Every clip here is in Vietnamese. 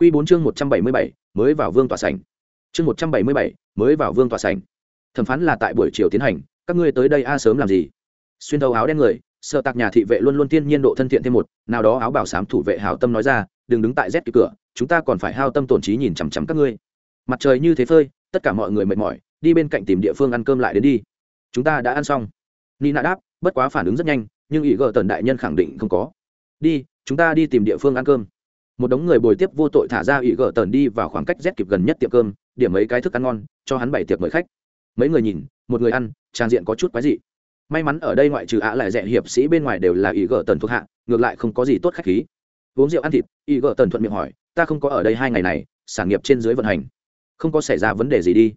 Quy 4 chương 177, mới vào vương tòa sảnh. Chương 177, mới vào vương tòa sảnh. Thẩm phán là tại buổi chiều tiến hành, các ngươi tới đây a sớm làm gì? Xuyên thấu áo đen người, sợ tạc nhà thị vệ luôn luôn tiên nhiên độ thân thiện thêm một, nào đó áo bảo sám thủ vệ hảo tâm nói ra, đừng đứng tại rét kỳ cửa, chúng ta còn phải hao tâm tổn trí nhìn chằm chằm các ngươi. Mặt trời như thế phơi, tất cả mọi người mệt mỏi, đi bên cạnh tìm địa phương ăn cơm lại đến đi. Chúng ta đã ăn xong. Nina đáp, bất quá phản ứng rất nhanh, nhưng ý gở tần đại nhân khẳng định không có. Đi, chúng ta đi tìm địa phương ăn cơm một đống người bồi tiếp vô tội thả ra ỵ gỡ tần đi vào khoảng cách rét kịp gần nhất tiệm cơm, điểm mấy cái thức ăn ngon, cho hắn bảy tiệc mời khách. Mấy người nhìn, một người ăn, trang diện có chút quái dị. May mắn ở đây ngoại trừ ạ lại rẻ hiệp sĩ bên ngoài đều là ỵ gỡ tần thuộc hạ, ngược lại không có gì tốt khách khí. Uống rượu ăn thịt ỵ gỡ tần thuận miệng hỏi, ta không có ở đây hai ngày này, sản nghiệp trên dưới vận hành. Không có xảy ra vấn đề gì đi.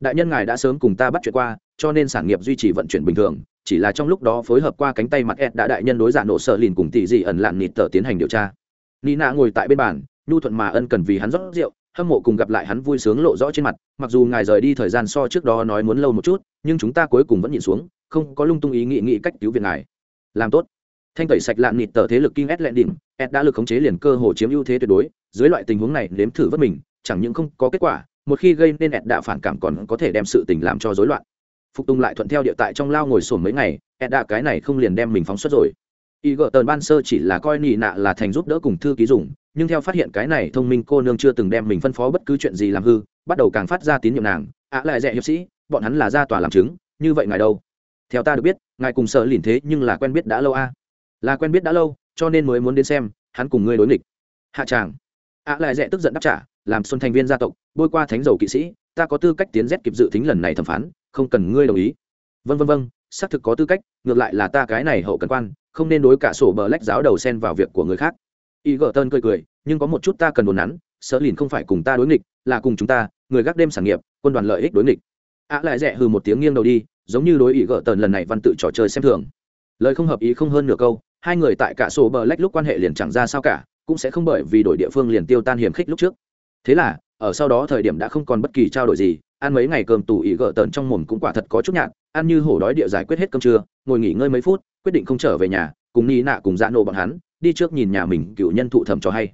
Đại nhân ngài đã sớm cùng ta bắt chuyện qua, cho nên sản nghiệp duy trì vận chuyển bình thường, chỉ là trong lúc đó phối hợp qua cánh tay mặt ed đã đại nhân đối giả nổ sợ lìn cùng tỷ dị ẩn lạn nịt tờ tiến hành điều tra nina ngồi tại bên bàn, nhu thuận mà ân cần vì hắn rót rượu, hâm mộ cùng gặp lại hắn vui sướng lộ rõ trên mặt. Mặc dù ngài rời đi thời gian so trước đó nói muốn lâu một chút, nhưng chúng ta cuối cùng vẫn nhìn xuống, không có lung tung ý nghĩ nghĩ cách cứu viện ngài. Làm tốt. Thanh tẩy sạch lạn nịt tờ thế lực kinh ed lẹn đỉnh ed đã lực khống chế liền cơ hồ chiếm ưu thế tuyệt đối, dưới loại tình huống này nếm thử vất mình, chẳng những không có kết quả, một khi gây nên ed đã phản cảm còn có thể đem sự tình làm cho rối loạn. Phục tùng lại thuận theo địa tại trong lao ngồi sổm mấy ngày ed đã cái này không liền đem mình phóng xuất rồi y gợ tờn ban sơ chỉ là coi nị nạ là thành giúp đỡ cùng thư ký dùng, nhưng theo phát hiện cái này thông minh cô nương chưa từng đem mình phân phó bất cứ chuyện gì làm hư, bắt đầu càng phát ra tín nhiệm nàng. Ạ, lại dẹ hiệp sĩ, bọn hắn là ra tòa làm chứng, như vậy ngài đâu? Theo ta được biết, ngài cùng sợ lìn thế nhưng là quen biết đã lâu a. Là quen biết đã lâu, cho nên mới muốn đến xem, hắn cùng ngươi đối nghịch. Hạ tràng ạ, lại dẹ tức giận đáp trả, làm xuân thành viên gia tộc, bôi qua thánh dầu kỵ sĩ, ta có tư cách tiến rét kịp dự tính lần này thẩm phán, không cần ngươi đồng ý. Vân vân vân xác thực có tư cách, ngược lại là ta cái này hậu cần quan không nên đối cả sổ bờ lách giáo đầu sen vào việc của người khác. Y gờ tơn cười cười, nhưng có một chút ta cần đồn nắn sở lìn không phải cùng ta đối nghịch, là cùng chúng ta, người gác đêm sản nghiệp, quân đoàn lợi ích đối nghịch. Ạ lại rẽ hừ một tiếng nghiêng đầu đi, giống như đối ý gỡ tần lần này văn tự trò chơi xem thường. Lời không hợp ý không hơn nửa câu, hai người tại cả sổ bờ lách lúc quan hệ liền chẳng ra sao cả, cũng sẽ không bởi vì đổi địa phương liền tiêu tan hiểm khích lúc trước. Thế là, ở sau đó thời điểm đã không còn bất kỳ trao đổi gì, ăn mấy ngày cơm tù ý gỡ tần trong mồm cũng quả thật có chút nhạt ăn như hổ đói địa giải quyết hết cơm trưa, ngồi nghỉ ngơi mấy phút, quyết định không trở về nhà, cùng ni nạ cùng dạ nô bọn hắn, đi trước nhìn nhà mình cựu nhân thụ thẩm cho hay.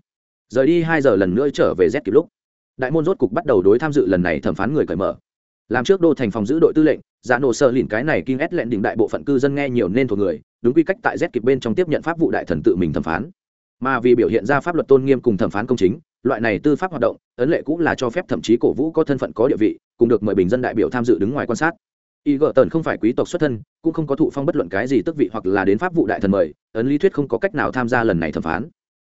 Rời đi hai giờ lần nữa trở về z kịp lúc. Đại môn rốt cục bắt đầu đối tham dự lần này thẩm phán người cởi mở. Làm trước đô thành phòng giữ đội tư lệnh dạ nổ sợ lìn cái này kinh ép lẹn đỉnh đại bộ phận cư dân nghe nhiều nên thuộc người, đúng quy cách tại z kịp bên trong tiếp nhận pháp vụ đại thần tự mình thẩm phán. Mà vì biểu hiện ra pháp luật tôn nghiêm cùng thẩm phán công chính, loại này tư pháp hoạt động, ấn lệ cũng là cho phép thậm chí cổ vũ có thân phận có địa vị, cùng được mời bình dân đại biểu tham dự đứng ngoài quan sát y gợ tần không phải quý tộc xuất thân, cũng không có thụ phong bất luận cái gì tức vị hoặc là đến pháp vụ đại thần mời, ấn lý thuyết không có cách nào tham gia lần này thẩm phán.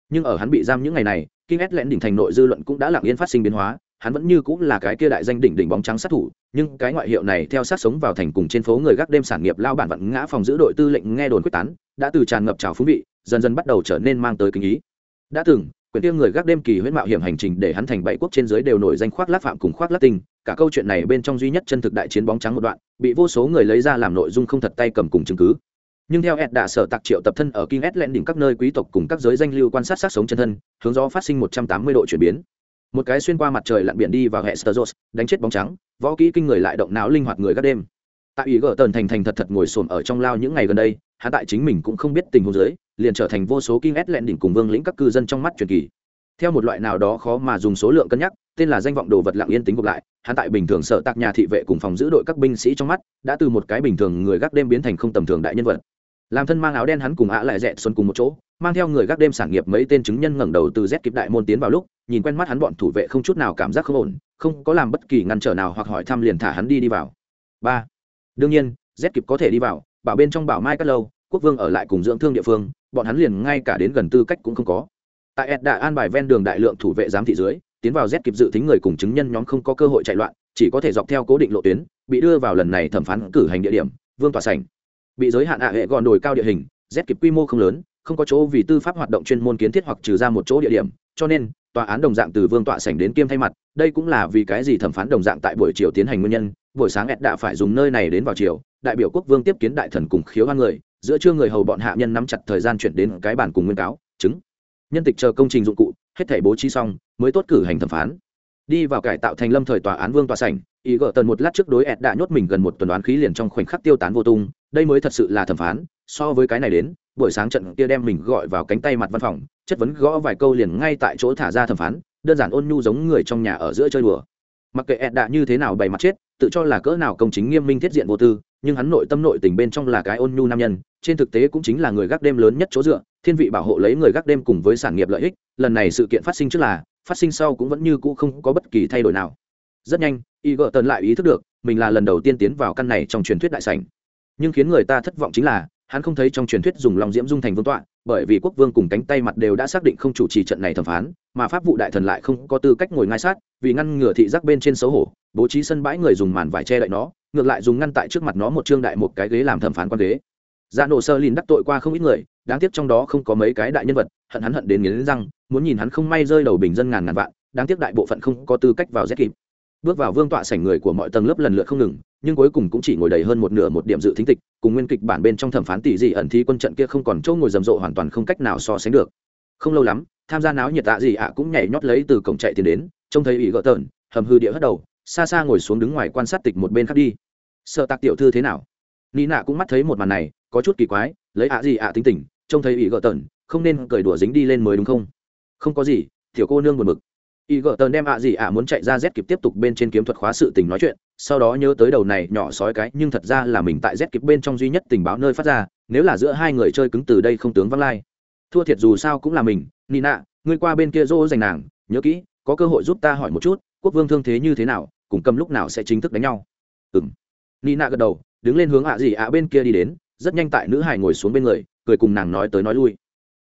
Nhưng ở hắn bị giam những ngày này kinh ét lẽn đỉnh thành nội dư luận cũng đã lặng yên phát sinh biến hóa, hắn vẫn như cũng là cái kia đại danh đỉnh đỉnh bóng trắng sát thủ, nhưng cái ngoại hiệu này theo sát sống vào thành cùng trên phố người gác đêm sản nghiệp lao bản vận ngã phòng giữ đội tư lệnh nghe đồn quyết tán, đã từ tràn ngập trào phú vị, dần dần bắt đầu trở nên mang tới kinh ý. Đã từng quyền tiêu người gác đêm kỳ huyễn mạo hiểm hành trình để hắn thành bảy quốc trên giới đều nổi danh khoác lát phạm cùng khoác lát tinh, cả câu chuyện này bên trong duy nhất chân thực đại chiến bóng trắng một đoạn, bị vô số người lấy ra làm nội dung không thật tay cầm cùng chứng cứ. Nhưng theo ed đã sở tạc triệu tập thân ở kinh ed lẹn đỉnh các nơi quý tộc cùng các giới danh lưu quan sát sát sống chân thân, hướng gió phát sinh một trăm tám mươi độ chuyển biến. Một cái xuyên qua mặt trời lặn biển đi vào hệ sơ đánh chết bóng trắng, võ kỹ kinh người lại động não linh hoạt người gác đêm. Tại ý gỡ tần thành thành thật thật ngồi xổm ở trong lao những ngày gần đây hạ tại chính mình cũng không biết tình huống dưới, liền trở thành vô số kinh ét lẹn đỉnh cùng vương lĩnh các cư dân trong mắt truyền kỳ. Theo một loại nào đó khó mà dùng số lượng cân nhắc, tên là danh vọng đồ vật lặng yên tính gộp lại hắn tại bình thường sợ tạc nhà thị vệ cùng phòng giữ đội các binh sĩ trong mắt, đã từ một cái bình thường người gác đêm biến thành không tầm thường đại nhân vật. Làm thân mang áo đen hắn cùng ạ lại dẹt xuân cùng một chỗ, mang theo người gác đêm sản nghiệp mấy tên chứng nhân ngẩng đầu từ z kịp đại môn tiến vào lúc, nhìn quen mắt hắn bọn thủ vệ không chút nào cảm giác không ổn, không có làm bất kỳ ngăn trở nào hoặc hỏi thăm liền thả hắn đi đi vào. Ba. Đương nhiên, z kịp có thể đi vào bảo bên trong bảo mai cắt lâu, quốc vương ở lại cùng dưỡng thương địa phương, bọn hắn liền ngay cả đến gần tư cách cũng không có. Tại ed đã an bài ven đường đại lượng thủ vệ giám thị dưới, tiến vào z kịp dự tính người cùng chứng nhân nhóm không có cơ hội chạy loạn, chỉ có thể dọc theo cố định lộ tuyến, bị đưa vào lần này thẩm phán cử hành địa điểm, vương tòa sảnh. Bị giới hạn hạ hệ gòn đồi cao địa hình, z kịp quy mô không lớn, không có chỗ vì tư pháp hoạt động chuyên môn kiến thiết hoặc trừ ra một chỗ địa điểm, cho nên, tòa án đồng dạng từ vương tọa sảnh đến kiêm thay mặt, đây cũng là vì cái gì thẩm phán đồng dạng tại buổi chiều tiến hành nguyên nhân, buổi sáng ed đã phải dùng nơi này đến vào chiều đại biểu quốc vương tiếp kiến đại thần cùng khiếu hoan người, giữa trưa người hầu bọn hạ nhân nắm chặt thời gian chuyển đến cái bản cùng nguyên cáo, chứng. Nhân tịch chờ công trình dụng cụ, hết thể bố trí xong, mới tốt cử hành thẩm phán. Đi vào cải tạo thành lâm thời tòa án vương tòa sảnh, ý gỡ tần một lát trước đối ẹt đã nhốt mình gần một tuần đoán khí liền trong khoảnh khắc tiêu tán vô tung, đây mới thật sự là thẩm phán, so với cái này đến, buổi sáng trận kia đem mình gọi vào cánh tay mặt văn phòng, chất vấn gõ vài câu liền ngay tại chỗ thả ra thẩm phán, đơn giản ôn nhu giống người trong nhà ở giữa chơi đùa. Mặc kệ ẹt đã như thế nào bày mặt chết, tự cho là cỡ nào công chính nghiêm minh thiết diện vô tư nhưng hắn nội tâm nội tình bên trong là cái ôn nhu nam nhân, trên thực tế cũng chính là người gác đêm lớn nhất chỗ dựa, thiên vị bảo hộ lấy người gác đêm cùng với sản nghiệp lợi ích, lần này sự kiện phát sinh trước là, phát sinh sau cũng vẫn như cũ không có bất kỳ thay đổi nào. Rất nhanh y gợ tần lại ý thức được, mình là lần đầu tiên tiến vào căn này trong truyền thuyết đại sảnh. Nhưng khiến người ta thất vọng chính là, hắn không thấy trong truyền thuyết dùng lòng diễm dung thành vương tọa, bởi vì quốc vương cùng cánh tay mặt đều đã xác định không chủ trì trận này thẩm phán, mà pháp vụ đại thần lại không có tư cách ngồi ngai sát, vì ngăn ngừa thị giác bên trên xấu hổ, bố trí sân bãi người dùng màn vải che đậy nó ngược lại dùng ngăn tại trước mặt nó một trương đại một cái ghế làm thẩm phán quan ghế. Dạ nổ sơ lìn đắc tội qua không ít người, đáng tiếc trong đó không có mấy cái đại nhân vật, hận hắn hận đến nghiến răng, muốn nhìn hắn không may rơi đầu bình dân ngàn ngàn vạn, đáng tiếc đại bộ phận không có tư cách vào rét kịp. Bước vào vương tọa sảnh người của mọi tầng lớp lần lượt không ngừng, nhưng cuối cùng cũng chỉ ngồi đầy hơn một nửa một điểm dự thính tịch, cùng nguyên kịch bản bên trong thẩm phán tỷ dị ẩn thi quân trận kia không còn chỗ ngồi rầm rộ hoàn toàn không cách nào so sánh được. Không lâu lắm, tham gia náo nhiệt tạ gì ạ cũng nhảy nhót lấy từ cổng chạy tiền đến, trông thấy ủy gỡ tợn, hầm hư địa hất đầu xa xa ngồi xuống đứng ngoài quan sát tịch một bên khác đi. Sợ tạc tiểu thư thế nào? Nị nạ cũng mắt thấy một màn này, có chút kỳ quái, lấy ạ gì ạ tính tình, trông thấy ủy gợ tần, không nên cười đùa dính đi lên mới đúng không? Không có gì, tiểu cô nương buồn mực ý gợ tần đem ạ gì ạ muốn chạy ra z kịp tiếp tục bên trên kiếm thuật khóa sự tình nói chuyện, sau đó nhớ tới đầu này nhỏ sói cái, nhưng thật ra là mình tại z kịp bên trong duy nhất tình báo nơi phát ra, nếu là giữa hai người chơi cứng từ đây không tướng văng lai. Thua thiệt dù sao cũng là mình. Nina ngươi qua bên kia dỗ dành nàng, nhớ kỹ, có cơ hội giúp ta hỏi một chút, quốc vương thương thế như thế nào cùng cầm lúc nào sẽ chính thức đánh nhau ừng nina gật đầu đứng lên hướng ạ gì ạ bên kia đi đến rất nhanh tại nữ hải ngồi xuống bên người cười cùng nàng nói tới nói lui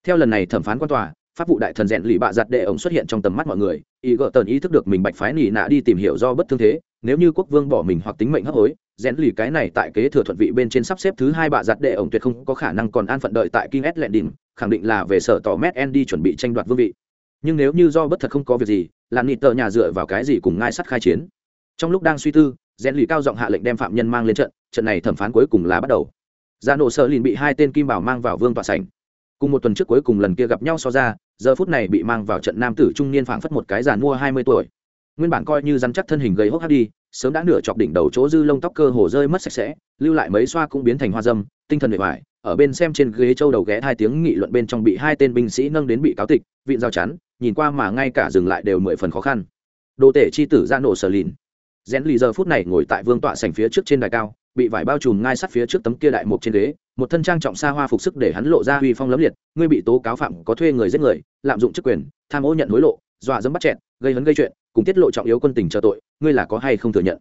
theo lần này thẩm phán quan tòa pháp vụ đại thần rèn lì bạ giặt đệ ổng xuất hiện trong tầm mắt mọi người ý gợ tần ý thức được mình bạch phái nỉ nạ đi tìm hiểu do bất thương thế nếu như quốc vương bỏ mình hoặc tính mệnh hấp hối rèn lì cái này tại kế thừa thuận vị bên trên sắp xếp thứ hai bạ giặt đệ ổng tuyệt không có khả năng còn an phận đợi tại King S Landing, khẳng định là về sở tỏ mét đi chuẩn bị tranh đoạt vương vị. Nhưng nếu như do bất thật không có việc gì, làm nị tờ nhà dựa vào cái gì cùng ngai sắt khai chiến. Trong lúc đang suy tư, rèn lì cao giọng hạ lệnh đem phạm nhân mang lên trận, trận này thẩm phán cuối cùng là bắt đầu. Gia nổ sợ lìn bị hai tên kim bảo mang vào vương tọa sảnh. Cùng một tuần trước cuối cùng lần kia gặp nhau so ra, giờ phút này bị mang vào trận nam tử trung niên phảng phất một cái giàn mua hai mươi tuổi nguyên bản coi như rắn chắc thân hình gầy hốc hác đi sớm đã nửa chọc đỉnh đầu chỗ dư lông tóc cơ hồ rơi mất sạch sẽ lưu lại mấy xoa cũng biến thành hoa dâm tinh thần bề ngoài ở bên xem trên ghế châu đầu ghé hai tiếng nghị luận bên trong bị hai tên binh sĩ nâng đến bị cáo tịch vịn giao chắn nhìn qua mà ngay cả dừng lại đều mười phần khó khăn đồ tể chi tử ra nổ sở lìn rèn lì giờ phút này ngồi tại vương tọa sành phía trước trên đài cao, bị vải bao trùm ngay sát phía trước tấm kia đại mục trên ghế, một thân trang trọng xa hoa phục sức để hắn lộ ra uy phong lấm liệt, ngươi bị tố cáo phạm có thuê người giết người, lạm dụng chức quyền, tham ô nhận hối lộ, dọa dẫm bắt chẹn gây hấn gây chuyện, cùng tiết lộ trọng yếu quân tình chờ tội, ngươi là có hay không thừa nhận?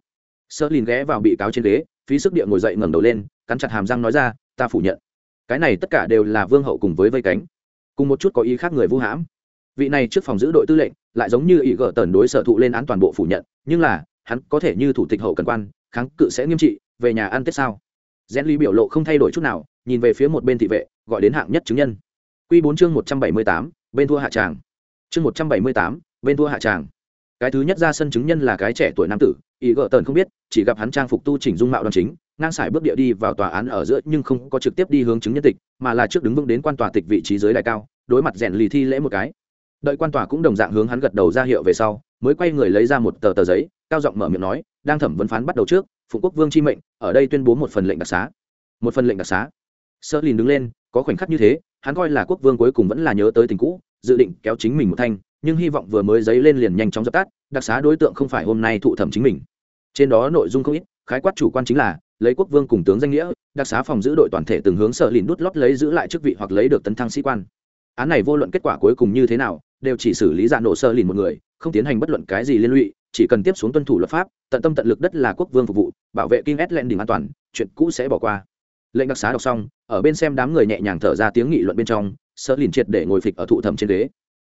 Sơ lìn ghé vào bị cáo trên ghế, phí sức địa ngồi dậy ngẩng đầu lên, cắn chặt hàm răng nói ra, ta phủ nhận. Cái này tất cả đều là vương hậu cùng với vây cánh. Cùng một chút có ý khác người vu hãm. Vị này trước phòng giữ đội tư lệnh, lại giống như ỷ gở tần đối sở thụ lên án toàn bộ phủ nhận, nhưng là hắn có thể như thủ tịch hậu cần quan, kháng cự sẽ nghiêm trị, về nhà ăn tết sao? Rẽ ly biểu lộ không thay đổi chút nào, nhìn về phía một bên thị vệ, gọi đến hạng nhất chứng nhân. Q bốn chương một trăm bảy mươi tám, bên thua hạ tràng. Chương một trăm bảy mươi tám, bên thua hạ tràng. Cái thứ nhất ra sân chứng nhân là cái trẻ tuổi nam tử ý gợ tần không biết, chỉ gặp hắn trang phục tu chỉnh dung mạo đoàn chính, ngang sải bước địa đi vào tòa án ở giữa nhưng không có trực tiếp đi hướng chứng nhân tịch, mà là trước đứng vững đến quan tòa tịch vị trí dưới đại cao, đối mặt rèn lì thi lễ một cái đợi quan tòa cũng đồng dạng hướng hắn gật đầu ra hiệu về sau, mới quay người lấy ra một tờ tờ giấy, cao giọng mở miệng nói, đang thẩm vấn phán bắt đầu trước phụ quốc vương chi mệnh, ở đây tuyên bố một phần lệnh đặc xá. Một phần lệnh đặc xá. Sơ lìn đứng lên, có khoảnh khắc như thế, hắn coi là quốc vương cuối cùng vẫn là nhớ tới tình cũ, dự định kéo chính mình một thanh, nhưng hy vọng vừa mới giấy lên liền nhanh chóng dập tắt, đặc xá đối tượng không phải hôm nay thụ thẩm chính mình. Trên đó nội dung không ít, khái quát chủ quan chính là, lấy quốc vương cùng tướng danh nghĩa, đặc xá phòng giữ đội toàn thể từng hướng sợ lìn đút lót lấy giữ lại chức vị hoặc lấy được tấn thăng sĩ quan. Án này vô luận kết quả cuối cùng như thế nào đều chỉ xử lý dạ nổ sơ lìn một người, không tiến hành bất luận cái gì liên lụy, chỉ cần tiếp xuống tuân thủ luật pháp, tận tâm tận lực đất là quốc vương phục vụ, bảo vệ kinh ét lên đỉnh an toàn, chuyện cũ sẽ bỏ qua. Lệnh đặc xá đọc xong, ở bên xem đám người nhẹ nhàng thở ra tiếng nghị luận bên trong, sơ lìn triệt để ngồi phịch ở thụ thẩm trên ghế.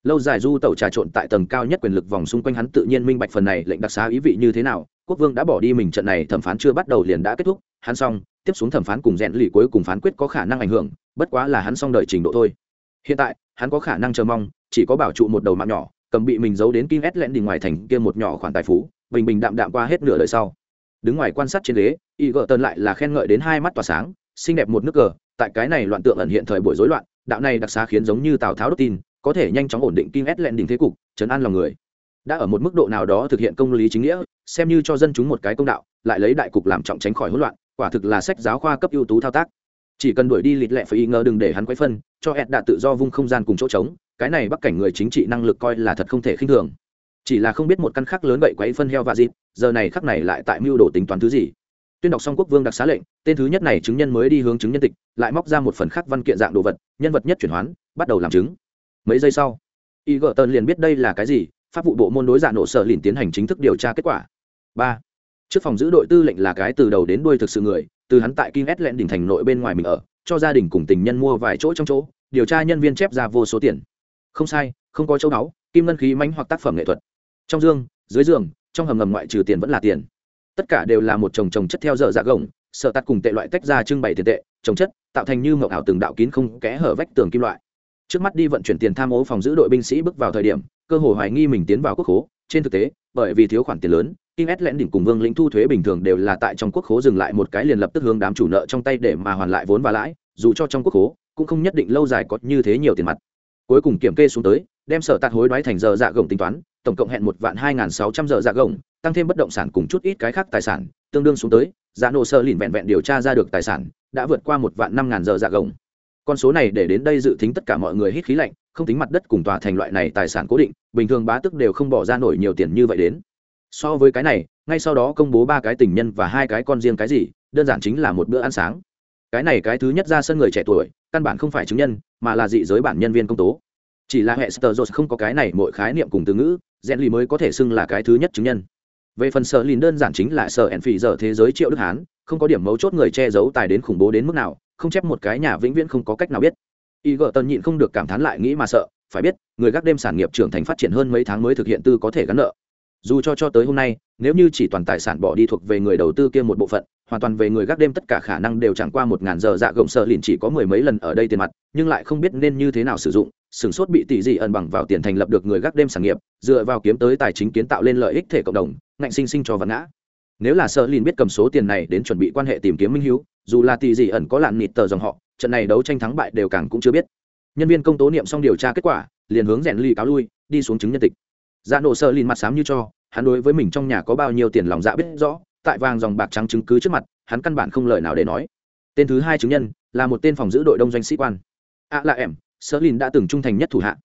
Lâu dài du tẩu trà trộn tại tầng cao nhất quyền lực vòng xung quanh hắn tự nhiên minh bạch phần này lệnh đặc xá ý vị như thế nào, quốc vương đã bỏ đi mình trận này thẩm phán chưa bắt đầu liền đã kết thúc, hắn xong, tiếp xuống thẩm phán cùng rèn lì cuối cùng phán quyết có khả năng ảnh hưởng, bất quá là hắn xong đợi trình độ thôi. Hiện tại, hắn có khả năng chờ mong chỉ có bảo trụ một đầu mạng nhỏ, cầm bị mình giấu đến kim ét lẹn đi ngoài thành kia một nhỏ khoản tài phú, bình bình đạm đạm qua hết nửa đời sau. Đứng ngoài quan sát trên ghế, y gợ tần lại là khen ngợi đến hai mắt tỏa sáng, xinh đẹp một nước cờ, tại cái này loạn tượng ẩn hiện thời buổi rối loạn, đạo này đặc xá khiến giống như tào tháo đốt tin, có thể nhanh chóng ổn định kim ét lẹn đỉnh thế cục chấn an lòng người. Đã ở một mức độ nào đó thực hiện công lý chính nghĩa, xem như cho dân chúng một cái công đạo, lại lấy đại cục làm trọng tránh khỏi hỗn loạn, quả thực là sách giáo khoa cấp ưu tú thao tác. Chỉ cần đuổi đi lịt lẹ phải y ngờ đừng để hắn quấy phân, cho ed đã tự do vung không gian cùng chỗ trống cái này bắc cảnh người chính trị năng lực coi là thật không thể khinh thường. Chỉ là không biết một căn khắc lớn gậy quấy phân heo và dịp, giờ này khắc này lại tại mưu đồ tính toán thứ gì. Tuyên đọc xong quốc vương đặc xá lệnh, tên thứ nhất này chứng nhân mới đi hướng chứng nhân tịch, lại móc ra một phần khắc văn kiện dạng đồ vật, nhân vật nhất chuyển hoán, bắt đầu làm chứng. Mấy giây sau y gợ tần liền biết đây là cái gì, pháp vụ bộ môn đối giả nổ sở liền tiến hành chính thức điều tra kết quả. Ba, trước phòng giữ đội tư lệnh là cái từ đầu đến đuôi thực sự người, từ hắn tại kim s lẹn đỉnh thành nội bên ngoài mình ở, cho gia đình cùng tình nhân mua vài chỗ trong chỗ, điều tra nhân viên chép ra vô số tiền không sai không có châu báu kim ngân khí mánh hoặc tác phẩm nghệ thuật. Trong dương dưới giường trong hầm ngầm ngoại trừ tiền vẫn là tiền. Tất cả đều là một chồng chồng chất theo dở dạ gồng sợ tắt cùng tệ loại tách ra trưng bày tiền tệ trồng chất tạo thành như mậu ảo từng đạo kín không kẽ hở vách tường kim loại. Trước mắt đi vận chuyển tiền tham ô phòng giữ đội binh sĩ bước vào thời điểm cơ hồ hoài nghi mình tiến vào quốc khố. Trên thực tế bởi vì thiếu khoản tiền lớn Kim S lẽn đỉnh cùng Vương lĩnh thu thuế bình thường đều là tại trong quốc khố dừng lại một cái liền lập tức hướng đám chủ nợ trong tay để mà hoàn lại vốn và lãi, dù cho trong quốc khố cũng không nhất định lâu dài có như thế nhiều tiền mặt. Cuối cùng kiểm kê xuống tới, đem sở tạt hối đoái thành giờ dạ gồng tính toán, tổng cộng hẹn một vạn hai sáu trăm giờ dạ gồng, tăng thêm bất động sản cùng chút ít cái khác tài sản, tương đương xuống tới, giá nổ sơ lìn vẹn vẹn điều tra ra được tài sản, đã vượt qua một vạn năm ngàn giờ dạ gồng. Con số này để đến đây dự tính tất cả mọi người hít khí lạnh, không tính mặt đất cùng tòa thành loại này tài sản cố định, bình thường bá tức đều không bỏ ra nổi nhiều tiền như vậy đến so với cái này ngay sau đó công bố ba cái tình nhân và hai cái con riêng cái gì đơn giản chính là một bữa ăn sáng cái này cái thứ nhất ra sân người trẻ tuổi, căn bản không phải chứng nhân, mà là dị giới bản nhân viên công tố. Chỉ là hệ sơ không có cái này mọi khái niệm cùng từ ngữ rèn lì mới có thể xưng là cái thứ nhất chứng nhân. Về phần sở lìn đơn giản chính là sở ẩn phỉ giờ thế giới triệu đức hán, không có điểm mấu chốt người che giấu tài đến khủng bố đến mức nào, không chép một cái nhà vĩnh viễn không có cách nào biết. Y gợ tần nhịn không được cảm thán lại nghĩ mà sợ, phải biết, người gác đêm sản nghiệp trưởng thành phát triển hơn mấy tháng mới thực hiện tư có thể gắn nợ. Dù cho cho tới hôm nay, nếu như chỉ toàn tài sản bỏ đi thuộc về người đầu tư kia một bộ phận hoàn toàn về người gác đêm tất cả khả năng đều chẳng qua một ngàn giờ dạ gồng sợ lìn chỉ có mười mấy lần ở đây tiền mặt, nhưng lại không biết nên như thế nào sử dụng sửng sốt bị tỷ dị ẩn bằng vào tiền thành lập được người gác đêm sản nghiệp, dựa vào kiếm tới tài chính kiến tạo lên lợi ích thể cộng đồng, ngạnh sinh sinh cho vật ngã. Nếu là sợ lìn biết cầm số tiền này đến chuẩn bị quan hệ tìm kiếm minh hữu dù là tỷ dị ẩn có lạn nịt tờ dòng họ, trận này đấu tranh thắng bại đều càng cũng chưa biết. Nhân viên công tố niệm xong điều tra kết quả, liền hướng rèn ly cáo lui, đi xuống chứng nhân tịch. Dạ nổ sợ lìn mặt xám như cho, hắn đối với mình trong nhà có bao nhiêu tiền lòng dạ biết rõ tại vàng dòng bạc trắng chứng cứ trước mặt, hắn căn bản không lời nào để nói. Tên thứ hai chứng nhân là một tên phòng giữ đội đông doanh sĩ quan. Ạ à là em, sơ lìn đã từng trung thành nhất thủ hạ.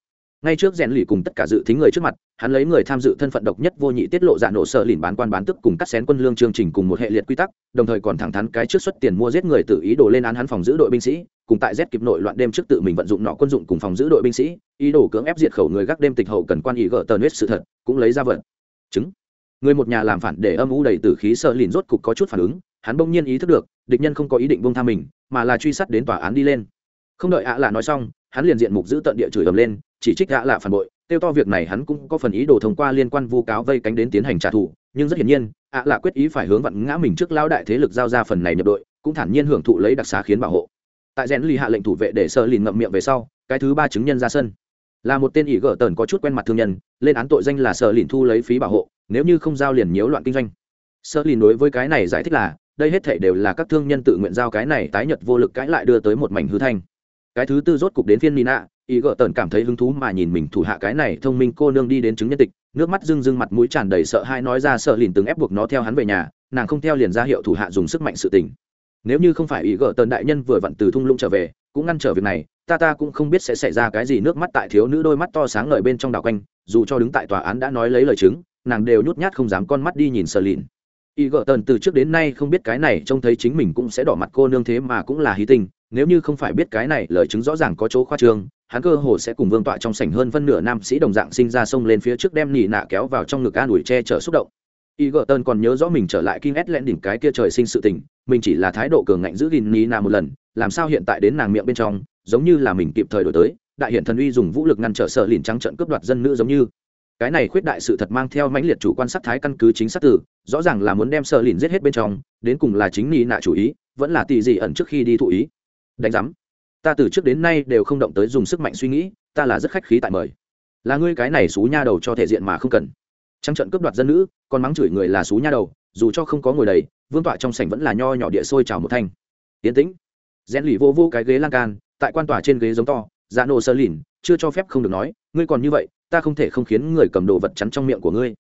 Ngay trước rèn lì cùng tất cả dự tính người trước mặt, hắn lấy người tham dự thân phận độc nhất vô nhị tiết lộ dạ nổ Sơ lìn bán quan bán tức cùng cắt xén quân lương chương trình cùng một hệ liệt quy tắc, đồng thời còn thẳng thắn cái trước xuất tiền mua giết người tự ý đồ lên án hắn phòng giữ đội binh sĩ, cùng tại z kịp nội loạn đêm trước tự mình vận dụng nọ quân dụng cùng phòng giữ đội binh sĩ, ý đồ cưỡng ép diệt khẩu người gác đêm tịch hậu cần quan ý gỡ tờ nết sự thật, cũng lấy ra vận chứng người một nhà làm phản để âm u đầy tử khí sợ lìn rốt cục có chút phản ứng, hắn bỗng nhiên ý thức được, địch nhân không có ý định bông tha mình, mà là truy sát đến tòa án đi lên. Không đợi ạ à lạ nói xong, hắn liền diện mục giữ tận địa chửi ầm lên, chỉ trích ạ lạ phản bội tiêu to việc này hắn cũng có phần ý đồ thông qua liên quan vu cáo vây cánh đến tiến hành trả thù, nhưng rất hiển nhiên, ạ lạ quyết ý phải hướng vặn ngã mình trước lao đại thế lực giao ra phần này nhập đội, cũng thản nhiên hưởng thụ lấy đặc xá khiến bảo hộ. Tại rèn ly hạ lệnh thủ vệ để sợ lìn ngậm miệng về sau, cái thứ ba chứng nhân ra sân. Là một tên ỷ gở tờn có chút quen mặt thương nhân, lên án tội danh là sợ lìn thu lấy phí bảo hộ nếu như không giao liền nhiễu loạn kinh doanh. Sơ lìn đối với cái này giải thích là, đây hết thể đều là các thương nhân tự nguyện giao cái này tái nhật vô lực cãi lại đưa tới một mảnh hư thanh. Cái thứ tư rốt cục đến phiên nina, ý gợ tần cảm thấy hứng thú mà nhìn mình thủ hạ cái này thông minh cô nương đi đến chứng nhân tịch, nước mắt rưng rưng mặt mũi tràn đầy sợ hai nói ra sợ lìn từng ép buộc nó theo hắn về nhà, nàng không theo liền ra hiệu thủ hạ dùng sức mạnh sự tình. Nếu như không phải ý gợ tần đại nhân vừa vặn từ thung lũng trở về, cũng ngăn trở việc này, ta ta cũng không biết sẽ xảy ra cái gì nước mắt tại thiếu nữ đôi mắt to sáng ngời bên trong đảo quanh, dù cho đứng tại tòa án đã nói lấy lời chứng nàng đều nhút nhát không dám con mắt đi nhìn sờ lìn. Y gợ tần từ trước đến nay không biết cái này trông thấy chính mình cũng sẽ đỏ mặt cô nương thế mà cũng là hí tình, nếu như không phải biết cái này lời chứng rõ ràng có chỗ khoa trương, hắn cơ hồ sẽ cùng vương tọa trong sảnh hơn phân nửa nam sĩ đồng dạng sinh ra sông lên phía trước đem nỉ nạ kéo vào trong ngực an ủi che chở xúc động. Y gợ tần còn nhớ rõ mình trở lại kinh ét lẹn đỉnh cái kia trời sinh sự tình, mình chỉ là thái độ cường ngạnh giữ gìn nỉ nạ một lần, làm sao hiện tại đến nàng miệng bên trong, giống như là mình kịp thời đổi tới, đại hiện thần uy dùng vũ lực ngăn trở sợ lìn trắng trận cướp đoạt dân nữ giống như cái này khuyết đại sự thật mang theo mãnh liệt chủ quan sát thái căn cứ chính xác tử rõ ràng là muốn đem sợ lìn giết hết bên trong, đến cùng là chính ni nạ chủ ý, vẫn là tỷ gì ẩn trước khi đi thụ ý. Đánh giám, ta từ trước đến nay đều không động tới dùng sức mạnh suy nghĩ, ta là rất khách khí tại mời. Là ngươi cái này xú nha đầu cho thể diện mà không cần. Trăng trận cướp đoạt dân nữ, còn mắng chửi người là xú nha đầu, dù cho không có ngồi đầy, vương tọa trong sảnh vẫn là nho nhỏ địa sôi trào một thanh. Yến tĩnh. Rèn lì vô vô cái ghế lan can, tại quan tòa trên ghế giống to dạ nổ sơ lìn, chưa cho phép không được nói, ngươi còn như vậy ta không thể không khiến người cầm đồ vật chắn trong miệng của ngươi.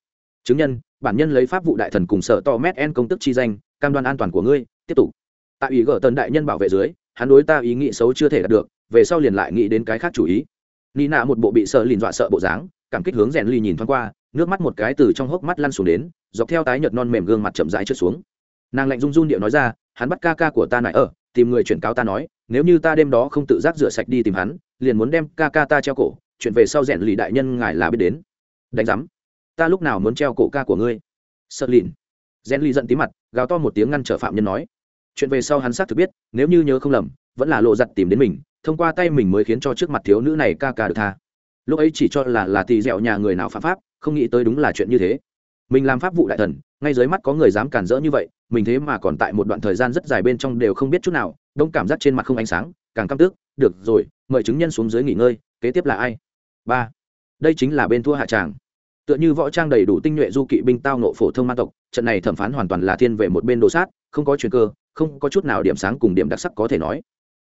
Chứng nhân, bản nhân lấy pháp vụ đại thần cùng sở to mét en công tức chi danh, cam đoan an toàn của ngươi, tiếp tục. Tại ủy gỡ tần đại nhân bảo vệ dưới, hắn đối ta ý nghĩ xấu chưa thể đạt được, về sau liền lại nghĩ đến cái khác chủ ý. Ni nạ một bộ bị sợ lìn dọa sợ bộ dáng, cảm kích hướng rèn ly nhìn thoáng qua, nước mắt một cái từ trong hốc mắt lăn xuống đến, dọc theo tái nhợt non mềm gương mặt chậm rãi trượt xuống. Nàng lạnh run run điệu nói ra, hắn bắt ca ca của ta nại ở, tìm người chuyển cáo ta nói, nếu như ta đêm đó không tự giác rửa sạch đi tìm hắn, liền muốn đem ca ca ta treo cổ chuyện về sau rèn lì đại nhân ngài là biết đến. Đánh giám, ta lúc nào muốn treo cổ ca của ngươi? Sợ lìn rèn lì giận tí mặt, gào to một tiếng ngăn trở phạm nhân nói. Chuyện về sau hắn xác thực biết, nếu như nhớ không lầm, vẫn là lộ giặt tìm đến mình, thông qua tay mình mới khiến cho trước mặt thiếu nữ này ca ca được tha. Lúc ấy chỉ cho là là tỳ dẹo nhà người nào phạm pháp, không nghĩ tới đúng là chuyện như thế. Mình làm pháp vụ đại thần, ngay dưới mắt có người dám cản rỡ như vậy, mình thế mà còn tại một đoạn thời gian rất dài bên trong đều không biết chút nào, đông cảm giác trên mặt không ánh sáng, càng căm tức, được rồi, mời chứng nhân xuống dưới nghỉ ngơi, kế tiếp là ai? Ba. Đây chính là bên thua hạ tràng. Tựa như võ trang đầy đủ tinh nhuệ du kỵ binh tao nộ phổ thông ma tộc, trận này thẩm phán hoàn toàn là thiên về một bên đồ sát, không có chuyện cơ, không có chút nào điểm sáng cùng điểm đặc sắc có thể nói.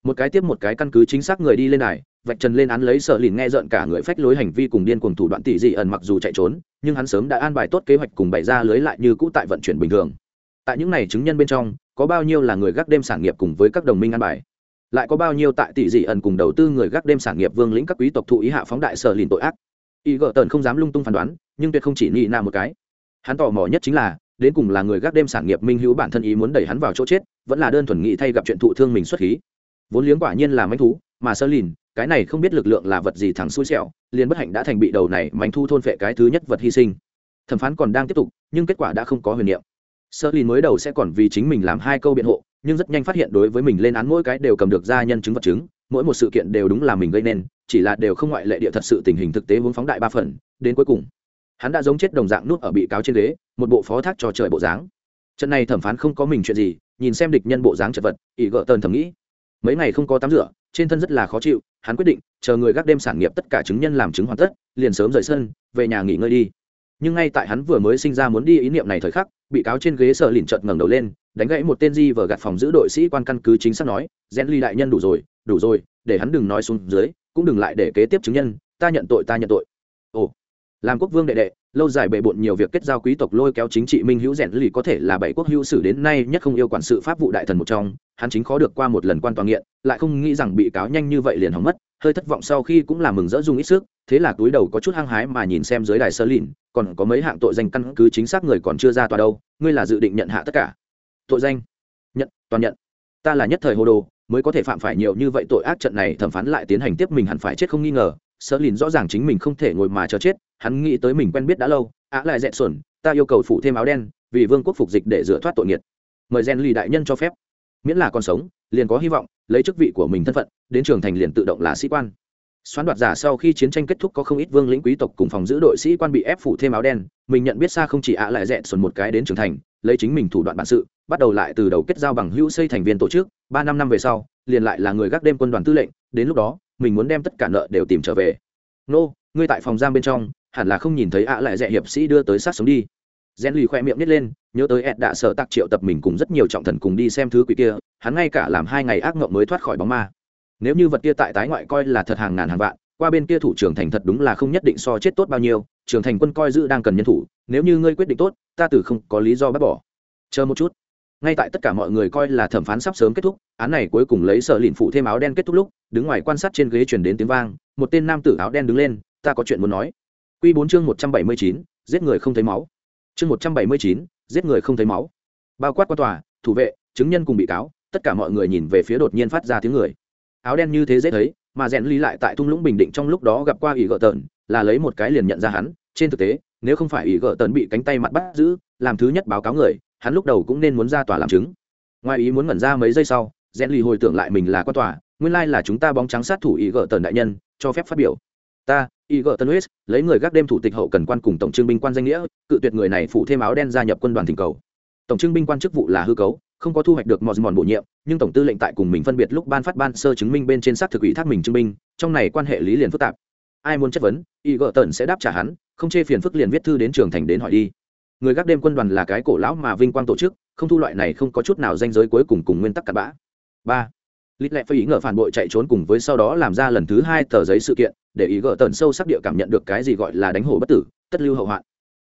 Một cái tiếp một cái căn cứ chính xác người đi lên này vạch trần lên án lấy sợ lìn nghe rợn cả người phách lối hành vi cùng điên cùng thủ đoạn tỷ dị ẩn mặc dù chạy trốn, nhưng hắn sớm đã an bài tốt kế hoạch cùng bày ra lưới lại như cũ tại vận chuyển bình thường. Tại những này chứng nhân bên trong, có bao nhiêu là người gác đêm sản nghiệp cùng với các đồng minh an bài? Lại có bao nhiêu tại tỷ dị ẩn cùng đầu tư người gác đêm sản nghiệp vương lĩnh các quý tộc thụ ý hạ phóng đại sở lìn tội ác. Y gợ tần không dám lung tung phán đoán, nhưng tuyệt không chỉ nghĩ na một cái. Hắn tò mò nhất chính là, đến cùng là người gác đêm sản nghiệp minh hữu bản thân ý muốn đẩy hắn vào chỗ chết, vẫn là đơn thuần nghĩ thay gặp chuyện thụ thương mình xuất khí. Vốn liếng quả nhiên là manh thú, mà sơ lìn, cái này không biết lực lượng là vật gì thẳng xui xẻo, liền bất hạnh đã thành bị đầu này manh thu thôn phệ cái thứ nhất vật hy sinh. Thẩm phán còn đang tiếp tục, nhưng kết quả đã không có huyền niệm. Sơ lìn mới đầu sẽ còn vì chính mình làm hai câu biện hộ nhưng rất nhanh phát hiện đối với mình lên án mỗi cái đều cầm được ra nhân chứng vật chứng, mỗi một sự kiện đều đúng là mình gây nên, chỉ là đều không ngoại lệ địa thật sự tình hình thực tế hướng phóng đại ba phần, đến cuối cùng, hắn đã giống chết đồng dạng nút ở bị cáo trên ghế, một bộ phó thác trò trời bộ dáng. Trận này thẩm phán không có mình chuyện gì, nhìn xem địch nhân bộ dáng chật vật, ỷ gợ tần thầm nghĩ. Mấy ngày không có tắm rửa, trên thân rất là khó chịu, hắn quyết định, chờ người gác đêm sản nghiệp tất cả chứng nhân làm chứng hoàn tất, liền sớm rời sân, về nhà nghỉ ngơi đi nhưng ngay tại hắn vừa mới sinh ra muốn đi ý niệm này thời khắc, bị cáo trên ghế sợ lìn chợt ngẩng đầu lên, đánh gãy một tên di vờ gạt phòng giữ đội sĩ quan căn cứ chính xác nói, gen ly đại nhân đủ rồi đủ rồi, để hắn đừng nói xuống dưới, cũng đừng lại để kế tiếp chứng nhân, ta nhận tội, ta nhận tội. Ồ, làm quốc vương đệ đệ, lâu dài bề bộn nhiều việc kết giao quý tộc lôi kéo chính trị minh hữu rèn lì có thể là bảy quốc hữu sử đến nay nhất không yêu quản sự pháp vụ đại thần một trong, hắn chính khó được qua một lần quan toàn nghiện, lại không nghĩ rằng bị cáo nhanh như vậy liền hỏng mất, hơi thất vọng sau khi cũng là mừng rỡ dung ít sức thế là túi đầu có chút hăng hái mà nhìn xem dưới đài sơ lìn, còn có mấy hạng tội danh căn cứ chính xác người còn chưa ra tòa đâu, ngươi là dự định nhận hạ tất cả. Tội danh? Nhận, toàn nhận. Ta là nhất thời hồ đồ, mới có thể phạm phải nhiều như vậy tội ác trận này thẩm phán lại tiến hành tiếp mình hẳn phải chết không nghi ngờ. Sơ lìn rõ ràng chính mình không thể ngồi mà chờ chết, hắn nghĩ tới mình quen biết đã lâu á lại dẹn xuẩn, ta yêu cầu phủ thêm áo đen, vì vương quốc phục dịch để rửa thoát tội nghiệt. Mời gen lì đại nhân cho phép. Miễn là còn sống, liền có hy vọng, lấy chức vị của mình thân phận, đến trường thành liền tự động là sĩ quan xoán đoạt giả sau khi chiến tranh kết thúc có không ít vương lĩnh quý tộc cùng phòng giữ đội sĩ quan bị ép phủ thêm áo đen, mình nhận biết xa không chỉ ạ lại dẹn xuẩn một cái đến trưởng thành, lấy chính mình thủ đoạn bản sự, bắt đầu lại từ đầu kết giao bằng hữu xây thành viên tổ chức, ba năm năm về sau, liền lại là người gác đêm quân đoàn tư lệnh, đến lúc đó, mình muốn đem tất cả nợ đều tìm trở về. Nô, ngươi tại phòng giam bên trong, hẳn là không nhìn thấy ạ lại dẹ hiệp sĩ đưa tới sát sống đi. Gen lì khoe miệng nít lên, nhớ tới ed đã sợ tạc triệu tập mình cùng rất nhiều trọng thần cùng đi xem thứ quỷ kia, hắn ngay cả làm hai ngày ác mộng mới thoát khỏi bóng ma nếu như vật kia tại tái ngoại coi là thật hàng ngàn hàng vạn, qua bên kia thủ trưởng thành thật đúng là không nhất định so chết tốt bao nhiêu, trưởng thành quân coi giữ đang cần nhân thủ, nếu như ngươi quyết định tốt, ta từ không có lý do bác bỏ. Chờ một chút. Ngay tại tất cả mọi người coi là thẩm phán sắp sớm kết thúc, án này cuối cùng lấy sợ lịn phụ thêm áo đen kết thúc lúc, đứng ngoài quan sát trên ghế chuyển đến tiếng vang, một tên nam tử áo đen đứng lên, ta có chuyện muốn nói. Q bốn chương một trăm bảy mươi chín, giết người không thấy máu. Chương một trăm bảy mươi chín, giết người không thấy máu. Bao quát qua tòa, thủ vệ, chứng nhân cùng bị cáo, tất cả mọi người nhìn về phía đột nhiên phát ra tiếng người áo đen như thế dễ thấy, mà rèn ly lại tại thung lũng bình định trong lúc đó gặp qua ỷ gợ tợn là lấy một cái liền nhận ra hắn. Trên thực tế, nếu không phải ỷ gợ tợn bị cánh tay mặt bắt giữ, làm thứ nhất báo cáo người, hắn lúc đầu cũng nên muốn ra tòa làm chứng. Ngoài ý muốn ngẩn ra mấy giây sau, rèn ly hồi tưởng lại mình là quan tòa, nguyên lai là chúng ta bóng trắng sát thủ ỷ gợ tợn đại nhân, cho phép phát biểu. Ta, ỷ gợ tân huyết lấy người gác đêm thủ tịch hậu cần quan cùng tổng trương binh quan danh nghĩa, cự tuyệt người này phụ thêm áo đen gia nhập quân đoàn thỉnh cầu. Tổng trương binh quan chức vụ là hư cấu không có thu hoạch được mòn mòn bổ nhiệm, nhưng tổng tư lệnh tại cùng mình phân biệt lúc ban phát ban sơ chứng minh bên trên xác thực ủy thác mình chứng minh, trong này quan hệ lý liền phức tạp. Ai muốn chất vấn y gợ tần sẽ đáp trả hắn, không chê phiền phức liền viết thư đến trường thành đến hỏi đi. Người gác đêm quân đoàn là cái cổ lão mà vinh quang tổ chức, không thu loại này không có chút nào danh giới cuối cùng cùng nguyên tắc cặn bã. Ba. Lít lẹ phải ý ngờ phản bội chạy trốn cùng với sau đó làm ra lần thứ hai tờ giấy sự kiện, để ý gợ tần sâu sắc địa cảm nhận được cái gì gọi là đánh hổ bất tử, tất lưu hậu hoạn.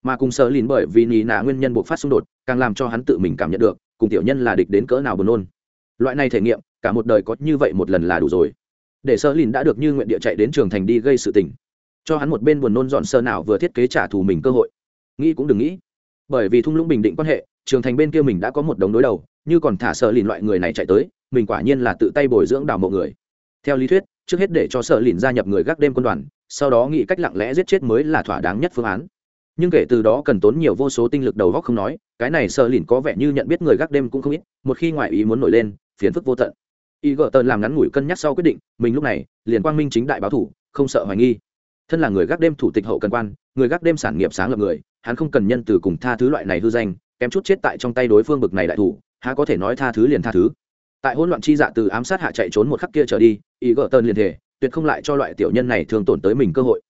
Mà cùng sợ lìn bởi vì nì nạ nguyên nhân buộc phát xung đột, càng làm cho hắn tự mình cảm nhận được cùng tiểu nhân là địch đến cỡ nào buồn nôn. Loại này thể nghiệm, cả một đời có như vậy một lần là đủ rồi. Để sơ lìn đã được như nguyện địa chạy đến trường thành đi gây sự tình. Cho hắn một bên buồn nôn dọn sơ nào vừa thiết kế trả thù mình cơ hội. Nghĩ cũng đừng nghĩ. Bởi vì thung lũng bình định quan hệ, trường thành bên kia mình đã có một đống đối đầu, như còn thả sơ lìn loại người này chạy tới, mình quả nhiên là tự tay bồi dưỡng đào mộ người. Theo lý thuyết, trước hết để cho sơ lìn gia nhập người gác đêm quân đoàn, sau đó nghĩ cách lặng lẽ giết chết mới là thỏa đáng nhất phương án nhưng kể từ đó cần tốn nhiều vô số tinh lực đầu góc không nói, cái này sợ lìn có vẻ như nhận biết người gác đêm cũng không ít, một khi ngoại ý muốn nổi lên, phiền phức vô tận. Y gợ tần làm ngắn ngủi cân nhắc sau quyết định, mình lúc này, liền quang minh chính đại báo thủ, không sợ hoài nghi. Thân là người gác đêm thủ tịch hậu cần quan, người gác đêm sản nghiệp sáng lập người, hắn không cần nhân từ cùng tha thứ loại này hư danh, kém chút chết tại trong tay đối phương bực này đại thủ, há có thể nói tha thứ liền tha thứ. Tại hỗn loạn chi dạ từ ám sát hạ chạy trốn một khắc kia trở đi ý gỡ tần liền thể tuyệt không lại cho loại tiểu nhân này thường tổn tới mình cơ hội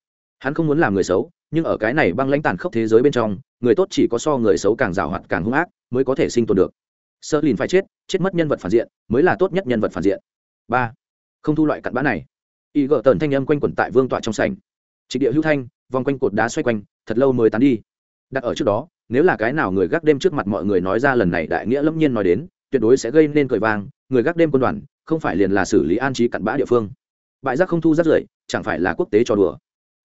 hắn không muốn làm người xấu, nhưng ở cái này băng lãnh tàn khốc thế giới bên trong, người tốt chỉ có so người xấu càng rào hoạt, càng hung ác mới có thể sinh tồn được. Sơ lìn phải chết chết mất nhân vật phản diện, mới là tốt nhất nhân vật phản diện. Ba, không thu loại cặn bã này. Y gỡ tần thanh âm quanh quẩn tại vương tọa trong sảnh. Trị địa hữu thanh, vòng quanh cột đá xoay quanh, thật lâu mới tán đi. Đặt ở trước đó, nếu là cái nào người gác đêm trước mặt mọi người nói ra lần này đại nghĩa lâm nhiên nói đến, tuyệt đối sẽ gây nên cười vang, người gác đêm quân đoàn, không phải liền là xử lý an trí cặn bã địa phương. Bãi rác không thu rác rưởi, chẳng phải là quốc tế trò đùa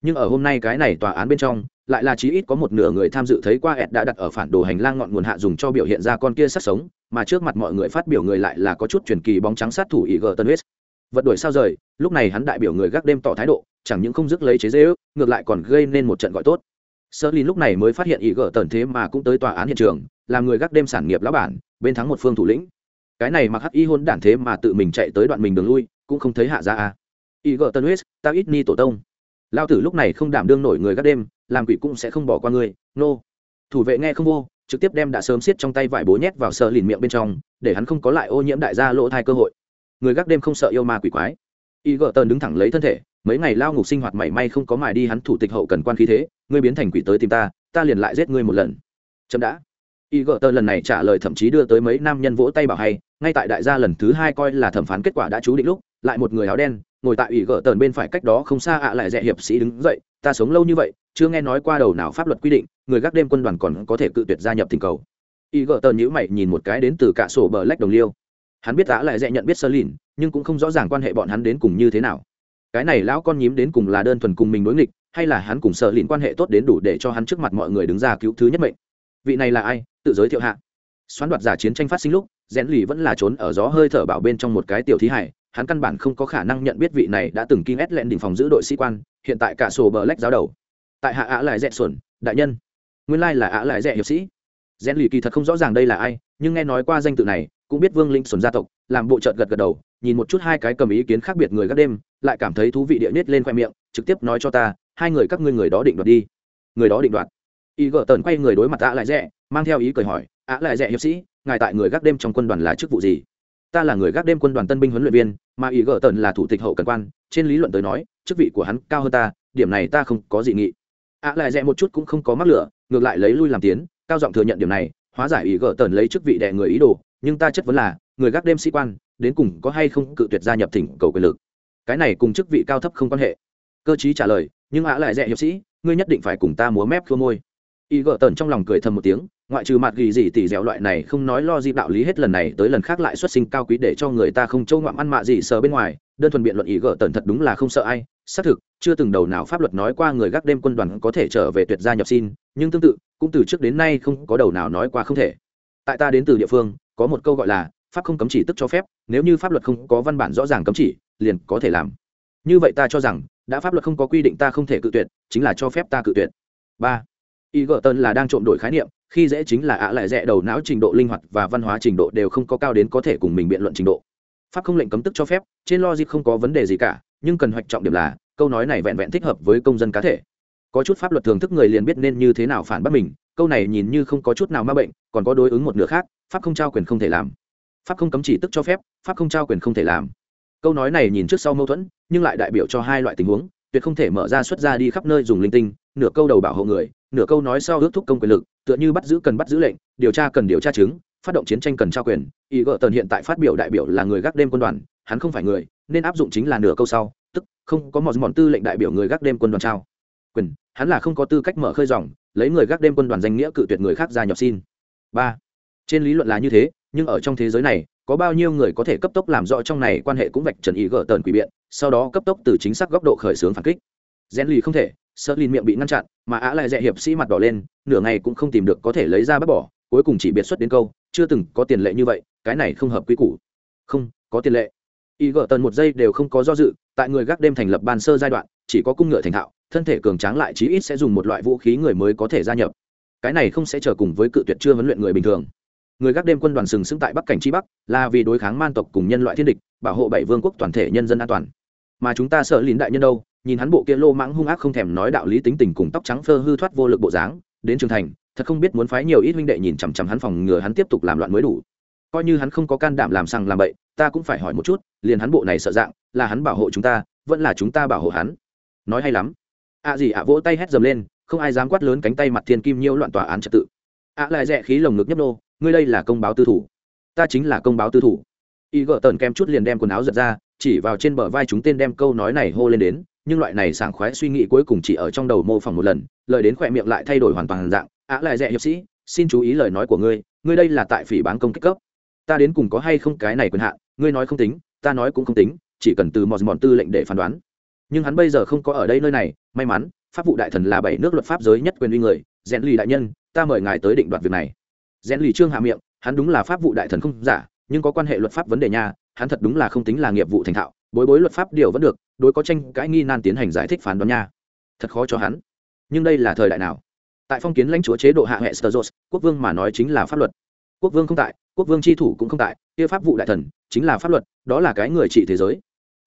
nhưng ở hôm nay cái này tòa án bên trong, lại là chí ít có một nửa người tham dự thấy qua ed đã đặt ở phản đồ hành lang ngọn nguồn hạ dùng cho biểu hiện ra con kia sát sống, mà trước mặt mọi người phát biểu người lại là có chút truyền kỳ bóng trắng sát thủ ý gờ tân huyết. Vật đuổi sao rời, lúc này hắn đại biểu người gác đêm tỏ thái độ, chẳng những không dứt lấy chế dễ ước, ngược lại còn gây nên một trận gọi tốt. Sơ lin lúc này mới phát hiện ý gờ tần thế mà cũng tới tòa án hiện trường, làm người gác đêm sản nghiệp lão bản, bên thắng một phương thủ lĩnh. Cái này mặc hắc y hôn đản thế mà tự mình chạy tới đoạn mình đường lui, cũng không thấy hạ ra à ý gờ tần huyết, ta ít ni tổ tông lao tử lúc này không đảm đương nổi người gác đêm, làm quỷ cũng sẽ không bỏ qua ngươi, nô、no. thủ vệ nghe không vô, trực tiếp đem đã sớm xiết trong tay vải bố nhét vào sợ lìn miệng bên trong, để hắn không có lại ô nhiễm đại gia lỗ thai cơ hội. Người gác đêm không sợ yêu ma quỷ quái. Y gợ tờn đứng thẳng lấy thân thể, mấy ngày lao ngục sinh hoạt mảy may không có mài đi hắn thủ tịch hậu cần quan khí thế, ngươi biến thành quỷ tới tìm ta ta liền lại giết ngươi một lần. Chậm đã. Y gợ tần lần này trả lời thậm chí đưa tới mấy nam nhân vỗ tay bảo hay, ngay tại đại gia lần thứ hai coi là thẩm phán kết quả đã chú định lúc lại một người áo đen, ngồi tại ủy gỡ tờn bên phải cách đó không xa ạ lại dẹ hiệp sĩ đứng dậy, ta sống lâu như vậy, chưa nghe nói qua đầu nào pháp luật quy định, người gác đêm quân đoàn còn có thể cự tuyệt gia nhập tình cầu. Ủy gỡ tờn nhữ mày nhìn một cái đến từ cả sổ bờ lách đồng liêu. Hắn biết ạ lại dẹ nhận biết sơ lìn nhưng cũng không rõ ràng quan hệ bọn hắn đến cùng như thế nào. Cái này lão con nhím đến cùng là đơn thuần cùng mình đối nghịch, hay là hắn cùng sơ lìn quan hệ tốt đến đủ để cho hắn trước mặt mọi người đứng ra cứu thứ nhất mệnh? Vị này là ai? Tự giới thiệu hạ. Xoán đoạt giả chiến tranh phát sinh lúc rẽn lì vẫn là trốn ở gió hơi thở bảo bên trong một cái tiểu thí hải hắn căn bản không có khả năng nhận biết vị này đã từng kinh ét lẹn đỉnh phòng giữ đội sĩ quan, hiện tại cả sổ bờ lách giáo đầu. Tại hạ ạ lại dẹ xuẩn, đại nhân. Nguyên lai là ạ lại dẹ hiệp sĩ. Rèn lì kỳ thật không rõ ràng đây là ai, nhưng nghe nói qua danh tự này, cũng biết vương linh xuẩn gia tộc, làm bộ trợt gật gật đầu, nhìn một chút hai cái cầm ý kiến khác biệt người các đêm, lại cảm thấy thú vị địa nết lên khoe miệng, trực tiếp nói cho ta, hai người các ngươi người đó định đoạt đi. Người đó định đoạt. Y gợ tần quay người đối mặt ạ lại rẽ mang theo ý cười hỏi, ạ lại rẽ hiệp sĩ, ngài tại người gác đêm trong quân đoàn là chức vụ gì? Ta là người gác đêm quân đoàn tân binh huấn luyện viên, mà ý gợ tần là thủ tịch hậu cần quan, trên lý luận tới nói, chức vị của hắn cao hơn ta, điểm này ta không có gì nghị. Ạ lại rẽ một chút cũng không có mắc lửa, ngược lại lấy lui làm tiến, cao giọng thừa nhận điểm này, hóa giải ý gợ tần lấy chức vị đẻ người ý đồ, nhưng ta chất vấn là, người gác đêm sĩ quan, đến cùng có hay không cự tuyệt gia nhập thỉnh cầu quyền lực? Cái này cùng chức vị cao thấp không quan hệ. Cơ chí trả lời, nhưng ạ lại rẽ hiệp sĩ, ngươi nhất định phải cùng ta múa mép khua môi y gợ tần trong lòng cười thầm một tiếng, ngoại trừ mặt ghi gì tỉ dẻo loại này không nói lo gì đạo lý hết lần này tới lần khác lại xuất sinh cao quý để cho người ta không trâu ngoạm ăn mạ gì sờ bên ngoài, đơn thuần biện luận Y gợ tần thật đúng là không sợ ai, xác thực, chưa từng đầu nào pháp luật nói qua người gác đêm quân đoàn có thể trở về tuyệt gia nhập xin, nhưng tương tự, cũng từ trước đến nay không có đầu nào nói qua không thể. Tại ta đến từ địa phương, có một câu gọi là, pháp không cấm chỉ tức cho phép, nếu như pháp luật không có văn bản rõ ràng cấm chỉ, liền có thể làm. Như vậy ta cho rằng, đã pháp luật không có quy định ta không thể cự tuyệt, chính là cho phép ta cự tuyệt. Ba y gợ tân là đang trộm đổi khái niệm, khi dễ chính là ạ lại rẽ đầu não trình độ linh hoạt và văn hóa trình độ đều không có cao đến có thể cùng mình biện luận trình độ. Pháp không lệnh cấm tức cho phép, trên logic không có vấn đề gì cả, nhưng cần hoạch trọng điểm là, câu nói này vẹn vẹn thích hợp với công dân cá thể. Có chút pháp luật thường thức người liền biết nên như thế nào phản bác mình, câu này nhìn như không có chút nào ma bệnh, còn có đối ứng một nửa khác, pháp không trao quyền không thể làm. Pháp không cấm chỉ tức cho phép, pháp không trao quyền không thể làm. Câu nói này nhìn trước sau mâu thuẫn, nhưng lại đại biểu cho hai loại tình huống, tuyệt không thể mở ra xuất ra đi khắp nơi dùng linh tinh nửa câu đầu bảo hộ người, nửa câu nói sau ước thúc công quyền lực, tựa như bắt giữ cần bắt giữ lệnh, điều tra cần điều tra chứng, phát động chiến tranh cần trao quyền. Ý gợ tần hiện tại phát biểu đại biểu là người gác đêm quân đoàn, hắn không phải người, nên áp dụng chính là nửa câu sau, tức, không có mòn mòn tư lệnh đại biểu người gác đêm quân đoàn trao quyền. Hắn là không có tư cách mở khơi dòng, lấy người gác đêm quân đoàn danh nghĩa cự tuyệt người khác gia nhập xin. Ba, trên lý luận là như thế, nhưng ở trong thế giới này, có bao nhiêu người có thể cấp tốc làm rõ trong này quan hệ cũng vạch trần ý gỡ tần quỷ biện, sau đó cấp tốc từ chính xác góc độ khởi xướng phản kích? Gen lì không thể sợ lìn miệng bị ngăn chặn, mà á lại dẹ hiệp sĩ mặt đỏ lên, nửa ngày cũng không tìm được có thể lấy ra bắt bỏ, cuối cùng chỉ biệt xuất đến câu, chưa từng có tiền lệ như vậy, cái này không hợp quy củ. Không, có tiền lệ. Y gỡ tần một giây đều không có do dự, tại người gác đêm thành lập ban sơ giai đoạn, chỉ có cung ngựa thành thạo, thân thể cường tráng lại chí ít sẽ dùng một loại vũ khí người mới có thể gia nhập. Cái này không sẽ chờ cùng với cự tuyệt chưa huấn luyện người bình thường. Người gác đêm quân đoàn sừng sững tại bắc cảnh chi bắc, là vì đối kháng man tộc cùng nhân loại thiên địch, bảo hộ bảy vương quốc toàn thể nhân dân an toàn. Mà chúng ta sợ lín đại nhân đâu? Nhìn hắn bộ kia lô mãng hung ác không thèm nói đạo lý tính tình cùng tóc trắng phơ hư thoát vô lực bộ dáng, đến trường thành, thật không biết muốn phái nhiều ít huynh đệ nhìn chằm chằm hắn phòng ngừa hắn tiếp tục làm loạn mới đủ. Coi như hắn không có can đảm làm sằng làm bậy, ta cũng phải hỏi một chút, liền hắn bộ này sợ dạng, là hắn bảo hộ chúng ta, vẫn là chúng ta bảo hộ hắn? Nói hay lắm. Ạ gì ạ vỗ tay hét dầm lên, không ai dám quát lớn cánh tay mặt thiên kim nhiễu loạn tòa án trật tự. Ạ lại rẽ khí lồng ngực nhấp nô, ngươi đây là công báo tư thủ. Ta chính là công báo tư thủ. Y gỡ tần kem chút liền đem quần áo giật ra, chỉ vào trên bờ vai chúng tên đem câu nói này hô lên đến nhưng loại này sảng khoái suy nghĩ cuối cùng chỉ ở trong đầu mô phỏng một lần, lời đến khỏe miệng lại thay đổi hoàn toàn dạng ạ lại dẹ hiệp sĩ, xin chú ý lời nói của ngươi ngươi đây là tại phỉ bán công kích cấp. Ta đến cùng có hay không cái này quyền hạn, ngươi nói không tính, ta nói cũng không tính, chỉ cần từ mòn mòn tư lệnh để phán đoán. Nhưng hắn bây giờ không có ở đây nơi này, may mắn, pháp vụ đại thần là bảy nước luật pháp giới nhất quyền uy người rèn lì đại nhân, ta mời ngài tới định đoạt việc này. Rèn lì trương hạ miệng, hắn đúng là pháp vụ đại thần không giả, nhưng có quan hệ luật pháp vấn đề nha, hắn thật đúng là không tính là nghiệp vụ thành thạo bối bối luật pháp điều vẫn được, đối có tranh cãi nghi nan tiến hành giải thích phán đoán nha. Thật khó cho hắn. Nhưng đây là thời đại nào? Tại phong kiến lãnh chúa chế độ hạ hệ sơ quốc vương mà nói chính là pháp luật. Quốc vương không tại, quốc vương tri thủ cũng không tại, kia pháp vụ đại thần chính là pháp luật, đó là cái người trị thế giới.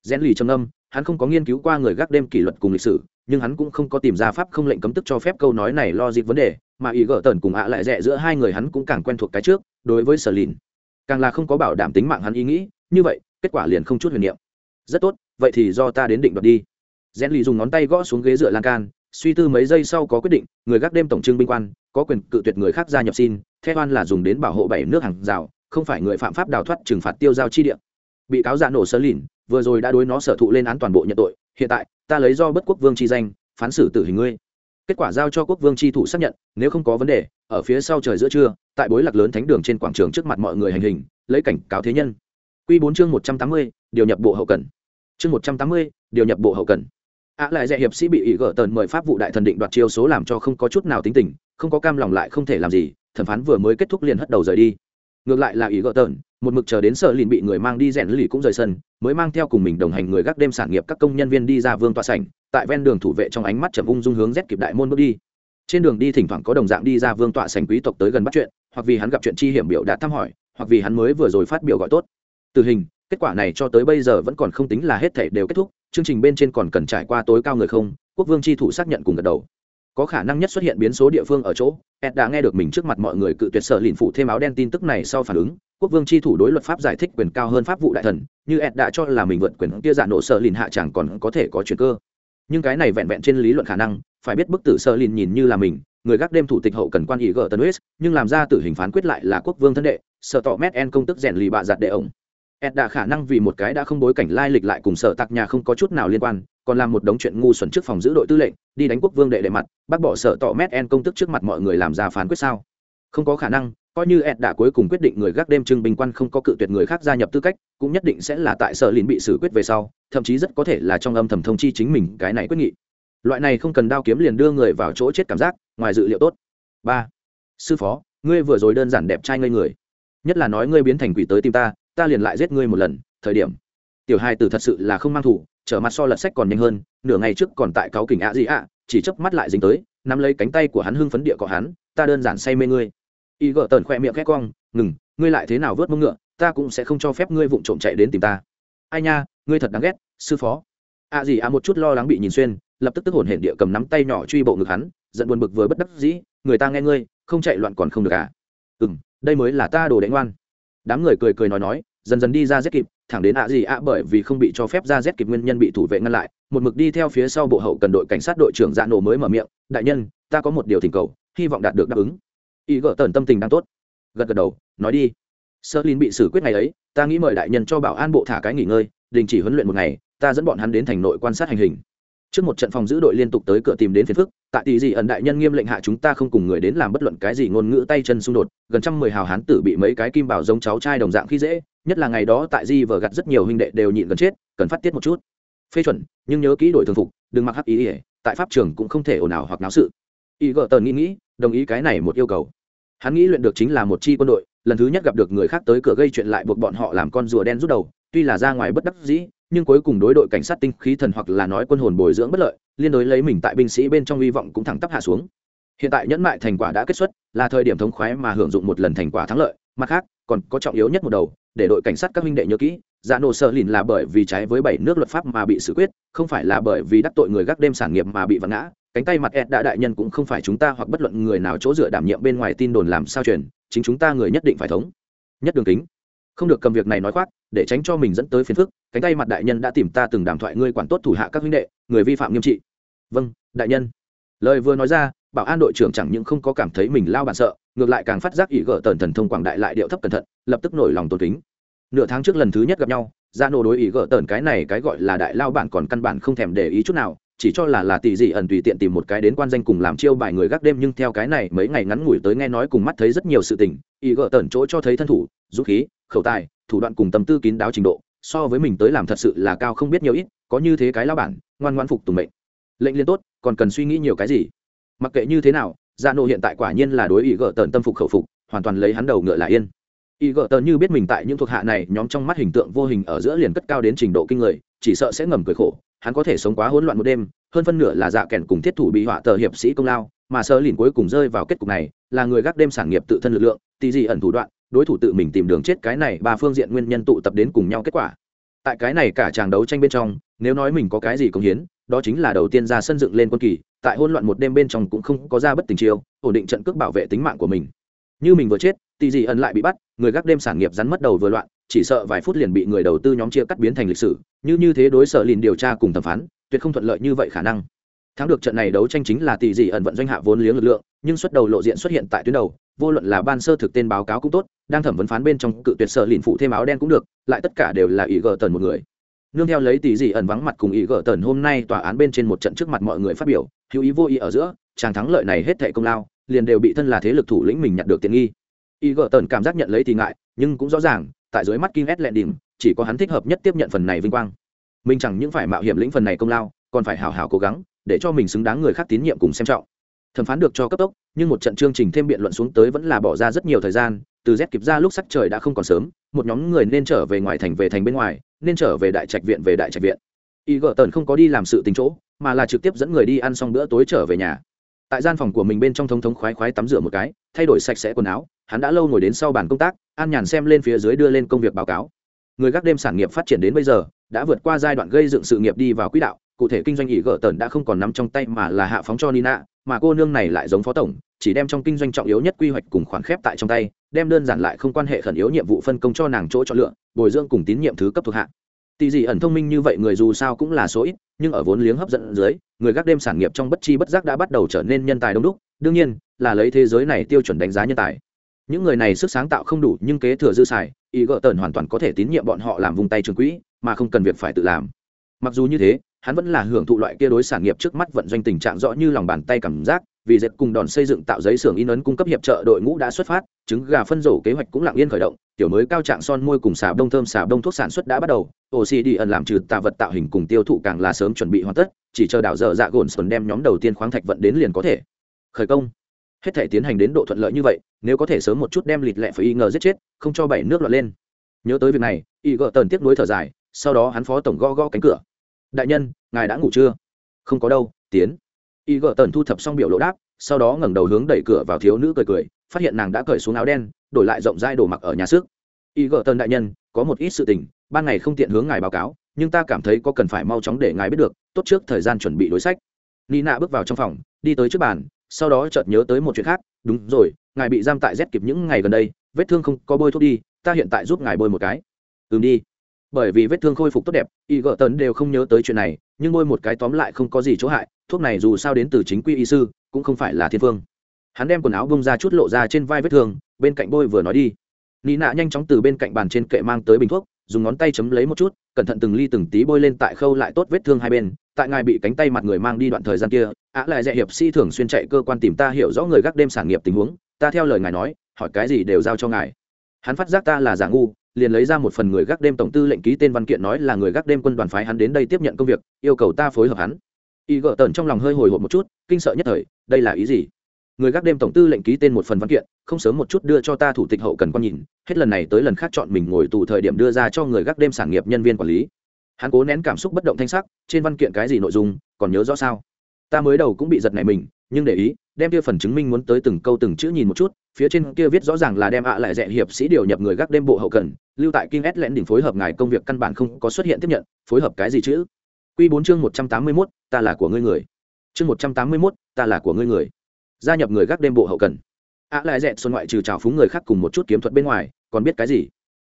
Rèn lì trầm âm hắn không có nghiên cứu qua người gác đêm kỷ luật cùng lịch sử, nhưng hắn cũng không có tìm ra pháp không lệnh cấm tức cho phép câu nói này lo dịp vấn đề, mà ý gỡ tần cùng ạ lại rẻ giữa hai người hắn cũng càng quen thuộc cái trước, đối với sở lìn. Càng là không có bảo đảm tính mạng hắn ý nghĩ, như vậy, kết quả liền không chút huyền niệm rất tốt, vậy thì do ta đến định đoạt đi. Rèn lì dùng ngón tay gõ xuống ghế dựa lan can, suy tư mấy giây sau có quyết định, người gác đêm tổng trưng binh quan, có quyền cự tuyệt người khác gia nhập xin, theo oan là dùng đến bảo hộ bảy nước hàng rào, không phải người phạm pháp đào thoát trừng phạt tiêu giao chi địa. Bị cáo giả nổ sơ lìn, vừa rồi đã đối nó sở thụ lên án toàn bộ nhận tội, hiện tại, ta lấy do bất quốc vương chi danh, phán xử tử hình ngươi. Kết quả giao cho quốc vương chi thủ xác nhận, nếu không có vấn đề, ở phía sau trời giữa trưa, tại bối lạc lớn thánh đường trên quảng trường trước mặt mọi người hành hình, lấy cảnh cáo thế nhân. Quy bốn chương một trăm tám mươi, điều nhập bộ hậu cần chương một trăm tám mươi, điều nhập bộ hậu cần. Ạ lại dạy hiệp sĩ bị ỷ gỡ tần mời pháp vụ đại thần định đoạt chiêu số làm cho không có chút nào tính tình, không có cam lòng lại không thể làm gì, thẩm phán vừa mới kết thúc liền hất đầu rời đi. Ngược lại là ỷ gỡ tần, một mực chờ đến sợ liền bị người mang đi rèn lì cũng rời sân, mới mang theo cùng mình đồng hành người gác đêm sản nghiệp các công nhân viên đi ra vương tọa sảnh, tại ven đường thủ vệ trong ánh mắt chậm ung dung hướng rét kịp đại môn bước đi. Trên đường đi thỉnh thoảng có đồng dạng đi ra vương tọa sảnh quý tộc tới gần bắt chuyện, hoặc vì hắn gặp chuyện chi hiểm biểu đã thăm hỏi, hoặc vì hắn mới vừa rồi phát biểu gọi tốt. Từ hình kết quả này cho tới bây giờ vẫn còn không tính là hết thể đều kết thúc, chương trình bên trên còn cần trải qua tối cao người không, quốc vương tri thủ xác nhận cùng gật đầu. Có khả năng nhất xuất hiện biến số địa phương ở chỗ, ed đã nghe được mình trước mặt mọi người cự tuyệt sợ lìn phụ thêm áo đen tin tức này sau phản ứng, quốc vương tri thủ đối luật pháp giải thích quyền cao hơn pháp vụ đại thần, như ed đã cho là mình vượt quyền kia dạ giả nộ sợ lìn hạ chẳng còn có thể có chuyện cơ. Nhưng cái này vẹn vẹn trên lý luận khả năng, phải biết bức tử sợ lìn nhìn như là mình, người gác đêm thủ tịch hậu cần quan ý gờ tân west nhưng làm ra tử hình phán quyết lại là quốc vương thân đệ, sợ tỏ mét en công tức rèn lì bạ giặt đệ ổng ed đã khả năng vì một cái đã không bối cảnh lai lịch lại cùng sở tạc nhà không có chút nào liên quan, còn làm một đống chuyện ngu xuẩn trước phòng giữ đội tư lệnh, đi đánh quốc vương đệ đệ mặt, bác bỏ sở tọ mét en công tức trước mặt mọi người làm ra phán quyết sao? Không có khả năng, coi như ed đã cuối cùng quyết định người gác đêm trưng bình quan không có cự tuyệt người khác gia nhập tư cách, cũng nhất định sẽ là tại sở lìn bị xử quyết về sau, thậm chí rất có thể là trong âm thầm thông chi chính mình cái này quyết nghị. Loại này không cần đao kiếm liền đưa người vào chỗ chết cảm giác, ngoài dự liệu tốt. Ba. Sư phó, ngươi vừa rồi đơn giản đẹp trai ngây người. Nhất là nói ngươi biến thành quỷ tới tìm ta ta liền lại giết ngươi một lần, thời điểm. Tiểu hai tử thật sự là không mang thủ, trở mặt so lật sách còn nhanh hơn, nửa ngày trước còn tại cáo kỉnh ạ gì ạ, chỉ chớp mắt lại dính tới, nắm lấy cánh tay của hắn hưng phấn địa cọ hắn, ta đơn giản say mê ngươi. Y gỡ tờn khoe miệng khét cong, ngừng, ngươi lại thế nào vớt mông ngựa, ta cũng sẽ không cho phép ngươi vụng trộm chạy đến tìm ta. Ai nha, ngươi thật đáng ghét, sư phó. Ạ gì ạ một chút lo lắng bị nhìn xuyên, lập tức tức hồn hển địa cầm nắm tay nhỏ truy bộ ngực hắn, giận buồn bực với bất đắc dĩ, người ta nghe ngươi, không chạy loạn còn không được à? Ừ đây mới là ta đồ đánh ngoan đám người cười cười nói nói dần dần đi ra rét kịp, thẳng đến ạ gì ạ bởi vì không bị cho phép ra rét kịp nguyên nhân bị thủ vệ ngăn lại, một mực đi theo phía sau bộ hậu cần đội cảnh sát đội trưởng dạ nổ mới mở miệng, đại nhân, ta có một điều thỉnh cầu, hy vọng đạt được đáp ứng. Ý gỡ tần tâm tình đang tốt. Gật gật đầu, nói đi. Sơ lin bị xử quyết ngày ấy, ta nghĩ mời đại nhân cho bảo an bộ thả cái nghỉ ngơi, đình chỉ huấn luyện một ngày, ta dẫn bọn hắn đến thành nội quan sát hành hình trước một trận phòng giữ đội liên tục tới cửa tìm đến phiền phức, tại tỷ dị ẩn đại nhân nghiêm lệnh hạ chúng ta không cùng người đến làm bất luận cái gì ngôn ngữ tay chân xung đột, gần trăm mười hào hán tử bị mấy cái kim bảo giống cháu trai đồng dạng khi dễ, nhất là ngày đó tại di vờ gặt rất nhiều huynh đệ đều nhịn gần chết, cần phát tiết một chút. Phê chuẩn, nhưng nhớ kỹ đổi thường phục, đừng mặc hắc ý ỉa tại pháp trường cũng không thể ồn ào hoặc náo sự. Y gợ tờn nghĩ nghĩ, đồng ý cái này một yêu cầu. Hắn nghĩ luyện được chính là một chi quân đội, lần thứ nhất gặp được người khác tới cửa gây chuyện lại buộc bọn họ làm con rùa đen rút đầu, tuy là ra ngoài bất đắc dĩ nhưng cuối cùng đối đội cảnh sát tinh khí thần hoặc là nói quân hồn bồi dưỡng bất lợi, liên đối lấy mình tại binh sĩ bên trong hy vọng cũng thẳng tắp hạ xuống. Hiện tại nhẫn mại thành quả đã kết xuất, là thời điểm thống khoái mà hưởng dụng một lần thành quả thắng lợi, mặt khác, còn có trọng yếu nhất một đầu, để đội cảnh sát các minh đệ nhớ kỹ dạ nổ sợ lìn là bởi vì trái với bảy nước luật pháp mà bị xử quyết, không phải là bởi vì đắc tội người gác đêm sản nghiệp mà bị vặn ngã, cánh tay mặt ed đã đại nhân cũng không phải chúng ta hoặc bất luận người nào chỗ dựa đảm nhiệm bên ngoài tin đồn làm sao truyền, chính chúng ta người nhất định phải thống. Nhất đường kính không được cầm việc này nói khoác, để tránh cho mình dẫn tới phiền phức, cánh tay mặt đại nhân đã tìm ta từng đàm thoại ngươi quản tốt thủ hạ các huynh đệ, người vi phạm nghiêm trị. Vâng đại nhân. Lời vừa nói ra, bảo an đội trưởng chẳng những không có cảm thấy mình lao bàn sợ, ngược lại càng phát giác ỷ gỡ tần thần thông quảng đại lại điệu thấp cẩn thận, lập tức nổi lòng tôn kính. Nửa tháng trước lần thứ nhất gặp nhau ra nổ đối ỷ gỡ tần cái này cái gọi là đại lao bản còn căn bản không thèm để ý chút nào chỉ cho là là tỷ dị ẩn tùy tiện tìm một cái đến quan danh cùng làm chiêu bài người gác đêm, nhưng theo cái này, mấy ngày ngắn ngủi tới nghe nói cùng mắt thấy rất nhiều sự tình, y gỡ tần chỗ cho thấy thân thủ, dũng khí, khẩu tài, thủ đoạn cùng tâm tư kín đáo trình độ, so với mình tới làm thật sự là cao không biết nhiều ít, có như thế cái lao bản, ngoan ngoan phục tùng mệnh. Lệnh liên tốt, còn cần suy nghĩ nhiều cái gì? Mặc kệ như thế nào gia nộ hiện tại quả nhiên là đối ý gỡ tần tâm phục khẩu phục, hoàn toàn lấy hắn đầu ngựa lại yên. Ý gỡ tần như biết mình tại những thuộc hạ này, nhóm trong mắt hình tượng vô hình ở giữa liền cất cao đến trình độ kinh người, chỉ sợ sẽ ngầm cười khổ hắn có thể sống quá hỗn loạn một đêm, hơn phân nửa là dạ kèn cùng thiết thủ bị họa tờ hiệp sĩ công lao, mà sơ lìn cuối cùng rơi vào kết cục này, là người gác đêm sản nghiệp tự thân lực lượng, tì gì ẩn thủ đoạn, đối thủ tự mình tìm đường chết cái này ba phương diện nguyên nhân tụ tập đến cùng nhau kết quả. Tại cái này cả chàng đấu tranh bên trong, nếu nói mình có cái gì công hiến, đó chính là đầu tiên ra sân dựng lên quân kỳ, tại hỗn loạn một đêm bên trong cũng không có ra bất tình chiêu, ổn định trận cước bảo vệ tính mạng của mình. Như mình vừa chết tỷ gì ẩn lại bị bắt, người gác đêm sản nghiệp rắn mất đầu vừa loạn chỉ sợ vài phút liền bị người đầu tư nhóm chia cắt biến thành lịch sử, như như thế đối sở liền điều tra cùng thẩm phán, tuyệt không thuận lợi như vậy khả năng. Thắng được trận này đấu tranh chính là tỷ dị ẩn vận doanh hạ vốn liếng lực lượng, nhưng xuất đầu lộ diện xuất hiện tại tuyến đầu, vô luận là ban sơ thực tên báo cáo cũng tốt, đang thẩm vấn phán bên trong cự tuyệt sở lìn phụ thêm áo đen cũng được, lại tất cả đều là ý gờ tần một người. Nương theo lấy tỷ dị ẩn vắng mặt cùng ý gờ tần hôm nay tòa án bên trên một trận trước mặt mọi người phát biểu, hữu ý vô ý ở giữa, chàng thắng lợi này hết thệ công lao, liền đều bị thân là thế lực thủ lĩnh mình nhận được tiện nghi. Ý gờ tần cảm giác nhận lấy thì ngại, nhưng cũng rõ ràng tại dưới mắt King S chỉ có hắn thích hợp nhất tiếp nhận phần này vinh quang. Mình chẳng những phải mạo hiểm lĩnh phần này công lao, còn phải hào hào cố gắng, để cho mình xứng đáng người khác tín nhiệm cùng xem trọng. Thẩm phán được cho cấp tốc, nhưng một trận chương trình thêm biện luận xuống tới vẫn là bỏ ra rất nhiều thời gian, từ Z kịp ra lúc sắc trời đã không còn sớm, một nhóm người nên trở về ngoài thành về thành bên ngoài, nên trở về đại trạch viện về đại trạch viện. Y gở tần không có đi làm sự tình chỗ, mà là trực tiếp dẫn người đi ăn xong bữa tối trở về nhà. Tại gian phòng của mình bên trong thống thống khoái khoái tắm rửa một cái, thay đổi sạch sẽ quần áo, hắn đã lâu ngồi đến sau bàn công tác, an nhàn xem lên phía dưới đưa lên công việc báo cáo. Người gác đêm sản nghiệp phát triển đến bây giờ đã vượt qua giai đoạn gây dựng sự nghiệp đi vào quỹ đạo cụ thể kinh doanh ỷ gỡ tần đã không còn nắm trong tay mà là hạ phóng cho nina mà cô nương này lại giống phó tổng chỉ đem trong kinh doanh trọng yếu nhất quy hoạch cùng khoản khép tại trong tay đem đơn giản lại không quan hệ khẩn yếu nhiệm vụ phân công cho nàng chỗ chọn lựa bồi dưỡng cùng tín nhiệm thứ cấp thuộc hạ. Tỷ dị ẩn thông minh như vậy người dù sao cũng là số ít nhưng ở vốn liếng hấp dẫn dưới người gác đêm sản nghiệp trong bất chi bất giác đã bắt đầu trở nên nhân tài đông đúc. Đương nhiên là lấy thế giới này tiêu chuẩn đánh giá nhân tài những người này sức sáng tạo không đủ, nhưng kế thừa dư xài, ý gỡ tần hoàn toàn có thể tín nhiệm bọn họ làm vùng tay trường quỹ, mà không cần việc phải tự làm. Mặc dù như thế, hắn vẫn là hưởng thụ loại kia đối sản nghiệp trước mắt vận doanh tình trạng rõ như lòng bàn tay cảm giác, vì dệt cùng đòn xây dựng tạo giấy xưởng in ấn cung cấp hiệp trợ đội ngũ đã xuất phát, trứng gà phân rổ kế hoạch cũng lặng yên khởi động, tiểu mới cao trạng son môi cùng xà đông thơm, xà đông thuốc sản xuất đã bắt đầu oxy đi ẩn làm trừ tạ vật tạo hình cùng tiêu thụ càng là sớm chuẩn bị hoàn tất, chỉ chờ đảo dở dạ gồn sơn đem nhóm đầu tiên khoáng thạch vận đến liền có thể. Khởi công hết thể tiến hành đến độ thuận lợi như vậy, nếu có thể sớm một chút đem lịt lẹ phải y ngờ giết chết, không cho bảy nước lọt lên. Nhớ tới việc này, y gợ tần tiếp nối thở dài, sau đó hắn phó tổng go go cánh cửa. Đại nhân, ngài đã ngủ chưa? Không có đâu, tiến. Y gợ tần thu thập xong biểu lộ đáp, sau đó ngẩng đầu hướng đẩy cửa vào thiếu nữ cười cười, phát hiện nàng đã cởi xuống áo đen, đổi lại rộng rãi đồ mặc ở nhà sức y gợ tần đại nhân, có một ít sự tình, ban ngày không tiện hướng ngài báo cáo, nhưng ta cảm thấy có cần phải mau chóng để ngài biết được, tốt trước thời gian chuẩn bị đối sách. Nina bước vào trong phòng, đi tới trước bàn sau đó chợt nhớ tới một chuyện khác, đúng rồi, ngài bị giam tại z kịp những ngày gần đây, vết thương không có bôi thuốc đi, ta hiện tại giúp ngài bôi một cái. Ừm, đi. Bởi vì vết thương khôi phục tốt đẹp, y gợ tấn đều không nhớ tới chuyện này, nhưng bôi một cái tóm lại không có gì chỗ hại, thuốc này dù sao đến từ chính quy y sư, cũng không phải là thiên phương hắn đem quần áo bông ra chút lộ ra trên vai vết thương, bên cạnh bôi vừa nói đi. Nị nạ nhanh chóng từ bên cạnh bàn trên kệ mang tới bình thuốc, dùng ngón tay chấm lấy một chút, cẩn thận từng ly từng tí bôi lên tại khâu lại tốt vết thương hai bên, tại ngài bị cánh tay mặt người mang đi đoạn thời gian kia á lại dạy hiệp sĩ thường xuyên chạy cơ quan tìm ta hiểu rõ người gác đêm sản nghiệp tình huống, ta theo lời ngài nói, hỏi cái gì đều giao cho ngài. Hắn phát giác ta là giả ngu, liền lấy ra một phần người gác đêm tổng tư lệnh ký tên văn kiện nói là người gác đêm quân đoàn phái hắn đến đây tiếp nhận công việc, yêu cầu ta phối hợp hắn. Y gợ tần trong lòng hơi hồi hộp một chút, kinh sợ nhất thời, đây là ý gì? Người gác đêm tổng tư lệnh ký tên một phần văn kiện, không sớm một chút đưa cho ta thủ tịch hậu cần quan nhìn, hết lần này tới lần khác chọn mình ngồi tù thời điểm đưa ra cho người gác đêm sản nghiệp nhân viên quản lý. Hắn cố nén cảm xúc bất động thanh sắc, trên văn kiện cái gì nội dung, còn nhớ rõ sao? Ta mới đầu cũng bị giật này mình, nhưng để ý, đem kia phần chứng minh muốn tới từng câu từng chữ nhìn một chút, phía trên kia viết rõ ràng là đem ạ lại rẻ hiệp sĩ điều nhập người gác đêm bộ hậu cần, lưu tại kinh s lẽn đỉnh phối hợp ngài công việc căn bản không có xuất hiện tiếp nhận, phối hợp cái gì chữ q bốn chương một trăm tám mươi mốt, ta là của ngươi người. Chương một trăm tám mươi mốt, ta là của ngươi người. Gia nhập người gác đêm bộ hậu cần. Ạ lại rẽ xuân ngoại trừ trào phúng người khác cùng một chút kiếm thuật bên ngoài, còn biết cái gì?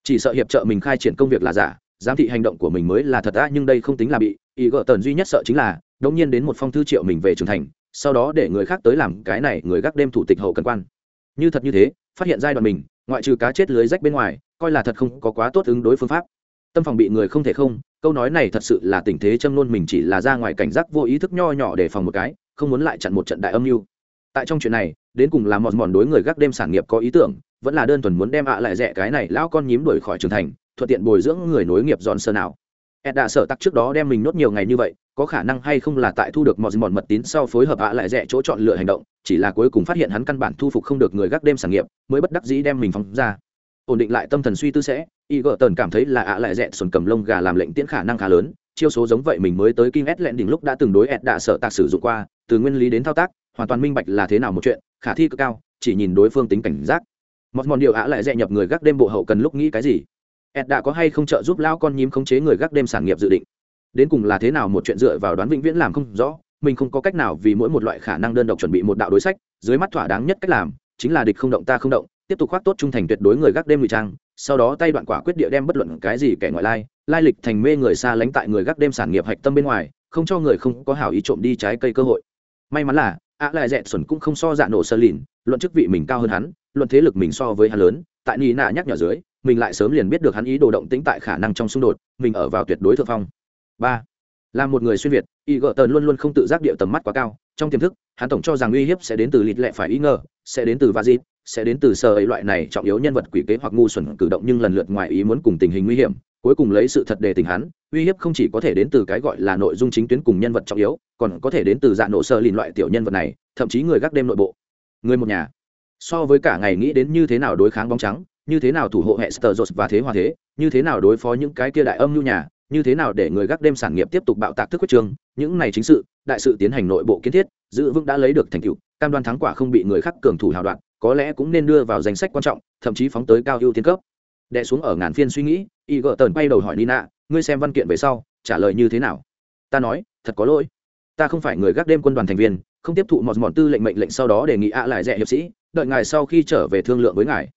Chỉ sợ hiệp trợ mình khai triển công việc là giả, giám thị hành động của mình mới là thật đã nhưng đây không tính là bị, ý gợ tần duy nhất sợ chính là đống nhiên đến một phong thư triệu mình về trưởng thành, sau đó để người khác tới làm cái này, người gác đêm thủ tịch hậu cần quan. Như thật như thế, phát hiện giai đoạn mình, ngoại trừ cá chết lưới rách bên ngoài, coi là thật không có quá tốt ứng đối phương pháp. Tâm phòng bị người không thể không, câu nói này thật sự là tình thế châm luôn mình chỉ là ra ngoài cảnh giác vô ý thức nho nhỏ để phòng một cái, không muốn lại chặn một trận đại âm mưu. Tại trong chuyện này, đến cùng là mòn mòn đối người gác đêm sản nghiệp có ý tưởng, vẫn là đơn thuần muốn đem ạ lại rẻ cái này lão con nhím đuổi khỏi trưởng thành, thuận tiện bồi dưỡng người nối nghiệp giòn sơ nào ed đã sợ tắc trước đó đem mình nốt nhiều ngày như vậy, có khả năng hay không là tại thu được mọi mòn mật tín sau phối hợp ạ lại rẻ chỗ chọn lựa hành động, chỉ là cuối cùng phát hiện hắn căn bản thu phục không được người gác đêm sản nghiệp, mới bất đắc dĩ đem mình phóng ra. Ổn định lại tâm thần suy tư sẽ, y gợ tần cảm thấy là ạ lại rẽ xuẩn cầm lông gà làm lệnh tiễn khả năng khá lớn, chiêu số giống vậy mình mới tới kinh ed lẹn đỉnh lúc đã từng đối ed đạ sợ tạc sử dụng qua, từ nguyên lý đến thao tác, hoàn toàn minh bạch là thế nào một chuyện, khả thi cực cao, chỉ nhìn đối phương tính cảnh giác. Một mòn điều ạ lại rẻ nhập người gác đêm bộ hậu cần lúc nghĩ cái gì? Ed đã có hay không trợ giúp lao con nhím khống chế người gác đêm sản nghiệp dự định? Đến cùng là thế nào một chuyện dựa vào đoán vĩnh viễn làm không rõ, mình không có cách nào vì mỗi một loại khả năng đơn độc chuẩn bị một đạo đối sách, dưới mắt thỏa đáng nhất cách làm, chính là địch không động ta không động, tiếp tục khoác tốt trung thành tuyệt đối người gác đêm ngụy trang, sau đó tay đoạn quả quyết địa đem bất luận cái gì kẻ ngoại lai lai lịch thành mê người xa lánh tại người gác đêm sản nghiệp hạch tâm bên ngoài, không cho người không có hảo ý trộm đi trái cây cơ hội. May mắn là ạ lại dẹn xuẩn cũng không so dạ nổ sơ lìn, luận chức vị mình cao hơn hắn, luận thế lực mình so với hắn lớn, tại nị nạ nhắc nhở dưới mình lại sớm liền biết được hắn ý đồ động tĩnh tại khả năng trong xung đột, mình ở vào tuyệt đối thượng phong. Ba, là một người xuyên việt, y gợ tần luôn luôn không tự giác địa tầm mắt quá cao. Trong tiềm thức, hắn tổng cho rằng uy hiếp sẽ đến từ lịt lệ phải ý ngờ, sẽ đến từ va sẽ đến từ sơ ấy loại này trọng yếu nhân vật quỷ kế hoặc ngu xuẩn cử động nhưng lần lượt ngoài ý muốn cùng tình hình nguy hiểm, cuối cùng lấy sự thật đề tình hắn, uy hiếp không chỉ có thể đến từ cái gọi là nội dung chính tuyến cùng nhân vật trọng yếu, còn có thể đến từ dạng nổ sơ lìn loại tiểu nhân vật này, thậm chí người gác đêm nội bộ. Người một nhà. So với cả ngày nghĩ đến như thế nào đối kháng bóng trắng như thế nào thủ hộ hệ sờ và thế hòa thế, như thế nào đối phó những cái kia đại âm nhu nhà, như thế nào để người gác đêm sản nghiệp tiếp tục bạo tạc thức quyết trường? những này chính sự, đại sự tiến hành nội bộ kiến thiết, giữ vững đã lấy được thành tựu, cam đoan thắng quả không bị người khác cường thủ hào đoạn, có lẽ cũng nên đưa vào danh sách quan trọng, thậm chí phóng tới cao ưu tiên cấp. Đè xuống ở ngàn phiên suy nghĩ y tần quay đầu hỏi nina, ngươi xem văn kiện về sau, trả lời như thế nào? Ta nói, thật có lỗi. Ta không phải người gác đêm quân đoàn thành viên, không tiếp thụ một mọn tư lệnh mệnh lệnh sau đó đề nghị ạ lại rẻ hiệp sĩ, đợi ngài sau khi trở về thương lượng với ngài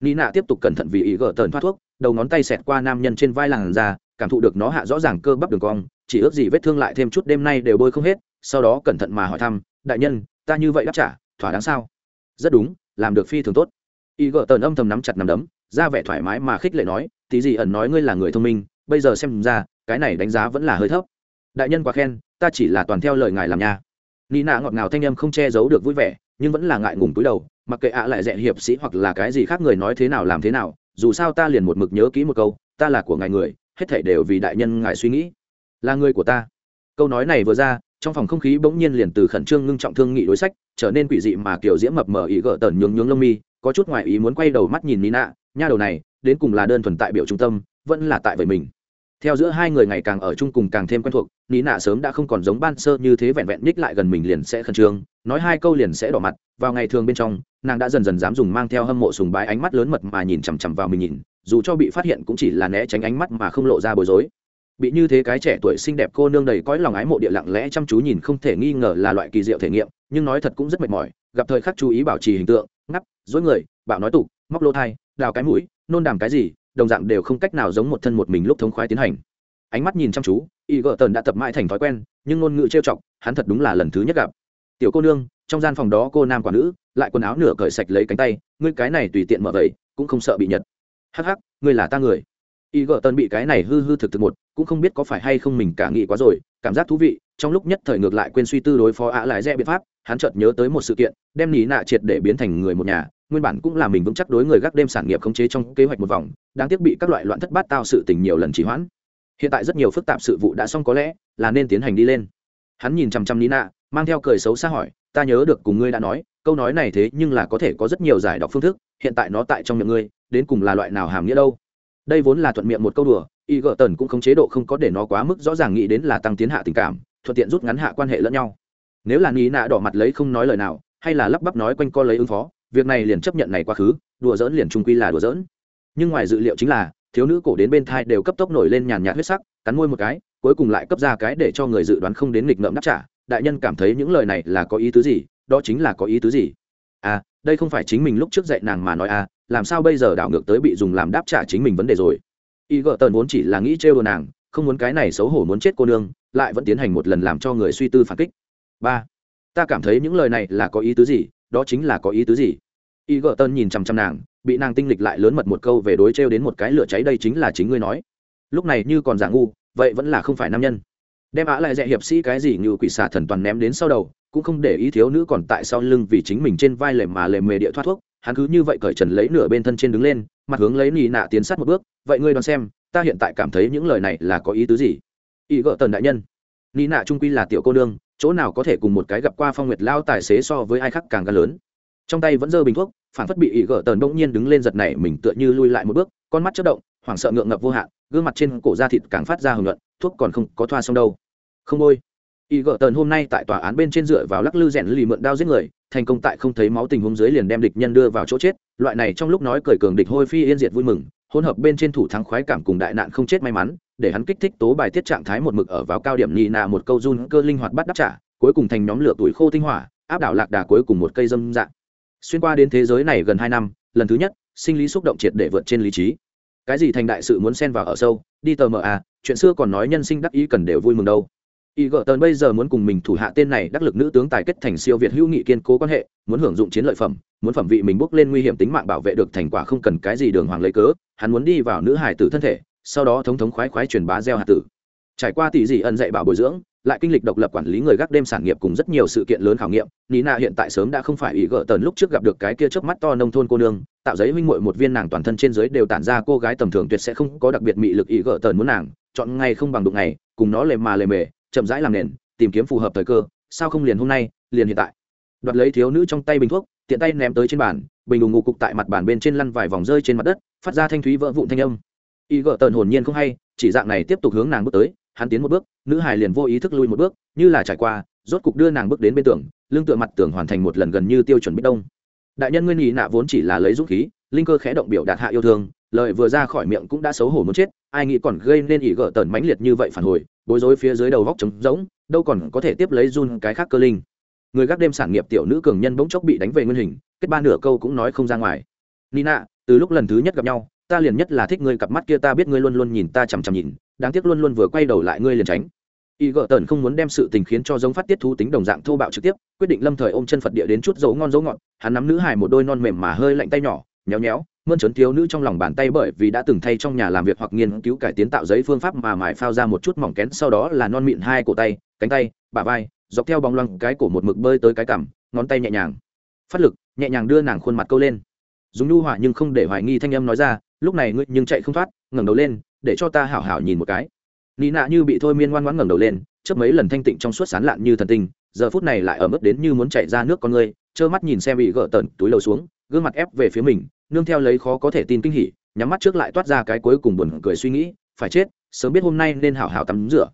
nina tiếp tục cẩn thận vì ý gỡ tần thoát thuốc, đầu ngón tay xẹt qua nam nhân trên vai làn da, cảm thụ được nó hạ rõ ràng cơ bắp đường cong, chỉ ước gì vết thương lại thêm chút đêm nay đều bôi không hết, sau đó cẩn thận mà hỏi thăm, đại nhân, ta như vậy đáp trả, thỏa đáng sao? Rất đúng, làm được phi thường tốt. Y gợ tần âm thầm nắm chặt nắm đấm, ra vẻ thoải mái mà khích lệ nói, tí gì ẩn nói ngươi là người thông minh, bây giờ xem ra, cái này đánh giá vẫn là hơi thấp. Đại nhân quá khen, ta chỉ là toàn theo lời ngài làm nha. Nị nạ ngọt ngào thanh âm không che giấu được vui vẻ, nhưng vẫn là ngại ngùng túi đầu mặc kệ ạ lại dẹ hiệp sĩ hoặc là cái gì khác người nói thế nào làm thế nào, dù sao ta liền một mực nhớ kỹ một câu, ta là của ngài người, hết thảy đều vì đại nhân ngài suy nghĩ. Là người của ta. Câu nói này vừa ra, trong phòng không khí bỗng nhiên liền từ khẩn trương ngưng trọng thương nghị đối sách, trở nên quỷ dị mà kiểu diễm mập mờ ý gỡ tần nhướng nhướng lông mi, có chút ngoại ý muốn quay đầu mắt nhìn nina, nha đầu này, đến cùng là đơn thuần tại biểu trung tâm, vẫn là tại với mình. Theo giữa hai người ngày càng ở chung cùng càng thêm quen thuộc ní nạ sớm đã không còn giống ban sơ như thế vẹn vẹn ních lại gần mình liền sẽ khẩn trương, nói hai câu liền sẽ đỏ mặt, vào ngày thường bên trong nàng đã dần dần dám dùng mang theo hâm mộ sùng bái ánh mắt lớn mật mà nhìn chằm chằm vào mình nhìn, dù cho bị phát hiện cũng chỉ là né tránh ánh mắt mà không lộ ra bối rối. Bị như thế cái trẻ tuổi xinh đẹp cô nương đầy cõi lòng ái mộ địa lặng lẽ chăm chú nhìn không thể nghi ngờ là loại kỳ diệu thể nghiệm, nhưng nói thật cũng rất mệt mỏi, gặp thời khắc chú ý bảo trì hình tượng, ngắp, dối người, bạo nói tục, móc lô thai, đào cái mũi, nôn đàm cái gì, đồng dạng đều không cách nào giống một thân một mình lúc thống khoái tiến hành. Ánh mắt nhìn chăm chú y gợ tần đã tập mãi thành thói quen, nhưng ngôn ngữ trêu chọc, hắn thật đúng là lần thứ nhất gặp. Tiểu cô nương trong gian phòng đó cô nam quả nữ lại quần áo nửa cởi sạch lấy cánh tay, ngươi cái này tùy tiện mở vậy, cũng không sợ bị nhật. Hắc hắc, ngươi là ta người. Y gợ tần bị cái này hư hư thực thực một, cũng không biết có phải hay không mình cả nghĩ quá rồi, cảm giác thú vị, trong lúc nhất thời ngược lại quên suy tư đối phó ạ lại rẽ biện pháp, hắn chợt nhớ tới một sự kiện, đem nỉ nạ triệt để biến thành người một nhà, nguyên bản cũng là mình vững chắc đối người gác đêm sản nghiệp khống chế trong kế hoạch một vòng, đáng tiếc bị các loại loạn thất bát tao sự tình nhiều lần trì hoãn. Hiện tại rất nhiều phức tạp sự vụ đã xong có lẽ là nên tiến hành đi lên. Hắn nhìn chằm chằm nina mang theo cười xấu xa hỏi ta nhớ được cùng ngươi đã nói, câu nói này thế nhưng là có thể có rất nhiều giải đọc phương thức, hiện tại nó tại trong miệng ngươi, đến cùng là loại nào hàm nghĩa đâu? Đây vốn là thuận miệng một câu đùa, y gợ tần cũng không chế độ không có để nó quá mức rõ ràng nghĩ đến là tăng tiến hạ tình cảm, thuận tiện rút ngắn hạ quan hệ lẫn nhau. Nếu là ní nạ đỏ mặt lấy không nói lời nào, hay là lắp bắp nói quanh co lấy ứng phó, việc này liền chấp nhận này quá khứ, đùa dỡn liền trung quy là đùa dỡn nhưng ngoài dự liệu chính là, thiếu nữ cổ đến bên thai đều cấp tốc nổi lên nhàn nhạt huyết sắc, cắn môi một cái, cuối cùng lại cấp ra cái để cho người dự đoán không đến nghịch ngợm đáp trả đại nhân cảm thấy những lời này là có ý tứ gì, đó chính là có ý tứ gì? À đây không phải chính mình lúc trước dạy nàng mà nói à làm sao bây giờ đảo ngược tới bị dùng làm đáp trả chính mình vấn đề rồi? Y gợ tần vốn chỉ là nghĩ trêu đồ nàng, không muốn cái này xấu hổ muốn chết cô nương, lại vẫn tiến hành một lần làm cho người suy tư phản kích. Ba, ta cảm thấy những lời này là có ý tứ gì, đó chính là có ý tứ gì? Y gợ tần nhìn chằm chằm nàng, bị nàng tinh lịch lại lớn mật một câu về đối trêu đến một cái lửa cháy đây chính là chính ngươi nói. Lúc này như còn giả ngu, vậy vẫn là không phải nam nhân đem ạ lại dẹ dạ hiệp sĩ cái gì như quỷ xà thần toàn ném đến sau đầu, cũng không để ý thiếu nữ còn tại sau lưng vì chính mình trên vai lề mà lề mề địa thoát thuốc, hắn cứ như vậy cởi trần lấy nửa bên thân trên đứng lên, mặt hướng lấy nị nạ tiến sát một bước, vậy ngươi đoán xem, ta hiện tại cảm thấy những lời này là có ý tứ gì? Ý gỡ tần đại nhân. Nị nạ trung quy là tiểu cô nương, chỗ nào có thể cùng một cái gặp qua phong nguyệt lao tài xế so với ai khác càng gần lớn. Trong tay vẫn giơ bình thuốc, phản phất bị ý gỡ tần bỗng nhiên đứng lên giật này mình tựa như lui lại một bước, con mắt chất động, hoảng sợ ngượng ngập vô hạn, gương mặt trên cổ da thịt càng phát ra hưởng luận thuốc còn không có thoa xong đâu không ôi. Y gợ tần hôm nay tại tòa án bên trên dựa vào lắc lư rèn lì mượn đao giết người, thành công tại không thấy máu tình huống dưới liền đem địch nhân đưa vào chỗ chết. Loại này trong lúc nói cười cường địch hôi phi yên diệt vui mừng, hỗn hợp bên trên thủ thắng khoái cảm cùng đại nạn không chết may mắn, để hắn kích thích tố bài tiết trạng thái một mực ở vào cao điểm nhì nà một câu run cơ linh hoạt bắt đáp trả, cuối cùng thành nhóm lửa tuổi khô tinh hỏa, áp đảo lạc đà cuối cùng một cây dâm dạng. Xuyên qua đến thế giới này gần hai năm, lần thứ nhất, sinh lý xúc động triệt để vượt trên lý trí. Cái gì thành đại sự muốn xen vào ở sâu, đi tờ mờ à chuyện xưa còn nói nhân sinh đắc ý cần đều vui mừng đâu y gợ tần bây giờ muốn cùng mình thủ hạ tên này đắc lực nữ tướng tài kết thành siêu việt hữu nghị kiên cố quan hệ, muốn hưởng dụng chiến lợi phẩm, muốn phẩm vị mình bước lên nguy hiểm tính mạng bảo vệ được thành quả không cần cái gì đường hoàng lấy cớ, hắn muốn đi vào nữ hải tử thân thể, sau đó thống thống khoái khoái truyền bá gieo hạt tử. Trải qua tỷ dị ân dạy bảo bồi dưỡng, lại kinh lịch độc lập quản lý người gác đêm sản nghiệp cùng rất nhiều sự kiện lớn khảo nghiệm nina hiện tại sớm đã không phải ý gỡ tần lúc trước gặp được cái kia trước mắt to nông thôn cô nương, tạo giấy huynh muội một viên nàng toàn thân trên dưới đều tản ra cô gái tầm thường tuyệt sẽ không có đặc biệt mị lực ý gỡ tần muốn nàng, chọn ngay không bằng đụng ngày, cùng nó lề mà lề mề chậm rãi làm nền, tìm kiếm phù hợp thời cơ, sao không liền hôm nay, liền hiện tại. Đoạt lấy thiếu nữ trong tay bình thuốc, tiện tay ném tới trên bàn, bình đùng ngủ cục tại mặt bàn bên trên lăn vài vòng rơi trên mặt đất, phát ra thanh thúy vỡ vụn thanh âm. Y gợ tần hồn nhiên không hay, chỉ dạng này tiếp tục hướng nàng bước tới, hắn tiến một bước, nữ hài liền vô ý thức lui một bước, như là trải qua, rốt cục đưa nàng bước đến bên tường, lưng tựa mặt tường hoàn thành một lần gần như tiêu chuẩn bích đông. Đại nhân nguyên nhị nạ vốn chỉ là lấy dũng khí, linh cơ khẽ động biểu đạt hạ yêu thương, lời vừa ra khỏi miệng cũng đã xấu hổ muốn chết, ai nghĩ còn gây nên ỉ gỡ tần mãnh liệt như vậy phản hồi bối rối phía dưới đầu góc trống rỗng, đâu còn có thể tiếp lấy run cái khác cơ linh. Người gác đêm sản nghiệp tiểu nữ cường nhân bỗng chốc bị đánh về nguyên hình, kết ba nửa câu cũng nói không ra ngoài. Nina, từ lúc lần thứ nhất gặp nhau, ta liền nhất là thích ngươi cặp mắt kia, ta biết ngươi luôn luôn nhìn ta chằm chằm nhìn, đáng tiếc luôn luôn vừa quay đầu lại ngươi liền tránh. Y gợ tần không muốn đem sự tình khiến cho giống phát tiết thú tính đồng dạng thô bạo trực tiếp, quyết định lâm thời ôm chân phật địa đến chút dấu ngon dấu ngọt, hắn nắm nữ hài một đôi non mềm mà hơi lạnh tay nhỏ, nhéo nhéo mơn trớn thiếu nữ trong lòng bàn tay bởi vì đã từng thay trong nhà làm việc hoặc nghiên cứu cải tiến tạo giấy phương pháp mà mài phao ra một chút mỏng kén, sau đó là non mịn hai cổ tay, cánh tay, bả vai, dọc theo bóng loang cái cổ một mực bơi tới cái cằm, ngón tay nhẹ nhàng, phát lực, nhẹ nhàng đưa nàng khuôn mặt câu lên. Dùng nhu hỏa nhưng không để hoài nghi thanh âm nói ra, lúc này ngươi nhưng chạy không thoát, ngẩng đầu lên, để cho ta hảo hảo nhìn một cái. Nị nạ như bị thôi miên ngoan ngoãn ngẩng đầu lên trước mấy lần thanh tịnh trong suốt sán lạn như thần tinh, giờ phút này lại ở mức đến như muốn chạy ra nước con ngươi, trơ mắt nhìn xem bị gỡ tần túi lầu xuống, gương mặt ép về phía mình nương theo lấy khó có thể tin kinh hỉ nhắm mắt trước lại toát ra cái cuối cùng buồn cười suy nghĩ phải chết sớm biết hôm nay nên hảo hảo tắm rửa.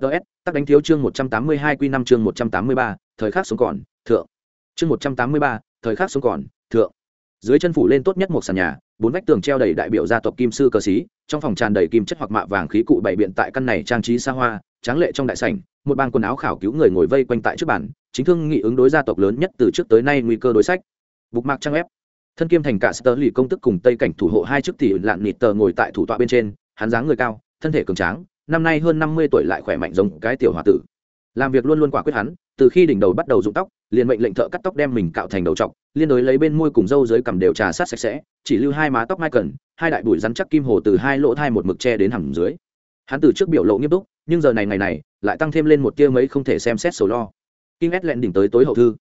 Ts tắc đánh thiếu chương một trăm tám mươi hai q năm chương một trăm tám mươi ba thời khắc sống còn thượng. Chương một trăm tám mươi ba thời khắc sống còn thượng. Dưới chân phủ lên tốt nhất một sàn nhà bốn vách tường treo đầy đại biểu gia tộc kim sư cơ sĩ, trong phòng tràn đầy kim chất hoặc mạ vàng khí cụ bày biện tại căn này trang trí xa hoa tráng lệ trong đại sảnh một bang quần áo khảo cứu người ngồi vây quanh tại trước bàn chính thương nghị ứng đối gia tộc lớn nhất từ trước tới nay nguy cơ đối sách. Bục mạc trang ép thân kiêm thành cả sơ lì công tức cùng tây cảnh thủ hộ hai chức tỷ lạn nịt tờ ngồi tại thủ tọa bên trên, hắn dáng người cao, thân thể cường tráng, năm nay hơn năm mươi tuổi lại khỏe mạnh giống cái tiểu h tử. Làm việc luôn luôn quả quyết hắn, từ khi đỉnh đầu bắt đầu rụng tóc, liền mệnh lệnh thợ cắt tóc đem mình cạo thành đầu trọc, liên đối lấy bên môi cùng râu dưới cằm đều trà sát sạch sẽ, chỉ lưu hai má tóc mai cần hai đại bụi rắn chắc kim hồ từ hai lỗ thai một mực che đến hầm dưới. Hắn từ trước biểu lộ nghiêm túc, nhưng giờ này ngày này, lại tăng thêm lên một tia mấy không thể xem xét sầu lo. Kim ét lẹn đỉnh tới tối hậu thư.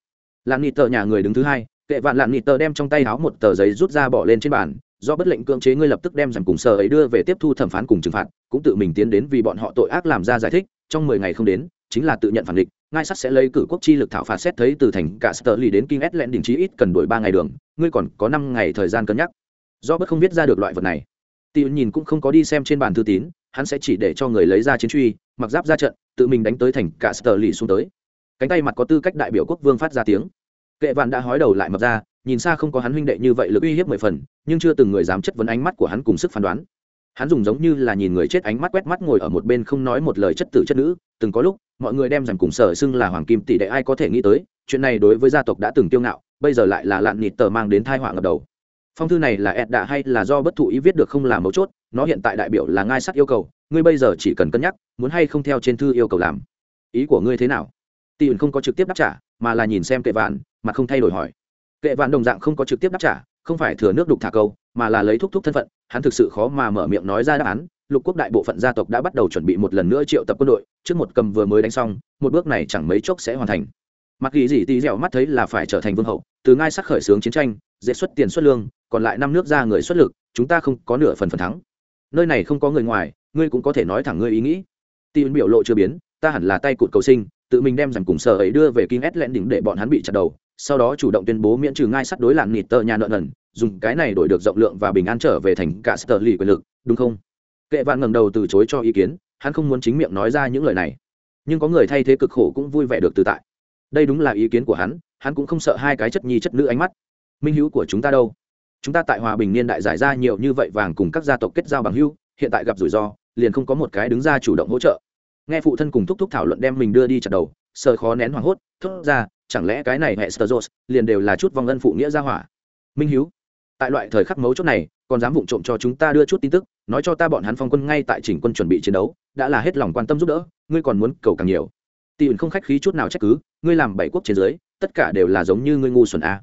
Làm nịt tợ nhà người đứng thứ hai kệ vạn lạn nịt tờ đem trong tay háo một tờ giấy rút ra bỏ lên trên bàn, do bất lệnh cưỡng chế ngươi lập tức đem giảm cùng sở ấy đưa về tiếp thu thẩm phán cùng trừng phạt, cũng tự mình tiến đến vì bọn họ tội ác làm ra giải thích, trong mười ngày không đến, chính là tự nhận phản địch ngai sắt sẽ lấy cử quốc chi lực thảo phạt xét thấy từ thành cả sở lì đến kinh ét lẹn đình chí ít cần đổi ba ngày đường, ngươi còn có năm ngày thời gian cân nhắc. Do bất không biết ra được loại vật này. Tiêu nhìn cũng không có đi xem trên bàn thư tín, hắn sẽ chỉ để cho người lấy ra chiến truy, mặc giáp ra trận, tự mình đánh tới thành cả sở lì xuống tới. Cánh tay mặt có tư cách đại biểu quốc vương phát ra tiếng kệ vạn đã hói đầu lại mập ra, nhìn xa không có hắn huynh đệ như vậy lực uy hiếp mười phần, nhưng chưa từng người dám chất vấn ánh mắt của hắn cùng sức phán đoán. Hắn dùng giống như là nhìn người chết ánh mắt quét mắt ngồi ở một bên không nói một lời chất tử chất nữ, từng có lúc, mọi người đem rằng cùng sở xưng là hoàng kim tỷ đệ ai có thể nghĩ tới, chuyện này đối với gia tộc đã từng tiêu ngạo, bây giờ lại là lạn nịt tờ mang đến thai họa ngập đầu. Phong thư này là ẹt đạ hay là do bất thụ ý viết được không là mấu chốt, nó hiện tại đại biểu là ngai sắc yêu cầu, ngươi bây giờ chỉ cần cân nhắc, muốn hay không theo trên thư yêu cầu làm. Ý của ngươi thế nào? Tỷ ẩn không có trực tiếp đáp trả, mà là nhìn xem kệ vạn mà không thay đổi hỏi. Kệ vạn đồng dạng không có trực tiếp đáp trả, không phải thừa nước đục thả câu, mà là lấy thúc thúc thân phận, hắn thực sự khó mà mở miệng nói ra đáp án. Lục quốc đại bộ phận gia tộc đã bắt đầu chuẩn bị một lần nữa triệu tập quân đội, trước một cầm vừa mới đánh xong, một bước này chẳng mấy chốc sẽ hoàn thành. Mặc ghi gì tí dẻo mắt thấy là phải trở thành vương hậu, từ ngay sắc khởi xướng chiến tranh, dễ xuất tiền xuất lương, còn lại năm nước ra người xuất lực, chúng ta không có nửa phần phần thắng. Nơi này không có người ngoài, ngươi cũng có thể nói thẳng ngươi ý nghĩ. Tin biểu lộ chưa biến, ta hẳn là tay cụt cầu sinh, tự mình đem rằng cùng sở ấy đưa về kinh ét lẹn đỉnh để bọn hắn bị chặt đầu sau đó chủ động tuyên bố miễn trừ ngay sắt đối lạn nịt tờ nhà nợ nần, dùng cái này đổi được rộng lượng và bình an trở về thành cả sở lì quyền lực, đúng không? Kệ vạn ngẩng đầu từ chối cho ý kiến, hắn không muốn chính miệng nói ra những lời này. Nhưng có người thay thế cực khổ cũng vui vẻ được tự tại. Đây đúng là ý kiến của hắn hắn cũng không sợ hai cái chất nhi chất nữ ánh mắt. Minh hữu của chúng ta đâu? Chúng ta tại hòa bình niên đại giải ra nhiều như vậy vàng cùng các gia tộc kết giao bằng hữu, hiện tại gặp rủi ro, liền không có một cái đứng ra chủ động hỗ trợ. Nghe phụ thân cùng thúc thúc thảo luận đem mình đưa đi chặt đầu sợ khó nén hoảng hốt, thốt ra chẳng lẽ cái này hệ sơ liền đều là chút vong ân phụ nghĩa gia hỏa? Minh hiếu, tại loại thời khắc mấu chốt này, còn dám vụng trộm cho chúng ta đưa chút tin tức, nói cho ta bọn hắn phong quân ngay tại chỉnh quân chuẩn bị chiến đấu, đã là hết lòng quan tâm giúp đỡ, ngươi còn muốn cầu càng nhiều. Tỷ ẩn không khách khí chút nào trách cứ, ngươi làm bảy quốc trên dưới, tất cả đều là giống như ngươi ngu xuẩn a.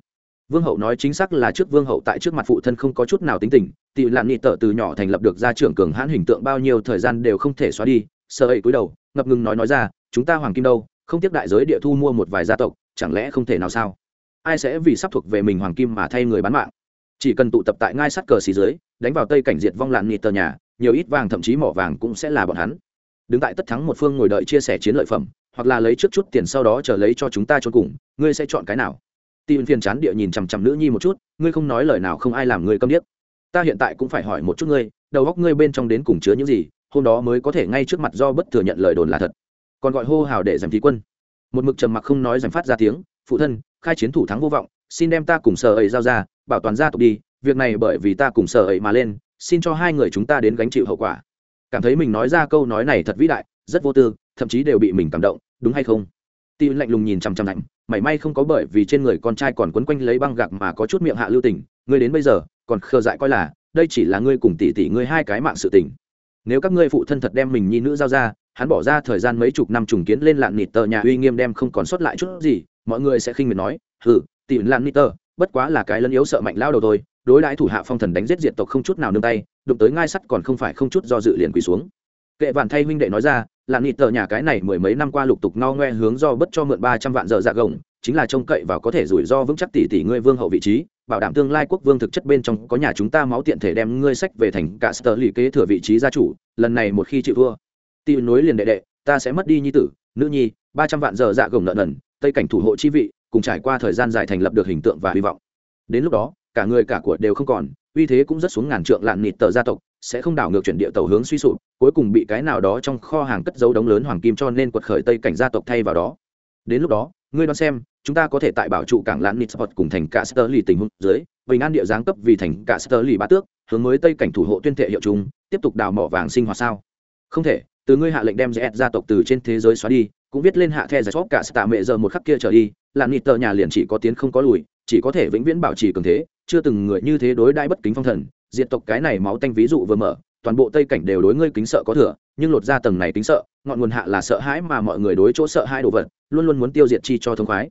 Vương hậu nói chính xác là trước vương hậu tại trước mặt phụ thân không có chút nào tính tình, tỷ lạn nhị tợ từ nhỏ thành lập được gia trưởng cường hãn hình tượng bao nhiêu thời gian đều không thể xóa đi, sợ ấy cúi đầu, ngập ngừng nói nói ra, chúng ta hoàng kim đâu, không tiếp đại giới địa thu mua một vài gia tộc chẳng lẽ không thể nào sao? Ai sẽ vì sắp thuộc về mình hoàng kim mà thay người bán mạng? Chỉ cần tụ tập tại ngai sắt cờ xì dưới, đánh vào tây cảnh diệt vong lạn nghị tờ nhà, nhiều ít vàng thậm chí mỏ vàng cũng sẽ là bọn hắn. Đứng tại tất thắng một phương ngồi đợi chia sẻ chiến lợi phẩm, hoặc là lấy trước chút tiền sau đó chờ lấy cho chúng ta cho cùng, ngươi sẽ chọn cái nào? Tin phiền chán địa nhìn chằm chằm nữ nhi một chút, ngươi không nói lời nào không ai làm ngươi câm điếc. Ta hiện tại cũng phải hỏi một chút ngươi, đầu góc ngươi bên trong đến cùng chứa những gì, hôm đó mới có thể ngay trước mặt do bất thừa nhận lời đồn là thật. Còn gọi hô hào để giành thí quân một mực trầm mặc không nói giành phát ra tiếng phụ thân khai chiến thủ thắng vô vọng xin đem ta cùng sở ấy giao ra bảo toàn gia tộc đi việc này bởi vì ta cùng sở ấy mà lên xin cho hai người chúng ta đến gánh chịu hậu quả cảm thấy mình nói ra câu nói này thật vĩ đại rất vô tư thậm chí đều bị mình cảm động đúng hay không Tỷ lạnh lùng nhìn chằm chằm lạnh, mảy may không có bởi vì trên người con trai còn quấn quanh lấy băng gạc mà có chút miệng hạ lưu tình, ngươi đến bây giờ còn khờ dại coi là đây chỉ là ngươi cùng tỷ tỷ ngươi hai cái mạng sự tình. Nếu các ngươi phụ thân thật đem mình nhi nữ giao ra, hắn bỏ ra thời gian mấy chục năm trùng kiến lên lạn nịt tờ nhà uy nghiêm đem không còn sót lại chút gì, mọi người sẽ khinh miệt nói, "Hừ, tìm lạn nịt tờ, bất quá là cái lân yếu sợ mạnh lao đầu thôi." Đối đãi thủ hạ phong thần đánh giết diệt tộc không chút nào nương tay, đụng tới ngai sắt còn không phải không chút do dự liền quỳ xuống. Kệ vạn thay huynh đệ nói ra, lạng nịt tờ nhà cái này mười mấy năm qua lục tục no ngoe hướng do bất cho mượn ba trăm vạn giờ dạ gồng chính là trông cậy vào có thể rủi ro vững chắc tỷ tỷ ngươi vương hậu vị trí bảo đảm tương lai quốc vương thực chất bên trong có nhà chúng ta máu tiện thể đem ngươi sách về thành cả sở lì kế thừa vị trí gia chủ lần này một khi chịu thua tỷ nối liền đệ đệ, ta sẽ mất đi nhi tử, nữ nhi, ba trăm vạn giờ dạ gồng nợ nần, tây cảnh thủ hộ chi vị, cùng trải qua thời gian dài thành lập được hình tượng và hy vọng. Đến lúc đó, cả người cả của đều không còn, uy thế cũng rất xuống ngàn trượng lạn nịt tờ gia tộc, sẽ không đảo ngược chuyển địa tàu hướng suy sụp, cuối cùng bị cái nào đó trong kho hàng cất dấu đống lớn hoàng kim cho nên quật khởi tây cảnh gia tộc thay vào đó. Đến lúc đó, ngươi đoán xem, chúng ta có thể tại bảo trụ cảng lạn nịt sport cùng thành cả sơ lì tình huống dưới, bình an địa giáng cấp vì thành cả sơ lì bá tước, hướng mới tây cảnh thủ hộ tuyên thệ hiệu chúng, tiếp tục đào mỏ vàng sinh hoạt sao? Không thể từ ngươi hạ lệnh đem rẽ gia tộc từ trên thế giới xóa đi, cũng viết lên hạ the giải chóp cả tạ mẹ giờ một khắc kia trở đi làm nịt tờ nhà liền chỉ có tiến không có lùi, chỉ có thể vĩnh viễn bảo trì cường thế, chưa từng người như thế đối đãi bất kính phong thần. Diệt tộc cái này máu tanh ví dụ vừa mở, toàn bộ tây cảnh đều đối ngươi kính sợ có thừa, nhưng lột ra tầng này kính sợ, ngọn nguồn hạ là sợ hãi mà mọi người đối chỗ sợ hai đồ vật, luôn luôn muốn tiêu diệt chi cho thông khoái.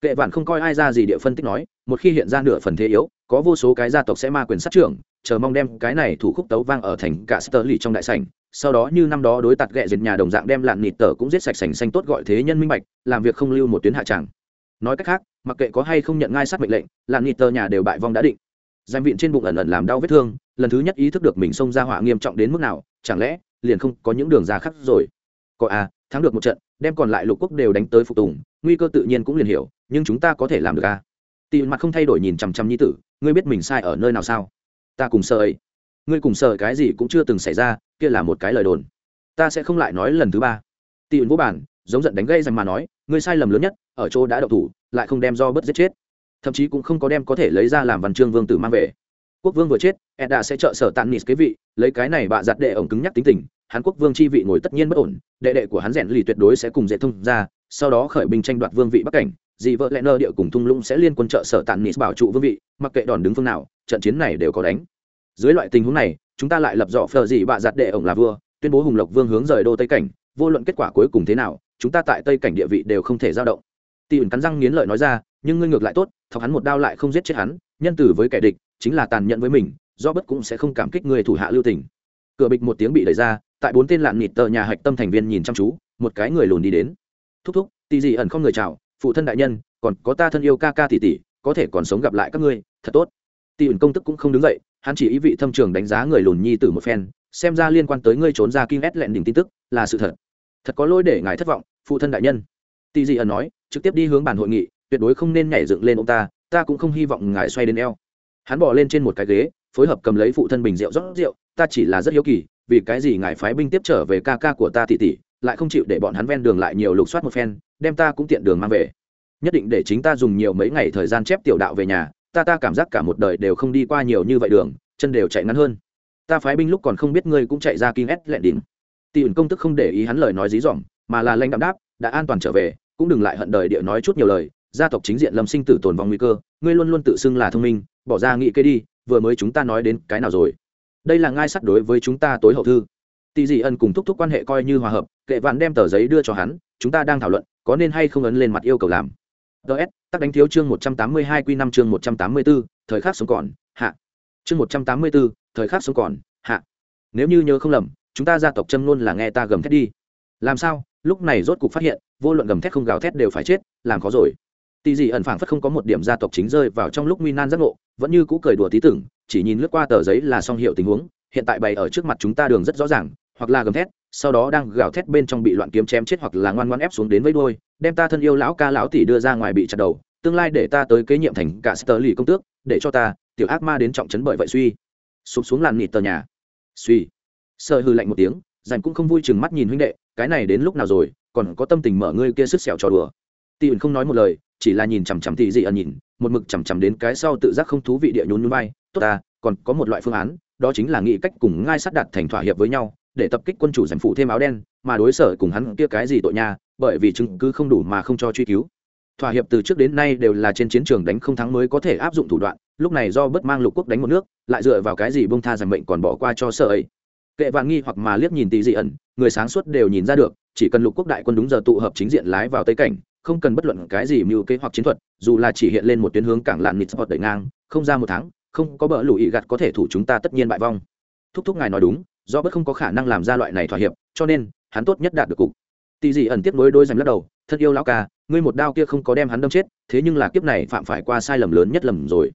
Kệ vạn không coi ai ra gì địa phân tích nói, một khi hiện ra nửa phần thế yếu, có vô số cái gia tộc sẽ ma quyền sát trưởng, chờ mong đem cái này thủ khúc tấu vang ở thành cả sơ lì trong đại sảnh sau đó như năm đó đối tạt ghẹ diệt nhà đồng dạng đem lạn nịt tờ cũng giết sạch sành xanh tốt gọi thế nhân minh bạch, làm việc không lưu một tuyến hạ tràng nói cách khác, mặc kệ có hay không nhận ngay sát mệnh lệnh, lạn nịt tờ nhà đều bại vong đã định. Giam viện trên bụng ẩn ẩn làm đau vết thương, lần thứ nhất ý thức được mình xông ra hỏa nghiêm trọng đến mức nào, chẳng lẽ liền không có những đường ra khác rồi? Có à thắng được một trận, đem còn lại lục quốc đều đánh tới phục tùng, nguy cơ tự nhiên cũng liền hiểu, nhưng chúng ta có thể làm được à? Tị mặt không thay đổi nhìn chằm chằm nhi tử, ngươi biết mình sai ở nơi nào sao? Ta cùng sợ ấy ngươi cùng sợ cái gì cũng chưa từng xảy ra, kia là một cái lời đồn. Ta sẽ không lại nói lần thứ ba. Tị vô bản, giống giận đánh gây rằng mà nói, ngươi sai lầm lớn nhất, ở chỗ đã độc thủ, lại không đem do bất giết chết. Thậm chí cũng không có đem có thể lấy ra làm văn chương vương tử mang về. Quốc vương vừa chết, edda sẽ trợ sở tàn nịt kế vị, lấy cái này bạ giặt đệ ổng cứng nhắc tính tình, hắn quốc vương chi vị ngồi tất nhiên bất ổn, đệ đệ của hắn rèn lì tuyệt đối sẽ cùng dễ thông ra, sau đó khởi binh tranh đoạt vương vị bắc cảnh, dị vợ lẽ nơ địa cùng thung lũng sẽ liên quân trợ sở tàn nịt bảo trụ vương vị, mặc kệ đòn đứng phương nào, trận chiến này đều có đánh dưới loại tình huống này, chúng ta lại lập dọ phờ gì bạ giặt đệ ổng là vua, tuyên bố hùng lộc vương hướng rời đô tây cảnh, vô luận kết quả cuối cùng thế nào, chúng ta tại tây cảnh địa vị đều không thể dao động. Tỷ ẩn cắn răng nghiến lợi nói ra, nhưng ngươi ngược lại tốt, thọc hắn một đao lại không giết chết hắn, nhân từ với kẻ địch, chính là tàn nhẫn với mình, do bất cũng sẽ không cảm kích người thủ hạ lưu tình. Cửa bịch một tiếng bị đẩy ra, tại bốn tên lạn nịt tờ nhà hạch tâm thành viên nhìn chăm chú, một cái người lùn đi đến. Thúc thúc tỷ dị ẩn không người chào, phụ thân đại nhân, còn có ta thân yêu ca ca tỷ tỷ, có thể còn sống gặp lại các ngươi, thật tốt. Tỷ ẩn công tức cũng không đứng dậy hắn chỉ ý vị thâm trường đánh giá người lùn nhi tử một phen, xem ra liên quan tới ngươi trốn ra kinh ét lẹn đỉnh tin tức, là sự thật. Thật có lỗi để ngài thất vọng, phụ thân đại nhân. Tỷ dị ẩn nói, trực tiếp đi hướng bàn hội nghị, tuyệt đối không nên nhảy dựng lên ông ta ta cũng không hy vọng ngài xoay đến eo. Hắn bỏ lên trên một cái ghế, phối hợp cầm lấy phụ thân bình rượu rót rượu, ta chỉ là rất hiếu kỳ, vì cái gì ngài phái binh tiếp trở về ca ca của ta tỉ tỷ lại không chịu để bọn hắn ven đường lại nhiều lục soát một phen, đem ta cũng tiện đường mang về. Nhất định để chính ta dùng nhiều mấy ngày thời gian chép tiểu đạo về nhà ta ta cảm giác cả một đời đều không đi qua nhiều như vậy đường, chân đều chạy ngắn hơn. Ta phái binh lúc còn không biết ngươi cũng chạy ra kinh ét lẹn đỉnh. Tỷ ẩn công tức không để ý hắn lời nói dí dỏm, mà là lãnh đạm đáp, đã an toàn trở về, cũng đừng lại hận đời địa nói chút nhiều lời, gia tộc chính diện lâm sinh tử tồn vong nguy cơ, ngươi luôn luôn tự xưng là thông minh, bỏ ra nghị kê đi, vừa mới chúng ta nói đến cái nào rồi? Đây là ngai sắt đối với chúng ta tối hậu thư. Tỷ dị ân cùng thúc thúc quan hệ coi như hòa hợp, kệ vạn đem tờ giấy đưa cho hắn, chúng ta đang thảo luận, có nên hay không ấn lên mặt yêu cầu làm ts tắc đánh thiếu chương một trăm tám mươi hai q năm chương một trăm tám mươi bốn thời khắc sống còn, hạ. Chương một trăm tám mươi bốn thời khắc sống còn, hạ. Nếu như nhớ không lầm, chúng ta gia tộc châm luôn là nghe ta gầm thét đi. Làm sao? Lúc này rốt cục phát hiện, vô luận gầm thét không gào thét đều phải chết, làm khó rồi. Tì gì ẩn phảng phất không có một điểm gia tộc chính rơi vào trong lúc nguy nan giác ngộ, vẫn như cũ cười đùa tí tưởng, chỉ nhìn lướt qua tờ giấy là xong hiệu tình huống, hiện tại bày ở trước mặt chúng ta đường rất rõ ràng, hoặc là gầm thét sau đó đang gào thét bên trong bị loạn kiếm chém chết hoặc là ngoan ngoan ép xuống đến với đôi đem ta thân yêu lão ca lão tỷ đưa ra ngoài bị chặt đầu, tương lai để ta tới kế nhiệm thành cả sơ lì công tước, để cho ta, tiểu ác ma đến trọng trấn bởi vậy suy. Sụp xuống làn nịt tờ nhà. Suy. Sợ hư lạnh một tiếng dành cũng không vui chừng mắt nhìn huynh đệ, cái này đến lúc nào rồi, còn có tâm tình mở ngươi kia sức sẹo trò đùa. Tỷ ẩn không nói một lời, chỉ là nhìn chằm chằm tỷ dị ẩn nhìn, một mực chằm chằm đến cái sau tự giác không thú vị địa nhún nhún vai. Tốt ta, còn có một loại phương án, đó chính là nghĩ cách cùng ngai sắt đặt thành thỏa hiệp với nhau để tập kích quân chủ giành phụ thêm áo đen, mà đối sở cùng hắn kia cái gì tội nha, bởi vì chứng cứ không đủ mà không cho truy cứu. Thỏa hiệp từ trước đến nay đều là trên chiến trường đánh không thắng mới có thể áp dụng thủ đoạn, lúc này do bất mang lục quốc đánh một nước, lại dựa vào cái gì bông tha giành mệnh còn bỏ qua cho sở ấy. Kệ vạn nghi hoặc mà liếc nhìn tỷ dị ẩn, người sáng suốt đều nhìn ra được, chỉ cần lục quốc đại quân đúng giờ tụ hợp chính diện lái vào tây cảnh, không cần bất luận cái gì mưu kế hoặc chiến thuật, dù là chỉ hiện lên một tuyến hướng cảng lạn nịt sport đẩy ngang, không ra một tháng, không có bờ lùi gặt có thể thủ chúng ta tất nhiên bại vong. Thúc thúc ngài nói đúng do bất không có khả năng làm ra loại này thỏa hiệp, cho nên, hắn tốt nhất đạt được cục. Tỳ dị ẩn tiếp nối đôi giành lắc đầu, thân yêu lão ca, ngươi một đao kia không có đem hắn đâm chết, thế nhưng là kiếp này phạm phải qua sai lầm lớn nhất lầm rồi.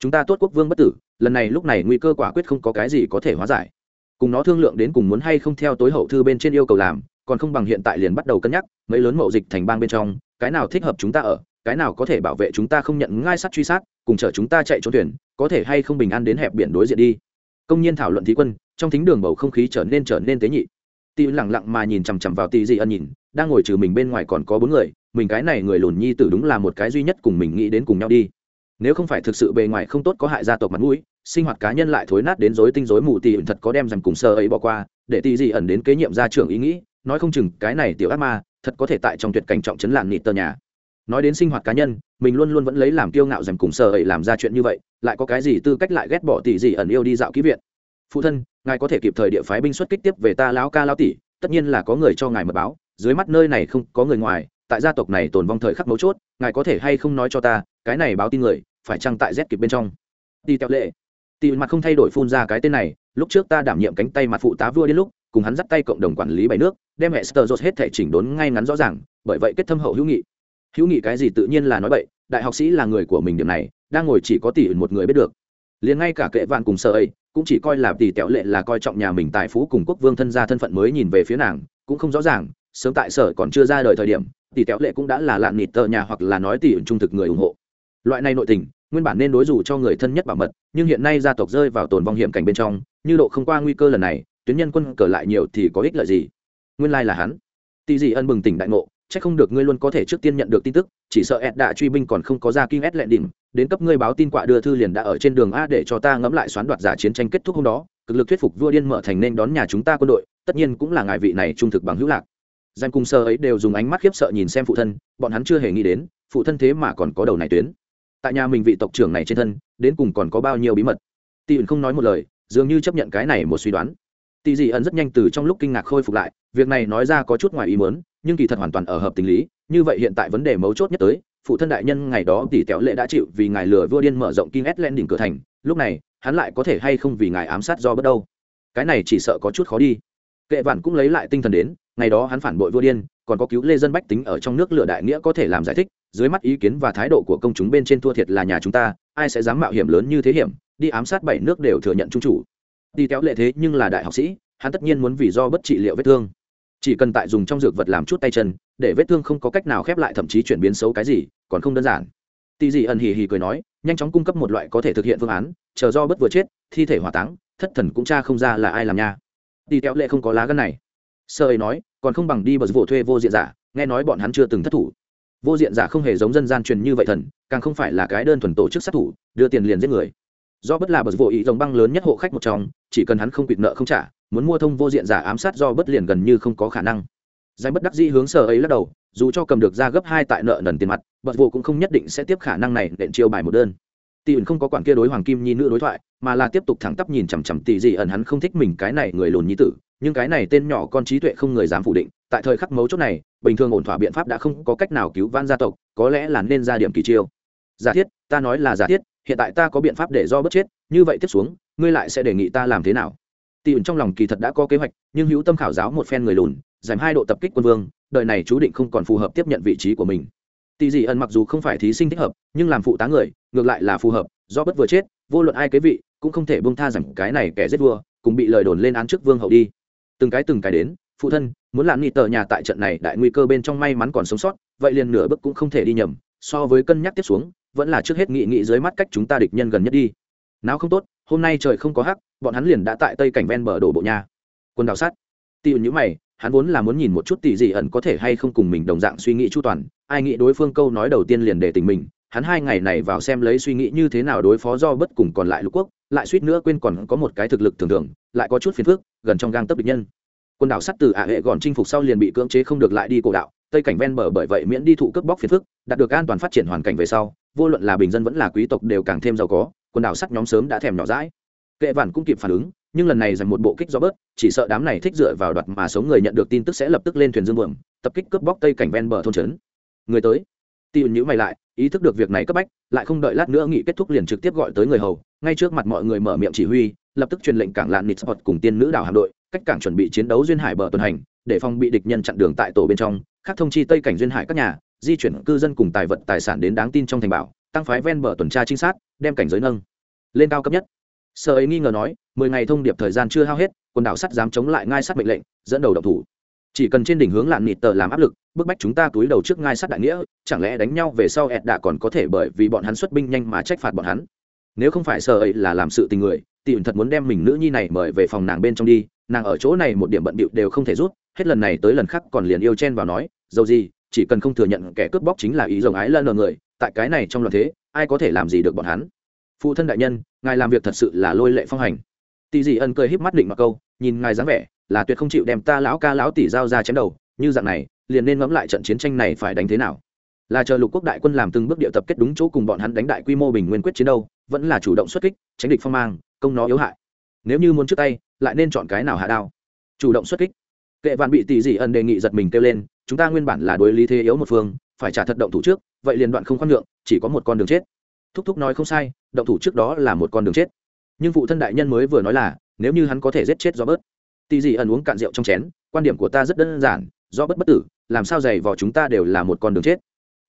Chúng ta tốt quốc vương bất tử, lần này lúc này nguy cơ quả quyết không có cái gì có thể hóa giải. Cùng nó thương lượng đến cùng muốn hay không theo tối hậu thư bên trên yêu cầu làm, còn không bằng hiện tại liền bắt đầu cân nhắc, mấy lớn mậu dịch thành bang bên trong, cái nào thích hợp chúng ta ở, cái nào có thể bảo vệ chúng ta không nhận ngai sắt truy sát, cùng chở chúng ta chạy trốn thuyền, có thể hay không bình an đến hẹp biển đối diện đi. Công nhiên thảo luận thí quân trong thính đường bầu không khí trở nên trở nên tế nhị. Tỷ lẳng lặng mà nhìn chằm chằm vào tì dị ân nhìn, đang ngồi trừ mình bên ngoài còn có bốn người, mình cái này người lùn nhi tử đúng là một cái duy nhất cùng mình nghĩ đến cùng nhau đi. Nếu không phải thực sự bề ngoài không tốt có hại gia tộc mặt mũi, sinh hoạt cá nhân lại thối nát đến rối tinh rối mù tỷ thật có đem rằng cùng sơ ấy bỏ qua, để tì dị ẩn đến kế nhiệm gia trưởng ý nghĩ, nói không chừng cái này tiểu ác ma, thật có thể tại trong tuyệt cảnh trọng chấn lạn nịt tờ nhà. Nói đến sinh hoạt cá nhân, mình luôn luôn vẫn lấy làm kiêu ngạo dành cùng sơ ấy làm ra chuyện như vậy, lại có cái gì tư cách lại ghét bỏ tì dị ẩn yêu đi dạo ký viện? Phụ thân, ngài có thể kịp thời địa phái binh xuất kích tiếp về ta lão ca lão tỷ, tất nhiên là có người cho ngài mật báo, dưới mắt nơi này không có người ngoài, tại gia tộc này tồn vong thời khắc mấu chốt, ngài có thể hay không nói cho ta, cái này báo tin người, phải chăng tại rét kịp bên trong? Đi theo lệ tỷ mặt không thay đổi phun ra cái tên này, lúc trước ta đảm nhiệm cánh tay mặt phụ tá vua đến lúc, cùng hắn dắt tay cộng đồng quản lý bảy nước, đem hệ sơ hết thể chỉnh đốn ngay ngắn rõ ràng, bởi vậy kết thâm hậu hữu nghị. Hữu nghị cái gì tự nhiên là nói vậy đại học sĩ là người của mình điểm này, đang ngồi chỉ có tỷ một người biết được. Liền ngay cả kệ vạn cùng sợ ấy cũng chỉ coi là tỷ tẹo lệ là coi trọng nhà mình tài phú cùng quốc vương thân gia thân phận mới nhìn về phía nàng, cũng không rõ ràng, sớm tại sở còn chưa ra đời thời điểm tỷ tẹo lệ cũng đã là lạn nịt tờ nhà hoặc là nói tỷ trung thực người ủng hộ. Loại này nội tình, nguyên bản nên đối dù cho người thân nhất bảo mật, nhưng hiện nay gia tộc rơi vào tồn vong hiểm cảnh bên trong, như độ không qua nguy cơ lần này, tuyến nhân quân cờ lại nhiều thì có ích lợi gì? Nguyên lai là hắn. Tỷ dị ân bừng tỉnh đại ngộ, chắc không được ngươi luôn có thể trước tiên nhận được tin tức, chỉ sợ ed đã truy binh còn không có ra kinh ed lệ đỉnh đến cấp ngươi báo tin quạ đưa thư liền đã ở trên đường a để cho ta ngẫm lại xoán đoạt giả chiến tranh kết thúc hôm đó, cực lực thuyết phục vua điên mở thành nên đón nhà chúng ta quân đội, tất nhiên cũng là ngài vị này trung thực bằng hữu lạc. Danh cung sơ ấy đều dùng ánh mắt khiếp sợ nhìn xem phụ thân, bọn hắn chưa hề nghĩ đến, phụ thân thế mà còn có đầu này tuyến. Tại nhà mình vị tộc trưởng này trên thân, đến cùng còn có bao nhiêu bí mật? Tỷ ẩn không nói một lời, dường như chấp nhận cái này một suy đoán. Tỷ dị ẩn rất nhanh từ trong lúc kinh ngạc khôi phục lại, việc này nói ra có chút ngoài ý muốn, nhưng kỳ thật hoàn toàn ở hợp tình lý, như vậy hiện tại vấn đề mấu chốt nhất tới phụ thân đại nhân ngày đó tỷ tẹo lệ đã chịu vì ngài lừa vua điên mở rộng kim ét lên đỉnh cửa thành, lúc này, hắn lại có thể hay không vì ngài ám sát do bất đâu? Cái này chỉ sợ có chút khó đi. Kệ vạn cũng lấy lại tinh thần đến, ngày đó hắn phản bội vua điên, còn có cứu lê dân bách tính ở trong nước lửa đại nghĩa có thể làm giải thích, dưới mắt ý kiến và thái độ của công chúng bên trên thua thiệt là nhà chúng ta, ai sẽ dám mạo hiểm lớn như thế hiểm, đi ám sát bảy nước đều thừa nhận trung chủ. Đi kéo lệ thế nhưng là đại học sĩ, hắn tất nhiên muốn vì do bất trị liệu vết thương chỉ cần tại dùng trong dược vật làm chút tay chân, để vết thương không có cách nào khép lại, thậm chí chuyển biến xấu cái gì, còn không đơn giản. Tì dị ẩn hì hì cười nói, nhanh chóng cung cấp một loại có thể thực hiện phương án, chờ do bất vừa chết, thi thể hỏa táng, thất thần cũng cha không ra là ai làm nha. Đi kéo lệ không có lá gân này. Sơ ấy nói, còn không bằng đi bật vụ thuê vô diện giả, nghe nói bọn hắn chưa từng thất thủ. Vô diện giả không hề giống dân gian truyền như vậy thần, càng không phải là cái đơn thuần tổ chức sát thủ, đưa tiền liền giết người. Do bất là bật vụ ý giống băng lớn nhất hộ khách một trong, chỉ cần hắn không quỵt nợ không trả muốn mua thông vô diện giả ám sát do bất liền gần như không có khả năng. Danh bất đắc dĩ hướng sở ấy lắc đầu, dù cho cầm được ra gấp hai tại nợ nần tiền mặt, bật vụ cũng không nhất định sẽ tiếp khả năng này đện chiêu bài một đơn. Tỷ ẩn không có quản kia đối hoàng kim nhi nữ đối thoại, mà là tiếp tục thẳng tắp nhìn chằm chằm tỷ gì ẩn hắn không thích mình cái này người lùn nhi tử, nhưng cái này tên nhỏ con trí tuệ không người dám phủ định, tại thời khắc mấu chốt này, bình thường ổn thỏa biện pháp đã không có cách nào cứu vãn gia tộc, có lẽ là nên ra điểm kỳ chiêu. Giả thiết, ta nói là giả thiết, hiện tại ta có biện pháp để do bất chết, như vậy tiếp xuống, ngươi lại sẽ đề nghị ta làm thế nào? Tỷ ẩn trong lòng kỳ thật đã có kế hoạch, nhưng hữu tâm khảo giáo một phen người lùn giảm hai độ tập kích quân vương đời này chú định không còn phù hợp tiếp nhận vị trí của mình. Tỷ dị ẩn mặc dù không phải thí sinh thích hợp, nhưng làm phụ tá người, ngược lại là phù hợp, do bất vừa chết, vô luận ai kế vị, cũng không thể bông tha rằng cái này kẻ giết vua, cùng bị lời đồn lên án trước vương hậu đi. Từng cái từng cái đến, phụ thân, muốn làm nghị tờ nhà tại trận này đại nguy cơ bên trong may mắn còn sống sót, vậy liền nửa bước cũng không thể đi nhầm, so với cân nhắc tiếp xuống, vẫn là trước hết nghị nghị dưới mắt cách chúng ta địch nhân gần nhất đi. Nào không tốt hôm nay trời không có hắc, bọn hắn liền đã tại tây cảnh ven bờ đổ bộ nhà quân đào sát tiêu nhữ mày, hắn vốn là muốn nhìn một chút tỷ dị ẩn có thể hay không cùng mình đồng dạng suy nghĩ chu toàn, ai nghĩ đối phương câu nói đầu tiên liền để tình mình, hắn hai ngày này vào xem lấy suy nghĩ như thế nào đối phó do bất cùng còn lại lục quốc, lại suýt nữa quên còn có một cái thực lực thường thường, lại có chút phiền phức, gần trong gang tấp địch nhân. Quân đảo sắt từ ả hệ gòn chinh phục sau liền bị cưỡng chế không được lại đi cổ đạo, tây cảnh ven bờ bởi vậy miễn đi thụ cướp bóc phiền phức, đạt được an toàn phát triển hoàn cảnh về sau, vô luận là bình dân vẫn là quý tộc đều càng thêm giàu có quần đảo sắt nhóm sớm đã thèm nhỏ rãi kệ vản cũng kịp phản ứng, nhưng lần này dành một bộ kích do bớt, chỉ sợ đám này thích dựa vào đoạt mà số người nhận được tin tức sẽ lập tức lên thuyền dương buồm, tập kích cướp bóc tây cảnh ven bờ thôn trấn. Người tới. Tiêu nhữ mày lại, ý thức được việc này cấp bách, lại không đợi lát nữa nghị kết thúc liền trực tiếp gọi tới người hầu, ngay trước mặt mọi người mở miệng chỉ huy, lập tức truyền lệnh cảng lạn nịt sport cùng tiên nữ đảo hạm đội, cách cảng chuẩn bị chiến đấu duyên hải bờ tuần hành, để phòng bị địch nhân chặn đường tại tổ bên trong, khác thông chi tây cảnh duyên hải các nhà, di chuyển cư dân cùng tài vật tài sản đến đáng tin trong thành bảo, tăng phái ven bờ tuần tra trinh sát đem cảnh giới nâng lên cao cấp nhất. Sở ấy nghi ngờ nói, mười ngày thông điệp thời gian chưa hao hết, quần đảo sắt dám chống lại ngai sắt mệnh lệnh, dẫn đầu động thủ. Chỉ cần trên đỉnh hướng lạn nịt tờ làm áp lực, bức bách chúng ta túi đầu trước ngai sắt đại nghĩa, chẳng lẽ đánh nhau về sau ẹt đã còn có thể bởi vì bọn hắn xuất binh nhanh mà trách phạt bọn hắn? Nếu không phải sở ấy là làm sự tình người tìm thật muốn đem mình nữ nhi này mời về phòng nàng bên trong đi, nàng ở chỗ này một điểm bận bịu đều không thể rút, hết lần này tới lần khác còn liền yêu chen vào nói, dầu gì, chỉ cần không thừa nhận kẻ cướp bóc chính là ý rồng ái lân người tại cái này trong loạn thế, ai có thể làm gì được bọn hắn? Phụ thân đại nhân, ngài làm việc thật sự là lôi lệ phong hành. Tỷ dị ân cười híp mắt định mặc câu, nhìn ngài dáng vẻ, là tuyệt không chịu đem ta lão ca lão tỷ giao ra chém đầu, như dạng này, liền nên ngẫm lại trận chiến tranh này phải đánh thế nào? Là chờ lục quốc đại quân làm từng bước địa tập kết đúng chỗ cùng bọn hắn đánh đại quy mô bình nguyên quyết chiến đâu, vẫn là chủ động xuất kích, tránh địch phong mang, công nó yếu hại. Nếu như muốn trước tay, lại nên chọn cái nào hạ đao? Chủ động xuất kích. Kệ vạn bị tỷ dị ân đề nghị giật mình kêu lên, chúng ta nguyên bản là đối lý thế yếu một phương phải trả thật động thủ trước, vậy liền đoạn không khoan nhượng, chỉ có một con đường chết. Thúc thúc nói không sai, động thủ trước đó là một con đường chết. Nhưng phụ thân đại nhân mới vừa nói là, nếu như hắn có thể giết chết do bớt tỷ gì ẩn uống cạn rượu trong chén, quan điểm của ta rất đơn giản do bất bất tử, làm sao giày vò chúng ta đều là một con đường chết.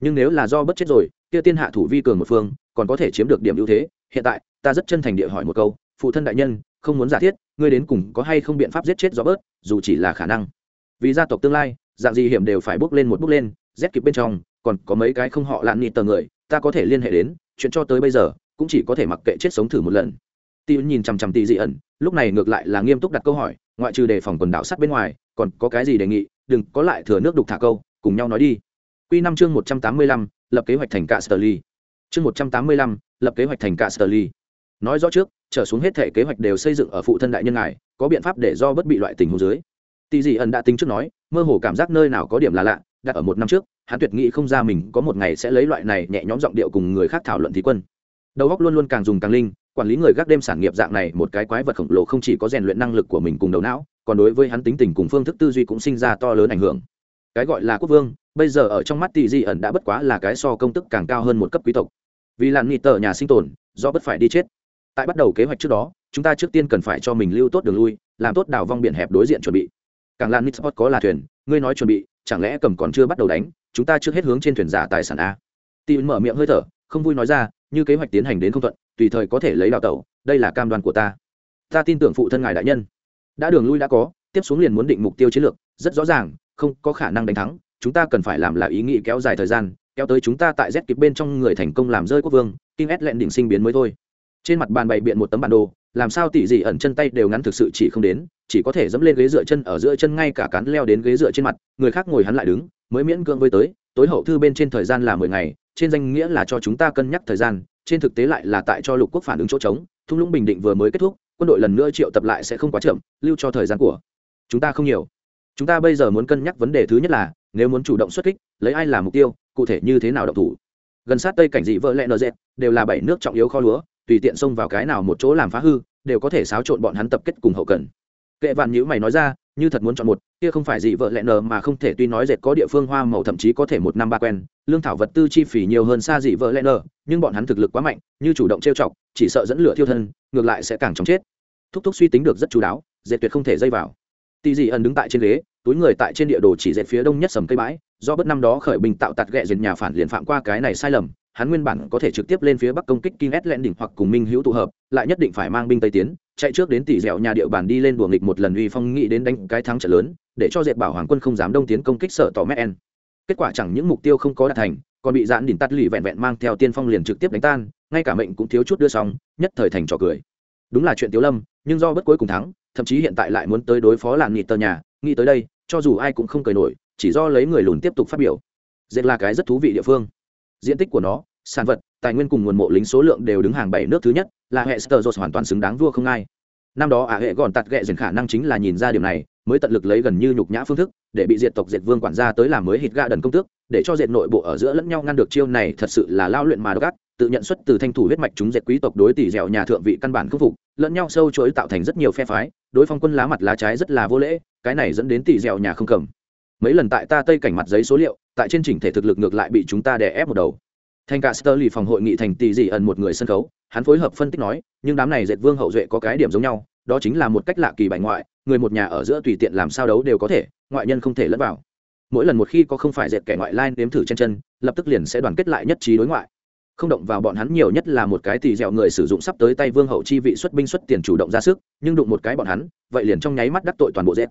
Nhưng nếu là do bất chết rồi, kia tiên hạ thủ vi cường một phương, còn có thể chiếm được điểm ưu thế. Hiện tại, ta rất chân thành địa hỏi một câu, phụ thân đại nhân, không muốn giả thiết, ngươi đến cùng có hay không biện pháp giết chết do bớt dù chỉ là khả năng. Vì gia tộc tương lai, dạng gì hiểm đều phải bước lên một bước lên rét kịp bên trong còn có mấy cái không họ lạn nịt tờ người ta có thể liên hệ đến chuyện cho tới bây giờ cũng chỉ có thể mặc kệ chết sống thử một lần tỷ nhìn chằm chằm tỷ dị ẩn lúc này ngược lại là nghiêm túc đặt câu hỏi ngoại trừ đề phòng quần đảo sắt bên ngoài còn có cái gì đề nghị đừng có lại thừa nước đục thả câu cùng nhau nói đi Quy năm chương một trăm tám mươi lăm lập kế hoạch thành cả Sterling. Chương một trăm tám mươi lăm lập kế hoạch thành cả Sterling. Nói rõ trước, trở xuống hết thể kế hoạch đều xây dựng ở phụ thân đại nhân ngài, có biện pháp để do bất bị loại tình huống dưới. Tỷ dị ẩn đã tính trước nói, mơ hồ cảm giác nơi nào có điểm là lạ, đặt ở một năm trước, hắn tuyệt nghĩ không ra mình có một ngày sẽ lấy loại này nhẹ nhõm giọng điệu cùng người khác thảo luận thí quân. Đầu góc luôn luôn càng dùng càng linh, quản lý người gác đêm sản nghiệp dạng này một cái quái vật khổng lồ không chỉ có rèn luyện năng lực của mình cùng đầu não, còn đối với hắn tính tình cùng phương thức tư duy cũng sinh ra to lớn ảnh hưởng. Cái gọi là quốc vương, bây giờ ở trong mắt tỷ di ẩn đã bất quá là cái so công tức càng cao hơn một cấp quý tộc. Vì làn nghị tờ nhà sinh tồn, do bất phải đi chết. Tại bắt đầu kế hoạch trước đó, chúng ta trước tiên cần phải cho mình lưu tốt đường lui, làm tốt đào vong biển hẹp đối diện chuẩn bị. Càng lan Nitsport có là thuyền, ngươi nói chuẩn bị, chẳng lẽ cầm còn chưa bắt đầu đánh, chúng ta trước hết hướng trên thuyền giả tài sản a. Tỷ mở miệng hơi thở, không vui nói ra, như kế hoạch tiến hành đến không thuận, tùy thời có thể lấy đào tẩu, đây là cam đoan của ta. Ta tin tưởng phụ thân ngài đại nhân. Đã đường lui đã có, tiếp xuống liền muốn định mục tiêu chiến lược, rất rõ ràng, không có khả năng đánh thắng, chúng ta cần phải làm là ý nghĩ kéo dài thời gian, kéo tới chúng ta tại Z kịp bên trong người thành công làm rơi quốc vương, kinh S lẹn đỉnh sinh biến mới thôi. Trên mặt bàn bày biện một tấm bản đồ, làm sao tỷ dị ẩn chân tay đều ngắn thực sự chỉ không đến, chỉ có thể dẫm lên ghế dựa chân ở giữa chân ngay cả cán leo đến ghế dựa trên mặt, người khác ngồi hắn lại đứng, mới miễn cưỡng với tới, tối hậu thư bên trên thời gian là mười ngày, trên danh nghĩa là cho chúng ta cân nhắc thời gian, trên thực tế lại là tại cho lục quốc phản ứng chỗ trống, thung lũng bình định vừa mới kết thúc, quân đội lần nữa triệu tập lại sẽ không quá chậm, lưu cho thời gian của chúng ta không nhiều. Chúng ta bây giờ muốn cân nhắc vấn đề thứ nhất là, nếu muốn chủ động xuất kích, lấy ai làm mục tiêu, cụ thể như thế nào động thủ. Gần sát tây cảnh dị vợ lẹ nở dẹt, đều là bảy nước trọng yếu kho lúa, tùy tiện xông vào cái nào một chỗ làm phá hư, đều có thể xáo trộn bọn hắn tập kết cùng hậu cần. Kệ vạn nhữ mày nói ra như thật muốn chọn một kia không phải gì vợ lẽ nờ mà không thể tuy nói dệt có địa phương hoa màu thậm chí có thể một năm ba quen lương thảo vật tư chi phí nhiều hơn xa dị vợ lẽ nờ nhưng bọn hắn thực lực quá mạnh như chủ động trêu chọc chỉ sợ dẫn lửa thiêu thân ngược lại sẽ càng chóng chết. Thúc thúc suy tính được rất chú đáo dệt tuyệt không thể dây vào. Tì dị ẩn đứng tại trên ghế túi người tại trên địa đồ chỉ dệt phía đông nhất sầm cây bãi do bất năm đó khởi bình tạo tạt ghẹ dệt nhà phản liền phạm qua cái này sai lầm hắn nguyên bản có thể trực tiếp lên phía bắc công kích King Atlant đỉnh hoặc cùng Minh Hữu tụ hợp, lại nhất định phải mang binh tây tiến, chạy trước đến tỷ dẻo nhà địa bàn đi lên đùa nghịch một lần uy phong nghĩ đến đánh cái thắng trận lớn, để cho Diệt Bảo Hoàng quân không dám đông tiến công kích sợ tỏ Meten. Kết quả chẳng những mục tiêu không có đạt thành, còn bị dạn đỉnh tắt lì vẹn vẹn mang theo tiên phong liền trực tiếp đánh tan, ngay cả mệnh cũng thiếu chút đưa xong, nhất thời thành trò cười. Đúng là chuyện Tiểu Lâm, nhưng do bất cuối cùng thắng, thậm chí hiện tại lại muốn tới đối phó làn nhị tờ nhà, nghĩ tới đây, cho dù ai cũng không cười nổi, chỉ do lấy người lùn tiếp tục phát biểu. Dệt là cái rất thú vị địa phương. Diện tích của nó, sản vật tài nguyên cùng nguồn mộ lính số lượng đều đứng hàng bảy nước thứ nhất là hệ sơ hoàn toàn xứng đáng vua không ai. Năm đó ả hệ gọn tạt ghẹ dần khả năng chính là nhìn ra điều này mới tận lực lấy gần như nhục nhã phương thức để bị diệt tộc diệt vương quản gia tới làm mới hít ga đần công tước để cho diệt nội bộ ở giữa lẫn nhau ngăn được chiêu này thật sự là lao luyện mà độc ác tự nhận xuất từ thanh thủ huyết mạch chúng diệt quý tộc đối tỷ dẻo nhà thượng vị căn bản khắc phục lẫn nhau sâu chối tạo thành rất nhiều phe phái đối phong quân lá mặt lá trái rất là vô lễ cái này dẫn đến tỷ dẻo nhà không cầm mấy lần tại ta tây cảnh mặt giấy số liệu tại trên chỉnh thể thực lực ngược lại bị chúng ta đè ép một đầu thành cả Sterling phòng hội nghị thành tỷ dị ẩn một người sân khấu, hắn phối hợp phân tích nói, nhưng đám này dệt vương hậu duệ có cái điểm giống nhau, đó chính là một cách lạ kỳ bài ngoại, người một nhà ở giữa tùy tiện làm sao đấu đều có thể, ngoại nhân không thể lẫn vào. Mỗi lần một khi có không phải dệt kẻ ngoại lai nếm thử chân chân, lập tức liền sẽ đoàn kết lại nhất trí đối ngoại. Không động vào bọn hắn nhiều nhất là một cái tỷ dẻo người sử dụng sắp tới tay vương hậu chi vị xuất binh xuất tiền chủ động ra sức, nhưng đụng một cái bọn hắn, vậy liền trong nháy mắt đắc tội toàn bộ dệt.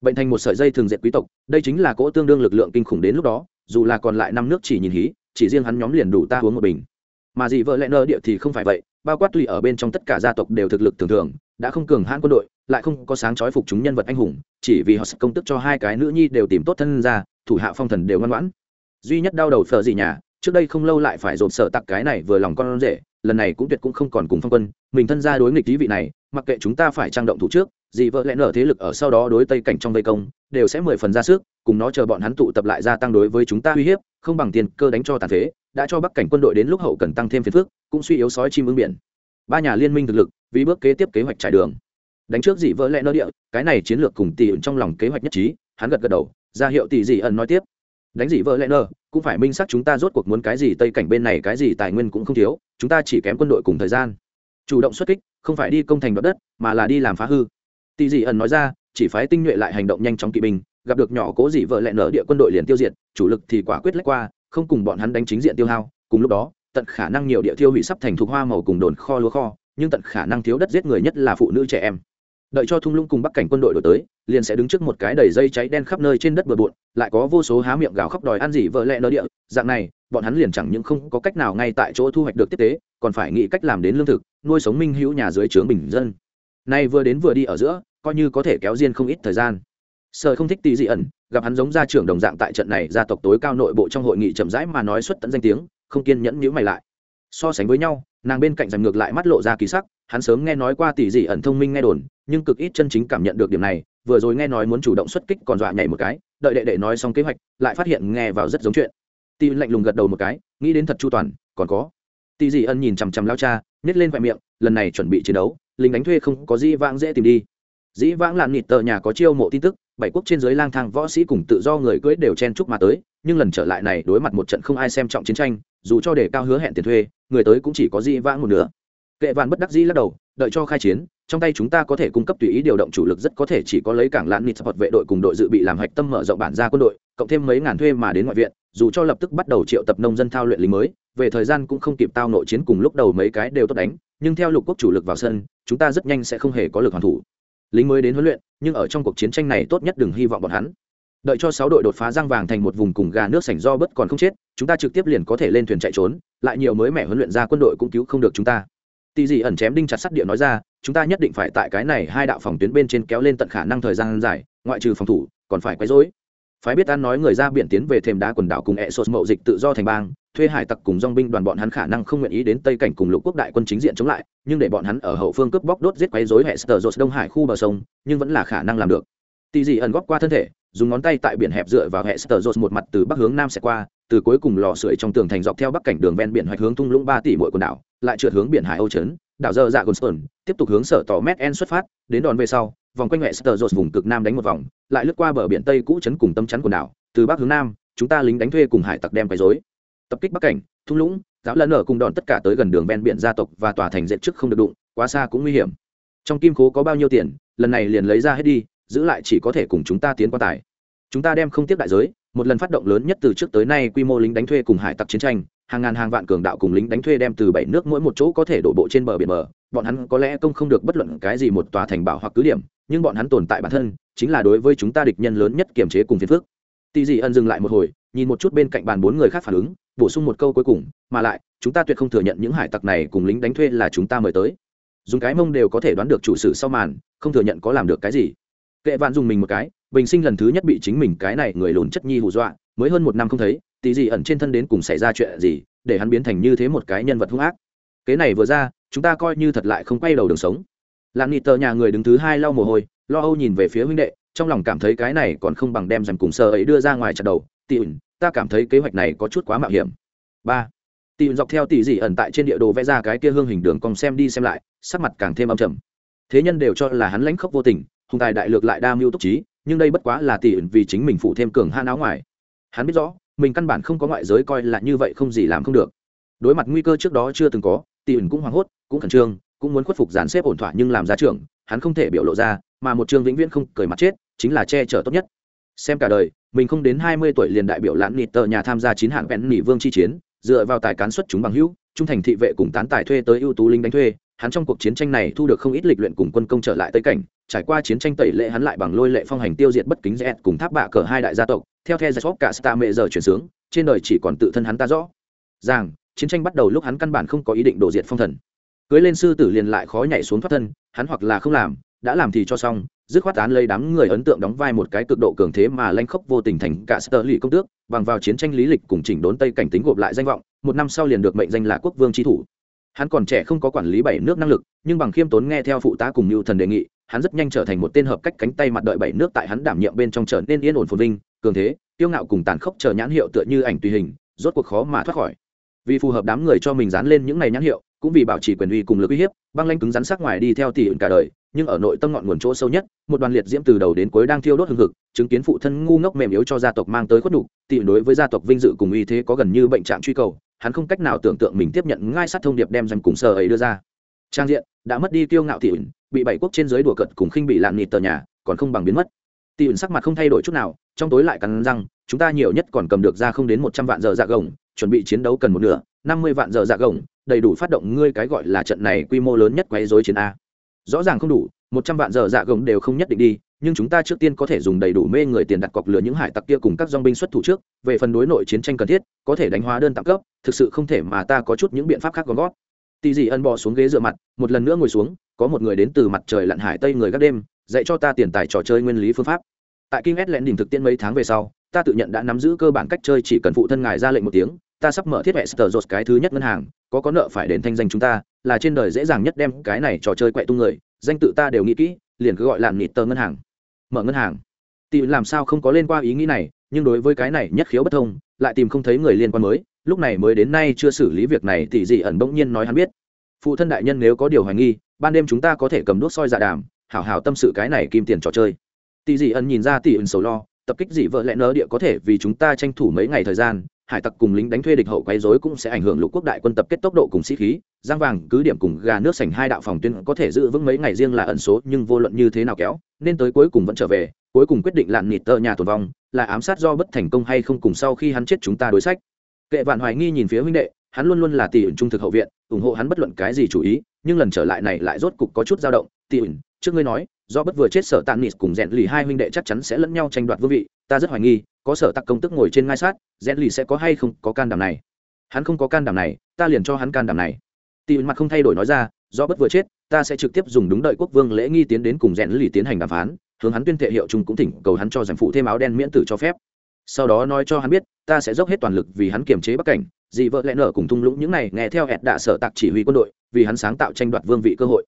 Bệnh thành một sợi dây thường diệt quý tộc, đây chính là cỗ tương đương lực lượng kinh khủng đến lúc đó, dù là còn lại năm nước chỉ nhìn hí, chỉ riêng hắn nhóm liền đủ ta uống một bình. Mà gì vợ lẽ nơ địa thì không phải vậy bao quát tùy ở bên trong tất cả gia tộc đều thực lực thường thường đã không cường hãn quân đội lại không có sáng chói phục chúng nhân vật anh hùng chỉ vì họ sẽ công tức cho hai cái nữ nhi đều tìm tốt thân ra thủ hạ phong thần đều ngoan ngoãn. Duy nhất đau đầu phở gì nhà trước đây không lâu lại phải dồn sợ tặc cái này vừa lòng con rể lần này cũng tuyệt cũng không còn cùng phong quân mình thân ra đối nghịch lý vị này mặc kệ chúng ta phải trang động thủ trước, gì vợ lẽ nở thế lực ở sau đó đối tây cảnh trong vây công, đều sẽ mười phần ra sức, cùng nó chờ bọn hắn tụ tập lại gia tăng đối với chúng ta uy hiếp, không bằng tiền cơ đánh cho tàn phế, đã cho bắc cảnh quân đội đến lúc hậu cần tăng thêm phiền phước cũng suy yếu sói chim ứng biển. Ba nhà liên minh thực lực, vì bước kế tiếp kế hoạch trải đường. Đánh trước dị vỡ lẽ nơ địa, cái này chiến lược cùng tỷ ẩn trong lòng kế hoạch nhất trí, hắn gật gật đầu, ra hiệu tỷ dị ẩn nói tiếp. Đánh dị vỡ lẽ nơ cũng phải minh xác chúng ta rốt cuộc muốn cái gì, tây cảnh bên này cái gì tài nguyên cũng không thiếu, chúng ta chỉ kém quân đội cùng thời gian. Chủ động xuất kích không phải đi công thành đoạt đất, mà là đi làm phá hư. Tỷ dị ẩn nói ra, chỉ phái tinh nhuệ lại hành động nhanh chóng kỵ binh, gặp được nhỏ cố dị vợ lẽ nở địa quân đội liền tiêu diệt, chủ lực thì quả quyết lách qua, không cùng bọn hắn đánh chính diện tiêu hao. Cùng lúc đó, tận khả năng nhiều địa tiêu hủy sắp thành thuộc hoa màu cùng đồn kho lúa kho, nhưng tận khả năng thiếu đất giết người nhất là phụ nữ trẻ em. Đợi cho thung lũng cùng bắc cảnh quân đội đổi tới, liền sẽ đứng trước một cái đầy dây cháy đen khắp nơi trên đất bừa bộn, lại có vô số há miệng gào khóc đòi ăn gì vợ lẽ nở địa, dạng này bọn hắn liền chẳng những không có cách nào ngay tại chỗ thu hoạch được tiếp tế, còn phải nghĩ cách làm đến lương thực, nuôi sống minh hữu nhà dưới trướng bình dân. Nay vừa đến vừa đi ở giữa, coi như có thể kéo riêng không ít thời gian. Sợ không thích tì dị ẩn, gặp hắn giống gia trưởng đồng dạng tại trận này gia tộc tối cao nội bộ trong hội nghị chậm rãi mà nói xuất tận danh tiếng, không kiên nhẫn nhữ mày lại. So sánh với nhau, nàng bên cạnh giành ngược lại mắt lộ ra kỳ sắc, hắn sớm nghe nói qua tỷ dị ẩn thông minh nghe đồn, nhưng cực ít chân chính cảm nhận được điểm này, vừa rồi nghe nói muốn chủ động xuất kích còn dọa nhảy một cái, đợi đệ đệ nói xong kế hoạch, lại phát hiện nghe vào rất giống chuyện tỷ lạnh lùng gật đầu một cái, nghĩ đến thật chu toàn, còn có. Tỷ dị Ân nhìn chằm chằm lao cha nhét lên vẹn miệng, lần này chuẩn bị chiến đấu, lính đánh thuê không có dĩ vãng dễ tìm đi. Dĩ vãng làn nịt tờ nhà có chiêu mộ tin tức, bảy quốc trên giới lang thang võ sĩ cùng tự do người cưỡi đều chen chúc mà tới, nhưng lần trở lại này đối mặt một trận không ai xem trọng chiến tranh, dù cho để cao hứa hẹn tiền thuê, người tới cũng chỉ có dĩ vãng một nửa. Kệ vạn bất đắc dĩ lắc đầu, đợi cho khai chiến trong tay chúng ta có thể cung cấp tùy ý điều động chủ lực rất có thể chỉ có lấy cảng lãn nịt hoặc vệ đội cùng đội dự bị làm hạch tâm mở rộng bản gia quân đội, cộng thêm mấy ngàn thuê mà đến ngoại viện, dù cho lập tức bắt đầu triệu tập nông dân thao luyện lính mới, về thời gian cũng không kịp tao nội chiến cùng lúc đầu mấy cái đều tốt đánh, nhưng theo lục quốc chủ lực vào sân, chúng ta rất nhanh sẽ không hề có lực hoàn thủ. Lính mới đến huấn luyện, nhưng ở trong cuộc chiến tranh này tốt nhất đừng hy vọng bọn hắn. Đợi cho sáu đội đột phá răng vàng thành một vùng cùng gà nước sảnh do bất còn không chết, chúng ta trực tiếp liền có thể lên thuyền chạy trốn, lại nhiều mới mẻ huấn luyện ra quân đội cũng cứu không được chúng ta. Tỷ dị ẩn chém đinh chặt sắt địa nói ra, chúng ta nhất định phải tại cái này hai đạo phòng tuyến bên trên kéo lên tận khả năng thời gian dài, ngoại trừ phòng thủ, còn phải quấy rối. Phái biết an nói người ra biển tiến về thềm đá quần đảo cùng ẹ sột mậu dịch tự do thành bang, thuê hải tặc cùng dong binh đoàn bọn hắn khả năng không nguyện ý đến tây cảnh cùng lục quốc đại quân chính diện chống lại, nhưng để bọn hắn ở hậu phương cướp bóc đốt giết quấy rối hệ sờ dột đông hải khu bờ sông, nhưng vẫn là khả năng làm được. Tì dị ẩn góp qua thân thể, dùng ngón tay tại biển hẹp dựa vào hệ sờ dột một mặt từ bắc hướng nam sẽ qua, từ cuối cùng lò sưởi trong tường thành dọc theo bắc cảnh đường ven biển hoạch hướng thung lũng ba tỷ mỗi quần đảo lại trượt hướng biển hải âu trấn đảo dơ dạ gồn tiếp tục hướng sở tỏ mét en xuất phát, đến đòn về sau, vòng quanh hệ sờ dột vùng cực nam đánh một vòng, lại lướt qua bờ biển tây cũ trấn cùng tâm chắn quần đảo, từ bắc hướng nam, chúng ta lính đánh thuê cùng hải tặc đem quấy rối. Tập kích bắc cảnh, thung lũng, giáo lần ở cùng đòn tất cả tới gần đường ven biển gia tộc và tòa thành dệt trước không được đụng, quá xa cũng nguy hiểm. Trong kim khố có bao nhiêu tiền, lần này liền lấy ra hết đi, giữ lại chỉ có thể cùng chúng ta tiến qua tài. Chúng ta đem không tiếp đại giới, một lần phát động lớn nhất từ trước tới nay quy mô lính đánh thuê cùng hải tặc chiến tranh hàng ngàn hàng vạn cường đạo cùng lính đánh thuê đem từ bảy nước mỗi một chỗ có thể đổ bộ trên bờ biển mở, bọn hắn có lẽ công không được bất luận cái gì một tòa thành bảo hoặc cứ điểm nhưng bọn hắn tồn tại bản thân chính là đối với chúng ta địch nhân lớn nhất kiềm chế cùng phiền phước Tỷ dị ân dừng lại một hồi nhìn một chút bên cạnh bàn bốn người khác phản ứng bổ sung một câu cuối cùng mà lại chúng ta tuyệt không thừa nhận những hải tặc này cùng lính đánh thuê là chúng ta mời tới. Dùng cái mông đều có thể đoán được chủ sử sau màn không thừa nhận có làm được cái gì. Kệ vạn dùng mình một cái bình sinh lần thứ nhất bị chính mình cái này người lùn chất nhi hù dọa mới hơn một năm không thấy Tỷ gì ẩn trên thân đến cùng xảy ra chuyện gì, để hắn biến thành như thế một cái nhân vật hung ác. Kế này vừa ra, chúng ta coi như thật lại không quay đầu đường sống. Làm nịt tờ nhà người đứng thứ hai lau mồ hôi, lo âu nhìn về phía huynh đệ, trong lòng cảm thấy cái này còn không bằng đem dành cùng sơ ấy đưa ra ngoài chặt đầu. Tỉ ẩn ta cảm thấy kế hoạch này có chút quá mạo hiểm. Ba. Tỉ ẩn dọc theo tỉ dị ẩn tại trên địa đồ vẽ ra cái kia hương hình đường còn xem đi xem lại, sắc mặt càng thêm âm trầm. Thế nhân đều cho là hắn lãnh khốc vô tình hùng tài đại lược lại đa mưu túc trí, nhưng đây bất quá là tỉ ẩn vì chính mình phụ thêm cường han áo ngoài. Hắn biết rõ mình căn bản không có ngoại giới coi là như vậy không gì làm không được. Đối mặt nguy cơ trước đó chưa từng có, tỷ ẩn cũng hoảng hốt, cũng khẩn trương, cũng muốn khuất phục dàn xếp ổn thỏa nhưng làm ra trưởng, hắn không thể biểu lộ ra, mà một trương vĩnh viễn không cười mặt chết, chính là che chở tốt nhất. Xem cả đời, mình không đến hai mươi tuổi liền đại biểu lãn nịt tờ nhà tham gia chín hạng vẹn nỉ vương chi chiến, dựa vào tài cán xuất chúng bằng hữu, trung thành thị vệ cùng tán tài thuê tới ưu tú lính đánh thuê, hắn trong cuộc chiến tranh này thu được không ít lịch luyện cùng quân công trở lại tới cảnh trải qua chiến tranh tẩy lệ hắn lại bằng lôi lệ phong hành tiêu diệt bất kính rẽ cùng tháp bạ cờ hai đại gia tộc, theo theo giải cả sta mẹ giờ chuyển sướng, trên đời chỉ còn tự thân hắn ta rõ. Rằng chiến tranh bắt đầu lúc hắn căn bản không có ý định đổ diệt phong thần. Cưới lên sư tử liền lại khó nhảy xuống thoát thân, hắn hoặc là không làm, đã làm thì cho xong, dứt khoát án lấy đám người ấn tượng đóng vai một cái cực độ cường thế mà lanh khốc vô tình thành cả sơ lì công tước, bằng vào chiến tranh lý lịch cùng chỉnh đốn tây cảnh tính gộp lại danh vọng, một năm sau liền được mệnh danh là quốc vương tri thủ. Hắn còn trẻ không có quản lý bảy nước năng lực, nhưng bằng khiêm tốn nghe theo phụ tá cùng mưu thần đề nghị hắn rất nhanh trở thành một tên hợp cách cánh tay mặt đợi bảy nước tại hắn đảm nhiệm bên trong trở nên yên ổn phồn vinh, cường thế tiêu ngạo cùng tàn khốc chờ nhãn hiệu tựa như ảnh tùy hình, rốt cuộc khó mà thoát khỏi. Vì phù hợp đám người cho mình dán lên những này nhãn hiệu, cũng vì bảo trì quyền uy cùng lực uy hiếp, băng lanh cứng rắn sắc ngoài đi theo tỷ ẩn cả đời, nhưng ở nội tâm ngọn nguồn chỗ sâu nhất, một đoàn liệt diễm từ đầu đến cuối đang thiêu đốt hừng hực, chứng kiến phụ thân ngu ngốc mềm yếu cho gia tộc mang tới khuất đủ tỷ đối với gia tộc vinh dự cùng uy thế có gần như bệnh trạng truy cầu, hắn không cách nào tưởng tượng mình tiếp nhận ngay sát thông điệp đem danh cùng sơ ấy đưa ra. Trang diện, đã mất đi kiêu ngạo tỷ ẩn bị bảy quốc trên dưới đùa cận cùng khinh bị lạn nịt tờ nhà, còn không bằng biến mất. Tỷ ẩn sắc mặt không thay đổi chút nào, trong tối lại cắn răng, chúng ta nhiều nhất còn cầm được ra không đến một trăm vạn giờ dạ gồng, chuẩn bị chiến đấu cần một nửa, năm mươi vạn giờ dạ gồng, đầy đủ phát động ngươi cái gọi là trận này quy mô lớn nhất quấy rối chiến a. Rõ ràng không đủ, một trăm vạn giờ dạ gồng đều không nhất định đi, nhưng chúng ta trước tiên có thể dùng đầy đủ mê người tiền đặt cọc lừa những hải tặc kia cùng các dong binh xuất thủ trước, về phần đối nội chiến tranh cần thiết, có thể đánh hóa đơn tạm cấp, thực sự không thể mà ta có chút những biện pháp khác gom gót tì dị ân bò xuống ghế dựa mặt, một lần nữa ngồi xuống có một người đến từ mặt trời lặn hải tây người các đêm, dạy cho ta tiền tài trò chơi nguyên lý phương pháp. Tại kinh s lẹn đỉnh thực tiễn mấy tháng về sau, ta tự nhận đã nắm giữ cơ bản cách chơi chỉ cần phụ thân ngài ra lệnh một tiếng, ta sắp mở thiết hệ sờ rột cái thứ nhất ngân hàng, có có nợ phải đền thanh danh chúng ta, là trên đời dễ dàng nhất đem cái này trò chơi quậy tung người, danh tự ta đều nghĩ kỹ, liền cứ gọi là nịt tờ ngân hàng. Mở ngân hàng. Tỷ làm sao không có lên qua ý nghĩ này, nhưng đối với cái này nhất khiếu bất thông, lại tìm không thấy người liên quan mới, lúc này mới đến nay chưa xử lý việc này tỷ dị ẩn bỗng nhiên nói hắn biết. Phụ thân đại nhân nếu có điều hoài nghi ban đêm chúng ta có thể cầm đuốc soi dạ đàm, hảo hảo tâm sự cái này kim tiền trò chơi. Tỷ dị ẩn nhìn ra tỷ ẩn sầu lo, tập kích dị vợ lẽ nỡ địa có thể vì chúng ta tranh thủ mấy ngày thời gian, hải tặc cùng lính đánh thuê địch hậu quấy rối cũng sẽ ảnh hưởng lục quốc đại quân tập kết tốc độ cùng sĩ khí, giang vàng cứ điểm cùng gà nước sành hai đạo phòng tuyến có thể giữ vững mấy ngày riêng là ẩn số, nhưng vô luận như thế nào kéo, nên tới cuối cùng vẫn trở về, cuối cùng quyết định lạn nịt tờ nhà tồn vong, là ám sát do bất thành công hay không cùng sau khi hắn chết chúng ta đối sách. Kệ vạn hoài nghi nhìn phía huynh đệ hắn luôn luôn là tỷ ẩn trung thực hậu viện, ủng hộ hắn bất luận cái gì chủ ý, nhưng lần trở lại này lại rốt cục có chút dao động. Tỷ ẩn, trước ngươi nói, do bất vừa chết sở tàn nịt cùng rèn lì hai huynh đệ chắc chắn sẽ lẫn nhau tranh đoạt vương vị, ta rất hoài nghi, có sở tặc công tức ngồi trên ngai sát rèn lì sẽ có hay không có can đảm này? Hắn không có can đảm này, ta liền cho hắn can đảm này. Tỷ mặt không thay đổi nói ra, do bất vừa chết, ta sẽ trực tiếp dùng đúng đợi quốc vương lễ nghi tiến đến cùng rèn lì tiến hành đàm phán, hướng hắn tuyên thệ hiệu chung cũng thỉnh cầu hắn cho giành phụ thêm áo đen miễn tử cho phép. Sau đó nói cho hắn biết, ta sẽ dốc hết toàn lực vì hắn kiềm chế bắc cảnh dị vợ lẽ nở cùng thung lũng những này nghe theo hẹn đạ sở tạc chỉ huy quân đội, vì hắn sáng tạo tranh đoạt vương vị cơ hội.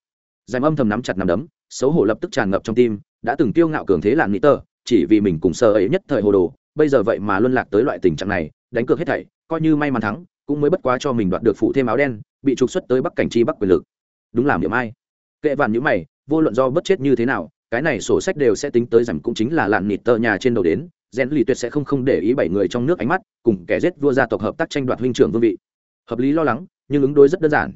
Dành âm thầm nắm chặt nắm đấm, xấu hổ lập tức tràn ngập trong tim, đã từng tiêu ngạo cường thế làn nghĩ tơ, chỉ vì mình cùng sơ ấy nhất thời hồ đồ, bây giờ vậy mà luân lạc tới loại tình trạng này, đánh cược hết thảy, coi như may mắn thắng, cũng mới bất quá cho mình đoạt được phụ thêm áo đen, bị trục xuất tới bắc cảnh chi bắc quyền lực. Đúng làm điểm ai. Kệ vạn những mày, vô luận do bất chết như thế nào, cái này sổ sách đều sẽ tính tới rằng cũng chính là làn nịt tơ nhà trên đầu đến rèn lì tuyệt sẽ không không để ý bảy người trong nước ánh mắt, cùng kẻ giết vua gia tộc hợp tác tranh đoạt huynh trưởng vương vị. Hợp lý lo lắng, nhưng ứng đối rất đơn giản.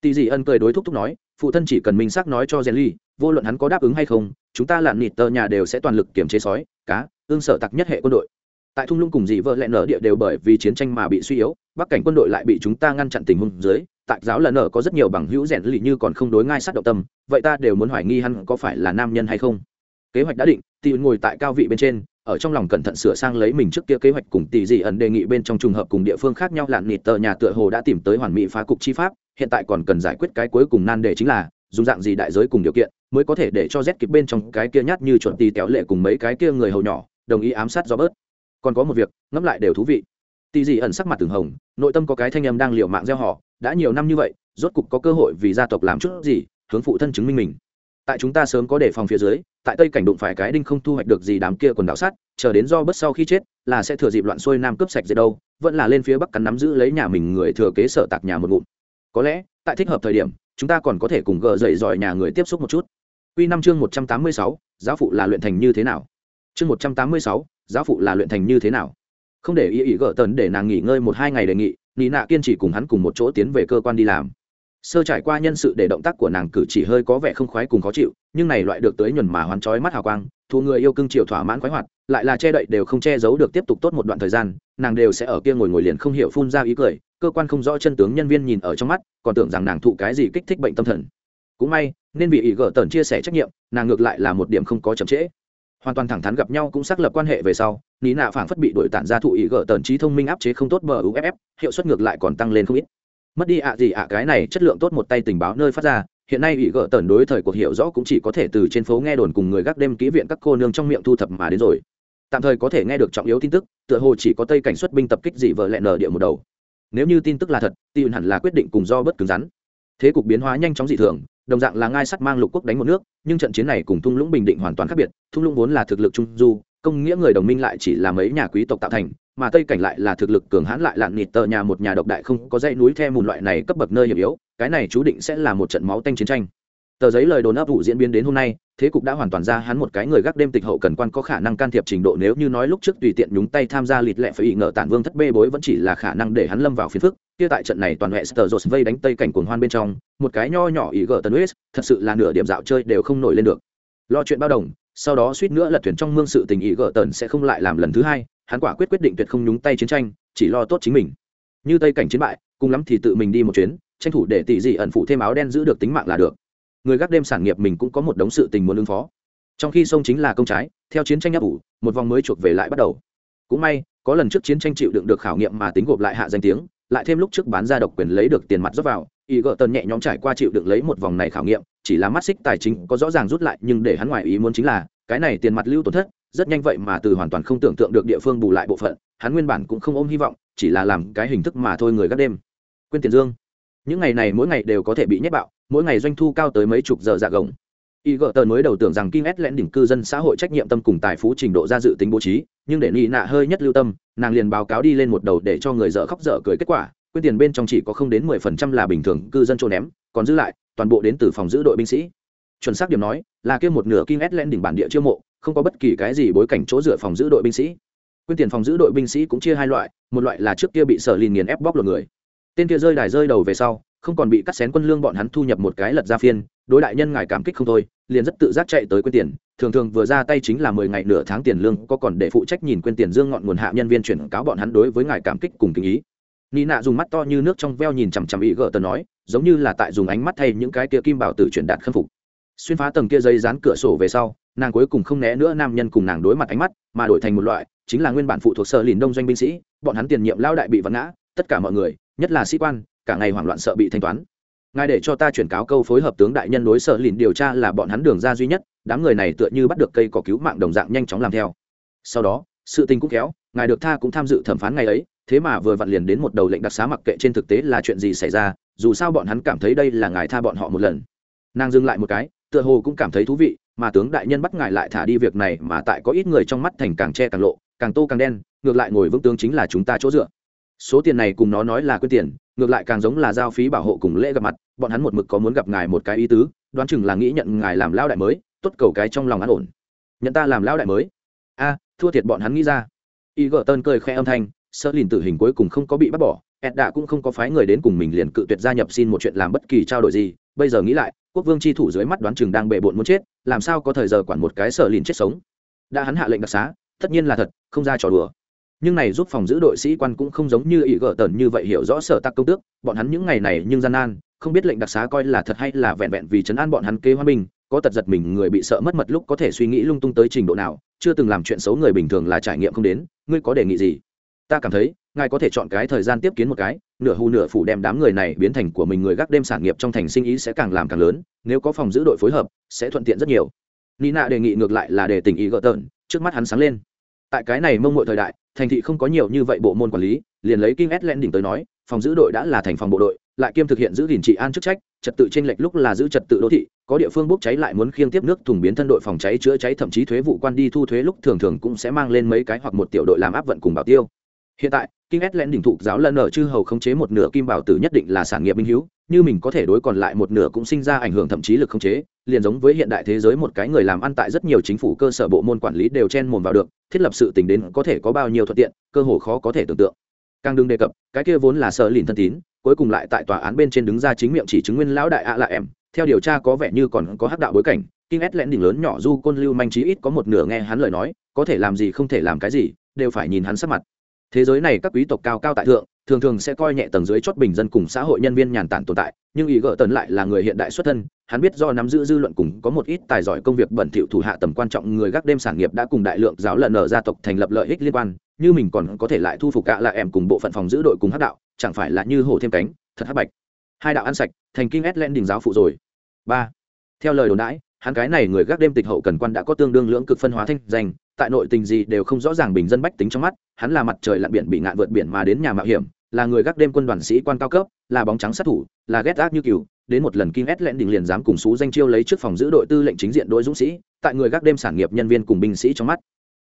Tỷ dị ân cười đối thúc thúc nói, phụ thân chỉ cần minh xác nói cho rèn lì, vô luận hắn có đáp ứng hay không, chúng ta lặn nịt tờ nhà đều sẽ toàn lực kiểm chế sói, cá, ương sở tặc nhất hệ quân đội. Tại thung lũng cùng dị vợ lẹn nở địa đều bởi vì chiến tranh mà bị suy yếu, bắc cảnh quân đội lại bị chúng ta ngăn chặn tình huống dưới, tại giáo lần nở có rất nhiều bằng hữu rèn lì như còn không đối ngai sát động tâm, vậy ta đều muốn hoài nghi hắn có phải là nam nhân hay không kế hoạch đã định tỷ ngồi tại cao vị bên trên, ở trong lòng cẩn thận sửa sang lấy mình trước kia kế hoạch cùng tỷ dị ẩn đề nghị bên trong trùng hợp cùng địa phương khác nhau lạn nịt tờ nhà tựa hồ đã tìm tới hoàn mỹ phá cục chi pháp, hiện tại còn cần giải quyết cái cuối cùng nan đề chính là, dùng dạng gì đại giới cùng điều kiện, mới có thể để cho z kịp bên trong cái kia nhát như chuẩn tì kéo lệ cùng mấy cái kia người hầu nhỏ, đồng ý ám sát do bớt. Còn có một việc, ngẫm lại đều thú vị. Tỷ dị ẩn sắc mặt từng hồng, nội tâm có cái thanh âm đang liều mạng gieo họ, đã nhiều năm như vậy, rốt cục có cơ hội vì gia tộc làm chút gì, hướng phụ thân chứng minh mình tại chúng ta sớm có đề phòng phía dưới tại tây cảnh đụng phải cái đinh không thu hoạch được gì đám kia quần đảo sát, chờ đến do bất sau khi chết là sẽ thừa dịp loạn xuôi nam cướp sạch dễ đâu vẫn là lên phía bắc cắn nắm giữ lấy nhà mình người thừa kế sở tạc nhà một ngụm có lẽ tại thích hợp thời điểm chúng ta còn có thể cùng gờ dậy dọi nhà người tiếp xúc một chút Quy năm chương một trăm tám mươi sáu, giáo phụ là luyện thành như thế nào? Chương một trăm tám mươi sáu, giáo phụ là luyện thành như thế nào? Không để ý ý gỡ tần để nàng nghỉ ngơi một hai ngày đề nghị, Nị Nạ kiên trì cùng hắn cùng một chỗ tiến về cơ quan đi làm sơ trải qua nhân sự để động tác của nàng cử chỉ hơi có vẻ không khoái cùng khó chịu, nhưng này loại được tới nhuần mà hoán trói mắt hào quang, thu người yêu cưng chịu thỏa mãn khoái hoạt, lại là che đậy đều không che giấu được tiếp tục tốt một đoạn thời gian, nàng đều sẽ ở kia ngồi ngồi liền không hiểu phun ra ý cười, cơ quan không rõ chân tướng nhân viên nhìn ở trong mắt, còn tưởng rằng nàng thụ cái gì kích thích bệnh tâm thần. Cũng may, nên bị ý gỡ tần chia sẻ trách nhiệm, nàng ngược lại là một điểm không có chậm trễ. Hoàn toàn thẳng thắn gặp nhau cũng xác lập quan hệ về sau ní nạ phảng phất bị đổi tản ra thụ ý gỡ tần trí thông minh áp chế không tốt bờ uff hiệu suất ngược lại còn tăng lên không ít mất đi ạ gì ạ, cái này chất lượng tốt một tay tình báo nơi phát ra, hiện nay ủy gỡ tần đối thời cuộc hiểu rõ cũng chỉ có thể từ trên phố nghe đồn cùng người gác đêm kỹ viện các cô nương trong miệng thu thập mà đến rồi. Tạm thời có thể nghe được trọng yếu tin tức, tựa hồ chỉ có tây cảnh xuất binh tập kích dị vợ lẹ nở địa một đầu. Nếu như tin tức là thật tin hẳn là quyết định cùng do bất cứng rắn. Thế cục biến hóa nhanh chóng dị thường, đồng dạng là ngai sắt mang lục quốc đánh một nước, nhưng trận chiến này cùng thung lũng bình định hoàn toàn khác biệt, thung lũng vốn là thực lực trung du công nghĩa người đồng minh lại chỉ là mấy nhà quý tộc tạo thành, mà tây cảnh lại là thực lực cường hãn lại lạn nịt tờ nhà một nhà độc đại không có dãy núi theo mùn loại này cấp bậc nơi hiểm yếu, cái này chú định sẽ là một trận máu tanh chiến tranh. Tờ giấy lời đồn ấp vụ diễn biến đến hôm nay, thế cục đã hoàn toàn ra hắn một cái người gác đêm tịch hậu cần quan có khả năng can thiệp trình độ nếu như nói lúc trước tùy tiện nhúng tay tham gia lịt lẹ phải ý ngờ tản vương thất bê bối vẫn chỉ là khả năng để hắn lâm vào phiền phức. Kia tại trận này toàn hệ sờ rột vây đánh tây cảnh cuồng hoan bên trong, một cái nho nhỏ ý gờ tân huyết thật sự là nửa điểm dạo chơi đều không nổi lên được. Lo chuyện bao đồng sau đó suýt nữa lật thuyền trong mương sự tình ý gỡ tần sẽ không lại làm lần thứ hai, hắn quả quyết quyết định tuyệt không nhúng tay chiến tranh, chỉ lo tốt chính mình. Như tây cảnh chiến bại, cùng lắm thì tự mình đi một chuyến, tranh thủ để tỷ dị ẩn phụ thêm áo đen giữ được tính mạng là được. Người gác đêm sản nghiệp mình cũng có một đống sự tình muốn ứng phó. Trong khi sông chính là công trái, theo chiến tranh ấp ủ, một vòng mới chuộc về lại bắt đầu. Cũng may, có lần trước chiến tranh chịu đựng được khảo nghiệm mà tính gộp lại hạ danh tiếng lại thêm lúc trước bán ra độc quyền lấy được tiền mặt rót vào ý gợ tần nhẹ nhõm trải qua chịu đựng lấy một vòng này khảo nghiệm, chỉ là mắt xích tài chính có rõ ràng rút lại, nhưng để hắn ngoài ý muốn chính là, cái này tiền mặt lưu tổn thất, rất nhanh vậy mà từ hoàn toàn không tưởng tượng được địa phương bù lại bộ phận, hắn nguyên bản cũng không ôm hy vọng, chỉ là làm cái hình thức mà thôi người gác đêm. Quên tiền dương, những ngày này mỗi ngày đều có thể bị nhét bạo, mỗi ngày doanh thu cao tới mấy chục giờ dạ gồng y gợ tờ mới đầu tưởng rằng kim s lẽn đỉnh cư dân xã hội trách nhiệm tâm cùng tài phú trình độ ra dự tính bố trí, nhưng để nị nạ hơi nhất lưu tâm, nàng liền báo cáo đi lên một đầu để cho người dở khóc dở cười kết quả quyên tiền bên trong chỉ có không đến mười phần trăm là bình thường cư dân trôn ném, còn giữ lại, toàn bộ đến từ phòng giữ đội binh sĩ. Chuẩn xác điểm nói, là kia một nửa kim s lẽn đỉnh bản địa chiêu mộ, không có bất kỳ cái gì bối cảnh chỗ dựa phòng giữ đội binh sĩ. Quyên tiền phòng giữ đội binh sĩ cũng chia hai loại, một loại là trước kia bị sở lìn nghiền ép bóc lột người. Tên kia rơi đài rơi đầu về sau không còn bị cắt xén quân lương bọn hắn thu nhập một cái lật ra phiên, đối đại nhân ngài cảm kích không thôi, liền rất tự giác chạy tới quên tiền. Thường thường vừa ra tay chính là mười ngày nửa tháng tiền lương, có còn để phụ trách nhìn quên tiền dương ngọn nguồn hạ nhân viên chuyển cáo bọn hắn đối với ngài cảm kích cùng kinh ý. Nị nạ dùng mắt to như nước trong veo nhìn chằm chằm ý gỡ tờ nói, giống như là tại dùng ánh mắt thay những cái kia kim bảo tử chuyển đạt khâm phục. Xuyên phá tầng kia dây dán cửa sổ về sau, nàng cuối cùng không né nữa nam nhân cùng nàng đối mặt ánh mắt, mà đổi thành một loại, chính là nguyên bản phụ thuộc sở lìn đông doanh binh sĩ, bọn hắn tiền nhiệm lao đại bị vặn ngã, tất cả mọi người, nhất là sĩ quan cả ngày hoảng loạn sợ bị thanh toán. Ngài để cho ta chuyển cáo câu phối hợp tướng đại nhân đối sở lìn điều tra là bọn hắn đường ra duy nhất, đám người này tựa như bắt được cây cỏ cứu mạng đồng dạng nhanh chóng làm theo. Sau đó, sự tình cũng kéo, ngài được tha cũng tham dự thẩm phán ngày ấy, thế mà vừa vặn liền đến một đầu lệnh đặc xá mặc kệ trên thực tế là chuyện gì xảy ra, dù sao bọn hắn cảm thấy đây là ngài tha bọn họ một lần. Nàng dừng lại một cái, tựa hồ cũng cảm thấy thú vị, mà tướng đại nhân bắt ngài lại thả đi việc này mà tại có ít người trong mắt thành càng che càng lộ, càng tô càng đen, ngược lại ngồi vững tướng chính là chúng ta chỗ dựa. Số tiền này cùng nó nói là quyết tiền ngược lại càng giống là giao phí bảo hộ cùng lễ gặp mặt, bọn hắn một mực có muốn gặp ngài một cái ý tứ, đoán chừng là nghĩ nhận ngài làm lao đại mới, tốt cầu cái trong lòng an ổn. Nhận ta làm lao đại mới? A, thua thiệt bọn hắn nghĩ ra. Y gờ tơn cười khẽ âm thanh, sợ lìn tử hình cuối cùng không có bị bắt bỏ ed đã cũng không có phái người đến cùng mình liền cự tuyệt gia nhập xin một chuyện làm bất kỳ trao đổi gì. Bây giờ nghĩ lại, quốc vương chi thủ dưới mắt đoán chừng đang bệ bộn muốn chết, làm sao có thời giờ quản một cái sở lìn chết sống? Đã hắn hạ lệnh đặc xá, tất nhiên là thật, không ra trò đùa nhưng này giúp phòng giữ đội sĩ quan cũng không giống như ý gỡ tần như vậy hiểu rõ sở tắc công tước, bọn hắn những ngày này nhưng gian nan, không biết lệnh đặc xá coi là thật hay là vẹn vẹn vì chấn an bọn hắn kế hoa bình có tật giật mình người bị sợ mất mật lúc có thể suy nghĩ lung tung tới trình độ nào, chưa từng làm chuyện xấu người bình thường là trải nghiệm không đến, ngươi có đề nghị gì? Ta cảm thấy, ngài có thể chọn cái thời gian tiếp kiến một cái, nửa hù nửa phủ đem đám người này biến thành của mình người gác đêm sản nghiệp trong thành sinh ý sẽ càng làm càng lớn, nếu có phòng giữ đội phối hợp, sẽ thuận tiện rất nhiều. Nina đề nghị ngược lại là để tình ý gỡ tợn trước mắt hắn sáng lên. Tại cái này mông mội thời đại thành thị không có nhiều như vậy bộ môn quản lý, liền lấy kinh s đỉnh tới nói, phòng giữ đội đã là thành phòng bộ đội, lại kiêm thực hiện giữ gìn trị an chức trách, trật tự trên lệch lúc là giữ trật tự đô thị, có địa phương bốc cháy lại muốn khiêng tiếp nước thùng biến thân đội phòng cháy chữa cháy, thậm chí thuế vụ quan đi thu thuế lúc thường thường cũng sẽ mang lên mấy cái hoặc một tiểu đội làm áp vận cùng bảo tiêu hiện tại kinh s đỉnh thụ giáo lần ở chư hầu khống chế một nửa kim bảo tử nhất định là sản nghiệp minh hữu, như mình có thể đối còn lại một nửa cũng sinh ra ảnh hưởng thậm chí lực khống chế, liền giống với hiện đại thế giới một cái người làm ăn tại rất nhiều chính phủ cơ sở bộ môn quản lý đều chen mồm vào được, thiết lập sự tình đến có thể có bao nhiêu thuận tiện, cơ hồ khó có thể tưởng tượng. Càng đừng đề cập, cái kia vốn là sợ lìn thân tín, cuối cùng lại tại tòa án bên trên đứng ra chính miệng chỉ chứng nguyên lão đại ạ là em. Theo điều tra có vẻ như còn có hắc đạo bối cảnh kinh ét lẽn đỉnh lớn nhỏ du côn lưu manh trí ít có một nửa nghe hắn lời nói, có thể làm gì không thể làm cái gì, đều phải nhìn hắn sắc mặt thế giới này các quý tộc cao cao tại thượng, thường thường sẽ coi nhẹ tầng dưới chót bình dân cùng xã hội nhân viên nhàn tản tồn tại, nhưng ý gỡ tần lại là người hiện đại xuất thân, hắn biết do nắm giữ dư luận cùng có một ít tài giỏi công việc bẩn thỉu thủ hạ tầm quan trọng người gác đêm sản nghiệp đã cùng đại lượng giáo lần ở gia tộc thành lập lợi ích liên quan, như mình còn có thể lại thu phục cả là em cùng bộ phận phòng giữ đội cùng hắc đạo, chẳng phải là như hổ thêm cánh, thật hát bạch. Hai đạo ăn sạch, thành kinh ét lên đình giáo phụ rồi. Ba. Theo lời đồn đãi, hắn cái này người gác đêm tịch hậu cần quan đã có tương đương lưỡng cực phân hóa thanh danh tại nội tình gì đều không rõ ràng bình dân bách tính trong mắt, hắn là mặt trời lặn biển bị ngạn vượt biển mà đến nhà mạo hiểm, là người gác đêm quân đoàn sĩ quan cao cấp, là bóng trắng sát thủ, là ghét ác như cừu, đến một lần kim ét lẹn đỉnh liền dám cùng xú danh chiêu lấy trước phòng giữ đội tư lệnh chính diện đội dũng sĩ, tại người gác đêm sản nghiệp nhân viên cùng binh sĩ trong mắt.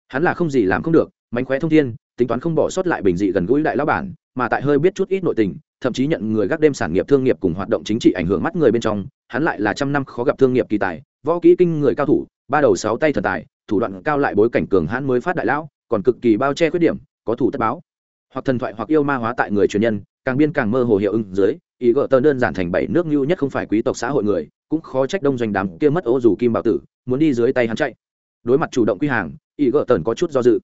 Hắn là không gì làm không được, mánh khóe thông thiên, tính toán không bỏ sót lại bình dị gần gũi đại lão bản, mà tại hơi biết chút ít nội tình, thậm chí nhận người gác đêm sản nghiệp thương nghiệp cùng hoạt động chính trị ảnh hưởng mắt người bên trong hắn lại là trăm năm khó gặp thương nghiệp kỳ tài, võ kỹ kinh người cao thủ, ba đầu sáu tay thần tài, thủ đoạn cao lại bối cảnh cường hãn mới phát đại lão, còn cực kỳ bao che khuyết điểm, có thủ tất báo. Hoặc thần thoại hoặc yêu ma hóa tại người truyền nhân, càng biên càng mơ hồ hiệu ứng dưới, ý gỡ tơn đơn giản thành bảy nước lưu nhất không phải quý tộc xã hội người, cũng khó trách đông doanh đám kia mất ô dù kim bảo tử, muốn đi dưới tay hắn chạy. Đối mặt chủ động quy hàng, ý gỡ tần có chút do dự.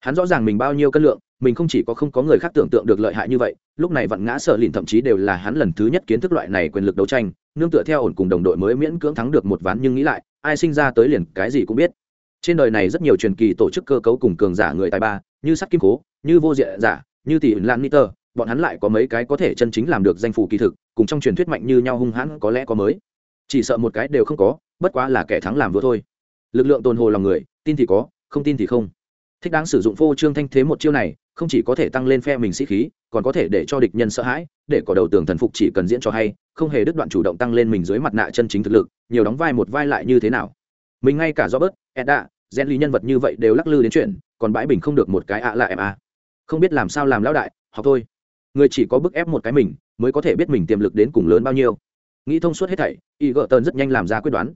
Hắn rõ ràng mình bao nhiêu cân lượng, mình không chỉ có không có người khác tưởng tượng được lợi hại như vậy, lúc này vặn ngã sợ lìn thậm chí đều là hắn lần thứ nhất kiến thức loại này quyền lực đấu tranh nương tựa theo ổn cùng đồng đội mới miễn cưỡng thắng được một ván nhưng nghĩ lại, ai sinh ra tới liền cái gì cũng biết. Trên đời này rất nhiều truyền kỳ tổ chức cơ cấu cùng cường giả người tài ba, như sắt kim cố như vô diện giả, như tỷ ẩn lan niter bọn hắn lại có mấy cái có thể chân chính làm được danh phủ kỳ thực, cùng trong truyền thuyết mạnh như nhau hung hãn có lẽ có mới. Chỉ sợ một cái đều không có, bất quá là kẻ thắng làm vua thôi. Lực lượng tồn hồ lòng người, tin thì có, không tin thì không. Thích đáng sử dụng phô trương thanh thế một chiêu này không chỉ có thể tăng lên phe mình sĩ khí, còn có thể để cho địch nhân sợ hãi, để có đầu tường thần phục chỉ cần diễn cho hay, không hề đứt đoạn chủ động tăng lên mình dưới mặt nạ chân chính thực lực, nhiều đóng vai một vai lại như thế nào. Mình ngay cả do bớt edda, gen lý nhân vật như vậy đều lắc lư đến chuyện, còn bãi bình không được một cái ạ là em a. Không biết làm sao làm lão đại, học thôi. Người chỉ có bức ép một cái mình, mới có thể biết mình tiềm lực đến cùng lớn bao nhiêu. Nghĩ thông suốt hết thảy y gợ tơn rất nhanh làm ra quyết đoán.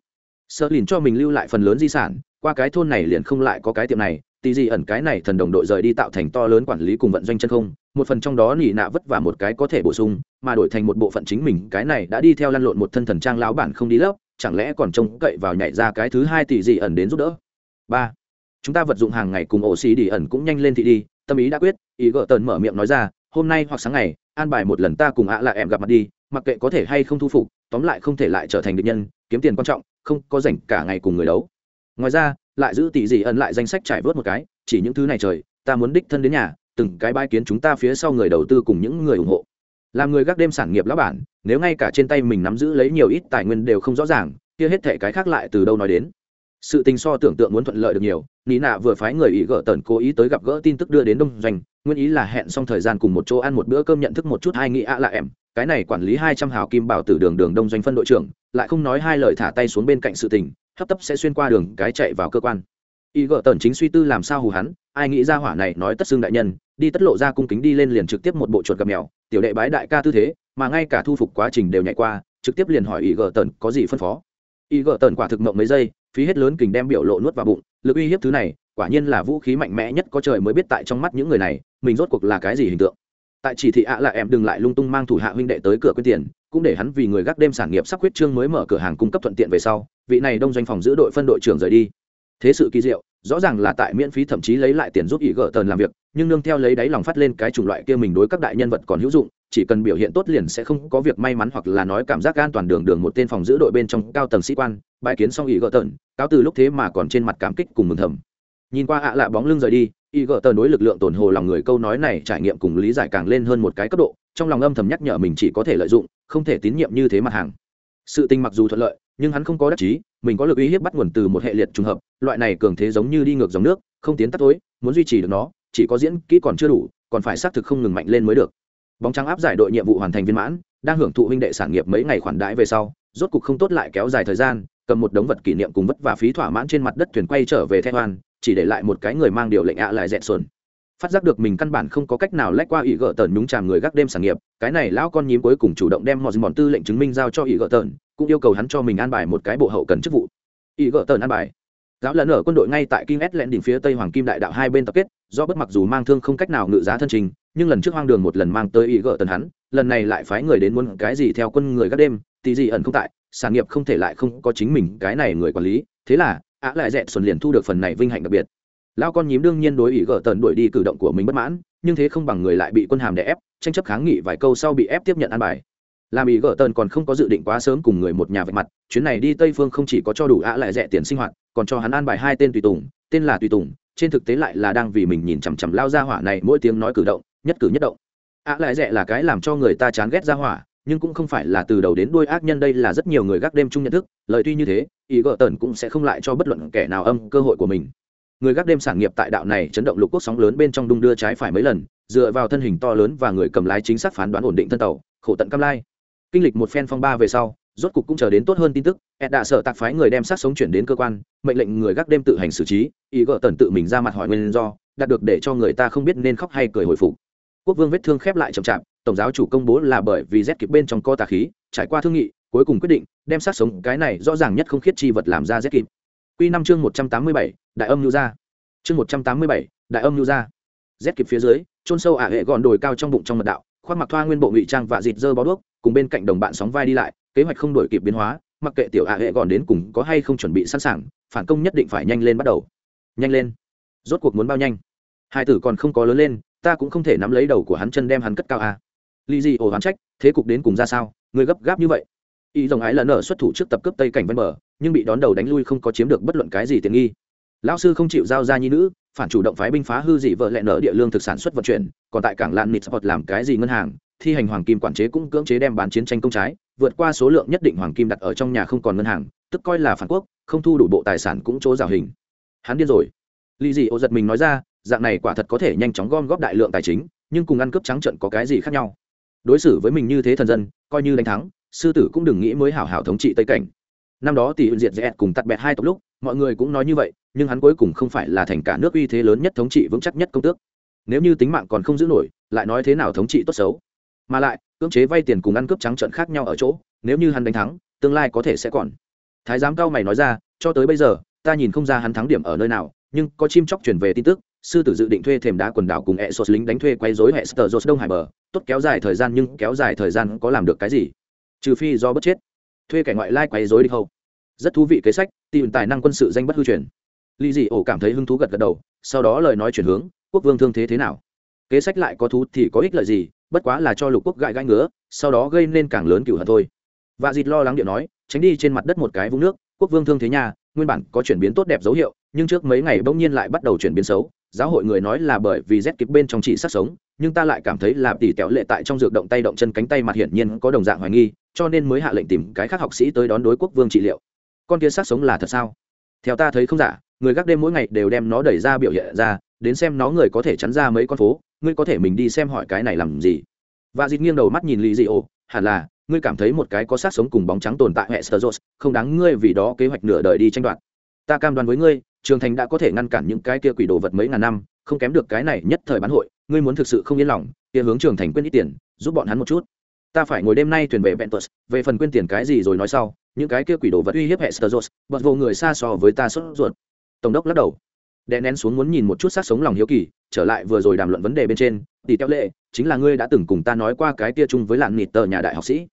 Sợ lìn cho mình lưu lại phần lớn di sản, qua cái thôn này liền không lại có cái tiệm này tì gì ẩn cái này thần đồng đội rời đi tạo thành to lớn quản lý cùng vận doanh chân không, một phần trong đó nỉ nạ vất vả một cái có thể bổ sung, mà đổi thành một bộ phận chính mình, cái này đã đi theo lăn lộn một thân thần trang lão bản không đi lớp, chẳng lẽ còn trông cậy vào nhảy ra cái thứ hai tỷ gì ẩn đến giúp đỡ? Ba, chúng ta vật dụng hàng ngày cùng ổ xì đi ẩn cũng nhanh lên thị đi, tâm ý đã quyết, ý gợ tần mở miệng nói ra, hôm nay hoặc sáng ngày, an bài một lần ta cùng ạ là em gặp mặt đi, mặc kệ có thể hay không thu phục, tóm lại không thể lại trở thành địch nhân, kiếm tiền quan trọng, không có rảnh cả ngày cùng người đấu. Ngoài ra lại giữ tỷ gì ẩn lại danh sách trải vớt một cái, chỉ những thứ này trời, ta muốn đích thân đến nhà, từng cái bãi kiến chúng ta phía sau người đầu tư cùng những người ủng hộ. Làm người gác đêm sản nghiệp lão bản, nếu ngay cả trên tay mình nắm giữ lấy nhiều ít tài nguyên đều không rõ ràng, kia hết thể cái khác lại từ đâu nói đến? Sự tình so tưởng tượng muốn thuận lợi được nhiều, nị nạ vừa phái người ý gỡ tần cố ý tới gặp gỡ tin tức đưa đến đông doanh, nguyên ý là hẹn xong thời gian cùng một chỗ ăn một bữa cơm nhận thức một chút hai nghĩ ạ là em, cái này quản lý hai trăm hào kim bảo tử đường đường đông doanh phân đội trưởng, lại không nói hai lời thả tay xuống bên cạnh sự tình hấp tấp sẽ xuyên qua đường cái chạy vào cơ quan. Y gợ tần chính suy tư làm sao hù hắn, ai nghĩ ra hỏa này nói tất xương đại nhân, đi tất lộ ra cung kính đi lên liền trực tiếp một bộ chuột gặp mèo, tiểu đệ bái đại ca tư thế, mà ngay cả thu phục quá trình đều nhảy qua, trực tiếp liền hỏi y gợ tần có gì phân phó. Y gợ tần quả thực mộng mấy giây, phí hết lớn kình đem biểu lộ nuốt vào bụng, lực uy hiếp thứ này, quả nhiên là vũ khí mạnh mẽ nhất có trời mới biết tại trong mắt những người này, mình rốt cuộc là cái gì hình tượng. Tại chỉ thị ạ là em đừng lại lung tung mang thủ hạ huynh đệ tới cửa quyết tiền cũng để hắn vì người gác đêm sản nghiệp sắp quyết trương mới mở cửa hàng cung cấp thuận tiện về sau, vị này đông doanh phòng giữ đội phân đội trưởng rời đi. Thế sự kỳ diệu, rõ ràng là tại miễn phí thậm chí lấy lại tiền giúp ý gỡ tờn làm việc, nhưng nương theo lấy đáy lòng phát lên cái chủng loại kia mình đối các đại nhân vật còn hữu dụng, chỉ cần biểu hiện tốt liền sẽ không có việc may mắn hoặc là nói cảm giác an toàn đường đường một tên phòng giữ đội bên trong cao tầng sĩ quan, bãi kiến xong ý gỡ tờn cáo từ lúc thế mà còn trên mặt cảm kích cùng mừng thầm. Nhìn qua ạ lạ bóng lưng rời đi ý gỡ tờn đối lực lượng tổn hồ lòng người câu nói này trải nghiệm cùng lý giải càng lên hơn một cái cấp độ, trong lòng âm thầm nhắc nhở mình chỉ có thể lợi dụng không thể tín nhiệm như thế mặt hàng. Sự tình mặc dù thuận lợi, nhưng hắn không có đắc chí, mình có lực uy hiếp bắt nguồn từ một hệ liệt trùng hợp, loại này cường thế giống như đi ngược dòng nước, không tiến tắt tối, muốn duy trì được nó, chỉ có diễn kỹ còn chưa đủ, còn phải xác thực không ngừng mạnh lên mới được. Bóng trắng áp giải đội nhiệm vụ hoàn thành viên mãn, đang hưởng thụ huynh đệ sản nghiệp mấy ngày khoản đãi về sau, rốt cục không tốt lại kéo dài thời gian, cầm một đống vật kỷ niệm cùng vất và phí thỏa mãn trên mặt đất thuyền quay trở về thép hoan chỉ để lại một cái người mang điều lệnh ạ lại dẹn xuân phát giác được mình căn bản không có cách nào lách qua ỷ gợ tần nhúng chàm người gác đêm sản nghiệp, cái này lão con nhím cuối cùng chủ động đem mọi mòn tư lệnh chứng minh giao cho ỷ gợ tần cũng yêu cầu hắn cho mình an bài một cái bộ hậu cần chức vụ. Ỷ gợ tần an bài. Giáo lần ở quân đội ngay tại Kim S lẹn đỉnh phía tây hoàng kim đại đạo hai bên tập kết, do bất mặc dù mang thương không cách nào ngự giá thân trình, nhưng lần trước hoang đường một lần mang tới ý gợ tần hắn, lần này lại phái người đến muốn cái gì theo quân người gác đêm, tí gì ẩn không tại, sản nghiệp không thể lại không có chính mình cái này người quản lý, thế là, ạ lại dẹn xuân liền thu được phần này vinh hạnh đặc biệt lao con nhím đương nhiên đối ý gỡ tần đuổi đi cử động của mình bất mãn, nhưng thế không bằng người lại bị quân hàm đè ép, tranh chấp kháng nghị vài câu sau bị ép tiếp nhận an bài. Làm ý gỡ tần còn không có dự định quá sớm cùng người một nhà vạch mặt, chuyến này đi tây phương không chỉ có cho đủ ạ lại rẻ tiền sinh hoạt, còn cho hắn an bài hai tên tùy tùng, tên là tùy tùng, trên thực tế lại là đang vì mình nhìn chằm chằm lao ra hỏa này mỗi tiếng nói cử động, nhất cử nhất động. Ạ lại rẻ là cái làm cho người ta chán ghét ra hỏa, nhưng cũng không phải là từ đầu đến đuôi ác nhân đây là rất nhiều người gác đêm chung nhận thức, lời tuy như thế ý gỡ tần cũng sẽ không lại cho bất luận kẻ nào âm cơ hội của mình người gác đêm sản nghiệp tại đạo này chấn động lục quốc sóng lớn bên trong đung đưa trái phải mấy lần, dựa vào thân hình to lớn và người cầm lái chính xác phán đoán ổn định thân tàu, khổ tận cam lai. Kinh lịch một phen phong ba về sau, rốt cục cũng chờ đến tốt hơn tin tức, ed đã sợ tạc phái người đem sát sống chuyển đến cơ quan, mệnh lệnh người gác đêm tự hành xử trí, ý gỡ tần tự mình ra mặt hỏi nguyên do, đạt được để cho người ta không biết nên khóc hay cười hồi phục. Quốc vương vết thương khép lại chậm chạp, tổng giáo chủ công bố là bởi vì rét kịp bên trong co tà khí, trải qua thương nghị, cuối cùng quyết định đem sát sống, cái này rõ ràng nhất không khiết chi vật làm ra rét kịp. Quy năm chương một trăm tám mươi bảy, đại âm lưu ra chương một trăm tám mươi bảy, đại âm lưu ra rét kịp phía dưới, chôn sâu ả hệ gọn đồi cao trong bụng trong mật đạo, khoác mặc thoa nguyên bộ ngụy trang và dịt dơ bó đuốc, cùng bên cạnh đồng bạn sóng vai đi lại, kế hoạch không đổi kịp biến hóa, mặc kệ tiểu ả hệ gọn đến cùng có hay không chuẩn bị sẵn sàng, phản công nhất định phải nhanh lên bắt đầu. Nhanh lên. Rốt cuộc muốn bao nhanh? Hai tử còn không có lớn lên, ta cũng không thể nắm lấy đầu của hắn chân đem hắn cất cao à. Lý gì ổ hắn trách, thế cục đến cùng ra sao? Người gấp gáp như vậy y dòng ái lần ở xuất thủ trước tập cướp tây cảnh ven bờ, nhưng bị đón đầu đánh lui không có chiếm được bất luận cái gì tiện nghi. Lão sư không chịu giao ra nhi nữ, phản chủ động phái binh phá hư dị vợ lẹ nở địa lương thực sản xuất vận chuyển, còn tại cảng lạn nịt sport làm cái gì ngân hàng, thi hành hoàng kim quản chế cũng cưỡng chế đem bán chiến tranh công trái, vượt qua số lượng nhất định hoàng kim đặt ở trong nhà không còn ngân hàng, tức coi là phản quốc, không thu đủ bộ tài sản cũng chỗ rào hình. Hắn điên rồi. Lì dị ô giật mình nói ra, dạng này quả thật có thể nhanh chóng gom góp đại lượng tài chính, nhưng cùng ăn cướp trắng trận có cái gì khác nhau? Đối xử với mình như thế thần dân, coi như đánh thắng sư tử cũng đừng nghĩ mới hảo hảo thống trị tây cảnh. Năm đó tỷ hữu diệt dẹt cùng tắt bẹt hai tộc lúc, mọi người cũng nói như vậy, nhưng hắn cuối cùng không phải là thành cả nước uy thế lớn nhất thống trị vững chắc nhất công tước. Nếu như tính mạng còn không giữ nổi, lại nói thế nào thống trị tốt xấu? Mà lại, cưỡng chế vay tiền cùng ăn cướp trắng trận khác nhau ở chỗ, nếu như hắn đánh thắng, tương lai có thể sẽ còn. Thái giám cao mày nói ra, cho tới bây giờ, ta nhìn không ra hắn thắng điểm ở nơi nào, nhưng có chim chóc chuyển về tin tức, sư tử dự định thuê thềm đá quần đảo cùng hệ sột lính đánh thuê quay dối hệ sờ đông hải bờ, tốt kéo dài thời gian nhưng kéo dài thời gian có làm được cái gì? Trừ phi do bất chết. Thuê kẻ ngoại lai quấy dối đi hầu rất thú vị kế sách, tìm tài năng quân sự danh bất hư truyền. Ly dị ổ cảm thấy hứng thú gật gật đầu, sau đó lời nói chuyển hướng, quốc vương thương thế thế nào? Kế sách lại có thú thì có ích lợi gì, bất quá là cho lục quốc gãi gãi ngứa, sau đó gây nên càng lớn cửu hận thôi. Và dịt lo lắng điện nói, tránh đi trên mặt đất một cái vũng nước, quốc vương thương thế nhà nguyên bản có chuyển biến tốt đẹp dấu hiệu, nhưng trước mấy ngày bỗng nhiên lại bắt đầu chuyển biến xấu. Giáo hội người nói là bởi vì rét kịp bên trong chỉ sát sống, nhưng ta lại cảm thấy là tỉ tẹo lệ tại trong dược động tay động chân cánh tay mặt hiển nhiên có đồng dạng hoài nghi cho nên mới hạ lệnh tìm cái khác học sĩ tới đón đối quốc vương trị liệu. Con kia sát sống là thật sao? Theo ta thấy không giả, người gác đêm mỗi ngày đều đem nó đẩy ra biểu hiện ra, đến xem nó người có thể chắn ra mấy con phố, ngươi có thể mình đi xem hỏi cái này làm gì? Và dịt nghiêng đầu mắt nhìn lì dị ô hẳn là, ngươi cảm thấy một cái có sát sống cùng bóng trắng tồn tại hệ sơ không đáng ngươi vì đó kế hoạch nửa đời đi tranh đoạt. Ta cam đoan với ngươi, trường thành đã có thể ngăn cản những cái kia quỷ đồ vật mấy ngàn năm, không kém được cái này nhất thời bán hội, ngươi muốn thực sự không yên lòng, kia hướng trường thành quyên ít tiền, giúp bọn hắn một chút ta phải ngồi đêm nay thuyền về Ventus, về phần quên tiền cái gì rồi nói sau, những cái kia quỷ đồ vật uy hiếp hệ Steros, bật vô người xa so với ta sốt ruột. Tổng đốc lắc đầu, đè nén xuống muốn nhìn một chút sát sống lòng hiếu kỳ, trở lại vừa rồi đàm luận vấn đề bên trên, tỷ theo lệ, chính là ngươi đã từng cùng ta nói qua cái kia chung với lạn nịt tờ nhà đại học sĩ.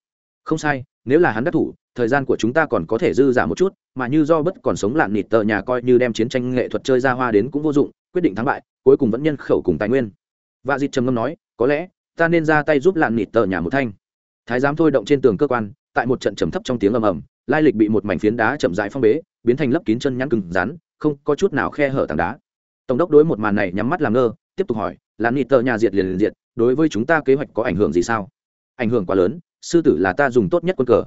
Không sai, nếu là hắn đắc thủ, thời gian của chúng ta còn có thể dư giả một chút, mà như do bất còn sống lạn nịt tờ nhà coi như đem chiến tranh nghệ thuật chơi ra hoa đến cũng vô dụng, quyết định thắng bại, cuối cùng vẫn nhân khẩu cùng tài nguyên. Vạ Dịch trầm ngâm nói, có lẽ ta nên ra tay giúp lạn nịt tờ nhà một thanh thái giám thôi động trên tường cơ quan, tại một trận trầm thấp trong tiếng ầm ầm, lai lịch bị một mảnh phiến đá chậm rãi phong bế, biến thành lấp kín chân nhắn cứng rắn, không có chút nào khe hở tảng đá. Tổng đốc đối một màn này nhắm mắt làm ngơ, tiếp tục hỏi là nịt tờ nhà diệt liền liền diệt, đối với chúng ta kế hoạch có ảnh hưởng gì sao? Ảnh hưởng quá lớn, sư tử là ta dùng tốt nhất quân cờ.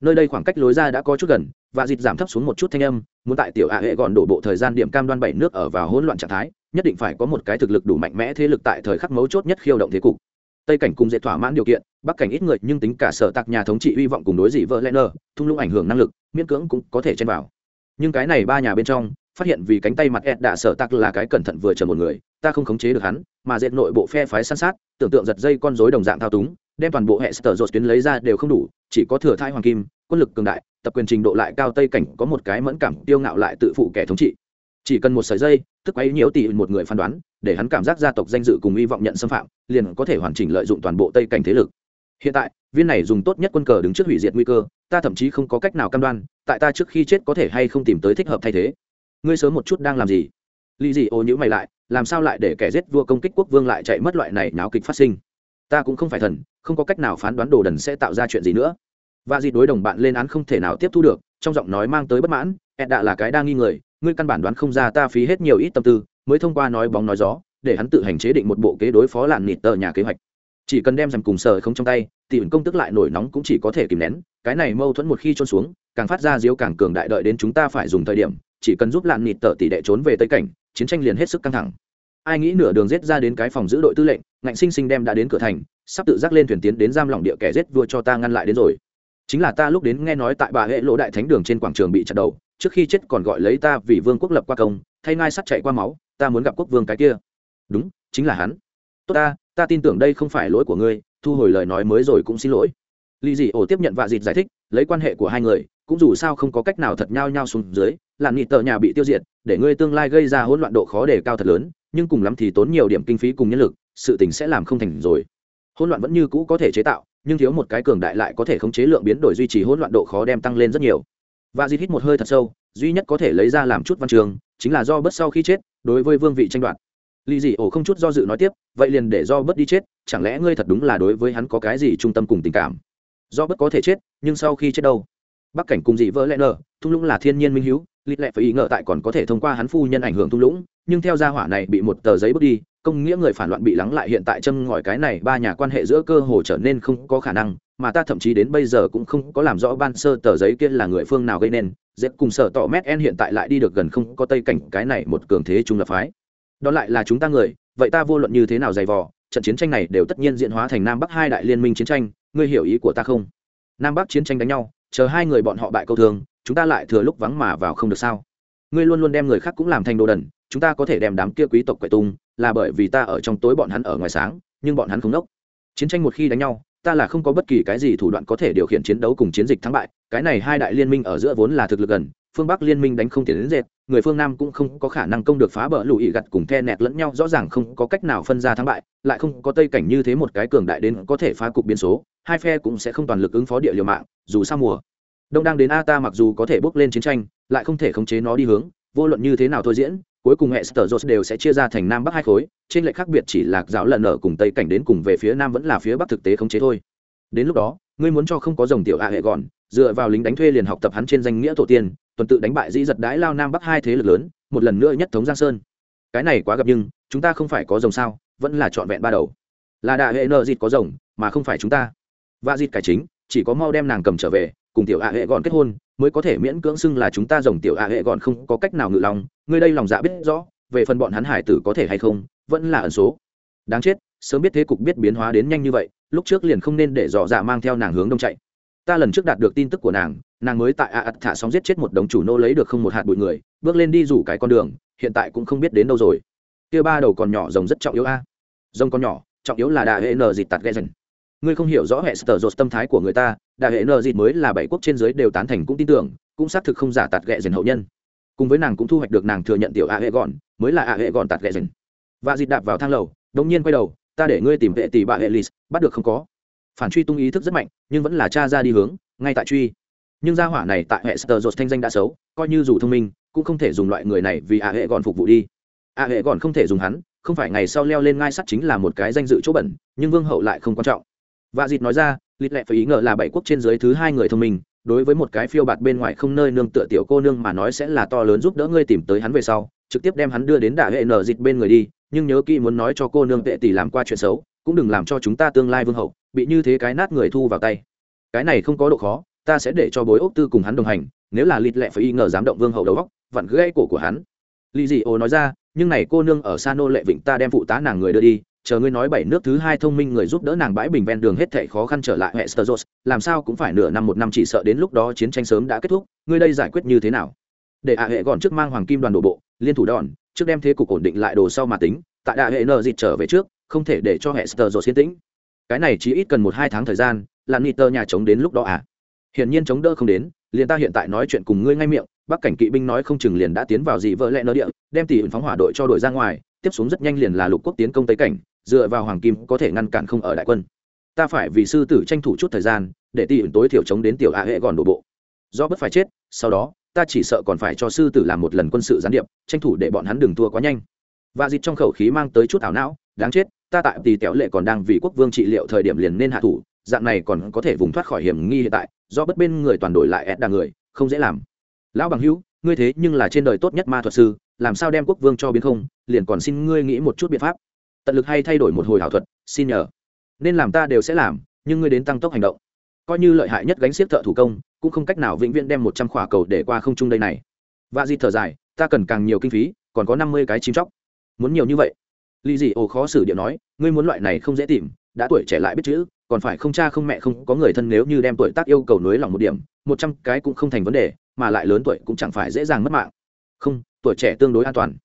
Nơi đây khoảng cách lối ra đã có chút gần, và dịt giảm thấp xuống một chút thanh âm, muốn tại tiểu ạ hệ gọn đổ bộ thời gian điểm cam đoan bảy nước ở vào hỗn loạn trạng thái, nhất định phải có một cái thực lực đủ mạnh mẽ thế lực tại thời khắc mấu chốt nhất khiêu động thế cục tây cảnh cùng dễ thỏa mãn điều kiện, bắc cảnh ít người, nhưng tính cả sở tạc nhà thống trị hy vọng cùng đối dị vợ len nơ thung lũng ảnh hưởng năng lực, miễn cưỡng cũng có thể chen vào. Nhưng cái này ba nhà bên trong, phát hiện vì cánh tay mặt ed đã sở tạc là cái cẩn thận vừa chờ một người, ta không khống chế được hắn, mà dệt nội bộ phe phái săn sát, tưởng tượng giật dây con rối đồng dạng thao túng, đem toàn bộ hệ sở dột tuyến lấy ra đều không đủ, chỉ có thừa thai hoàng kim, quân lực cường đại, tập quyền trình độ lại cao tây cảnh có một cái mẫn cảm tiêu ngạo lại tự phụ kẻ thống trị. Chỉ cần một sợi dây tức quấy nhiễu tỷ một người phán đoán, để hắn cảm giác gia tộc danh dự cùng hy vọng nhận xâm phạm, liền có thể hoàn chỉnh lợi dụng toàn bộ tây cảnh thế lực. Hiện tại, viên này dùng tốt nhất quân cờ đứng trước hủy diệt nguy cơ, ta thậm chí không có cách nào cam đoan, tại ta trước khi chết có thể hay không tìm tới thích hợp thay thế. Ngươi sớm một chút đang làm gì? Lý gì ô nhữ mày lại, làm sao lại để kẻ giết vua công kích quốc vương lại chạy mất loại này náo kịch phát sinh? Ta cũng không phải thần, không có cách nào phán đoán đồ đần sẽ tạo ra chuyện gì nữa. Và gì đối đồng bạn lên án không thể nào tiếp thu được, trong giọng nói mang tới bất mãn, ed đã là cái đa nghi người ngươi căn bản đoán không ra ta phí hết nhiều ít tâm tư, mới thông qua nói bóng nói gió, để hắn tự hành chế định một bộ kế đối phó làn nịt tờ nhà kế hoạch. Chỉ cần đem dằm cùng sờ không trong tay, thì ẩn công tức lại nổi nóng cũng chỉ có thể kìm nén, cái này mâu thuẫn một khi trôn xuống, càng phát ra diếu càng cường đại đợi đến chúng ta phải dùng thời điểm, chỉ cần giúp làn nịt tờ tỷ đệ trốn về tây cảnh, chiến tranh liền hết sức căng thẳng. Ai nghĩ nửa đường rết ra đến cái phòng giữ đội tư lệnh, ngạnh sinh sinh đem đã đến cửa thành, sắp tự giác lên thuyền tiến đến giam lỏng địa kẻ rết vua cho ta ngăn lại đến rồi. Chính là ta lúc đến nghe nói tại bà hệ lỗ đại thánh đường trên quảng trường bị chặt đầu trước khi chết còn gọi lấy ta vì vương quốc lập qua công, thay ngai sắt chạy qua máu, ta muốn gặp quốc vương cái kia. Đúng, chính là hắn. Tốt ta ta tin tưởng đây không phải lỗi của ngươi, thu hồi lời nói mới rồi cũng xin lỗi. Lì dị ổ tiếp nhận vạ dịt giải thích, lấy quan hệ của hai người, cũng dù sao không có cách nào thật nhau nhau xuống dưới làm nghị tờ nhà bị tiêu diệt, để ngươi tương lai gây ra hỗn loạn độ khó đề cao thật lớn, nhưng cùng lắm thì tốn nhiều điểm kinh phí cùng nhân lực, sự tình sẽ làm không thành rồi. Hỗn loạn vẫn như cũ có thể chế tạo, nhưng thiếu một cái cường đại lại có thể khống chế lượng biến đổi duy trì hỗn loạn độ khó đem tăng lên rất nhiều và dịt hít một hơi thật sâu, duy nhất có thể lấy ra làm chút văn trường, chính là do bất sau khi chết, đối với vương vị tranh đoạt. Lì dị ổ không chút do dự nói tiếp, vậy liền để do bất đi chết, chẳng lẽ ngươi thật đúng là đối với hắn có cái gì trung tâm cùng tình cảm? Do bất có thể chết, nhưng sau khi chết đâu? Bắc cảnh cùng dị vỡ lẽ nở, thung lũng là thiên nhiên minh hữu lịt lệ phải ý ngờ tại còn có thể thông qua hắn phu nhân ảnh hưởng thung lũng, nhưng theo gia hỏa này bị một tờ giấy bước đi, công nghĩa người phản loạn bị lắng lại hiện tại châm ngòi cái này, ba nhà quan hệ giữa cơ hồ trở nên không có khả năng mà ta thậm chí đến bây giờ cũng không có làm rõ ban sơ tờ giấy kia là người phương nào gây nên dễ cùng sở tỏ mét en hiện tại lại đi được gần không có tây cảnh, cái này một cường thế trung lập phái. Đó lại là chúng ta người, vậy ta vô luận như thế nào dày vò, trận chiến tranh này đều tất nhiên diễn hóa thành nam bắc hai đại liên minh chiến tranh, ngươi hiểu ý của ta không? Nam bắc chiến tranh đánh nhau, chờ hai người bọn họ bại câu thường, chúng ta lại thừa lúc vắng mà vào không được sao? Ngươi luôn luôn đem người khác cũng làm thành đồ đần, chúng ta có thể đem đám kia quý tộc quậy tung, là bởi vì ta ở trong tối bọn hắn ở ngoài sáng, nhưng bọn hắn không nốc. Chiến tranh một khi đánh nhau ta là không có bất kỳ cái gì thủ đoạn có thể điều khiển chiến đấu cùng chiến dịch thắng bại, cái này hai đại liên minh ở giữa vốn là thực lực gần, phương bắc liên minh đánh không tiền đến dệt, người phương nam cũng không có khả năng công được phá bờ lùi gặt cùng the nẹt lẫn nhau, rõ ràng không có cách nào phân ra thắng bại, lại không có tây cảnh như thế một cái cường đại đến có thể phá cục biến số, hai phe cũng sẽ không toàn lực ứng phó địa liều mạng, dù sao mùa đông đang đến a ta mặc dù có thể bước lên chiến tranh, lại không thể khống chế nó đi hướng, vô luận như thế nào thôi diễn cuối cùng hệ sở đều sẽ chia ra thành nam bắc hai khối, trên lệch khác biệt chỉ là giáo lần ở cùng tây cảnh đến cùng về phía nam vẫn là phía bắc thực tế khống chế thôi. Đến lúc đó, ngươi muốn cho không có dòng tiểu a hệ gọn, dựa vào lính đánh thuê liền học tập hắn trên danh nghĩa tổ tiên, tuần tự đánh bại dĩ giật đái lao nam bắc hai thế lực lớn, một lần nữa nhất thống giang sơn. Cái này quá gặp nhưng, chúng ta không phải có rồng sao, vẫn là trọn vẹn ba đầu. Là đại hệ nợ dịt có rồng mà không phải chúng ta. Và dịt cải chính, chỉ có mau đem nàng cầm trở về, cùng tiểu a hệ gọn kết hôn, mới có thể miễn cưỡng xưng là chúng ta rồng tiểu a hệ gọn không có cách nào ngự lòng ngươi đây lòng dạ biết rõ, về phần bọn hắn hải tử có thể hay không, vẫn là ẩn số. Đáng chết, sớm biết thế cục biết biến hóa đến nhanh như vậy, lúc trước liền không nên để dò dạ mang theo nàng hướng đông chạy. Ta lần trước đạt được tin tức của nàng nàng mới tại a ắt thả sóng giết chết một đồng chủ nô lấy được không một hạt bụi người, bước lên đi rủ cái con đường, hiện tại cũng không biết đến đâu rồi. Kia ba đầu còn nhỏ rồng rất trọng yếu a. Rồng con nhỏ, trọng yếu là đại hệ n dịt tạt ghe dần ngươi không hiểu rõ hệ sở dột tâm thái của người ta đại hệ n dịt mới là bảy quốc trên giới đều tán thành cũng tin tưởng, cũng xác thực không giả tạt ghẹ dần hậu nhân cùng với nàng cũng thu hoạch được nàng thừa nhận tiểu a hệ gọn, mới là a hệ gọn tạt ghẹ dần và dịt đạp vào thang lầu đông nhiên quay đầu, ta để ngươi tìm vệ tỷ bà hệ lì bắt được không có. Phản truy tung ý thức rất mạnh, nhưng vẫn là cha ra đi hướng, ngay tại truy. Nhưng gia hỏa này tại hệ sờ dột thanh danh đã xấu, coi như dù thông minh, cũng không thể dùng loại người này vì a hệ gọn phục vụ đi. A hệ gọn không thể dùng hắn, không phải ngày sau leo lên ngai sắt chính là một cái danh dự chỗ bẩn, nhưng vương hậu lại không quan trọng. Và dịt nói ra, lịt lệ phải ý ngờ là bảy quốc trên dưới thứ hai người thông minh đối với một cái phiêu bạt bên ngoài không nơi nương tựa tiểu cô nương mà nói sẽ là to lớn giúp đỡ ngươi tìm tới hắn về sau, trực tiếp đem hắn đưa đến đả hệ nở dịch bên người đi, nhưng nhớ kỹ muốn nói cho cô nương tệ tỷ làm qua chuyện xấu, cũng đừng làm cho chúng ta tương lai vương hậu, bị như thế cái nát người thu vào tay. Cái này không có độ khó, ta sẽ để cho bối ốc tư cùng hắn đồng hành, nếu là lịt lệ phải y ngờ dám động vương hậu đầu góc vặn gãy cổ của hắn. Lì dị ô nói ra, nhưng này cô nương ở xa nô lệ vịnh ta đem phụ tá nàng người đưa đi chờ ngươi nói bảy nước thứ hai thông minh người giúp đỡ nàng bãi bình ven đường hết thảy khó khăn trở lại hệ Steros làm sao cũng phải nửa năm một năm chỉ sợ đến lúc đó chiến tranh sớm đã kết thúc, ngươi đây giải quyết như thế nào? Để ạ hệ gọn trước mang hoàng kim đoàn đổ bộ, liên thủ đòn, trước đem thế cục ổn định lại đồ sau mà tính, tại đại hệ nợ dịch trở về trước, không thể để cho hệ Steros yên tĩnh. Cái này chỉ ít cần một hai tháng thời gian, là Niter nhà chống đến lúc đó à? Hiển nhiên chống đỡ không đến, liền ta hiện tại nói chuyện cùng ngươi ngay miệng bắc cảnh kỵ binh nói không chừng liền đã tiến vào gì vỡ lẽ nơ địa, đem tỷ phóng hỏa đội cho đội ra ngoài, tiếp xuống rất nhanh liền là lục quốc tiến công tây cảnh dựa vào hoàng kim có thể ngăn cản không ở đại quân. Ta phải vì sư tử tranh thủ chút thời gian, để tỷ tối thiểu chống đến tiểu a hệ gòn đổ bộ. Do bất phải chết, sau đó, ta chỉ sợ còn phải cho sư tử làm một lần quân sự gián điệp, tranh thủ để bọn hắn đừng thua quá nhanh. Và dịt trong khẩu khí mang tới chút ảo não, đáng chết, ta tại tỷ kéo lệ còn đang vì quốc vương trị liệu thời điểm liền nên hạ thủ, dạng này còn có thể vùng thoát khỏi hiểm nghi hiện tại, do bất bên người toàn đổi lại ép đà người, không dễ làm. Lão bằng hữu, ngươi thế nhưng là trên đời tốt nhất ma thuật sư, làm sao đem quốc vương cho biến không, liền còn xin ngươi nghĩ một chút biện pháp tận lực hay thay đổi một hồi ảo thuật, xin nhờ. Nên làm ta đều sẽ làm, nhưng ngươi đến tăng tốc hành động. Coi như lợi hại nhất gánh xiếc thợ thủ công, cũng không cách nào vĩnh viễn đem một trăm khỏa cầu để qua không trung đây này. Và di thở dài, ta cần càng nhiều kinh phí, còn có năm mươi cái chim chóc. Muốn nhiều như vậy? Lì dị ồ khó xử điệu nói, ngươi muốn loại này không dễ tìm, đã tuổi trẻ lại biết chữ, còn phải không cha không mẹ không có người thân nếu như đem tuổi tác yêu cầu nới lỏng một điểm, một trăm cái cũng không thành vấn đề, mà lại lớn tuổi cũng chẳng phải dễ dàng mất mạng. Không, tuổi trẻ tương đối an toàn.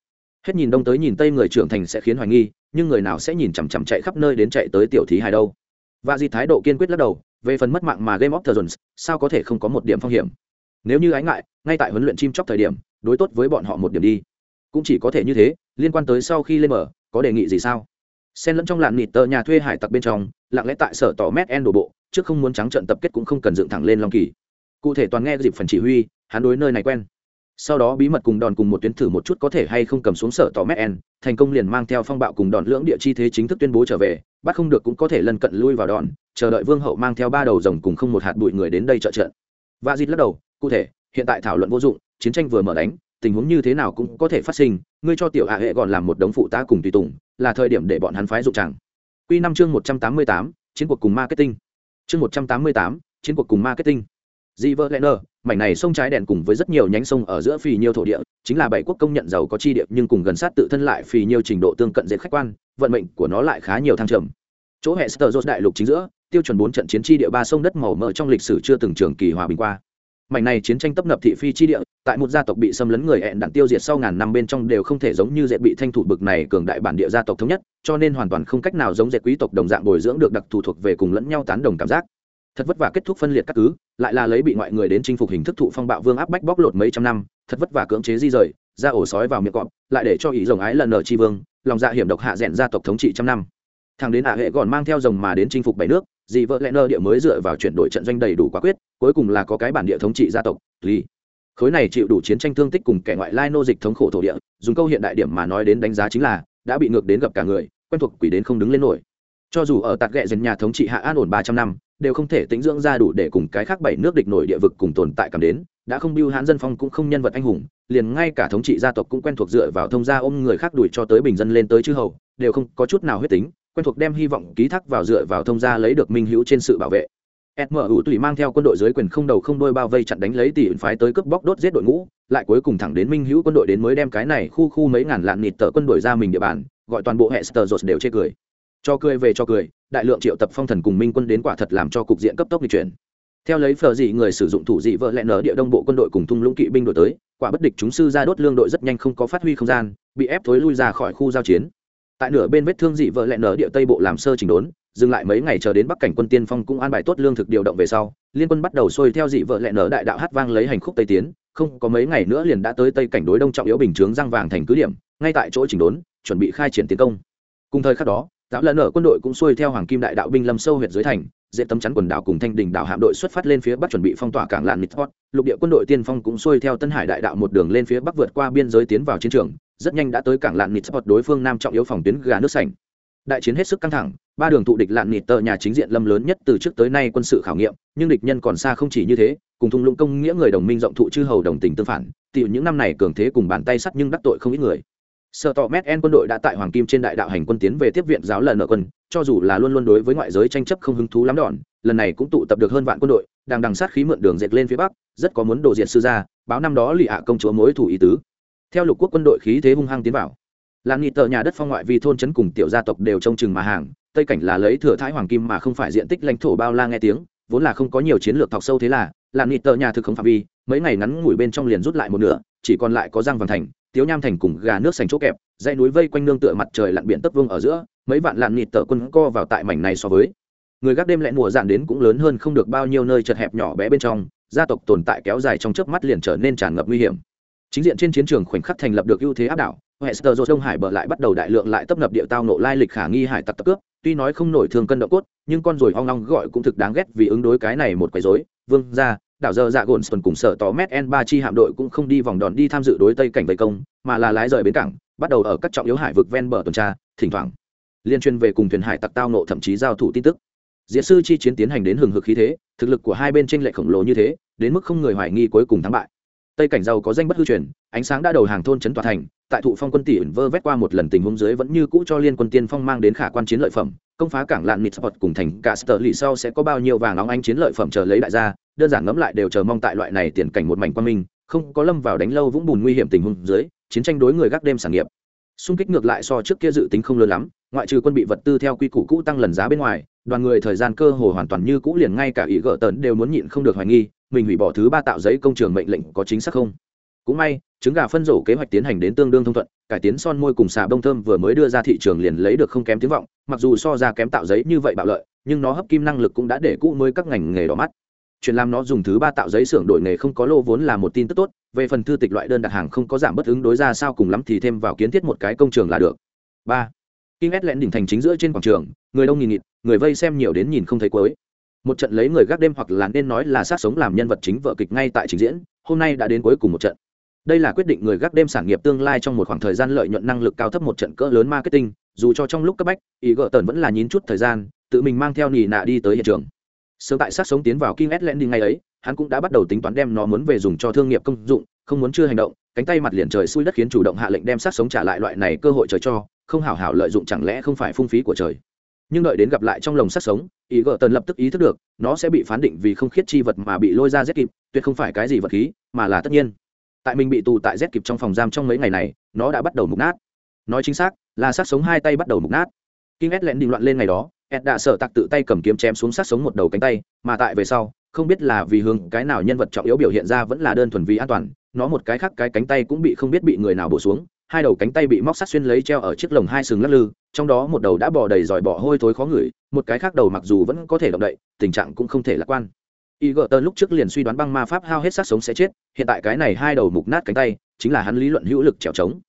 Hết nhìn đông tới nhìn tây người trưởng thành sẽ khiến hoài nghi nhưng người nào sẽ nhìn chằm chằm chạy khắp nơi đến chạy tới tiểu thí hài đâu? Và di thái độ kiên quyết lắc đầu, về phần mất mạng mà game of thrones, sao có thể không có một điểm phong hiểm? Nếu như ái ngại, ngay tại huấn luyện chim chóc thời điểm, đối tốt với bọn họ một điểm đi. Cũng chỉ có thể như thế, liên quan tới sau khi lên mở, có đề nghị gì sao? Xen lẫn trong làn nịt tờ nhà thuê hải tặc bên trong, lặng lẽ tại sở tỏ mét en đổ bộ, trước không muốn trắng trận tập kết cũng không cần dựng thẳng lên long kỳ. Cụ thể toàn nghe dịp phần chỉ huy, hắn đối nơi này quen sau đó bí mật cùng đòn cùng một tuyến thử một chút có thể hay không cầm xuống sở tỏ mét en, thành công liền mang theo phong bạo cùng đòn lưỡng địa chi thế chính thức tuyên bố trở về, bắt không được cũng có thể lân cận lui vào đòn, chờ đợi vương hậu mang theo ba đầu rồng cùng không một hạt bụi người đến đây trợ trận. Và dịt lắc đầu, cụ thể, hiện tại thảo luận vô dụng, chiến tranh vừa mở đánh, tình huống như thế nào cũng có thể phát sinh, ngươi cho tiểu hạ hệ còn làm một đống phụ tá cùng tùy tùng, là thời điểm để bọn hắn phái dụng chẳng. Quy năm chương một trăm tám mươi tám, chiến cuộc cùng marketing. Chương một trăm tám mươi tám, chiến cuộc cùng marketing dị vợ lẽ nơ mảnh này sông trái đèn cùng với rất nhiều nhánh sông ở giữa phì nhiêu thổ địa, chính là bảy quốc công nhận giàu có chi địa, nhưng cùng gần sát tự thân lại phì nhiêu trình độ tương cận diện khách quan, vận mệnh của nó lại khá nhiều thăng trầm. Chỗ hệ sơ đại lục chính giữa, tiêu chuẩn bốn trận chiến chi địa ba sông đất màu mỡ trong lịch sử chưa từng trường kỳ hòa bình qua. Mảnh này chiến tranh tấp nập thị phi chi địa, tại một gia tộc bị xâm lấn người hẹn đạn tiêu diệt sau ngàn năm bên trong đều không thể giống như dệt bị thanh thủ bực này cường đại bản địa gia tộc thống nhất, cho nên hoàn toàn không cách nào giống dệt quý tộc đồng dạng bồi dưỡng được đặc thù thuộc về cùng lẫn nhau tán đồng cảm giác thật vất vả kết thúc phân liệt các cứ, lại là lấy bị ngoại người đến chinh phục hình thức thụ phong bạo vương áp bách bóc lột mấy trăm năm, thật vất vả cưỡng chế di rời, ra ổ sói vào miệng cọp, lại để cho ý rồng ái lần ở tri vương, lòng dạ hiểm độc hạ rẽn gia tộc thống trị trăm năm. Thằng đến ả hệ còn mang theo rồng mà đến chinh phục bảy nước, dị vợ lẽ nơ địa mới dựa vào chuyển đổi trận doanh đầy đủ quả quyết, cuối cùng là có cái bản địa thống trị gia tộc, lý. Khối này chịu đủ chiến tranh thương tích cùng kẻ ngoại lai nô dịch thống khổ thổ địa, dùng câu hiện đại điểm mà nói đến đánh giá chính là, đã bị ngược đến gặp cả người, quen thuộc quỷ đến không đứng lên nổi. Cho dù ở tạt ghẹ dần nhà thống trị hạ an ổn ba trăm năm đều không thể tính dưỡng ra đủ để cùng cái khác bảy nước địch nổi địa vực cùng tồn tại cảm đến, đã không biêu hãn dân phong cũng không nhân vật anh hùng, liền ngay cả thống trị gia tộc cũng quen thuộc dựa vào thông gia ôm người khác đuổi cho tới bình dân lên tới chư hầu, đều không có chút nào huyết tính, quen thuộc đem hy vọng ký thác vào dựa vào thông gia lấy được minh hữu trên sự bảo vệ. Ủ tùy mang theo quân đội dưới quyền không đầu không đôi bao vây chặn đánh lấy tỷ phái tới cướp bóc đốt giết đội ngũ, lại cuối cùng thẳng đến minh hữu quân đội đến mới đem cái này khu khu mấy ngàn lạn nịt tờ quân đội ra mình địa bàn, gọi toàn bộ hệ sờ đều chê cười. Cho cười về cho cười đại lượng triệu tập phong thần cùng minh quân đến quả thật làm cho cục diện cấp tốc di chuyển. Theo lấy phờ dị người sử dụng thủ dị vợ lẹ nở địa đông bộ quân đội cùng thung lũng kỵ binh đổi tới, quả bất địch chúng sư ra đốt lương đội rất nhanh không có phát huy không gian, bị ép thối lui ra khỏi khu giao chiến. Tại nửa bên vết thương dị vợ lẹ nở địa tây bộ làm sơ chỉnh đốn, dừng lại mấy ngày chờ đến bắc cảnh quân tiên phong cũng an bài tốt lương thực điều động về sau, liên quân bắt đầu xuôi theo dị vợ lẹ nở đại đạo hát vang lấy hành khúc tây tiến, không có mấy ngày nữa liền đã tới tây cảnh đối đông trọng yếu bình chướng răng vàng thành cứ điểm, ngay tại chỗ chỉnh đốn, chuẩn bị khai triển tiến công. Cùng thời khắc đó giáo lần ở quân đội cũng xuôi theo hoàng kim đại đạo binh lâm sâu huyện dưới thành, dễ tấm chắn quần đảo cùng thanh đình đảo hạm đội xuất phát lên phía bắc chuẩn bị phong tỏa cảng lạn nithot lục địa quân đội tiên phong cũng xuôi theo tân hải đại đạo một đường lên phía bắc vượt qua biên giới tiến vào chiến trường, rất nhanh đã tới cảng lạn nithot đối phương nam trọng yếu phòng tuyến gà nước sành. Đại chiến hết sức căng thẳng, ba đường tụ địch lạn nịt tờ nhà chính diện lâm lớn nhất từ trước tới nay quân sự khảo nghiệm, nhưng địch nhân còn xa không chỉ như thế, cùng thung lũng công nghĩa người đồng minh rộng thụ chư hầu đồng tình tương phản, tiểu những năm này cường thế cùng bàn tay sắt nhưng đắc tội không ít người sợ tỏ mét en quân đội đã tại hoàng kim trên đại đạo hành quân tiến về tiếp viện giáo lần nợ quân, cho dù là luôn luôn đối với ngoại giới tranh chấp không hứng thú lắm đòn, lần này cũng tụ tập được hơn vạn quân đội, đang đằng sát khí mượn đường dệt lên phía bắc, rất có muốn đổ diệt sư gia, báo năm đó lì hạ công chúa mối thủ ý tứ. Theo lục quốc quân đội khí thế hung hăng tiến vào làm nghị tờ nhà đất phong ngoại vì thôn trấn cùng tiểu gia tộc đều trông chừng mà hàng, tây cảnh là lấy thừa thái hoàng kim mà không phải diện tích lãnh thổ bao la nghe tiếng, vốn là không có nhiều chiến lược thọc sâu thế là làm nghị tờ nhà thực không phạm vi, mấy ngày ngắn ngủi bên trong liền rút lại một nửa, chỉ còn lại có giang vàng thành tiếu nham thành cùng gà nước sành chỗ kẹp dãy núi vây quanh nương tựa mặt trời lặn biển tấp vương ở giữa mấy vạn lặn nịt tờ quân co vào tại mảnh này so với người gác đêm lại mùa dạn đến cũng lớn hơn không được bao nhiêu nơi chật hẹp nhỏ bé bên trong gia tộc tồn tại kéo dài trong chớp mắt liền trở nên tràn ngập nguy hiểm chính diện trên chiến trường khoảnh khắc thành lập được ưu thế áp đảo Hester Đông Hải bờ lại bắt đầu đại lượng lại tấp nập địa tao nộ lai lịch khả nghi hải tặc tập cướp, tuy nói không nổi thường cân động cốt, nhưng con rồi hoang long gọi cũng thực đáng ghét vì ứng đối cái này một quấy rối. Vương gia, đảo giờ dạ gồn cùng sở tỏ mét n ba chi hạm đội cũng không đi vòng đòn đi tham dự đối tây cảnh vây công, mà là lái rời bến cảng, bắt đầu ở các trọng yếu hải vực ven bờ tuần tra, thỉnh thoảng liên chuyên về cùng thuyền hải tặc tao nộ thậm chí giao thủ tin tức. Diễn sư chi chiến tiến hành đến hừng hực khí thế, thực lực của hai bên tranh lệch khổng lồ như thế, đến mức không người hoài nghi cuối cùng thắng bại. Tây cảnh giàu có danh bất hư truyền, ánh sáng đã đầu hàng thôn trấn tòa thành tại thụ phong quân tỷ ẩn vơ vét qua một lần tình huống dưới vẫn như cũ cho liên quân tiên phong mang đến khả quan chiến lợi phẩm, công phá cảng lạn nịt cùng thành cả sở lì sau sẽ có bao nhiêu vàng óng ánh chiến lợi phẩm chờ lấy đại gia, đơn giản ngẫm lại đều chờ mong tại loại này tiền cảnh một mảnh quan minh, không có lâm vào đánh lâu vũng bùn nguy hiểm tình huống dưới, chiến tranh đối người gác đêm sản nghiệp. Xung kích ngược lại so trước kia dự tính không lớn lắm, ngoại trừ quân bị vật tư theo quy củ cũ tăng lần giá bên ngoài, đoàn người thời gian cơ hồ hoàn toàn như cũ liền ngay cả ý gỡ tấn đều muốn nhịn không được hoài nghi, mình hủy bỏ thứ ba tạo giấy công trường mệnh lệnh có chính xác không? Cũng may trứng gà phân rổ kế hoạch tiến hành đến tương đương thông thuận cải tiến son môi cùng xà bông thơm vừa mới đưa ra thị trường liền lấy được không kém tiếng vọng mặc dù so ra kém tạo giấy như vậy bạo lợi nhưng nó hấp kim năng lực cũng đã để cũ mới các ngành nghề đỏ mắt chuyện làm nó dùng thứ ba tạo giấy xưởng đổi nghề không có lô vốn là một tin tức tốt về phần thư tịch loại đơn đặt hàng không có giảm bất ứng đối ra sao cùng lắm thì thêm vào kiến thiết một cái công trường là được ba Kim ét lẹn đỉnh thành chính giữa trên quảng trường, người đông nghìn nghịt, người vây xem nhiều đến nhìn không thấy cuối. Một trận lấy người gác đêm hoặc là nên nói là sát sống làm nhân vật chính vợ kịch ngay tại trình diễn, hôm nay đã đến cuối cùng một trận. Đây là quyết định người gác đêm sản nghiệp tương lai trong một khoảng thời gian lợi nhuận năng lực cao thấp một trận cỡ lớn marketing, dù cho trong lúc cấp bách ý gỡ tần vẫn là nhín chút thời gian tự mình mang theo nỉ nạ đi tới hiện trường sớm tại sát sống tiến vào King S đi ngay ấy, hắn cũng đã bắt đầu tính toán đem nó muốn về dùng cho thương nghiệp công dụng, không muốn chưa hành động, cánh tay mặt liền trời xui đất khiến chủ động hạ lệnh đem sát sống trả lại loại này cơ hội trời cho, không hảo hảo lợi dụng chẳng lẽ không phải phung phí của trời. Nhưng đợi đến gặp lại trong lồng sát sống, ý gỡ tần lập tức ý thức được, nó sẽ bị phán định vì không khiết chi vật mà bị lôi ra giết kịp, tuyệt không phải cái gì vật khí, mà là tất nhiên. Tại mình bị tù tại giết kịp trong phòng giam trong mấy ngày này, nó đã bắt đầu mục nát. Nói chính xác, là sát sống hai tay bắt đầu mục nát. kinh ed lẹn đình loạn lên ngày đó, ed đã sợ tặc tự tay cầm kiếm chém xuống sát sống một đầu cánh tay mà tại về sau không biết là vì hướng cái nào nhân vật trọng yếu biểu hiện ra vẫn là đơn thuần vì an toàn nó một cái khác cái cánh tay cũng bị không biết bị người nào bổ xuống hai đầu cánh tay bị móc sắt xuyên lấy treo ở chiếc lồng hai sừng lắc lư trong đó một đầu đã bỏ đầy dòi bỏ hôi thối khó ngửi một cái khác đầu mặc dù vẫn có thể động đậy tình trạng cũng không thể lạc quan y Gợt Tơ lúc trước liền suy đoán băng ma pháp hao hết sát sống sẽ chết, hiện tại cái này hai đầu mục nát cánh tay, chính là hắn lý luận hữu lực trèo trống.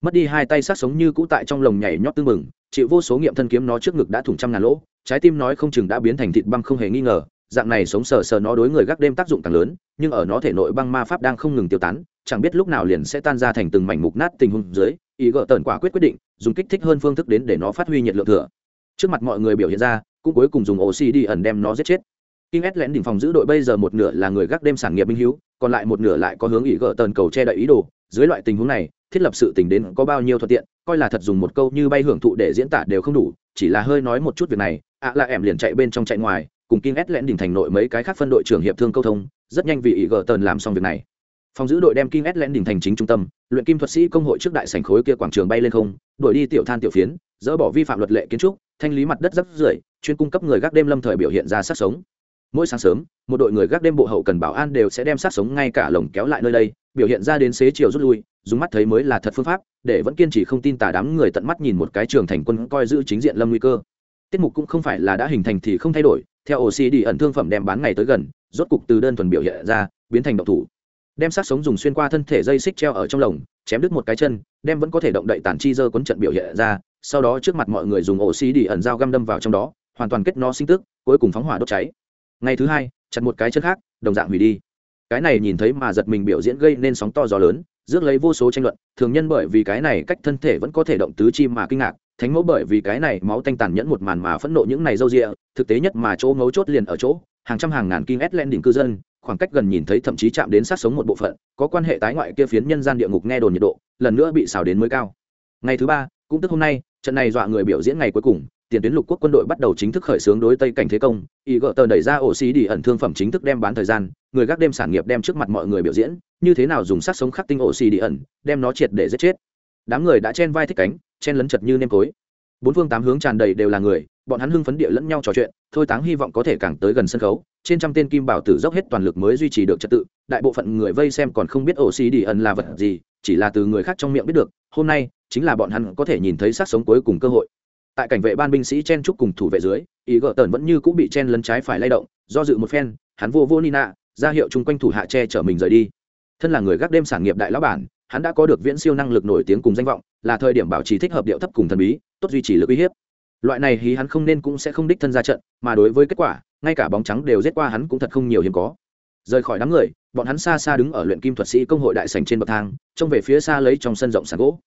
Mất đi hai tay sát sống như cũ tại trong lồng nhảy nhót tư mừng chịu vô số nghiệm thân kiếm nó trước ngực đã thủng trăm ngàn lỗ, trái tim nói không chừng đã biến thành thịt băng không hề nghi ngờ, dạng này sống sờ sờ nó đối người gác đêm tác dụng càng lớn, nhưng ở nó thể nội băng ma pháp đang không ngừng tiêu tán, chẳng biết lúc nào liền sẽ tan ra thành từng mảnh mục nát tình huống dưới, ý Gợt tần quả quyết quyết định, dùng kích thích hơn phương thức đến để nó phát huy nhiệt lượng thừa. Trước mặt mọi người biểu hiện ra, cũng cuối cùng dùng oxy đi ẩn đem nó giết chết. King S lén đỉnh phòng giữ đội bây giờ một nửa là người gác đêm sản nghiệp minh hiếu, còn lại một nửa lại có hướng ý gỡ tần cầu che đậy ý đồ. Dưới loại tình huống này, thiết lập sự tình đến có bao nhiêu thuận tiện, coi là thật dùng một câu như bay hưởng thụ để diễn tả đều không đủ, chỉ là hơi nói một chút việc này, ạ là em liền chạy bên trong chạy ngoài, cùng King S lén đỉnh thành nội mấy cái khác phân đội trưởng hiệp thương câu thông, rất nhanh vì ý gỡ tần làm xong việc này. Phòng giữ đội đem King S lén đỉnh thành chính trung tâm, luyện kim thuật sĩ công hội trước đại sảnh khối kia quảng trường bay lên không, đuổi đi tiểu than tiểu phiến, dỡ bỏ vi phạm luật lệ kiến trúc, thanh lý mặt đất rất rưởi, chuyên cung cấp người gác đêm lâm thời biểu hiện ra sát sống mỗi sáng sớm, một đội người gác đêm bộ hậu cần bảo an đều sẽ đem sát sống ngay cả lồng kéo lại nơi đây, biểu hiện ra đến xế chiều rút lui, dùng mắt thấy mới là thật phương pháp, để vẫn kiên trì không tin tà đám người tận mắt nhìn một cái trường thành quân coi giữ chính diện lâm nguy cơ. Tiết mục cũng không phải là đã hình thành thì không thay đổi, theo oxy đi ẩn thương phẩm đem bán ngày tới gần, rốt cục từ đơn thuần biểu hiện ra, biến thành động thủ. Đem sát sống dùng xuyên qua thân thể dây xích treo ở trong lồng, chém đứt một cái chân, đem vẫn có thể động đậy tản chi dơ quấn trận biểu hiện ra, sau đó trước mặt mọi người dùng oxy đi ẩn dao găm đâm vào trong đó, hoàn toàn kết nó sinh tức, cuối cùng phóng hỏa đốt cháy ngày thứ hai, chặt một cái chân khác, đồng dạng hủy đi. Cái này nhìn thấy mà giật mình biểu diễn gây nên sóng to gió lớn, rước lấy vô số tranh luận, thường nhân bởi vì cái này cách thân thể vẫn có thể động tứ chi mà kinh ngạc, thánh mẫu bởi vì cái này máu tanh tàn nhẫn một màn mà phẫn nộ những này râu rịa thực tế nhất mà chỗ ngấu chốt liền ở chỗ, hàng trăm hàng ngàn kinh ét lên đỉnh cư dân, khoảng cách gần nhìn thấy thậm chí chạm đến sát sống một bộ phận, có quan hệ tái ngoại kia phiến nhân gian địa ngục nghe đồn nhiệt độ, lần nữa bị xào đến mới cao. Ngày thứ ba, cũng tức hôm nay, trận này dọa người biểu diễn ngày cuối cùng tiền tuyến lục quốc quân đội bắt đầu chính thức khởi xướng đối tây cảnh thế công, ý gợ tờ đẩy ra ổ xí đi ẩn thương phẩm chính thức đem bán thời gian, người gác đêm sản nghiệp đem trước mặt mọi người biểu diễn, như thế nào dùng sát sống khắc tinh ổ xí đi ẩn, đem nó triệt để giết chết. Đám người đã chen vai thích cánh, chen lấn chật như nêm cối. Bốn phương tám hướng tràn đầy đều là người, bọn hắn hưng phấn địa lẫn nhau trò chuyện, thôi táng hy vọng có thể càng tới gần sân khấu, trên trăm tên kim bảo tử dốc hết toàn lực mới duy trì được trật tự, đại bộ phận người vây xem còn không biết ổ xí đi ẩn là vật gì, chỉ là từ người khác trong miệng biết được, hôm nay chính là bọn hắn có thể nhìn thấy sát sống cuối cùng cơ hội tại cảnh vệ ban binh sĩ chen trúc cùng thủ vệ dưới, ý gợ tần vẫn như cũng bị chen lấn trái phải lay động, do dự một phen, hắn vô vô nina, ra hiệu chung quanh thủ hạ che chở mình rời đi. Thân là người gác đêm sản nghiệp đại lão bản, hắn đã có được viễn siêu năng lực nổi tiếng cùng danh vọng, là thời điểm bảo trì thích hợp điệu thấp cùng thần bí, tốt duy trì lực uy hiếp. Loại này hí hắn không nên cũng sẽ không đích thân ra trận, mà đối với kết quả, ngay cả bóng trắng đều giết qua hắn cũng thật không nhiều hiếm có. Rời khỏi đám người, bọn hắn xa xa đứng ở luyện kim thuật sĩ công hội đại sành trên bậc thang, trông về phía xa lấy trong sân rộng sàn gỗ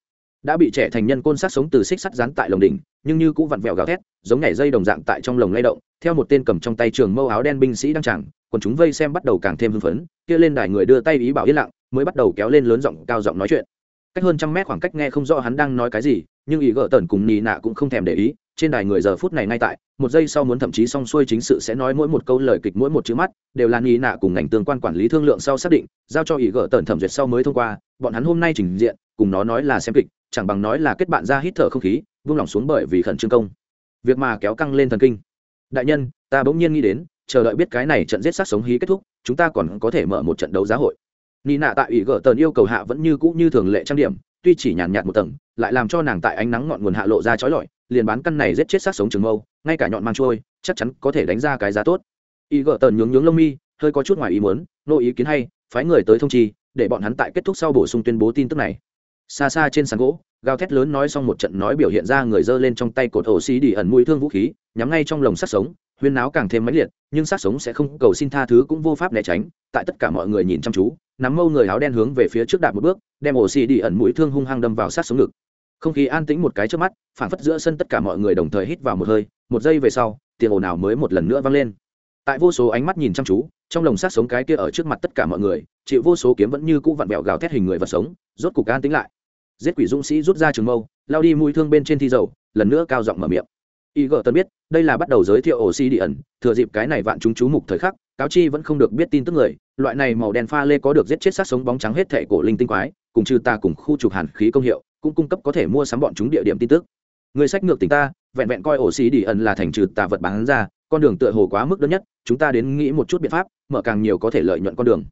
đã bị trẻ thành nhân côn sát sống từ xích sắt dán tại lồng đỉnh, nhưng như cũng vặn vẹo gào thét, giống nhảy dây đồng dạng tại trong lồng lay động, theo một tên cầm trong tay trường mâu áo đen binh sĩ đang chẳng còn chúng vây xem bắt đầu càng thêm hưng phấn, kia lên đài người đưa tay ý bảo yên lặng, mới bắt đầu kéo lên lớn giọng cao giọng nói chuyện. Cách hơn trăm mét khoảng cách nghe không rõ hắn đang nói cái gì, nhưng ý gỡ tần cùng nì nạ cũng không thèm để ý, trên đài người giờ phút này ngay tại, một giây sau muốn thậm chí xong xuôi chính sự sẽ nói mỗi một câu lời kịch mỗi một chữ mắt, đều là nì nạ cùng ngành tương quan quản lý thương lượng sau xác định, giao cho ý gỡ tần thẩm duyệt sau mới thông qua, bọn hắn hôm nay trình diện, cùng nó nói là xem kịch chẳng bằng nói là kết bạn ra hít thở không khí, vung lòng xuống bởi vì khẩn trương công. Việc mà kéo căng lên thần kinh. Đại nhân, ta bỗng nhiên nghĩ đến, chờ đợi biết cái này trận giết sát sống hí kết thúc, chúng ta còn có thể mở một trận đấu giá hội. Nị nạ tại ủy gỡ tờn yêu cầu hạ vẫn như cũ như thường lệ trang điểm, tuy chỉ nhàn nhạt một tầng, lại làm cho nàng tại ánh nắng ngọn nguồn hạ lộ ra trói lọi, liền bán căn này giết chết sát sống trường mâu, ngay cả nhọn mang trôi, chắc chắn có thể đánh ra cái giá tốt. Ý gỡ tờn nhướng nhướng lông mi, hơi có chút ngoài ý muốn, nô ý kiến hay, phái người tới thông chi, để bọn hắn tại kết thúc sau bổ sung tuyên bố tin tức này xa xa trên sàn gỗ, gào thét lớn nói xong một trận nói biểu hiện ra người dơ lên trong tay cột ổ xí đi ẩn mũi thương vũ khí, nhắm ngay trong lồng sát sống, huyên náo càng thêm mãnh liệt, nhưng sát sống sẽ không cầu xin tha thứ cũng vô pháp né tránh, tại tất cả mọi người nhìn chăm chú, nắm mâu người áo đen hướng về phía trước đạp một bước, đem ổ xì đi ẩn mũi thương hung hăng đâm vào sát sống ngực. Không khí an tĩnh một cái trước mắt, phảng phất giữa sân tất cả mọi người đồng thời hít vào một hơi, một giây về sau tiền ồn ào mới một lần nữa vang lên. Tại vô số ánh mắt nhìn chăm chú trong lồng sát sống cái kia ở trước mặt tất cả mọi người, chịu vô số kiếm vẫn như cũ vặn vẹo gào thét hình người vật sống, rốt cục an tính lại. Giết quỷ dũng sĩ rút ra trường mâu, lao đi mũi thương bên trên thi dầu, lần nữa cao giọng mở miệng. Y gờ tân biết, đây là bắt đầu giới thiệu ổ xi đi ẩn, thừa dịp cái này vạn chúng chú mục thời khắc, cáo chi vẫn không được biết tin tức người, loại này màu đen pha lê có được giết chết sát sống bóng trắng hết thệ cổ linh tinh quái, cùng trừ ta cùng khu trục hàn khí công hiệu, cũng cung cấp có thể mua sắm bọn chúng địa điểm tin tức. Người sách ngược tình ta vẹn vẹn coi ổ xì đi ẩn là thành trừ tà vật bán ra, con đường tựa hồ quá mức đơn nhất, chúng ta đến nghĩ một chút biện pháp, mở càng nhiều có thể lợi nhuận con đường.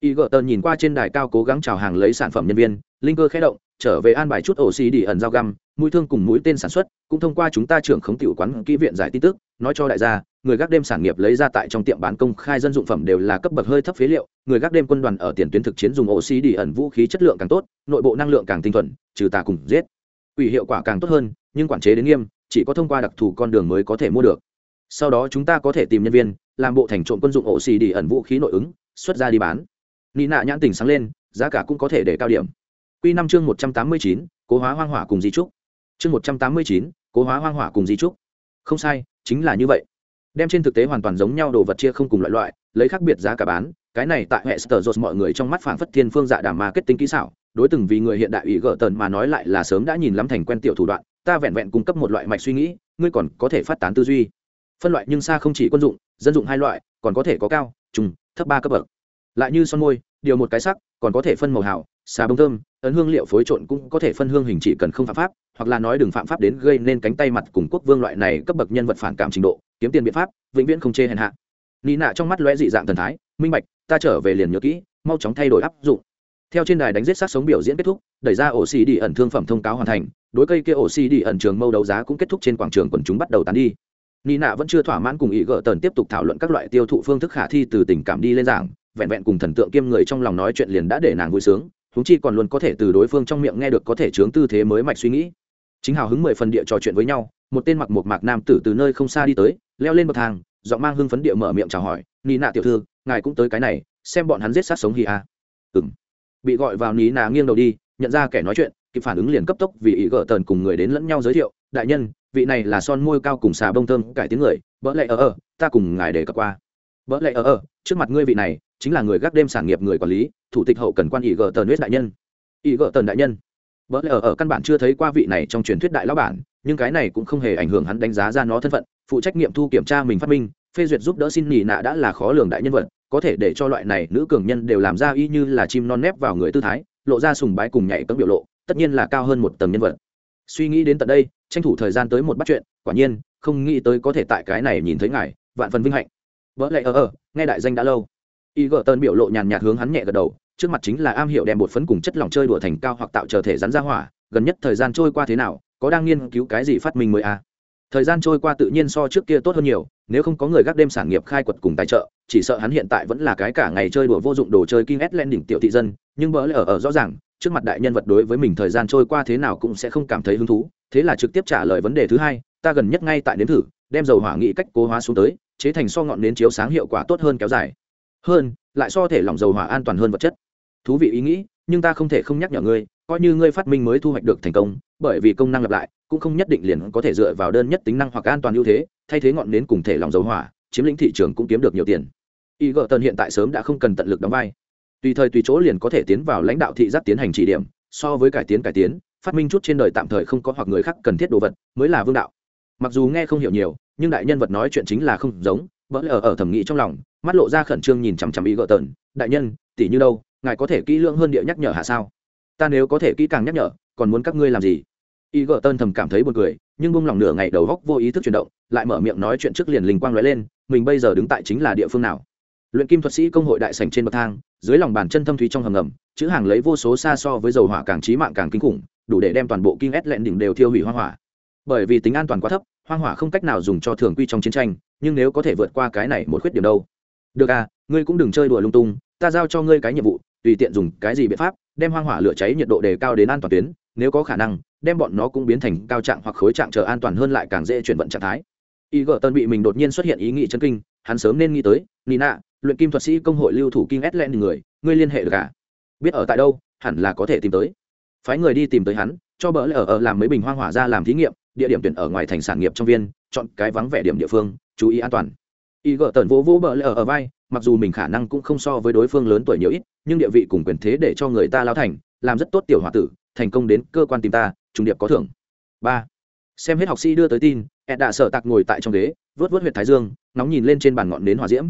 Y gợ tần nhìn qua trên đài cao cố gắng chào hàng lấy sản phẩm nhân viên, linh cơ khẽ động, trở về an bài chút ổ xì đi ẩn giao găm, mũi thương cùng mũi tên sản xuất, cũng thông qua chúng ta trưởng khống tiểu quán kỹ viện giải tin tức, nói cho đại gia, người gác đêm sản nghiệp lấy ra tại trong tiệm bán công khai dân dụng phẩm đều là cấp bậc hơi thấp phế liệu, người gác đêm quân đoàn ở tiền tuyến thực chiến dùng ổ xì đi ẩn vũ khí chất lượng càng tốt, nội bộ năng lượng càng tinh thuần, trừ tà cùng giết. Ủy hiệu quả càng tốt hơn, nhưng quản chế đến nghiêm chỉ có thông qua đặc thù con đường mới có thể mua được. Sau đó chúng ta có thể tìm nhân viên, làm bộ thành trộm quân dụng ổ xì đi ẩn vũ khí nội ứng, xuất ra đi bán. Nị nạ nhãn tình sáng lên, giá cả cũng có thể để cao điểm. Quy năm chương một trăm tám mươi chín, cố hóa hoang hỏa cùng di trúc. Chương một trăm tám mươi chín, cố hóa hoang hỏa cùng di trúc. Không sai, chính là như vậy. Đem trên thực tế hoàn toàn giống nhau đồ vật chia không cùng loại loại, lấy khác biệt giá cả bán, cái này tại hệ sở dột mọi người trong mắt phảng phất thiên phương dạ đàm marketing kỹ xảo, đối từng vì người hiện đại ủy gỡ tần mà nói lại là sớm đã nhìn lắm thành quen tiểu thủ đoạn ta vẹn vẹn cung cấp một loại mạch suy nghĩ, ngươi còn có thể phát tán tư duy. Phân loại nhưng xa không chỉ quân dụng, dân dụng hai loại, còn có thể có cao, trùng, thấp ba cấp bậc. Lại như son môi, điều một cái sắc, còn có thể phân màu hảo xà bông thơm, ấn hương liệu phối trộn cũng có thể phân hương hình chỉ cần không phạm pháp, hoặc là nói đừng phạm pháp đến gây nên cánh tay mặt cùng quốc vương loại này cấp bậc nhân vật phản cảm trình độ, kiếm tiền biện pháp, vĩnh viễn không chê hèn hạ. Nị nạ trong mắt lóe dị dạng thần thái, minh bạch, ta trở về liền nhớ kỹ, mau chóng thay đổi áp dụng theo trên đài đánh giết sát sống biểu diễn kết thúc, đẩy ra ổ xì đi ẩn thương phẩm thông cáo hoàn thành, đối cây kia ổ xì đi ẩn trường mâu đấu giá cũng kết thúc trên quảng trường quần chúng bắt đầu tán đi. Nị nạ vẫn chưa thỏa mãn cùng ý gỡ tần tiếp tục thảo luận các loại tiêu thụ phương thức khả thi từ tình cảm đi lên giảng, vẹn vẹn cùng thần tượng kiêm người trong lòng nói chuyện liền đã để nàng vui sướng húng chi còn luôn có thể từ đối phương trong miệng nghe được có thể chướng tư thế mới mạch suy nghĩ. Chính hào hứng mười phần địa trò chuyện với nhau, một tên mặc một mạc nam tử từ nơi không xa đi tới, leo lên bậc thang, giọng mang hưng phấn địa mở miệng chào hỏi, nị nạ tiểu thư, ngài cũng tới cái này, xem bọn hắn giết sát sống hì à. ừng bị gọi vào ní nà nghiêng đầu đi, nhận ra kẻ nói chuyện, kịp phản ứng liền cấp tốc vì ý gỡ tần cùng người đến lẫn nhau giới thiệu, đại nhân, vị này là son môi cao cùng xà bông thơm, cải tiếng người, bỡ lệ ở ở, ta cùng ngài để cập qua. Bỡ lệ ở ở, trước mặt ngươi vị này, chính là người gác đêm sản nghiệp người quản lý, thủ tịch hậu cần quan ý gỡ tần huyết đại nhân. Ý gỡ tần đại nhân. Bỡ lệ ở ở, căn bản chưa thấy qua vị này trong truyền thuyết đại lão bản, nhưng cái này cũng không hề ảnh hưởng hắn đánh giá ra nó thân phận, phụ trách nghiệm thu kiểm tra mình phát minh, phê duyệt giúp đỡ xin nhì nạ đã là khó lường đại nhân vật có thể để cho loại này nữ cường nhân đều làm ra y như là chim non nép vào người tư thái, lộ ra sùng bái cùng nhảy cấm biểu lộ, tất nhiên là cao hơn một tầng nhân vật. Suy nghĩ đến tận đây, tranh thủ thời gian tới một bắt chuyện, quả nhiên, không nghĩ tới có thể tại cái này nhìn thấy ngài, vạn phần vinh hạnh. Vỡ lệ ở ở nghe đại danh đã lâu. Y gờ tơn biểu lộ nhàn nhạt hướng hắn nhẹ gật đầu, trước mặt chính là am hiểu đem bột phấn cùng chất lỏng chơi đùa thành cao hoặc tạo trở thể rắn ra hỏa, gần nhất thời gian trôi qua thế nào, có đang nghiên cứu cái gì phát minh mới à? thời gian trôi qua tự nhiên so trước kia tốt hơn nhiều nếu không có người gác đêm sản nghiệp khai quật cùng tài trợ, chỉ sợ hắn hiện tại vẫn là cái cả ngày chơi đùa vô dụng đồ chơi kinh ét lên đỉnh tiểu thị dân, nhưng bỡ lẽ ở ở rõ ràng, trước mặt đại nhân vật đối với mình thời gian trôi qua thế nào cũng sẽ không cảm thấy hứng thú, thế là trực tiếp trả lời vấn đề thứ hai, ta gần nhất ngay tại nếm thử, đem dầu hỏa nghị cách cố hóa xuống tới, chế thành so ngọn nến chiếu sáng hiệu quả tốt hơn kéo dài. Hơn, lại so thể lỏng dầu hỏa an toàn hơn vật chất thú vị ý nghĩ, nhưng ta không thể không nhắc nhở ngươi, coi như ngươi phát minh mới thu hoạch được thành công, bởi vì công năng lặp lại, cũng không nhất định liền có thể dựa vào đơn nhất tính năng hoặc an toàn ưu thế, thay thế ngọn nến cùng thể lòng dầu hỏa, chiếm lĩnh thị trường cũng kiếm được nhiều tiền. Y gợ tần hiện tại sớm đã không cần tận lực đóng vai. Tùy thời tùy chỗ liền có thể tiến vào lãnh đạo thị giác tiến hành chỉ điểm, so với cải tiến cải tiến, phát minh chút trên đời tạm thời không có hoặc người khác cần thiết đồ vật, mới là vương đạo. Mặc dù nghe không hiểu nhiều, nhưng đại nhân vật nói chuyện chính là không giống vẫn ở ở thẩm nghĩ trong lòng, mắt lộ ra khẩn trương nhìn chằm chằm y gợ tần đại nhân, tỷ như đâu? Ngài có thể kỹ lưỡng hơn địa nhắc nhở hạ sao? Ta nếu có thể kỹ càng nhắc nhở, còn muốn các ngươi làm gì? Y gợ tân thầm cảm thấy buồn cười, nhưng bung lòng nửa ngày đầu góc vô ý thức chuyển động, lại mở miệng nói chuyện trước liền linh quang nói lên, mình bây giờ đứng tại chính là địa phương nào? Luyện kim thuật sĩ công hội đại sành trên bậc thang, dưới lòng bàn chân thâm thúy trong hầm ngầm, chữ hàng lấy vô số xa so với dầu hỏa càng trí mạng càng kinh khủng, đủ để đem toàn bộ kinh ét lẹn đỉnh đều thiêu hủy hoang hỏa. Bởi vì tính an toàn quá thấp, hoang hỏa không cách nào dùng cho thường quy trong chiến tranh, nhưng nếu có thể vượt qua cái này một khuyết điểm đâu. Được à ngươi cũng đừng chơi đùa lung tung, ta giao cho ngươi cái nhiệm vụ tùy tiện dùng cái gì biện pháp đem hoang hỏa lửa cháy nhiệt độ đề cao đến an toàn tuyến nếu có khả năng đem bọn nó cũng biến thành cao trạng hoặc khối trạng chờ an toàn hơn lại càng dễ chuyển vận trạng thái. Y gờ tân bị mình đột nhiên xuất hiện ý nghĩ chân kinh hắn sớm nên nghĩ tới nina luyện kim thuật sĩ công hội lưu thủ kinh s len người ngươi liên hệ được cả biết ở tại đâu hẳn là có thể tìm tới. Phái người đi tìm tới hắn cho bỡ lỡ ở, làm mấy bình hoang hỏa ra làm thí nghiệm địa điểm tuyển ở ngoài thành sản nghiệp trong viên chọn cái vắng vẻ điểm địa phương chú ý an toàn. Y gờ tần vỗ vỗ bỡ lỡ ở vai mặc dù mình khả năng cũng không so với đối phương lớn tuổi nhiều ít, nhưng địa vị cùng quyền thế để cho người ta lao thành, làm rất tốt tiểu h tử, thành công đến cơ quan tìm ta trùng điệp có thưởng. Ba. Xem hết học sĩ đưa tới tin, ed đã sợ tặc ngồi tại trong ghế vớt vớt huyệt thái dương nóng nhìn lên trên bàn ngọn nến hòa diễm.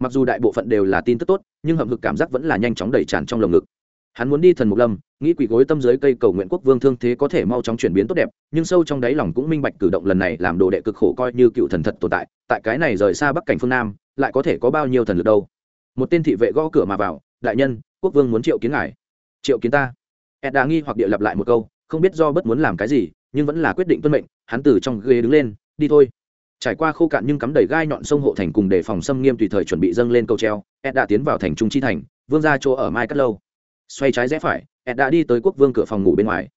Mặc dù đại bộ phận đều là tin tức tốt, nhưng hậm hực cảm giác vẫn là nhanh chóng đẩy tràn trong lồng ngực. Hắn muốn đi thần mục lâm, nghĩ quỷ gối tâm dưới cây cầu nguyện quốc vương thương thế có thể mau chóng chuyển biến tốt đẹp, nhưng sâu trong đáy lòng cũng minh bạch cử động lần này làm đồ đệ cực khổ coi như cựu thần thật tồn tại tại cái này rời xa bắc cảnh phương nam lại có thể có bao nhiêu thần lực đâu? Một tên thị vệ gõ cửa mà vào, đại nhân, quốc vương muốn triệu kiến ngài. Triệu kiến ta? Ed đã nghi hoặc địa lặp lại một câu, không biết do bất muốn làm cái gì, nhưng vẫn là quyết định tuân mệnh, hắn từ trong ghế đứng lên, đi thôi. Trải qua khô cạn nhưng cắm đầy gai nhọn sông hộ thành cùng đề phòng xâm nghiêm tùy thời chuẩn bị dâng lên cầu treo ed đã tiến vào thành trung chi thành, vương ra chỗ ở mai cắt lâu. Xoay trái rẽ phải ed đã đi tới quốc vương cửa phòng ngủ bên ngoài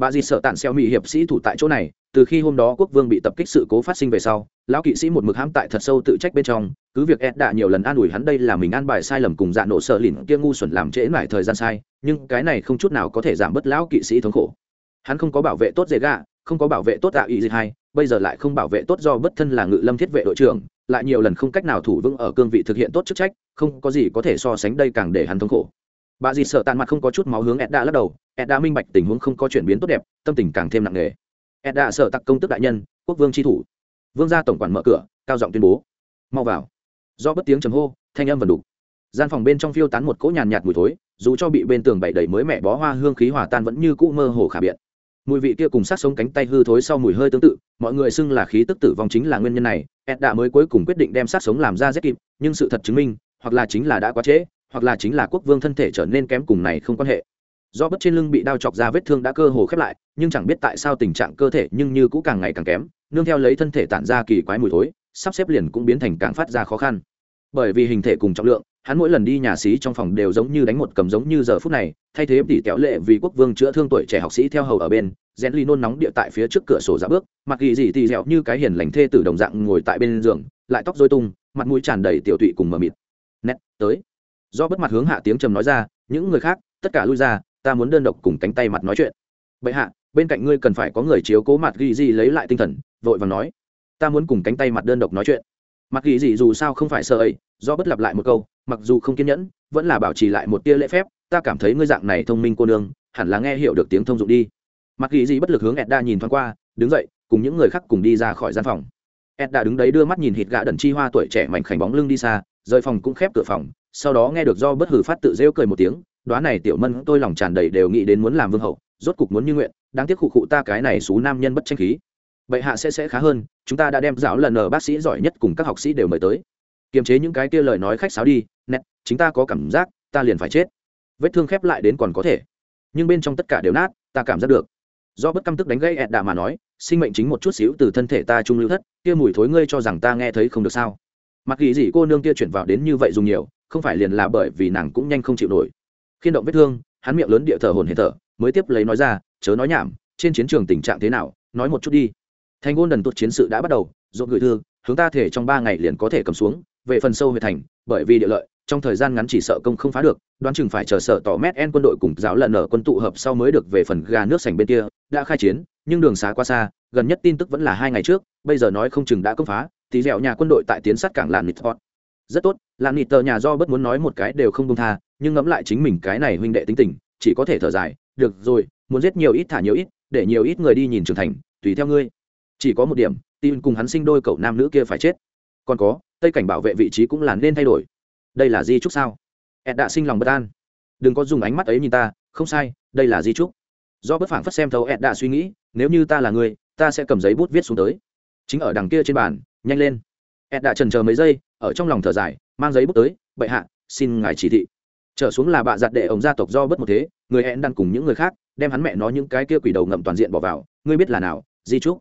bà dì sợ tản xeo mỹ hiệp sĩ thủ tại chỗ này, từ khi hôm đó quốc vương bị tập kích sự cố phát sinh về sau, lão kỵ sĩ một mực hãm tại thật sâu tự trách bên trong, cứ việc ed đã nhiều lần an ủi hắn đây là mình an bài sai lầm cùng dạ nổ sợ lìn kia ngu xuẩn làm trễ mãi thời gian sai, nhưng cái này không chút nào có thể giảm bớt lão kỵ sĩ thống khổ. Hắn không có bảo vệ tốt dễ gạ không có bảo vệ tốt đạo ý gì hay bây giờ lại không bảo vệ tốt do bất thân là ngự lâm thiết vệ đội trưởng, lại nhiều lần không cách nào thủ vững ở cương vị thực hiện tốt chức trách, không có gì có thể so sánh đây càng để hắn thống khổ bà dì sợ tàn mặt không có chút máu hướng edda lắc đầu, edda minh bạch tình huống không có chuyển biến tốt đẹp, tâm tình càng thêm nặng nề. Edda sợ tặc công tức đại nhân, quốc vương tri thủ. Vương gia tổng quản mở cửa, cao giọng tuyên bố. Mau vào. Do bất tiếng chấm hô, thanh âm vần đục gian phòng bên trong phiêu tán một cỗ nhàn nhạt mùi thối, dù cho bị bên tường bậy đầy mới mẹ bó hoa hương khí hòa tan vẫn như cũ mơ hồ khả biện. Mùi vị kia cùng sát sống cánh tay hư thối sau mùi hơi tương tự, mọi người xưng là khí tức tử vong chính là nguyên nhân này ed đã mới cuối cùng quyết định đem sát sống làm ra rét kịp, nhưng sự thật chứng minh, hoặc là chính là đã quá trễ hoặc là chính là quốc vương thân thể trở nên kém cùng này không quan hệ. Do bất trên lưng bị đao chọc ra vết thương đã cơ hồ khép lại, nhưng chẳng biết tại sao tình trạng cơ thể nhưng như cũng càng ngày càng kém, nương theo lấy thân thể tản ra kỳ quái mùi thối, sắp xếp liền cũng biến thành càng phát ra khó khăn. Bởi vì hình thể cùng trọng lượng, hắn mỗi lần đi nhà xí trong phòng đều giống như đánh một cầm giống như giờ phút này, thay thế tỷ kéo lệ vì quốc vương chữa thương tuổi trẻ học sĩ theo hầu ở bên, rèn ly nôn nóng địa tại phía trước cửa sổ ra bước, mặc ghi gì tì dẹo như cái hiền lành thê tử đồng dạng ngồi tại bên giường, lại tóc dôi tung, mặt mũi tràn đầy tiểu tụy cùng mờ mịt. Nét, tới do bất mặt hướng hạ tiếng trầm nói ra, những người khác, tất cả lui ra, ta muốn đơn độc cùng cánh tay mặt nói chuyện. Bệ hạ, bên cạnh ngươi cần phải có người chiếu cố mặt ghi gì lấy lại tinh thần, vội và nói. Ta muốn cùng cánh tay mặt đơn độc nói chuyện. Mặt ghi gì dù sao không phải sợ ấy, do bất lặp lại một câu, mặc dù không kiên nhẫn, vẫn là bảo trì lại một tia lễ phép, ta cảm thấy ngươi dạng này thông minh cô nương, hẳn là nghe hiểu được tiếng thông dụng đi. Mặt ghi gì bất lực hướng edda nhìn thoáng qua, đứng dậy, cùng những người khác cùng đi ra khỏi gian phòng. Edda đứng đấy đưa mắt nhìn hít gạ đần chi hoa tuổi trẻ mảnh khảnh bóng lưng đi xa, rời phòng cũng khép cửa phòng sau đó nghe được do bất hử phát tự rêu cười một tiếng đoá này tiểu mân tôi lòng tràn đầy đều nghĩ đến muốn làm vương hậu, rốt cục muốn như nguyện, đáng tiếc khụ khụ ta cái này xú nam nhân bất tranh khí. Bệ hạ sẽ sẽ khá hơn, chúng ta đã đem giáo lần ở bác sĩ giỏi nhất cùng các học sĩ đều mời tới. Kiềm chế những cái kia lời nói khách sáo đi nét chính ta có cảm giác, ta liền phải chết. Vết thương khép lại đến còn có thể. Nhưng bên trong tất cả đều nát, ta cảm giác được. Do bất căm tức đánh gây ẹt đà mà nói, sinh mệnh chính một chút xíu từ thân thể ta trung lưu thất, kia mùi thối ngươi cho rằng ta nghe thấy không được sao? Mặc ghi gì cô nương kia chuyển vào đến như vậy dùng nhiều không phải liền là bởi vì nàng cũng nhanh không chịu nổi. Khiên động vết thương, hắn miệng lớn địa thở hồn hề thở, mới tiếp lấy nói ra, chớ nói nhảm, trên chiến trường tình trạng thế nào, nói một chút đi. Thành ngôn đần tụt chiến sự đã bắt đầu dồn gửi thư, hướng ta thể trong ba ngày liền có thể cầm xuống, về phần sâu về thành, bởi vì địa lợi, trong thời gian ngắn chỉ sợ công không phá được, đoán chừng phải chờ sợ tỏ mét en quân đội cùng giáo lần ở quân tụ hợp sau mới được về phần gà nước sành bên kia, đã khai chiến, nhưng đường xá quá xa, gần nhất tin tức vẫn là hai ngày trước, bây giờ nói không chừng đã công phá thì dẻo nhà quân đội tại tiến sát cảng làn nịt hot rất tốt làm nịt tờ nhà do bất muốn nói một cái đều không công tha, nhưng ngẫm lại chính mình cái này huynh đệ tính tình, chỉ có thể thở dài, được rồi, muốn giết nhiều ít thả nhiều ít, để nhiều ít người đi nhìn trưởng thành, tùy theo ngươi. Chỉ có một điểm, tin cùng hắn sinh đôi cậu nam nữ kia phải chết. Còn có, tây cảnh bảo vệ vị trí cũng là nên thay đổi. Đây là di trúc sao? Ed đã sinh lòng bất an. Đừng có dùng ánh mắt ấy nhìn ta, không sai, đây là di trúc. Do bất phảng phất xem thấu ed đã suy nghĩ, nếu như ta là người, ta sẽ cầm giấy bút viết xuống tới. Chính ở đằng kia trên bàn, nhanh lên. Ed đã trần chờ mấy giây ở trong lòng thở dài, mang giấy bút tới, bệ hạ, xin ngài chỉ thị. Trở xuống là bạ giặt đệ ông gia tộc do bất một thế, người hẹn đang cùng những người khác, đem hắn mẹ nó những cái kia quỷ đầu ngậm toàn diện bỏ vào. Ngươi biết là nào, di trúc?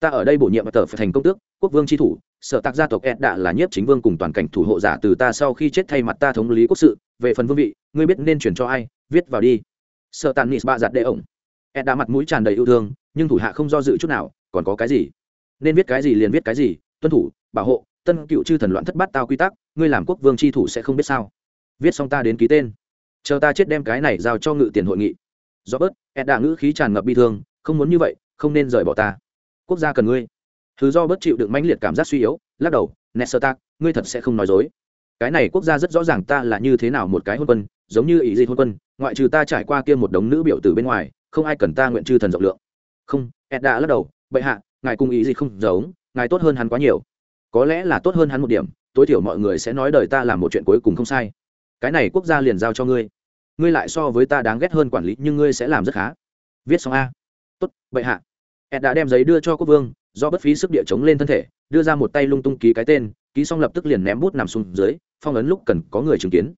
Ta ở đây bổ nhiệm tờ phải thành công tước, quốc vương tri thủ, sở tạc gia tộc ed đã là nhiếp chính vương cùng toàn cảnh thủ hộ giả từ ta sau khi chết thay mặt ta thống lý quốc sự. Về phần vương vị, ngươi biết nên chuyển cho ai, viết vào đi. Sợ tàn nis bạ giặt đệ ổng. Ed đã mặt mũi tràn đầy yêu thương, nhưng thủ hạ không do dự chút nào, còn có cái gì? Nên viết cái gì liền viết cái gì, tuân thủ, bảo hộ tân cựu chư thần loạn thất bát tao quy tắc, ngươi làm quốc vương tri thủ sẽ không biết sao. Viết xong ta đến ký tên. Chờ ta chết đem cái này giao cho ngự tiền hội nghị. Do bớt ed đạ ngữ khí tràn ngập bi thương, không muốn như vậy, không nên rời bỏ ta. Quốc gia cần ngươi. Thứ do bớt chịu đựng mãnh liệt cảm giác suy yếu, lắc đầu nessertak ngươi thật sẽ không nói dối. Cái này quốc gia rất rõ ràng ta là như thế nào một cái hôn quân, giống như ý gì hôn quân, ngoại trừ ta trải qua kia một đống nữ biểu từ bên ngoài, không ai cần ta nguyện chư thần rộng lượng. Không ed đã lắc đầu, bệ hạ, ngài cùng ý gì không giống, ngài tốt hơn hắn quá nhiều có lẽ là tốt hơn hắn một điểm, tối thiểu mọi người sẽ nói đời ta làm một chuyện cuối cùng không sai. Cái này quốc gia liền giao cho ngươi. Ngươi lại so với ta đáng ghét hơn quản lý, nhưng ngươi sẽ làm rất khá. Viết xong a. Tốt bệ hạ. Ed đã đem giấy đưa cho quốc vương, do bất phí sức địa chống lên thân thể, đưa ra một tay lung tung ký cái tên, ký xong lập tức liền ném bút nằm xuống dưới, phong ấn lúc cần có người chứng kiến.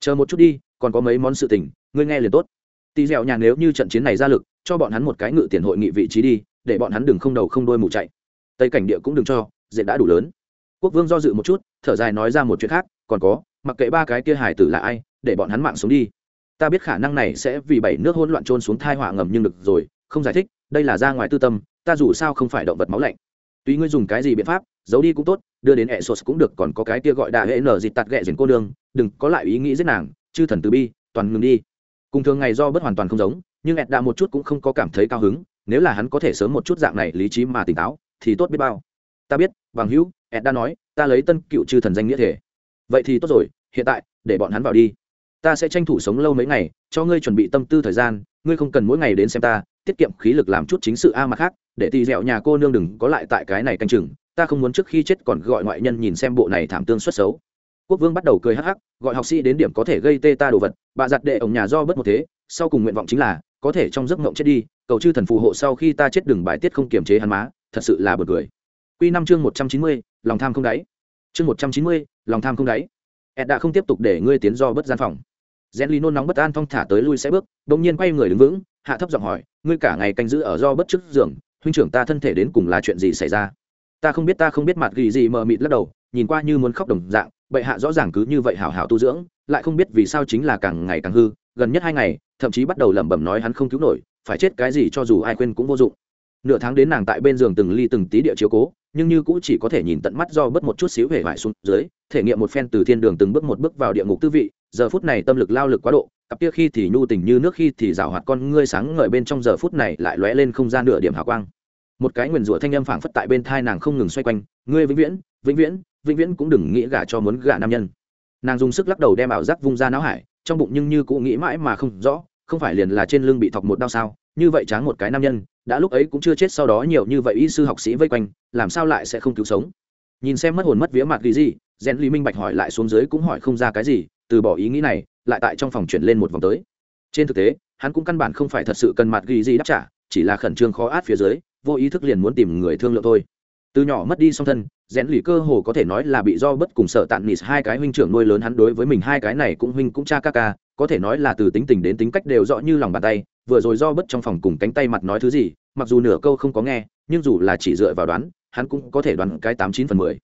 Chờ một chút đi, còn có mấy món sự tình, ngươi nghe liền tốt. Tỳ dẻo nhà nếu như trận chiến này ra lực, cho bọn hắn một cái ngự tiền hội nghị vị trí đi, để bọn hắn đừng không đầu không đôi mù chạy. Tây cảnh địa cũng đừng cho dễ đã đủ lớn quốc vương do dự một chút, thở dài nói ra một chuyện khác, còn có, mặc kệ ba cái kia hải tử là ai, để bọn hắn mạng xuống đi. Ta biết khả năng này sẽ vì bảy nước hỗn loạn trôn xuống thai họa ngầm nhưng được rồi, không giải thích, đây là ra ngoài tư tâm, ta dù sao không phải động vật máu lạnh. Tuy ngươi dùng cái gì biện pháp, giấu đi cũng tốt, đưa đến hệ sột cũng được, còn có cái kia gọi đại hệ nở dịt tạt ghẹ diền cô đường đừng có lại ý nghĩ giết nàng, chư thần từ bi, toàn ngừng đi. Cùng thường ngày do bất hoàn toàn không giống, nhưng ẹt đã một chút cũng không có cảm thấy cao hứng, nếu là hắn có thể sớm một chút dạng này lý trí mà tỉnh táo, thì tốt biết bao ta biết, bằng hữu, ed đã nói, ta lấy tân cựu chư thần danh nghĩa thể. Vậy thì tốt rồi, hiện tại, để bọn hắn vào đi. Ta sẽ tranh thủ sống lâu mấy ngày, cho ngươi chuẩn bị tâm tư thời gian, ngươi không cần mỗi ngày đến xem ta, tiết kiệm khí lực làm chút chính sự a mặt khác, để tì dẹo nhà cô nương đừng có lại tại cái này canh chừng, ta không muốn trước khi chết còn gọi ngoại nhân nhìn xem bộ này thảm tương xuất xấu. Quốc vương bắt đầu cười hắc hắc, gọi học sĩ đến điểm có thể gây tê ta đồ vật, bà giặt đệ ổng nhà do bất một thế, sau cùng nguyện vọng chính là, có thể trong giấc mộng chết đi, cầu chư thần phù hộ sau khi ta chết đừng bài tiết không kiềm chế hắn má, thật sự là bật cười. Quy năm chương một trăm chín mươi, lòng tham không đáy. Chương một trăm chín mươi, lòng tham không đáy. Ed đã không tiếp tục để ngươi tiến do bất gian phòng. Rèn nôn nóng bất an thong thả tới lui sẽ bước đột nhiên quay người đứng vững, hạ thấp giọng hỏi, ngươi cả ngày canh giữ ở do bất chức giường, huynh trưởng ta thân thể đến cùng là chuyện gì xảy ra? Ta không biết, ta không biết mặt gì gì mờ mịt lắc đầu, nhìn qua như muốn khóc đồng dạng, bệ hạ rõ ràng cứ như vậy hảo hảo tu dưỡng, lại không biết vì sao chính là càng ngày càng hư, gần nhất hai ngày, thậm chí bắt đầu lẩm bẩm nói hắn không cứu nổi, phải chết cái gì cho dù ai quên cũng vô dụng. Nửa tháng đến nàng tại bên giường từng ly từng tí địa chiếu cố nhưng như cũng chỉ có thể nhìn tận mắt do bớt một chút xíu hề vải xuống dưới, thể nghiệm một phen từ thiên đường từng bước một bước vào địa ngục tư vị, giờ phút này tâm lực lao lực quá độ, cặp kia khi thì nhu tình như nước khi thì rào hoạt con ngươi sáng ngời bên trong giờ phút này lại lóe lên không gian nửa điểm hào quang. Một cái nguyền rủa thanh âm phảng phất tại bên thai nàng không ngừng xoay quanh, ngươi vĩnh viễn vĩnh viễn vĩnh viễn cũng đừng nghĩ gả cho muốn gả nam nhân. Nàng dùng sức lắc đầu đem ảo giác vung ra não hải, trong bụng nhưng như cũng nghĩ mãi mà không rõ, không phải liền là trên lưng bị thọc một đau sao? Như vậy tráng một cái nam nhân, đã lúc ấy cũng chưa chết sau đó nhiều như vậy y sư học sĩ vây quanh, làm sao lại sẽ không cứu sống? Nhìn xem mất hồn mất vía mặt ghi gì rèn lý minh bạch hỏi lại xuống dưới cũng hỏi không ra cái gì, từ bỏ ý nghĩ này, lại tại trong phòng chuyển lên một vòng tới. Trên thực tế, hắn cũng căn bản không phải thật sự cần mặt ghi gì đáp trả, chỉ là khẩn trương khó át phía dưới, vô ý thức liền muốn tìm người thương lượng thôi. Từ nhỏ mất đi song thân rèn lì cơ hồ có thể nói là bị do bất cùng sợ tạn nịt hai cái huynh trưởng nuôi lớn hắn đối với mình hai cái này cũng huynh cũng cha ca ca, có thể nói là từ tính tình đến tính cách đều rõ như lòng bàn tay vừa rồi do bất trong phòng cùng cánh tay mặt nói thứ gì, mặc dù nửa câu không có nghe, nhưng dù là chỉ dựa vào đoán, hắn cũng có thể đoán cái tám chín phần mười.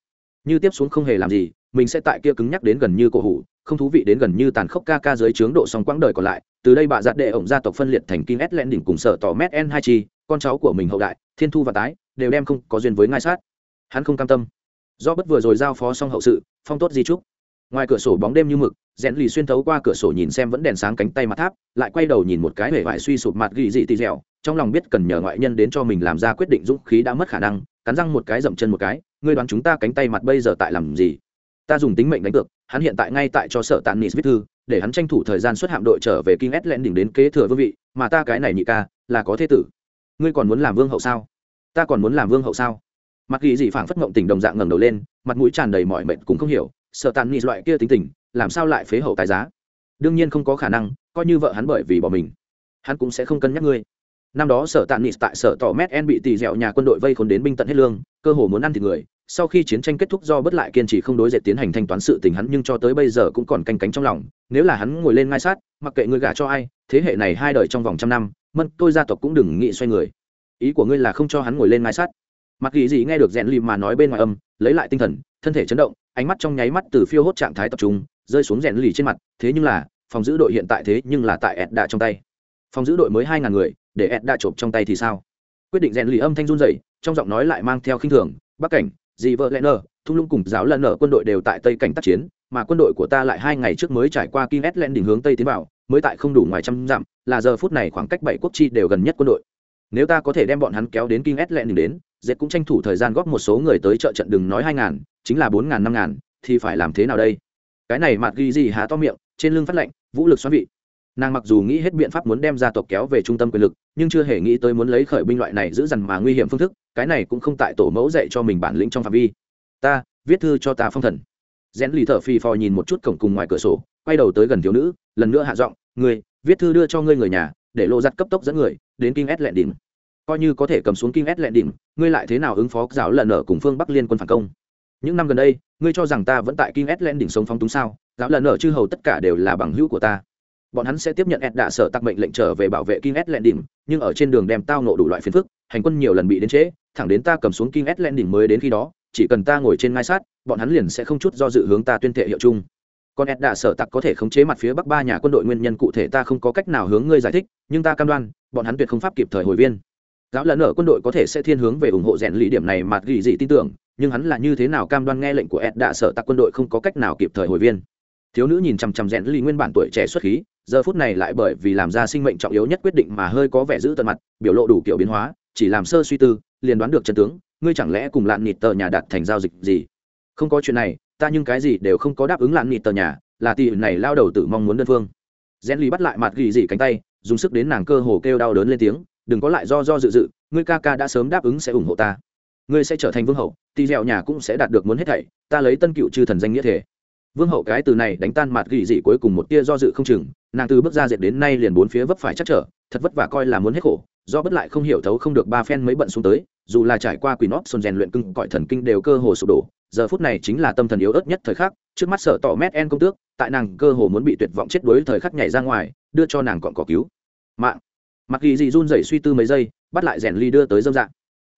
Như tiếp xuống không hề làm gì, mình sẽ tại kia cứng nhắc đến gần như cổ hủ, không thú vị đến gần như tàn khốc ca ca dưới trướng độ song quãng đời còn lại, từ đây bà giặt đệ ổng gia tộc phân liệt thành kim s len đỉnh cùng sở tỏ mét n hai chi, con cháu của mình hậu đại, thiên thu và tái, đều đem không có duyên với ngai sát. Hắn không cam tâm. Do bất vừa rồi giao phó xong hậu sự, phong tốt di trúc ngoài cửa sổ bóng đêm như mực rẽn lì xuyên thấu qua cửa sổ nhìn xem vẫn đèn sáng cánh tay mặt tháp, lại quay đầu nhìn một cái hể vải suy sụp mặt ghi dị tì dẻo, trong lòng biết cần nhờ ngoại nhân đến cho mình làm ra quyết định dũng khí đã mất khả năng, cắn răng một cái dậm chân một cái, ngươi đoán chúng ta cánh tay mặt bây giờ tại làm gì? Ta dùng tính mệnh đánh cược, hắn hiện tại ngay tại cho sở tàn nị viết thư, để hắn tranh thủ thời gian xuất hạm đội trở về kinh s len đỉnh đến kế thừa vương vị, mà ta cái này nhị ca, là có thế tử. Ngươi còn muốn làm vương hậu sao? Ta còn muốn làm vương hậu sao? Mặt ghi dị phảng phất mộng tình đồng dạng ngẩng đầu lên, mặt mũi tràn đầy mọi mệt cũng không hiểu sợ tàn nị loại kia tính tình, làm sao lại phế hậu tài giá? Đương nhiên không có khả năng, coi như vợ hắn bởi vì bỏ mình, hắn cũng sẽ không cân nhắc ngươi. Năm đó sở tàn nị tại sở tỏ mét en bị tì dẻo nhà quân đội vây khốn đến binh tận hết lương, cơ hồ muốn ăn thịt người, sau khi chiến tranh kết thúc do bất lại kiên trì không đối dệt tiến hành thanh toán sự tình hắn nhưng cho tới bây giờ cũng còn canh cánh trong lòng, nếu là hắn ngồi lên ngai sát, mặc kệ ngươi gả cho ai, thế hệ này hai đời trong vòng trăm năm, mân, tôi gia tộc cũng đừng nghĩ xoay người. Ý của ngươi là không cho hắn ngồi lên ngai sát. Mặc ghi gì nghe được rèn lìm mà nói bên ngoài âm, lấy lại tinh thần, thân thể chấn động ánh mắt trong nháy mắt từ phiêu hốt trạng thái tập trung, rơi xuống rèn lì trên mặt, thế nhưng là, phòng giữ đội hiện tại thế nhưng là tại ed đã trong tay. Phòng giữ đội mới hai ngàn người, để ed đã trộm trong tay thì sao? Quyết định rèn lì âm thanh run dậy trong giọng nói lại mang theo khinh thường bắc cảnh dị vợ lẽ nơ thung lũng cùng giáo lần nở quân đội đều tại tây cảnh tác chiến, mà quân đội của ta lại hai ngày trước mới trải qua kim ed len đỉnh hướng tây tiến vào, mới tại không đủ ngoài trăm dặm, là giờ phút này khoảng cách bảy quốc chi đều gần nhất quân đội. Nếu ta có thể đem bọn hắn kéo đến kinh ét lẹn đỉnh đến dệt cũng tranh thủ thời gian góp một số người tới chợ trận đừng nói hai ngàn, chính là bốn ngàn, năm ngàn, thì phải làm thế nào đây? Cái này mặt ghi gì há to miệng, trên lưng phát lệnh vũ lực xoắn vị. Nàng mặc dù nghĩ hết biện pháp muốn đem gia tộc kéo về trung tâm quyền lực, nhưng chưa hề nghĩ tới muốn lấy khởi binh loại này giữ dằn mà nguy hiểm phương thức, cái này cũng không tại tổ mẫu dạy cho mình bản lĩnh trong phạm vi. Ta, viết thư cho ta phong thần. Rẽn lì thở phì phò nhìn một chút cổng cùng ngoài cửa sổ, quay đầu tới gần thiếu nữ, lần nữa hạ giọng người viết thư đưa cho ngươi người nhà, để lộ giặt cấp tốc dẫn người, đến kinh ét lẹn đỉnh coi như có thể cầm xuống kinh ét lẹn đỉnh, ngươi lại thế nào ứng phó giáo lần ở cùng phương bắc liên quân phản công? Những năm gần đây, ngươi cho rằng ta vẫn tại kinh ét lẹn đỉnh sống phóng túng sao? Giáo lần ở chư hầu tất cả đều là bằng hữu của ta. Bọn hắn sẽ tiếp nhận ed đạ sở tặc mệnh lệnh trở về bảo vệ kinh ed đỉnh, nhưng ở trên đường đem tao nộ đủ loại phiền phức, hành quân nhiều lần bị đến trễ, thẳng đến ta cầm xuống kinh ed đỉnh mới đến khi đó, chỉ cần ta ngồi trên ngai sát, bọn hắn liền sẽ không chút do dự hướng ta tuyên thệ hiệu chung. Còn ed đạ sở tặc có thể khống chế mặt phía bắc ba nhà quân đội nguyên nhân cụ thể ta không có cách nào hướng ngươi giải thích, nhưng ta cam đoan, bọn hắn tuyệt không pháp kịp thời hồi viên giáo lần ở quân đội có thể sẽ thiên hướng về ủng hộ rèn lý điểm này mà gỉ dị tin tưởng, nhưng hắn là như thế nào cam đoan nghe lệnh của ed đã sợ tặc quân đội không có cách nào kịp thời hồi viên. Thiếu nữ nhìn chằm chằm rèn lý nguyên bản tuổi trẻ xuất khí, giờ phút này lại bởi vì làm ra sinh mệnh trọng yếu nhất quyết định mà hơi có vẻ giữ tận mặt, biểu lộ đủ kiểu biến hóa, chỉ làm sơ suy tư, liền đoán được chân tướng, ngươi chẳng lẽ cùng lạn nịt tờ nhà đặt thành giao dịch gì? Không có chuyện này, ta nhưng cái gì đều không có đáp ứng lạn nịt tờ nhà, là tỷ này lao đầu tự mong muốn đơn phương. Rèn lý bắt lại mặt gỉ dị cánh tay, dùng sức đến nàng cơ hồ kêu đau đớn lên tiếng đừng có lại do do dự dự, ngươi ca ca đã sớm đáp ứng sẽ ủng hộ ta. Ngươi sẽ trở thành vương hậu tỷ dẻo nhà cũng sẽ đạt được muốn hết thảy, ta lấy tân cựu chư thần danh nghĩa thể vương hậu cái từ này đánh tan mặt gỉ dị cuối cùng một tia do dự không chừng, nàng từ bước ra dệt đến nay liền bốn phía vấp phải chắc trở, thật vất vả coi là muốn hết khổ, do bất lại không hiểu thấu không được ba phen mấy bận xuống tới, dù là trải qua quỷ nót xuân rèn luyện cưng, cõi thần kinh đều cơ hồ sụp đổ, giờ phút này chính là tâm thần yếu ớt nhất thời khắc, trước mắt sợ tỏ mét en công tước, tại nàng cơ hồ muốn bị tuyệt vọng chết đuối thời khắc nhảy ra ngoài, đưa cho nàng còn có cứu. Mạng mặc ghi dị run rẩy suy tư mấy giây, bắt lại rèn ly đưa tới dâm dạng.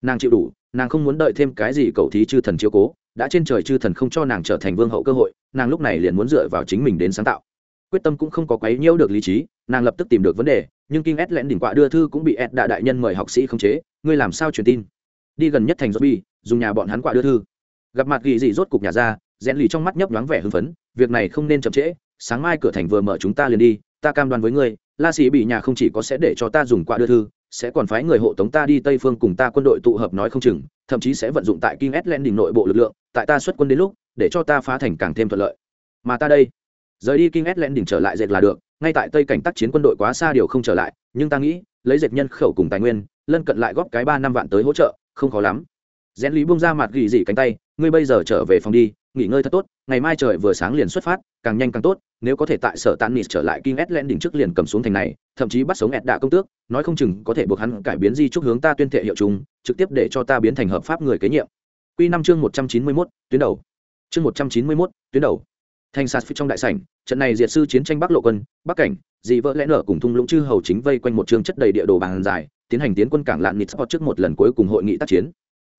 Nàng chịu đủ, nàng không muốn đợi thêm cái gì cầu thí chư thần chiếu cố, đã trên trời chư thần không cho nàng trở thành vương hậu cơ hội, nàng lúc này liền muốn dựa vào chính mình đến sáng tạo. Quyết tâm cũng không có quấy nhiễu được lý trí, nàng lập tức tìm được vấn đề, nhưng kinh ed lẽn đỉnh quạ đưa thư cũng bị ed đạ đại nhân mời học sĩ khống chế, ngươi làm sao truyền tin? Đi gần nhất thành bi dùng nhà bọn hắn quạ đưa thư. Gặp mặt ghi dị rốt cục nhà ra, rèn lì trong mắt nhấp nhoáng vẻ hưng phấn, việc này không nên chậm trễ, sáng mai cửa thành vừa mở chúng ta liền đi, ta cam đoan với ngươi la sĩ bị nhà không chỉ có sẽ để cho ta dùng quạ đưa thư sẽ còn phái người hộ tống ta đi tây phương cùng ta quân đội tụ hợp nói không chừng thậm chí sẽ vận dụng tại King Island đỉnh nội bộ lực lượng, tại ta xuất quân đến lúc, để cho ta phá thành càng thêm thuận lợi. Mà ta đây, rời đi King Island đỉnh trở lại dệt là được, ngay tại Tây cảnh tác chiến quân đội quá xa điều không trở lại, nhưng ta nghĩ, lấy dệt nhân khẩu cùng tài nguyên, lân cận lại góp cái ba năm vạn tới hỗ trợ, không khó lắm. Rèn Lý buông ra mặt gỉ dị cánh tay, ngươi bây giờ trở về phòng đi, nghỉ ngơi thật tốt, ngày mai trời vừa sáng liền xuất phát, càng nhanh càng tốt, nếu có thể tại sở Tán Nịt trở lại King len đỉnh trước liền cầm xuống thành này, thậm chí bắt sống Ed Đạ công tước, nói không chừng có thể buộc hắn cải biến di trúc hướng ta tuyên thệ hiệu chúng trực tiếp để cho ta biến thành hợp pháp người kế nhiệm. Quy năm chương một trăm chín mươi mốt tuyến đầu. Chương một trăm chín mươi mốt tuyến đầu. Thành sát trong đại sảnh, trận này diệt sư chiến tranh Bắc Lộ quân, Bắc cảnh, dị vỡ lẽ nở cùng thung lũng chư hầu chính vây quanh một trường chất đầy địa đồ bàn dài, tiến hành tiến quân cảng lạn nịt sport trước một lần cuối cùng hội nghị tác chiến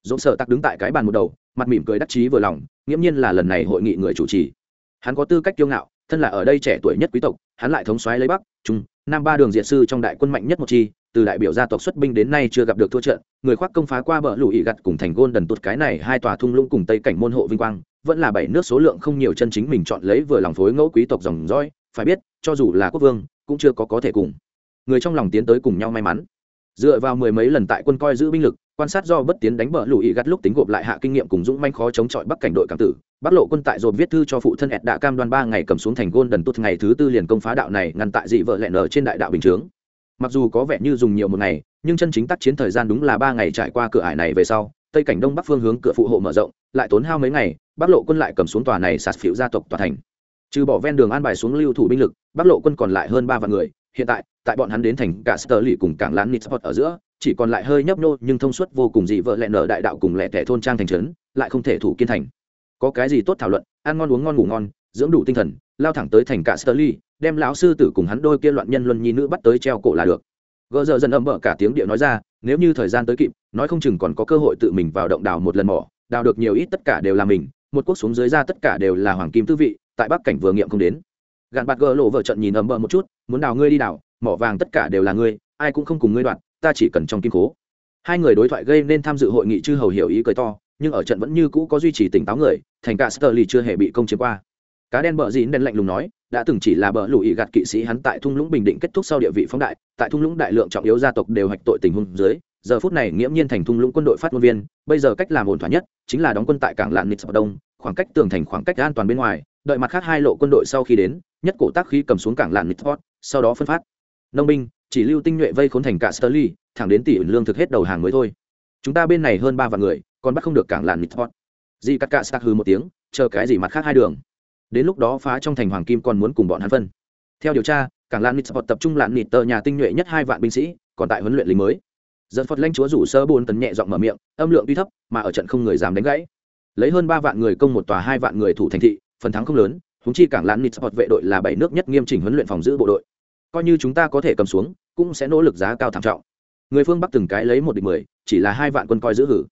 dỗ sợ tặc đứng tại cái bàn một đầu, mặt mỉm cười đắc chí vừa lòng, nghiễm nhiên là lần này hội nghị người chủ trì. Hắn có tư cách kiêu ngạo, thân là ở đây trẻ tuổi nhất quý tộc, hắn lại thống soái lấy Bắc, Trung, Nam ba đường diệt sư trong đại quân mạnh nhất một chi, từ đại biểu gia tộc xuất binh đến nay chưa gặp được thua trận người khoác công phá qua bờ lũ ỉ gặt cùng thành gôn đần tụt cái này hai tòa thung lũng cùng tây cảnh môn hộ vinh quang vẫn là bảy nước số lượng không nhiều chân chính mình chọn lấy vừa lòng phối ngẫu quý tộc dòng dõi phải biết cho dù là quốc vương cũng chưa có có thể cùng người trong lòng tiến tới cùng nhau may mắn dựa vào mười mấy lần tại quân coi giữ binh lực quan sát do bất tiến đánh bờ lũ gắt lúc tính gộp lại hạ kinh nghiệm cùng dũng manh khó chống chọi bắc cảnh đội cảm tử, bắc lộ quân tại dồn viết thư cho phụ thân ẹt đạ cam đoan ba ngày cầm xuống thành gôn đần tốt ngày thứ tư liền công phá đạo này ngăn tại dị vợ lẹn ở trên đại đạo bình chướng. Mặc dù có vẻ như dùng nhiều một ngày, nhưng chân chính tác chiến thời gian đúng là ba ngày trải qua cửa ải này về sau, tây cảnh đông bắc phương hướng cửa phụ hộ mở rộng, lại tốn hao mấy ngày, bắc lộ quân lại cầm xuống tòa này sạt phiệu gia tộc tòa thành. Trừ bỏ ven đường an bài xuống lưu thủ binh lực, bắc lộ quân còn lại hơn ba vạn người, hiện tại tại bọn hắn đến thành cả sơ lì cùng cảng lán nitsport ở giữa chỉ còn lại hơi nhấp nhô, nhưng thông suốt vô cùng dị vợ lẹ nở đại đạo cùng lẹ tẻ thôn trang thành trấn, lại không thể thủ kiên thành. Có cái gì tốt thảo luận? Ăn ngon uống ngon ngủ ngon, dưỡng đủ tinh thần, lao thẳng tới thành cả sơ ly đem lão sư tử cùng hắn đôi kia loạn nhân luân nhi nữ bắt tới treo cổ là được. Gỡ giờ dần ấm bở cả tiếng điệu nói ra, nếu như thời gian tới kịp, nói không chừng còn có cơ hội tự mình vào động đào một lần mỏ, đào được nhiều ít tất cả đều là mình, một quốc xuống dưới ra tất cả đều là hoàng kim tư vị, tại bắc cảnh vừa nghiệm không đến. Gạn bạt gỡ lộ vợ trận nhìn ấm bờ một chút, muốn đào ngươi đi đào, mỏ vàng tất cả đều là ngươi, ai cũng không cùng ngươi đoạn ta chỉ cần trong kim cố hai người đối thoại gây nên tham dự hội nghị chư hầu hiểu ý cười to, nhưng ở trận vẫn như cũ có duy trì tỉnh táo người, thành cả sơ lì chưa hề bị công chiếm qua. Cá đen bờ dĩn đen lạnh lùng nói, đã từng chỉ là bờ lùi gạt kỵ sĩ hắn tại thung lũng bình định kết thúc sau địa vị phóng đại, tại thung lũng đại lượng trọng yếu gia tộc đều hạch tội tình huống dưới, giờ phút này nghiễm nhiên thành thung lũng quân đội phát ngôn viên, bây giờ cách làm ổn thỏa nhất chính là đóng quân tại cảng lạn nít đông, khoảng cách tường thành khoảng cách an toàn bên ngoài, đợi mặt khác hai lộ quân đội sau khi đến, nhất cổ tác khí cầm xuống cảng lạn nít sau đó phân phát. Nông binh chỉ lưu tinh nhuệ vây khốn thành cả sterly thẳng đến tỷ ẩn lương thực hết đầu hàng mới thôi. Chúng ta bên này hơn ba vạn người, còn bắt không được cảng lạn Nithot. Dị cắt cạ Stark hừ một tiếng, chờ cái gì mặt khác hai đường. Đến lúc đó phá trong thành hoàng kim còn muốn cùng bọn hắn phân. Theo điều tra, cảng làn Nithot tập trung lạn nịt tờ nhà tinh nhuệ nhất hai vạn binh sĩ, còn tại huấn luyện lính mới. Dẫn phật lãnh chúa rủ sơ buồn tấn nhẹ giọng mở miệng, âm lượng tuy thấp, mà ở trận không người dám đánh gãy. Lấy hơn ba vạn người công một tòa hai vạn người thủ thành thị, phần thắng không lớn, huống chi cảng lạn nít vệ đội là bảy nước nhất nghiêm chỉnh huấn luyện phòng giữ bộ đội coi như chúng ta có thể cầm xuống, cũng sẽ nỗ lực giá cao thảm trọng. Người phương bắc từng cái lấy một địch mười, chỉ là hai vạn quân coi giữ hử.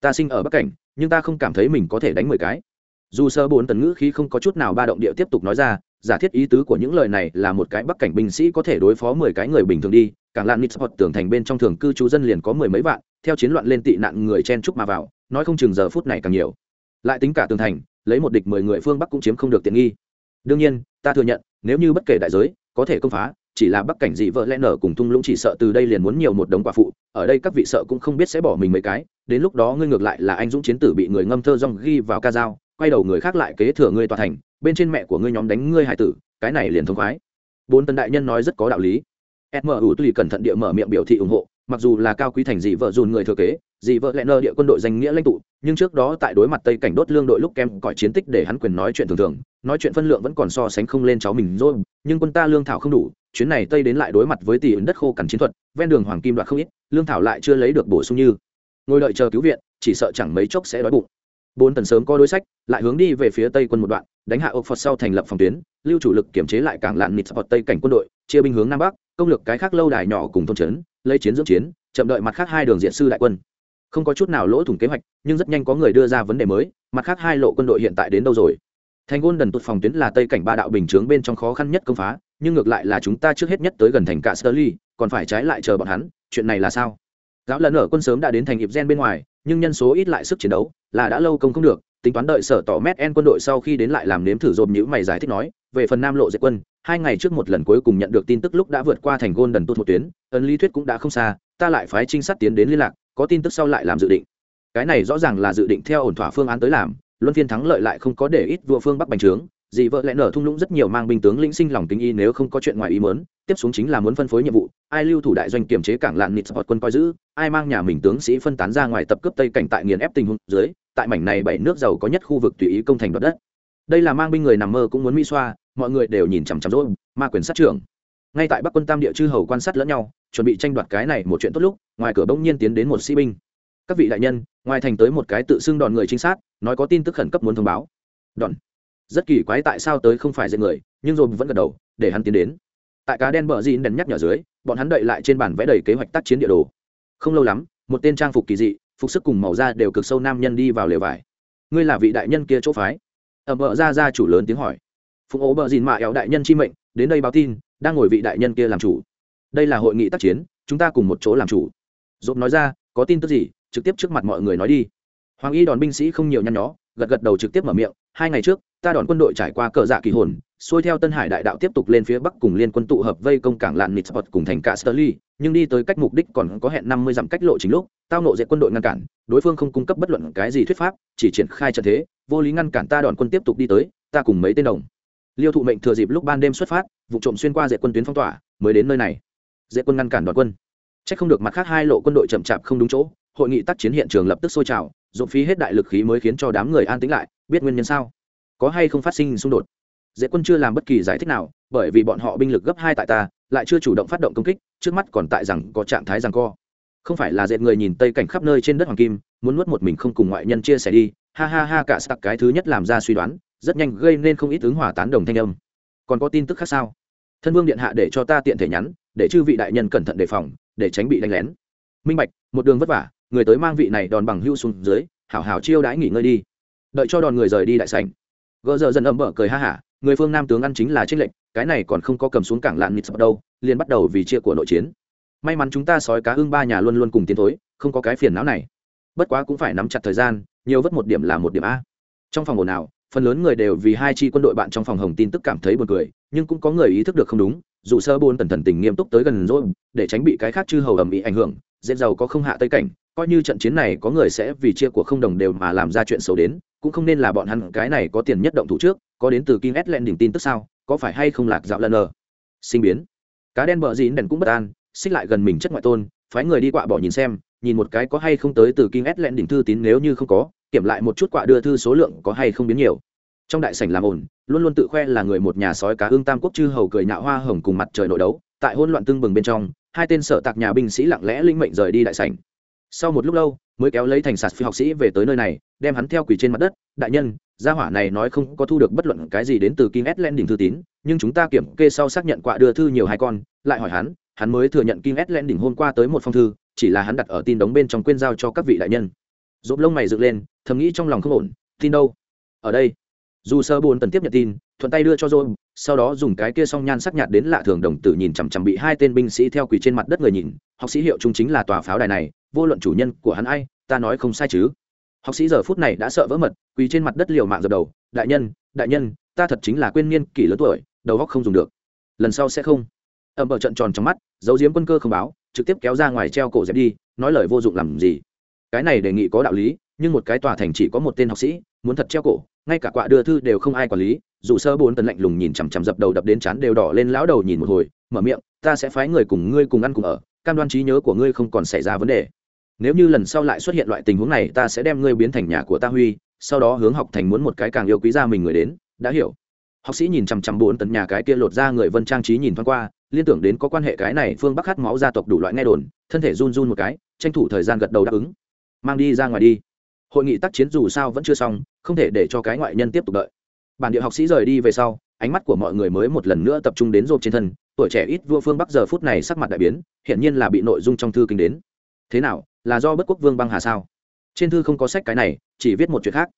Ta sinh ở bắc cảnh, nhưng ta không cảm thấy mình có thể đánh mười cái. Dù sơ bốn tần ngữ khí không có chút nào ba động địa tiếp tục nói ra, giả thiết ý tứ của những lời này là một cái bắc cảnh binh sĩ có thể đối phó mười cái người bình thường đi, càng lan nít hoặc tưởng thành bên trong thường cư trú dân liền có mười mấy vạn, theo chiến loạn lên tị nạn người chen trúc mà vào, nói không chừng giờ phút này càng nhiều. Lại tính cả tường thành, lấy một địch mười người phương bắc cũng chiếm không được tiện nghi. Đương nhiên, ta thừa nhận, nếu như bất kể đại giới, có thể công phá chỉ là bắc cảnh dị vợ lẽ nở cùng thung lũng chỉ sợ từ đây liền muốn nhiều một đống quả phụ, ở đây các vị sợ cũng không biết sẽ bỏ mình mấy cái, đến lúc đó ngươi ngược lại là anh dũng chiến tử bị người ngâm thơ rong ghi vào ca dao, quay đầu người khác lại kế thừa ngươi tòa thành, bên trên mẹ của ngươi nhóm đánh ngươi hải tử, cái này liền thông khoái. Bốn tân đại nhân nói rất có đạo lý. Smu tùy cẩn thận địa mở miệng biểu thị ủng hộ mặc dù là cao quý thành dị vợ dùn người thừa kế, dị vợ lẽ nơ địa quân đội danh nghĩa lãnh tụ, nhưng trước đó tại đối mặt tây cảnh đốt lương đội lúc kem cõi chiến tích để hắn quyền nói chuyện thường thường, nói chuyện phân lượng vẫn còn so sánh không lên cháu mình rồi, nhưng quân ta lương thảo không đủ, chuyến này tây đến lại đối mặt với tỷ ứng đất khô cằn chiến thuật, ven đường hoàng kim đoạt không ít, lương thảo lại chưa lấy được bổ sung như. Ngồi đợi chờ cứu viện, chỉ sợ chẳng mấy chốc sẽ đói bụng. Bốn tần sớm có đối sách, lại hướng đi về phía tây quân một đoạn, đánh hạ ốc phật sau thành lập phòng tuyến, lưu chủ lực kiểm chế lại cảng lạn nịt phật tây cảnh quân đội, chia binh hướng nam bắc, công lược cái khác lâu đài nhỏ cùng thôn trấn lấy chiến dưỡng chiến chậm đợi mặt khác hai đường diện sư đại quân không có chút nào lỗ thủng kế hoạch nhưng rất nhanh có người đưa ra vấn đề mới mặt khác hai lộ quân đội hiện tại đến đâu rồi thành gôn đần tụt phòng tuyến là tây cảnh ba đạo bình chướng bên trong khó khăn nhất công phá nhưng ngược lại là chúng ta trước hết nhất tới gần thành cả Sterling, còn phải trái lại chờ bọn hắn, chuyện này là sao? Giáo lần ở quân sớm đã đến thành nghiệp gen bên ngoài, nhưng nhân số ít lại sức chiến đấu, là đã lâu công không được, tính toán đợi sở tỏ mét en quân đội sau khi đến lại làm nếm thử dồn nhữ mày giải thích nói, về phần Nam lộ diệt quân, hai ngày trước một lần cuối cùng nhận được tin tức lúc đã vượt qua thành gôn đần tốt một tuyến, ấn lý thuyết cũng đã không xa, ta lại phái trinh sát tiến đến liên lạc, có tin tức sau lại làm dự định. Cái này rõ ràng là dự định theo ổn thỏa phương án tới làm, luân phiên thắng lợi lại không có để ít vua phương bắc bành trướng dì vợ lẽ nở thung lũng rất nhiều mang binh tướng lĩnh sinh lòng tình y nếu không có chuyện ngoài ý mớn tiếp xuống chính là muốn phân phối nhiệm vụ ai lưu thủ đại doanh kiểm chế cảng lạn nịt hoặc quân coi giữ ai mang nhà mình tướng sĩ phân tán ra ngoài tập cướp tây cảnh tại nghiền ép tình huống dưới tại mảnh này bảy nước giàu có nhất khu vực tùy ý công thành đoạt đất đây là mang binh người nằm mơ cũng muốn mỹ xoa mọi người đều nhìn chằm chằm rỗi ma quyền sát trưởng. Ngay tại bắc quân tam địa chư hầu quan sát lẫn nhau, chuẩn bị tranh đoạt cái này một chuyện tốt lúc, ngoài cửa bỗng nhiên tiến đến một sĩ binh. Các vị đại nhân, ngoài thành tới một cái tự xưng đòn người trinh sát nói có tin tức khẩn cấp muốn thông báo. Đòn. Rất kỳ quái tại sao tới không phải dạy người, nhưng rồi vẫn gật đầu, để hắn tiến đến. Tại cá đen bờ gì đèn nhắc nhở dưới, bọn hắn đợi lại trên bản vẽ đầy kế hoạch tác chiến địa đồ. Không lâu lắm, một tên trang phục kỳ dị, phục sức cùng màu da đều cực sâu nam nhân đi vào lều vải. Ngươi là vị đại nhân kia chỗ phái? Ẩm vợ ra ra chủ lớn tiếng hỏi phụng ố bờ dìn mạ éo đại nhân chi mệnh, đến đây báo tin, đang ngồi vị đại nhân kia làm chủ. Đây là hội nghị tác chiến, chúng ta cùng một chỗ làm chủ. Dốt nói ra, có tin tức gì, trực tiếp trước mặt mọi người nói đi. Hoàng y đòn binh sĩ không nhiều nhăn nhó, gật gật đầu trực tiếp mở miệng, hai ngày trước, ta đòn quân đội trải qua cờ dạ kỳ hồn, xuôi theo tân hải đại đạo tiếp tục lên phía bắc cùng liên quân tụ hợp vây công cảng lạn nitsport cùng thành cả sterly nhưng đi tới cách mục đích còn có hẹn năm mươi dặm cách lộ chính lúc, tao nộ dệt quân đội ngăn cản, đối phương không cung cấp bất luận cái gì thuyết pháp, chỉ triển khai trận thế, vô lý ngăn cản ta đòn quân tiếp tục đi tới, ta cùng mấy tên đồng liêu thụ mệnh thừa dịp lúc ban đêm xuất phát, vụ trộm xuyên qua dệt quân tuyến phong tỏa, mới đến nơi này. Dệt quân ngăn cản đoàn quân. Chắc không được mặt khác hai lộ quân đội chậm chạp không đúng chỗ, hội nghị tác chiến hiện trường lập tức sôi trào, dồn phí hết đại lực khí mới khiến cho đám người an tĩnh lại, biết nguyên nhân sao? Có hay không phát sinh xung đột? Dễ quân chưa làm bất kỳ giải thích nào, bởi vì bọn họ binh lực gấp hai tại ta, lại chưa chủ động phát động công kích, trước mắt còn tại rằng có trạng thái rằng co. Không phải là dệt người nhìn tây cảnh khắp nơi trên đất hoàng kim, muốn nuốt một mình không cùng ngoại nhân chia sẻ đi, ha ha ha, cả sặc cái thứ nhất làm ra suy đoán rất nhanh gây nên không ít ứng hỏa tán đồng thanh âm. Còn có tin tức khác sao? Thân vương điện hạ để cho ta tiện thể nhắn, để chư vị đại nhân cẩn thận đề phòng, để tránh bị đánh lén. Minh bạch, một đường vất vả, người tới mang vị này đòn bằng hưu xuống dưới, hảo hảo chiêu đãi nghỉ ngơi đi. Đợi cho đòn người rời đi đại sảnh. Gỡ giờ dần ấm bở cười ha hả, người phương nam tướng ăn chính là trích lệnh cái này còn không có cầm xuống cảng lạn nịt đâu, liền bắt đầu vì chia của nội chiến. May mắn chúng ta sói cá ưng ba nhà luôn luôn cùng tiến thối, không có cái phiền não này. Bất quá cũng phải nắm chặt thời gian, nhiều vất một điểm là một điểm a. Trong phòng ồn nào phần lớn người đều vì hai chi quân đội bạn trong phòng hồng tin tức cảm thấy buồn cười, nhưng cũng có người ý thức được không đúng, dù sơ bôn tần thần tình nghiêm túc tới gần rồi, để tránh bị cái khác chư hầu ầm ĩ ảnh hưởng, dễ giàu có không hạ tây cảnh, coi như trận chiến này có người sẽ vì chia của không đồng đều mà làm ra chuyện xấu đến, cũng không nên là bọn hắn cái này có tiền nhất động thủ trước, có đến từ King Slen đỉnh tin tức sao, có phải hay không lạc dạo lần ở sinh biến. Cá đen bờ dín đèn cũng bất an, xích lại gần mình chất ngoại tôn, phái người đi quạ bỏ nhìn xem nhìn một cái có hay không tới từ kinh ét lẹn đỉnh thư tín nếu như không có kiểm lại một chút quạ đưa thư số lượng có hay không biến nhiều. Trong đại sảnh làm ổn luôn luôn tự khoe là người một nhà sói cá Hương tam quốc chư hầu cười nhạo hoa hồng cùng mặt trời nội đấu tại hỗn loạn tương bừng bên trong hai tên sở tạc nhà binh sĩ lặng lẽ linh mệnh rời đi đại sảnh. Sau một lúc lâu mới kéo lấy thành sạt phi học sĩ về tới nơi này đem hắn theo quỷ trên mặt đất đại nhân gia hỏa này nói không có thu được bất luận cái gì đến từ King Slen đỉnh thư tín, nhưng chúng ta kiểm kê sau xác nhận quạ đưa thư nhiều hai con, lại hỏi hắn, hắn mới thừa nhận King Slen đỉnh hôm qua tới một phong thư, chỉ là hắn đặt ở tin đóng bên trong quên giao cho các vị đại nhân. Rốt lông mày dựng lên, thầm nghĩ trong lòng không ổn, tin đâu? Ở đây. Dù sơ buồn tần tiếp nhận tin, thuận tay đưa cho John, sau đó dùng cái kia song nhan sắc nhạt đến lạ thường đồng tử nhìn chằm chằm bị hai tên binh sĩ theo quỷ trên mặt đất người nhìn, học sĩ hiệu trung chính là tòa pháo đài này, vô luận chủ nhân của hắn ai, ta nói không sai chứ? học sĩ giờ phút này đã sợ vỡ mật quỳ trên mặt đất liều mạng dập đầu đại nhân đại nhân ta thật chính là quên niên kỷ lớn tuổi đầu góc không dùng được lần sau sẽ không ẩm ở trận tròn trong mắt giấu diếm quân cơ không báo trực tiếp kéo ra ngoài treo cổ dẹp đi, nói lời vô dụng làm gì. Cái này đề nghị có đạo lý, nhưng một cái tòa thành chỉ có một tên học sĩ, muốn thật treo cổ, ngay cả quạ đưa thư đều không ai quản lý, dù sơ bốn tần lạnh lùng nhìn chằm chằm dập đầu đập đến chán đều đỏ lên lão đầu nhìn một hồi, mở miệng, ta sẽ phái người cùng ngươi cùng ăn cùng ở, cam đoan trí nhớ của ngươi không còn xảy ra vấn đề. Nếu như lần sau lại xuất hiện loại tình huống này, ta sẽ đem ngươi biến thành nhà của ta huy, sau đó hướng học thành muốn một cái càng yêu quý ra mình người đến. Đã hiểu học sĩ nhìn chằm chằm bốn tấn nhà cái kia lột ra người vân trang trí nhìn thoáng qua, liên tưởng đến có quan hệ cái này phương bắc khát máu gia tộc đủ loại nghe đồn, thân thể run run một cái, tranh thủ thời gian gật đầu đáp ứng. Mang đi ra ngoài đi. Hội nghị tác chiến dù sao vẫn chưa xong, không thể để cho cái ngoại nhân tiếp tục đợi. Bản địa học sĩ rời đi về sau, ánh mắt của mọi người mới một lần nữa tập trung đến rộp trên thân, tuổi trẻ ít vua phương bắc giờ phút này sắc mặt đại biến, hiển nhiên là bị nội dung trong thư kinh đến. Thế nào, là do bất quốc vương băng hà sao? Trên thư không có sách cái này, chỉ viết một chuyện khác.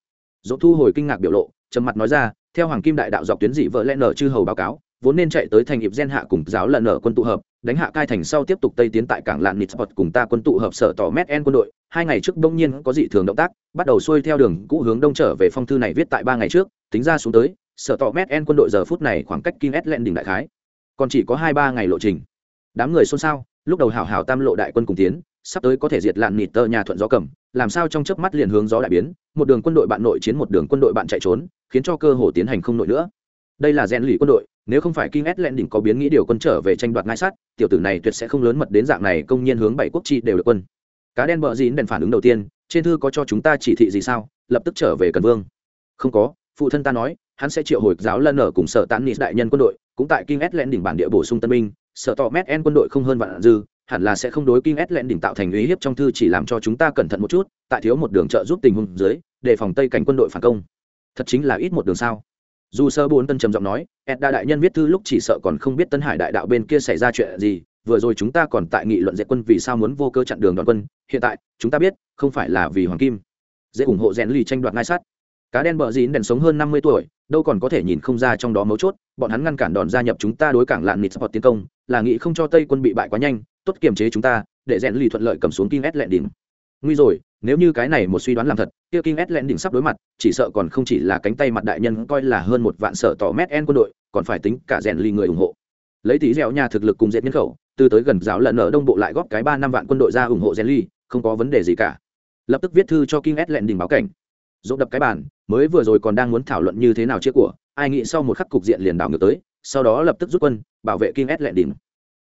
Dỗ thu hồi kinh ngạc biểu lộ, trầm mặt nói ra theo hoàng kim đại đạo dọc tuyến dị vợ lẽ nở chư hầu báo cáo, vốn nên chạy tới thành hiệp gen hạ cùng giáo lần nở quân tụ hợp, đánh hạ cai thành sau tiếp tục tây tiến tại cảng lạn nitsport cùng ta quân tụ hợp sở tỏ mét en quân đội. Hai ngày trước đông nhiên có dị thường động tác, bắt đầu xuôi theo đường cũ hướng đông trở về phong thư này viết tại ba ngày trước, tính ra xuống tới, sở tỏ mét en quân đội giờ phút này khoảng cách kim s lẹn đỉnh đại khái. Còn chỉ có hai ba ngày lộ trình. Đám người xôn xao, lúc đầu hảo hảo tam lộ đại quân cùng tiến, sắp tới có thể diệt lạn nịt tơ nhà thuận gió cầm, làm sao trong chớp mắt liền hướng gió đại biến, một đường quân đội bạn nội chiến một đường quân đội bạn chạy trốn khiến cho cơ hồ tiến hành không nội nữa. Đây là rèn lì quân đội, nếu không phải kinh ét lẹn đỉnh có biến nghĩ điều quân trở về tranh đoạt ngai sát, tiểu tử này tuyệt sẽ không lớn mật đến dạng này công nhiên hướng bảy quốc trị đều được quân. Cá đen bợ dín đèn phản ứng đầu tiên, trên thư có cho chúng ta chỉ thị gì sao? Lập tức trở về cần vương. Không có, phụ thân ta nói, hắn sẽ triệu hồi giáo lân ở cùng sở tán nịt đại nhân quân đội, cũng tại kinh ét lẹn đỉnh bản địa bổ sung tân binh, sở tỏ mét en quân đội không hơn vạn dư, hẳn là sẽ không đối kinh ét lẹn đỉnh tạo thành uy hiếp trong thư chỉ làm cho chúng ta cẩn thận một chút, tại thiếu một đường trợ giúp tình huống dưới, đề phòng tây cảnh quân đội phản công thật chính là ít một đường sao? Dù sơ bốn tân trầm giọng nói ed đa đại nhân viết thư lúc chỉ sợ còn không biết tân hải đại đạo bên kia xảy ra chuyện gì vừa rồi chúng ta còn tại nghị luận dễ quân vì sao muốn vô cơ chặn đường đoàn quân. Hiện tại chúng ta biết không phải là vì hoàng kim. Dễ ủng hộ rèn lì tranh đoạt ngai sắt. Cá đen bờ dín đèn sống hơn năm mươi tuổi đâu còn có thể nhìn không ra trong đó mấu chốt. Bọn hắn ngăn cản đòn gia nhập chúng ta đối cảng lạn nịt sport tiến công là nghĩ không cho tây quân bị bại quá nhanh tốt kiềm chế chúng ta để rèn lì thuận lợi cầm xuống Kim S lẹn đỉnh. Nguy rồi, nếu như cái này một suy đoán làm thật, kia King S len đỉnh sắp đối mặt, chỉ sợ còn không chỉ là cánh tay mặt đại nhân coi là hơn một vạn sở tỏ mét en quân đội, còn phải tính cả rèn ly người ủng hộ. Lấy tí dẻo nhà thực lực cùng diện nhân khẩu, từ tới gần giáo lần ở đông bộ lại góp cái ba năm vạn quân đội ra ủng hộ rèn ly không có vấn đề gì cả. Lập tức viết thư cho King S len đỉnh báo cảnh. Dỗ đập cái bàn, mới vừa rồi còn đang muốn thảo luận như thế nào chia của, ai nghĩ sau một khắc cục diện liền đảo ngược tới, sau đó lập tức rút quân, bảo vệ King S len đỉnh.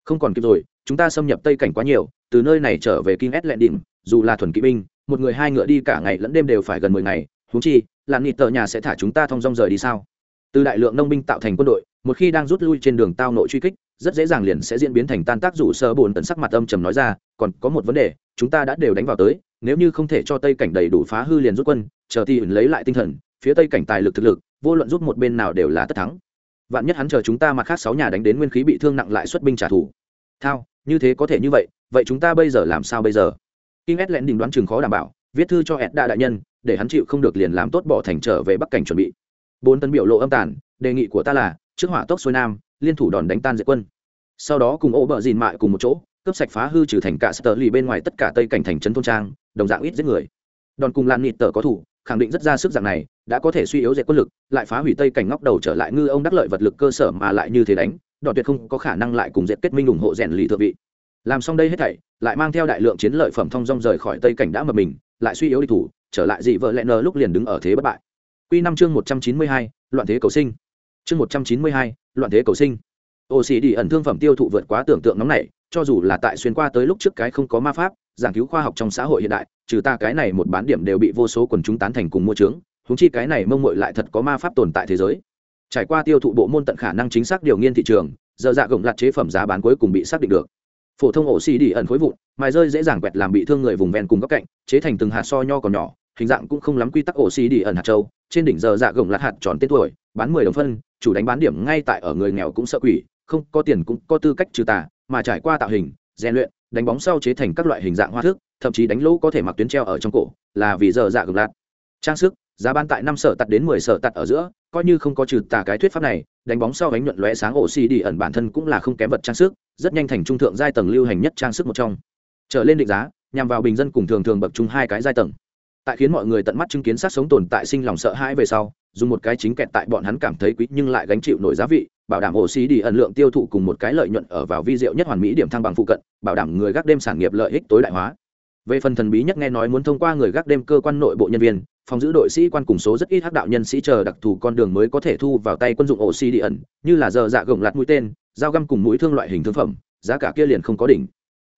Không còn kịp rồi, chúng ta xâm nhập tây cảnh quá nhiều từ nơi này trở về kinh s len đỉnh dù là thuần kỵ binh một người hai ngựa đi cả ngày lẫn đêm đều phải gần mười ngày húng chi là nghị tờ nhà sẽ thả chúng ta thong dong rời đi sao? Từ đại lượng nông binh tạo thành quân đội, một khi đang rút lui trên đường tao nội truy kích, rất dễ dàng liền sẽ diễn biến thành tan tác rủ sơ bồn tận sắc mặt âm trầm nói ra, còn có một vấn đề, chúng ta đã đều đánh vào tới, nếu như không thể cho tây cảnh đầy đủ phá hư liền rút quân, chờ thì lấy lại tinh thần, phía tây cảnh tài lực thực lực, vô luận rút một bên nào đều là tất thắng. Vạn nhất hắn chờ chúng ta mặt khác sáu nhà đánh đến nguyên khí bị thương nặng lại xuất binh trả thù. Thao, như thế có thể như vậy vậy chúng ta bây giờ làm sao bây giờ? Kim S lén đỉnh đoán chừng khó đảm bảo, viết thư cho Ed đa đại nhân, để hắn chịu không được liền làm tốt bỏ thành trở về Bắc cảnh chuẩn bị. Bốn tấn biểu lộ âm tàn, đề nghị của ta là, trước hỏa tốc xuôi nam, liên thủ đòn đánh tan diệt quân. Sau đó cùng ổ bờ gìn mại cùng một chỗ, cướp sạch phá hư trừ thành cả Sở lì bên ngoài tất cả tây cảnh thành trấn thôn trang, đồng dạng ít giết người. Đòn cùng Lan Nịt tờ có thủ, khẳng định rất ra sức dạng này, đã có thể suy yếu diệt quân lực, lại phá hủy tây cảnh ngóc đầu trở lại ngư ông đắc lợi vật lực cơ sở mà lại như thế đánh, đòn tuyệt không có khả năng lại cùng diệt kết minh ủng hộ rèn lì thượng vị làm xong đây hết thảy, lại mang theo đại lượng chiến lợi phẩm thông dong rời khỏi tây cảnh đã mập mình, lại suy yếu đi thủ, trở lại dị vợ lẽ nờ lúc liền đứng ở thế bất bại. Quy năm chương một trăm chín mươi hai, loạn thế cầu sinh. Chương một trăm chín mươi hai, loạn thế cầu sinh. Ô xì đi ẩn thương phẩm tiêu thụ vượt quá tưởng tượng nóng này cho dù là tại xuyên qua tới lúc trước cái không có ma pháp, giảng cứu khoa học trong xã hội hiện đại, trừ ta cái này một bán điểm đều bị vô số quần chúng tán thành cùng mua trướng húng chi cái này mông mội lại thật có ma pháp tồn tại thế giới. Trải qua tiêu thụ bộ môn tận khả năng chính xác điều nghiên thị trường, giờ dạ gồng lặt chế phẩm giá bán cuối cùng bị xác định được phổ thông ổ xì đi ẩn khối vụn mài rơi dễ dàng quẹt làm bị thương người vùng ven cùng góc cạnh chế thành từng hạt so nho còn nhỏ hình dạng cũng không lắm quy tắc ổ xì đi ẩn hạt châu trên đỉnh giờ dạ gồng lạt hạt tròn tên tuổi bán mười đồng phân chủ đánh bán điểm ngay tại ở người nghèo cũng sợ quỷ không có tiền cũng có tư cách trừ tà mà trải qua tạo hình rèn luyện đánh bóng sau chế thành các loại hình dạng hoa thức thậm chí đánh lỗ có thể mặc tuyến treo ở trong cổ là vì giờ dạ gồng lạt, trang sức giá bán tại năm sở tặt đến mười sở tặt ở giữa, coi như không có trừ tà cái thuyết pháp này, đánh bóng sau bánh nhuận lóe sáng ổ xì đi ẩn bản thân cũng là không kém vật trang sức, rất nhanh thành trung thượng giai tầng lưu hành nhất trang sức một trong. Trở lên định giá, nhằm vào bình dân cùng thường thường bậc chung hai cái giai tầng. Tại khiến mọi người tận mắt chứng kiến sát sống tồn tại sinh lòng sợ hãi về sau, dùng một cái chính kẹt tại bọn hắn cảm thấy quý nhưng lại gánh chịu nổi giá vị, bảo đảm ổ xì đi ẩn lượng tiêu thụ cùng một cái lợi nhuận ở vào vi diệu nhất hoàn mỹ điểm thăng bằng phụ cận, bảo đảm người gác đêm sản nghiệp lợi ích tối đại hóa về phần thần bí nhất nghe nói muốn thông qua người gác đêm cơ quan nội bộ nhân viên, phòng giữ đội sĩ quan cùng số rất ít hắc đạo nhân sĩ chờ đặc thù con đường mới có thể thu vào tay quân dụng ổ xi đi ẩn, như là giờ dạ gồng lạt mũi tên, dao găm cùng mũi thương loại hình thương phẩm, giá cả kia liền không có đỉnh.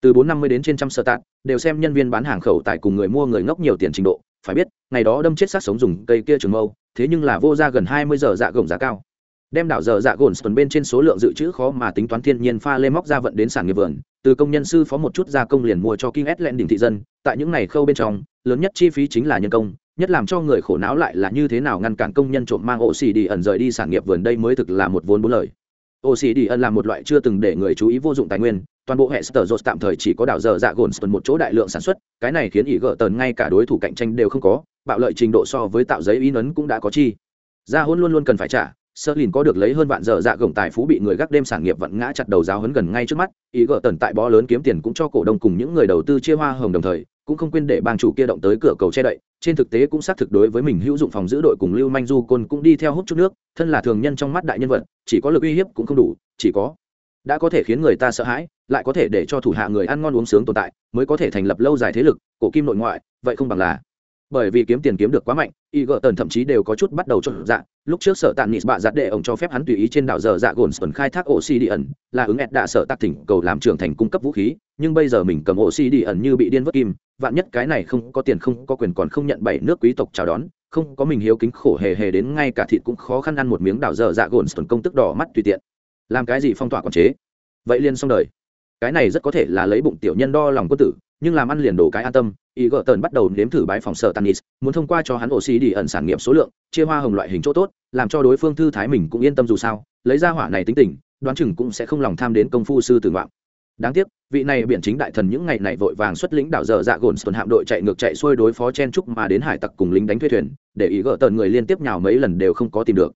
Từ bốn năm mươi đến trên trăm sơ tạt, đều xem nhân viên bán hàng khẩu tại cùng người mua người ngốc nhiều tiền trình độ, phải biết, ngày đó đâm chết sát sống dùng cây kia trường mâu, thế nhưng là vô ra gần hai mươi giờ dạ gồng giá cao. Đem đảo giờ dạ gồn tuần bên trên số lượng dự trữ khó mà tính toán thiên nhiên pha lê móc ra vận đến sản nghiệp vườn từ công nhân sư phó một chút gia công liền mua cho kinh ét lẹn đỉnh thị dân, tại những này khâu bên trong, lớn nhất chi phí chính là nhân công, nhất làm cho người khổ não lại là như thế nào ngăn cản công nhân trộm mang ổ xì đi ẩn rời đi sản nghiệp vườn đây mới thực là một vốn bốn lời. Ổ xì đi ẩn là một loại chưa từng để người chú ý vô dụng tài nguyên, toàn bộ hệ sở dột tạm thời chỉ có đảo giờ dạ gồn tuần một chỗ đại lượng sản xuất, cái này khiến ý gỡ tần ngay cả đối thủ cạnh tranh đều không có, bạo lợi trình độ so với tạo giấy in ấn cũng đã có chi. Gia hôn luôn luôn cần phải trả sơ lìn có được lấy hơn vạn giờ dạ gồng tài phú bị người gác đêm sản nghiệp vận ngã chặt đầu giáo hấn gần ngay trước mắt, ý gỡ tần tại bó lớn kiếm tiền cũng cho cổ đông cùng những người đầu tư chia hoa hồng đồng thời, cũng không quên để bang chủ kia động tới cửa cầu che đậy. Trên thực tế cũng xác thực đối với mình hữu dụng phòng giữ đội cùng lưu manh du côn cũng đi theo hút chút nước, thân là thường nhân trong mắt đại nhân vật, chỉ có lực uy hiếp cũng không đủ, chỉ có đã có thể khiến người ta sợ hãi, lại có thể để cho thủ hạ người ăn ngon uống sướng tồn tại, mới có thể thành lập lâu dài thế lực, cổ kim nội ngoại, vậy không bằng là bởi vì kiếm tiền kiếm được quá mạnh, y gợ tần thậm chí đều có chút bắt đầu trộn dạ. Lúc trước sở tàn nịt bạ giặt đệ ông cho phép hắn tùy ý trên đảo giờ dạ gồn sơn khai thác ổ xi đi ẩn là ứng ẹt đạ sở tạc thỉnh cầu làm trưởng thành cung cấp vũ khí, nhưng bây giờ mình cầm ổ xi đi ẩn như bị điên vớt kim, vạn nhất cái này không có tiền không có quyền còn không nhận bảy nước quý tộc chào đón, không có mình hiếu kính khổ hề hề đến ngay cả thịt cũng khó khăn ăn một miếng đảo giờ dạ gồn sơn công tức đỏ mắt tùy tiện. Làm cái gì phong tỏa quản chế? Vậy liên xong đời. Cái này rất có thể là lấy bụng tiểu nhân đo lòng quân tử nhưng làm ăn liền đổ cái an tâm, y gợ tần bắt đầu nếm thử bãi phòng sở tanis muốn thông qua cho hắn ổ xì đi ẩn sản nghiệp số lượng, chia hoa hồng loại hình chỗ tốt, làm cho đối phương thư thái mình cũng yên tâm dù sao, lấy ra hỏa này tính tình, đoán chừng cũng sẽ không lòng tham đến công phu sư tử ngoạn. Đáng tiếc, vị này biện chính đại thần những ngày này vội vàng xuất lĩnh đảo dở dạ gồn tuần hạm đội chạy ngược chạy xuôi đối phó chen trúc mà đến hải tặc cùng lính đánh thuê thuyền, để ý gỡ tần người liên tiếp nhào mấy lần đều không có tìm được.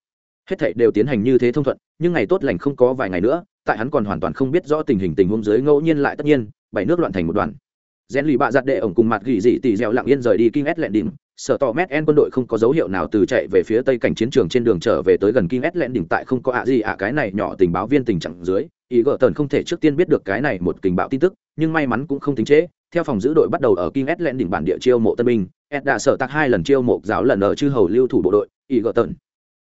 Hết thảy đều tiến hành như thế thông thuận, nhưng ngày tốt lành không có vài ngày nữa, tại hắn còn hoàn toàn không biết rõ tình hình tình huống dưới ngẫu nhiên lại tất nhiên, bảy nước loạn thành một đoàn rèn lì bạ giặt đệ ổng cùng mặt gỉ dị tỷ dẻo lặng yên rời đi kinh s lẹn đỉnh sở tỏ mét en quân đội không có dấu hiệu nào từ chạy về phía tây cảnh chiến trường trên đường trở về tới gần kinh s lẹn đỉnh tại không có ạ gì ạ cái này nhỏ tình báo viên tình trạng dưới. Ý gỡ tần không thể trước tiên biết được cái này một tình báo tin tức, nhưng may mắn cũng không tính chế theo phòng giữ đội bắt đầu ở kinh s lẹn đỉnh bản địa chiêu mộ tân binh ed đã sở tạc hai lần chiêu mộ giáo lần ở chư hầu lưu thủ bộ đội ý gỡ tần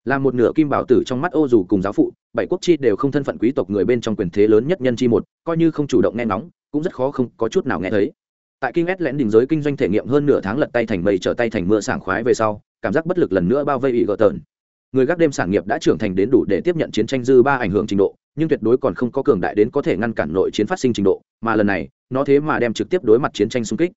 là một nửa kim bảo tử trong mắt ô dù cùng giáo phụ, bảy quốc chi đều không thân phận quý tộc người bên trong quyền thế lớn nhất nhân chi một, coi như không chủ động nghe ngóng, cũng rất khó không có chút nào nghe thấy tại kinh ét lẽn đỉnh giới kinh doanh thể nghiệm hơn nửa tháng lật tay thành mây trở tay thành mưa sảng khoái về sau, cảm giác bất lực lần nữa bao vây ý gỡ tờn người gác đêm sản nghiệp đã trưởng thành đến đủ để tiếp nhận chiến tranh dư ba ảnh hưởng trình độ, nhưng tuyệt đối còn không có cường đại đến có thể ngăn cản nội chiến phát sinh trình độ, mà lần này, nó thế mà đem trực tiếp đối mặt chiến tranh xung kích.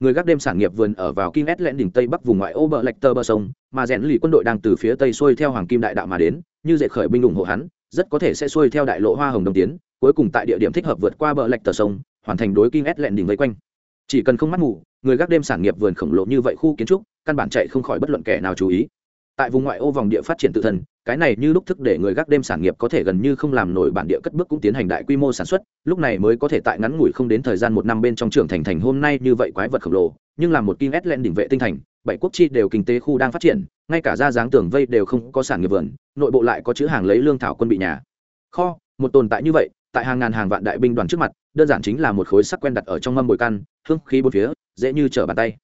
Người gác đêm sản nghiệp vườn ở vào kinh ét lẽn đỉnh tây bắc vùng ngoại ô bờ lạch tơ bờ sông, mà rèn lì quân đội đang từ phía tây xuôi theo hoàng kim đại đạo mà đến, như dệt khởi binh ủng hộ hắn, rất có thể sẽ xuôi theo đại lộ hoa hồng đồng tiến, cuối cùng tại địa điểm thích hợp vượt qua bờ lạch tờ sông, hoàn thành đối kinh ét lẹn đỉnh vây quanh chỉ cần không mắt ngủ, người gác đêm sản nghiệp vườn khổng lồ như vậy khu kiến trúc căn bản chạy không khỏi bất luận kẻ nào chú ý. Tại vùng ngoại ô vòng địa phát triển tự thân cái này như lúc thức để người gác đêm sản nghiệp có thể gần như không làm nổi bản địa cất bước cũng tiến hành đại quy mô sản xuất lúc này mới có thể tại ngắn ngủi không đến thời gian một năm bên trong trưởng thành thành hôm nay như vậy quái vật khổng lồ nhưng là một kim ét lên đỉnh vệ tinh thành bảy quốc chi đều kinh tế khu đang phát triển ngay cả ra dáng tường vây đều không có sản nghiệp vườn nội bộ lại có chữ hàng lấy lương thảo quân bị nhà. Kho một tồn tại như vậy tại hàng ngàn hàng vạn đại binh đoàn trước mặt đơn giản chính là một khối sắc quen đặt ở trong mâm bồi căn hương khí bốn phía dễ như trở bàn tay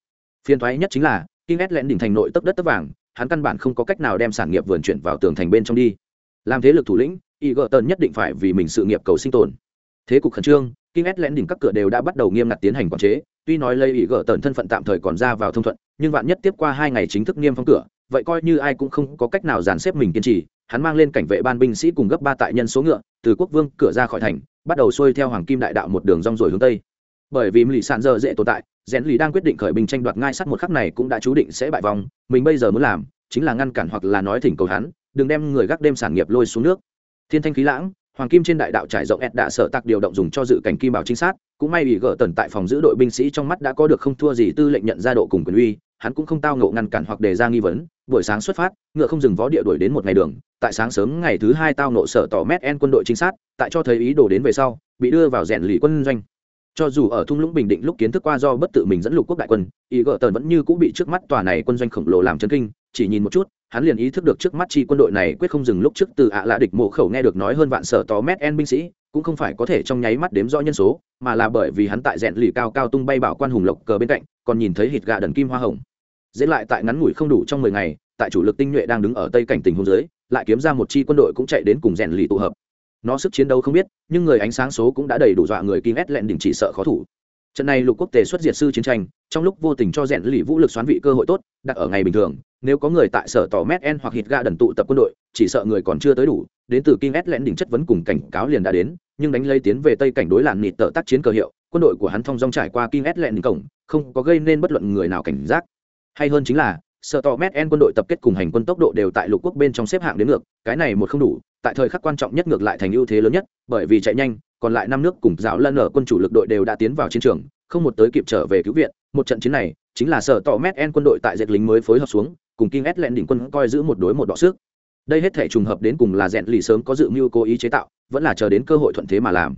phiên thoái nhất chính là kinh ét lẹn đỉnh thành nội tấp đất tấp vàng, hắn căn bản không có cách nào đem sản nghiệp vườn chuyển vào tường thành bên trong đi. Làm thế lực thủ lĩnh, Y Gợn Tần nhất định phải vì mình sự nghiệp cầu sinh tồn. Thế cục khẩn trương, kinh ét lẹn đỉnh các cửa đều đã bắt đầu nghiêm ngặt tiến hành quản chế, tuy nói lây y gợ tần thân phận tạm thời còn ra vào thông thuận, nhưng vạn nhất tiếp qua hai ngày chính thức nghiêm phong cửa, vậy coi như ai cũng không có cách nào dàn xếp mình kiên trì, hắn mang lên cảnh vệ ban binh sĩ cùng gấp ba tại nhân số ngựa, từ quốc vương cửa ra khỏi thành, bắt đầu xuôi theo hoàng kim đại đạo một đường rong rồi hướng tây. Bởi vì lì sản giờ dễ tồn tại, rèn lì đang quyết định khởi binh tranh đoạt ngai sắt một khắc này cũng đã chú định sẽ bại vòng mình bây giờ muốn làm chính là ngăn cản hoặc là nói thỉnh cầu hắn đừng đem người gác đêm sản nghiệp lôi xuống nước. Thiên thanh khí lãng hoàng kim trên đại đạo trải rộng ed đã sợ tạc điều động dùng cho dự cảnh kim bảo trinh sát cũng may bị gỡ tần tại phòng giữ đội binh sĩ trong mắt đã có được không thua gì tư lệnh nhận ra độ cùng quyền uy hắn cũng không tao ngộ ngăn cản hoặc đề ra nghi vấn. Buổi sáng xuất phát ngựa không dừng vó địa đuổi đến một ngày đường tại sáng sớm ngày thứ hai tao nộ sở tỏ mét en quân đội trinh sát tại cho thấy ý đồ đến về sau bị đưa vào rèn lì quân doanh cho dù ở thung lũng bình định lúc kiến thức qua do bất tự mình dẫn lục quốc đại quân ý gợ tần vẫn như cũng bị trước mắt tòa này quân doanh khổng lồ làm chấn kinh, chỉ nhìn một chút, hắn liền ý thức được trước mắt chi quân đội này quyết không dừng lúc trước từ ạ lạ địch mộ khẩu nghe được nói hơn vạn sở tó mét en binh sĩ, cũng không phải có thể trong nháy mắt đếm rõ nhân số, mà là bởi vì hắn tại rèn lì cao cao tung bay bảo quan hùng lộc cờ bên cạnh, còn nhìn thấy hít gà đần kim hoa hồng. Dễ lại tại ngắn ngủi không đủ trong mười ngày, tại chủ lực tinh nhuệ đang đứng ở tây cảnh tình hôn giới lại kiếm ra một chi quân đội cũng chạy đến cùng rèn lì tụ hợp nó sức chiến đấu không biết, nhưng người ánh sáng số cũng đã đầy đủ dọa người kim ét lẹn đỉnh chỉ sợ khó thủ. Trận này lục quốc tế xuất diệt sư chiến tranh, trong lúc vô tình cho rèn lì vũ lực xoán vị cơ hội tốt, đặt ở ngày bình thường, nếu có người tại sở tỏ mét en hoặc hít ga đần tụ tập quân đội, chỉ sợ người còn chưa tới đủ, đến từ kim ét lẹn đỉnh chất vấn cùng cảnh cáo liền đã đến, nhưng đánh lấy tiến về tây cảnh đối làn nịt tờ tác chiến cờ hiệu, quân đội của hắn thông dong trải qua kim ét lẹn đỉnh cổng, không có gây nên bất luận người nào cảnh giác. Hay hơn chính là sở tò mét en quân đội tập kết cùng hành quân tốc độ đều tại lục quốc bên trong xếp hạng đến ngược, cái này một không đủ, tại thời khắc quan trọng nhất ngược lại thành ưu thế lớn nhất, bởi vì chạy nhanh, còn lại năm nước cùng dạo lân ở quân chủ lực đội đều đã tiến vào chiến trường, không một tới kịp trở về cứu viện, một trận chiến này, chính là sở tỏ mét en quân đội tại dệt lính mới phối hợp xuống, cùng kinh ét lẹn đỉnh quân coi giữ một đối một đọ sức. Đây hết thể trùng hợp đến cùng là rèn lì sớm có dự mưu cố ý chế tạo, vẫn là chờ đến cơ hội thuận thế mà làm.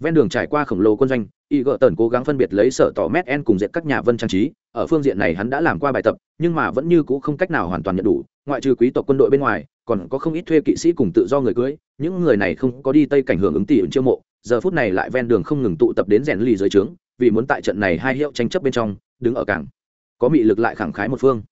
Ven đường trải qua khổng lồ quân doanh y gợ tần cố gắng phân biệt lấy sở tỏ mét en cùng diện các nhà vân trang trí, ở phương diện này hắn đã làm qua bài tập nhưng mà vẫn như c ũ không cách nào hoàn toàn nhận đủ, ngoại trừ quý tộc quân đội bên ngoài, còn có không ít thuê kỵ sĩ cùng tự do người cưới, những người này không có đi tây cảnh hưởng ứng tỷ ứng chiêu mộ, giờ phút này lại ven đường không ngừng tụ tập đến rèn lì dưới trướng, vì muốn tại trận này hai hiệu tranh chấp bên trong, đứng ở cảng. Có mị lực lại khẳng khái một phương.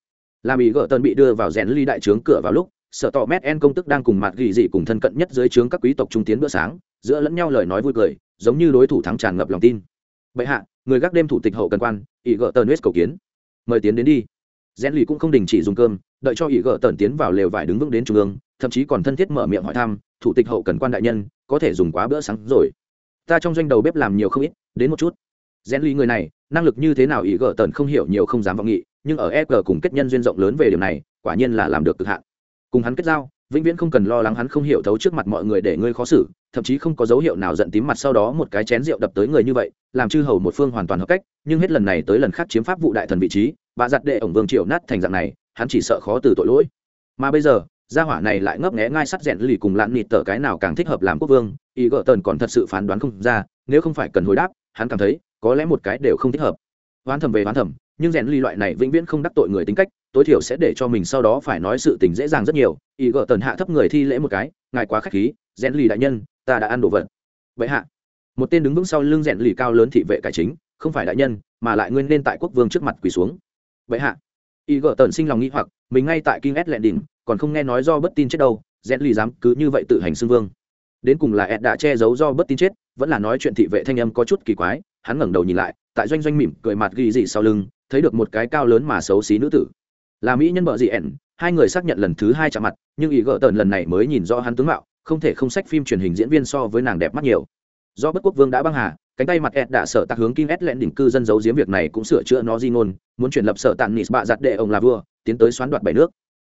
Làm ý gỡ tân bị đưa vào rèn ly đại trướng cửa vào lúc, sở tỏ mét en công tức đang cùng mặt gỉ dị cùng thân cận nhất dưới trướng các quý tộc trung tiến bữa sáng, giữa lẫn nhau lời nói vui cười, giống như đối thủ thắng tràn ngập lòng tin. Bệ hạ, người gác đêm thủ tịch hậu cần quan, ý gỡ tân cầu kiến. Mời tiến đến đi rèn lì cũng không đình chỉ dùng cơm, đợi cho ỷ gỡ tần tiến vào lều vải đứng vững đến trung ương, thậm chí còn thân thiết mở miệng hỏi thăm, thủ tịch hậu cần quan đại nhân, có thể dùng quá bữa sáng rồi. Ta trong doanh đầu bếp làm nhiều không ít, đến một chút. Rèn lì người này, năng lực như thế nào ỷ gỡ tần không hiểu nhiều không dám vọng nghị, nhưng ở e g cùng kết nhân duyên rộng lớn về điều này, quả nhiên là làm được cực hạn. Cùng hắn kết giao, vĩnh viễn không cần lo lắng hắn không hiểu thấu trước mặt mọi người để ngươi khó xử, thậm chí không có dấu hiệu nào giận tím mặt sau đó một cái chén rượu đập tới người như vậy, làm chư hầu một phương hoàn toàn hợp cách, nhưng hết lần này tới lần khác chiếm pháp vụ đại thần vị trí bà giặt đệ ổng vương triều nát thành dạng này, hắn chỉ sợ khó từ tội lỗi. Mà bây giờ, gia hỏa này lại ngấp nghé ngai sắt rèn lì cùng lặn nịt tờ cái nào càng thích hợp làm quốc vương y gợ tần còn thật sự phán đoán không ra, nếu không phải cần hồi đáp, hắn cảm thấy, có lẽ một cái đều không thích hợp. Hoán thầm về hoán thầm, nhưng rèn lì loại này vĩnh viễn không đắc tội người tính cách, tối thiểu sẽ để cho mình sau đó phải nói sự tình dễ dàng rất nhiều. Y gợ tần hạ thấp người thi lễ một cái, ngài quá khách khí, rèn lì đại nhân, ta đã ăn đồ vật. Vậy hạ. Một tên đứng vững sau lưng rèn lì cao lớn thị vệ cải chính, không phải đại nhân, mà lại nguyên nên tại quốc vương trước mặt quỳ xuống vậy hạ. Y gợ tần sinh lòng nghĩ hoặc, mình ngay tại kinh ed lẹn đỉnh còn không nghe nói do bất tin chết đâu rèn lì dám cứ như vậy tự hành xưng vương. Đến cùng là ed đã che giấu do bất tin chết, vẫn là nói chuyện thị vệ thanh âm có chút kỳ quái, hắn ngẩng đầu nhìn lại, tại doanh doanh mỉm cười mặt ghi dị sau lưng, thấy được một cái cao lớn mà xấu xí nữ tử. Là mỹ nhân vợ dị ẻn, hai người xác nhận lần thứ hai chạm mặt, nhưng ý gỡ tần lần này mới nhìn rõ hắn tướng mạo, không thể không sách phim truyền hình diễn viên so với nàng đẹp mắt nhiều. Do bất quốc vương đã băng hà cánh tay mặt ed đã sợ tạc hướng kim ed lẹn đỉnh cư dân giấu giếm việc này cũng sửa chữa nó di ngôn, muốn chuyển lập sở tàn nis bạ giặt đệ ông là vua, tiến tới xoán đoạt bảy nước.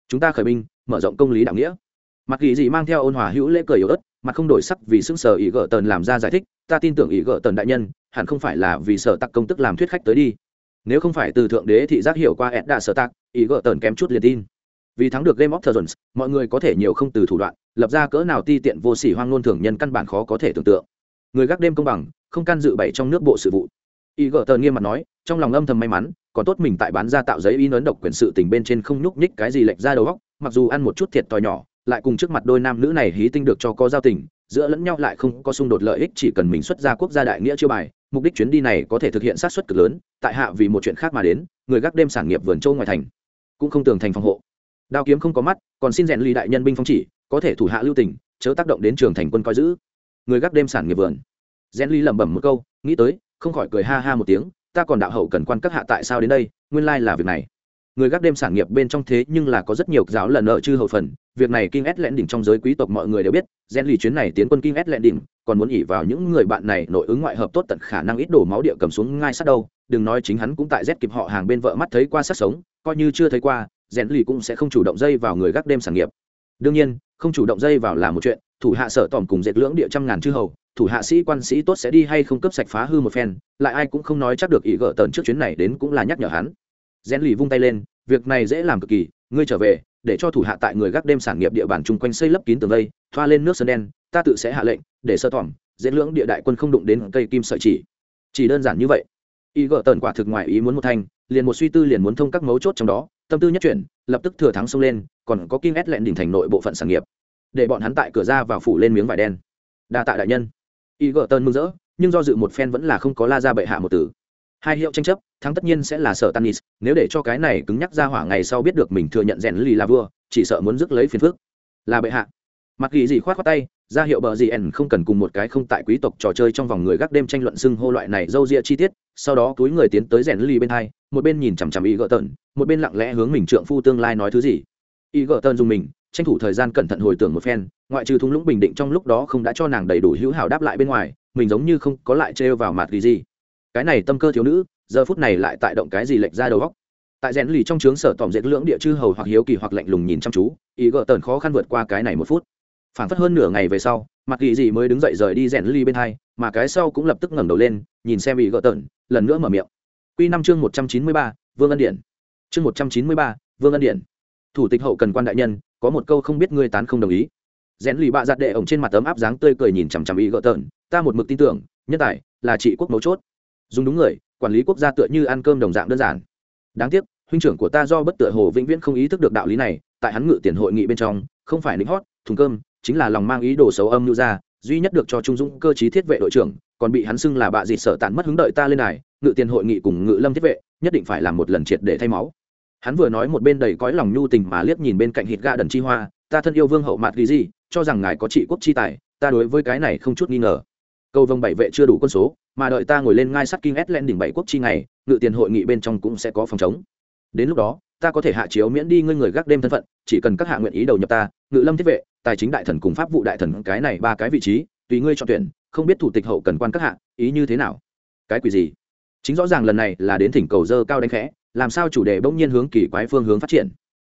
Chúng ta khởi binh, mở rộng công lý đạo nghĩa. Mặt kỳ gì mang theo ôn hòa hữu lễ cười yếu ớt, mặt không đổi sắc vì xưng sở ý gỡ tần làm ra giải thích, ta tin tưởng ý gỡ tần đại nhân, hẳn không phải là vì sở tặc công tức làm thuyết khách tới đi. Nếu không phải từ thượng đế thị giác hiểu qua ed đã sở tặc ý gỡ tần kém chút liền tin. Vì thắng được game of thrones, mọi người có thể nhiều không từ thủ đoạn, lập ra cỡ nào ti tiện vô sỉ hoang ngôn thường nhân căn bản khó có thể tưởng tượng. Người gác đêm công bằng không can dự bậy trong nước bộ sự vụ. Y gờ tờ nghiêm mặt nói, trong lòng âm thầm may mắn, còn tốt mình tại bán ra tạo giấy in ấn độc quyền sự tình bên trên không nhúc nhích cái gì lệch ra đầu góc mặc dù ăn một chút thiệt to nhỏ, lại cùng trước mặt đôi nam nữ này hí tinh được cho có giao tình, giữa lẫn nhau lại không có xung đột lợi ích, chỉ cần mình xuất ra quốc gia đại nghĩa chưa bài, mục đích chuyến đi này có thể thực hiện sát xuất cực lớn, tại hạ vì một chuyện khác mà đến, người gác đêm sản nghiệp vườn châu ngoài thành, cũng không tường thành phòng hộ. Đao kiếm không có mắt, còn xin rèn ly đại nhân binh phong chỉ, có thể thủ hạ lưu tình, chớ tác động đến trường thành quân coi giữ. Người gác đêm sản nghiệp vườn gen ly lẩm bẩm một câu, nghĩ tới, không khỏi cười ha ha một tiếng, ta còn đạo hậu cần quan các hạ tại sao đến đây, nguyên lai là việc này. Người gác đêm sản nghiệp bên trong thế nhưng là có rất nhiều giáo lần nợ chư hậu phần, việc này kinh ét lẹn đỉnh trong giới quý tộc mọi người đều biết, gen lì chuyến này tiến quân kinh ét lẹn đỉnh còn muốn ỉ vào những người bạn này nội ứng ngoại hợp tốt tận khả năng ít đổ máu địa cầm xuống ngay sát đâu, đừng nói chính hắn cũng tại rét kịp họ hàng bên vợ mắt thấy qua sát sống, coi như chưa thấy qua rèn lì cũng sẽ không chủ động dây vào người gác đêm sản nghiệp. Đương nhiên, không chủ động dây vào là một chuyện, thủ hạ sở tỏm cùng dệt lưỡng địa trăm ngàn chư hầu thủ hạ sĩ quan sĩ tốt sẽ đi hay không cấp sạch phá hư một phen, lại ai cũng không nói chắc được ý gỡ tần trước chuyến này đến cũng là nhắc nhở hắn. Rèn lì vung tay lên, việc này dễ làm cực kỳ, ngươi trở về, để cho thủ hạ tại người gác đêm sản nghiệp địa bàn chung quanh xây lấp kín tường vây, thoa lên nước sơn đen, ta tự sẽ hạ lệnh, để sơ tỏm, dễ lưỡng địa đại quân không đụng đến cây kim sợi chỉ. Chỉ đơn giản như vậy. Ý gỡ tần quả thực ngoài ý muốn một thanh, liền một suy tư liền muốn thông các mấu chốt trong đó, tâm tư nhất chuyển, lập tức thừa thắng xông lên, còn có kim ép lẹn đỉnh thành nội bộ phận sản nghiệp. Để bọn hắn tại cửa ra vào phủ lên miếng vải đen. Đa tạ đại nhân y gờ tần mừng rỡ nhưng do dự một phen vẫn là không có la ra bệ hạ một tử hai hiệu tranh chấp thắng tất nhiên sẽ là sở tanis nếu để cho cái này cứng nhắc ra hỏa ngày sau biết được mình thừa nhận rèn lì là vua chỉ sợ muốn rước lấy phiền phước là bệ hạ. Mặc ghi gì khoát khoát tay ra hiệu bờ gì ẩn không cần cùng một cái không tại quý tộc trò chơi trong vòng người gác đêm tranh luận xưng hô loại này dâu ria chi tiết sau đó túi người tiến tới rèn lì bên hai một bên nhìn chằm chằm ý gỡ tần, một bên lặng lẽ hướng mình trượng phu tương lai nói thứ gì y gờ tơn dùng mình, tranh thủ thời gian cẩn thận hồi tưởng một phen, ngoại trừ thung lũng bình định trong lúc đó không đã cho nàng đầy đủ hữu hảo đáp lại bên ngoài, mình giống như không có lại trêu vào mặt gì gì. Cái này tâm cơ thiếu nữ, giờ phút này lại tại động cái gì lệch ra đầu góc tại rèn lì trong trướng sở tỏm dệt lưỡng địa chư hầu hoặc hiếu kỳ hoặc lạnh lùng nhìn chăm chú, ý gỡ tờn khó khăn vượt qua cái này một phút. Phảng phất hơn nửa ngày về sau, mặt gì gì mới đứng dậy rời đi rèn lì bên hai, mà cái sau cũng lập tức ngẩng đầu lên, nhìn xem ý gỡ tờn lần nữa mở miệng. Quy năm chương một trăm chín mươi ba, vương ân điện chương một trăm chín mươi ba, vương ân điện thủ tịch hậu cần quan đại nhân, có một câu không biết ngươi tán không đồng ý. Rèn lì bạ giặt đệ ổng trên mặt tấm áp dáng tươi cười nhìn chằm chằm ý gỡ tợn, ta một mực tin tưởng, nhân tài là trị quốc mấu chốt. Dùng đúng người, quản lý quốc gia tựa như ăn cơm đồng dạng đơn giản. Đáng tiếc, huynh trưởng của ta do bất tựa hồ vĩnh viễn không ý thức được đạo lý này, tại hắn ngự tiền hội nghị bên trong, không phải lính hót, thùng cơm, chính là lòng mang ý đồ xấu âm lưu ra, duy nhất được cho trung dũng cơ chí thiết vệ đội trưởng, còn bị hắn xưng là bạ dịt sợ tàn mất hứng đợi ta lên này ngự tiền hội nghị cùng ngự lâm thiết vệ, nhất định phải làm một lần triệt để thay máu hắn vừa nói một bên đầy cõi lòng nhu tình mà liếc nhìn bên cạnh hít ga đần chi hoa, ta thân yêu vương hậu mạt ghi gì, cho rằng ngài có trị quốc chi tài, ta đối với cái này không chút nghi ngờ. Câu vông bảy vệ chưa đủ quân số, mà đợi ta ngồi lên ngai sắt kinh ét lên đỉnh bảy quốc chi ngày, ngự tiền hội nghị bên trong cũng sẽ có phòng chống. Đến lúc đó, ta có thể hạ chiếu miễn đi ngươi người gác đêm thân phận, chỉ cần các hạ nguyện ý đầu nhập ta, ngự lâm thiết vệ, tài chính đại thần cùng pháp vụ đại thần cái này ba cái vị trí, tùy ngươi chọn tuyển, không biết thủ tịch hậu cần quan các hạ, ý như thế nào? Cái quỷ gì? Chính rõ ràng lần này là đến thỉnh cầu dơ cao đánh khẽ làm sao chủ đề bỗng nhiên hướng kỳ quái phương hướng phát triển.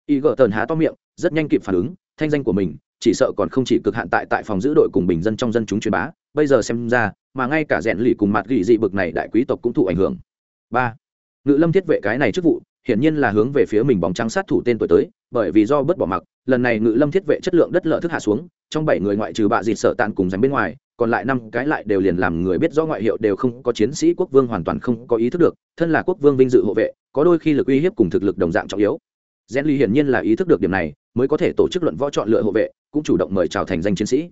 Y gỡ tờn há to miệng, rất nhanh kịp phản ứng, thanh danh của mình, chỉ sợ còn không chỉ cực hạn tại tại phòng giữ đội cùng bình dân trong dân chúng truyền bá, bây giờ xem ra, mà ngay cả rèn lì cùng mặt gỉ dị bực này đại quý tộc cũng thụ ảnh hưởng. Ba, ngự lâm thiết vệ cái này chức vụ, hiển nhiên là hướng về phía mình bóng trắng sát thủ tên tuổi tới, bởi vì do bớt bỏ mặc, lần này ngự lâm thiết vệ chất lượng đất lợ thức hạ xuống, trong bảy người ngoại trừ bạ dịt sợ tàn cùng dành bên ngoài, còn lại năm cái lại đều liền làm người biết do ngoại hiệu đều không có chiến sĩ quốc vương hoàn toàn không có ý thức được, thân là quốc vương vinh dự hộ vệ có đôi khi lực uy hiếp cùng thực lực đồng dạng trọng yếu. Gen ly hiển nhiên là ý thức được điểm này, mới có thể tổ chức luận võ chọn lựa hộ vệ, cũng chủ động mời chào thành danh chiến sĩ.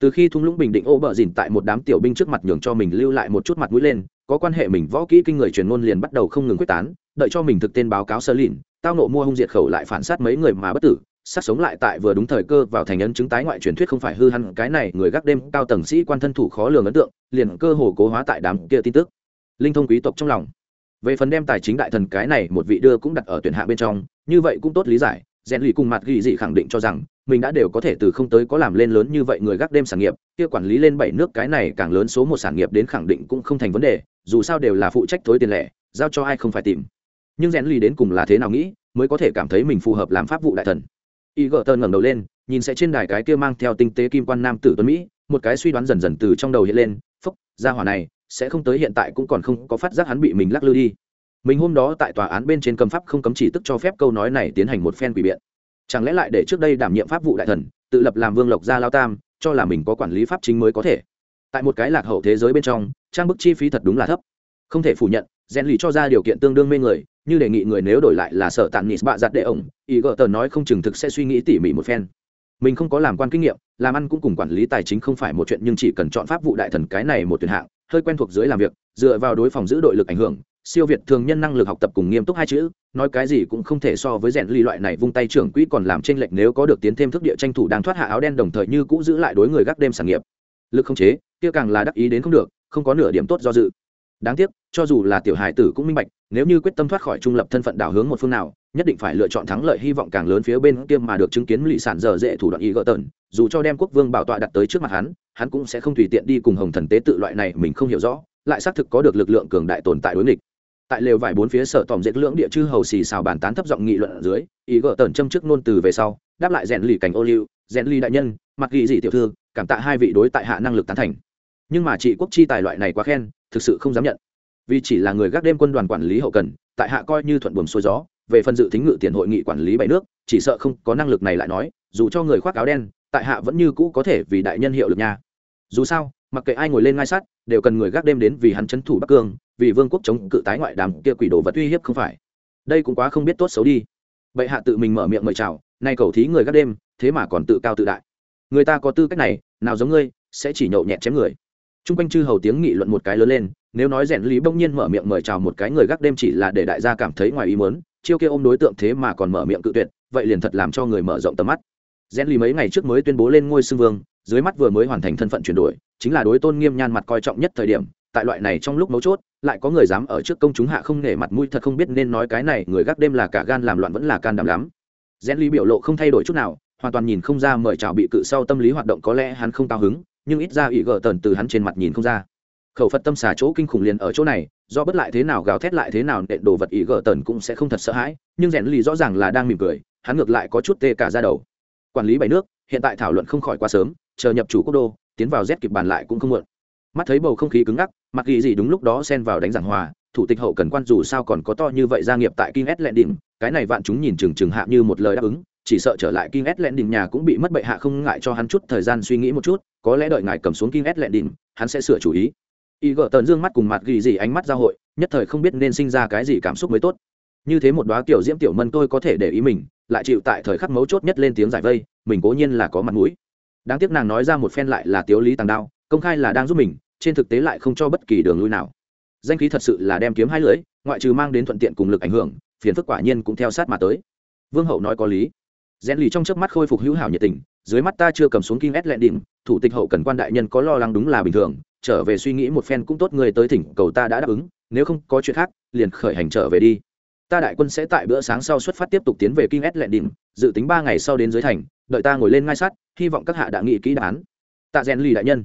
Từ khi thung lũng bình định ô bờ dìn tại một đám tiểu binh trước mặt nhường cho mình lưu lại một chút mặt mũi lên, có quan hệ mình võ kỹ kinh người truyền ngôn liền bắt đầu không ngừng quyết tán, đợi cho mình thực tên báo cáo sơ lìn tao nộ mua hung diệt khẩu lại phản sát mấy người mà bất tử, sát sống lại tại vừa đúng thời cơ vào thành ấn chứng tái ngoại truyền thuyết không phải hư hẳn, cái này người gác đêm cao tầng sĩ quan thân thủ khó lường ấn tượng, liền cơ hồ cố hóa tại đám kia tin tức. Linh thông quý tộc trong lòng về phần đem tài chính đại thần cái này một vị đưa cũng đặt ở tuyển hạ bên trong, như vậy cũng tốt lý giải rèn lì cùng mặt ghi dị khẳng định cho rằng, mình đã đều có thể từ không tới có làm lên lớn như vậy người gác đêm sản nghiệp, kia quản lý lên bảy nước cái này càng lớn số một sản nghiệp đến khẳng định cũng không thành vấn đề, dù sao đều là phụ trách thối tiền lẻ, giao cho ai không phải tìm. Nhưng rèn lì đến cùng là thế nào nghĩ, mới có thể cảm thấy mình phù hợp làm pháp vụ đại thần. Y gờ tơn ngẩng đầu lên, nhìn sẽ trên đài cái kia mang theo tinh tế kim quan nam tử tuấn mỹ, một cái suy đoán dần dần từ trong đầu hiện lên, phúc, gia hỏa này sẽ không tới hiện tại cũng còn không có phát giác hắn bị mình lắc lư đi. Mình hôm đó tại tòa án bên trên cầm pháp không cấm chỉ tức cho phép câu nói này tiến hành một phen quỷ biện. Chẳng lẽ lại để trước đây đảm nhiệm pháp vụ đại thần, tự lập làm vương lộc gia lao tam, cho là mình có quản lý pháp chính mới có thể? Tại một cái lạc hậu thế giới bên trong, trang bức chi phí thật đúng là thấp. Không thể phủ nhận, rèn lì cho ra điều kiện tương đương mê người, như đề nghị người nếu đổi lại là sợ tàn nịt bạ giặt đệ ổng, ý gỡ tờ nói không chừng thực sẽ suy nghĩ tỉ mỉ một phen. Mình không có làm quan kinh nghiệm, làm ăn cũng cùng quản lý tài chính không phải một chuyện nhưng chỉ cần chọn pháp vụ đại thần cái này một tuyển hạng hơi quen thuộc dưới làm việc, dựa vào đối phòng giữ đội lực ảnh hưởng, siêu việt thường nhân năng lực học tập cùng nghiêm túc hai chữ, nói cái gì cũng không thể so với rèn ly loại này vung tay trưởng quỹ còn làm trên lệnh nếu có được tiến thêm thức địa tranh thủ đang thoát hạ áo đen đồng thời như cũ giữ lại đối người gác đêm sản nghiệp. Lực không chế, kia càng là đắc ý đến không được, không có nửa điểm tốt do dự. Đáng tiếc, cho dù là tiểu hải tử cũng minh bạch nếu như quyết tâm thoát khỏi trung lập thân phận đảo hướng một phương nào, nhất định phải lựa chọn thắng lợi hy vọng càng lớn phía bên kia mà được chứng kiến lụy sản dở dễ thủ đoạn ý gỡ tần. Dù cho đem quốc vương bảo tọa đặt tới trước mặt hắn hắn cũng sẽ không tùy tiện đi cùng hồng thần tế tự loại này mình không hiểu rõ, lại xác thực có được lực lượng cường đại tồn tại đối nghịch. Tại lều vải bốn phía sở tòm dệt lưỡng địa chư hầu xì xào bàn tán thấp giọng nghị luận ở dưới ý gỡ tần châm trước nôn từ về sau, đáp lại rèn lì cảnh ô liu, rèn lì đại nhân, mặc ghi dị tiểu thư, cảm tạ hai vị đối tại hạ năng lực tán thành. Nhưng mà trị quốc chi tài loại này quá khen, thực sự không dám nhận vì chỉ là người gác đêm quân đoàn quản lý hậu cần, tại hạ coi như thuận buồm xuôi gió, về phần dự tính ngự tiền hội nghị quản lý bảy nước, chỉ sợ không có năng lực này lại nói, dù cho người khoác áo đen, tại hạ vẫn như cũ có thể vì đại nhân hiệu lực nha. Dù sao, mặc kệ ai ngồi lên ngai sát đều cần người gác đêm đến vì hắn c thủ bắc cương, vì vương quốc chống cự tái ngoại đàm kia quỷ đồ vật uy hiếp không phải. Đây cũng quá không biết tốt xấu đi. Bệ hạ tự mình mở miệng mời chào, nay cầu thí người gác đêm, thế mà còn tự cao tự đại. Người ta có tư cách này, nào giống ngươi, sẽ chỉ nhậu nhẹt chém người t r u n g quanh chư hầu tiếng nghị luận một cái lớn lên, nếu nói rèn lý bỗng nhiên mở miệng mời chào một cái người gác đêm chỉ là để đại gia cảm thấy ngoài ý mớn chiêu kia ôm đối tượng thế mà còn mở miệng cự tuyệt, vậy liền thật làm cho người mở rộng tầm mắt. Rèn lý mấy ngày trước mới tuyên bố lên ngôi sư vương, dưới mắt vừa mới hoàn thành thân phận chuyển đổi, chính là đối tôn nghiêm nhan mặt coi trọng nhất thời điểm, tại loại này trong lúc mấu chốt, lại có người dám ở trước công chúng hạ không nể mặt mũi thật không biết nên nói cái này, người gác đêm là cả gan làm loạn vẫn là can đảm lắm. Rèn ly biểu lộ không thay đổi chút nào, hoàn toàn nhìn không ra mời chào bị cự sau tâm lý hoạt động có lẽ hắn không cao hứng nhưng ít ra ỷ gờ tần từ hắn trên mặt nhìn không ra. Khẩu phật tâm xà chỗ kinh khủng liền ở chỗ này do bất lại thế nào gào thét lại thế nào nện đồ vật ỷ gờ tần cũng sẽ không thật sợ hãi nhưng rèn lì rõ ràng là đang mỉm cười hắn ngược lại có chút tê cả ra đầu. Quản lý bảy nước hiện tại thảo luận không khỏi quá sớm chờ nhập chủ quốc đô tiến vào rét kịp bàn lại cũng không muộn. Mắt thấy bầu không khí cứng ngắc mặc ghi gì đúng lúc đó xen vào đánh giảng hòa thủ tịch hậu cần quan dù sao còn có to như vậy gia nghiệp tại kinh S lệ đỉnh cái này vạn chúng nhìn chừng chừng hạ như một lời đáp ứng, chỉ sợ trở lại King S nhà cũng bị mất bệ hạ không ngại cho hắn chút thời gian suy nghĩ một chút, có lẽ đợi ngài cầm xuống King S hắn sẽ sửa chủ ý. Y gở tần dương mắt cùng mặt gỉ gì ánh mắt giao hội, nhất thời không biết nên sinh ra cái gì cảm xúc mới tốt. Như thế một đóa tiểu diễm tiểu mân tôi có thể để ý mình, lại chịu tại thời khắc mấu chốt nhất lên tiếng giải vây, mình cố nhiên là có mặt mũi. Đáng tiếc nàng nói ra một phen lại là tiểu lý tàng đao, công khai là đang giúp mình, trên thực tế lại không cho bất kỳ đường lui nào danh khí thật sự là đem kiếm hai lưỡi ngoại trừ mang đến thuận tiện cùng lực ảnh hưởng phiền phức quả nhiên cũng theo sát mà tới vương hậu nói có lý rèn lì trong chớp mắt khôi phục hữu hảo nhiệt tình, dưới mắt ta chưa cầm xuống Kim ét lẹn đỉnh thủ tịch hậu cần quan đại nhân có lo lắng đúng là bình thường, trở về suy nghĩ một phen cũng tốt, người tới thỉnh cầu ta đã đáp ứng, nếu không có chuyện khác, liền khởi hành trở về đi. Ta đại quân sẽ tại bữa sáng sau xuất phát tiếp tục tiến về Kim ét lẹn đỉnh dự tính ba ngày sau đến dưới thành, đợi ta ngồi lên ngai sát hy vọng các hạ đã nghị kỹ đán. Tạ rèn lì đại nhân.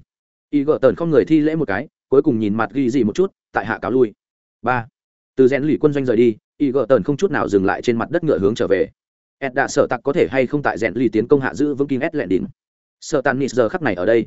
Y gợ tần không người thi lễ một cái, cuối cùng nhìn mặt ghi gì một chút, tại hạ cáo lui. Ba. Từ rèn lì quân doanh rời đi y gợ tần không chút nào dừng lại trên mặt đất ngựa hướng trở về ed đã sợ tặc có thể hay không tại rèn lì tiến công hạ giữ vững kim ed lẹn đỉnh. Sợ tàn nít giờ khắc này ở đây.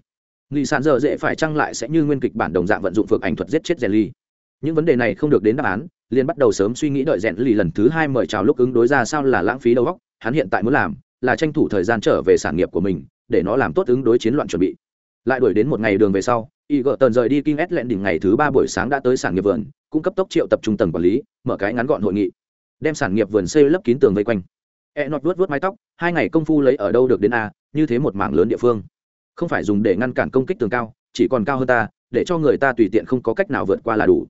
Lì sàn giờ dễ phải chăng lại sẽ như nguyên kịch bản đồng dạng vận dụng phược ảnh thuật giết chết rèn lì? Những vấn đề này không được đến đáp án, liền bắt đầu sớm suy nghĩ đợi rèn lì lần thứ hai mời chào lúc ứng đối ra sao là lãng phí đầu óc, hắn hiện tại muốn làm là tranh thủ thời gian trở về sản nghiệp của mình, để nó làm tốt ứng đối chiến loạn chuẩn bị. Lại đuổi đến một ngày đường về sau y gợ tần rời đi kinh s lẹn đỉnh ngày thứ ba buổi sáng đã tới sản nghiệp vườn, cung cấp tốc triệu tập trung tầng quản lý, mở cái ngắn gọn hội nghị, đem sản nghiệp vườn xây lấp kín tường vây quanh e nọt vuốt vuốt mái tóc, hai ngày công phu lấy ở đâu được đến a, như thế một mảng lớn địa phương. Không phải dùng để ngăn cản công kích tường cao, chỉ còn cao hơn ta, để cho người ta tùy tiện không có cách nào vượt qua là đủ.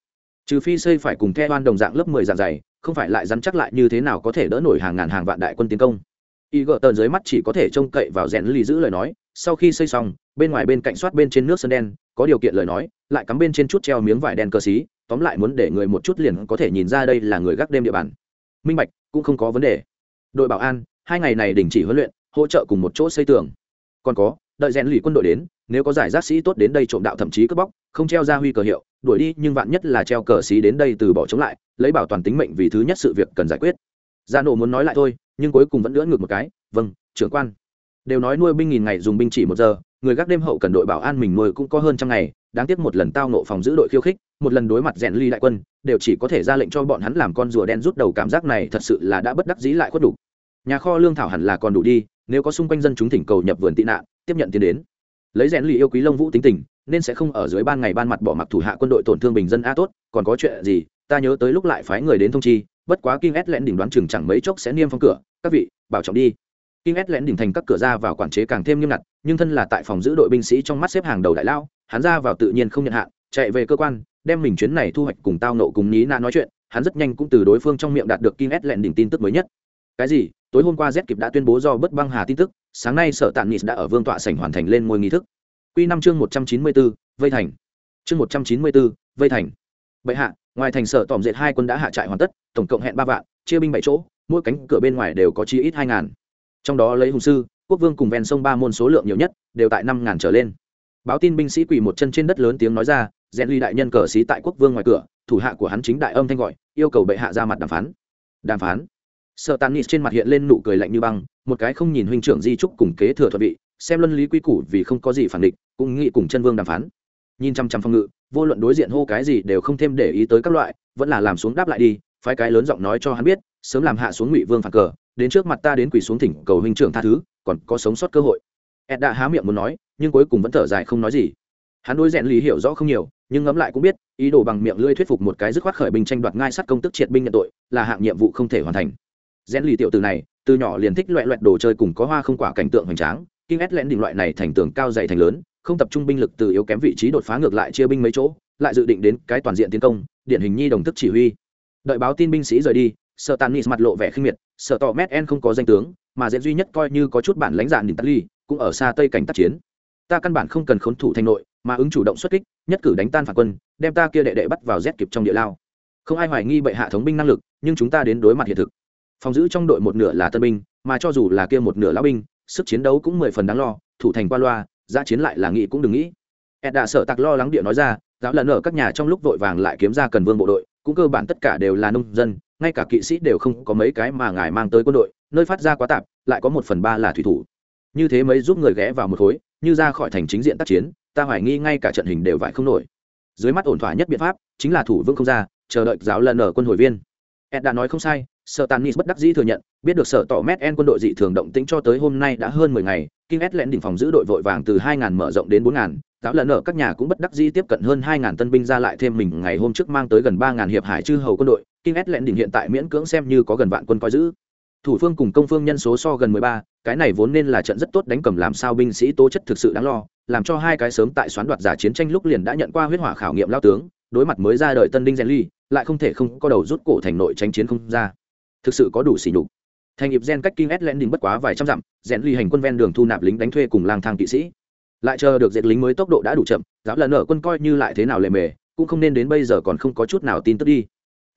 Trừ phi xây phải cùng theo oan đồng dạng lớp mười dạng dày, không phải lại dám chắc lại như thế nào có thể đỡ nổi hàng ngàn hàng vạn đại quân tiến công. Y gợ tần dưới mắt chỉ có thể trông cậy vào rèn lì giữ lời nói, sau khi xây xong, bên ngoài bên cạnh soát bên trên nước sơn đen, có điều kiện lời nói, lại cắm bên trên chút treo miếng vải đen cờ xí, tóm lại muốn để người một chút liền có thể nhìn ra đây là người gác đêm địa bàn. Minh bạch, cũng không có vấn đề đội bảo an, hai ngày này đình chỉ huấn luyện, hỗ trợ cùng một chỗ xây tường. Còn có, đợi rèn lì quân đội đến, nếu có giải giác sĩ tốt đến đây trộm đạo thậm chí cướp bóc, không treo ra huy cờ hiệu, đuổi đi, nhưng vạn nhất là treo cờ xí đến đây từ bỏ chống lại, lấy bảo toàn tính mệnh vì thứ nhất sự việc cần giải quyết. Dạ Gia nộ muốn nói lại thôi, nhưng cuối cùng vẫn lưỡn ngược một cái vâng trưởng quan. Đều nói nuôi binh nghìn ngày dùng binh chỉ một giờ, người gác đêm hậu cần đội bảo an mình nuôi cũng có hơn trăm ngày đáng tiếc một lần tao nộ phòng giữ đội khiêu khích một lần đối mặt rèn ly đại quân đều chỉ có thể ra lệnh cho bọn hắn làm con rùa đen rút đầu cảm giác này thật sự là đã bất đắc dĩ lại khuất đủ. Nhà kho lương thảo hẳn là còn đủ đi nếu có xung quanh dân chúng thỉnh cầu nhập vườn tị nạn tiếp nhận tiền đến. Lấy rèn ly yêu quý lông vũ tính tình nên sẽ không ở dưới ban ngày ban mặt bỏ mặc thủ hạ quân đội tổn thương bình dân a tốt còn có chuyện gì ta nhớ tới lúc lại phái người đến thông chi bất quá kinh ét lẽn đỉnh đoán chừng chẳng mấy chốc sẽ niêm phong cửa các vị bảo trọng đi. Kinh ét lén đỉnh thành các cửa ra vào quản chế càng thêm nghiêm ngặt, nhưng thân là tại phòng giữ đội binh sĩ trong mắt xếp hàng đầu đại lao, hắn ra vào tự nhiên không nhận hạn, chạy về cơ quan, đem mình chuyến này thu hoạch cùng tao nộ cùng ní na nói chuyện, hắn rất nhanh cũng từ đối phương trong miệng đạt được Kim S lẹn đỉnh tin tức mới nhất. Cái gì? Tối hôm qua Z kịp đã tuyên bố do bất băng hà tin tức, sáng nay sở tạn Nis đã ở vương tọa sảnh hoàn thành lên ngôi nghi thức. Quy năm chương một trăm chín mươi bốn, vây thành. Chương một trăm chín mươi bốn, vây thành. Bệ hạ, ngoài thành sở tỏm dệt hai quân đã hạ trại hoàn tất, tổng cộng hẹn ba vạn, chia binh bảy chỗ, mỗi cánh cửa bên ngoài đều có chi ít hai ngàn trong đó lấy hùng sư quốc vương cùng ven sông ba môn số lượng nhiều nhất đều tại năm ngàn trở lên báo tin binh sĩ quỳ một chân trên đất lớn tiếng nói ra, rèn ly đại nhân cờ xí tại quốc vương ngoài cửa, thủ hạ của hắn chính đại âm thanh gọi, yêu cầu bệ hạ ra mặt đàm phán. Đàm phán? Sợ tàn nít trên mặt hiện lên nụ cười lạnh như băng, một cái không nhìn huynh trưởng di trúc cùng kế thừa thuận vị, xem luân lý quy củ vì không có gì phản định cũng nghĩ cùng chân vương đàm phán. Nhìn chăm chăm phong ngự, vô luận đối diện hô cái gì đều không thêm để ý tới các loại, vẫn là làm xuống đáp lại đi, phái cái lớn giọng nói cho hắn biết, sớm làm hạ xuống ngụy vương phản cờ, đến trước mặt ta đến quỳ xuống thỉnh cầu huynh trưởng tha thứ, còn có sống sót cơ hội ed đã há miệng muốn nói, nhưng cuối cùng vẫn thở dài không nói gì. Hắn đối rèn lý hiểu rõ không nhiều, nhưng ngẫm lại cũng biết, ý đồ bằng miệng lưỡi thuyết phục một cái dứt khoát khởi binh tranh đoạt ngai sát công tức triệt binh nhận tội, là hạng nhiệm vụ không thể hoàn thành. Rèn lý tiểu từ này, từ nhỏ liền thích loại loại đồ chơi cùng có hoa không quả cảnh tượng hoành tráng kinh ét lẽn đỉnh loại này thành tường cao dày thành lớn, không tập trung binh lực từ yếu kém vị trí đột phá ngược lại chia binh mấy chỗ, lại dự định đến cái toàn diện tiến công, điển hình nhi đồng thức chỉ huy. Đợi báo tin binh sĩ rời đi sợ tàn nis mặt lộ vẻ khinh miệt sợ tỏ mét en không có danh tướng, mà diễn duy nhất coi như có chút bản lãnh dạn nhìn tắt ly cũng ở xa tây cảnh tác chiến. Ta căn bản không cần khốn thủ thành nội, mà ứng chủ động xuất kích, nhất cử đánh tan phản quân, đem ta kia đệ đệ bắt vào rét kịp trong địa lao. Không ai hoài nghi bệ hạ thống binh năng lực, nhưng chúng ta đến đối mặt hiện thực. Phòng giữ trong đội một nửa là tân binh, mà cho dù là kia một nửa lão binh, sức chiến đấu cũng mười phần đáng lo, thủ thành qua loa ra chiến lại là nghĩ cũng đừng nghĩ. Ed đã sợ tặc lo lắng địa nói ra, giáo lần ở các nhà trong lúc vội vàng lại kiếm ra cần vương bộ đội, cũng cơ bản tất cả đều là nông dân, ngay cả kỵ sĩ đều không có mấy cái mà ngài mang tới quân đội, nơi phát ra quá tạp, lại có một phần ba là thủy thủ như thế mới giúp người ghé vào một khối như ra khỏi thành chính diện tác chiến ta hoài nghi ngay cả trận hình đều vải không nổi dưới mắt ổn thỏa nhất biện pháp chính là thủ vương không ra chờ đợi giáo lần ở quân hồi viên ed đã nói không sai sở tàn nis bất đắc dĩ thừa nhận biết được sở tỏ mét en quân đội dị thường động tĩnh cho tới hôm nay đã hơn mười ngày kinh ed lẽn đỉnh phòng giữ đội vội vàng từ hai ngàn mở rộng đến bốn ngàn giáo lần ở các nhà cũng bất đắc dĩ tiếp cận hơn hai ngàn tân binh ra lại thêm mình ngày hôm trước mang tới gần ba ngàn hiệp hải chư hầu quân đội King Ed lẹn đỉnh hiện tại miễn cưỡng xem như có gần vạn quân coi giữ. Thủ phương cùng công phương nhân số so gần mười ba, cái này vốn nên là trận rất tốt đánh cầm làm sao binh sĩ tố chất thực sự đáng lo, làm cho hai cái sớm tại xoán đoạt giả chiến tranh lúc liền đã nhận qua huyết hỏa khảo nghiệm lao tướng, đối mặt mới ra đời tân đinh Zenly, lại không thể không có đầu rút cổ thành nội tranh chiến không ra. Thực sự có đủ xỉ nhục. Thành nghiệp gen cách kinh S lẹn đỉnh bất quá vài trăm dặm, Zenly hành quân ven đường thu nạp lính đánh thuê cùng lang thang kỵ sĩ. Lại chờ được dệt lính mới tốc độ đã đủ chậm, giáo lần ở quân coi như lại thế nào lề mề, cũng không nên đến bây giờ còn không có chút nào tin tức đi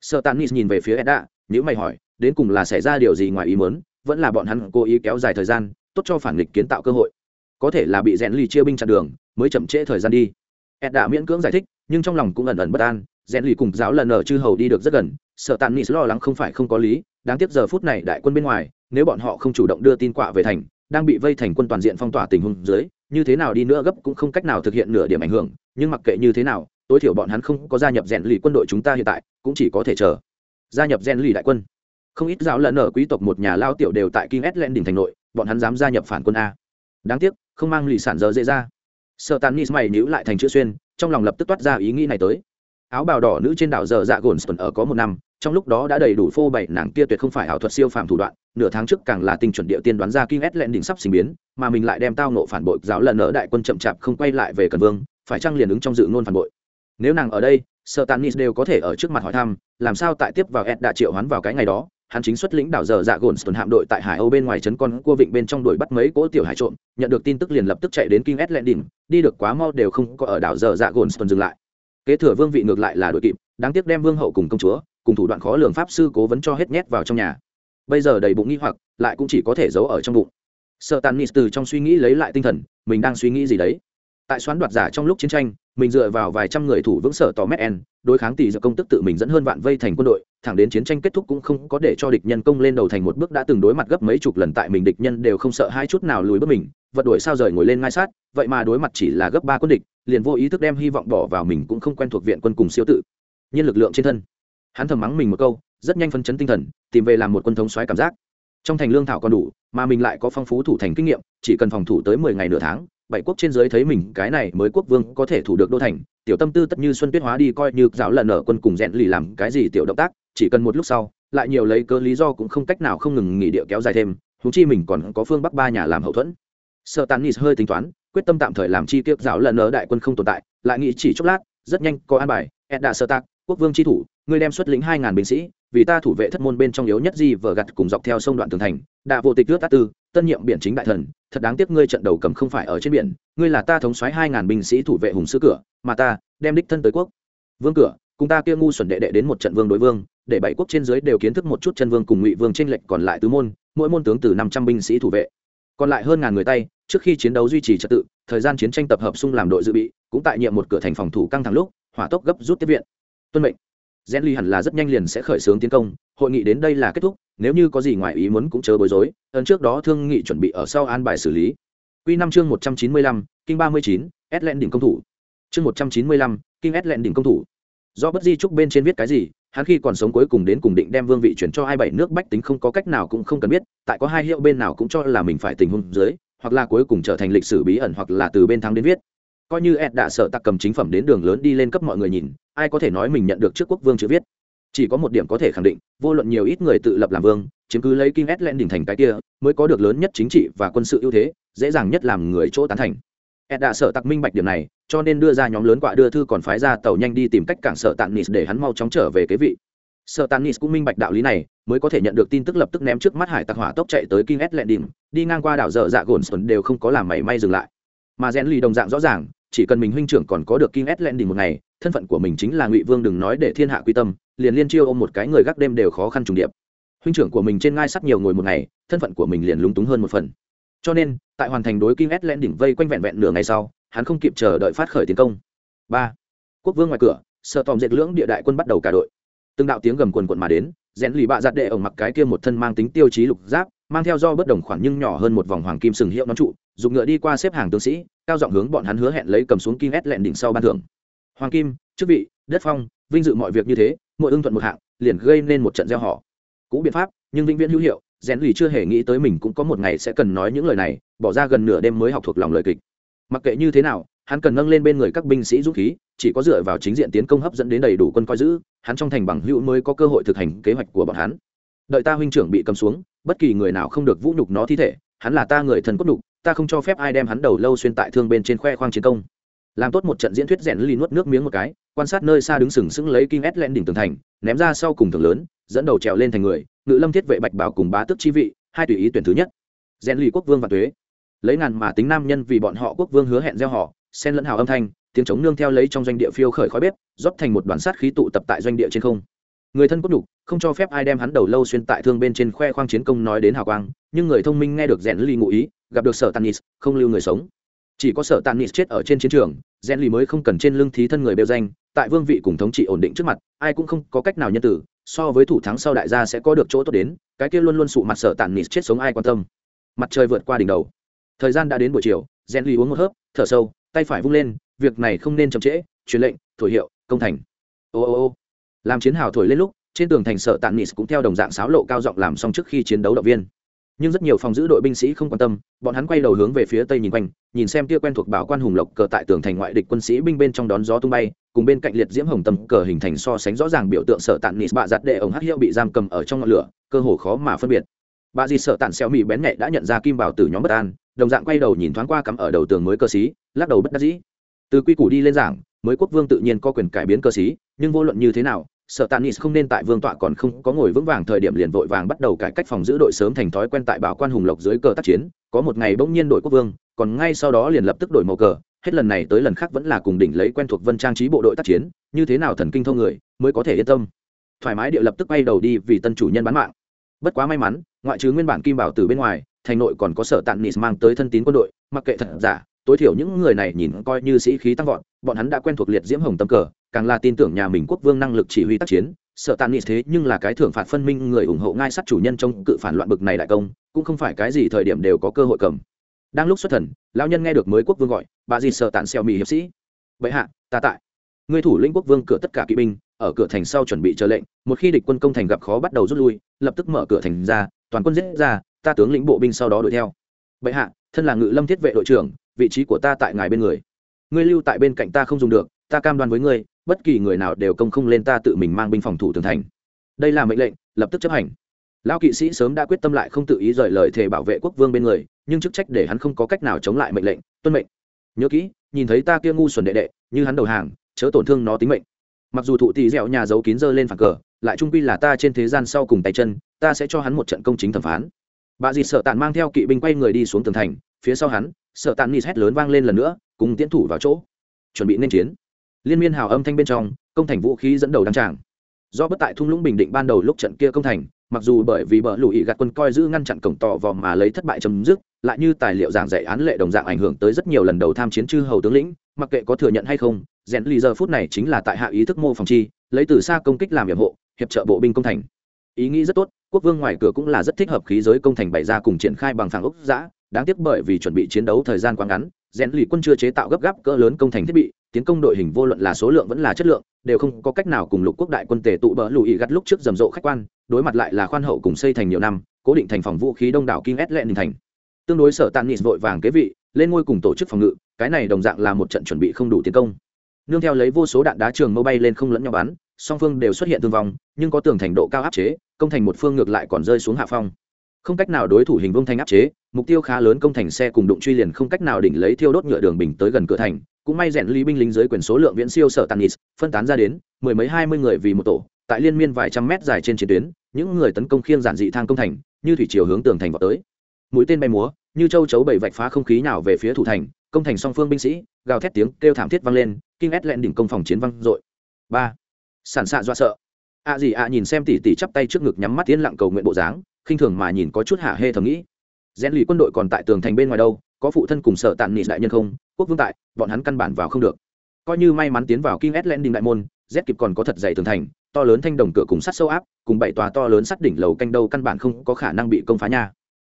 sợ tàn nhìn về phía edda nếu mày hỏi đến cùng là xảy ra điều gì ngoài ý muốn vẫn là bọn hắn cố ý kéo dài thời gian, tốt cho phản nghịch kiến tạo cơ hội. Có thể là bị rèn lì chia binh chặn đường, mới chậm trễ thời gian đi. Edda miễn cưỡng giải thích, nhưng trong lòng cũng ẩn ẩn bất an, rèn lì cùng giáo lần ở chư hầu đi được rất gần, sợ tàn nis lo lắng không phải không có lý, đáng tiếc giờ phút này đại quân bên ngoài, nếu bọn họ không chủ động đưa tin quạ về thành, đang bị vây thành quân toàn diện phong tỏa tình huống dưới, như thế nào đi nữa gấp cũng không cách nào thực hiện nửa điểm ảnh hưởng, nhưng mặc kệ như thế nào, tối thiểu bọn hắn không có gia nhập rèn lì quân đội chúng ta hiện tại, cũng chỉ có thể chờ. Gia nhập rèn lì đại quân không ít giáo lẫn ở quý tộc một nhà lao tiểu đều tại King lên đỉnh thành nội, bọn hắn dám gia nhập phản quân a. Đáng tiếc, không mang lì sản giờ dễ ra. Sợ Tàn Nis mày nhíu lại thành chữ xuyên, trong lòng lập tức toát ra ý nghĩ này tới. Áo bào đỏ nữ trên đảo giờ dạ gồn ở có một năm, trong lúc đó đã đầy đủ phô bày nàng kia tuyệt không phải ảo thuật siêu phàm thủ đoạn, nửa tháng trước càng là tinh chuẩn địa tiên đoán ra King Island đỉnh sắp sinh biến, mà mình lại đem tao nộ phản bội giáo lần ở đại quân chậm chạp không quay lại về Cần Vương, phải chăng liền ứng trong dự ngôn phản bội nếu nàng ở đây sợ tàn nis đều có thể ở trước mặt hỏi thăm làm sao tại tiếp vào ed đã triệu hoán vào cái ngày đó hắn chính xuất lĩnh đảo giờ dạ gồn tuần hạm đội tại hải âu bên ngoài trấn con cua vịnh bên trong đuổi bắt mấy cỗ tiểu hải trộm, nhận được tin tức liền lập tức chạy đến king edlandin đi được quá mau đều không có ở đảo giờ dạ gồn tuần dừng lại. Kế thừa vương vị ngược lại là đội kịp, đáng tiếc đem vương hậu cùng công chúa, cùng thủ đoạn khó lường pháp sư cố vấn cho hết nhét vào trong nhà. Bây giờ đầy bụng nghi hoặc, lại cũng chỉ có thể giấu ở trong bụng. Sợ tàn nít từ trong suy nghĩ lấy lại tinh thần, mình đang suy nghĩ gì đấy? Tại xoán đoạt giả trong lúc chiến tranh mình dựa vào vài trăm người thủ vững sở tò mét en, đối kháng tỷ giờ công tức tự mình dẫn hơn vạn vây thành quân đội, thẳng đến chiến tranh kết thúc cũng không có để cho địch nhân công lên đầu thành một bước đã từng đối mặt gấp mấy chục lần tại mình địch nhân đều không sợ hai chút nào lùi bước mình, vật đuổi sao rời ngồi lên ngai sát, vậy mà đối mặt chỉ là gấp ba quân địch, liền vô ý thức đem hy vọng bỏ vào mình cũng không quen thuộc viện quân cùng siêu tự. Nhân lực lượng trên thân. Hắn thầm mắng mình một câu, rất nhanh phân chấn tinh thần, tìm về làm một quân thống xoáy cảm giác. Trong thành lương thảo còn đủ, mà mình lại có phong phú thủ thành kinh nghiệm, chỉ cần phòng thủ tới mười ngày nửa tháng bảy quốc trên dưới thấy mình, cái này mới quốc vương có thể thủ được đô thành. Tiểu tâm tư tất như xuân tuyết hóa đi coi như giáo lần ở quân cùng rèn lì làm cái gì tiểu động tác, chỉ cần một lúc sau, lại nhiều lấy cớ lý do cũng không cách nào không ngừng nghỉ địa kéo dài thêm húng chi mình còn có phương bắc ba nhà làm hậu thuẫn. Sợ tàn nis hơi tính toán, quyết tâm tạm thời làm chi tiết giáo lần ở đại quân không tồn tại, lại nghĩ chỉ chốc lát, rất nhanh có an bài, edda đã sơ tạc, quốc vương tri thủ ngươi đem xuất lĩnh hai ngàn binh sĩ, vì ta thủ vệ thất môn bên trong yếu nhất di vờ gặt cùng dọc theo sông đoạn tường thành đã vô tịch nước tát tư, tân nhiệm biển chính đại thần, thật đáng tiếc ngươi trận đầu cầm không phải ở trên biển, ngươi là ta thống soái hai ngàn binh sĩ thủ vệ hùng sư cửa, mà ta, đem đích thân tới quốc. Vương cửa, cùng ta kia ngu xuẩn đệ đệ đến một trận vương đối vương, để bảy quốc trên dưới đều kiến thức một chút chân vương cùng ngụy vương trên lệch còn lại tứ môn, mỗi môn tướng từ năm trăm binh sĩ thủ vệ. Còn lại hơn ngàn người tay, trước khi chiến đấu duy trì trật tự, thời gian chiến tranh tập hợp xung làm đội dự bị, cũng tại nhiệm một cửa thành phòng thủ căng thẳng lúc, hỏa tốc gấp rút tiếp viện. Tuân mệnh gen ly hẳn là rất nhanh liền sẽ khởi xướng tiến công, hội nghị đến đây là kết thúc, nếu như có gì ngoài ý muốn cũng chớ bối rối, ấn trước đó thương nghị chuẩn bị ở sau an bài xử lý. Q năm chương một trăm chín mươi lăm, kinh ba mươi chín s lẹn đỉnh công thủ. Chương một trăm chín mươi lăm, kinh s lẹn đỉnh công thủ. Do bất di trúc bên trên viết cái gì, hắn khi còn sống cuối cùng đến cùng định đem vương vị chuyển cho hai bảy nước bách tính không có cách nào cũng không cần biết, tại có hai hiệu bên nào cũng cho là mình phải tình huống dưới, hoặc là cuối cùng trở thành lịch sử bí ẩn hoặc là từ bên thắng đến viết. Coi như ed đã sợ tặc cầm chính phẩm đến đường lớn đi lên cấp mọi người nhìn ai có thể nói mình nhận được trước quốc vương chữ viết? Chỉ có một điểm có thể khẳng định, vô luận nhiều ít người tự lập làm vương, chiếm cứ lấy kim ed lên đỉnh thành cái kia, mới có được lớn nhất chính trị và quân sự ưu thế, dễ dàng nhất làm người chỗ tán thành. Ed đã sợ tặc minh bạch điểm này, cho nên đưa ra nhóm lớn quạ đưa thư còn phái ra tàu nhanh đi tìm cách cảng sợ tàn nis để hắn mau chóng trở về kế vị. Sợ tàn nis cũng minh bạch đạo lý này, mới có thể nhận được tin tức lập tức ném trước mắt hải tặc hỏa tốc chạy tới kim ed đỉnh đi ngang qua đảo dở dạ gồn sơn đều không có làm mảy may dừng lại. Mà rèn lì đồng dạng rõ ràng chỉ cần mình huynh trưởng còn có được kinh ed đỉnh một ngày, thân phận của mình chính là ngụy vương đừng nói để thiên hạ quy tâm, liền liên chiêu ôm một cái người gác đêm đều khó khăn trùng điệp. Huynh trưởng của mình trên ngai sắt nhiều ngồi một ngày, thân phận của mình liền lúng túng hơn một phần. Cho nên, tại hoàn thành đối kinh ed đỉnh vây quanh vẹn vẹn nửa ngày sau, hắn không kịp chờ đợi phát khởi tiến công. Ba. Quốc vương ngoài cửa sợ tòm dệt lưỡng địa đại quân bắt đầu cả đội. Từng đạo tiếng gầm quần quần mà đến, rèn lì bạ giặt đệ ổng mặc cái kia một thân mang tính tiêu chí lục giáp mang theo do bất đồng khoản nhưng nhỏ hơn một vòng hoàng kim sừng hiệu nón trụ, dùng ngựa đi qua xếp hàng tướng sĩ, cao giọng hướng bọn hắn hứa hẹn lấy cầm xuống kim ét lẹn đỉnh sau ban thưởng. Hoàng kim, chức vị, đất phong, vinh dự mọi việc như thế mỗi ưng thuận một hạng, liền gây nên một trận gieo họ. Cũ biện pháp, nhưng vĩnh viễn hữu hiệu, rèn lì chưa hề nghĩ tới mình cũng có một ngày sẽ cần nói những lời này, bỏ ra gần nửa đêm mới học thuộc lòng lời kịch. Mặc kệ như thế nào, hắn cần nâng lên bên người các binh sĩ dũng khí, chỉ có dựa vào chính diện tiến công hấp dẫn đến đầy đủ quân coi giữ, hắn trong thành bằng hữu mới có cơ hội thực hành kế hoạch của bọn hắn. Đợi ta huynh trưởng bị cầm xuống bất kỳ người nào không được vũ nhục nó thi thể, hắn là ta người thần cốt nhục, ta không cho phép ai đem hắn đầu lâu xuyên tại thương bên trên khoe khoang chiến công. Làm tốt một trận diễn thuyết rèn ly nuốt nước miếng một cái, quan sát nơi xa đứng sừng sững lấy kinh ét lên đỉnh tường thành, ném ra sau cùng tường lớn, dẫn đầu trèo lên thành người, ngự lâm thiết vệ bạch bảo cùng bá tước chi vị, hai tùy ý tuyển thứ nhất. Rèn ly quốc vương và tuế. Lấy ngàn mà tính nam nhân vì bọn họ quốc vương hứa hẹn gieo họ, xen lẫn hào âm thanh, tiếng chống nương theo lấy trong doanh địa phiêu khởi khói bếp, rót thành một đoàn sát khí tụ tập tại doanh địa trên không người thân cốt nhục, không cho phép ai đem hắn đầu lâu xuyên tại thương bên trên khoe khoang chiến công nói đến hào quang, nhưng người thông minh nghe được rèn ly ngụ ý, gặp được sở tanis không lưu người sống. Chỉ có sở tanis chết ở trên chiến trường rèn ly mới không cần trên lưng thí thân người bêu danh, tại vương vị cùng thống trị ổn định trước mặt, ai cũng không có cách nào nhân tử, so với thủ thắng sau đại gia sẽ có được chỗ tốt đến, cái kia luôn luôn sụ mặt sở tàn nịt chết sống ai quan tâm. Mặt trời vượt qua đỉnh đầu. Thời gian đã đến buổi chiều rèn ly uống một hớp, thở sâu, tay phải vung lên, việc này không nên chậm trễ, truyền lệnh thổi hiệu, công thành. Ô ô ô làm chiến hào thổi lên lúc, trên tường thành sở tàn nis cũng theo đồng dạng sáo lộ cao giọng làm xong trước khi chiến đấu động viên. Nhưng rất nhiều phòng giữ đội binh sĩ không quan tâm, bọn hắn quay đầu hướng về phía tây nhìn quanh, nhìn xem kia quen thuộc bảo quan hùng lộc cờ tại tường thành ngoại địch quân sĩ binh bên trong đón gió tung bay, cùng bên cạnh liệt diễm hồng tầm cờ hình thành so sánh rõ ràng biểu tượng sở tàn nis bạ giặt đệ ổng hắc hiệu bị giam cầm ở trong ngọn lửa, cơ hồ khó mà phân biệt. Bà dì sợ tàn xeo mỹ bén nhẹ đã nhận ra kim bảo từ nhóm bất an, đồng dạng quay đầu nhìn thoáng qua cắm ở đầu tường mới cơ sĩ, lắc đầu bất đắc dĩ. Từ quy củ đi lên giảng, mới quốc vương tự nhiên có quyền cải biến cơ sĩ, nhưng vô luận như thế nào sợ tàn nis không nên tại vương tọa còn không có ngồi vững vàng thời điểm liền vội vàng bắt đầu cải cách phòng giữ đội sớm thành thói quen tại bảo quan hùng lộc dưới cờ tác chiến. Có một ngày bỗng nhiên đội quốc vương, còn ngay sau đó liền lập tức đổi màu cờ. Hết lần này tới lần khác vẫn là cùng đỉnh lấy quen thuộc vân trang trí bộ đội tác chiến, như thế nào thần kinh thông người mới có thể yên tâm. Thoải mái địa lập tức bay đầu đi vì tân chủ nhân bán mạng. Bất quá may mắn, ngoại trừ nguyên bản kim bảo từ bên ngoài, thành nội còn có sở tạn nis mang tới thân tín quân đội, mặc kệ thật giả tối thiểu những người này nhìn coi như sĩ khí tăng vọt, bọn hắn đã quen thuộc liệt diễm hồng tâm cờ, càng là tin tưởng nhà mình quốc vương năng lực chỉ huy tác chiến. Sợ tàn nhị thế nhưng là cái thưởng phạt phân minh người ủng hộ ngai sát chủ nhân trong cự phản loạn bực này đại công, cũng không phải cái gì thời điểm đều có cơ hội cầm. Đang lúc xuất thần, lão nhân nghe được mới quốc vương gọi, bà gì sợ tàn xeo mì hiệp sĩ. Bệ hạ, ta tại. Người thủ lĩnh quốc vương cửa tất cả kỵ binh, ở cửa thành sau chuẩn bị chờ lệnh, một khi địch quân công thành gặp khó bắt đầu rút lui, lập tức mở cửa thành ra, toàn quân giết ra, ta tướng lĩnh bộ binh sau đó đuổi theo. Bệ hạ, thân là ngự lâm thiết vệ đội trưởng vị trí của ta tại ngài bên người. Ngươi lưu tại bên cạnh ta không dùng được, ta cam đoan với ngươi, bất kỳ người nào đều công không lên ta tự mình mang binh phòng thủ tường thành. Đây là mệnh lệnh, lập tức chấp hành. Lão kỵ sĩ sớm đã quyết tâm lại không tự ý rời lời thề bảo vệ quốc vương bên người, nhưng chức trách để hắn không có cách nào chống lại mệnh lệnh, tuân mệnh. Nhớ kỹ, nhìn thấy ta kia ngu xuẩn đệ đệ, như hắn đầu hàng, chớ tổn thương nó tính mệnh. Mặc dù thụ tỷ dẻo nhà giấu kín dơ lên phản cờ, lại trung quy là ta trên thế gian sau cùng tay chân, ta sẽ cho hắn một trận công chính thẩm phán. Bà dì sợ tàn mang theo kỵ binh quay người đi xuống tường thành, phía sau hắn sợ tàn nis hét lớn vang lên lần nữa, cùng tiến thủ vào chỗ. Chuẩn bị nên chiến. Liên miên hào âm thanh bên trong, công thành vũ khí dẫn đầu đăng tràng. Do bất tại thung lũng bình định ban đầu lúc trận kia công thành, mặc dù bởi vì bờ lùi gạt quân coi giữ ngăn chặn cổng tỏ vò mà lấy thất bại chấm dứt, lại như tài liệu giảng dạy án lệ đồng dạng ảnh hưởng tới rất nhiều lần đầu tham chiến chư hầu tướng lĩnh, mặc kệ có thừa nhận hay không, rèn lì giờ phút này chính là tại hạ ý thức mô phòng chi, lấy từ xa công kích làm hiệp hộ, hiệp trợ bộ binh công thành. Ý nghĩ rất tốt, quốc vương ngoài cửa cũng là rất thích hợp khí giới công thành bày ra cùng triển khai bằng phẳng ốc giã đáng tiếc bởi vì chuẩn bị chiến đấu thời gian quá ngắn, rèn lì quân chưa chế tạo gấp gáp cỡ lớn công thành thiết bị, tiến công đội hình vô luận là số lượng vẫn là chất lượng, đều không có cách nào cùng lục quốc đại quân tề tụ bỡ lùi gắt lúc trước rầm rộ khách quan, đối mặt lại là khoan hậu cùng xây thành nhiều năm, cố định thành phòng vũ khí đông đảo kim ét lẹn thành. Tương đối sở tàn nịt vội vàng kế vị, lên ngôi cùng tổ chức phòng ngự, cái này đồng dạng là một trận chuẩn bị không đủ tiến công. Nương theo lấy vô số đạn đá trường mâu bay lên không lẫn nhau bắn, song phương đều xuất hiện thương vong, nhưng có tường thành độ cao áp chế, công thành một phương ngược lại còn rơi xuống hạ phong. Không cách nào đối thủ hình vương thanh áp chế mục tiêu khá lớn công thành xe cùng đụng truy liền không cách nào đỉnh lấy thiêu đốt nhựa đường bình tới gần cửa thành. Cũng may rèn lý binh lính dưới quyền số lượng viễn siêu sở tanis phân tán ra đến mười mấy hai mươi người vì một tổ, tại liên miên vài trăm mét dài trên chiến tuyến, những người tấn công khiêng giản dị thang công thành, như thủy chiều hướng tường thành vào tới. Mũi tên bay múa, như châu chấu bảy vạch phá không khí nào về phía thủ thành, công thành song phương binh sĩ, gào thét tiếng kêu thảm thiết vang lên kinh ét lẹn đỉnh công phòng chiến vang dội. Ba. Sản xạ do sợ. Ạ gì ạ nhìn xem tỉ tỉ chắp tay trước ngực nhắm mắt tiến lặng cầu nguyện bộ dáng, khinh thường mà nhìn có chút hạ hê thầm nghĩ rèn lì quân đội còn tại tường thành bên ngoài đâu có phụ thân cùng sở tàn nị đại nhân không quốc vương tại bọn hắn căn bản vào không được coi như may mắn tiến vào King Landing đại môn, Z kịp còn có thật dày tường thành, to lớn thanh đồng cửa cùng sắt sâu áp, cùng bảy tòa to lớn sắt đỉnh lầu canh đâu căn bản không có khả năng bị công phá nha.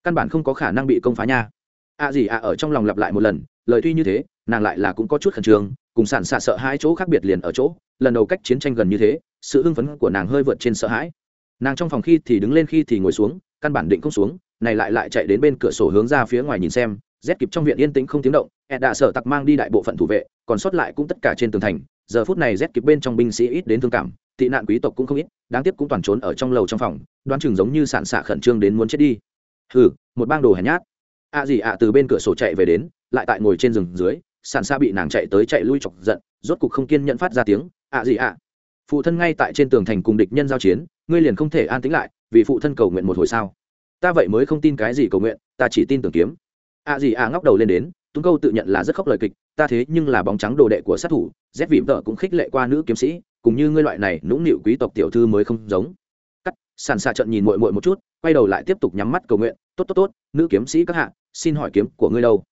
Căn bản không có khả năng bị công phá nha. À gì à ở trong lòng lặp lại một lần, lời tuy như thế, nàng lại là cũng có chút khẩn trương, cùng sản xạ sợ hai chỗ khác biệt liền ở chỗ, lần đầu cách chiến tranh gần như thế, sự hưng phấn của nàng hơi vượt trên sợ hãi. Nàng trong phòng khi thì đứng lên khi thì ngồi xuống, căn bản định không xuống, này lại lại chạy đến bên cửa sổ hướng ra phía ngoài nhìn xem, rét kịp trong viện yên tĩnh không tiếng động ed đã sở tặc mang đi đại bộ phận thủ vệ còn sót lại cũng tất cả trên tường thành. Giờ phút này rét kịp bên trong binh sĩ ít đến thương cảm tị nạn quý tộc cũng không ít đáng tiếc cũng toàn trốn ở trong lầu trong phòng đoán chừng giống như sản xạ khẩn trương đến muốn chết đi. Hừ một bang đồ hèn nhát. Ạ à gì ạ từ bên cửa sổ chạy về đến lại tại ngồi trên rừng dưới sản xạ bị nàng chạy tới chạy lui chọc giận rốt cục không kiên nhận phát ra tiếng ạ gì ạ phụ thân ngay tại trên tường thành cùng địch nhân giao chiến ngươi liền không thể an tĩnh lại vì phụ thân cầu nguyện một hồi sao? Ta vậy mới không tin cái gì cầu nguyện, ta chỉ tin tưởng kiếm. À gì à ngóc đầu lên đến tung câu tự nhận là rất khóc lời kịch, ta thế nhưng là bóng trắng đồ đệ của sát thủ rét vịm tợ cũng khích lệ qua nữ kiếm sĩ, cùng như ngươi loại này nũng nịu quý tộc tiểu thư mới không giống. Cắt, sàn xạ trận nhìn mội mội một chút, quay đầu lại tiếp tục nhắm mắt cầu nguyện, tốt tốt tốt, nữ kiếm sĩ các hạ, xin hỏi kiếm của ngươi đâu?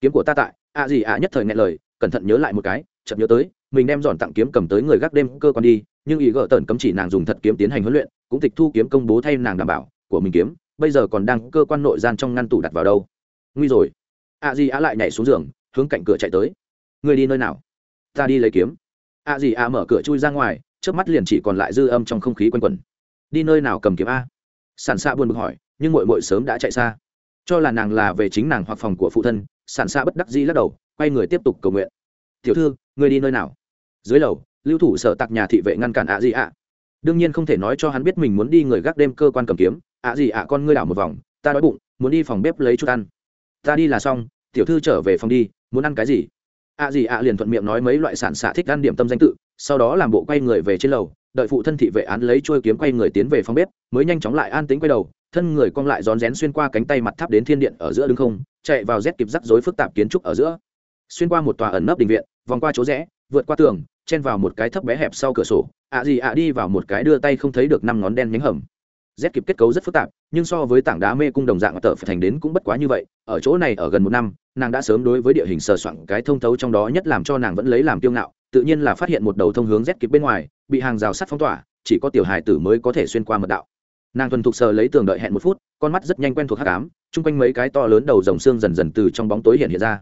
Kiếm của ta tại. À gì ạ nhất thời nghe lời, cẩn thận nhớ lại một cái chậm nhớ tới, mình đem giòn tặng kiếm cầm tới người gác đêm cơ quan đi, nhưng ý gỡ tần cấm chỉ nàng dùng thật kiếm tiến hành huấn luyện, cũng tịch thu kiếm công bố thay nàng đảm bảo của mình kiếm bây giờ còn đang cơ quan nội gian trong ngăn tủ đặt vào đâu? Nguy rồi. A di a lại nhảy xuống giường, hướng cạnh cửa chạy tới. Người đi nơi nào? Ta đi lấy kiếm. A di a mở cửa chui ra ngoài trước mắt liền chỉ còn lại dư âm trong không khí quanh quẩn. Đi nơi nào cầm kiếm a? Sản xạ buồn bực hỏi, nhưng mội mội sớm đã chạy xa. Cho là nàng là về chính nàng hoặc phòng của phụ thân, sản xạ bất đắc di lắc đầu, quay người tiếp tục cầu nguyện. Tiểu thư, người đi nơi nào? Dưới lầu, lưu thủ sở tặc nhà thị vệ ngăn cản ạ gì ạ đương nhiên không thể nói cho hắn biết mình muốn đi người gác đêm cơ quan cầm kiếm. Ạ gì ạ, con ngươi đảo một vòng, ta đói bụng, muốn đi phòng bếp lấy chút ăn. Ta đi là xong, tiểu thư trở về phòng đi, muốn ăn cái gì? Ạ gì ạ liền thuận miệng nói mấy loại sản xạ thích ăn điểm tâm danh tự, sau đó làm bộ quay người về trên lầu, đợi phụ thân thị vệ án lấy trôi kiếm quay người tiến về phòng bếp, mới nhanh chóng lại an tính quay đầu, thân người cong lại rón rén xuyên qua cánh tay mặt tháp đến thiên điện ở giữa đứng không, chạy vào rét kịp rắc rối phức tạp kiến trúc ở giữa. Xuyên qua một tòa ẩn nấp đình viện, vòng qua chỗ rẽ, vượt qua tường chen vào một cái thấp bé hẹp sau cửa sổ ạ gì ạ đi vào một cái đưa tay không thấy được năm ngón đen nhánh hầm Z kịp kết cấu rất phức tạp, nhưng so với tảng đá mê cung đồng dạng tợ phải thành đến cũng bất quá như vậy. Ở chỗ này ở gần một năm, nàng đã sớm đối với địa hình sờ soạn cái thông thấu trong đó nhất làm cho nàng vẫn lấy làm kiêu ngạo, tự nhiên là phát hiện một đầu thông hướng Z kịp bên ngoài, bị hàng rào sắt phong tỏa, chỉ có tiểu hài tử mới có thể xuyên qua mật đạo. Nàng thuần thục sờ lấy tường đợi hẹn một phút, con mắt rất nhanh quen thuộc hắc ám, chung quanh mấy cái to lớn đầu rồng xương dần dần từ trong bóng tối hiện hiện ra.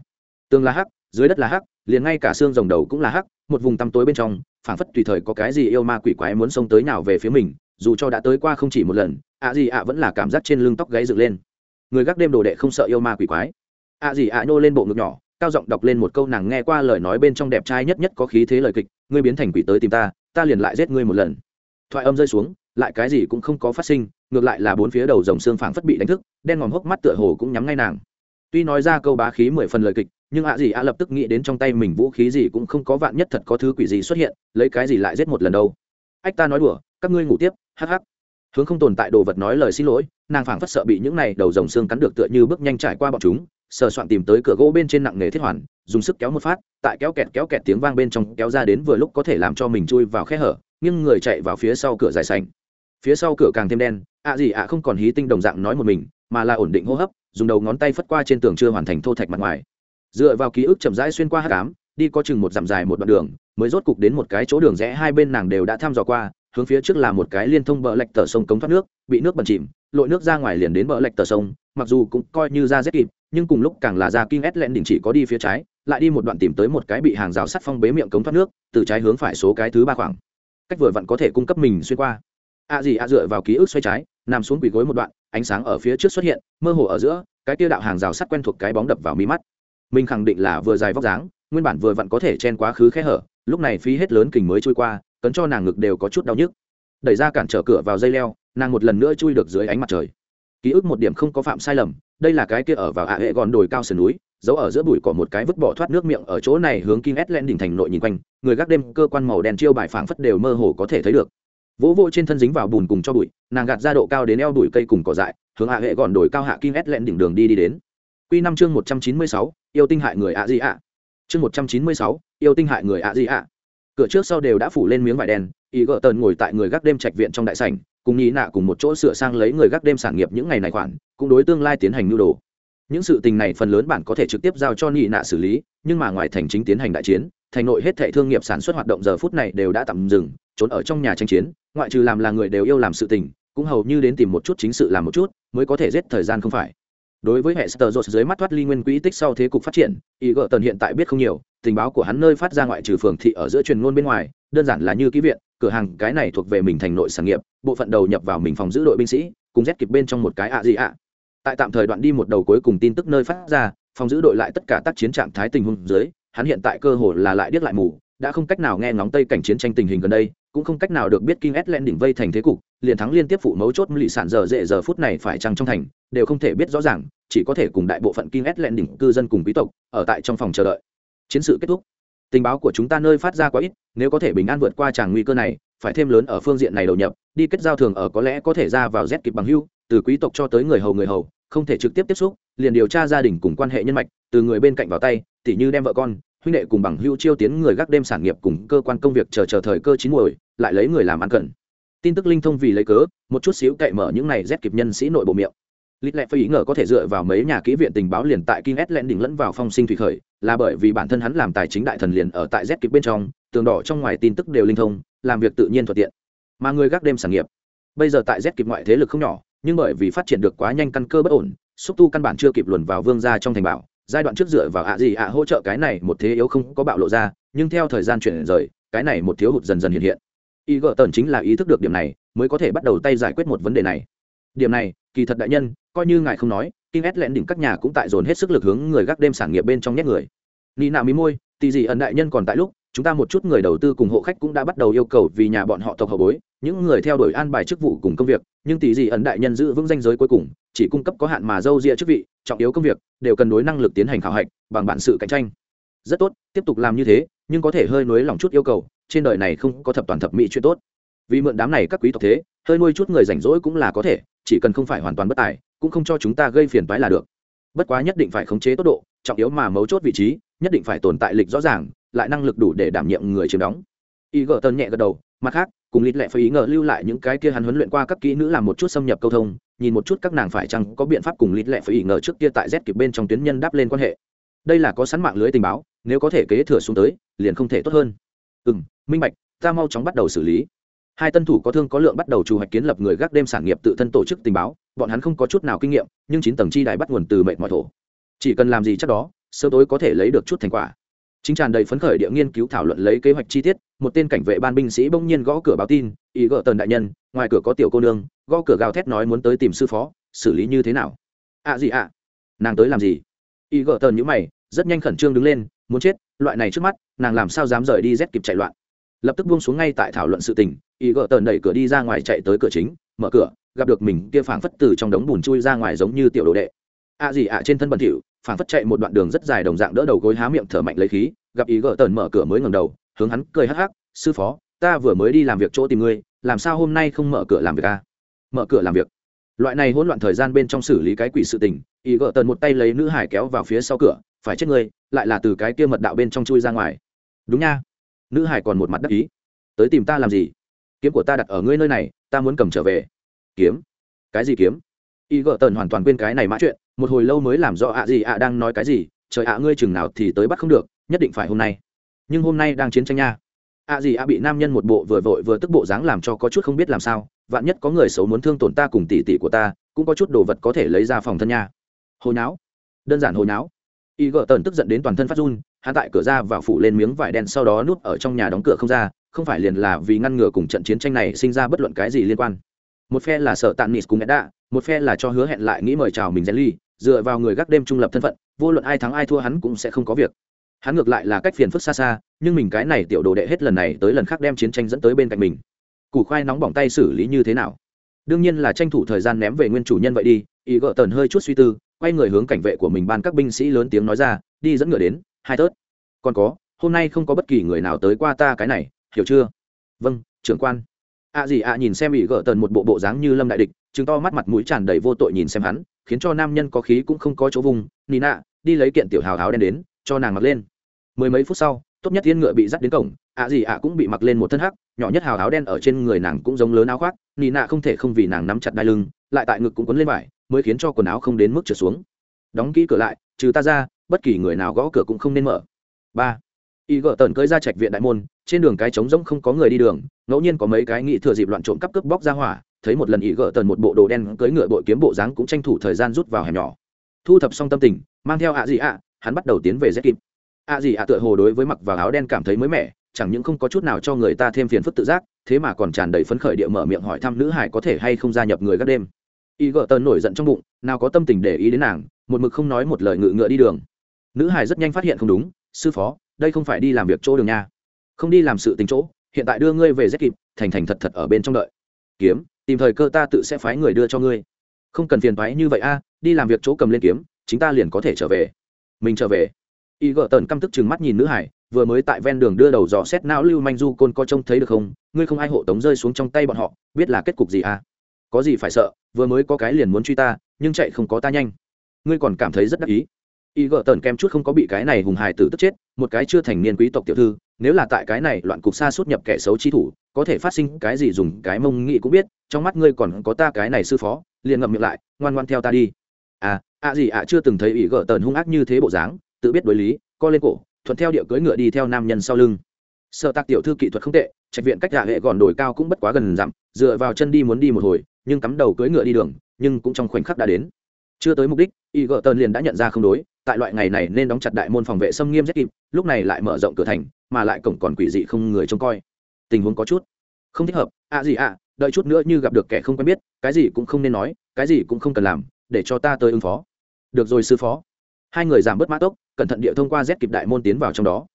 Tường là hắc, dưới đất là hắc, liền ngay cả xương rồng đầu cũng là hắc, một vùng tăm tối bên trong, phảng phất tùy thời có cái gì yêu ma quỷ quái muốn xông tới nào về phía mình, dù cho đã tới qua không chỉ một lần ạ gì ạ vẫn là cảm giác trên lưng tóc gáy dựng lên. Người gác đêm đồ đệ không sợ yêu ma quỷ quái. Ạ gì ạ nhô lên bộ ngực nhỏ cao giọng đọc lên một câu nàng nghe qua lời nói bên trong đẹp trai nhất nhất có khí thế lời kịch ngươi biến thành quỷ tới tìm ta ta liền lại giết ngươi một lần. Thoại âm rơi xuống lại cái gì cũng không có phát sinh ngược lại là bốn phía đầu dòng xương phảng phất bị đánh thức đen ngòm hốc mắt tựa hồ cũng nhắm ngay nàng. Tuy nói ra câu bá khí mười phần lời kịch nhưng ạ gì ạ lập tức nghĩ đến trong tay mình vũ khí gì cũng không có vạn nhất thật có thứ quỷ gì xuất hiện, lấy cái gì lại giết một lần đâu. Ách, ta nói đùa, các ngươi ngủ tiếp, hắc hắc. Hướng không tồn tại đồ vật nói lời xin lỗi, nàng phảng phất sợ bị những này đầu dòng xương cắn được tựa như bước nhanh trải qua bọn chúng, sờ soạn tìm tới cửa gỗ bên trên nặng nghề thiết hoàn, dùng sức kéo một phát, tại kéo kẹt kéo kẹt tiếng vang bên trong kéo ra đến vừa lúc có thể làm cho mình chui vào khe hở nhưng người chạy vào phía sau cửa dài xanh phía sau cửa càng thêm đen, ạ gì ạ không còn hí tinh đồng dạng nói một mình, mà là ổn định hô hấp, dùng đầu ngón tay phất qua trên tường chưa hoàn thành thô thạch mặt ngoài dựa vào ký ức chậm rãi xuyên qua hát cám đi có chừng một dặm dài một đoạn đường, mới rốt cục đến một cái chỗ đường rẽ hai bên nàng đều đã thăm dò qua, hướng phía trước là một cái liên thông bờ lạch tờ sông cống thoát nước, bị nước bẩn chìm, lội nước ra ngoài liền đến bờ lạch tờ sông, mặc dù cũng coi như ra rét kịp, nhưng cùng lúc càng là ra kinh ét lẹn đỉnh chỉ có đi phía trái, lại đi một đoạn tìm tới một cái bị hàng rào sắt phong bế miệng cống thoát nước, từ trái hướng phải số cái thứ ba khoảng. Cách vừa vặn có thể cung cấp mình xuyên qua. A gì a dựa vào ký ức xoay trái, nằm xuống quỳ gối một đoạn, ánh sáng ở phía trước xuất hiện, mơ hồ ở giữa, cái tiêu đạo hàng rào sắt quen thuộc cái bóng đập vào mi mắt mình khẳng định là vừa dài vóc dáng nguyên bản vừa vặn có thể chen quá khứ khe hở lúc này phí hết lớn kình mới trôi qua cấn cho nàng ngực đều có chút đau nhức đẩy ra cản trở cửa vào dây leo nàng một lần nữa chui được dưới ánh mặt trời ký ức một điểm không có phạm sai lầm đây là cái kia ở vào ạ hệ gòn đồi cao sườn núi giấu ở giữa bụi cỏ một cái vứt bỏ thoát nước miệng ở chỗ này hướng kim ét lên đỉnh thành nội nhìn quanh, người gác đêm cơ quan màu đen chiêu bài phảng phất đều mơ hồ có thể thấy được. Vỗ vỗ trên thân dính vào bùn cùng cho bụi, nàng gạt ra độ cao đến eo đùi cây cùng cỏ dại, hướng hạ hệ gòn đồi cao hạ kim ét lên đỉnh đường đi đi đến. Quy năm chương một trăm chín mươi sáu yêu tinh hại người ạ gì ạ. Chương một trăm chín mươi sáu yêu tinh hại người ạ gì ạ. Cửa trước sau đều đã phủ lên miếng vải đen, Y gỡ tần ngồi tại người gác đêm trạch viện trong đại sảnh, cùng nhí nạ cùng một chỗ sửa sang lấy người gác đêm sản nghiệp những ngày này khoản, cũng đối tương lai tiến hành nưu đồ những sự tình này phần lớn bản có thể trực tiếp giao cho nhị nạ xử lý nhưng mà ngoài thành chính tiến hành đại chiến thành nội hết thảy thương nghiệp sản xuất hoạt động giờ phút này đều đã tạm dừng trốn ở trong nhà tranh chiến ngoại trừ làm là người đều yêu làm sự tình cũng hầu như đến tìm một chút chính sự làm một chút mới có thể giết thời gian không phải đối với hệ sơ dột dưới mắt thoát ly nguyên quỹ tích sau thế cục phát triển ý gợ tần hiện tại biết không nhiều, tình báo của hắn nơi phát ra ngoại trừ phường thị ở giữa truyền ngôn bên ngoài, đơn giản là như ký viện, cửa hàng cái này thuộc về mình thành nội sản nghiệp, bộ phận đầu nhập vào mình phòng giữ đội binh sĩ, cùng rét kịp bên trong một cái ạ gì ạ. Tại tạm thời đoạn đi một đầu cuối cùng tin tức nơi phát ra, phòng giữ đội lại tất cả tác chiến trạng thái tình huống dưới, hắn hiện tại cơ hồ là lại điếc lại mù, đã không cách nào nghe ngóng tây cảnh chiến tranh tình hình gần đây cũng không cách nào được biết King Etlen đỉnh vây thành thế cục, liền thắng liên tiếp phụ mấu chốt lì sản giờ dễ giờ phút này phải chăng trong thành, đều không thể biết rõ ràng, chỉ có thể cùng đại bộ phận King Etlen đỉnh cư dân cùng quý tộc, ở tại trong phòng chờ đợi. Chiến sự kết thúc. Tình báo của chúng ta nơi phát ra quá ít, nếu có thể bình an vượt qua tràng nguy cơ này, phải thêm lớn ở phương diện này đầu nhập, đi kết giao thường ở có lẽ có thể ra vào Z kịp bằng hưu, từ quý tộc cho tới người hầu người hầu, không thể trực tiếp tiếp xúc, liền điều tra gia đình cùng quan hệ nhân mạch, từ người bên cạnh vào tay, tỉ như đem vợ con huynh đệ cùng bằng hưu chiêu tiến người gác đêm sản nghiệp cùng cơ quan công việc chờ chờ thời cơ chín muồi lại lấy người làm ăn cận tin tức linh thông vì lấy cớ một chút xíu cậy mở những này rét kịp nhân sĩ nội bộ miệng lít lẹ phải ý ngờ có thể dựa vào mấy nhà kỹ viện tình báo liền tại Kim S đỉnh lẫn vào phong sinh thủy khởi, là bởi vì bản thân hắn làm tài chính đại thần liền ở tại Z kịp bên trong, tường đỏ trong ngoài tin tức đều linh thông, làm việc tự nhiên thuận tiện. Mà người gác đêm sản nghiệp, bây giờ tại Z kịp ngoại thế lực không nhỏ, nhưng bởi vì phát triển được quá nhanh căn cơ bất ổn, xúc tu căn bản chưa kịp luồn vào vương gia trong thành bảo, giai đoạn trước dựa vào ạ gì ạ hỗ trợ cái này một thế yếu không có bạo lộ ra, nhưng theo thời gian chuyển rời, cái này một thiếu hụt dần dần hiện hiện. Y gỡ tần chính là ý thức được điểm này, mới có thể bắt đầu tay giải quyết một vấn đề này. Điểm này, kỳ thật đại nhân, coi như ngài không nói kinh ét lẹn đỉnh các nhà cũng tại dồn hết sức lực hướng người gác đêm sản nghiệp bên trong nhét người nị nạ mí môi tì gì ẩn đại nhân còn tại lúc chúng ta một chút người đầu tư cùng hộ khách cũng đã bắt đầu yêu cầu vì nhà bọn họ tộc hậu bối, những người theo đuổi an bài chức vụ cùng công việc, nhưng tỷ gì ẩn đại nhân giữ vững danh giới cuối cùng, chỉ cung cấp có hạn mà dâu ria chức vị, trọng yếu công việc, đều cần đối năng lực tiến hành khảo hạch, bằng bản sự cạnh tranh. Rất tốt, tiếp tục làm như thế, nhưng có thể hơi nối lòng chút yêu cầu, trên đời này không có thập toàn thập mỹ chuyện tốt. Vì mượn đám này các quý tộc thế, hơi nuôi chút người rảnh rỗi cũng là có thể, chỉ cần không phải hoàn toàn bất tài, cũng không cho chúng ta gây phiền toái là được. Bất quá nhất định phải khống chế tốc độ, trọng yếu mà mấu chốt vị trí, nhất định phải tồn tại lịch rõ ràng lại năng lực đủ để đảm nhiệm người chiếm đóng. Y gờ tần nhẹ gật đầu, mặt khác, cùng lít lẹ phải ý ngờ lưu lại những cái kia hắn huấn luyện qua các kỹ nữ làm một chút xâm nhập câu thông, nhìn một chút các nàng phải chăng có biện pháp cùng lít lẹ phải ý ngờ trước kia tại z kịp bên trong tuyến nhân đáp lên quan hệ. Đây là có sẵn mạng lưới tình báo, nếu có thể kế thừa xuống tới, liền không thể tốt hơn. Ừ minh bạch, ta mau chóng bắt đầu xử lý. Hai tân thủ có thương có lượng bắt đầu chủ hoạch kiến lập người gác đêm sản nghiệp tự thân tổ chức tình báo, bọn hắn không có chút nào kinh nghiệm, nhưng chín tầng chi đài bắt nguồn từ mệnh mọi thổ. Chỉ cần làm gì chắc đó, sớm tối có thể lấy được chút thành quả chính tràn đầy phấn khởi địa nghiên cứu thảo luận lấy kế hoạch chi tiết, một tên cảnh vệ ban binh sĩ bỗng nhiên gõ cửa báo tin, ý gỡ tần đại nhân, ngoài cửa có tiểu cô nương, gõ cửa gào thét nói muốn tới tìm sư phó, xử lý như thế nào? Ạ à gì ạ? À? nàng tới làm gì? Ý gỡ tần nhữ mày, rất nhanh khẩn trương đứng lên, muốn chết, loại này trước mắt, nàng làm sao dám rời đi rét kịp chạy loạn? Lập tức buông xuống ngay tại thảo luận sự tình, ý gỡ tần đẩy cửa đi ra ngoài chạy tới cửa chính, mở cửa, gặp được mình kia phảng phất từ trong đống bùn chui ra ngoài giống như tiểu đồ đệ. À gì ạ? Trên thân bẩn thỉu phảng phất chạy một đoạn đường rất dài đồng dạng đỡ đầu gối há miệng thở mạnh lấy khí, gặp ý gỡ tần mở cửa mới ngẩng đầu, hướng hắn cười hắc hắc, sư phó, ta vừa mới đi làm việc chỗ tìm ngươi, làm sao hôm nay không mở cửa làm việc a mở cửa làm việc. Loại này hỗn loạn thời gian bên trong xử lý cái quỷ sự tình, ý gỡ tần một tay lấy nữ hải kéo vào phía sau cửa, phải chết ngươi, lại là từ cái kia mật đạo bên trong chui ra ngoài. Đúng nha. Nữ hải còn một mặt đắc ý. Tới tìm ta làm gì? Kiếm của ta đặt ở ngươi nơi này, ta muốn cầm trở về. Kiếm? Cái gì kiếm? Y gợ tần hoàn toàn quên cái này mã chuyện một hồi lâu mới làm rõ ạ gì ạ đang nói cái gì, trời ạ, ngươi chừng nào thì tới bắt không được, nhất định phải hôm nay. Nhưng hôm nay đang chiến tranh nha. Ạ gì ạ bị nam nhân một bộ vừa vội vừa tức bộ dáng làm cho có chút không biết làm sao, vạn nhất có người xấu muốn thương tổn ta cùng tỷ tỷ của ta, cũng có chút đồ vật có thể lấy ra phòng thân nha. Hồi não đơn giản hồi não y gợ tần tức giận đến toàn thân phát run, hắn tại cửa ra và phủ lên miếng vải đen sau đó núp ở trong nhà đóng cửa không ra, không phải liền là vì ngăn ngừa cùng trận chiến tranh này sinh ra bất luận cái gì liên quan. Một phe là sợ tàn nịt cùng đạ một phe là cho hứa hẹn lại nghĩ mời chào mình gen ly dựa vào người gác đêm trung lập thân phận, vô luận ai thắng ai thua hắn cũng sẽ không có việc. Hắn ngược lại là cách phiền phức xa xa, nhưng mình cái này tiểu đồ đệ hết lần này tới lần khác đem chiến tranh dẫn tới bên cạnh mình. Củ khoai nóng bỏng tay xử lý như thế nào? Đương nhiên là tranh thủ thời gian ném về nguyên chủ nhân vậy đi, ý gợ tần hơi chút suy tư, quay người hướng cảnh vệ của mình ban các binh sĩ lớn tiếng nói ra, đi dẫn ngựa đến, hai tớt. Còn có, hôm nay không có bất kỳ người nào tới qua ta cái này, hiểu chưa? Vâng trưởng quan ạ gì ạ nhìn xem bị gỡ tần một bộ bộ dáng như lâm đại địch chứng to mắt mặt mũi tràn đầy vô tội nhìn xem hắn, khiến cho nam nhân có khí cũng không có chỗ vùng. Nina đi lấy kiện tiểu hào háo đen đến, cho nàng mặc lên. Mười mấy phút sau, tốt nhất thiên ngựa bị dắt đến cổng, ạ gì ạ cũng bị mặc lên một thân hắc, nhỏ nhất hào háo đen ở trên người nàng cũng giống lớn áo khoác. Nina không thể không vì nàng nắm chặt đai lưng, lại tại ngực cũng quấn lên vải, mới khiến cho quần áo không đến mức trở xuống. Đóng kỹ cửa lại, trừ ta ra, bất kỳ người nào gõ cửa cũng không nên mở. Ba. Y gỡ tần cưới ra trạch viện đại môn trên đường cái trống rỗng không có người đi đường, ngẫu nhiên có mấy cái nghĩ thừa dịp loạn trộm cắp cướp bóc ra hỏa, thấy một lần y gỡ tần một bộ đồ đen cưỡi ngựa bội kiếm bộ dáng cũng tranh thủ thời gian rút vào hẻm nhỏ. Thu thập xong tâm tình, mang theo ạ gì ạ, hắn bắt đầu tiến về rét kịp. Ạ gì ạ tựa hồ đối với mặc vào áo đen cảm thấy mới mẻ, chẳng những không có chút nào cho người ta thêm phiền phức tự giác, thế mà còn tràn đầy phấn khởi địa mở miệng hỏi thăm nữ hải có thể hay không gia nhập người các đêm. Y gỡ tần nổi giận trong bụng, nào có tâm tình để ý đến nàng, một mực không nói một lời ngự ngựa đi đường. Nữ hải rất nhanh phát hiện không đúng, sư phó, đây không phải đi làm việc chỗ đường nha không đi làm sự tình chỗ, hiện tại đưa ngươi về rét kịp, thành thành thật thật ở bên trong đợi. Kiếm, tìm thời cơ ta tự sẽ phái người đưa cho ngươi. Không cần phiền phái như vậy a à, đi làm việc chỗ cầm lên kiếm chúng ta liền có thể trở về. Mình trở về. Y gợ tần căm tức chừng mắt nhìn nữ hải, vừa mới tại ven đường đưa đầu dò xét não lưu manh du côn có trông thấy được không, ngươi không ai hộ tống rơi xuống trong tay bọn họ, biết là kết cục gì à? Có gì phải sợ, vừa mới có cái liền muốn truy ta, nhưng chạy không có ta nhanh. Ngươi còn cảm thấy rất đắc ý. Y gợ tần kem chút không có bị cái này hùng hài tử tức chết, một cái chưa thành niên quý tộc tiểu thư nếu là tại cái này loạn cục xa suốt nhập kẻ xấu chi thủ, có thể phát sinh cái gì dùng cái mông nghị cũng biết, trong mắt ngươi còn có ta cái này sư phó, liền ngậm miệng lại, ngoan ngoan theo ta đi. À à gì à chưa từng thấy y gợ tần hung ác như thế bộ dáng, tự biết đối lý, co lên cổ, thuận theo địa cưỡi ngựa đi theo nam nhân sau lưng. Sợ tạc tiểu thư kỹ thuật không tệ, trạch viện cách hạ hệ gòn đổi cao cũng bất quá gần dặm, dựa vào chân đi muốn đi một hồi, nhưng cắm đầu cưỡi ngựa đi đường, nhưng cũng trong khoảnh khắc đã đến. Chưa tới mục đích y gợ tần liền đã nhận ra không đối, tại loại ngày này nên đóng chặt đại môn phòng vệ xâm nghiêm rất kịp, lúc này lại mở rộng cửa thành mà lại cổng còn quỷ dị không người trông coi. Tình huống có chút không thích hợp. Ạ à gì ạ à, đợi chút nữa như gặp được kẻ không quen biết cái gì cũng không nên nói cái gì cũng không cần làm để cho ta tới ứng phó. Được rồi sư phó. Hai người giảm bớt mã tốc cẩn thận địa thông qua z kịp đại môn tiến vào trong đó.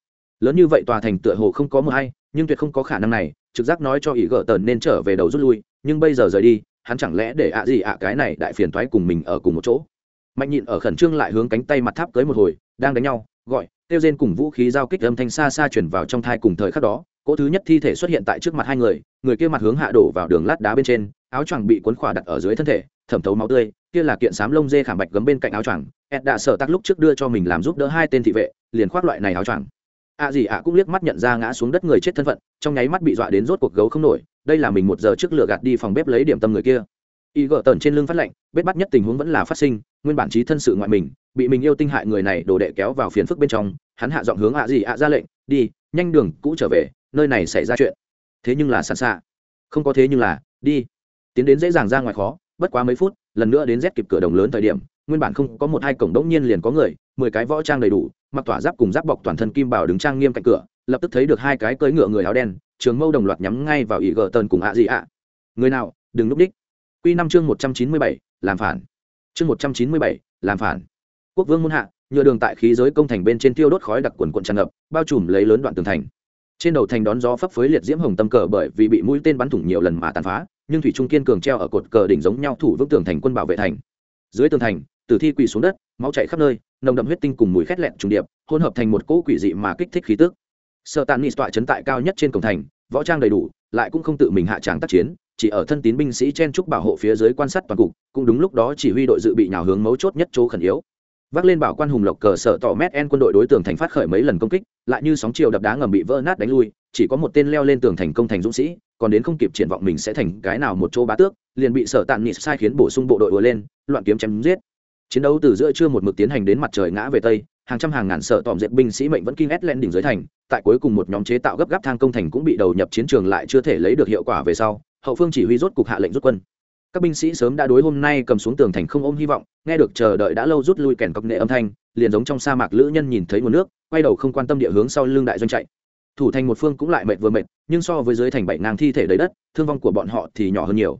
Lớn như vậy tòa thành tựa hồ không có mưa hay nhưng tuyệt không có khả năng này trực giác nói cho ý gỡ tần nên trở về đầu rút lui nhưng bây giờ rời đi hắn chẳng lẽ để ạ gì ạ cái này đại phiền thoái cùng mình ở cùng một chỗ? Mạnh nhịn ở khẩn trương lại hướng cánh tay mặt tháp tới một hồi đang đánh nhau gọi tiêu rên cùng vũ khí giao kích âm thanh xa xa chuyển vào trong thai cùng thời khắc đó, cỗ thứ nhất thi thể xuất hiện tại trước mặt hai người người kia mặt hướng hạ đổ vào đường lát đá bên trên, áo choàng bị cuốn khỏa đặt ở dưới thân thể, thẩm thấu máu tươi, kia là kiện sám lông dê khảm bạch gấm bên cạnh áo choàng. Ed đã sợ tắc lúc trước đưa cho mình làm giúp đỡ hai tên thị vệ, liền khoác loại này áo choàng. Ạ gì ạ cũng liếc mắt nhận ra ngã xuống đất người chết thân phận, trong nháy mắt bị dọa đến rốt cuộc gấu không nổi, đây là mình một giờ trước lửa gạt đi phòng bếp lấy điểm tâm người kia. Y gỡ tần trên lưng phát lệnh bết bắt nhất tình huống vẫn là phát sinh, nguyên bản trí thân sự ngoại mình bị mình yêu tinh hại người này đồ đệ kéo vào phiền phức bên trong, hắn hạ giọng hướng ạ gì ạ ra lệnh, đi, nhanh đường, cũ trở về, nơi này xảy ra chuyện. Thế nhưng là sẵn xạ không có thế nhưng là, đi. Tiến đến dễ dàng ra ngoài khó, bất quá mấy phút, lần nữa đến rét kịp cửa đồng lớn thời điểm, nguyên bản không có một hai cổng đống nhiên liền có người, mười cái võ trang đầy đủ, mặc tỏa giáp cùng giáp bọc toàn thân kim bảo đứng trang nghiêm cạnh cửa, lập tức thấy được hai cái cưỡi ngựa người áo đen, trường mâu đồng loạt nhắm ngay vào ỷ gờ tần cùng ạ gì ạ. Người nào, đừng núp đích. Quy năm chương một trăm chín mươi bảy, làm phản. Chương một trăm chín mươi bảy, làm phản quốc vương muôn hạ, nhựa đường tại khí giới công thành bên trên tiêu đốt khói đặc quần quận tràn ngập, bao trùm lấy lớn đoạn tường thành. Trên đầu thành đón gió phấp phới liệt diễm hồng tâm cờ bởi vì bị mũi tên bắn thủng nhiều lần mà tàn phá, nhưng thủy trung kiên cường treo ở cột cờ đỉnh giống nhau thủ vững tường thành quân bảo vệ thành. Dưới tường thành, tử thi quỳ xuống đất, máu chảy khắp nơi, nồng đậm huyết tinh cùng mùi khét lẹn trùng điệp, hỗn hợp thành một cỗ quỷ dị mà kích thích khí tức. Sợ tàn nị tọa chấn tại cao nhất trên cổng thành, võ trang đầy đủ, lại cũng không tự mình hạ tràng tác chiến, chỉ ở thân tín binh sĩ chen trúc bảo hộ phía dưới quan sát toàn cục, cũng đúng lúc đó chỉ huy đội dự bị nhào hướng mấu chốt nhất chỗ khẩn yếu vác lên bảo quan hùng lộc cờ sở tỏ mét en quân đội đối tường thành phát khởi mấy lần công kích, lại như sóng chiều đập đá ngầm bị vỡ nát đánh lui, chỉ có một tên leo lên tường thành công thành dũng sĩ, còn đến không kịp triển vọng mình sẽ thành cái nào một chỗ bá tước, liền bị sở tạm nị sai khiến bổ sung bộ đội ùa lên, loạn kiếm chém giết. Chiến đấu từ giữa trưa một mực tiến hành đến mặt trời ngã về tây, hàng trăm hàng ngàn sợ tòm dệt binh sĩ mệnh vẫn kinh ét lên đỉnh dưới thành, tại cuối cùng một nhóm chế tạo gấp gáp thang công thành cũng bị đầu nhập chiến trường lại chưa thể lấy được hiệu quả về sau, hậu phương chỉ huy rốt cục hạ lệnh rút quân các binh sĩ sớm đã đối hôm nay cầm xuống tường thành không ôm hy vọng nghe được chờ đợi đã lâu rút lui kèn cọc nệ âm thanh liền giống trong sa mạc lữ nhân nhìn thấy nguồn nước quay đầu không quan tâm địa hướng sau lưng đại doanh chạy. Thủ thành một phương cũng lại mệt vừa mệt nhưng so với dưới thành bảy ngang thi thể đầy đất thương vong của bọn họ thì nhỏ hơn nhiều.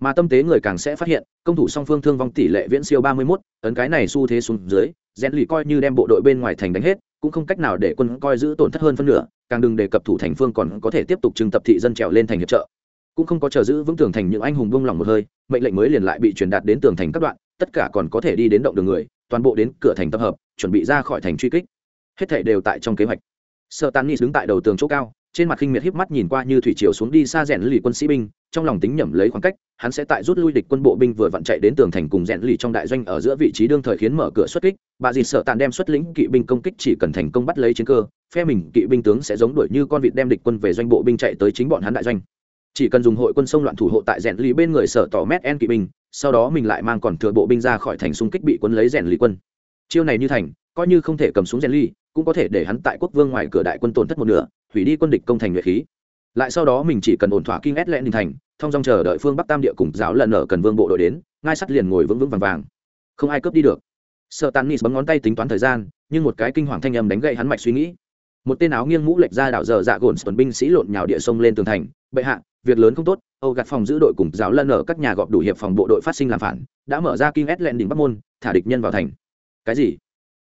Mà tâm tế người càng sẽ phát hiện công thủ song phương thương vong tỷ lệ viễn siêu ba mươi 31, ấn cái này xu thế xuống dưới rèn lì coi như đem bộ đội bên ngoài thành đánh hết cũng không cách nào để quân coi giữ tổn thất hơn phân nửa càng đừng đề cập thủ thành phương còn có thể tiếp tục trưng tập thị dân trèo lên thành hiệp trợ cũng không có chờ giữ vững tường thành những anh hùng buông lòng một hơi, mệnh lệnh mới liền lại bị truyền đạt đến tường thành các đoạn, tất cả còn có thể đi đến động đường người, toàn bộ đến cửa thành tập hợp, chuẩn bị ra khỏi thành truy kích. Hết thể đều tại trong kế hoạch. Sợ tàn đứng tại đầu tường chỗ cao, trên mặt khinh miệt híp mắt nhìn qua như thủy triều xuống đi xa rèn lì quân sĩ binh, trong lòng tính nhẩm lấy khoảng cách, hắn sẽ tại rút lui địch quân bộ binh vừa vặn chạy đến tường thành cùng rèn lì trong đại doanh ở giữa vị trí đương thời khiến mở cửa xuất kích. Bà dì sợ tàn đem xuất lĩnh kỵ binh công kích chỉ cần thành công bắt lấy chiến cơ, phe mình kỵ binh tướng sẽ giống đuổi như con vịt đem địch quân về doanh bộ binh chạy tới chính bọn hắn đại doanh chỉ cần dùng hội quân sông loạn thủ hộ tại rèn lì bên người sở tỏ mét en kỵ binh, sau đó mình lại mang còn thừa bộ binh ra khỏi thành xung kích bị quân lấy rèn lì quân. Chiêu này như thành, coi như không thể cầm súng rèn lì, cũng có thể để hắn tại quốc vương ngoài cửa đại quân tổn thất một nửa, hủy đi quân địch công thành nhuệ khí. Lại sau đó mình chỉ cần ổn thỏa kinh ét lẹn đình thành, thông dòng chờ đợi phương bắc tam địa cùng giáo lần ở cần vương bộ đội đến, ngai sắt liền ngồi vững vững vàng vàng. Không ai cướp đi được. Sợ tàn nis bấm ngón tay tính toán thời gian, nhưng một cái kinh hoàng thanh âm đánh gậy hắn mạch suy nghĩ. Một tên áo nghiêng mũ lệch ra đảo dở dạ gồn tuần binh sĩ lộn nhào địa sông lên tường thành, bệ hạ việc lớn không tốt, âu gạt phòng giữ đội cùng giáo lân ở các nhà gọp đủ hiệp phòng bộ đội phát sinh làm phản, đã mở ra kinh ét lẹn đỉnh bắc môn, thả địch nhân vào thành. Cái gì?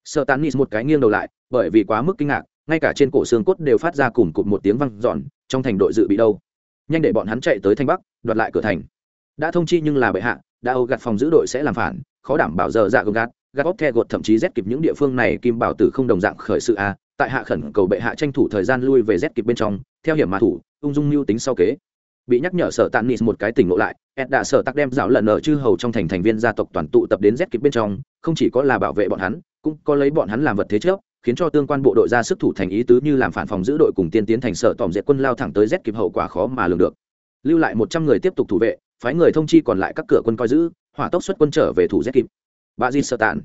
Sợ tán nis một cái nghiêng đầu lại, bởi vì quá mức kinh ngạc, ngay cả trên cổ xương cốt đều phát ra cùng cụt một tiếng văng giòn trong thành đội dự bị đâu? Nhanh để bọn hắn chạy tới thanh bắc, đoạt lại cửa thành. Đã thông chi nhưng là bệ hạ, đã âu gạt phòng giữ đội sẽ làm phản, khó đảm bảo giờ dạ gồng gạt gạt óc the gột thậm chí rét kịp những địa phương này, kim bảo tử không đồng dạng khởi sự a tại hạ khẩn cầu bệ hạ tranh thủ thời gian lui về rét kịp bên trong, theo hiểm mã thủ, ung dung mưu tính sau kế bị nhắc nhở sở tàn nis một cái tỉnh ngộ lại ed đã sở tắc đem dạo lần ở chư hầu trong thành thành viên gia tộc toàn tụ tập đến z kịp bên trong, không chỉ có là bảo vệ bọn hắn, cũng có lấy bọn hắn làm vật thế trước, khiến cho tương quan bộ đội ra sức thủ thành ý tứ như làm phản phòng giữ đội cùng tiên tiến thành sở tòm dệt quân lao thẳng tới z kịp hậu quả khó mà lường được. Lưu lại một trăm người tiếp tục thủ vệ, phái người thông chi còn lại các cửa quân coi giữ, hỏa tốc xuất quân trở về thủ z kịp. Bà di sợ tàn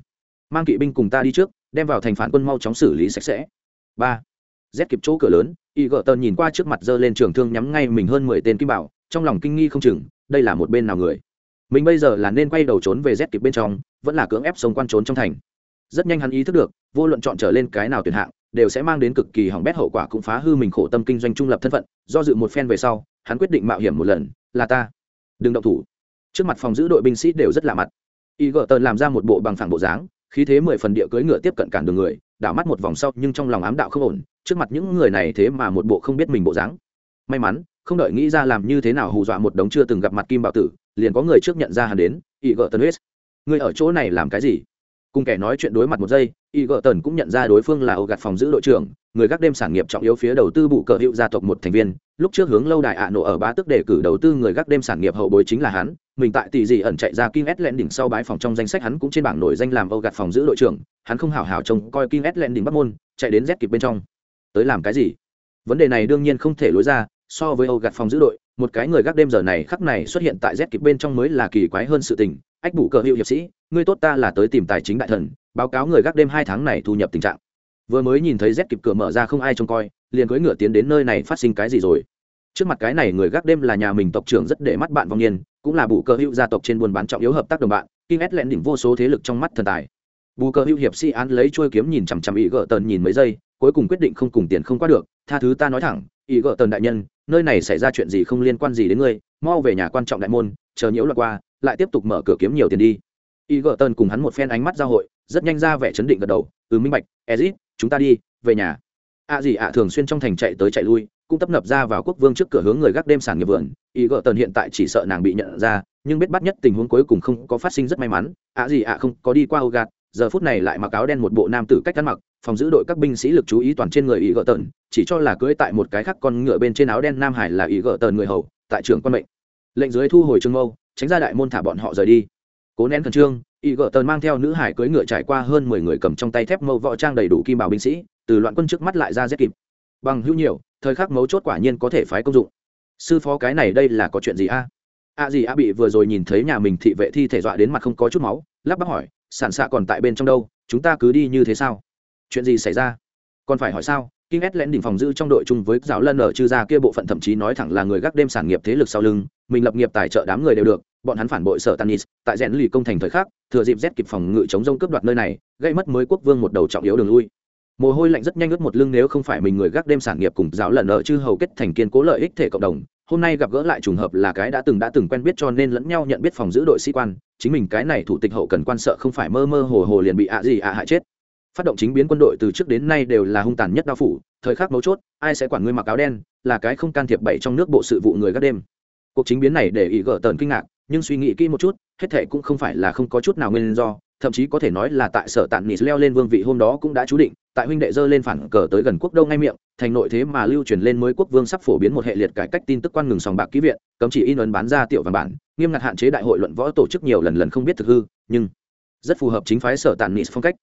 mang kỵ binh cùng ta đi trước, đem vào thành phản quân mau chóng xử lý sạch sẽ. Ba, z kịp chỗ cửa lớn y gợ tần nhìn qua trước mặt giơ lên trường thương nhắm ngay mình hơn mười tên kim bảo, trong lòng kinh nghi không chừng, đây là một bên nào người? Mình bây giờ là nên quay đầu trốn về rét kịp bên trong, vẫn là cưỡng ép sống quan trốn trong thành. Rất nhanh hắn ý thức được, vô luận chọn trở lên cái nào tuyển hạng, đều sẽ mang đến cực kỳ hỏng bét hậu quả cũng phá hư mình khổ tâm kinh doanh trung lập thân phận, do dự một phen về sau, hắn quyết định mạo hiểm một lần, là ta. Đừng động thủ. Trước mặt phòng giữ đội binh sĩ đều rất lạ mặt. Y gợ tần làm ra một bộ bằng phẳng bộ dáng, khí thế mười phần địa cưỡi ngựa tiếp cận cản đường người, đảo mắt một vòng sau nhưng trong lòng ám đạo không ổn trước mặt những người này thế mà một bộ không biết mình bộ dáng. May mắn, không đợi nghĩ ra làm như thế nào hù dọa một đống chưa từng gặp mặt kim bảo tử, liền có người trước nhận ra hắn đến y gợ tần huyết người ở chỗ này làm cái gì? Cùng kẻ nói chuyện đối mặt một giây y gợ tần cũng nhận ra đối phương là ô gạt phòng giữ đội trưởng, người gác đêm sản nghiệp trọng yếu phía đầu tư bụ cờ hiệu gia tộc một thành viên, lúc trước hướng lâu đài ạ nổ ở ba tức đề cử đầu tư người gác đêm sản nghiệp hậu bối chính là hắn, mình tại tỷ gì ẩn chạy ra kim s len đỉnh sau bãi phòng trong danh sách hắn cũng trên bảng nổi danh làm âu gạt phòng giữ đội trưởng, hắn không hảo hảo trông coi kim s len đỉnh bắc môn, chạy đến z kịp bên trong tới làm cái gì? Vấn đề này đương nhiên không thể lối ra, so với âu gạt phòng giữ đội, một cái người gác đêm giờ này khắc này xuất hiện tại z kịp bên trong mới là kỳ quái hơn sự tình. Ách bù cờ hiệu hiệp sĩ, ngươi tốt ta là tới tìm tài chính đại thần, báo cáo người gác đêm hai tháng này thu nhập tình trạng. Vừa mới nhìn thấy rét kịp cửa mở ra không ai trông coi, liền cưỡi ngựa tiến đến nơi này phát sinh cái gì rồi? Trước mặt cái này người gác đêm là nhà mình tộc trưởng rất để mắt bạn vong niên, cũng là bù cơ hữu gia tộc trên buôn bán trọng yếu hợp tác đồng bạn kinh ét lẹn đỉnh vô số thế lực trong mắt thần tài. Bù cơ hữu hiệp sĩ án lấy trôi kiếm nhìn chằm chằm ý gỡ tần nhìn mấy giây cuối cùng quyết định không cùng tiền không qua được, tha thứ ta nói thẳng, ý gợ tần đại nhân, nơi này xảy ra chuyện gì không liên quan gì đến ngươi, mau về nhà quan trọng đại môn, chờ nhiễu loạt qua, lại tiếp tục mở cửa kiếm nhiều tiền đi. Ý gợ tần cùng hắn một phen ánh mắt giao hội, rất nhanh ra vẻ chấn định gật đầu ừ minh bạch, ezit, chúng ta đi, về nhà. Ạ gì ạ thường xuyên trong thành chạy tới chạy lui, cũng tấp nập ra vào quốc vương trước cửa hướng người gác đêm sản nghiệp vườn. Ý gợ tần hiện tại chỉ sợ nàng bị nhận ra, nhưng biết bắt nhất tình huống cuối cùng không có phát sinh rất may mắn. Ạ gì ạ không có đi qua ô gạt giờ phút này lại mặc áo đen một bộ nam tử cách ăn mặc, phòng giữ đội các binh sĩ lực chú ý toàn trên người ý gỡ tần, chỉ cho là cưỡi tại một cái khác con ngựa bên trên áo đen nam hải là ý gỡ tần người hầu, tại trường quân mệnh. Lệnh dưới thu hồi trương mâu, tránh ra đại môn thả bọn họ rời đi. Cố nén khẩn trương ý gỡ tần mang theo nữ hải cưỡi ngựa trải qua hơn mười người cầm trong tay thép mâu võ trang đầy đủ kim bảo binh sĩ, từ loạn quân trước mắt lại ra rét kịp. Bằng hữu nhiều, thời khắc mấu chốt quả nhiên có thể phái công dụng. Sư phó cái này đây là có chuyện gì a? A gì a bị vừa rồi nhìn thấy nhà mình thị vệ thi thể dọa đến mặt không có chút máu, lắp bắp hỏi sản xạ còn tại bên trong đâu chúng ta cứ đi như thế sao? Chuyện gì xảy ra? Còn phải hỏi sao? Kinh ét lén đỉnh phòng giữ trong đội chung với giáo lân ở chư gia kia bộ phận thậm chí nói thẳng là người gác đêm sản nghiệp thế lực sau lưng, mình lập nghiệp tài trợ đám người đều được, bọn hắn phản bội sở Tanis, tại rèn lì công thành thời khắc, thừa dịp rét kịp phòng ngự chống rông cướp đoạt nơi này, gây mất mới quốc vương một đầu trọng yếu đường lui. Mồ hôi lạnh rất nhanh ướt một lưng nếu không phải mình người gác đêm sản nghiệp cùng giáo lân ở chư hầu kết thành kiên cố lợi ích thể cộng đồng, hôm nay gặp gỡ lại trùng hợp là cái đã từng đã từng quen biết cho nên lẫn nhau nhận biết phòng giữ đội sĩ quan, chính mình cái này thủ tịch hậu cần quan sợ không phải mơ mơ hồ hồ liền bị ạ gì ạ hại chết. Phát động chính biến quân đội từ trước đến nay đều là hung tàn nhất đao phủ thời khắc mấu chốt ai sẽ quản ngươi mặc áo đen là cái không can thiệp bậy trong nước bộ sự vụ người gác đêm. Cuộc chính biến này để ý gỡ tờn kinh ngạc nhưng suy nghĩ kỹ một chút hết thệ cũng không phải là không có chút nào nguyên do thậm chí có thể nói là tại sở tạn nị leo lên vương vị hôm đó cũng đã chú định tại huynh đệ dơ lên phản cờ tới gần quốc đâu ngay miệng, thành nội thế mà lưu truyền lên mới quốc vương sắp phổ biến một hệ liệt cải cách tin tức quan ngừng sòng bạc ký viện, cấm chỉ in ấn bán ra tiểu văn bản, nghiêm ngặt hạn chế đại hội luận võ tổ chức nhiều lần lần không biết thực hư, nhưng rất phù hợp chính phái sở tàn nị phong cách.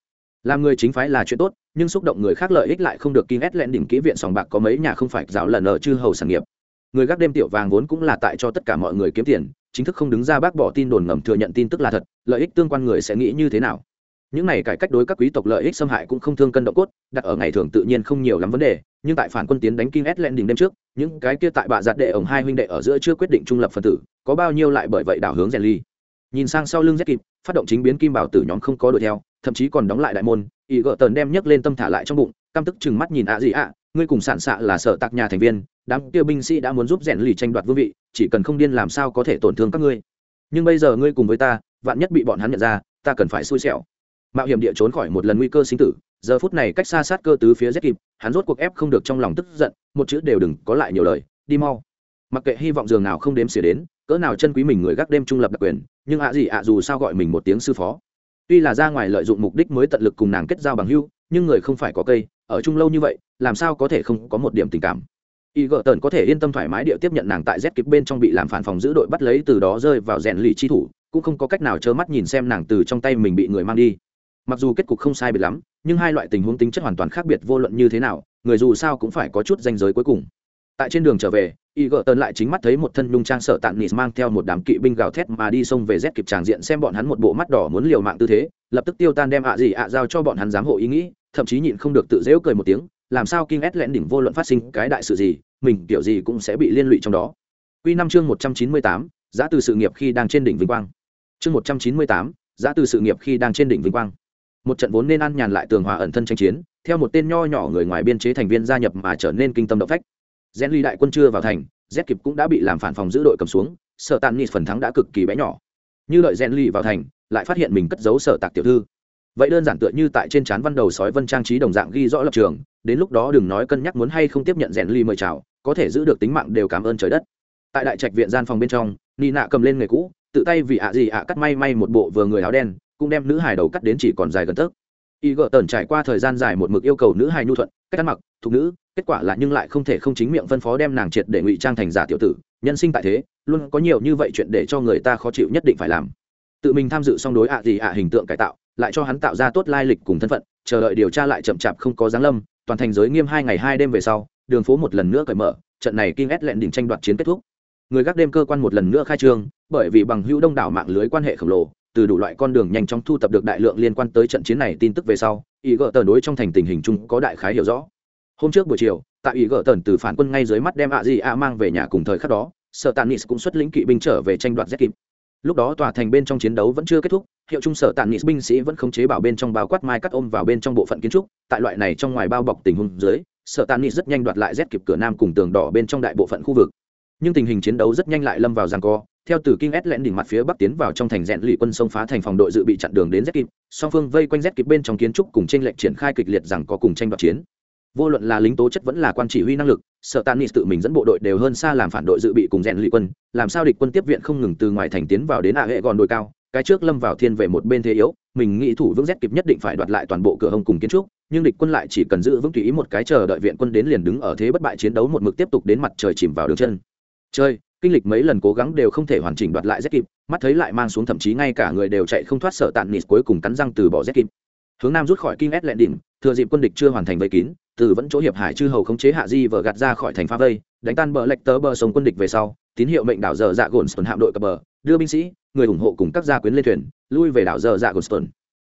Làm người chính phái là chuyện tốt, nhưng xúc động người khác lợi ích lại không được kinh ép lẹn đỉnh kỹ viện sòng bạc có mấy nhà không phải giáo lần ở chư hầu sản nghiệp. Người gác đêm tiểu vàng vốn cũng là tại cho tất cả mọi người kiếm tiền, chính thức không đứng ra bác bỏ tin đồn ngầm thừa nhận tin tức là thật, lợi ích tương quan người sẽ nghĩ như thế nào? Những này cải cách đối các quý tộc lợi ích xâm hại cũng không thương cân động cốt, đặt ở ngày thường tự nhiên không nhiều lắm vấn đề, nhưng tại phản quân tiến đánh kinh ét lên đỉnh đêm trước, những cái kia tại bạ giặt đệ ổng hai huynh đệ ở giữa chưa quyết định trung lập phần tử, có bao nhiêu lại bởi vậy đảo hướng rèn ly. Nhìn sang sau lưng rét kịp, phát động chính biến kim bảo tử nhóm không có đuổi theo, thậm chí còn đóng lại đại môn ý gợ tần đem nhấc lên tâm thả lại trong bụng, căm tức chừng mắt nhìn ạ gì ạ ngươi cùng sản xạ là sở tạc nhà thành viên, đám kia binh sĩ đã muốn giúp rèn lì tranh đoạt vương vị, chỉ cần không điên làm sao có thể tổn thương các ngươi. Nhưng bây giờ ngươi cùng với ta, vạn nhất bị bọn hắn nhận ra, ta cần phải xui xẻo mạo hiểm địa trốn khỏi một lần nguy cơ sinh tử, giờ phút này cách xa sát cơ tứ phía rất kịp, hắn rốt cuộc ép không được trong lòng tức giận, một chữ đều đừng có lại nhiều lời, đi mau. Mặc kệ hy vọng giường nào không đếm xỉa đến, cỡ nào chân quý mình người gác đêm trung lập đặc quyền, nhưng ạ gì ạ dù sao gọi mình một tiếng sư phó. Tuy là ra ngoài lợi dụng mục đích mới tận lực cùng nàng kết giao bằng hưu, nhưng người không phải có cây, ở chung lâu như vậy, làm sao có thể không có một điểm tình cảm. Y gợ tần có thể yên tâm thoải mái địa tiếp nhận nàng tại z kịp bên trong bị làm phản phòng giữ đội bắt lấy từ đó rơi vào rèn lì chi thủ, cũng không có cách nào trơ mắt nhìn xem nàng từ trong tay mình bị người mang đi mặc dù kết cục không sai biệt lắm, nhưng hai loại tình huống tính chất hoàn toàn khác biệt vô luận như thế nào, người dù sao cũng phải có chút danh giới cuối cùng. Tại trên đường trở về y gợ tần lại chính mắt thấy một thân nhung trang sợ tạng nịt mang theo một đám kỵ binh gào thét mà đi xông về rét kịp tràng diện xem bọn hắn một bộ mắt đỏ muốn liều mạng tư thế, lập tức tiêu tan đem ạ gì ạ giao cho bọn hắn giám hộ ý nghĩ, thậm chí nhịn không được tự dễu cười một tiếng, làm sao kinh ét lẽn đỉnh vô luận phát sinh cái đại sự gì, mình kiểu gì cũng sẽ bị liên lụy trong đó. Quy năm chương một trăm chín mươi tám, giá từ sự nghiệp khi đang trên đỉnh vinh quang. Chương một trăm chín mươi tám, giá từ sự nghiệp khi đang trên đỉnh vinh quang một trận vốn nên ăn nhàn lại tường hòa ẩn thân tranh chiến, theo một tên nho nhỏ người ngoài biên chế thành viên gia nhập mà trở nên kinh tâm động phách. Gen ly đại quân chưa vào thành, z kịp cũng đã bị làm phản phòng giữ đội cầm xuống sợ tàn nịt phần thắng đã cực kỳ bé nhỏ. Như lợi gen ly vào thành, lại phát hiện mình cất giấu sở tạc tiểu thư. Vậy đơn giản tựa như tại trên trán văn đầu sói vân trang trí đồng dạng ghi rõ lập trường, đến lúc đó đừng nói cân nhắc muốn hay không tiếp nhận rèn ly mời chào, có thể giữ được tính mạng đều cảm ơn trời đất. Tại đại trạch viện gian phòng bên trong, nị nạ cầm lên người cũ, tự tay vì ạ gì ạ cắt may may một bộ vừa người áo đen cũng đem nữ hài đầu cắt đến chỉ còn dài gần tấc. Y gợ tần trải qua thời gian dài một mực yêu cầu nữ hài nhu thuận, cách ăn mặc, thục nữ, kết quả là nhưng lại không thể không chính miệng phân phó đem nàng triệt để ngụy trang thành giả tiểu tử, nhân sinh tại thế, luôn có nhiều như vậy chuyện để cho người ta khó chịu nhất định phải làm. Tự mình tham dự xong đối ạ gì ạ hình tượng cải tạo, lại cho hắn tạo ra tốt lai lịch cùng thân phận, chờ đợi điều tra lại chậm chạp không có giáng lâm, toàn thành giới nghiêm hai ngày hai đêm về sau, đường phố một lần nữa cởi mở, trận này kinh ét lẹn đỉnh tranh đoạt chiến kết thúc. Người gác đêm cơ quan một lần nữa khai trương, bởi vì bằng hữu đông đảo mạng lưới quan hệ khổng lồ từ đủ loại con đường nhanh chóng thu thập được đại lượng liên quan tới trận chiến này tin tức về sau, ý gỡ tờ đối trong thành tình hình chung có đại khái hiểu rõ. Hôm trước buổi chiều, tại ý gỡ tờn từ phản quân ngay dưới mắt đem ạ gì ạ mang về nhà cùng thời khắc đó sợ tàn nis cũng xuất lĩnh kỵ binh trở về tranh đoạt z kịp. Lúc đó tòa thành bên trong chiến đấu vẫn chưa kết thúc, hiệu trung sở tàn nis binh sĩ vẫn không chế bảo bên trong bao quát mai cắt ôm vào bên trong bộ phận kiến trúc, tại loại này trong ngoài bao bọc tình huống dưới, sở tàn nis rất nhanh đoạt lại z kịp cửa nam cùng tường đỏ bên trong đại bộ phận khu vực. Nhưng tình hình chiến đấu rất nhanh lại lâm vào giằng co theo từ kinh s lẽn đỉnh mặt phía bắc tiến vào trong thành rèn lì quân sông phá thành phòng đội dự bị chặn đường đến z kịp, song phương vây quanh z kịp bên trong kiến trúc cùng tranh lệnh triển khai kịch liệt rằng có cùng tranh đoạt chiến. Vô luận là lính tố chất vẫn là quan chỉ huy năng lực, sợ tàn tự mình dẫn bộ đội đều hơn xa làm phản đội dự bị cùng rèn lì quân, làm sao địch quân tiếp viện không ngừng từ ngoài thành tiến vào đến à hệ gòn đồi cao, cái trước lâm vào thiên về một bên thế yếu, mình nghĩ thủ vững z kịp nhất định phải đoạt lại toàn bộ cửa hông cùng kiến trúc, nhưng địch quân lại chỉ cần giữ vững tùy ý một cái chờ đợi viện quân đến liền đứng ở thế bất bại chiến đấu một mực tiếp tục đến mặt trời chìm vào đường chân. Chơi! Kinh lịch mấy lần cố gắng đều không thể hoàn chỉnh đoạt lại z kịp, mắt thấy lại mang xuống thậm chí ngay cả người đều chạy không thoát sợ tàn nịt cuối cùng cắn răng từ bỏ z kịp. Hướng nam rút khỏi kim s lẹn đỉnh thừa dịp quân địch chưa hoàn thành vây kín, từ vẫn chỗ hiệp hải chư hầu khống chế hạ di vờ gạt ra khỏi thành phá vây, đánh tan bờ lệch tớ bờ sông quân địch về sau, tín hiệu mệnh đảo giờ dạ gồn sơn hạm đội cập bờ, đưa binh sĩ, người ủng hộ cùng các gia quyến lên thuyền, lui về đảo giờ dạ gồn sơn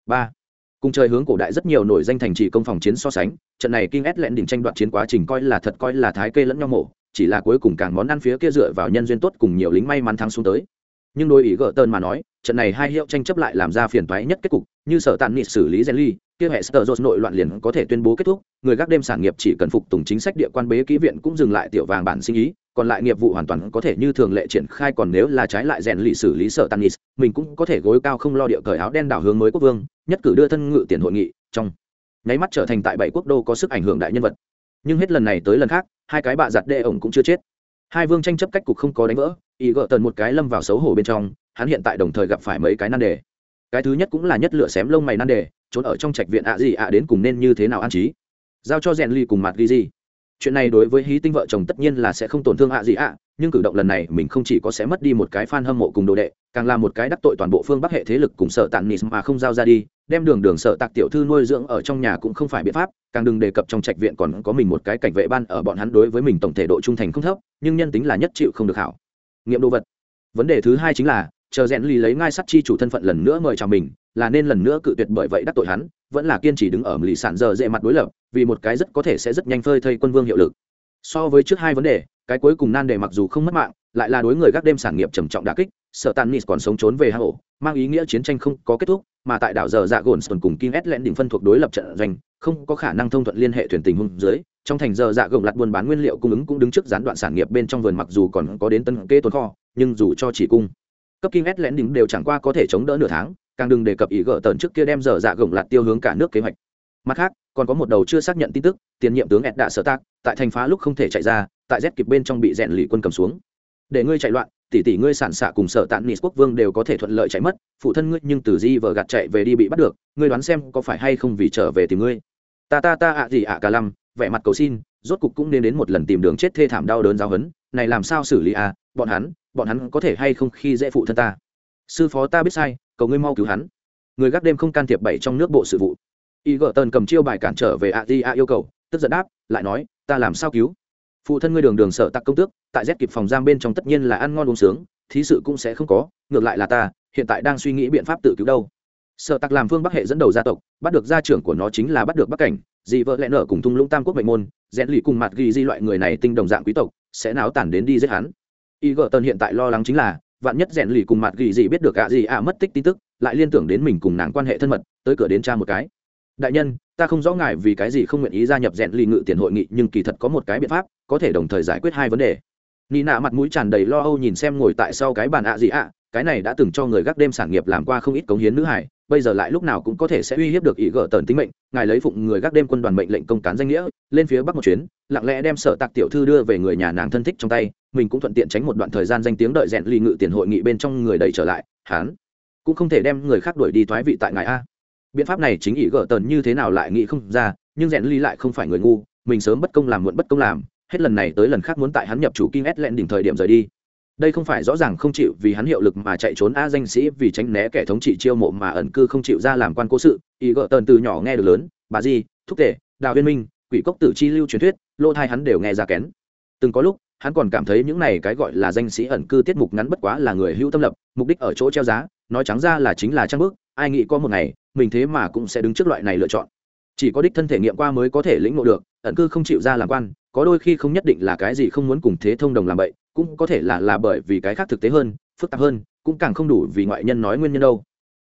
ba. Cùng trời hướng cổ đại rất nhiều nổi danh thành trì công phòng chiến so sánh, trận này kinh ét lẹn đỉnh tranh đoạt chiến quá trình coi là thật coi là thái kê lẫn nhau mổ chỉ là cuối cùng càng món ăn phía kia dựa vào nhân duyên tốt cùng nhiều lính may mắn thắng xuống tới. Nhưng đôi ý gỡ tơn mà nói, trận này hai hiệu tranh chấp lại làm ra phiền toái nhất kết cục, như sở tàn nịt xử lý gen ly kia hệ sờ dột nội loạn liền có thể tuyên bố kết thúc, người gác đêm sản nghiệp chỉ cần phục tùng chính sách địa quan bế kỹ viện cũng dừng lại tiểu vàng bản sinh ý, còn lại nghiệp vụ hoàn toàn có thể như thường lệ triển khai còn nếu là trái lại rèn lì xử lý sở tàn nịt, mình cũng có thể gối cao không lo địa cởi áo đen đảo hướng mới quốc vương, nhất cử đưa thân ngự tiền hội nghị, trong nháy mắt trở thành tại bảy quốc đô có sức ảnh hưởng đại nhân vật. Nhưng hết lần này tới lần khác hai cái bạ giặt đệ ổng cũng chưa chết. Hai vương tranh chấp cách cục không có đánh vỡ, ý gỡ tần một cái lâm vào xấu hổ bên trong, hắn hiện tại đồng thời gặp phải mấy cái nan đề. Cái thứ nhất cũng là nhất lửa xém lông mày nan đề, trốn ở trong trạch viện ạ gì ạ đến cùng nên như thế nào an trí. Giao cho rèn ly cùng mặt ghi gì. Chuyện này đối với hí tinh vợ chồng tất nhiên là sẽ không tổn thương ạ gì ạ, nhưng cử động lần này mình không chỉ có sẽ mất đi một cái fan hâm mộ cùng đồ đệ càng là một cái đắc tội toàn bộ phương bắc hệ thế lực cùng sợ tàn nis mà không giao ra đi, đem đường đường sợ tạc tiểu thư nuôi dưỡng ở trong nhà cũng không phải biện pháp, càng đừng đề cập trong trạch viện còn có mình một cái cảnh vệ ban ở bọn hắn đối với mình tổng thể độ trung thành không thấp, nhưng nhân tính là nhất chịu không được hảo. Nghiệm đồ vật. Vấn đề thứ hai chính là, chờ rèn lì lấy ngai sắt chi chủ thân phận lần nữa mời chào mình, là nên lần nữa cự tuyệt bởi vậy đắc tội hắn, vẫn là kiên trì đứng ở lì sản giờ dễ mặt đối lập, vì một cái rất có thể sẽ rất nhanh phơi thây quân vương hiệu lực. So với trước hai vấn đề, cái cuối cùng nan đề mặc dù không mất mạng lại là đối người gác đêm sản nghiệp trầm trọng đà kích, sợ tàn nis còn sống trốn về hà hộ mang ý nghĩa chiến tranh không có kết thúc, mà tại đảo giờ dạ gồn sơn cùng kim s lẽn đỉnh phân thuộc đối lập trận doanh, không có khả năng thông thuận liên hệ thuyền tình hung dưới, trong thành giờ dạ gồng lặt buôn bán nguyên liệu cung ứng cũng đứng trước gián đoạn sản nghiệp bên trong vườn mặc dù còn có đến tân kê tồn kho, nhưng dù cho chỉ cung, cấp kim s lẽn đỉnh đều chẳng qua có thể chống đỡ nửa tháng, càng đừng đề cập ý gỡ tần trước kia đem giờ dạ gồng lặt tiêu hướng cả nước kế hoạch. Mặt khác, còn có một đầu chưa xác nhận tin tức, tiền nhiệm tướng ed đã sở tác, tại thành phá lúc không thể chạy ra, tại z kịp bên trong bị rèn lì quân cầm xuống để ngươi chạy loạn tỷ tỷ ngươi sản xạ cùng sở tạn nịt quốc vương đều có thể thuận lợi chạy mất, phụ thân ngươi nhưng từ di vợ gạt chạy về đi bị bắt được, ngươi đoán xem có phải hay không vì trở về tìm ngươi. Ta ta ta ạ gì ạ cả lăm, vẻ mặt cầu xin, rốt cục cũng nên đến một lần tìm đường chết thê thảm đau đớn giáo hấn này làm sao xử lý à bọn hắn bọn hắn có thể hay không khi dễ phụ thân ta? Sư phó ta biết sai, cầu ngươi mau cứu hắn. Người gác đêm không can thiệp bảy trong nước bộ sự vụ. Y gợ tần cầm chiêu bài cản trở về ạ di ạ yêu cầu, tức giận đáp, lại nói, ta làm sao cứu? Phụ thân ngươi đường đường sợ tặc công tước, tại rét kịp phòng giam bên trong tất nhiên là ăn ngon uống sướng, thí sự cũng sẽ không có, ngược lại là ta, hiện tại đang suy nghĩ biện pháp tự cứu đâu. Sợ tặc làm phương bắc hệ dẫn đầu gia tộc, bắt được gia trưởng của nó chính là bắt được bắc cảnh, dị vợ lẽ nở cùng thung lũng tam quốc mệnh môn rẽn lì cùng mặt ghi di loại người này tinh đồng dạng quý tộc, sẽ náo tản đến đi giết hắn. Y gợ tần hiện tại lo lắng chính là, vạn nhất rẽn lì cùng mặt ghi di biết được ạ gì ạ mất tích tin tức, lại liên tưởng đến mình cùng nàng quan hệ thân mật, tới cửa đến cha một cái. Đại nhân ta không rõ ngài vì cái gì không nguyện ý gia nhập rèn ly ngự tiền hội nghị, nhưng kỳ thật có một cái biện pháp, có thể đồng thời giải quyết hai vấn đề. Nị nạ mặt mũi tràn đầy lo âu nhìn xem ngồi tại sau cái bàn ạ gì ạ, cái này đã từng cho người gác đêm sản nghiệp làm qua không ít cống hiến nữ hải, bây giờ lại lúc nào cũng có thể sẽ uy hiếp được ý gỡ tần tính mệnh, ngài lấy phụng người gác đêm quân đoàn mệnh lệnh công cán danh nghĩa, lên phía bắc một chuyến, lặng lẽ đem sở tạc tiểu thư đưa về người nhà nàng thân thích trong tay, mình cũng thuận tiện tránh một đoạn thời gian danh tiếng đợi rèn ly ngự tiền hội nghị bên trong người đầy trở lại, hán cũng không thể đem người khác đuổi đi thoái vị tại ngài a biện pháp này chính ý gỡ tần như thế nào lại nghĩ không ra, nhưng rèn ly lại không phải người ngu, mình sớm bất công làm muộn bất công làm, hết lần này tới lần khác muốn tại hắn nhập chủ kinh ét lẹn đỉnh thời điểm rời đi. Đây không phải rõ ràng không chịu vì hắn hiệu lực mà chạy trốn a danh sĩ vì tránh né kẻ thống trị chiêu mộ mà ẩn cư không chịu ra làm quan cố sự ý gỡ tần từ nhỏ nghe được lớn, bà di, thúc tể, đào viên minh, quỷ cốc tử chi lưu truyền thuyết, lỗ thai hắn đều nghe ra kén. Từng có lúc, hắn còn cảm thấy những này cái gọi là danh sĩ ẩn cư tiết mục ngắn bất quá là người hữu tâm lập, mục đích ở chỗ treo giá, nói trắng ra là chính là trang bước ai nghĩ có một ngày mình thế mà cũng sẽ đứng trước loại này lựa chọn chỉ có đích thân thể nghiệm qua mới có thể lĩnh ngộ được ẩn cư không chịu ra làm quan có đôi khi không nhất định là cái gì không muốn cùng thế thông đồng làm vậy cũng có thể là là bởi vì cái khác thực tế hơn phức tạp hơn cũng càng không đủ vì ngoại nhân nói nguyên nhân đâu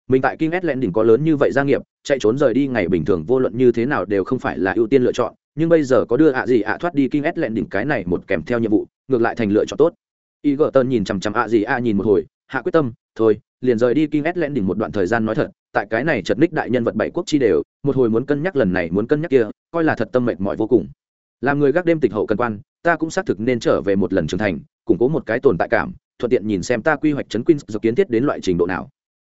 mình tại King lẹn đỉnh có lớn như vậy gia nghiệp, chạy trốn rời đi ngày bình thường vô luận như thế nào đều không phải là ưu tiên lựa chọn, nhưng bây giờ có đưa ạ gì ạ thoát đi King lẹn đỉnh cái này một kèm theo nhiệm vụ, ngược lại thành lựa chọn tốt. y gợ tơn nhìn chằm chằm ạ gì ạ nhìn một hồi, hạ quyết tâm thôi liền rời đi kinh ét đỉnh một đoạn thời gian nói thật tại cái này chật ních đại nhân vật bảy quốc chi đều một hồi muốn cân nhắc lần này muốn cân nhắc kia coi là thật tâm mệt mỏi vô cùng làm người gác đêm tịch hậu cân quan ta cũng xác thực nên trở về một lần trưởng thành củng cố một cái tồn tại cảm thuận tiện nhìn xem ta quy hoạch chấn Queen dự kiến thiết đến loại trình độ nào.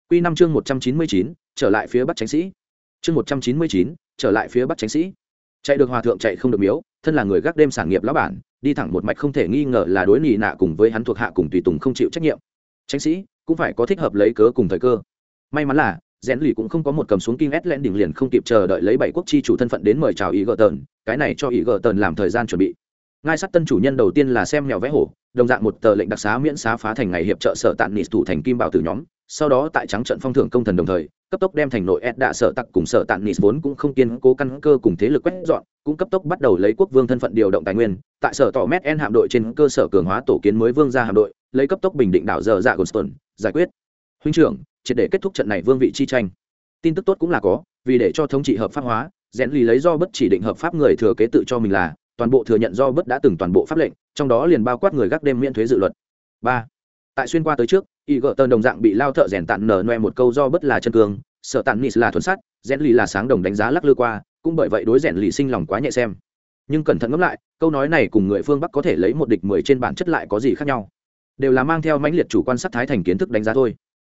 Quy năm chương một trăm chín mươi chín trở lại phía Bắc Tránh sĩ. Chương một trăm chín mươi chín trở lại phía Bắc Tránh sĩ. Chạy được hòa thượng chạy không được miếu, thân là người gác đêm sản nghiệp lão bản, đi thẳng một mạch không thể nghi ngờ là đối nghị nạ cùng với hắn thuộc hạ cùng tùy tùng không chịu trách nhiệm. Tránh sĩ, cũng phải có thích hợp lấy cớ cùng thời cơ. May mắn là rèn lì cũng không có một cầm xuống kinh ét len đỉnh liền không kịp chờ đợi lấy bảy quốc chi chủ thân phận đến mời chào ý gờ tờn cái này cho ý gờ tờn làm thời gian chuẩn bị ngai sắt tân chủ nhân đầu tiên là xem mèo vẽ hổ, đồng dạng một tờ lệnh đặc xá miễn xá phá thành ngày hiệp trợ sở tạn nịt thủ thành kim bảo tử nhóm sau đó tại trắng trận phong thưởng công thần đồng thời, cấp tốc đem thành nội ed đạ sở tặc cùng sở tạn nis vốn cũng không kiên cố căn cơ cùng thế lực quét dọn, cũng cấp tốc bắt đầu lấy quốc vương thân phận điều động tài nguyên, tại sở tỏ mét en hạm đội trên cơ sở cường hóa tổ kiến mới vương ra hạm đội, lấy cấp tốc bình định đảo giờ dạ goston, giải quyết. Huynh trưởng, triệt để kết thúc trận này vương vị chi tranh. Tin tức tốt cũng là có, vì để cho thống trị hợp pháp hóa rẽn lì lấy do bất chỉ định hợp pháp người thừa kế tự cho mình là, toàn bộ thừa nhận do bất đã từng toàn bộ pháp lệnh, trong đó liền bao quát người gác đêm miễn thuế dự luật. Ba. Tại xuyên qua tới trước y gợ tơn đồng dạng bị lao thợ rèn tặn nở noe một câu do bất là chân cường sợ tặn nis là thuần sắt rèn lì là sáng đồng đánh giá lắc lư qua, cũng bởi vậy đối rèn lì sinh lòng quá nhẹ xem. Nhưng cẩn thận ngẫm lại, câu nói này cùng người phương bắc có thể lấy một địch mười trên bản chất lại có gì khác nhau? Đều là mang theo mãnh liệt chủ quan sát thái thành kiến thức đánh giá thôi.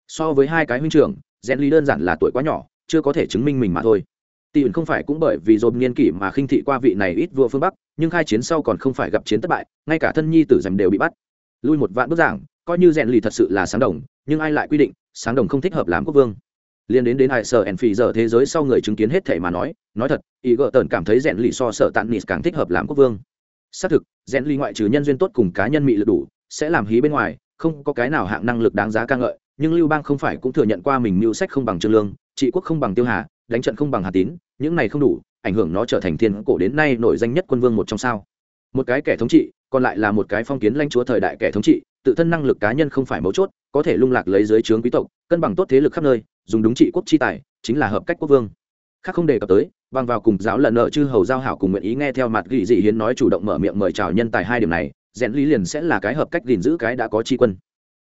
So với hai cái huynh trưởng, rèn lì đơn giản là tuổi quá nhỏ, chưa có thể chứng minh mình mà thôi. Tỷ ẩn không phải cũng bởi vì dồn niên kỷ mà khinh thị qua vị này ít vua phương bắc, nhưng khai chiến sau còn không phải gặp chiến thất bại, ngay cả thân nhi tử dành đều bị bắt. Lui một vạn bức giảng coi như rèn lì thật sự là sáng đồng, nhưng ai lại quy định, sáng đồng không thích hợp làm quốc vương. Liên đến đến hai sở ẩn phì giờ thế giới sau người chứng kiến hết thể mà nói nói thật, ý gợ tần cảm thấy rèn lì so sở tàn nịt càng thích hợp làm quốc vương. Xác thực, rèn lì ngoại trừ nhân duyên tốt cùng cá nhân mị lực đủ, sẽ làm hí bên ngoài, không có cái nào hạng năng lực đáng giá ca ngợi, nhưng lưu bang không phải cũng thừa nhận qua mình mưu sách không bằng trương lương, trị quốc không bằng tiêu hà, đánh trận không bằng hà tín, những này không đủ, ảnh hưởng nó trở thành thiên cổ đến nay nổi danh nhất quân vương một trong sao. Một cái kẻ thống trị còn lại là một cái phong kiến lãnh chúa thời đại kẻ thống trị, tự thân năng lực cá nhân không phải mấu chốt, có thể lung lạc lấy dưới trướng quý tộc, cân bằng tốt thế lực khắp nơi, dùng đúng trị quốc chi tài, chính là hợp cách quốc vương. Khác không đề cập tới, bằng vào cùng giáo lần nợ chư hầu giao hảo cùng nguyện ý nghe theo mặt gỉ dị hiến nói chủ động mở miệng mời chào nhân tài hai điểm này, rèn lý liền sẽ là cái hợp cách gìn giữ cái đã có tri quân.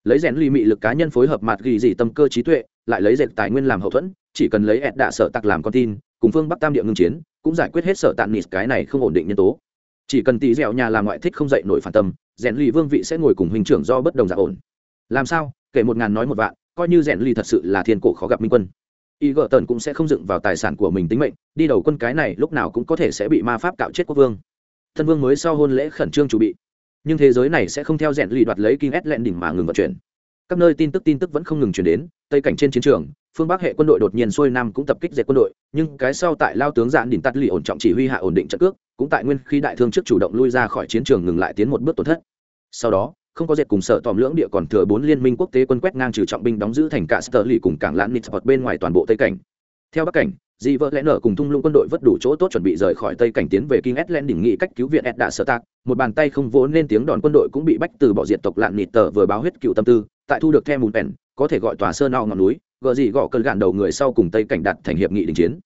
Lấy rèn ly mị lực cá nhân phối hợp mặt ghi dị tâm cơ trí tuệ, lại lấy dệt tài nguyên làm hậu thuẫn, chỉ cần lấy ẹt đạ sợ tặc làm con tin, cùng phương bắc tam địa ngưng chiến, cũng giải quyết hết sợ tạn nịt cái này không ổn định nhân tố chỉ cần tỷ dẻo nhà làm ngoại thích không dậy nổi phản tâm, rèn lì vương vị sẽ ngồi cùng huynh trưởng do bất đồng giả ổn. Làm sao? Kể một ngàn nói một vạn, coi như rèn lì thật sự là thiên cổ khó gặp minh quân. Y gợ tần cũng sẽ không dựng vào tài sản của mình tính mệnh, đi đầu quân cái này lúc nào cũng có thể sẽ bị ma pháp cạo chết quốc vương. Thân vương mới sau hôn lễ khẩn trương chuẩn bị. Nhưng thế giới này sẽ không theo rèn lì đoạt lấy kinh ét lẹn đỉnh mà ngừng vận chuyển. Các nơi tin tức tin tức vẫn không ngừng chuyển đến tây cảnh trên chiến trường, phương bắc hệ quân đội đột nhiên xuôi nam cũng tập kích dệt quân đội, nhưng cái sau tại lao tướng giãn đỉnh tắt lì ổn trọng chỉ huy hạ ổn định trận cước, cũng tại nguyên khi đại thương trước chủ động lui ra khỏi chiến trường ngừng lại tiến một bước tổn thất. Sau đó, không có dệt cùng sở tòm lưỡng địa còn thừa bốn liên minh quốc tế quân quét ngang trừ trọng binh đóng giữ thành cả sở lì cùng cảng lãn nít bên ngoài toàn bộ tây cảnh. Theo bắc cảnh dị vợ lẽ nở cùng thung lũng quân đội vất đủ chỗ tốt chuẩn bị rời khỏi tây cảnh tiến về kinh s len đỉnh nghị cách cứu viện ed đã sở tạc. Một bàn tay không vỗ nên tiếng đòn quân đội cũng bị bách từ bỏ diện tộc lạn nịt tờ vừa báo huyết cựu tâm tư tại thu được theo mùn pèn, có thể gọi tòa sơn ao ngọn núi gợ gì gõ cơn gạn đầu người sau cùng tây cảnh đặt thành hiệp nghị đình chiến.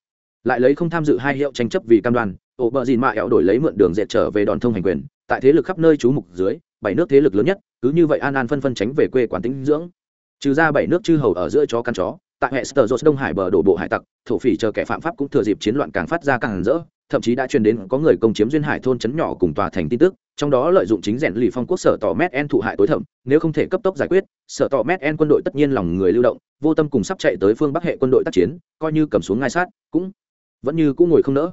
Lại lấy không tham dự hai hiệu tranh chấp vì cam đoan, ổ bờ dìn mạ éo đổi lấy mượn đường dệt trở về đòn thông hành quyền, tại thế lực khắp nơi trú mục dưới, bảy nước thế lực lớn nhất, cứ như vậy an an phân phân tránh về quê quán tĩnh dưỡng. Trừ ra bảy nước chư hầu ở giữa chó căn chó, tại hệ sở đông hải bờ đổ bộ hải tặc, thổ phỉ chờ kẻ phạm pháp cũng thừa dịp chiến loạn càng phát ra càng rỡ, thậm chí đã truyền đến có người công chiếm duyên hải thôn trấn nhỏ cùng tòa thành tin tức trong đó lợi dụng chính rèn lì phong quốc sở tỏ mét en thụ hại tối thẩm, nếu không thể cấp tốc giải quyết, sở tỏ mét en quân đội tất nhiên lòng người lưu động, vô tâm cùng sắp chạy tới phương bắc hệ quân đội tác chiến, coi như cầm xuống ngai sát, cũng vẫn như cũng ngồi không nỡ.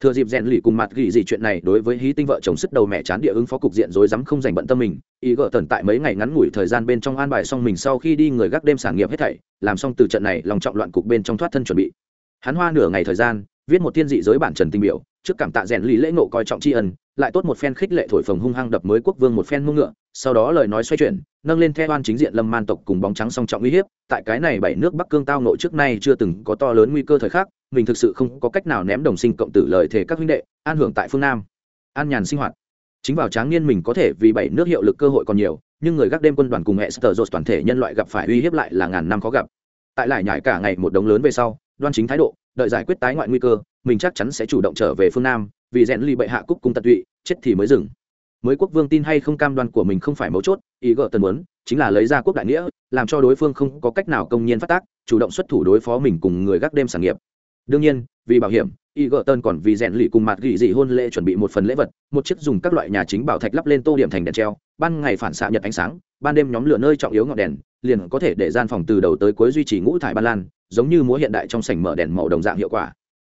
Thừa dịp rèn lì cùng mặt gỉ gì chuyện này đối với hí tinh vợ chồng sức đầu mẹ chán địa ứng phó cục diện rối rắm không dành bận tâm mình, ý gỡ tần tại mấy ngày ngắn ngủi thời gian bên trong an bài xong mình sau khi đi người gác đêm sản nghiệp hết thảy, làm xong từ trận này lòng trọng loạn cục bên trong thoát thân chuẩn bị. Hắn hoa nửa ngày thời gian, viết một thiên dị giới bản trần tinh biểu trước cảm tạ rèn lý lễ nộ coi trọng tri ân, lại tốt một phen khích lệ thổi phồng hung hăng đập mới quốc vương một phen mông ngựa, sau đó lời nói xoay chuyển, nâng lên theo oan chính diện lâm man tộc cùng bóng trắng song trọng uy hiếp, tại cái này bảy nước bắc cương tao nội trước nay chưa từng có to lớn nguy cơ thời khắc, mình thực sự không có cách nào ném đồng sinh cộng tử lời thề các huynh đệ, an hưởng tại phương nam. An nhàn sinh hoạt. Chính vào tráng niên mình có thể vì bảy nước hiệu lực cơ hội còn nhiều, nhưng người gác đêm quân đoàn cùng hệ sở dột toàn thể nhân loại gặp phải uy hiếp lại là ngàn năm khó gặp. Tại lại nhải cả ngày một đống lớn về sau, đoan chính thái độ, đợi giải quyết tái ngoại nguy cơ mình chắc chắn sẽ chủ động trở về phương nam, vì rèn ly bệ hạ cúc cung tận tụy, chết thì mới dừng. Mới quốc vương tin hay không cam đoan của mình không phải mấu chốt, ý gợ tần muốn, chính là lấy ra quốc đại nghĩa, làm cho đối phương không có cách nào công nhiên phát tác, chủ động xuất thủ đối phó mình cùng người gác đêm sản nghiệp. Đương nhiên, vì bảo hiểm y gợ tần còn vì rèn lì cùng mặt gỉ dị hôn lễ chuẩn bị một phần lễ vật, một chiếc dùng các loại nhà chính bảo thạch lắp lên tô điểm thành đèn treo, ban ngày phản xạ nhật ánh sáng, ban đêm nhóm lửa nơi trọng yếu ngọn đèn, liền có thể để gian phòng từ đầu tới cuối duy trì ngũ thải ban lan, giống như múa hiện đại trong sảnh mở đèn màu đồng dạng hiệu quả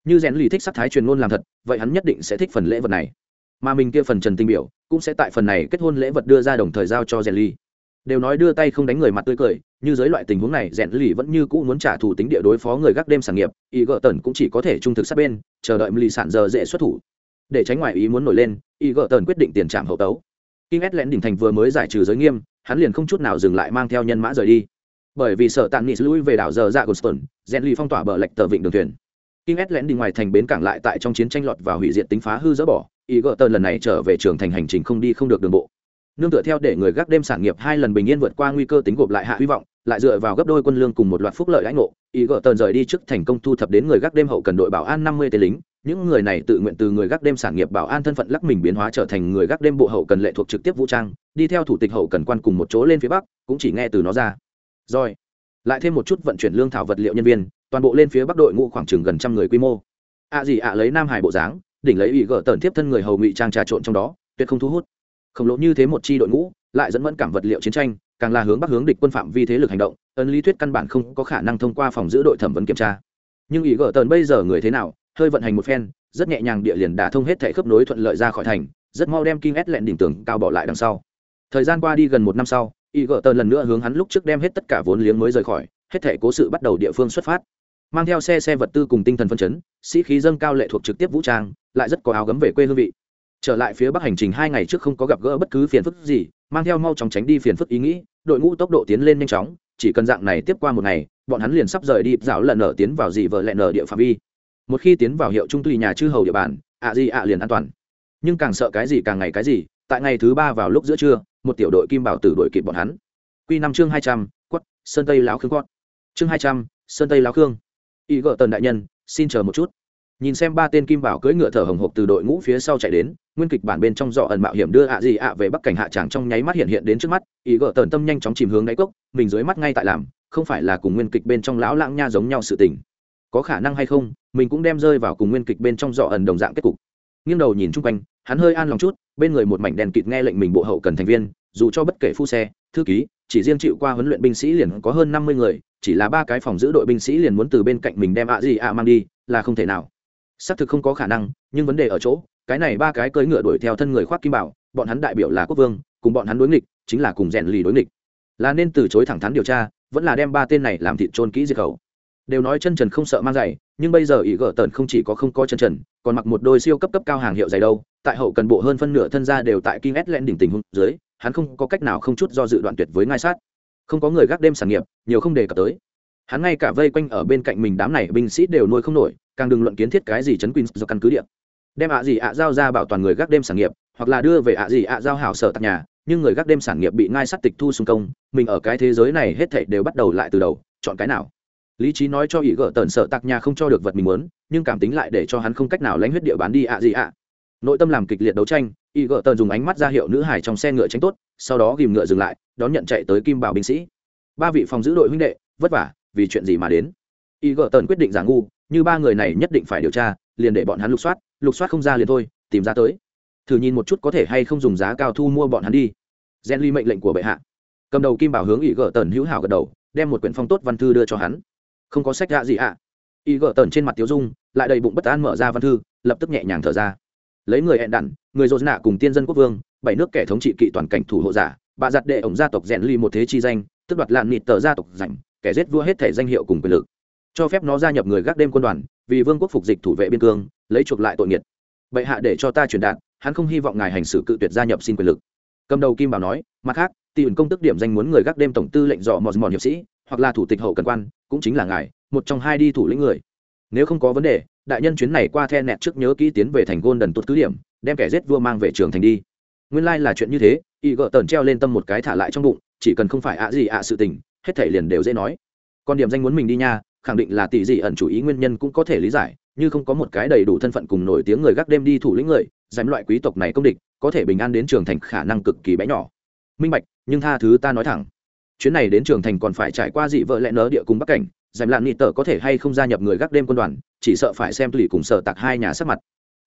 như rèn lì thích sắc thái truyền ngôn làm thật vậy hắn nhất định sẽ thích phần lễ vật này mà mình kia phần trần tinh biểu cũng sẽ tại phần này kết hôn lễ vật đưa ra đồng thời giao cho rèn lì đều nói đưa tay không đánh người mặt tươi cười như dưới loại tình huống này rèn lì vẫn như cũ muốn trả thù tính địa đối phó người gác đêm sản nghiệp Y gợ tần cũng chỉ có thể trung thực sát bên chờ đợi lì sản giờ dễ xuất thủ để tránh ngoại ý muốn nổi lên Y gợ tần quyết định tiền trạm hậu tấu King Lén đỉnh thành vừa mới giải trừ giới nghiêm, hắn liền không chút nào dừng lại mang theo nhân mã rời đi. Bởi vì sợ tạn Nis lui về đảo giờ ra dạ rèn lì phong tỏa bờ lệch tờ vịnh đường thuyền. King Lén đi ngoài thành bến cảng lại tại trong chiến tranh lọt và hủy diệt tính phá hư dỡ bỏ, Egerton lần này trở về trường thành hành trình không đi không được đường bộ. Nương tựa theo để người gác đêm sản nghiệp hai lần bình yên vượt qua nguy cơ tính gộp lại hạ hy vọng, lại dựa vào gấp đôi quân lương cùng một loạt phúc lợi lãnh ngộ, Egerton rời đi trước thành công thu thập đến người gác đêm hậu cần đội bảo an năm mươi tên lính, những người này tự nguyện từ người gác đêm sản nghiệp bảo an thân phận lắc mình biến hóa trở thành người gác đêm bộ hậu cần lệ thuộc trực tiếp vũ trang đi theo thủ tịch hậu cần quan cùng một chỗ lên phía bắc cũng chỉ nghe từ nó ra rồi lại thêm một chút vận chuyển lương thảo vật liệu nhân viên, toàn bộ lên phía bắc đội ngũ khoảng chừng gần trăm người quy mô. Ạ gì ạ lấy nam hải bộ dáng, đỉnh lấy ủy gỡ tần tiếp thân người hầu ngụy trang trà trộn trong đó, tuyệt không thu hút. Khổng lồ như thế một chi đội ngũ, lại dẫn vẫn cảm vật liệu chiến tranh, càng là hướng bắc hướng địch quân phạm vi thế lực hành động, ấn lý thuyết căn bản không có khả năng thông qua phòng giữ đội thẩm vấn kiểm tra. Nhưng ủy gỡ tần bây giờ người thế nào, hơi vận hành một phen, rất nhẹ nhàng địa liền đả thông hết thể khớp nối thuận lợi ra khỏi thành, rất mau đem kim ét lẹn đỉnh tường cao bỏ lại đằng sau. Thời gian qua đi gần một năm sau y gờ tần lần nữa hướng hắn lúc trước đem hết tất cả vốn liếng mới rời khỏi, hết thể cố sự bắt đầu địa phương xuất phát. Mang theo xe xe vật tư cùng tinh thần phân chấn, sĩ khí dâng cao lệ thuộc trực tiếp vũ trang, lại rất có áo gấm về quê hương vị. Trở lại phía bắc hành trình hai ngày trước không có gặp gỡ bất cứ phiền phức gì, mang theo mau chóng tránh đi phiền phức ý nghĩ, đội ngũ tốc độ tiến lên nhanh chóng, chỉ cần dạng này tiếp qua một ngày, bọn hắn liền sắp rời đi dạo lần nở tiến vào dị vợ lẹ nở địa phạm vi. Một khi tiến vào hiệu trung tùy nhà chư hầu địa bàn, ạ gì ạ liền an toàn. Nhưng càng sợ cái gì càng ngày cái gì, tại ngày thứ ba vào lúc giữa trưa một tiểu đội kim bảo tử đội kịp bọn hắn. Q năm chương hai trăm, quất, sơn tây láo khương quất chương hai trăm, sơn tây láo khương. Ý gợ tần đại nhân, xin chờ một chút. Nhìn xem ba tên kim bảo cưỡi ngựa thở hồng hộc từ đội ngũ phía sau chạy đến, nguyên kịch bản bên trong dọ ẩn mạo hiểm đưa ạ gì ạ về bắc cảnh hạ tràng trong nháy mắt hiện hiện đến trước mắt ý gợ tần tâm nhanh chóng chìm hướng đáy cốc, mình dưới mắt ngay tại làm, không phải là cùng nguyên kịch bên trong lão lãng nha giống nhau sự tình. Có khả năng hay không, mình cũng đem rơi vào cùng nguyên kịch bên trong dọ ẩn đồng dạng kết cục. Nghiêng đầu nhìn chung quanh, hắn hơi an lòng chút, bên người một mảnh đèn kịt nghe lệnh mình bộ hậu cần thành viên dù cho bất kể phu xe thư ký chỉ riêng chịu qua huấn luyện binh sĩ liền có hơn năm mươi người chỉ là ba cái phòng giữ đội binh sĩ liền muốn từ bên cạnh mình đem ạ gì ạ mang đi là không thể nào. Xác thực không có khả năng nhưng vấn đề ở chỗ cái này ba cái cưỡi ngựa đuổi theo thân người khoác kim bảo bọn hắn đại biểu là quốc vương cùng bọn hắn đối nghịch chính là cùng rèn lì đối nghịch. Là nên từ chối thẳng thắn điều tra vẫn là đem ba tên này làm thịt trôn kỹ diệt khẩu. Đều nói chân trần không sợ mang giày nhưng bây giờ ý gỡ tần không chỉ có không có chân trần còn mặc một đôi siêu cấp cấp cao hàng hiệu giày đâu tại hậu cần bộ hơn phân nửa thân ra đều tại King Len đỉnh tình huống dưới, hắn không có cách nào không chút do dự đoạn tuyệt với ngai sát. Không có người gác đêm sản nghiệp, nhiều không đề cập tới. Hắn ngay cả vây quanh ở bên cạnh mình đám này binh sĩ đều nuôi không nổi, càng đừng luận kiến thiết cái gì chấn quỳnh do căn cứ địa. Đem ạ gì ạ giao ra bảo toàn người gác đêm sản nghiệp, hoặc là đưa về ạ gì ạ giao hảo sở tạc nhà, nhưng người gác đêm sản nghiệp bị ngai sát tịch thu xung công, mình ở cái thế giới này hết thảy đều bắt đầu lại từ đầu, chọn cái nào? lý trí nói cho ý gỡ tần sở tạc nhà không cho được vật mình muốn nhưng cảm tính lại để cho hắn không cách nào lãnh huyết địa bán đi ạ gì ạ nội tâm làm kịch liệt đấu tranh Y gỡ tần dùng ánh mắt ra hiệu nữ hải trong xe ngựa tránh tốt, sau đó ghìm ngựa dừng lại, đón nhận chạy tới kim bảo binh sĩ. Ba vị phòng giữ đội huynh đệ, vất vả, vì chuyện gì mà đến? Y gỡ tần quyết định giả ngu, như ba người này nhất định phải điều tra, liền để bọn hắn lục soát lục soát không ra liền thôi, tìm ra tới. Thử nhìn một chút có thể hay không dùng giá cao thu mua bọn hắn đi. Gen ly mệnh lệnh của bệ hạ. Cầm đầu kim bảo hướng Y gỡ tần hữu hảo gật đầu, đem một quyển phong tốt văn thư đưa cho hắn. Không có sách gạ gì ạ. À. y gỡ tần trên mặt tiếu dung, lại đầy bụng bất an mở ra văn thư, lập tức nhẹ nhàng thở ra. Lấy người hẹn đặn người dồn nạ cùng tiên dân quốc vương, bảy nước kẻ thống trị kỵ toàn cảnh thủ hộ giả, bà giặt đệ ổng gia tộc rèn ly một thế chi danh, tức đoạt lạn nịt tờ gia tộc rảnh, kẻ giết vua hết thể danh hiệu cùng quyền lực. Cho phép nó gia nhập người gác đêm quân đoàn, vì vương quốc phục dịch thủ vệ biên cương, lấy chuộc lại tội nghiệt. Bệ hạ để cho ta truyền đạt, hắn không hy vọng ngài hành xử cự tuyệt gia nhập xin quyền lực. Cầm đầu kim bảo nói, mặt khác tìm công tức điểm danh muốn người gác đêm tổng tư lệnh dò mòn mòn hiệp sĩ, hoặc là thủ tịch hậu cần quan, cũng chính là ngài, một trong hai đi thủ lĩnh người. Nếu không có vấn đề, đại nhân chuyến này qua the nẹt trước nhớ kỹ tiến về thành gôn đần tốt cứ điểm đem kẻ giết vua mang về trường thành đi. Nguyên lai、like、là chuyện như thế, y gợ tần treo lên tâm một cái thả lại trong bụng, chỉ cần không phải ạ gì ạ sự tình, hết thể liền đều dễ nói. Còn điểm danh muốn mình đi nha, khẳng định là tỷ dị ẩn chủ ý nguyên nhân cũng có thể lý giải, như không có một cái đầy đủ thân phận cùng nổi tiếng người gác đêm đi thủ lĩnh người, dám loại quý tộc này công địch, có thể bình an đến trường thành khả năng cực kỳ bé nhỏ. Minh bạch, nhưng tha thứ ta nói thẳng. Chuyến này đến trường thành còn phải trải qua dị vợ lẽ nớ địa cùng bắc cảnh dành lạn nghị tờ có thể hay không gia nhập người gác đêm quân đoàn, chỉ sợ phải xem tùy cùng sợ tạc hai nhà sắc mặt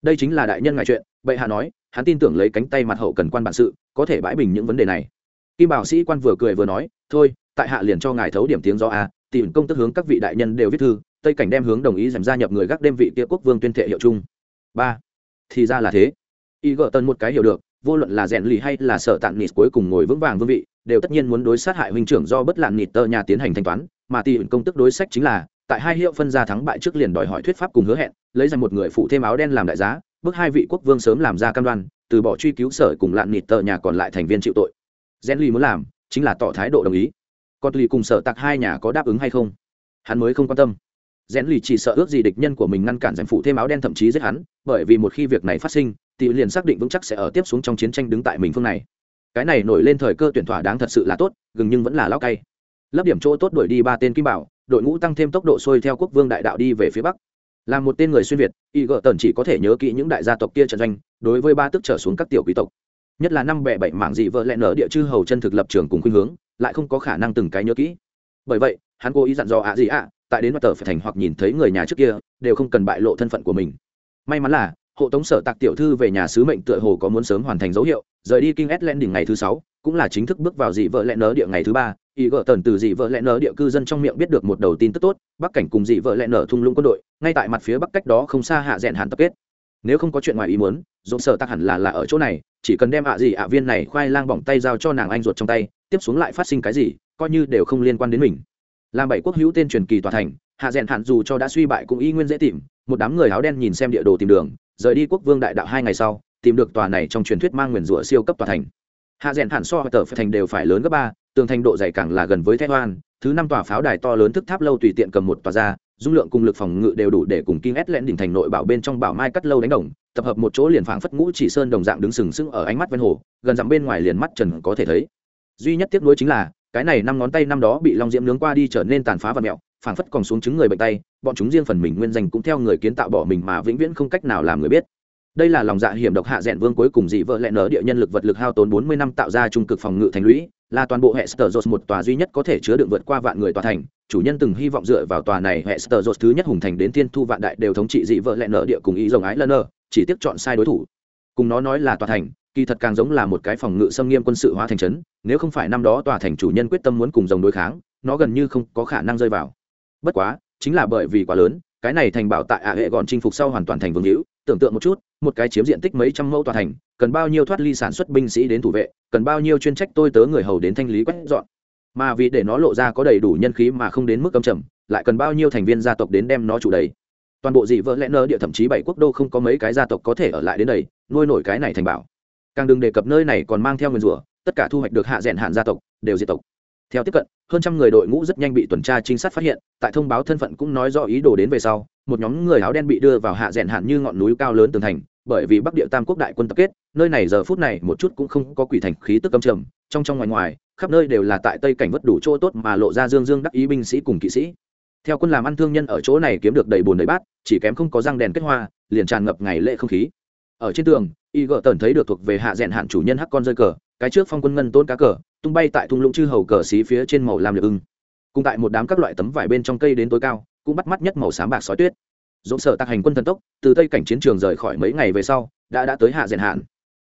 đây chính là đại nhân ngại chuyện, bệ hạ nói, hắn tin tưởng lấy cánh tay mặt hậu cần quan bản sự, có thể bãi bình những vấn đề này. Kim bảo sĩ quan vừa cười vừa nói, thôi, tại hạ liền cho ngài thấu điểm tiếng do a, tìm công tức hướng các vị đại nhân đều viết thư, tây cảnh đem hướng đồng ý dành gia nhập người gác đêm vị kia quốc vương tuyên thệ hiệu chung. Ba, thì ra là thế. Y gợ tân một cái hiểu được, vô luận là rèn lì hay là sợ tạng nịt cuối cùng ngồi vững vàng vương vị, đều tất nhiên muốn đối sát hại huynh trưởng do bất lạn nịt tơ nhà tiến hành thanh toán, mà tỷ công tức đối sách chính là tại hai hiệu phân ra thắng bại trước liền đòi hỏi thuyết pháp cùng hứa hẹn, lấy ra một người phụ thêm áo đen làm đại giá, Bước hai vị quốc vương sớm làm ra cam đoan, từ bỏ truy cứu sở cùng lạn nịt tờ nhà còn lại thành viên chịu tội. Gen ly muốn làm chính là tỏ thái độ đồng ý. Còn lì cùng sở tạc hai nhà có đáp ứng hay không? Hắn mới không quan tâm. Rèn lì chỉ sợ ước gì địch nhân của mình ngăn cản giành phụ thêm áo đen thậm chí giết hắn, bởi vì một khi việc này phát sinh, tỷ liền xác định vững chắc sẽ ở tiếp xuống trong chiến tranh đứng tại mình phương này. Cái này nổi lên thời cơ tuyển thỏa đáng thật sự là tốt, gừng nhưng vẫn là lao cay. Lấp điểm chỗ tốt đuổi đi ba tên kim bảo đội ngũ tăng thêm tốc độ xuôi theo quốc vương đại đạo đi về phía bắc. Là một tên người xuyên việt, y gợ tần chỉ có thể nhớ kỹ những đại gia tộc kia trận doanh, đối với ba tức trở xuống các tiểu quý tộc. Nhất là năm bẻ bảy mảng dị vợ lẹ nở địa chư hầu chân thực lập trường cùng khuynh hướng, lại không có khả năng từng cái nhớ kỹ. Bởi vậy, hắn cố ý dặn dò ạ gì ạ, tại đến mặt tờ phải thành hoặc nhìn thấy người nhà trước kia, đều không cần bại lộ thân phận của mình. May mắn là, hộ tống sở tạc tiểu thư về nhà sứ mệnh tựa hồ có muốn sớm hoàn thành dấu hiệu, rời đi kinh s len đỉnh ngày thứ sáu, cũng là chính thức bước vào dị vợ lẽ nở địa ngày thứ ba ý gỡ tần từ dị vợ lẽ nở địa cư dân trong miệng biết được một đầu tin tức tốt, bắc cảnh cùng dị vợ lẽ nở thung lũng quân đội, ngay tại mặt phía bắc cách đó không xa hạ rẽn hạn tập kết. Nếu không có chuyện ngoài ý muốn dồn sở tắc hẳn là là ở chỗ này, chỉ cần đem ạ gì ạ viên này khoai lang bỏng tay giao cho nàng anh ruột trong tay, tiếp xuống lại phát sinh cái gì, coi như đều không liên quan đến mình. Làm bảy quốc hữu tên truyền kỳ tòa thành, hạ rèn hạn dù cho đã suy bại cũng y nguyên dễ tìm, một đám người áo đen nhìn xem địa đồ tìm đường, rời đi quốc vương đại đạo hai ngày sau, tìm được tòa này trong truyền thuyết mang nguyền rủa siêu cấp tòa thành. Hạ rèn hạn so tờ phải thành đều phải lớn gấp ba tường thành độ dày càng là gần với thép hoan, thứ năm tòa pháo đài to lớn thức tháp lâu tùy tiện cầm một tòa ra, dung lượng cùng lực phòng ngự đều đủ để cùng kinh ét lẹn đỉnh thành nội bảo bên trong bảo mai cắt lâu đánh đồng, tập hợp một chỗ liền phảng phất ngũ chỉ sơn đồng dạng đứng sừng sững ở ánh mắt ven hồ, gần dặm bên ngoài liền mắt trần có thể thấy. Duy nhất tiếc nuối chính là, cái này năm ngón tay năm đó bị long diễm nướng qua đi trở nên tàn phá và mẹo, phảng phất còn xuống chứng người bệnh tay, bọn chúng riêng phần mình nguyên danh cũng theo người kiến tạo bỏ mình mà vĩnh viễn không cách nào làm người biết đây là lòng dạ hiểm độc hạ rèn vương cuối cùng dị vợ lẽ nở địa nhân lực vật lực hao tốn bốn mươi năm tạo ra trung cực phòng ngự thành lũy, là toàn bộ hệ Steros một tòa duy nhất có thể chứa đựng vượt qua vạn người tòa thành. Chủ nhân từng hy vọng dựa vào tòa này hệ Steros thứ nhất hùng thành đến tiên thu vạn đại đều thống trị dị vợ lẽ nở địa cùng ý rồng ái lân nơ, chỉ tiếc chọn sai đối thủ. Cùng nó nói là tòa thành, kỳ thật càng giống là một cái phòng ngự xâm nghiêm quân sự hóa thành trấn, nếu không phải năm đó tòa thành chủ nhân quyết tâm muốn cùng rồng đối kháng, nó gần như không có khả năng rơi vào. Bất quá, chính là bởi vì quá lớn, cái này thành bảo tại ả hệ gọn chinh phục sau hoàn toàn thành vương hữu tưởng tượng một chút, một cái chiếm diện tích mấy trăm mẫu tòa thành, cần bao nhiêu thoát ly sản xuất binh sĩ đến thủ vệ, cần bao nhiêu chuyên trách tôi tớ người hầu đến thanh lý quét dọn. Mà vì để nó lộ ra có đầy đủ nhân khí mà không đến mức âm trầm, lại cần bao nhiêu thành viên gia tộc đến đem nó chủ đầy. Toàn bộ dị vợ lẽ nơ địa thậm chí bảy quốc đô không có mấy cái gia tộc có thể ở lại đến đây, nuôi nổi cái này thành bảo. Càng đừng đề cập nơi này còn mang theo nguyên rủa, tất cả thu hoạch được hạ rèn hạn gia tộc, đều diệt tộc theo tiếp cận, hơn trăm người đội ngũ rất nhanh bị tuần tra trinh sát phát hiện, tại thông báo thân phận cũng nói rõ ý đồ đến về sau, một nhóm người áo đen bị đưa vào hạ rèn hạn như ngọn núi cao lớn tường thành, bởi vì bắc địa tam quốc đại quân tập kết, nơi này giờ phút này một chút cũng không có quỷ thành khí tức âm trầm, trong trong ngoài ngoài, khắp nơi đều là tại tây cảnh vất đủ chỗ tốt mà lộ ra dương dương đắc ý binh sĩ cùng kỵ sĩ. Theo quân làm ăn thương nhân ở chỗ này kiếm được đầy bùn đầy bát, chỉ kém không có răng đèn kết hoa, liền tràn ngập ngày lễ không khí. Ở trên tường, y gợ tần thấy được thuộc về hạ rèn hạn chủ nhân hắc con rơi cờ cái trước phong quân ngân tôn cá cờ, tung bay tại thung lũng chư hầu cờ xí phía trên màu làm liệt ưng. Cùng tại một đám các loại tấm vải bên trong cây đến tối cao, cũng bắt mắt nhất màu xám bạc sói tuyết. Dỗ sở tạc hành quân thần tốc, từ tây cảnh chiến trường rời khỏi mấy ngày về sau, đã đã tới hạ diện hạn.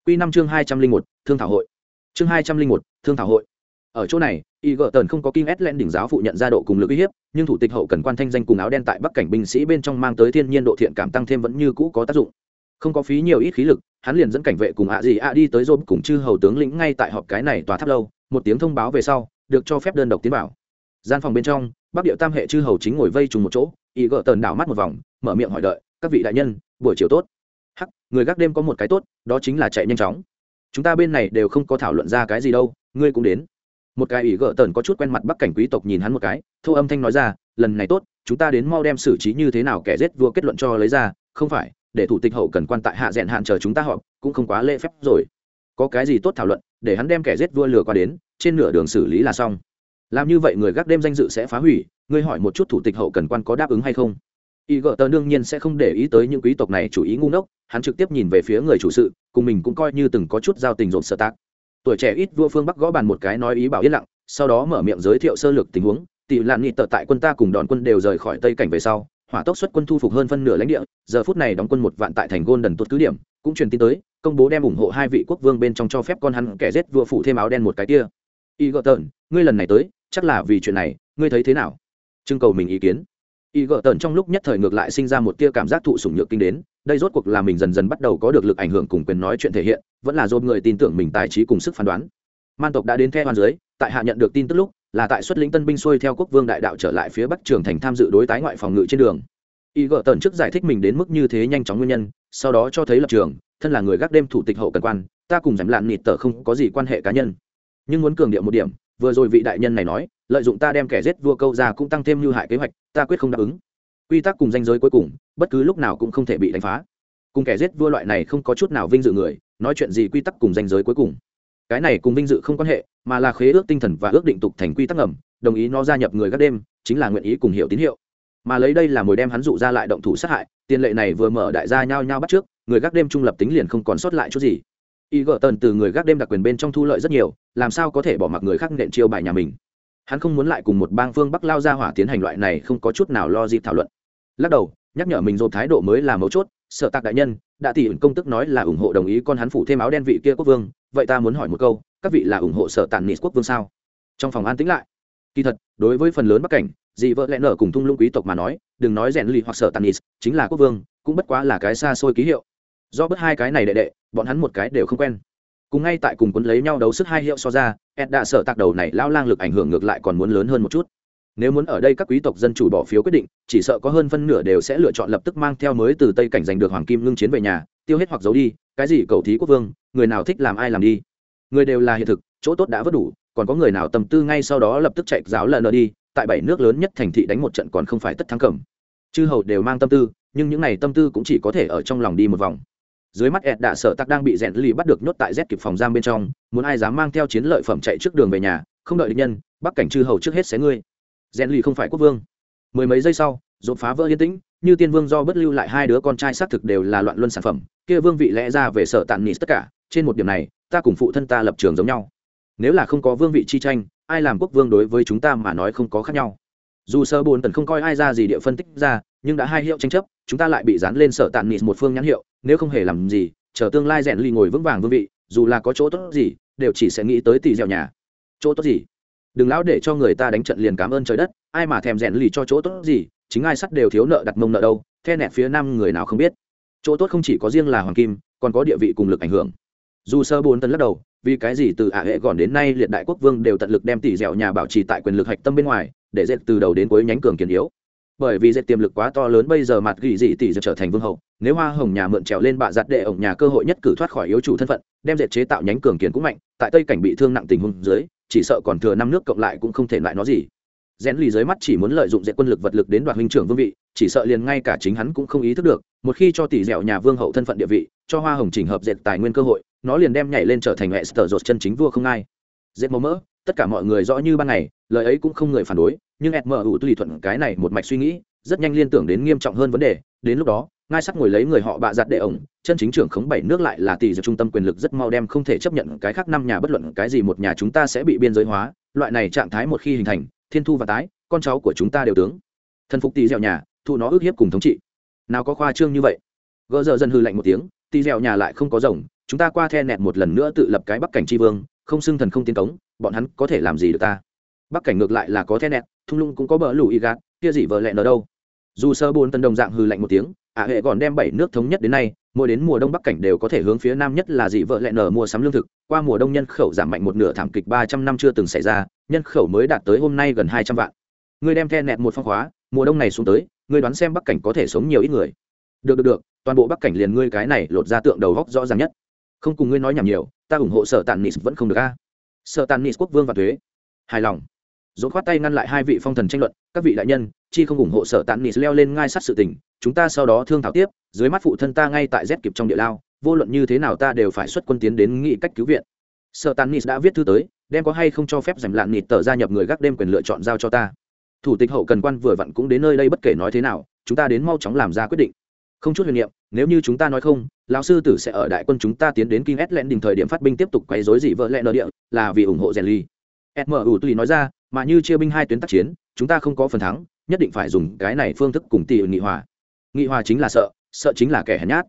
Q năm chương hai trăm linh một, thương thảo hội. Chương hai trăm linh một, thương thảo hội. Ở chỗ này y gợ tần không có kim ét len đỉnh giáo phụ nhận ra độ cùng lực uy hiếp, nhưng thủ tịch hậu cần quan thanh danh cùng áo đen tại bắc cảnh binh sĩ bên trong mang tới thiên nhiên độ thiện cảm tăng thêm vẫn như cũ có tác dụng. Không có phí nhiều ít khí lực hắn liền dẫn cảnh vệ cùng ạ gì ạ đi tới rộp cùng chư hầu tướng lĩnh ngay tại họp cái này tòa tháp lâu, một tiếng thông báo về sau, được cho phép đơn độc tiến bảo gian phòng bên trong, bắc điệu tam hệ chư hầu chính ngồi vây trùng một chỗ, y gỡ tần đảo mắt một vòng, mở miệng hỏi đợi, các vị đại nhân, buổi chiều tốt. Hắc, người gác đêm có một cái tốt, đó chính là chạy nhanh chóng. Chúng ta bên này đều không có thảo luận ra cái gì đâu, ngươi cũng đến. Một cái ý gỡ tần có chút quen mặt bắc cảnh quý tộc nhìn hắn một cái, thô âm thanh nói ra, lần này tốt, chúng ta đến mau đem xử trí như thế nào kẻ giết vua kết luận cho lấy ra, không phải để thủ tịch hậu cần quan tại hạ rèn hạn chờ chúng ta họp, cũng không quá lễ phép rồi. Có cái gì tốt thảo luận, để hắn đem kẻ giết vua lừa qua đến, trên nửa đường xử lý là xong. Làm như vậy người gác đêm danh dự sẽ phá hủy, ngươi hỏi một chút thủ tịch hậu cần quan có đáp ứng hay không? Y gợ tờ đương nhiên sẽ không để ý tới những quý tộc này chủ ý ngu ngốc, hắn trực tiếp nhìn về phía người chủ sự, cùng mình cũng coi như từng có chút giao tình rộn sơ tác tuổi trẻ ít vua phương bắc gõ bàn một cái nói ý bảo yên lặng, sau đó mở miệng giới thiệu sơ lược tình huống, tỷ lạn nghị tờ tại quân ta cùng đòn quân đều rời khỏi tây cảnh về sau hỏa tốc xuất quân thu phục hơn phân nửa lãnh địa, giờ phút này đóng quân một vạn tại thành gôn đần tốt cứ điểm, cũng truyền tin tới, công bố đem ủng hộ hai vị quốc vương bên trong cho phép con hắn kẻ giết vua phủ thêm áo đen một cái kia. Y gợ tợn ngươi lần này tới, chắc là vì chuyện này, ngươi thấy thế nào? Trưng cầu mình ý kiến. Y gợ tợn trong lúc nhất thời ngược lại sinh ra một tia cảm giác thụ sủng nhược kinh đến, đây rốt cuộc là mình dần dần bắt đầu có được lực ảnh hưởng cùng quyền nói chuyện thể hiện, vẫn là dồn người tin tưởng mình tài trí cùng sức phán đoán. Man tộc đã đến theo hoàn dưới, tại hạ nhận được tin tức lúc là tại xuất lĩnh tân binh xuôi theo quốc vương đại đạo trở lại phía bắc trường thành tham dự đối tái ngoại phòng ngự trên đường. Y gợ tần trước giải thích mình đến mức như thế nhanh chóng nguyên nhân, sau đó cho thấy lập trường, thân là người gác đêm thủ tịch hậu cần quan, ta cùng giảm lạn nịt tờ không có gì quan hệ cá nhân. Nhưng muốn cường điệu một điểm, vừa rồi vị đại nhân này nói, lợi dụng ta đem kẻ giết vua câu ra cũng tăng thêm như hại kế hoạch, ta quyết không đáp ứng. Quy tắc cùng danh giới cuối cùng, bất cứ lúc nào cũng không thể bị đánh phá. Cùng kẻ giết vua loại này không có chút nào vinh dự người, nói chuyện gì quy tắc cùng danh giới cuối cùng? Cái này cùng vinh dự không quan hệ, mà là khế ước tinh thần và ước định tục thành quy tắc ngầm, đồng ý nó gia nhập người gác đêm, chính là nguyện ý cùng hiểu tín hiệu. Mà lấy đây là mồi đem hắn dụ ra lại động thủ sát hại, tiền lệ này vừa mở đại gia nhao nhao bắt trước, người gác đêm trung lập tính liền không còn sót lại chút gì. Y gỡ tần từ người gác đêm đặc quyền bên trong thu lợi rất nhiều, làm sao có thể bỏ mặc người khác nện chiêu bài nhà mình? Hắn không muốn lại cùng một bang phương bắc lao ra hỏa tiến hành loại này không có chút nào lo dịp thảo luận. Lắc đầu, nhắc nhở mình dồn thái độ mới là mấu chốt sợ tạc đại nhân, đã tỷ công tức nói là ủng hộ đồng ý con hắn phủ thêm áo đen vị kia quốc vương vậy ta muốn hỏi một câu, các vị là ủng hộ sở tàn nị quốc vương sao? Trong phòng an tĩnh lại. Kỳ thật, đối với phần lớn bắc cảnh, dị vợ lẽ nở cùng thung lũng quý tộc mà nói, đừng nói rèn lì hoặc sở tàn nị chính là quốc vương, cũng bất quá là cái xa xôi ký hiệu. Do bất hai cái này đệ đệ, bọn hắn một cái đều không quen. Cùng ngay tại cùng quấn lấy nhau đấu sức hai hiệu so ra, ed đã sợ tạc đầu này lao lang lực ảnh hưởng ngược lại còn muốn lớn hơn một chút. Nếu muốn ở đây các quý tộc dân chủ bỏ phiếu quyết định, chỉ sợ có hơn phân nửa đều sẽ lựa chọn lập tức mang theo mới từ tây cảnh giành được hoàng kim ngưng chiến về nhà, tiêu hết hoặc giấu đi cái gì cầu thí quốc vương, người nào thích làm ai làm đi. Người đều là hiện thực, chỗ tốt đã vất đủ, còn có người nào tầm tư ngay sau đó lập tức chạy giáo lợn nợ đi, tại bảy nước lớn nhất thành thị đánh một trận còn không phải tất thắng cầm. Chư hầu đều mang tâm tư, nhưng những này tâm tư cũng chỉ có thể ở trong lòng đi một vòng. Dưới mắt ẹt đạ sợ tắc đang bị rèn lì bắt được nhốt tại z kịp phòng giam bên trong, muốn ai dám mang theo chiến lợi phẩm chạy trước đường về nhà, không đợi địch nhân, bắc cảnh chư hầu trước hết xé ngươi. Rèn lì không phải quốc vương. Mười mấy giây sau dồn phá vỡ yên tĩnh như tiên vương do bất lưu lại hai đứa con trai xác thực đều là loạn luân sản phẩm, kia vương vị lẽ ra về sở tàn nịt tất cả, trên một điểm này, ta cùng phụ thân ta lập trường giống nhau. Nếu là không có vương vị chi tranh, ai làm quốc vương đối với chúng ta mà nói không có khác nhau. Dù sơ bồn tần không coi ai ra gì địa phân tích ra, nhưng đã hai hiệu tranh chấp, chúng ta lại bị dán lên sở tàn nịt một phương nhãn hiệu, nếu không hề làm gì, chờ tương lai rèn ly ngồi vững vàng vương vị, dù là có chỗ tốt gì, đều chỉ sẽ nghĩ tới tỷ dẻo nhà. Chỗ tốt gì? Đừng lão để cho người ta đánh trận liền cảm ơn trời đất, ai mà thèm rèn lì cho chỗ tốt gì chính ai sắt đều thiếu nợ đặt mông nợ đâu, the nẹt phía nam người nào không biết. Chỗ tốt không chỉ có riêng là hoàng kim, còn có địa vị cùng lực ảnh hưởng. Dù sơ bốn tấn lắc đầu, vì cái gì từ ả hệ gòn đến nay liệt đại quốc vương đều tận lực đem tỷ dẻo nhà bảo trì tại quyền lực hạch tâm bên ngoài, để dệt từ đầu đến cuối nhánh cường kiền yếu. Bởi vì dệt tiềm lực quá to lớn bây giờ mặt gỉ dị tỷ dệt trở thành vương hậu, nếu hoa hồng nhà mượn trèo lên bạ giặt đệ ổng nhà cơ hội nhất cử thoát khỏi yếu chủ thân phận, đem dệt chế tạo nhánh cường kiền cũng mạnh, tại tây cảnh bị thương nặng tình huống dưới, chỉ sợ còn thừa năm nước cộng lại cũng không thể lại nó gì rèn lì dưới mắt chỉ muốn lợi dụng dệt quân lực vật lực đến đoạt huynh trưởng vương vị, chỉ sợ liền ngay cả chính hắn cũng không ý thức được, một khi cho tỷ dẻo nhà vương hậu thân phận địa vị, cho hoa hồng chỉnh hợp dệt tài nguyên cơ hội, nó liền đem nhảy lên trở thành hệ sở dột chân chính vua không ai. Dệt màu mỡ, tất cả mọi người rõ như ban ngày, lời ấy cũng không người phản đối, nhưng ẹt mở ủ tùy thuận cái này một mạch suy nghĩ, rất nhanh liên tưởng đến nghiêm trọng hơn vấn đề, đến lúc đó, ngai sắc ngồi lấy người họ bạ giặt đệ ổng, chân chính trưởng khống bảy nước lại là tỷ dược trung tâm quyền lực rất mau đem không thể chấp nhận cái khác năm nhà bất luận cái gì một nhà chúng ta sẽ bị biên giới hóa, loại này trạng thái một khi hình thành thiên thu và tái, con cháu của chúng ta đều tướng. Thần phục tỳ dẻo nhà thu nó ước hiếp cùng thống trị. Nào có khoa trương như vậy? Gỡ giờ dân hư lạnh một tiếng tỳ dẻo nhà lại không có rồng, chúng ta qua the nẹt một lần nữa tự lập cái bắc cảnh tri vương, không xưng thần không tiến cống, bọn hắn có thể làm gì được ta? Bắc cảnh ngược lại là có the nẹt, thung lũng cũng có bờ lù y gạt, kia gì vợ lẹn ở đâu? Dù sơ bốn tân đồng dạng hư lạnh một tiếng ả hệ còn đem bảy nước thống nhất đến nay mỗi đến mùa đông bắc cảnh đều có thể hướng phía nam nhất là dị vợ lẹ nở mua sắm lương thực. Qua mùa đông nhân khẩu giảm mạnh một nửa thảm kịch ba trăm năm chưa từng xảy ra, nhân khẩu mới đạt tới hôm nay gần hai trăm vạn. Ngươi đem the nẹt một phong khóa, mùa đông này xuống tới, ngươi đoán xem bắc cảnh có thể sống nhiều ít người. Được được được, toàn bộ bắc cảnh liền ngươi cái này lột ra tượng đầu góc rõ ràng nhất. Không cùng ngươi nói nhảm nhiều, ta ủng hộ sở tàn nis vẫn không được a. Sở tàn nis quốc vương và thuế. Hài lòng. Dỗ khoát tay ngăn lại hai vị phong thần tranh luận, các vị đại nhân chi không ủng hộ sở tàn nis leo lên ngai sát sự tình, chúng ta sau đó thương thảo tiếp, dưới mắt phụ thân ta ngay tại z kịp trong địa lao, vô luận như thế nào ta đều phải xuất quân tiến đến nghị cách cứu viện. Sở tàn nis đã viết thư tới, đem có hay không cho phép giảm lạn nịt tờ gia nhập người gác đêm quyền lựa chọn giao cho ta. Thủ tịch hậu cần quan vừa vặn cũng đến nơi đây bất kể nói thế nào, chúng ta đến mau chóng làm ra quyết định. Không chút huyền niệm, nếu như chúng ta nói không, lão sư tử sẽ ở đại quân chúng ta tiến đến kinh s lẹn đình thời điểm phát binh tiếp tục quấy rối dị vợ lẹn ở địa, là vì ủng hộ rèn ly mu tùy nói ra, mà như chia binh hai tuyến tác chiến, chúng ta không có phần thắng nhất định phải dùng cái này phương thức cùng tỷ nghị hòa. Nghị hòa chính là sợ sợ chính là kẻ hèn nhát.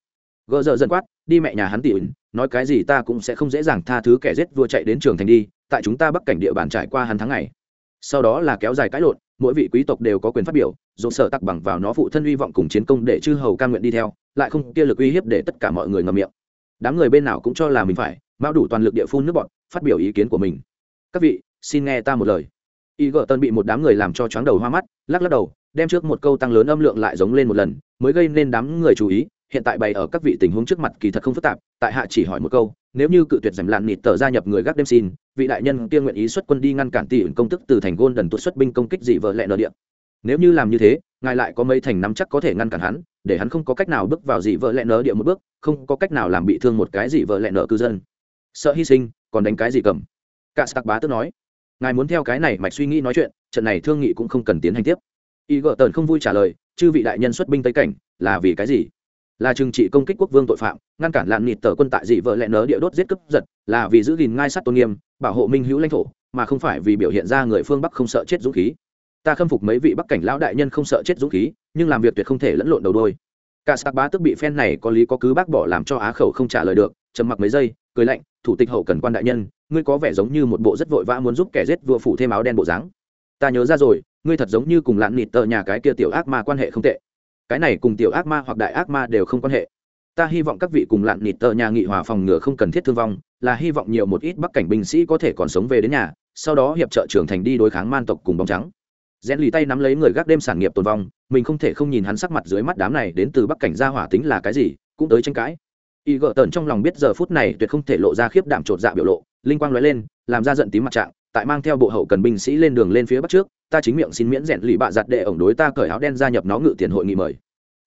Gỡ dợ dần quát, đi mẹ nhà hắn tỷ nói cái gì ta cũng sẽ không dễ dàng tha thứ kẻ giết vua chạy đến trường thành đi, tại chúng ta bắc cảnh địa bàn trải qua hắn tháng ngày. Sau đó là kéo dài cãi lộn, mỗi vị quý tộc đều có quyền phát biểu, dồn sợ tặc bằng vào nó phụ thân hy vọng cùng chiến công để chư hầu ca nguyện đi theo, lại không kia lực uy hiếp để tất cả mọi người ngầm miệng. Đám người bên nào cũng cho là mình phải mạo đủ toàn lực địa phun nước bọn phát biểu ý kiến của mình. Các vị, xin nghe ta một lời y gợ tân bị một đám người làm cho chóng đầu hoa mắt, lắc lắc đầu, đem trước một câu tăng lớn âm lượng lại giống lên một lần, mới gây nên đám người chú ý. Hiện tại bày ở các vị tình huống trước mặt kỳ thật không phức tạp, tại hạ chỉ hỏi một câu, nếu như cự tuyệt giảm lạn nịt tờ gia nhập người gác đêm xin, vị đại nhân kia nguyện ý xuất quân đi ngăn cản tỷ ẩn công tức từ thành gôn đần tuột xuất binh công kích dị vợ lẹ nợ địa. nếu như làm như thế, ngài lại có mấy thành nắm chắc có thể ngăn cản hắn, để hắn không có cách nào bước vào dị vợ lẹ nợ địa một bước, không có cách nào làm bị thương một cái dị vợ lẹ nợ cư dân. Sợ hy sinh, còn đánh cái gì cầm? Cả Stark bá tức nói ngài muốn theo cái này mạch suy nghĩ nói chuyện, trận này thương nghị cũng không cần tiến hành tiếp. Y gợ tần không vui trả lời, chư vị đại nhân xuất binh tây cảnh, là vì cái gì? Là trừng trị công kích quốc vương tội phạm, ngăn cản lạn nịt tờ quân tại dị vợ lẽ nớ địa đốt giết cướp giật, là vì giữ gìn ngai sắt tôn nghiêm, bảo hộ minh hữu lãnh thổ, mà không phải vì biểu hiện ra người phương bắc không sợ chết dũng khí. Ta khâm phục mấy vị bắc cảnh lão đại nhân không sợ chết dũng khí, nhưng làm việc tuyệt không thể lẫn lộn đầu đôi. Cả sạc bá tức bị phen này có lý có cứ bác bỏ làm cho á khẩu không trả lời được, trầm mặc mấy giây, cười lạnh, thủ tịch hậu cần quan đại nhân ngươi có vẻ giống như một bộ rất vội vã muốn giúp kẻ giết vua phủ thêm áo đen bộ dáng. Ta nhớ ra rồi, ngươi thật giống như cùng lạn nịt tờ nhà cái kia tiểu ác ma quan hệ không tệ. Cái này cùng tiểu ác ma hoặc đại ác ma đều không quan hệ. Ta hy vọng các vị cùng lạn nịt tờ nhà nghị hòa phòng ngừa không cần thiết thương vong, là hy vọng nhiều một ít bắc cảnh binh sĩ có thể còn sống về đến nhà, sau đó hiệp trợ trưởng thành đi đối kháng man tộc cùng bóng trắng. Rèn lì tay nắm lấy người gác đêm sản nghiệp tồn vong, mình không thể không nhìn hắn sắc mặt dưới mắt đám này đến từ bắc cảnh gia hỏa tính là cái gì, cũng tới tranh cãi. Y gợ tần trong lòng biết giờ phút này tuyệt không thể lộ ra khiếp đảm trột dạ biểu lộ linh quang lóe lên, làm ra giận tím mặt trạng, tại mang theo bộ hậu cần binh sĩ lên đường lên phía bắc trước, ta chính miệng xin miễn rèn lì bạ giặt đệ ổng đối ta cởi áo đen gia nhập nó ngự tiền hội nghị mời.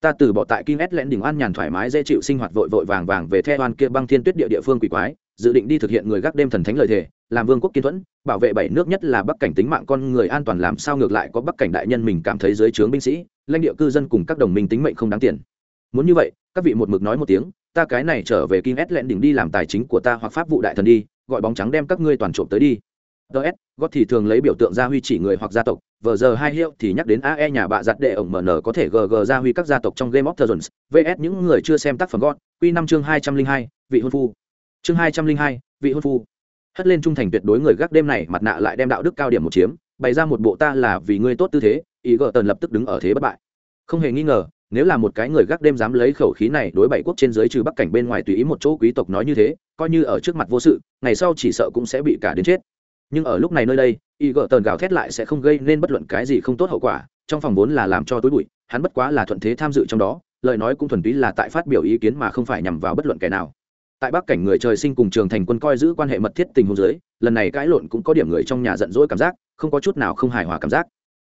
Ta từ bỏ tại kim s lẽn đỉnh an nhàn thoải mái dễ chịu sinh hoạt vội vội vàng vàng về theo đoàn kia băng thiên tuyết địa địa phương quỷ quái, dự định đi thực hiện người gác đêm thần thánh lời thề, làm vương quốc kiên thuẫn, bảo vệ bảy nước nhất là bắc cảnh tính mạng con người an toàn làm sao ngược lại có bắc cảnh đại nhân mình cảm thấy dưới trướng binh sĩ, lãnh địa cư dân cùng các đồng minh tính mệnh không đáng tiền. Muốn như vậy, các vị một mực nói một tiếng, ta cái này trở về kim s lẽn đỉnh đi làm tài chính của ta hoặc pháp vụ đại thần đi gọi bóng trắng đem các ngươi toàn trộm tới đi. Ts gót thì thường lấy biểu tượng gia huy chỉ người hoặc gia tộc, vờ giờ hai hiệu thì nhắc đến ae nhà bạ giặt đệ ổng mn có thể gg gia huy các gia tộc trong game of thrones. Vs những người chưa xem tác phẩm gót q năm chương hai trăm linh hai, vị hôn phu. Chương hai trăm linh hai, vị hôn phu. Hất lên trung thành tuyệt đối người gác đêm này, mặt nạ lại đem đạo đức cao điểm một chiếm, bày ra một bộ ta là vì ngươi tốt tư thế, ý gờ tần lập tức đứng ở thế bất bại. Không hề nghi ngờ nếu là một cái người gác đêm dám lấy khẩu khí này đối bảy quốc trên dưới trừ bắc cảnh bên ngoài tùy ý một chỗ quý tộc nói như thế, coi như ở trước mặt vô sự, ngày sau chỉ sợ cũng sẽ bị cả đến chết. Nhưng ở lúc này nơi đây, y gợ tờn gào thét lại sẽ không gây nên bất luận cái gì không tốt hậu quả, trong phòng vốn là làm cho tối bụi, hắn bất quá là thuận thế tham dự trong đó, lời nói cũng thuần túy là tại phát biểu ý kiến mà không phải nhằm vào bất luận kẻ nào. Tại bắc cảnh người trời sinh cùng trường thành quân coi giữ quan hệ mật thiết tình hôn giới lần này cãi lộn cũng có điểm người trong nhà giận dỗi cảm giác, không có chút nào không hài hòa cảm giác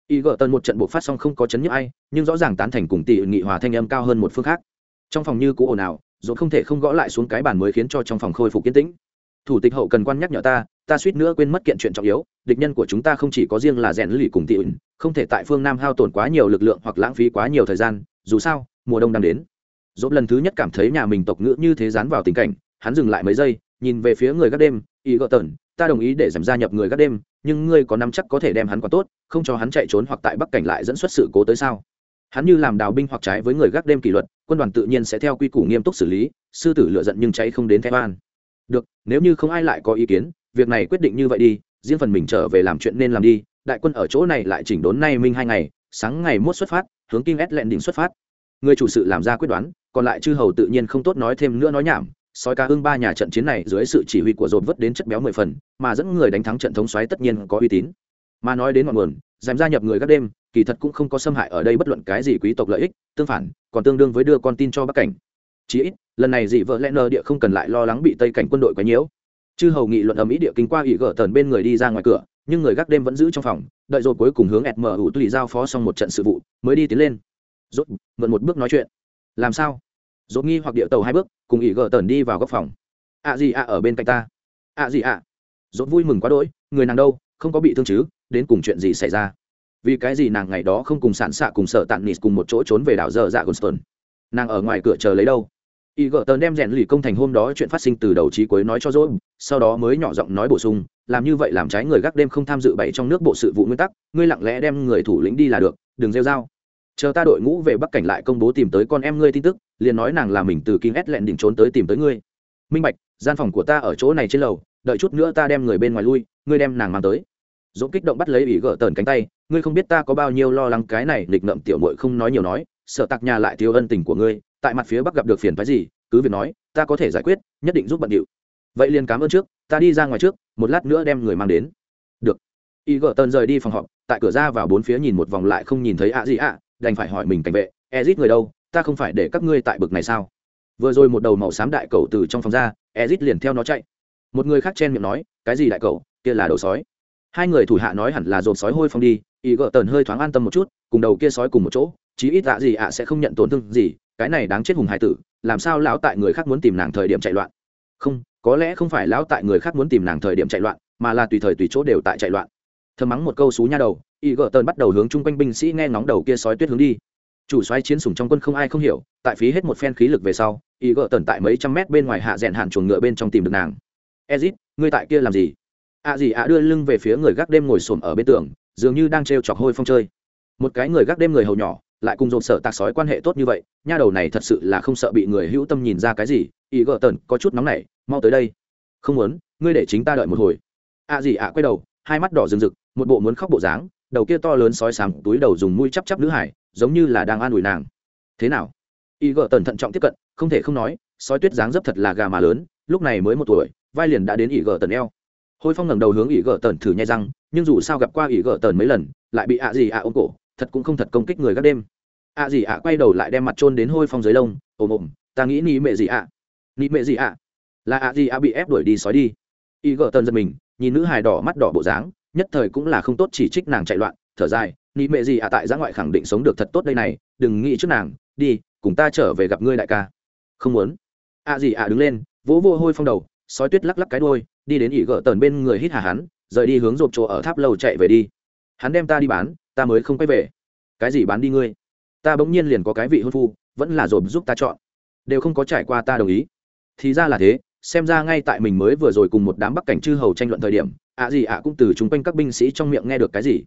y gợ tần một trận bộ phát xong không có chấn nhức ai, nhưng rõ ràng tán thành cùng tỷ nghị hòa thanh âm cao hơn một phương khác. Trong phòng như cũ ồn ào dồn không thể không gõ lại xuống cái bàn mới khiến cho trong phòng khôi phục kiến tĩnh. Thủ tịch hậu cần quan nhắc nhở ta ta suýt nữa quên mất kiện chuyện trọng yếu, địch nhân của chúng ta không chỉ có riêng là rèn lì cùng tỷ ẩn, không thể tại phương nam hao tổn quá nhiều lực lượng hoặc lãng phí quá nhiều thời gian, dù sao, mùa đông đang đến. Dốt lần thứ nhất cảm thấy nhà mình tộc ngữ như thế dán vào tình cảnh, hắn dừng lại mấy giây, nhìn về phía người gác đêm ý gỡ tần, ta đồng ý để giảm gia nhập người gác đêm, nhưng ngươi có nắm chắc có thể đem hắn quá tốt, không cho hắn chạy trốn hoặc tại bắc cảnh lại dẫn xuất sự cố tới sao? Hắn như làm đào binh hoặc trái với người gác đêm kỷ luật, quân đoàn tự nhiên sẽ theo quy củ nghiêm túc xử lý, sư tử lựa giận nhưng cháy không đến thái an được, nếu như không ai lại có ý kiến, việc này quyết định như vậy đi, riêng phần mình trở về làm chuyện nên làm đi, đại quân ở chỗ này lại chỉnh đốn nay minh hai ngày, sáng ngày mốt xuất phát, hướng kinh ét lẹn đỉnh xuất phát. Người chủ sự làm ra quyết đoán, còn lại chư hầu tự nhiên không tốt nói thêm nữa nói nhảm sói cá ưng ba nhà trận chiến này dưới sự chỉ huy của dồn vất đến chất béo mười phần, mà dẫn người đánh thắng trận thống xoáy tất nhiên có uy tín. Mà nói đến ngọn nguồn dèm gia nhập người các đêm, kỳ thật cũng không có xâm hại ở đây bất luận cái gì quý tộc lợi ích, tương phản, còn tương đương với đưa con tin cho bắc cảnh. Chí ít, lần này dị vợ lẽ nơ địa không cần lại lo lắng bị tây cảnh quân đội quấy nhiễu. Chư hầu nghị luận ở mỹ địa kinh qua ủy gở tần bên người đi ra ngoài cửa, nhưng người gác đêm vẫn giữ trong phòng, đợi rồi cuối cùng hướng ẹt mở ủ tùy giao phó xong một trận sự vụ, mới đi tiến lên. Rốt, mượn một bước nói chuyện. Làm sao? Rốt nghi hoặc địa tàu hai bước cùng ỵ gờ tần đi vào góc phòng. Ạ gì ạ ở bên cạnh ta. Ạ gì ạ dốt vui mừng quá đỗi, người nàng đâu, không có bị thương chứ, đến cùng chuyện gì xảy ra? Vì cái gì nàng ngày đó không cùng sản xạ cùng sợ tạn nịt cùng một chỗ trốn về đảo dơ dạ gonston nàng ở ngoài cửa chờ lấy đâu? Y gợ tờn đem rèn lì công thành hôm đó chuyện phát sinh từ đầu trí cuối nói cho dỗ sau đó mới nhỏ giọng nói bổ sung, làm như vậy làm trái người gác đêm không tham dự bậy trong nước bộ sự vụ nguyên tắc, ngươi lặng lẽ đem người thủ lĩnh đi là được, đừng rêu dao chờ ta đội ngũ về bắc cảnh lại công bố tìm tới con em ngươi tin tức, liền nói nàng là mình từ kim ét lẹn đỉnh trốn tới tìm tới ngươi. Minh bạch, gian phòng của ta ở chỗ này trên lầu, đợi chút nữa ta đem người bên ngoài lui, ngươi đem nàng mang tới. Dũng kích động bắt lấy ủy gỡ tờn cánh tay, ngươi không biết ta có bao nhiêu lo lắng cái này lịch ngậm tiểu mội không nói nhiều nói, sợ tặc nhà lại thiếu ân tình của ngươi, tại mặt phía bắc gặp được phiền phái gì, cứ việc nói, ta có thể giải quyết, nhất định giúp bận điệu. Vậy liền cảm ơn trước, ta đi ra ngoài trước, một lát nữa đem người mang đến. Được. y gỡ tần rời đi phòng họp, tại cửa ra vào bốn phía nhìn một vòng lại không nhìn thấy ạ gì ạ đành phải hỏi mình cảnh vệ, ezit người đâu? Ta không phải để các ngươi tại bực này sao? Vừa rồi một đầu màu xám đại cầu từ trong phòng ra, ezit liền theo nó chạy. Một người khác chen miệng nói, cái gì đại cầu kia là đầu sói. Hai người thủ hạ nói hẳn là dồn sói hôi phong đi y gỡ tần hơi thoáng an tâm một chút, cùng đầu kia sói cùng một chỗ, chí ít dạ gì ạ sẽ không nhận tổn thương gì, cái này đáng chết hùng hải tử, làm sao lão tại người khác muốn tìm nàng thời điểm chạy loạn? Không, có lẽ không phải lão tại người khác muốn tìm nàng thời điểm chạy loạn, mà là tùy thời tùy chỗ đều tại chạy loạn. Thơm mắng một câu xú nha đầu y gỡ tần bắt đầu hướng chung quanh binh sĩ nghe ngóng đầu kia sói tuyết hướng đi. Chủ xoáy chiến sủng trong quân không ai không hiểu, tại phí hết một phen khí lực về sau, y gỡ tần tại mấy trăm mét bên ngoài hạ rèn hạn chuồng ngựa bên trong tìm được nàng. Ezit, ngươi tại kia làm gì? Ạ gì ạ đưa lưng về phía người gác đêm ngồi xổm ở bên tường, dường như đang trêu chọc hôi phong chơi. Một cái người gác đêm người hầu nhỏ, lại cùng dồn sợ tạc sói quan hệ tốt như vậy, nha đầu này thật sự là không sợ bị người hữu tâm nhìn ra cái gì ý gỡ tần có chút nóng nảy, mau tới đây. Không muốn, ngươi để chính ta đợi một hồi. Ạ gì ạ quay đầu, hai mắt đỏ rừng rực, một bộ muốn khóc bộ dáng đầu kia to lớn sói sáng túi đầu dùng mũi chắp chắp nữ hải, giống như là đang an ủi nàng. Thế nào? Y gợ tần thận trọng tiếp cận, không thể không nói, sói tuyết dáng dấp thật là gà mà lớn, lúc này mới một tuổi, vai liền đã đến y gợ tần eo. Hôi phong ngẩng đầu hướng ỷ gợ tần thử nhai răng, nhưng dù sao gặp qua ỷ gợ tần mấy lần, lại bị ạ gì ạ ôm cổ, thật cũng không thật công kích người gác đêm. Ạ gì ạ quay đầu lại đem mặt trôn đến hôi phong dưới lông, ồm ồm, ta nghĩ ni mẹ gì ạ? Ni mẹ gì ạ? Là ạ gì ạ bị ép đuổi đi sói đi. Ỷ gợ tần giật mình, nhìn nữ hài đỏ mắt đỏ bộ dáng nhất thời cũng là không tốt chỉ trích nàng chạy loạn, thở dài, nị mẹ gì ạ tại giã ngoại khẳng định sống được thật tốt đây này, đừng nghĩ trước nàng, đi, cùng ta trở về gặp ngươi đại ca. Không muốn. Ạ gì ạ đứng lên, vỗ vô hôi phong đầu, sói tuyết lắc lắc cái đôi đi đến ỉ gỡ tờn bên người hít hà hắn, rời đi hướng rộp chỗ ở tháp lầu chạy về đi. Hắn đem ta đi bán, ta mới không quay về. Cái gì bán đi ngươi? Ta bỗng nhiên liền có cái vị hôn phu, vẫn là rộp giúp ta chọn. Đều không có trải qua ta đồng ý. Thì ra là thế, xem ra ngay tại mình mới vừa rồi cùng một đám bắc cảnh chư hầu tranh luận thời điểm ạ gì ạ cũng từ chung quanh các binh sĩ trong miệng nghe được cái gì.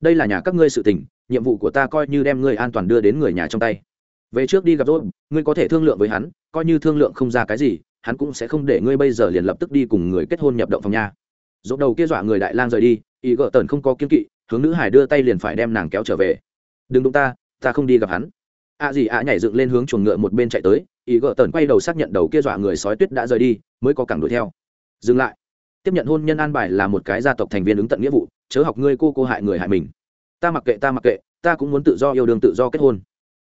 Đây là nhà các ngươi sự tình, nhiệm vụ của ta coi như đem ngươi an toàn đưa đến người nhà trong tay. Về trước đi gặp rốt, ngươi có thể thương lượng với hắn, coi như thương lượng không ra cái gì, hắn cũng sẽ không để ngươi bây giờ liền lập tức đi cùng người kết hôn nhập động phòng nhà. dỗ đầu kia dọa người đại lang rời đi ý gợ tần không có kiên kỵ, hướng nữ hải đưa tay liền phải đem nàng kéo trở về. Đừng đụng ta ta không đi gặp hắn. Ạ à gì ạ nhảy dựng lên hướng chuồng ngựa một bên chạy tới ý gợ tần quay đầu xác nhận đầu kia dọa người sói tuyết đã rời đi, mới có cẳng đuổi theo. Dừng lại tiếp nhận hôn nhân an bài là một cái gia tộc thành viên ứng tận nghĩa vụ, chớ học ngươi cô cô hại người hại mình. Ta mặc kệ, ta mặc kệ, ta cũng muốn tự do yêu đương, tự do kết hôn.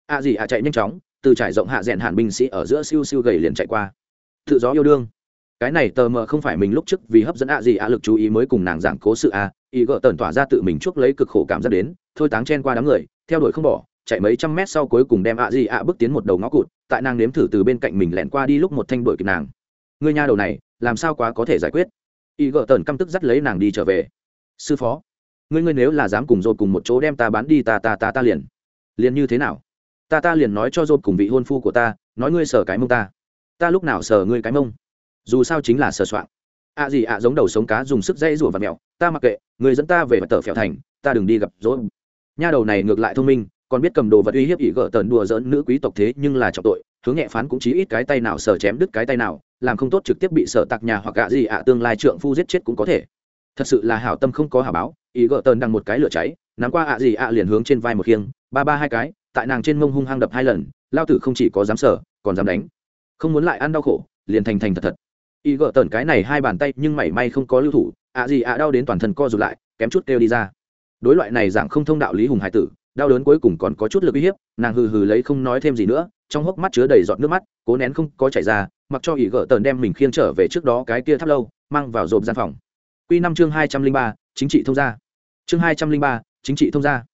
A à gì ạ chạy nhanh chóng, từ trải rộng hạ rèn hạn binh sĩ ở giữa siêu siêu gầy liền chạy qua. Tự do yêu đương. Cái này tờ mờ không phải mình lúc trước vì hấp dẫn ạ gì ạ lực chú ý mới cùng nàng giảng cố sự a ý gỡ tần tỏa ra tự mình chuốc lấy cực khổ cảm giác đến, thôi táng chen qua đám người, theo đuổi không bỏ, chạy mấy trăm mét sau cuối cùng đem ạ gì ạ bước tiến một đầu ngõ cụt, tại nàng nếm thử từ bên cạnh mình lẹn qua đi lúc một thanh đuổi kịp nàng. Người nhà đầu này, làm sao quá có thể giải quyết? Y gợ tần căm tức dắt lấy nàng đi trở về. Sư phó, ngươi ngươi nếu là dám cùng rồi cùng một chỗ đem ta bán đi ta ta ta ta liền. Liền như thế nào? Ta ta liền nói cho dồn cùng vị hôn phu của ta, nói ngươi sờ cái mông ta. Ta lúc nào sờ ngươi cái mông? Dù sao chính là sờ soạn. Ạ à gì ạ, giống đầu sống cá dùng sức dây rủa và mèo ta mặc kệ người dẫn ta về mặt tờ phèo thành, ta đừng đi gặp dối nha đầu này ngược lại thông minh, còn biết cầm đồ vật uy hiếp ỷ gỡ tần đùa dỡn nữ quý tộc thế nhưng là trọng tội, hướng nhẹ phán cũng chỉ ít cái tay nào sờ chém đứt cái tay nào làm không tốt trực tiếp bị sở tạc nhà hoặc gạ gì ạ, tương lai trượng phu giết chết cũng có thể. Thật sự là hảo tâm không có hảo báo, ý gỡ tần đằng một cái lửa cháy, nắm qua ạ gì ạ liền hướng trên vai một khiêng, ba ba hai cái, tại nàng trên mông hung hăng đập hai lần, lao tử không chỉ có dám sở còn dám đánh. Không muốn lại ăn đau khổ, liền thành thành thật thật. Ý gỡ tần cái này hai bàn tay nhưng mảy may không có lưu thủ, ạ gì ạ đau đến toàn thân co rụt lại, kém chút kêu đi ra. Đối loại này dạng không thông đạo lý hùng hải tử đau đớn cuối cùng còn có chút lực uy hiếp, nàng hừ hừ lấy không nói thêm gì nữa, trong hốc mắt chứa đầy giọt nước mắt, cố nén không có chảy ra, mặc cho ỷ gỡ tần đem mình khiêng trở về trước đó cái kia thắp lâu, mang vào rộp gian phòng. Q năm chương hai trăm linh ba, chính trị thông gia. Chương hai trăm linh ba, chính trị thông gia.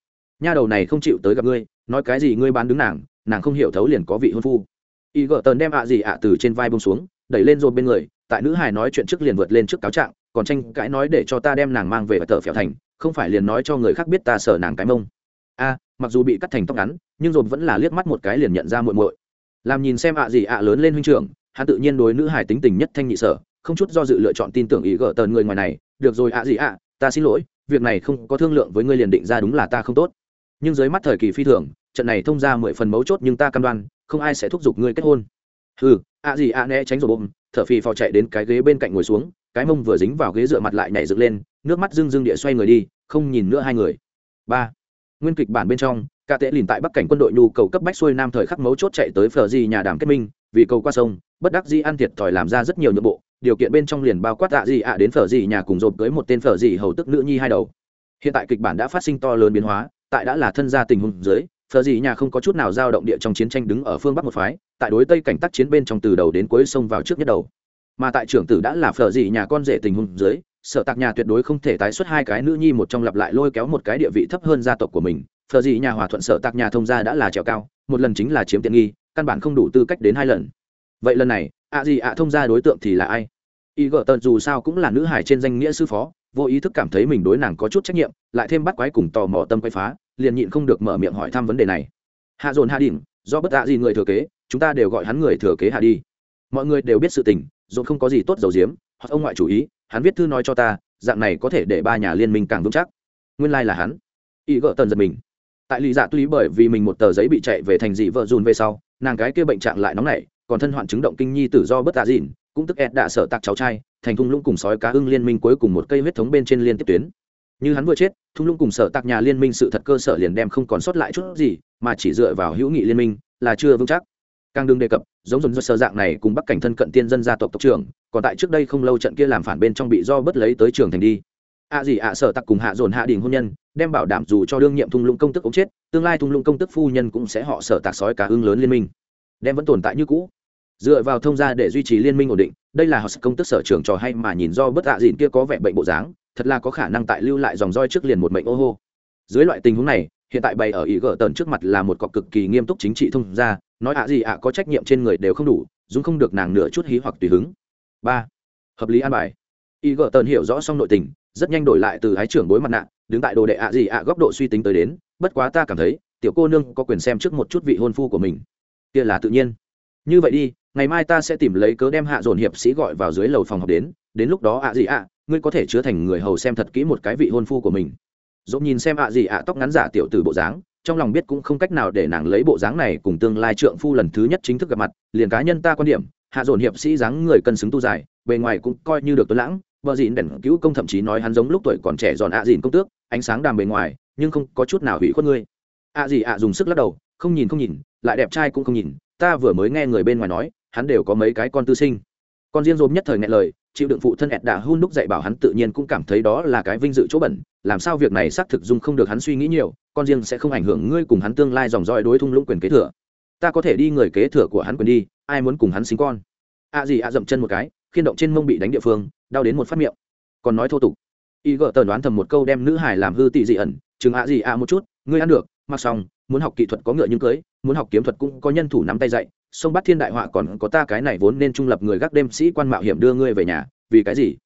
Nha đầu này không chịu tới gặp ngươi, nói cái gì ngươi bán đứng nàng nàng không hiểu thấu liền có vị hôn phu. Y gỡ tần đem ạ gì ạ từ trên vai bông xuống, đẩy lên rồi bên người, tại nữ hải nói chuyện trước liền vượt lên trước cáo trạng, còn tranh cãi nói để cho ta đem nàng mang về và tờ phèo thành, không phải liền nói cho người khác biết ta sợ nàng cái mông a, mặc dù bị cắt thành tóc ngắn, nhưng dồn vẫn là liếc mắt một cái liền nhận ra muội muội. Làm nhìn xem ạ gì ạ lớn lên huynh trưởng, hắn tự nhiên đối nữ hải tính tình nhất thanh nhị sở, không chút do dự lựa chọn tin tưởng ý gỡ tờn người ngoài này, được rồi ạ gì ạ, ta xin lỗi, việc này không có thương lượng với ngươi liền định ra đúng là ta không tốt. Nhưng dưới mắt thời kỳ phi thường, trận này thông ra mười phần mấu chốt nhưng ta cam đoan, không ai sẽ thúc giục ngươi kết hôn. Ừ ạ gì ạ né tránh rồi bụng thở phì phò chạy đến cái ghế bên cạnh ngồi xuống, cái mông vừa dính vào ghế dựa mặt lại nhảy dựng lên, nước mắt rưng rưng địa xoay người đi, không nhìn nữa hai người. Ba nguyên kịch bản bên trong, cả tệ lìn tại bắc cảnh quân đội nhu cầu cấp bách xuôi nam thời khắc mấu chốt chạy tới phở di nhà đàm kết minh, vì cầu qua sông, bất đắc di ăn thiệt thòi làm ra rất nhiều nhượng bộ, điều kiện bên trong liền bao quát tạ gì ạ đến phở di nhà cùng dồn cưới một tên phở di hầu tức nữ nhi hai đầu. Hiện tại kịch bản đã phát sinh to lớn biến hóa, tại đã là thân gia tình huống dưới, phở di nhà không có chút nào dao động địa trong chiến tranh đứng ở phương bắc một phái, tại đối tây cảnh tác chiến bên trong từ đầu đến cuối sông vào trước nhất đầu. Mà tại trưởng tử đã là phở di nhà con rể tình huống dưới sở tạc nhà tuyệt đối không thể tái xuất hai cái nữ nhi một trong lặp lại lôi kéo một cái địa vị thấp hơn gia tộc của mình. Phờ gì nhà hòa thuận sở tạc nhà thông gia đã là trèo cao, một lần chính là chiếm tiện nghi, căn bản không đủ tư cách đến hai lần. Vậy lần này, ạ gì ạ thông gia đối tượng thì là ai? Y gợ tợn dù sao cũng là nữ hải trên danh nghĩa sư phó, vô ý thức cảm thấy mình đối nàng có chút trách nhiệm, lại thêm bắt quái cùng tò mò tâm quay phá, liền nhịn không được mở miệng hỏi thăm vấn đề này. Hạ dồn hạ đỉnh, do bất ạ gì người thừa kế, chúng ta đều gọi hắn người thừa kế hạ đi. Mọi người đều biết sự tình, dồn không có gì tốt dầu diếm hoặc ông ngoại chủ ý hắn viết thư nói cho ta, dạng này có thể để ba nhà liên minh càng vững chắc. Nguyên lai、like、là hắn. Y gỡ tần giật mình. Tại lì dạ tuy bởi vì mình một tờ giấy bị chạy về thành dị vợ dùn về sau, nàng cái kia bệnh trạng lại nóng nảy, còn thân hoạn chứng động kinh nhi tử do bất tạ dịn, cũng tức ed đã sợ tạc cháu trai, thành thung lũng cùng sói cá ưng liên minh cuối cùng một cây huyết thống bên trên liên tiếp tuyến. Như hắn vừa chết, thung lũng cùng sở tạc nhà liên minh sự thật cơ sở liền đem không còn sót lại chút gì, mà chỉ dựa vào hữu nghị liên minh là chưa vững chắc. Càng đừng đề cập, giống dồn do sơ dạng này cùng bắc cảnh thân cận tiên dân gia tộc tộc trưởng còn tại trước đây không lâu trận kia làm phản bên trong bị do bất lấy tới trường thành đi. Ạ à gì ạ à sở tặc cùng hạ dồn hạ đình hôn nhân, đem bảo đảm dù cho đương nhiệm thung lũng công tức ống chết, tương lai thung lũng công tức phu nhân cũng sẽ họ sở tạc sói cả hương lớn liên minh. Đem vẫn tồn tại như cũ. Dựa vào thông gia để duy trì liên minh ổn định, đây là họ công tức sở trường trò hay mà nhìn do bất ạ à dịn kia có vẻ bệnh bộ dáng, thật là có khả năng tại lưu lại dòng roi trước liền một mệnh ô hô. Dưới loại tình huống này, hiện tại bày ở ý gỡ tần trước mặt là một cọc cực kỳ nghiêm túc chính trị thông gia, nói ạ gì ạ có trách nhiệm trên người đều không đủ dung không được nàng nửa chút hí hoặc tùy hứng ba. Hợp lý an bài. Y gợ tần hiểu rõ xong nội tình, rất nhanh đổi lại từ ái trưởng bối mặt nạ, đứng tại đồ đệ ạ gì ạ góc độ suy tính tới đến, bất quá ta cảm thấy, tiểu cô nương có quyền xem trước một chút vị hôn phu của mình. Kia là tự nhiên. Như vậy đi, ngày mai ta sẽ tìm lấy cớ đem hạ dồn hiệp sĩ gọi vào dưới lầu phòng học đến đến lúc đó ạ gì ạ, ngươi có thể chứa thành người hầu xem thật kỹ một cái vị hôn phu của mình. Dẫu nhìn xem ạ gì ạ tóc ngắn giả tiểu từ bộ dáng, trong lòng biết cũng không cách nào để nàng lấy bộ dáng này cùng tương lai trượng phu lần thứ nhất chính thức gặp mặt, liền cá nhân ta quan điểm hạ dồn hiệp sĩ dáng người cân xứng tu dài, bề ngoài cũng coi như được tuấn lãng vợ dịn đèn cứu công thậm chí nói hắn giống lúc tuổi còn trẻ giòn ạ à dịn công tước, ánh sáng đàm bề ngoài, nhưng không có chút nào hủy khuất ngươi. Ạ gì ạ dùng sức lắc đầu, không nhìn không nhìn, lại đẹp trai cũng không nhìn, ta vừa mới nghe người bên ngoài nói, hắn đều có mấy cái con tư sinh. Con riêng rôm nhất thời nghe lời, chịu đựng phụ thân ẹt đã hun đúc dạy bảo hắn tự nhiên cũng cảm thấy đó là cái vinh dự chỗ bẩn, làm sao việc này xác thực dung không được hắn suy nghĩ nhiều, con riêng sẽ không ảnh hưởng ngươi cùng hắn tương lai dòng dõi đối thung lũng quyền kế thừa ta có thể đi người kế thừa của hắn quyền đi, ai muốn cùng hắn sinh con? A gì a dậm chân một cái, khiên động trên mông bị đánh địa phương, đau đến một phát miệng. Còn nói thô tục. Y gợ tờ đoán thầm một câu đem nữ hải làm hư tị dị ẩn, chừng a gì a một chút, ngươi ăn được, mặc xong, muốn học kỹ thuật có ngựa nhưng cưới, muốn học kiếm thuật cũng có nhân thủ nắm tay dạy, sông bắt thiên đại họa còn có ta cái này vốn nên trung lập người gác đêm sĩ quan mạo hiểm đưa ngươi về nhà, vì cái gì?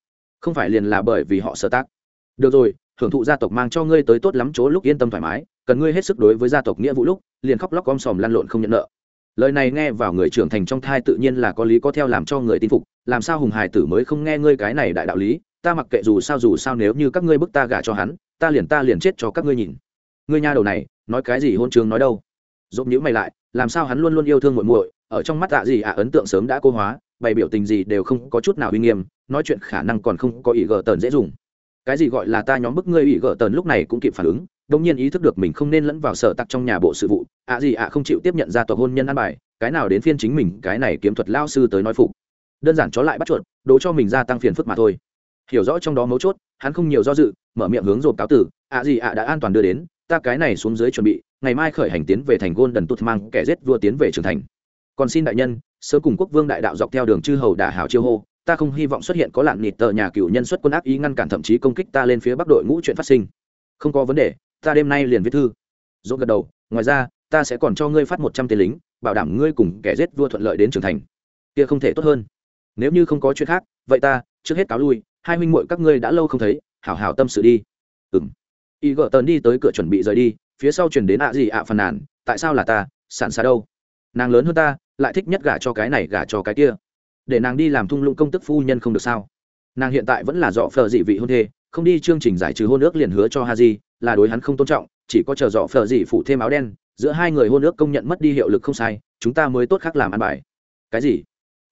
Không phải liền là bởi vì họ sơ tác. Được rồi hưởng thụ gia tộc mang cho ngươi tới tốt lắm chỗ lúc yên tâm thoải mái cần ngươi hết sức đối với gia tộc nghĩa vụ lúc, liền khóc lóc om sòm lăn lộn không nhận nợ. Lời này nghe vào người trưởng thành trong thai tự nhiên là có lý có theo làm cho người tin phục, làm sao hùng hải tử mới không nghe ngươi cái này đại đạo lý, ta mặc kệ dù sao dù sao nếu như các ngươi bức ta gả cho hắn, ta liền ta liền chết cho các ngươi nhìn. Ngươi nha đầu này, nói cái gì hôn trường nói đâu? Dốt nhữ mày lại, làm sao hắn luôn luôn yêu thương muội muội, ở trong mắt tạ gì ạ, ấn tượng sớm đã cô hóa, bày biểu tình gì đều không có chút nào uy nghiêm, nói chuyện khả năng còn không có ý gờ tờn dễ dùng. Cái gì gọi là ta nhóm bức ngươi ý gờ tờn lúc này cũng kịp phản ứng đông nhiên ý thức được mình không nên lẫn vào sở tặc trong nhà bộ sự vụ, ạ gì ạ không chịu tiếp nhận ra tòa hôn nhân ăn bài, cái nào đến phiên chính mình, cái này kiếm thuật lao sư tới nói phục. Đơn giản chó lại bắt chuột đố cho mình gia tăng phiền phức mà thôi. Hiểu rõ trong đó mấu chốt, hắn không nhiều do dự, mở miệng hướng rộp cáo tử, ạ gì ạ đã an toàn đưa đến, ta cái này xuống dưới chuẩn bị, ngày mai khởi hành tiến về thành gôn đần tụt mang kẻ giết vua tiến về trưởng thành. Còn xin đại nhân sớm cùng quốc vương đại đạo dọc theo đường chư hầu đả hảo chiêu hô, ta không hy vọng xuất hiện có lạn nịt tờ nhà cựu nhân xuất quân ác ý ngăn cản thậm chí công kích ta lên phía bắc đội ngũ chuyện phát sinh. Không có vấn đề ta đêm nay liền viết thư. Dốt gật đầu, ngoài ra, ta sẽ còn cho ngươi phát một trăm tên lính, bảo đảm ngươi cùng kẻ giết vua thuận lợi đến trưởng thành. Kia không thể tốt hơn. Nếu như không có chuyện khác, vậy ta, trước hết cáo lui, hai huynh muội các ngươi đã lâu không thấy, hảo hảo tâm sự đi. Ừ m y gợ tần đi tới cửa chuẩn bị rời đi, phía sau chuyển đến ạ gì ạ phàn nàn, tại sao là ta, sẵn xa đâu? Nàng lớn hơn ta, lại thích nhất gả cho cái này, gả cho cái kia. Để nàng đi làm thung lũng công tức phu nhân không được sao? Nàng hiện tại vẫn là dọ phờ dị vị hôn thê không đi chương trình giải trừ hôn ước liền hứa cho Haji là đối hắn không tôn trọng chỉ có chờ dọ phờ gì phụ thêm áo đen giữa hai người hôn ước công nhận mất đi hiệu lực không sai chúng ta mới tốt khác làm ăn bài. Cái gì?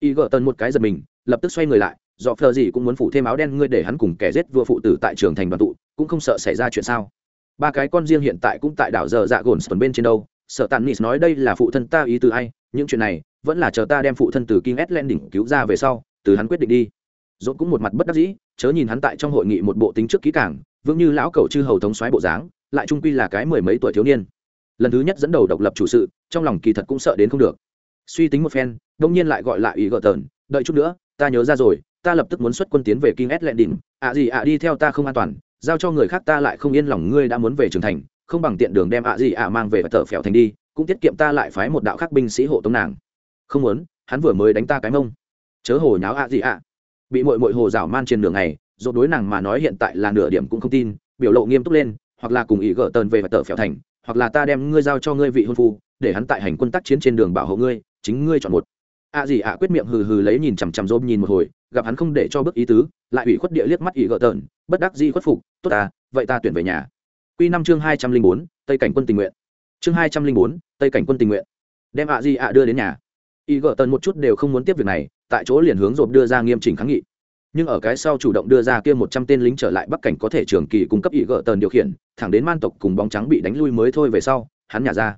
Y tần một cái giật mình lập tức xoay người lại dọ phờ gì cũng muốn phủ thêm áo đen ngươi để hắn cùng kẻ giết vua phụ tử tại trường thành đoàn tụ cũng không sợ xảy ra chuyện sao? Ba cái con riêng hiện tại cũng tại đảo giờ dạ gồn bên trên đâu sợ tàn nịt nói đây là phụ thân ta ý từ ai những chuyện này vẫn là chờ ta đem phụ thân từ King Atlan đỉnh cứu ra về sau, từ hắn quyết định đi. Rốt cũng một mặt bất đắc dĩ, chớ nhìn hắn tại trong hội nghị một bộ tính trước kỹ càng, vững như lão cẩu chư hầu thống soái bộ dáng, lại trung quy là cái mười mấy tuổi thiếu niên. Lần thứ nhất dẫn đầu độc lập chủ sự, trong lòng kỳ thật cũng sợ đến không được. Suy tính một phen, đông nhiên lại gọi lại ý gở tờn, đợi chút nữa, ta nhớ ra rồi, ta lập tức muốn xuất quân tiến về King Atlan đỉnh, ạ gì ạ đi theo ta không an toàn, giao cho người khác ta lại không yên lòng ngươi đã muốn về trưởng thành, không bằng tiện đường đem ạ gì ạ mang về và tở phèo thành đi, cũng tiết kiệm ta lại phái một đạo khắc binh sĩ hộ tống nàng không muốn hắn vừa mới đánh ta cái mông chớ hồ nháo ạ gì ạ bị mội mội hồ rảo man trên đường này dỗ đối nàng mà nói hiện tại là nửa điểm cũng không tin, biểu lộ nghiêm túc lên, hoặc là cùng ý gỡ tờn về và tờ phèo thành, hoặc là ta đem ngươi giao cho ngươi vị hôn phu, để hắn tại hành quân tác chiến trên đường bảo hộ ngươi, chính ngươi chọn một. Ạ gì ạ quyết miệng hừ hừ lấy nhìn chằm chằm dôm nhìn một hồi, gặp hắn không để cho bước ý tứ, lại ủy khuất địa liếc mắt ý gỡ tờn, bất đắc di khuất phục, tốt ta, vậy ta tuyển về nhà. Q năm chương hai trăm linh bốn, tây cảnh quân tình nguyện. Chương hai trăm linh bốn, tây cảnh quân tình nguyện. Đem ạ gì ạ đưa đến nhà y gợ tần một chút đều không muốn tiếp việc này, tại chỗ liền hướng rộp đưa ra nghiêm chỉnh kháng nghị. Nhưng ở cái sau chủ động đưa ra kia một trăm tên lính trở lại bắc cảnh có thể trường kỳ cung cấp y gợ tần điều khiển, thẳng đến man tộc cùng bóng trắng bị đánh lui mới thôi về sau, hắn nhả ra.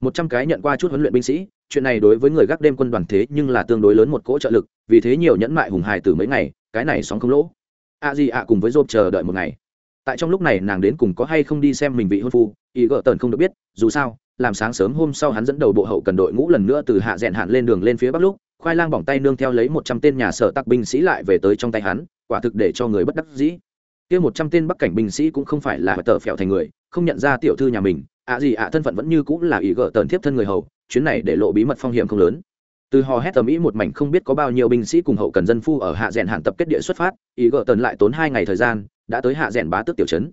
Một trăm cái nhận qua chút huấn luyện binh sĩ, chuyện này đối với người gác đêm quân đoàn thế nhưng là tương đối lớn một cỗ trợ lực, vì thế nhiều nhẫn mại hùng hài từ mấy ngày, cái này sóng không lỗ. A di ạ cùng với rộp chờ đợi một ngày. Tại trong lúc này nàng đến cùng có hay không đi xem mình vị hôn phu y gợ tần không được biết, dù sao làm sáng sớm hôm sau hắn dẫn đầu bộ hậu cần đội ngũ lần nữa từ hạ rèn hạn lên đường lên phía bắc lúc, khoai lang bỏng tay nương theo lấy một trăm tên nhà sở tặc binh sĩ lại về tới trong tay hắn, quả thực để cho người bất đắc dĩ. Kia một trăm tên bắc cảnh binh sĩ cũng không phải là tờ phèo thành người, không nhận ra tiểu thư nhà mình, ạ gì ạ thân phận vẫn như cũng là ý gỡ tần thiếp thân người hầu, chuyến này để lộ bí mật phong hiểm không lớn. Từ hò hét tầm ý một mảnh không biết có bao nhiêu binh sĩ cùng hậu cần dân phu ở hạ rèn hạn tập kết địa xuất phát ý gỡ tần lại tốn hai ngày thời gian, đã tới hạ rèn bá tước tiểu trấn.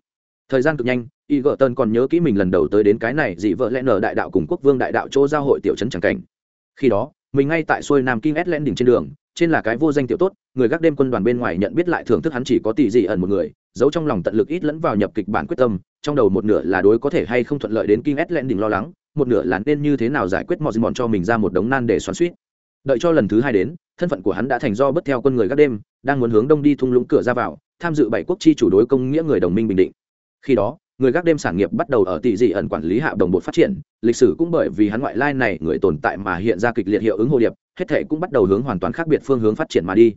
Thời gian cực nhanh y gợ tần còn nhớ kỹ mình lần đầu tới đến cái này dị vợ lẽ nở đại đạo cùng quốc vương đại đạo chỗ giao hội tiểu trấn tràng cảnh. Khi đó, mình ngay tại xuôi nam kinh s len đỉnh trên đường, trên là cái vô danh tiểu tốt, người gác đêm quân đoàn bên ngoài nhận biết lại thưởng thức hắn chỉ có tỷ dị ẩn một người, giấu trong lòng tận lực ít lẫn vào nhập kịch bản quyết tâm, trong đầu một nửa là đối có thể hay không thuận lợi đến kinh s len đỉnh lo lắng, một nửa là nên như thế nào giải quyết mọi gì mòn cho mình ra một đống nan để xoắn suýt đợi cho lần thứ hai đến, thân phận của hắn đã thành do bất theo quân người gác đêm, đang muốn hướng đông đi thung lũng cửa ra vào, tham dự bảy quốc chi chủ đối công nghĩa người đồng minh bình định. Khi đó người gác đêm sản nghiệp bắt đầu ở tỷ dị ẩn quản lý hạ đồng bột phát triển, lịch sử cũng bởi vì hắn ngoại lai này người tồn tại mà hiện ra kịch liệt hiệu ứng hồ điệp, hết thể cũng bắt đầu hướng hoàn toàn khác biệt phương hướng phát triển mà đi.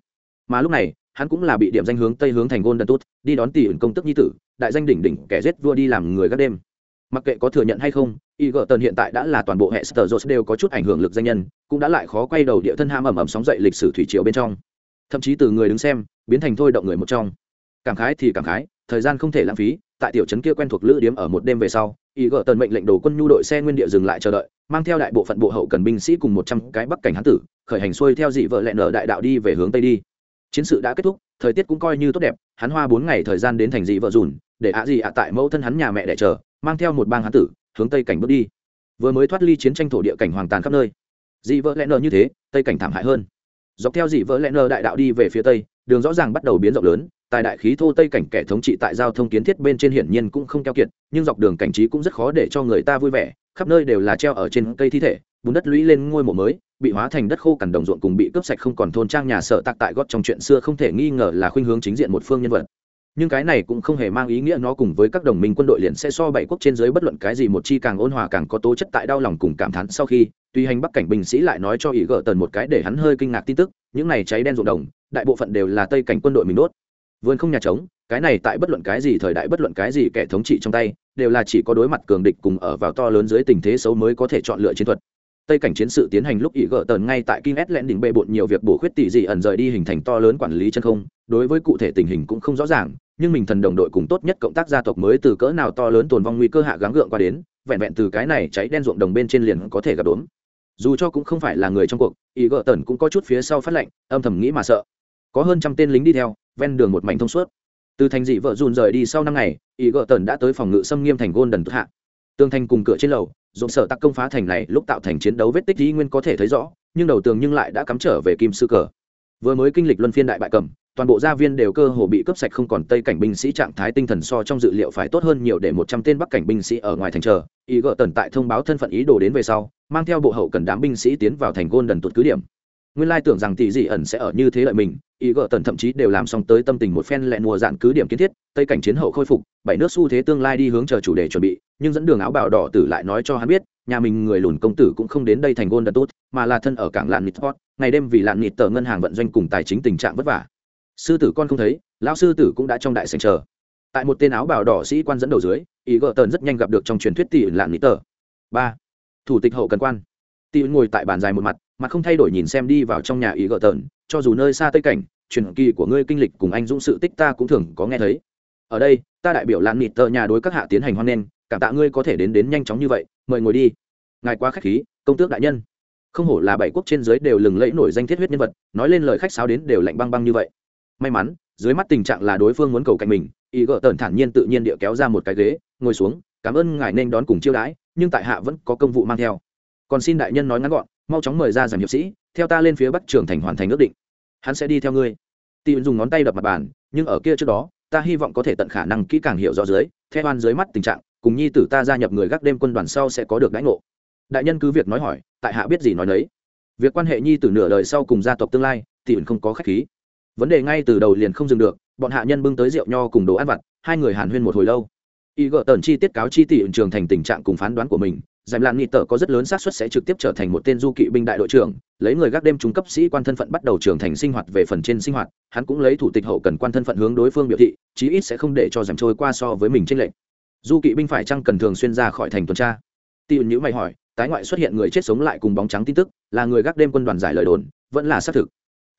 Mà lúc này, hắn cũng là bị điểm danh hướng tây hướng thành golden tốt đi đón tỷ ẩn công tức nhi tử, đại danh đỉnh đỉnh kẻ giết vua đi làm người gác đêm. Mặc kệ có thừa nhận hay không y gợ tần hiện tại đã là toàn bộ hệ sở dột đều có chút ảnh hưởng lực danh nhân, cũng đã lại khó quay đầu địa thân ham ẩm ẩm sóng dậy lịch sử thủy triều bên trong. Thậm chí từ người đứng xem, biến thành thôi động người một trong. Cảm khái thì cảm khái, thời gian không thể lãng phí tại tiểu trấn kia quen thuộc lữ điếm ở một đêm về sau, ý gỡ tần mệnh lệnh đồ quân nhu đội xe nguyên địa dừng lại chờ đợi, mang theo đại bộ phận bộ hậu cần binh sĩ cùng một trăm cái bắc cảnh hán tử, khởi hành xuôi theo dị vợ lẹn ở đại đạo đi về hướng tây đi. Chiến sự đã kết thúc, thời tiết cũng coi như tốt đẹp, hắn hoa bốn ngày thời gian đến thành dị vợ dùn, để ạ gì ạ tại mẫu thân hắn nhà mẹ để chờ, mang theo một bang hán tử, hướng tây cảnh bước đi. Vừa mới thoát ly chiến tranh thổ địa cảnh hoàng tàn khắp nơi. Dị vợ lẹn ở như thế, tây cảnh thảm hại hơn dọc theo dị vỡ lẽ nơ đại đạo đi về phía tây, đường rõ ràng bắt đầu biến rộng lớn, tài đại khí thô tây cảnh kẻ thống trị tại giao thông kiến thiết bên trên hiển nhiên cũng không keo kiệt, nhưng dọc đường cảnh trí cũng rất khó để cho người ta vui vẻ, khắp nơi đều là treo ở trên cây thi thể, bùn đất lũy lên ngôi mộ mới, bị hóa thành đất khô cằn đồng ruộng cùng bị cướp sạch không còn thôn trang nhà sợ tạc tại gót trong chuyện xưa không thể nghi ngờ là khuynh hướng chính diện một phương nhân vật nhưng cái này cũng không hề mang ý nghĩa nó cùng với các đồng minh quân đội liền sẽ so bảy quốc trên dưới bất luận cái gì một chi càng ôn hòa càng có tố chất tại đau lòng cùng cảm thán sau khi, tuy hành bắc cảnh binh sĩ lại nói cho ý gỡ tần một cái để hắn hơi kinh ngạc tin tức, những này cháy đen ruộng đồng, đại bộ phận đều là tây cảnh quân đội mình đốt. Vườn không nhà trống, cái này tại bất luận cái gì thời đại bất luận cái gì kẻ thống trị trong tay, đều là chỉ có đối mặt cường địch cùng ở vào to lớn dưới tình thế xấu mới có thể chọn lựa chiến thuật. Tây cảnh chiến sự tiến hành lúc ý gỡ tần ngay tại kim s lẽn đỉnh bệ bộn nhiều việc bổ khuyết tỷ dị ẩn rời đi hình thành to lớn quản lý chân không đối với cụ thể tình hình cũng không rõ ràng, nhưng mình thần đồng đội cùng tốt nhất cộng tác gia tộc mới từ cỡ nào to lớn tồn vong nguy cơ hạ gắng gượng qua đến, vẹn vẹn từ cái này cháy đen ruộng đồng bên trên liền có thể gặp đốn dù cho cũng không phải là người trong cuộc, ý gỡ tần cũng có chút phía sau phát lệnh, âm thầm nghĩ mà sợ. Có hơn trăm tên lính đi theo, ven đường một mảnh thông suốt. Từ thành dị vợ dùn rời đi sau năm ngày, ý gỡ tần đã tới phòng ngự xâm nghiêm thành gôn đần tức hạ. Tường thành cùng cửa trên lầu, dồn sở tắc công phá thành này lúc tạo thành chiến đấu vết tích dĩ nguyên có thể thấy rõ, nhưng đầu tường nhưng lại đã cắm trở về kim sư cờ. Vừa mới kinh lịch luân phiên đại bại cầm toàn bộ gia viên đều cơ hồ bị cướp sạch không còn tây cảnh binh sĩ trạng thái tinh thần so trong dự liệu phải tốt hơn nhiều để một trăm tên bắc cảnh binh sĩ ở ngoài thành chờ. Ý gỡ tần tại thông báo thân phận ý đồ đến về sau, mang theo bộ hậu cần đám binh sĩ tiến vào thành gôn đần tuột cứ điểm. Nguyên lai tưởng rằng tỷ dị ẩn sẽ ở như thế lợi mình, ý gỡ tần thậm chí đều làm xong tới tâm tình một phen lẹn mùa dạn cứ điểm kiến thiết, tây cảnh chiến hậu khôi phục, bảy nước xu thế tương lai đi hướng chờ chủ đề chuẩn bị, nhưng dẫn đường áo bào đỏ tử lại nói cho hắn biết, nhà mình người lùn công tử cũng không đến đây thành gôn đần tốt mà là thân ở cảng lạn nịt hot ngày đêm vì lạn nịt tờ ngân hàng vận doanh cùng tài chính tình trạng vất vả sư tử con không thấy, lão sư tử cũng đã trong đại sành chờ. Tại một tên áo bào đỏ sĩ quan dẫn đầu dưới, ý gợ tần rất nhanh gặp được trong truyền thuyết tỷ lạn lý tờ. Ba. Thủ tịch hậu cần quan. Tỷ ngồi tại bàn dài một mặt mà không thay đổi nhìn xem đi vào trong nhà ý gợ tần cho dù nơi xa tây cảnh, truyền kỳ của ngươi kinh lịch cùng anh dũng sự tích ta cũng thường có nghe thấy. Ở đây, ta đại biểu lạn nịt tờ nhà đối các hạ tiến hành hoan nghênh, cảm tạ ngươi có thể đến đến nhanh chóng như vậy, mời ngồi đi. Ngài quá khách khí, công tước đại nhân. Không hổ là bảy quốc trên giới đều lừng lẫy nổi danh thiết huyết nhân vật, nói lên lời khách sáo đến đều lạnh băng băng như vậy may mắn, dưới mắt tình trạng là đối phương muốn cầu cạnh mình, ý gỡ tần thản nhiên tự nhiên địa kéo ra một cái ghế, ngồi xuống, cảm ơn ngài nên đón cùng chiêu đãi, nhưng tại hạ vẫn có công vụ mang theo. Còn xin đại nhân nói ngắn gọn, mau chóng mời ra giảm hiệp sĩ, theo ta lên phía bắc trường thành hoàn thành ước định. Hắn sẽ đi theo ngươi. Tị dùng ngón tay đập mặt bàn, nhưng ở kia trước đó, ta hy vọng có thể tận khả năng kỹ càng hiểu rõ dưới, theo oan dưới mắt tình trạng, cùng nhi tử ta gia nhập người gác đêm quân đoàn sau sẽ có được đãi ngộ. Đại nhân cứ việc nói hỏi, tại hạ biết gì nói đấy việc quan hệ nhi tử nửa đời sau cùng gia tộc tương lai thì không có khách khí vấn đề ngay từ đầu liền không dừng được, bọn hạ nhân bưng tới rượu nho cùng đồ ăn vặt, hai người hàn huyên một hồi lâu. Y gợ tần chi tiết cáo chi tỷ trường thành tình trạng cùng phán đoán của mình giảm lạn nghị tờ có rất lớn xác suất sẽ trực tiếp trở thành một tên du kỵ binh đại đội trưởng, lấy người gác đêm trung cấp sĩ quan thân phận bắt đầu trưởng thành sinh hoạt về phần trên sinh hoạt, hắn cũng lấy thủ tịch hậu cần quan thân phận hướng đối phương biểu thị, chí ít sẽ không để cho giảm trôi qua so với mình tranh lệch. Du kỵ binh phải chăng cần thường xuyên ra khỏi thành tuần tra? Tỷ nhữ mày hỏi, tái ngoại xuất hiện người chết sống lại cùng bóng trắng tin tức, là người gác đêm quân đoàn giải lời đồn, vẫn là xác thực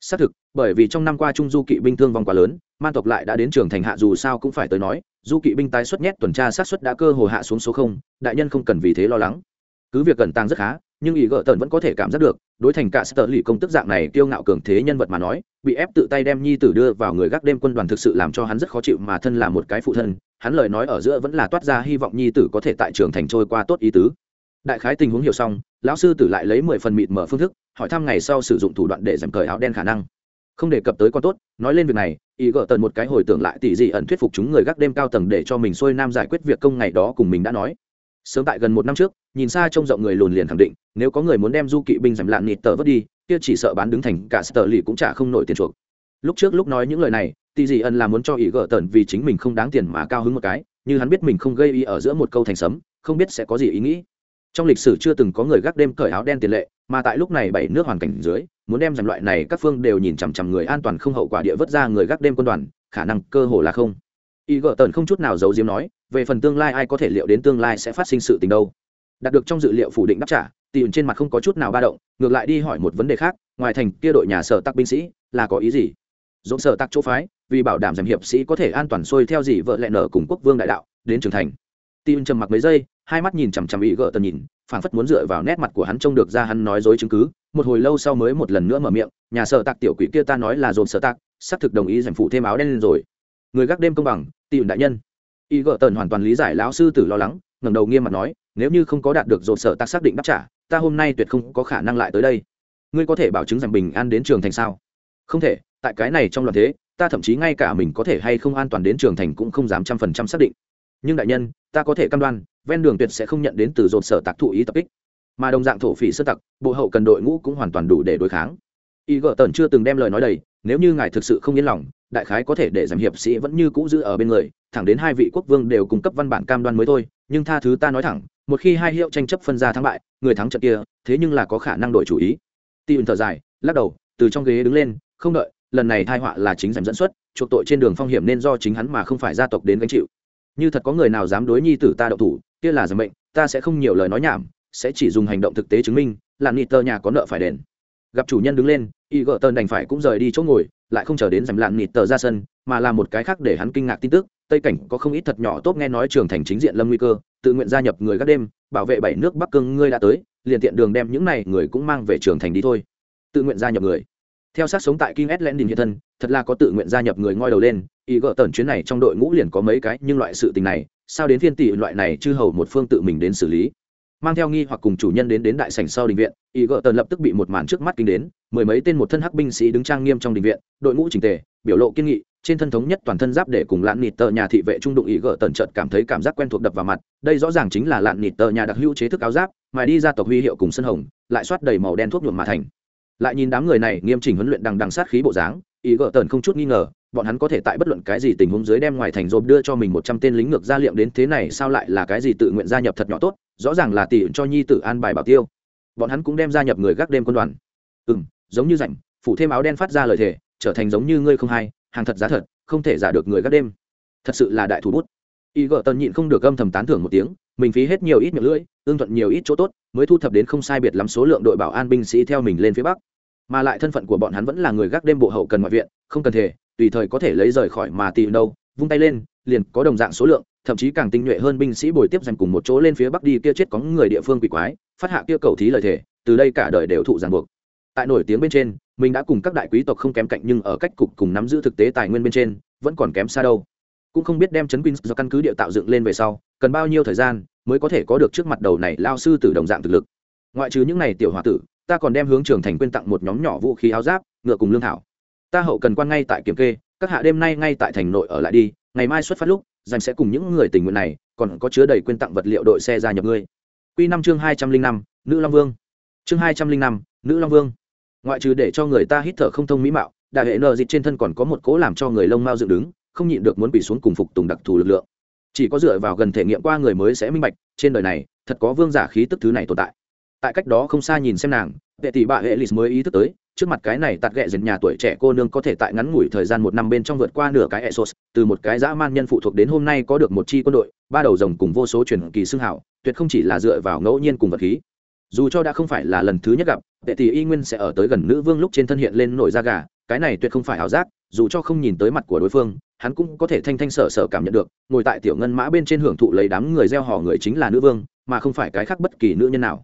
xác thực, bởi vì trong năm qua trung du kỵ binh thương vong quá lớn, man tộc lại đã đến trường thành hạ dù sao cũng phải tới nói, du kỵ binh tái xuất nhét tuần tra sát xuất đã cơ hồ hạ xuống số không, đại nhân không cần vì thế lo lắng. Cứ việc cần tăng rất khá, nhưng ý gỡ tần vẫn có thể cảm giác được, đối thành cả sở lì công tức dạng này kiêu ngạo cường thế nhân vật mà nói, bị ép tự tay đem nhi tử đưa vào người gác đêm quân đoàn thực sự làm cho hắn rất khó chịu mà thân là một cái phụ thân, hắn lời nói ở giữa vẫn là toát ra hy vọng nhi tử có thể tại trường thành trôi qua tốt ý tứ. Đại khái tình huống hiểu xong, lão sư tử lại lấy mười phần mịt mở phương thức hỏi thăm ngày sau sử dụng thủ đoạn để giảm cởi áo đen khả năng. Không đề cập tới con tốt, nói lên việc này, ý gỡ tần một cái hồi tưởng lại tỷ dị ẩn thuyết phục chúng người gác đêm cao tầng để cho mình xuôi nam giải quyết việc công ngày đó cùng mình đã nói. Sớm tại gần một năm trước, nhìn xa trông rộng người lùn liền khẳng định, nếu có người muốn đem du kỵ binh giảm lạn nịt tờ vớt đi, kia chỉ sợ bán đứng thành cả sở lì cũng chả không nổi tiền chuộc. Lúc trước lúc nói những lời này, tỷ dị ẩn là muốn cho ý gỡ tần vì chính mình không đáng tiền mà cao hứng một cái, như hắn biết mình không gây ý ở giữa một câu thành sấm, không biết sẽ có gì ý nghĩ. Trong lịch sử chưa từng có người gác đêm cởi áo đen tiền lệ mà tại lúc này bảy nước hoàn cảnh dưới, muốn đem dành loại này, các phương đều nhìn chằm chằm người an toàn không hậu quả địa vất ra người gác đêm quân đoàn, khả năng cơ hồ là không. Y gợ tần không chút nào giấu diếm nói, về phần tương lai ai có thể liệu đến tương lai sẽ phát sinh sự tình đâu. Đạt được trong dự liệu phủ định đáp trả tìm trên mặt không có chút nào ba động, ngược lại đi hỏi một vấn đề khác, ngoài thành kia đội nhà sở tắc binh sĩ, là có ý gì? Dỗ sở tắc chỗ phái, vì bảo đảm giảm hiệp sĩ có thể an toàn xuôi theo gì vợ lẽ nở cùng quốc vương đại đạo, đến trưởng thành tim trầm mặc mấy giây, hai mắt nhìn chằm chằm ý gỡ tần nhìn, phảng phất muốn dựa vào nét mặt của hắn trông được ra hắn nói dối chứng cứ. Một hồi lâu sau mới một lần nữa mở miệng, nhà sợ tạc tiểu quỷ kia ta nói là dồn sợ tạc, xác thực đồng ý giảm phụ thêm áo đen lên rồi. Người gác đêm công bằng tìm đại nhân. Y gỡ tần hoàn toàn lý giải lão sư tử lo lắng, ngẩng đầu nghiêm mặt nói, nếu như không có đạt được dồn sợ tạc xác định đáp trả, ta hôm nay tuyệt không có khả năng lại tới đây. Ngươi có thể bảo chứng rằng bình an đến trường thành sao? Không thể, tại cái này trong loạn thế, ta thậm chí ngay cả mình có thể hay không an toàn đến trường thành cũng không dám trăm phần trăm xác định. Nhưng đại nhân ta có thể cam đoan, ven đường tuyệt sẽ không nhận đến từ dồn sở tạc thụ ý tập kích. Mà đồng dạng thổ phỉ sơ tặc, bộ hậu cần đội ngũ cũng hoàn toàn đủ để đối kháng. Y gợ tần chưa từng đem lời nói đầy, nếu như ngài thực sự không yên lòng, đại khái có thể để giảm hiệp sĩ vẫn như cũ giữ ở bên người, thẳng đến hai vị quốc vương đều cung cấp văn bản cam đoan mới thôi, nhưng tha thứ ta nói thẳng, một khi hai hiệu tranh chấp phân ra thắng bại, người thắng trận kia, thế nhưng là có khả năng đổi chủ ý. Ti thở dài, lắc đầu, từ trong ghế đứng lên, không đợi, lần này thai họa là chính giảm dẫn xuất, chuộc tội trên đường phong hiểm nên do chính hắn mà không phải gia tộc đến gánh chịu như thật có người nào dám đối nhi tử ta đậu thủ, kia là giật mệnh, ta sẽ không nhiều lời nói nhảm, sẽ chỉ dùng hành động thực tế chứng minh, là nị tờ nhà có nợ phải đền. Gặp chủ nhân đứng lên, y gợ tơn đành phải cũng rời đi chỗ ngồi, lại không chờ đến dằm lạn nịt tờ ra sân, mà là một cái khác để hắn kinh ngạc tin tức, tây cảnh có không ít thật nhỏ tốt nghe nói trường thành chính diện lâm nguy cơ, tự nguyện gia nhập người các đêm, bảo vệ bảy nước bắc cương ngươi đã tới, liền tiện đường đem những này người cũng mang về trường thành đi thôi. Tự nguyện gia nhập người theo sát sống tại Kim Eslen đình hiện thân, thật là có tự nguyện gia nhập người ngoi đầu lên, ý gỡ tần chuyến này trong đội ngũ liền có mấy cái, nhưng loại sự tình này, sao đến phiên tỷ loại này chư hầu một phương tự mình đến xử lý? Mang theo nghi hoặc cùng chủ nhân đến đến đại sảnh sau đình viện ý gỡ tần lập tức bị một màn trước mắt kinh đến mười mấy tên một thân hắc binh sĩ đứng trang nghiêm trong đình viện đội ngũ trình tề biểu lộ kiên nghị trên thân thống nhất toàn thân giáp để cùng lạn nịt tờ nhà thị vệ trung đụng ý gỡ tần chợt cảm thấy cảm giác quen thuộc đập vào mặt đây rõ ràng chính là lạn nịt tờ nhà đặc hữu chế thức áo giáp mà đi ra tộc huy hiệu cùng sân hồng lại soát đầy màu đen thuốc nhuộm mà thành lại nhìn đám người này nghiêm chỉnh huấn luyện đằng đằng sát khí bộ dáng, ý gợ tần không chút nghi ngờ, bọn hắn có thể tại bất luận cái gì tình huống dưới đem ngoài thành rộp đưa cho mình một trăm tên lính ngược gia liệm đến thế này sao lại là cái gì tự nguyện gia nhập thật nhỏ tốt, rõ ràng là tỷ cho nhi tử an bài bảo tiêu. Bọn hắn cũng đem gia nhập người gác đêm quân đoàn. Ừ m giống như rảnh, phủ thêm áo đen phát ra lời thề, trở thành giống như ngươi không hay, hàng thật giá thật, không thể giả được người gác đêm. Thật sự là đại thủ bút. Y gợ tần nhịn không được âm thầm tán thưởng một tiếng, mình phí hết nhiều ít miệng lưỡi ương thuận nhiều ít chỗ tốt, mới thu thập đến không sai biệt lắm số lượng đội bảo an binh sĩ theo mình lên phía bắc mà lại thân phận của bọn hắn vẫn là người gác đêm bộ hậu cần ngoại viện, không cần thể tùy thời có thể lấy rời khỏi mà tìm đâu, vung tay lên, liền có đồng dạng số lượng, thậm chí càng tinh nhuệ hơn binh sĩ bồi tiếp dành cùng một chỗ lên phía bắc đi kia chết có người địa phương quỷ quái, phát hạ kia cầu thí lời thề, từ đây cả đời đều thụ ràng buộc. Tại nổi tiếng bên trên, mình đã cùng các đại quý tộc không kém cạnh nhưng ở cách cục cùng nắm giữ thực tế tài nguyên bên trên, vẫn còn kém xa đâu. Cũng không biết đem chấn quin do căn cứ địa tạo dựng lên về sau, cần bao nhiêu thời gian mới có thể có được trước mặt đầu này lao sư từ đồng dạng thực lực. Ngoại trừ những này tiểu hòa tử ta còn đem hướng trưởng thành quyên tặng một nhóm nhỏ vũ khí áo giáp, ngựa cùng lương thảo. Ta hậu cần quan ngay tại kiểm kê, các hạ đêm nay ngay tại thành nội ở lại đi, ngày mai xuất phát lúc dành sẽ cùng những người tình nguyện này, còn có chứa đầy quyên tặng vật liệu đội xe ra nhập ngươi. Q năm chương hai trăm linh năm, nữ long vương. Chương hai trăm linh năm, nữ long vương. Ngoại trừ để cho người ta hít thở không thông mỹ mạo, đại hệ nợ dịch trên thân còn có một cố làm cho người lông mao dựng đứng, không nhịn được muốn bị xuống cùng phục tùng đặc thù lực lượng. Chỉ có dựa vào gần thể nghiệm qua người mới sẽ minh bạch, trên đời này, thật có vương giả khí tức thứ này tồn tại tại cách đó không xa nhìn xem nàng vệ tỷ bà hệ lì mới ý thức tới, trước mặt cái này tạt ghẹ dần nhà tuổi trẻ cô nương có thể tại ngắn ngủi thời gian một năm bên trong vượt qua nửa cái esos từ một cái dã man nhân phụ thuộc đến hôm nay có được một chi quân đội, ba đầu rồng cùng vô số truyền kỳ xưng hảo tuyệt không chỉ là dựa vào ngẫu nhiên cùng vật khí. Dù cho đã không phải là lần thứ nhất gặp, tệ tỷ y nguyên sẽ ở tới gần nữ vương lúc trên thân hiện lên nổi da gà, cái này tuyệt không phải ảo giác, dù cho không nhìn tới mặt của đối phương, hắn cũng có thể thanh thanh sở sở cảm nhận được, ngồi tại tiểu ngân mã bên trên hưởng thụ lấy đám người gieo hò người chính là nữ vương, mà không phải cái khác bất kỳ nữ nhân nào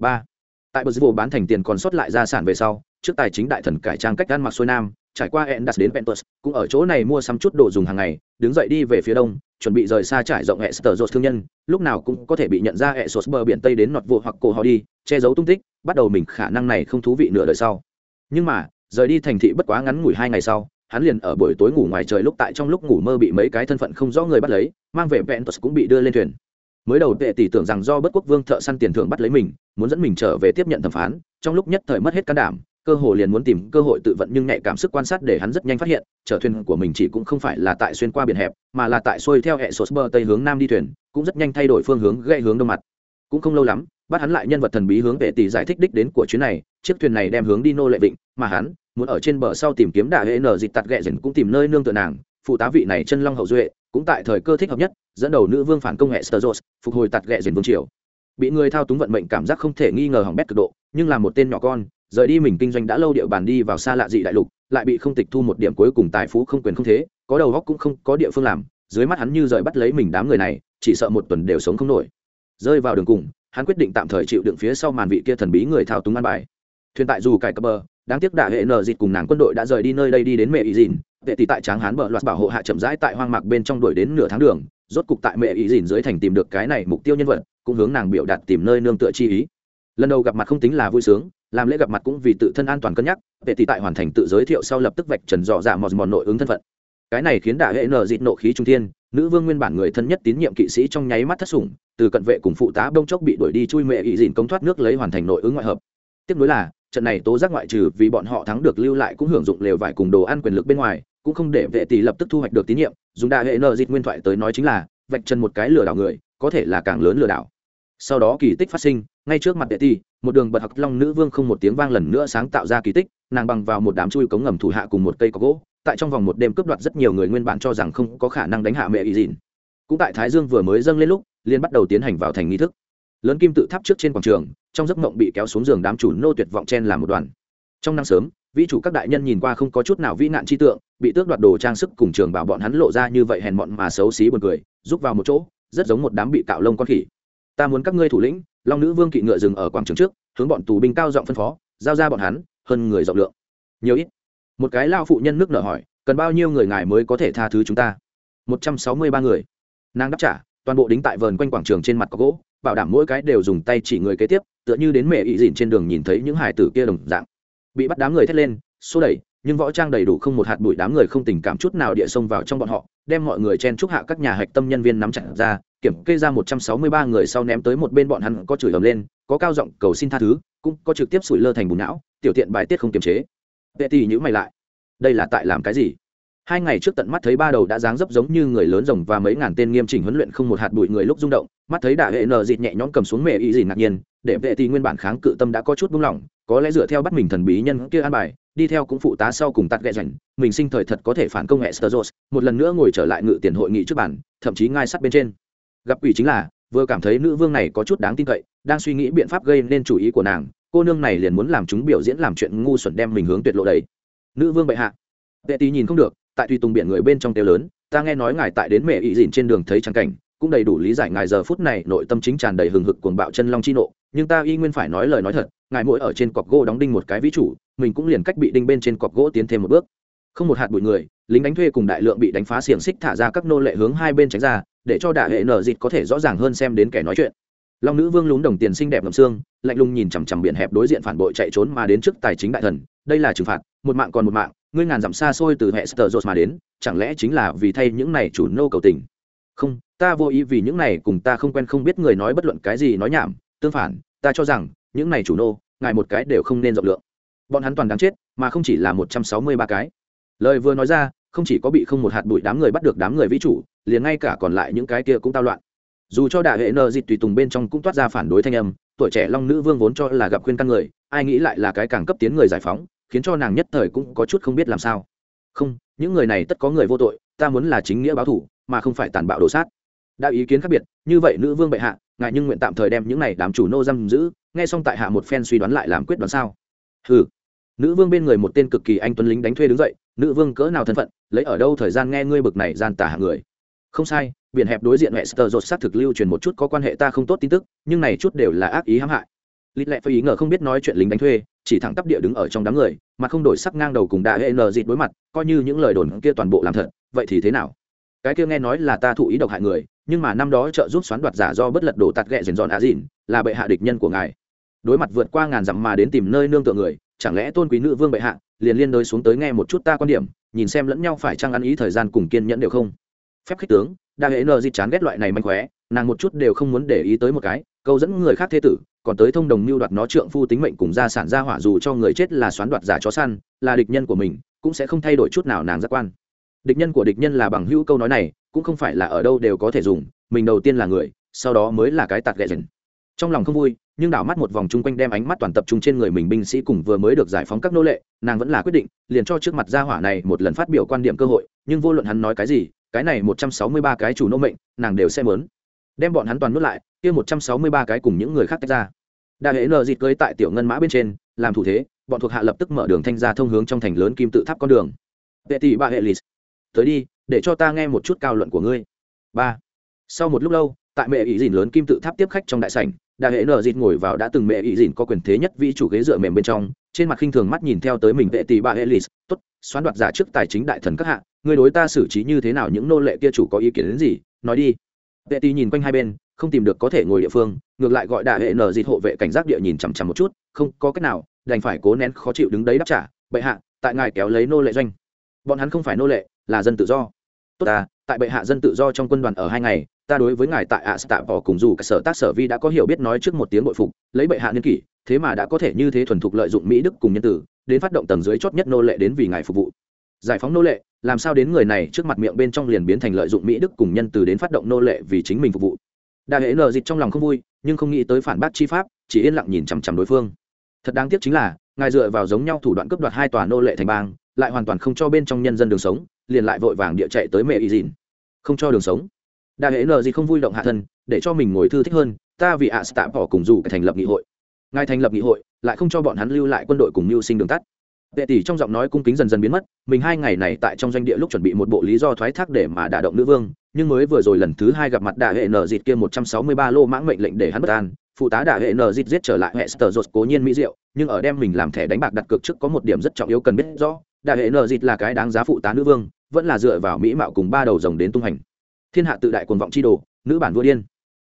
ba tại bờ vụ bán thành tiền còn sót lại gia sản về sau trước tài chính đại thần cải trang cách ăn mặc xuôi nam trải qua hẹn đặt đến pentus cũng ở chỗ này mua sắm chút đồ dùng hàng ngày, đứng dậy đi về phía đông, chuẩn bị rời xa trải rộng hệ sở dột thương nhân, lúc nào cũng có thể bị nhận ra hệ sột bờ biển tây đến nọt vụ hoặc cổ họ đi, che giấu tung tích, bắt đầu mình khả năng này không thú vị nửa đời sau. Nhưng mà, rời đi thành thị bất quá ngắn ngủi hai ngày sau, hắn liền ở buổi tối ngủ ngoài trời lúc tại trong lúc ngủ mơ bị mấy cái thân phận không rõ người bắt lấy, mang về pentus cũng bị đưa lên thuyền mới đầu tệ tỷ tưởng rằng do bất quốc vương thợ săn tiền thưởng bắt lấy mình, muốn dẫn mình trở về tiếp nhận thẩm phán, trong lúc nhất thời mất hết can đảm, cơ hồ liền muốn tìm cơ hội tự vận nhưng nhạy cảm sức quan sát để hắn rất nhanh phát hiện, chở thuyền của mình chỉ cũng không phải là tại xuyên qua biển hẹp, mà là tại xuôi theo hệ sốt bờ tây hướng nam đi thuyền, cũng rất nhanh thay đổi phương hướng gây hướng đông mặt. Cũng không lâu lắm, bắt hắn lại nhân vật thần bí hướng vệ tỷ giải thích đích đến của chuyến này, chiếc thuyền này đem hướng đi nô lệ vịnh, mà hắn, muốn ở trên bờ sau tìm kiếm đà hệ nở dịch tạt ghẹ dần cũng tìm nơi nương tựa nàng, phụ tá vị này chân long hậu duệ cũng tại thời cơ thích hợp nhất, dẫn đầu nữ vương phản công hệ sơ phục hồi tạt ghẹ dền vương triều. Bị người thao túng vận mệnh cảm giác không thể nghi ngờ hỏng bét cực độ, nhưng là một tên nhỏ con, rời đi mình kinh doanh đã lâu địa bàn đi vào xa lạ dị đại lục, lại bị không tịch thu một điểm cuối cùng tài phú không quyền không thế, có đầu góc cũng không có địa phương làm, dưới mắt hắn như rời bắt lấy mình đám người này, chỉ sợ một tuần đều sống không nổi. Rơi vào đường cùng, hắn quyết định tạm thời chịu đựng phía sau màn vị kia thần bí người thao túng ăn bài. Thuyền tại dù cải cập bờ, đáng tiếc đạ hệ nờ dịt cùng nàng quân đội đã rời đi nơi đây đi đến mẹ ý dìn vệ tỷ tại tráng hán bờ loạt bảo hộ hạ chậm rãi tại hoang mạc bên trong đuổi đến nửa tháng đường, rốt cục tại mẹ ý dìn dưới thành tìm được cái này mục tiêu nhân vật, cũng hướng nàng biểu đạt tìm nơi nương tựa chi ý. Lần đầu gặp mặt không tính là vui sướng, làm lễ gặp mặt cũng vì tự thân an toàn cân nhắc, vệ tỷ tại hoàn thành tự giới thiệu sau lập tức vạch trần dọ dạ mòn mòn nội ứng thân phận. Cái này khiến đả hệ nờ dịt nộ khí trung thiên, nữ vương nguyên bản người thân nhất tín nhiệm kỵ sĩ trong nháy mắt thất sủng, từ cận vệ cùng phụ tá bông chốc bị đuổi đi chui mẹ ý dìn công thoát nước lấy hoàn thành nội ứng ngoại hợp. Tiếp nối là, trận này tố giác ngoại trừ vì bọn họ thắng được lưu lại cũng hưởng dụng lều vải cùng đồ ăn quyền lực bên ngoài cũng không để vệ tỷ lập tức thu hoạch được tín nhiệm, dùng đa hệ nợ dịch nguyên thoại tới nói chính là, vạch chân một cái lừa đảo người, có thể là càng lớn lừa đảo. Sau đó kỳ tích phát sinh, ngay trước mặt vệ tỷ, một đường bật hặc long nữ vương không một tiếng vang lần nữa sáng tạo ra kỳ tích, nàng bằng vào một đám chui cống ngầm thủ hạ cùng một cây có gỗ, tại trong vòng một đêm cướp đoạt rất nhiều người nguyên bản cho rằng không có khả năng đánh hạ mẹ ý dìn cũng tại thái dương vừa mới dâng lên lúc liên bắt đầu tiến hành vào thành nghi thức. Lớn kim tự tháp trước trên quảng trường, trong giấc mộng bị kéo xuống giường đám chủ nô tuyệt vọng chen làm một đoàn. Trong năm sớm, vĩ chủ các đại nhân nhìn qua không có chút nào vĩ nạn chi tượng bị tước đoạt đồ trang sức cùng trường bảo bọn hắn lộ ra như vậy hèn mọn mà xấu xí buồn cười rút vào một chỗ, rất giống một đám bị cạo lông con khỉ. Ta muốn các ngươi thủ lĩnh, long nữ vương kỵ ngựa dừng ở quảng trường trước, hướng bọn tù binh cao giọng phân phó, giao ra bọn hắn, hơn người rộng lượng. Nhiều ít. Một cái lao phụ nhân nước nở hỏi, cần bao nhiêu người ngài mới có thể tha thứ chúng ta? Một trăm sáu mươi ba người. Nàng đáp trả, toàn bộ đính tại vườn quanh quảng trường trên mặt có gỗ, bảo đảm mỗi cái đều dùng tay chỉ người kế tiếp, tựa như đến mẹ ị dìn trên đường nhìn thấy những hải tử kia đồng dạng. Bị bắt đám người thét lên, xô đẩy nhưng võ trang đầy đủ không một hạt bụi đám người không tình cảm chút nào địa xông vào trong bọn họ, đem mọi người chen chúc hạ các nhà hạch tâm nhân viên nắm chặt ra, kiểm kê ra một trăm sáu mươi ba người sau ném tới một bên bọn hắn có chửi ầm lên, có cao giọng cầu xin tha thứ, cũng có trực tiếp sủi lơ thành bùn não, tiểu tiện bài tiết không kiềm chế. Vệ tỷ nhữ mày lại. Đây là tại làm cái gì? Hai ngày trước tận mắt thấy ba đầu đã dáng dấp giống như người lớn rồng và mấy ngàn tên nghiêm chỉnh huấn luyện không một hạt bụi người lúc rung động, mắt thấy đạ hệ nờ dịt nhẹ nhõm cầm xuống mẹ ý gì ngạc nhiên, để vệ tỷ nguyên bản kháng cự tâm đã có chút buông lỏng có lẽ dựa theo bắt mình thần bí nhân kia an bài, đi theo cũng phụ tá sau cùng tạt ghẹ rảnh mình sinh thời thật có thể phản công hệ sơ một lần nữa ngồi trở lại ngự tiền hội nghị trước bản thậm chí ngay sát bên trên. Gặp quỷ chính là, vừa cảm thấy nữ vương này có chút đáng tin cậy, đang suy nghĩ biện pháp gây nên chủ ý của nàng, cô nương này liền muốn làm chúng biểu diễn làm chuyện ngu xuẩn đem mình hướng tuyệt lộ đấy nữ vương bệ hạ. Vệ tý nhìn không được, tại tùy tùng biển người bên trong tiêu lớn, ta nghe nói ngài tại đến mẹ ỵ dìn trên đường thấy trắng cảnh, cũng đầy đủ lý giải ngài giờ phút này nội tâm chính tràn đầy hừng hực cuồng bạo chân long chi nộ nhưng ta y nguyên phải nói lời nói thật, ngài mỗi ở trên cọc gỗ đóng đinh một cái ví chủ, mình cũng liền cách bị đinh bên trên cọc gỗ tiến thêm một bước. Không một hạt bụi người, lính đánh thuê cùng đại lượng bị đánh phá xiềng xích thả ra các nô lệ hướng hai bên tránh ra, để cho đại hệ nở dịt có thể rõ ràng hơn xem đến kẻ nói chuyện. Long nữ vương lún đồng tiền xinh đẹp ngầm xương, lạnh lùng nhìn chằm chằm biển hẹp đối diện phản bội chạy trốn mà đến trước tài chính đại thần, đây là trừng phạt, một mạng còn một mạng, ngươi ngàn dặm xa xôi từ hệ sờ mà đến, chẳng lẽ chính là vì thay những này chủ nô cầu tình? Không, ta vô ý vì những này cùng ta không quen không biết người nói bất luận cái gì nói nhảm tương phản, ta cho rằng, những này chủ nô, ngài một cái đều không nên rộng lượng. Bọn hắn toàn đáng chết, mà không chỉ là một trăm sáu mươi ba cái. Lời vừa nói ra, không chỉ có bị không một hạt bụi đám người bắt được đám người vĩ chủ, liền ngay cả còn lại những cái kia cũng tao loạn. Dù cho đại hệ nợ dịch tùy tùng bên trong cũng toát ra phản đối thanh âm, tuổi trẻ long nữ vương vốn cho là gặp khuyên căn người, ai nghĩ lại là cái càng cấp tiến người giải phóng, khiến cho nàng nhất thời cũng có chút không biết làm sao. Không, những người này tất có người vô tội, ta muốn là chính nghĩa báo thủ, mà không phải tàn bạo đổ sát. Đã ý kiến khác biệt, như vậy nữ vương bệ hạ ngại nhưng nguyện tạm thời đem những này đám chủ nô giam giữ, nghe xong tại hạ một phen suy đoán lại làm quyết đoán sao? Ừ nữ vương bên người một tên cực kỳ anh tuấn lính đánh thuê đứng dậy, nữ vương cỡ nào thân phận, lấy ở đâu thời gian nghe ngươi bực này gian tả hạng người? Không sai, biển hẹp đối diện hệ sơ sát xác thực lưu truyền một chút có quan hệ ta không tốt tin tức, nhưng này chút đều là ác ý hãm hại. Lít lẹ phải ý ngờ không biết nói chuyện lính đánh thuê, chỉ thẳng tắp địa đứng ở trong đám người, mà không đổi sắc ngang đầu cùng đại hệ nờ dịt đối mặt, coi như những lời đồn kia toàn bộ làm thật, vậy thì thế nào? Cái kia nghe nói là ta thụ ý độc hại người, nhưng mà năm đó trợ giúp xoán đoạt giả do bất lật đổ tạt ghẹ dền dọn á dìn là bệ hạ địch nhân của ngài. Đối mặt vượt qua ngàn dặm mà đến tìm nơi nương tựa người, chẳng lẽ tôn quý nữ vương bệ hạ, liền liên đới xuống tới nghe một chút ta quan điểm, nhìn xem lẫn nhau phải chăng ăn ý thời gian cùng kiên nhẫn đều không? Phép khích tướng, đa hệ nờ di chán ghét loại này manh khóe, nàng một chút đều không muốn để ý tới một cái, câu dẫn người khác thế tử, còn tới thông đồng mưu đoạt nó trượng phu tính mệnh cùng gia sản gia hỏa dù cho người chết là xoán đoạt giả chó săn, là địch nhân của mình, cũng sẽ không thay đổi chút nào nàng giác quan địch nhân của địch nhân là bằng hữu câu nói này, cũng không phải là ở đâu đều có thể dùng, mình đầu tiên là người, sau đó mới là cái tạt ghẹ dần trong lòng không vui, nhưng đảo mắt một vòng chung quanh đem ánh mắt toàn tập trung trên người mình binh sĩ cùng vừa mới được giải phóng các nô lệ, nàng vẫn là quyết định, liền cho trước mặt gia hỏa này một lần phát biểu quan điểm cơ hội, nhưng vô luận hắn nói cái gì, cái này một trăm sáu mươi ba cái chủ nô mệnh, nàng đều xem lớn đem bọn hắn toàn nuốt lại, kia một trăm sáu mươi ba cái cùng những người khác tách ra. Đại hệ nợ dịt cưới tại tiểu ngân mã bên trên, làm thủ thế, bọn thuộc hạ lập tức mở đường thanh ra thông hướng trong thành lớn kim tự tháp con đường. Vệ tỷ ba hệ lì tới đi, để cho ta nghe một chút cao luận của ngươi. Ba. Sau một lúc lâu, tại mẹ ý dìn lớn kim tự tháp tiếp khách trong đại sảnh đại hệ nợ dịt ngồi vào đã từng mẹ ý dìn có quyền thế nhất vị chủ ghế dựa mềm bên trong, trên mặt khinh thường mắt nhìn theo tới mình vệ tỷ bà elis t ố tốt, xoán đoạt giả trước tài chính đại thần các hạ người đối ta xử trí như thế nào những nô lệ kia chủ có ý kiến đến gì? Nói đi. Vệ tỷ nhìn quanh hai bên, không tìm được có thể ngồi địa phương, ngược lại gọi đại hệ nở dịt hộ vệ cảnh giác địa nhìn chằm chằm một chút, không, có cách nào, đành phải cố nén khó chịu đứng đấy đáp trả, bệ hạ, tại ngài kéo lấy nô lệ doanh. Bọn hắn không phải nô lệ là dân tự do. Tốt ta, tại bệ hạ dân tự do trong quân đoàn ở hai ngày, ta đối với ngài tại ạ tạ bỏ cùng dù cả sở tác sở vi đã có hiểu biết nói trước một tiếng bội phục, lấy bệ hạ niên kỷ, thế mà đã có thể như thế thuần thục lợi dụng mỹ đức cùng nhân tử, đến phát động tầng dưới chót nhất nô lệ đến vì ngài phục vụ. Giải phóng nô lệ, làm sao đến người này trước mặt miệng bên trong liền biến thành lợi dụng mỹ đức cùng nhân từ đến phát động nô lệ vì chính mình phục vụ. Đại hệ lờ dịch trong lòng không vui, nhưng không nghĩ tới phản bác chi pháp, chỉ yên lặng nhìn chằm chằm đối phương. Thật đáng tiếc chính là, ngài dựa vào giống nhau thủ đoạn cướp đoạt hai tòa nô lệ thành bang, lại hoàn toàn không cho bên trong nhân dân đường sống liền lại vội vàng địa chạy tới mẹ y dìn. Không cho đường sống. Đại hệ nờ gì không vui động hạ thân để cho mình ngồi thư thích hơn ta vì ạ tạ bỏ cùng dù thành lập nghị hội. Ngài thành lập nghị hội lại không cho bọn hắn lưu lại quân đội cùng mưu sinh đường tắt. Vệ tỷ trong giọng nói cung kính dần dần biến mất, mình hai ngày này tại trong doanh địa lúc chuẩn bị một bộ lý do thoái thác để mà đả động nữ vương, nhưng mới vừa rồi lần thứ hai gặp mặt đại hệ nờ dịt kia một trăm sáu mươi ba lô mãng mệnh lệnh để hắn bất an, phụ tá đại hệ nờ dịt giết trở lại Hester rột cố nhiên mỹ diệu, nhưng ở đem mình làm thẻ đánh bạc đặt cược trước có một điểm rất trọng yếu cần biết rõ, đại hệ nợ dịt là cái đáng giá phụ tá nữ vương, vẫn là dựa vào mỹ mạo cùng ba đầu rồng đến tung hành. Thiên hạ tự đại cuồng vọng chi đồ, nữ bản vua điên.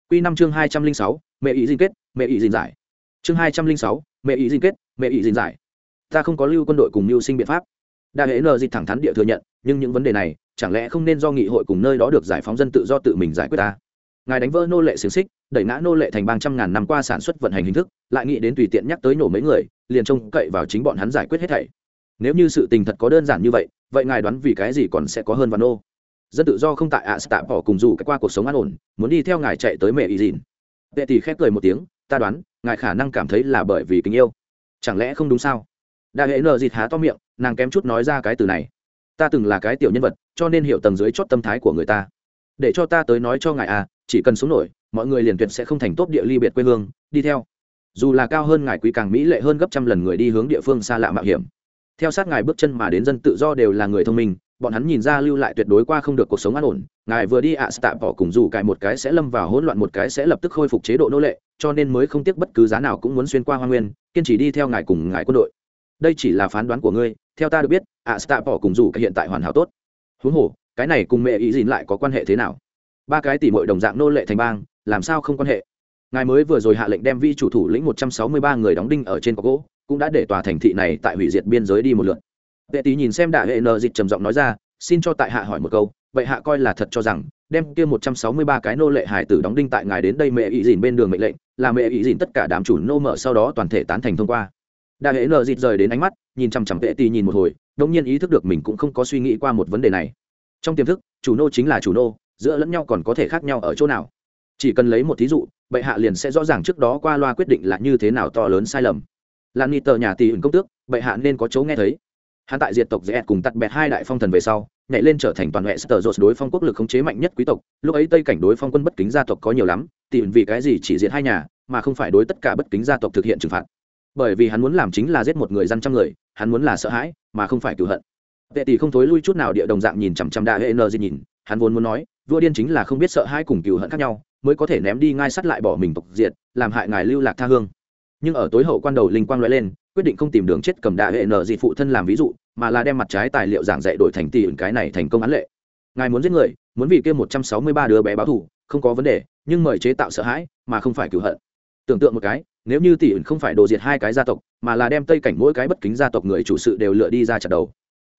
Quy năm chương hai trăm linh sáu, mẹ ý dinh kết mẹ ý dinh giải. Chương hai trăm linh sáu mẹ ý dinh kết mẹ ý dinh giải. Ta không có lưu quân đội cùng mưu sinh biện pháp. Đại hệ nợ dịch thẳng thắn địa thừa nhận nhưng những vấn đề này chẳng lẽ không nên do nghị hội cùng nơi đó được giải phóng dân tự do tự mình giải quyết ta? Ngài đánh vỡ nô lệ xiềng xích đẩy ngã nô lệ thành bang trăm ngàn năm qua sản xuất vận hành hình thức lại nghĩ đến tùy tiện nhắc tới nổ mấy người liền trông cậy vào chính bọn hắn giải quyết hết thảy nếu như sự tình thật có đơn giản như vậy vậy ngài đoán vì cái gì còn sẽ có hơn văn ô dân tự do không tại ạ à bỏ cùng dù cách qua cuộc sống an ổn, muốn đi theo ngài chạy tới mẹ ý dìn. Vệ tỷ khép cười một tiếng, ta đoán, ngài khả năng cảm thấy là bởi vì tình yêu. Chẳng lẽ không đúng sao? Đại hệ nờ dịt há to miệng, nàng kém chút nói ra cái từ này. Ta từng là cái tiểu nhân vật, cho nên hiểu tầng dưới chót tâm thái của người ta. Để cho ta tới nói cho ngài à chỉ cần sống nổi, mọi người liền tuyệt sẽ không thành tốt địa ly biệt quê hương, đi theo. Dù là cao hơn ngài quý càng mỹ lệ hơn gấp trăm lần người đi hướng địa phương xa lạ mạo hiểm theo sát ngài bước chân mà đến dân tự do đều là người thông minh, bọn hắn nhìn ra lưu lại tuyệt đối qua không được cuộc sống an ổn, ngài vừa đi ạ à tạ bỏ cùng dù cài một cái sẽ lâm vào hỗn loạn, một cái sẽ lập tức khôi phục chế độ nô lệ, cho nên mới không tiếc bất cứ giá nào cũng muốn xuyên qua hoa nguyên, kiên trì đi theo ngài cùng ngài quân đội. Đây chỉ là phán đoán của ngươi, theo ta được biết, ạ à tạ bỏ cùng dù hiện tại hoàn hảo tốt. Huống hồ, cái này cùng mẹ ý dìn lại có quan hệ thế nào? Ba cái tỷ mọi đồng dạng nô lệ thành bang, làm sao không quan hệ? Ngài mới vừa rồi hạ lệnh đem vi chủ thủ lĩnh một trăm sáu mươi ba người đóng đinh ở trên có gỗ cũng đã để tòa thành thị này tại hủy diệt biên giới đi một lượt. Vệ tỷ nhìn xem đại hệ nờ dịch trầm giọng nói ra, xin cho tại hạ hỏi một câu, vậy hạ coi là thật cho rằng, đem kia một trăm sáu mươi ba cái nô lệ hải tử đóng đinh tại ngài đến đây mẹ ý dìn bên đường mệnh lệnh, là mẹ ý dìn tất cả đám chủ nô mở sau đó toàn thể tán thành thông qua. Đại hệ nờ dịch rời đến ánh mắt, nhìn chằm chằm vệ tỷ nhìn một hồi đông nhiên ý thức được mình cũng không có suy nghĩ qua một vấn đề này. Trong tiềm thức, chủ nô chính là chủ nô, giữa lẫn nhau còn có thể khác nhau ở chỗ nào? Chỉ cần lấy một thí dụ bệ hạ liền sẽ rõ ràng trước đó qua loa quyết định là như thế nào to lớn sai lầm lan ni tờ nhà tỷ ẩn công tước, bệ hạ nên có chỗ nghe thấy. Hắn tại diệt tộc dễ cùng tắt bẹt hai đại phong thần về sau, nhảy lên trở thành toàn hệ sở dột đối phong quốc lực khống chế mạnh nhất quý tộc. Lúc ấy tây cảnh đối phong quân bất kính gia tộc có nhiều lắm tìm vì cái gì chỉ diệt hai nhà, mà không phải đối tất cả bất kính gia tộc thực hiện trừng phạt. Bởi vì hắn muốn làm chính là giết một người dân trăm người, hắn muốn là sợ hãi, mà không phải cửu hận. Vệ tỷ không thối lui chút nào, địa đồng dạng nhìn chằm chằm đại hệ nờ gì nhìn, hắn vốn muốn nói, vua điên chính là không biết sợ hãi cùng cửu hận khác nhau, mới có thể ném đi ngay sắt lại bỏ mình tộc diệt, làm hại ngài lưu lạc tha hương nhưng ở tối hậu quan đầu linh quang loại lên, quyết định không tìm đường chết cầm đạ hệ nờ dị phụ thân làm ví dụ, mà là đem mặt trái tài liệu giảng dạy đổi thành tỷ cái này thành công án lệ. Ngài muốn giết người, muốn vì kia một trăm sáu mươi ba đứa bé báo thù, không có vấn đề, nhưng mời chế tạo sợ hãi, mà không phải cửu hận. Tưởng tượng một cái, nếu như tỷ ẩn không phải đồ diệt hai cái gia tộc, mà là đem tây cảnh mỗi cái bất kính gia tộc người chủ sự đều lựa đi ra chặt đầu,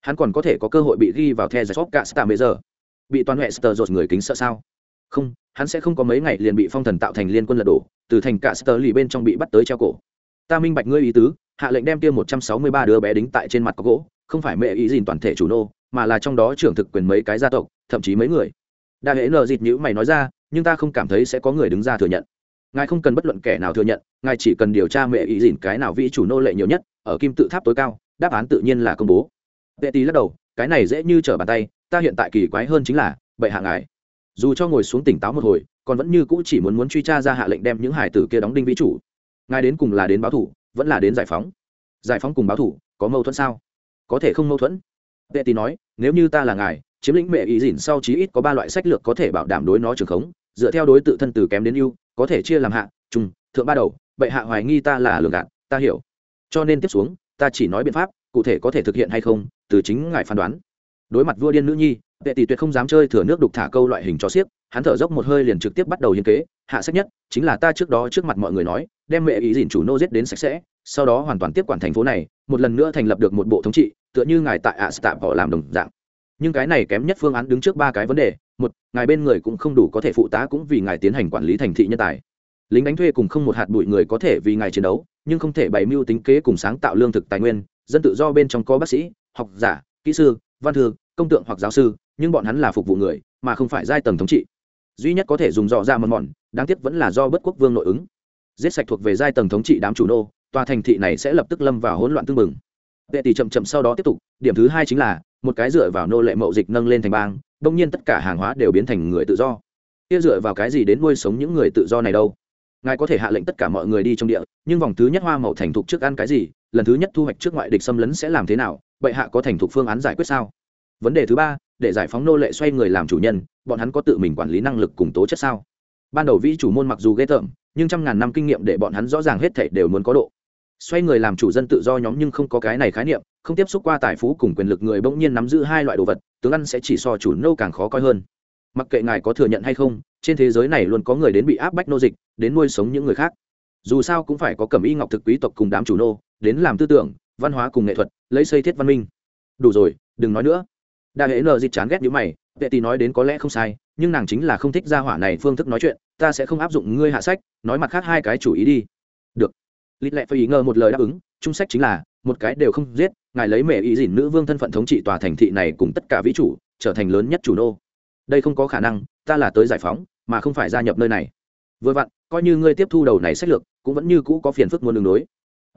hắn còn có thể có cơ hội bị ghi vào the giải shop cả star bây giờ bị toàn hệ sờ dột người kính sợ sao? Không, hắn sẽ không có mấy ngày liền bị phong thần tạo thành liên quân lật đổ, từ thành cả sơ lì bên trong bị bắt tới treo cổ. Ta minh bạch ngươi ý tứ, hạ lệnh đem tiêm một trăm sáu mươi ba đứa bé đính tại trên mặt có gỗ, không phải mẹ ý dìn toàn thể chủ nô, mà là trong đó trưởng thực quyền mấy cái gia tộc, thậm chí mấy người. Đa hễ nợ dịt nhữ mày nói ra, nhưng ta không cảm thấy sẽ có người đứng ra thừa nhận. Ngài không cần bất luận kẻ nào thừa nhận, ngài chỉ cần điều tra mẹ ý dìn cái nào vị chủ nô lệ nhiều nhất, ở kim tự tháp tối cao, đáp án tự nhiên là công bố. Vệ tý lắc đầu, cái này dễ như trở bàn tay, ta hiện tại kỳ quái hơn chính là, bệ hạ ngài dù cho ngồi xuống tỉnh táo một hồi, còn vẫn như cũ chỉ muốn muốn truy tra ra hạ lệnh đem những hải tử kia đóng đinh vĩ chủ. Ngài đến cùng là đến báo thủ, vẫn là đến giải phóng. Giải phóng cùng báo thủ, có mâu thuẫn sao? Có thể không mâu thuẫn. Vệ tý nói, nếu như ta là ngài, chiếm lĩnh mẹ ý dỉn sau chí ít có ba loại sách lược có thể bảo đảm đối nó trường khống, dựa theo đối tự thân từ kém đến ưu, có thể chia làm hạ trung thượng ba đầu, bệ hạ hoài nghi ta là lường gạt, ta hiểu. Cho nên tiếp xuống, ta chỉ nói biện pháp, cụ thể có thể thực hiện hay không, từ chính ngài phán đoán. Đối mặt vua điên nữ nhi vệ tỷ tuyệt không dám chơi thừa nước đục thả câu loại hình cho xiếc hắn thở dốc một hơi liền trực tiếp bắt đầu hiên kế, hạ sách nhất, chính là ta trước đó trước mặt mọi người nói, đem mẹ ý dìn chủ nô giết đến sạch sẽ, sau đó hoàn toàn tiếp quản thành phố này, một lần nữa thành lập được một bộ thống trị, tựa như ngài tại ạ stạ bỏ làm đồng dạng. Nhưng cái này kém nhất phương án đứng trước ba cái vấn đề, một, ngài bên người cũng không đủ có thể phụ tá cũng vì ngài tiến hành quản lý thành thị nhân tài. Lính đánh thuê cùng không một hạt bụi người có thể vì ngài chiến đấu, nhưng không thể bày mưu tính kế cùng sáng tạo lương thực tài nguyên, dân tự do bên trong có bác sĩ, học giả, kỹ sư, văn thư, công tượng hoặc giáo sư nhưng bọn hắn là phục vụ người, mà không phải giai tầng thống trị. Duy nhất có thể dùng dò ra mòn mòn, đáng tiếc vẫn là do bất quốc vương nội ứng. Giết sạch thuộc về giai tầng thống trị đám chủ nô, tòa thành thị này sẽ lập tức lâm vào hỗn loạn tương mừng vệ tỷ chậm chậm sau đó tiếp tục, điểm thứ hai chính là, một cái dựa vào nô lệ mậu dịch nâng lên thành bang, đông nhiên tất cả hàng hóa đều biến thành người tự do. Kia dựa vào cái gì đến nuôi sống những người tự do này đâu? Ngài có thể hạ lệnh tất cả mọi người đi trong địa, nhưng vòng thứ nhất hoa màu thành thục trước ăn cái gì, lần thứ nhất thu hoạch trước ngoại địch xâm lấn sẽ làm thế nào? Bệ hạ có thành thục phương án giải quyết sao? Vấn đề thứ ba để giải phóng nô lệ xoay người làm chủ nhân, bọn hắn có tự mình quản lý năng lực cùng tố chất sao? Ban đầu vĩ chủ môn mặc dù ghê tởm, nhưng trăm ngàn năm kinh nghiệm để bọn hắn rõ ràng hết thảy đều muốn có độ. Xoay người làm chủ dân tự do nhóm nhưng không có cái này khái niệm, không tiếp xúc qua tài phú cùng quyền lực người bỗng nhiên nắm giữ hai loại đồ vật, tướng ăn sẽ chỉ so chủ nô càng khó coi hơn. Mặc kệ ngài có thừa nhận hay không, trên thế giới này luôn có người đến bị áp bách nô dịch, đến nuôi sống những người khác. Dù sao cũng phải có cẩm y ngọc thực quý tộc cùng đám chủ nô, đến làm tư tưởng, văn hóa cùng nghệ thuật, lấy xây thiết văn minh. Đủ rồi, đừng nói nữa đại hệ nờ dịt chán ghét như mày vệ tỷ nói đến có lẽ không sai, nhưng nàng chính là không thích gia hỏa này phương thức nói chuyện, ta sẽ không áp dụng ngươi hạ sách, nói mặt khác hai cái chủ ý đi. Được. Lít lẹ phải ý ngờ một lời đáp ứng, trung sách chính là, một cái đều không giết, ngài lấy mẹ ý dìn nữ vương thân phận thống trị tòa thành thị này cùng tất cả vĩ chủ, trở thành lớn nhất chủ nô. Đây không có khả năng, ta là tới giải phóng, mà không phải gia nhập nơi này. Vừa vặn, coi như ngươi tiếp thu đầu này sách lược, cũng vẫn như cũ có phiền phức muốn đường đối.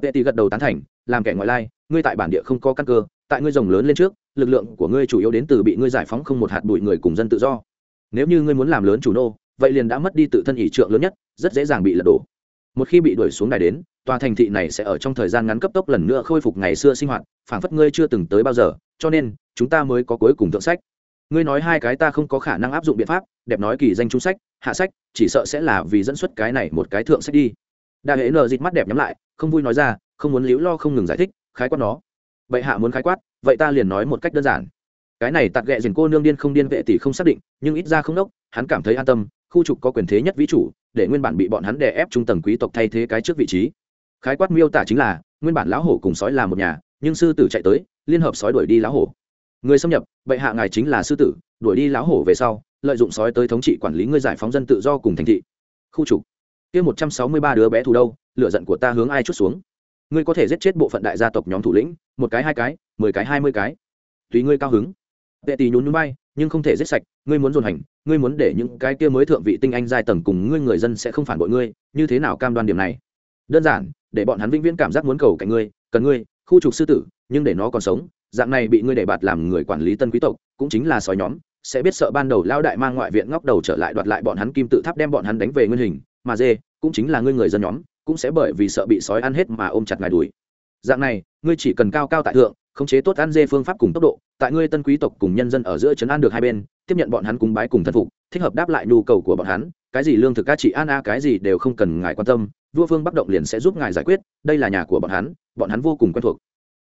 Vệ tỷ gật đầu tán thành, làm kẻ ngoại lai, ngươi tại bản địa không có căn cơ, tại ngươi rồng lớn lên trước lực lượng của ngươi chủ yếu đến từ bị ngươi giải phóng không một hạt bụi người cùng dân tự do. Nếu như ngươi muốn làm lớn chủ nô, vậy liền đã mất đi tự thân ỷ trượng lớn nhất, rất dễ dàng bị lật đổ. Một khi bị đuổi xuống đài đến, tòa thành thị này sẽ ở trong thời gian ngắn cấp tốc lần nữa khôi phục ngày xưa sinh hoạt, phảng phất ngươi chưa từng tới bao giờ, cho nên, chúng ta mới có cuối cùng thượng sách. Ngươi nói hai cái ta không có khả năng áp dụng biện pháp, đẹp nói kỳ danh trung sách, hạ sách, chỉ sợ sẽ là vì dẫn xuất cái này một cái thượng sách đi. Đa hệ nờ dịt mắt đẹp nhắm lại, không vui nói ra, không muốn liễu lo không ngừng giải thích, khái quát nó vậy hạ muốn khái quát, vậy ta liền nói một cách đơn giản. Cái này tạt ghẹ dền cô nương điên không điên vệ tỷ không xác định, nhưng ít ra không đốc, hắn cảm thấy an tâm, khu trục có quyền thế nhất vĩ chủ, để nguyên bản bị bọn hắn đè ép trung tầng quý tộc thay thế cái trước vị trí. Khái quát miêu tả chính là, nguyên bản lão hổ cùng sói là một nhà, nhưng sư tử chạy tới, liên hợp sói đuổi đi lão hổ. Người xâm nhập, bệ hạ ngài chính là sư tử, đuổi đi lão hổ về sau, lợi dụng sói tới thống trị quản lý ngươi giải phóng dân tự do cùng thành thị. Khu trục. Kia một trăm sáu mươi ba đứa bé thù đâu lựa giận của ta hướng ai chút xuống? Ngươi có thể giết chết bộ phận đại gia tộc nhóm thủ lĩnh, một cái, hai cái, mười cái, hai mươi cái. Tùy ngươi cao hứng. Tệ tỷ nhún núi bay nhưng không thể giết sạch, ngươi muốn dồn hành, ngươi muốn để những cái kia mới thượng vị tinh anh giai tầng cùng ngươi người dân sẽ không phản bội ngươi, như thế nào cam đoan điểm này? Đơn giản, để bọn hắn vĩnh viễn cảm giác muốn cầu cạnh ngươi, cần ngươi, khu trục sư tử, nhưng để nó còn sống, dạng này bị ngươi để bạt làm người quản lý tân quý tộc, cũng chính là sói nhóm, sẽ biết sợ ban đầu lao đại mang ngoại viện ngóc đầu trở lại đoạt lại bọn hắn kim tự tháp đem bọn hắn đánh về nguyên hình, mà dê, cũng chính là ngươi người dân nhóm cũng sẽ bởi vì sợ bị sói ăn hết mà ôm chặt ngài đuổi dạng này, ngươi chỉ cần cao cao tại thượng, khống chế tốt ăn dê phương pháp cùng tốc độ, tại ngươi tân quý tộc cùng nhân dân ở giữa trấn an được hai bên, tiếp nhận bọn hắn cùng bái cùng thân phục, thích hợp đáp lại nhu cầu của bọn hắn, cái gì lương thực ca trị an a, cái gì đều không cần ngài quan tâm, vua phương bắc động liền sẽ giúp ngài giải quyết, đây là nhà của bọn hắn bọn hắn vô cùng quen thuộc.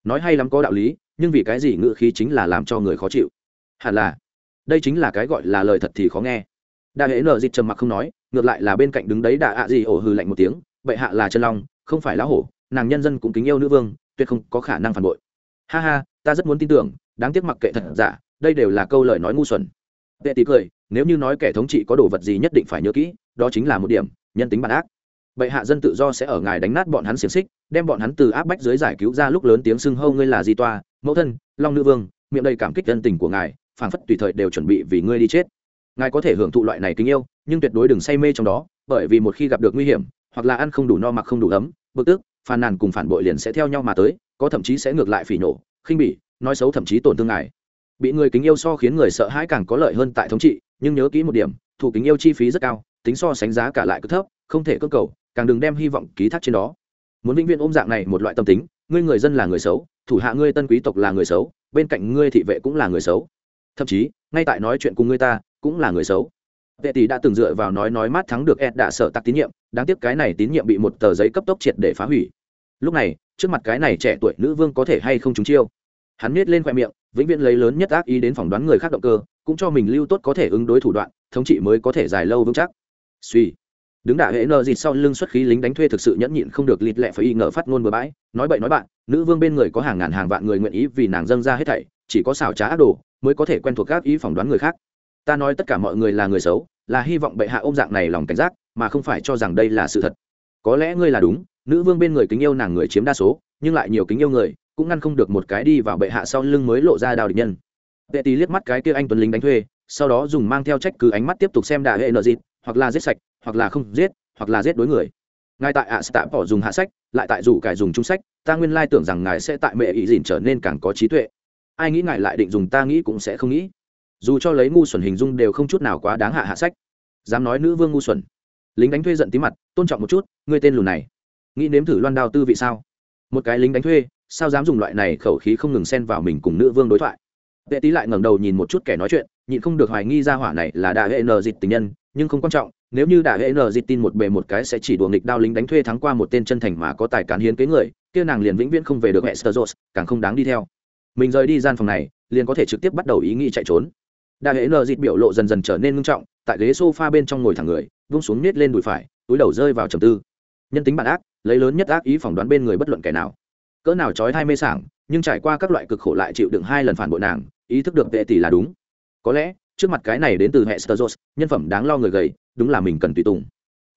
Nói hay lắm có đạo lý, nhưng vì cái gì ngự khí chính là làm cho người khó chịu? Hẳn là, đây chính là cái gọi là lời thật thì khó nghe. Đại hễ nợ dịch trầm mặc không nói, ngược lại là bên cạnh đứng đấy đà ạ gì ổ hư lạnh một tiếng bệ hạ là chân long, không phải lão hổ, nàng nhân dân cũng kính yêu nữ vương, tuyệt không có khả năng phản bội. Ha ha, ta rất muốn tin tưởng, đáng tiếc mặc kệ thật giả, đây đều là câu lời nói ngu xuẩn. Vệ tỷ cười, nếu như nói kẻ thống trị có đồ vật gì nhất định phải nhớ kỹ, đó chính là một điểm, nhân tính bản ác. Bệ hạ dân tự do sẽ ở ngài đánh nát bọn hắn xiềng xích, đem bọn hắn từ áp bách dưới giải cứu ra lúc lớn tiếng xưng hâu ngươi là di toa, mẫu thân, long nữ vương, miệng đầy cảm kích dân tình của ngài, phảng phất tùy thời đều chuẩn bị vì ngươi đi chết. Ngài có thể hưởng thụ loại này kính yêu, nhưng tuyệt đối đừng say mê trong đó, bởi vì một khi gặp được nguy hiểm hoặc là ăn không đủ no mặc không đủ ấm, bực tức, phàn nàn cùng phản bội liền sẽ theo nhau mà tới, có thậm chí sẽ ngược lại phỉ nổ, khinh bỉ, nói xấu thậm chí tổn thương ngài. Bị người kính yêu so khiến người sợ hãi càng có lợi hơn tại thống trị, nhưng nhớ kỹ một điểm thủ kính yêu chi phí rất cao, tính so sánh giá cả lại cứ thấp, không thể cơ cầu, càng đừng đem hy vọng ký thác trên đó. Muốn vĩnh viễn ôm dạng này một loại tâm tính, ngươi người dân là người xấu, thủ hạ ngươi tân quý tộc là người xấu, bên cạnh ngươi thị vệ cũng là người xấu. Thậm chí, ngay tại nói chuyện cùng ngươi ta, cũng là người xấu vệ tỷ đã từng dựa vào nói nói mát thắng được ed đã sợ tặc tín nhiệm, đáng tiếc cái này tín nhiệm bị một tờ giấy cấp tốc triệt để phá hủy. Lúc này, trước mặt cái này trẻ tuổi nữ vương có thể hay không trúng chiêu? Hắn miết lên khoe miệng, vĩnh viễn lấy lớn nhất ác ý đến phỏng đoán người khác động cơ, cũng cho mình lưu tốt có thể ứng đối thủ đoạn, thống trị mới có thể dài lâu vững chắc. Suy. Đứng đả hệ nờ dịt sau lưng xuất khí lính đánh thuê thực sự nhẫn nhịn không được lịt lẹ phải y ngờ phát ngôn bừa bãi, nói bậy nói bạn, nữ vương bên người có hàng ngàn hàng vạn người nguyện ý vì nàng dâng ra hết thảy, chỉ có xảo trá ác đồ mới có thể quen thuộc các ý phỏng đoán người khác ta nói tất cả mọi người là người xấu, là hy vọng bệ hạ ôm dạng này lòng cảnh giác, mà không phải cho rằng đây là sự thật. Có lẽ ngươi là đúng, nữ vương bên người kính yêu nàng người chiếm đa số, nhưng lại nhiều kính yêu người, cũng ngăn không được một cái đi vào bệ hạ sau lưng mới lộ ra đào địch nhân. Vệ tý liếc mắt cái kia anh tuấn lính đánh thuê, sau đó dùng mang theo trách cứ ánh mắt tiếp tục xem đà hệ nợ dịt, hoặc là giết sạch, hoặc là không giết, hoặc là giết đối người. Ngài tại ạ sẽ bỏ dùng hạ sách, lại tại rủ cải dùng trung sách, ta nguyên lai tưởng rằng ngài sẽ tại mẹ ý dìn trở nên càng có trí tuệ. Ai nghĩ ngài lại định dùng, ta nghĩ cũng sẽ không nghĩ dù cho lấy ngu xuẩn hình dung đều không chút nào quá đáng hạ hạ sách. Dám nói nữ vương ngu xuẩn. Lính đánh thuê giận tí mặt, tôn trọng một chút, ngươi tên lùn này. Nghĩ nếm thử loan đao tư vị sao? Một cái lính đánh thuê, sao dám dùng loại này khẩu khí không ngừng xen vào mình cùng nữ vương đối thoại? Vệ tý lại ngẩng đầu nhìn một chút kẻ nói chuyện, nhịn không được hoài nghi ra hỏa này là đại hệ n dịch tình nhân, nhưng không quan trọng, nếu như đại hệ n dịch tin một bề một cái sẽ chỉ đùa nghịch đao lính đánh thuê thắng qua một tên chân thành mà có tài cán hiến kế người, kia nàng liền vĩnh viễn không về được hệ sơ càng không đáng đi theo. Mình rời đi gian phòng này, liền có thể trực tiếp bắt đầu ý nghĩ chạy trốn đa hệ nờ dịt biểu lộ dần dần trở nên ngưng trọng, tại ghế s o f a bên trong ngồi thẳng người, vung xuống nết lên đùi phải, túi đầu rơi vào trầm tư. Nhân tính bản ác, lấy lớn nhất ác ý phỏng đoán bên người bất luận kẻ nào. Cỡ nào trói thai mê sảng, nhưng trải qua các loại cực khổ lại chịu đựng hai lần phản bội nàng, ý thức được vệ tỷ là đúng. Có lẽ, trước mặt cái này đến từ hệ sơ nhân phẩm đáng lo người gầy, đúng là mình cần tùy tùng.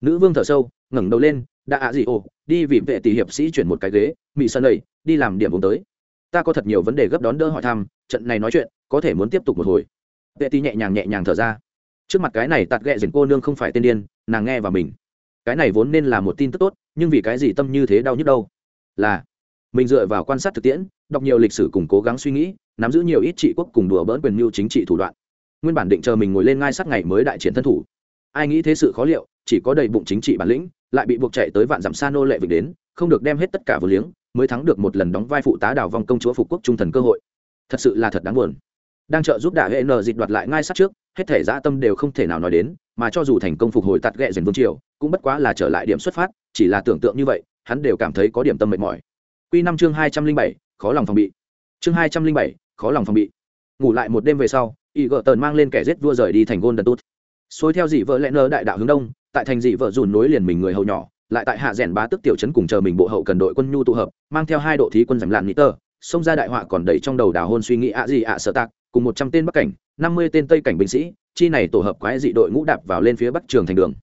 Nữ vương thở sâu, ngẩng đầu lên đã ạ gì ồ, đi vì vệ tỷ hiệp sĩ chuyển một cái ghế mỹ sân đầy đi làm điểm vùng tới. Ta có thật nhiều vấn đề gấp đón đỡ hỏi thăm, trận này nói chuyện, có thể muốn tiếp tục một hồi vệ tì nhẹ nhàng nhẹ nhàng thở ra. Trước mặt cái này tạt ghẹ dần cô nương không phải tên điên, nàng nghe vào mình. Cái này vốn nên là một tin tức tốt, nhưng vì cái gì tâm như thế đau nhức đâu? Là, mình dựa vào quan sát thực tiễn, đọc nhiều lịch sử cùng cố gắng suy nghĩ, nắm giữ nhiều ít trị quốc cùng đùa bỡn quyền mưu chính trị thủ đoạn. Nguyên bản định chờ mình ngồi lên ngai sát ngày mới đại chiến thân thủ. Ai nghĩ thế sự khó liệu, chỉ có đầy bụng chính trị bản lĩnh, lại bị buộc chạy tới vạn dặm xa nô lệ vịnh đến, không được đem hết tất cả vừa liếng, mới thắng được một lần đóng vai phụ tá đào vong công chúa phục quốc trung thần cơ hội. Thật sự là thật đáng buồn đang trợ giúp đạ hệ nờ dịch đoạt lại ngay sát trước, hết thể dã tâm đều không thể nào nói đến, mà cho dù thành công phục hồi tạt ghẹ dền vương triều, cũng bất quá là trở lại điểm xuất phát, chỉ là tưởng tượng như vậy, hắn đều cảm thấy có điểm tâm mệt mỏi. Q năm chương hai trăm linh bảy, khó lòng phòng bị. Chương hai trăm linh bảy, khó lòng phòng bị. Ngủ lại một đêm về sau, y gợ tờn mang lên kẻ giết vua rời đi thành gôn đần tốt xối theo dị vợ lẽ nơ đại đạo hướng đông, tại thành dị vợ dùn nối liền mình người hầu nhỏ, lại tại hạ rèn bá tức tiểu trấn cùng chờ mình bộ hậu cần đội quân nhu tụ hợp, mang theo hai độ thí quân giảm làn mỹ tơ, xông ra đại họa còn đầy trong đầu đào hôn suy nghĩ ạ gì ạ sợ tạc cùng một trăm tên bắc cảnh, năm mươi tên tây cảnh binh sĩ, chi này tổ hợp quái dị đội ngũ đạp vào lên phía bắc trường thành đường.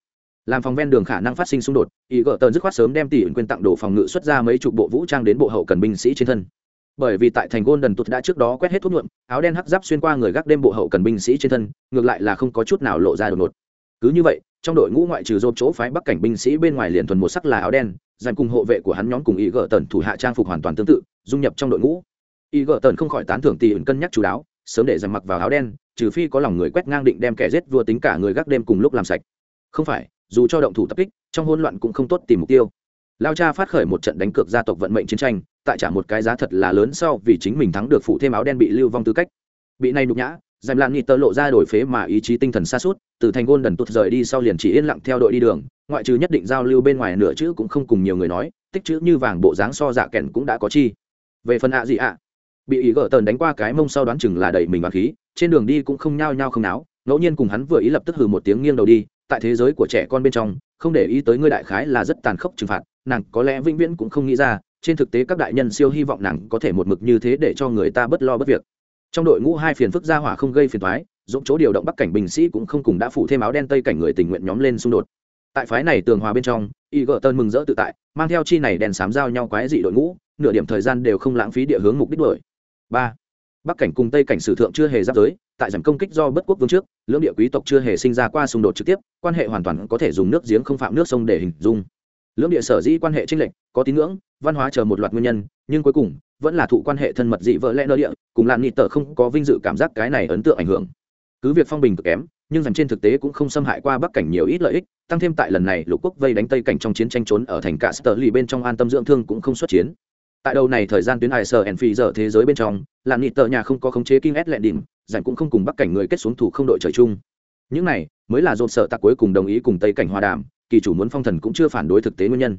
Làm phòng ven đường khả năng phát sinh xung đột, ý gỡ tờn dứt khoát sớm đem tỷ ẩn quyền tặng đồ phòng ngự xuất ra mấy chục bộ vũ trang đến bộ hậu cần binh sĩ trên thân. Bởi vì tại thành gôn đần tụt đã trước đó quét hết thuốc nhuộm, áo đen hắc giáp xuyên qua người gác đêm bộ hậu cần binh sĩ trên thân, ngược lại là không có chút nào lộ ra đột ngột. Cứ như vậy, trong đội ngũ ngoại trừ dộp chỗ phái bắc cảnh binh sĩ bên ngoài liền thuần một sắc là áo đen dàn cùng hộ vệ của hắn nhóm cùng ý gỡ tần thủ hạ trang phục hoàn toàn tương tự, dung nhập trong đội ngũ. Ý gỡ tần không khỏi tán thưởng tỷ ẩn cân nhắc chú đáo sớm để giành mặc vào áo đen, trừ phi có lòng người quét ngang định đem kẻ giết vua tính cả người gác đêm cùng lúc làm sạch. Không phải, dù cho động thủ tập kích, trong hỗn loạn cũng không tốt tìm mục tiêu. Lao cha phát khởi một trận đánh cược gia tộc vận mệnh chiến tranh, tại trả một cái giá thật là lớn sau vì chính mình thắng được phụ thêm áo đen bị lưu vong tư cách. Bị này nhục nhã, dành lạn nghị tơ lộ ra đổi phế mà ý chí tinh thần xa suốt, từ thành gôn đần tụt rời đi sau liền chỉ yên lặng theo đội đi đường, ngoại trừ nhất định giao lưu bên ngoài nửa chữ cũng không cùng nhiều người nói, tích chữ như vàng bộ dáng so dạ kèn cũng đã có chi. Về phần ạ gì ạ bị ý gỡ tần đánh qua cái mông sau đoán chừng là đẩy mình vào khí, trên đường đi cũng không nhao nhao không náo, ngẫu nhiên cùng hắn vừa ý lập tức hừ một tiếng nghiêng đầu đi, tại thế giới của trẻ con bên trong, không để ý tới ngươi đại khái là rất tàn khốc trừng phạt, nàng có lẽ vĩnh viễn cũng không nghĩ ra, trên thực tế các đại nhân siêu hy vọng nàng có thể một mực như thế để cho người ta bất lo bất việc. Trong đội ngũ hai phiền phức gia hỏa không gây phiền thoái dũng chỗ điều động bắc cảnh bình sĩ cũng không cùng đã phủ thêm áo đen tây cảnh người tình nguyện nhóm lên xung đột. Tại phái này tường hòa bên trong, y gợ tơn mừng rỡ tự tại, mang theo chi này đèn sám giao nhau quái dị đội ngũ, nửa điểm thời gian đều không lãng phí địa hướng mục đích đuổi ba. Bắc cảnh cùng tây cảnh sử thượng chưa hề giáp giới, tại giảm công kích do bất quốc vương trước, lưỡng địa quý tộc chưa hề sinh ra qua xung đột trực tiếp, quan hệ hoàn toàn có thể dùng nước giếng không phạm nước sông để hình dung. Lưỡng địa sở dĩ quan hệ tranh lệch, có tín ngưỡng, văn hóa chờ một loạt nguyên nhân, nhưng cuối cùng, vẫn là thụ quan hệ thân mật dị vợ lẽ nơi địa, cùng làn nhị tờ không có vinh dự cảm giác cái này ấn tượng ảnh hưởng. Cứ việc phong bình cực kém, nhưng rằng trên thực tế cũng không xâm hại qua bắc cảnh nhiều ít lợi ích, tăng thêm tại lần này lục quốc vây đánh tây cảnh trong chiến tranh trốn ở thành cả sơ lì bên trong an tâm dưỡng thương cũng không xuất chiến tại đầu này thời gian tuyến hải sờ ẩn phi giờ thế giới bên trong làm nhị tờ nhà không có khống chế kinh ét lẹn đỉnh giành cũng không cùng bắc cảnh người kết xuống thủ không đội trời chung. Những này, mới là dồn sợ tặc cuối cùng đồng ý cùng tây cảnh hòa đàm, kỳ chủ muốn phong thần cũng chưa phản đối thực tế nguyên nhân.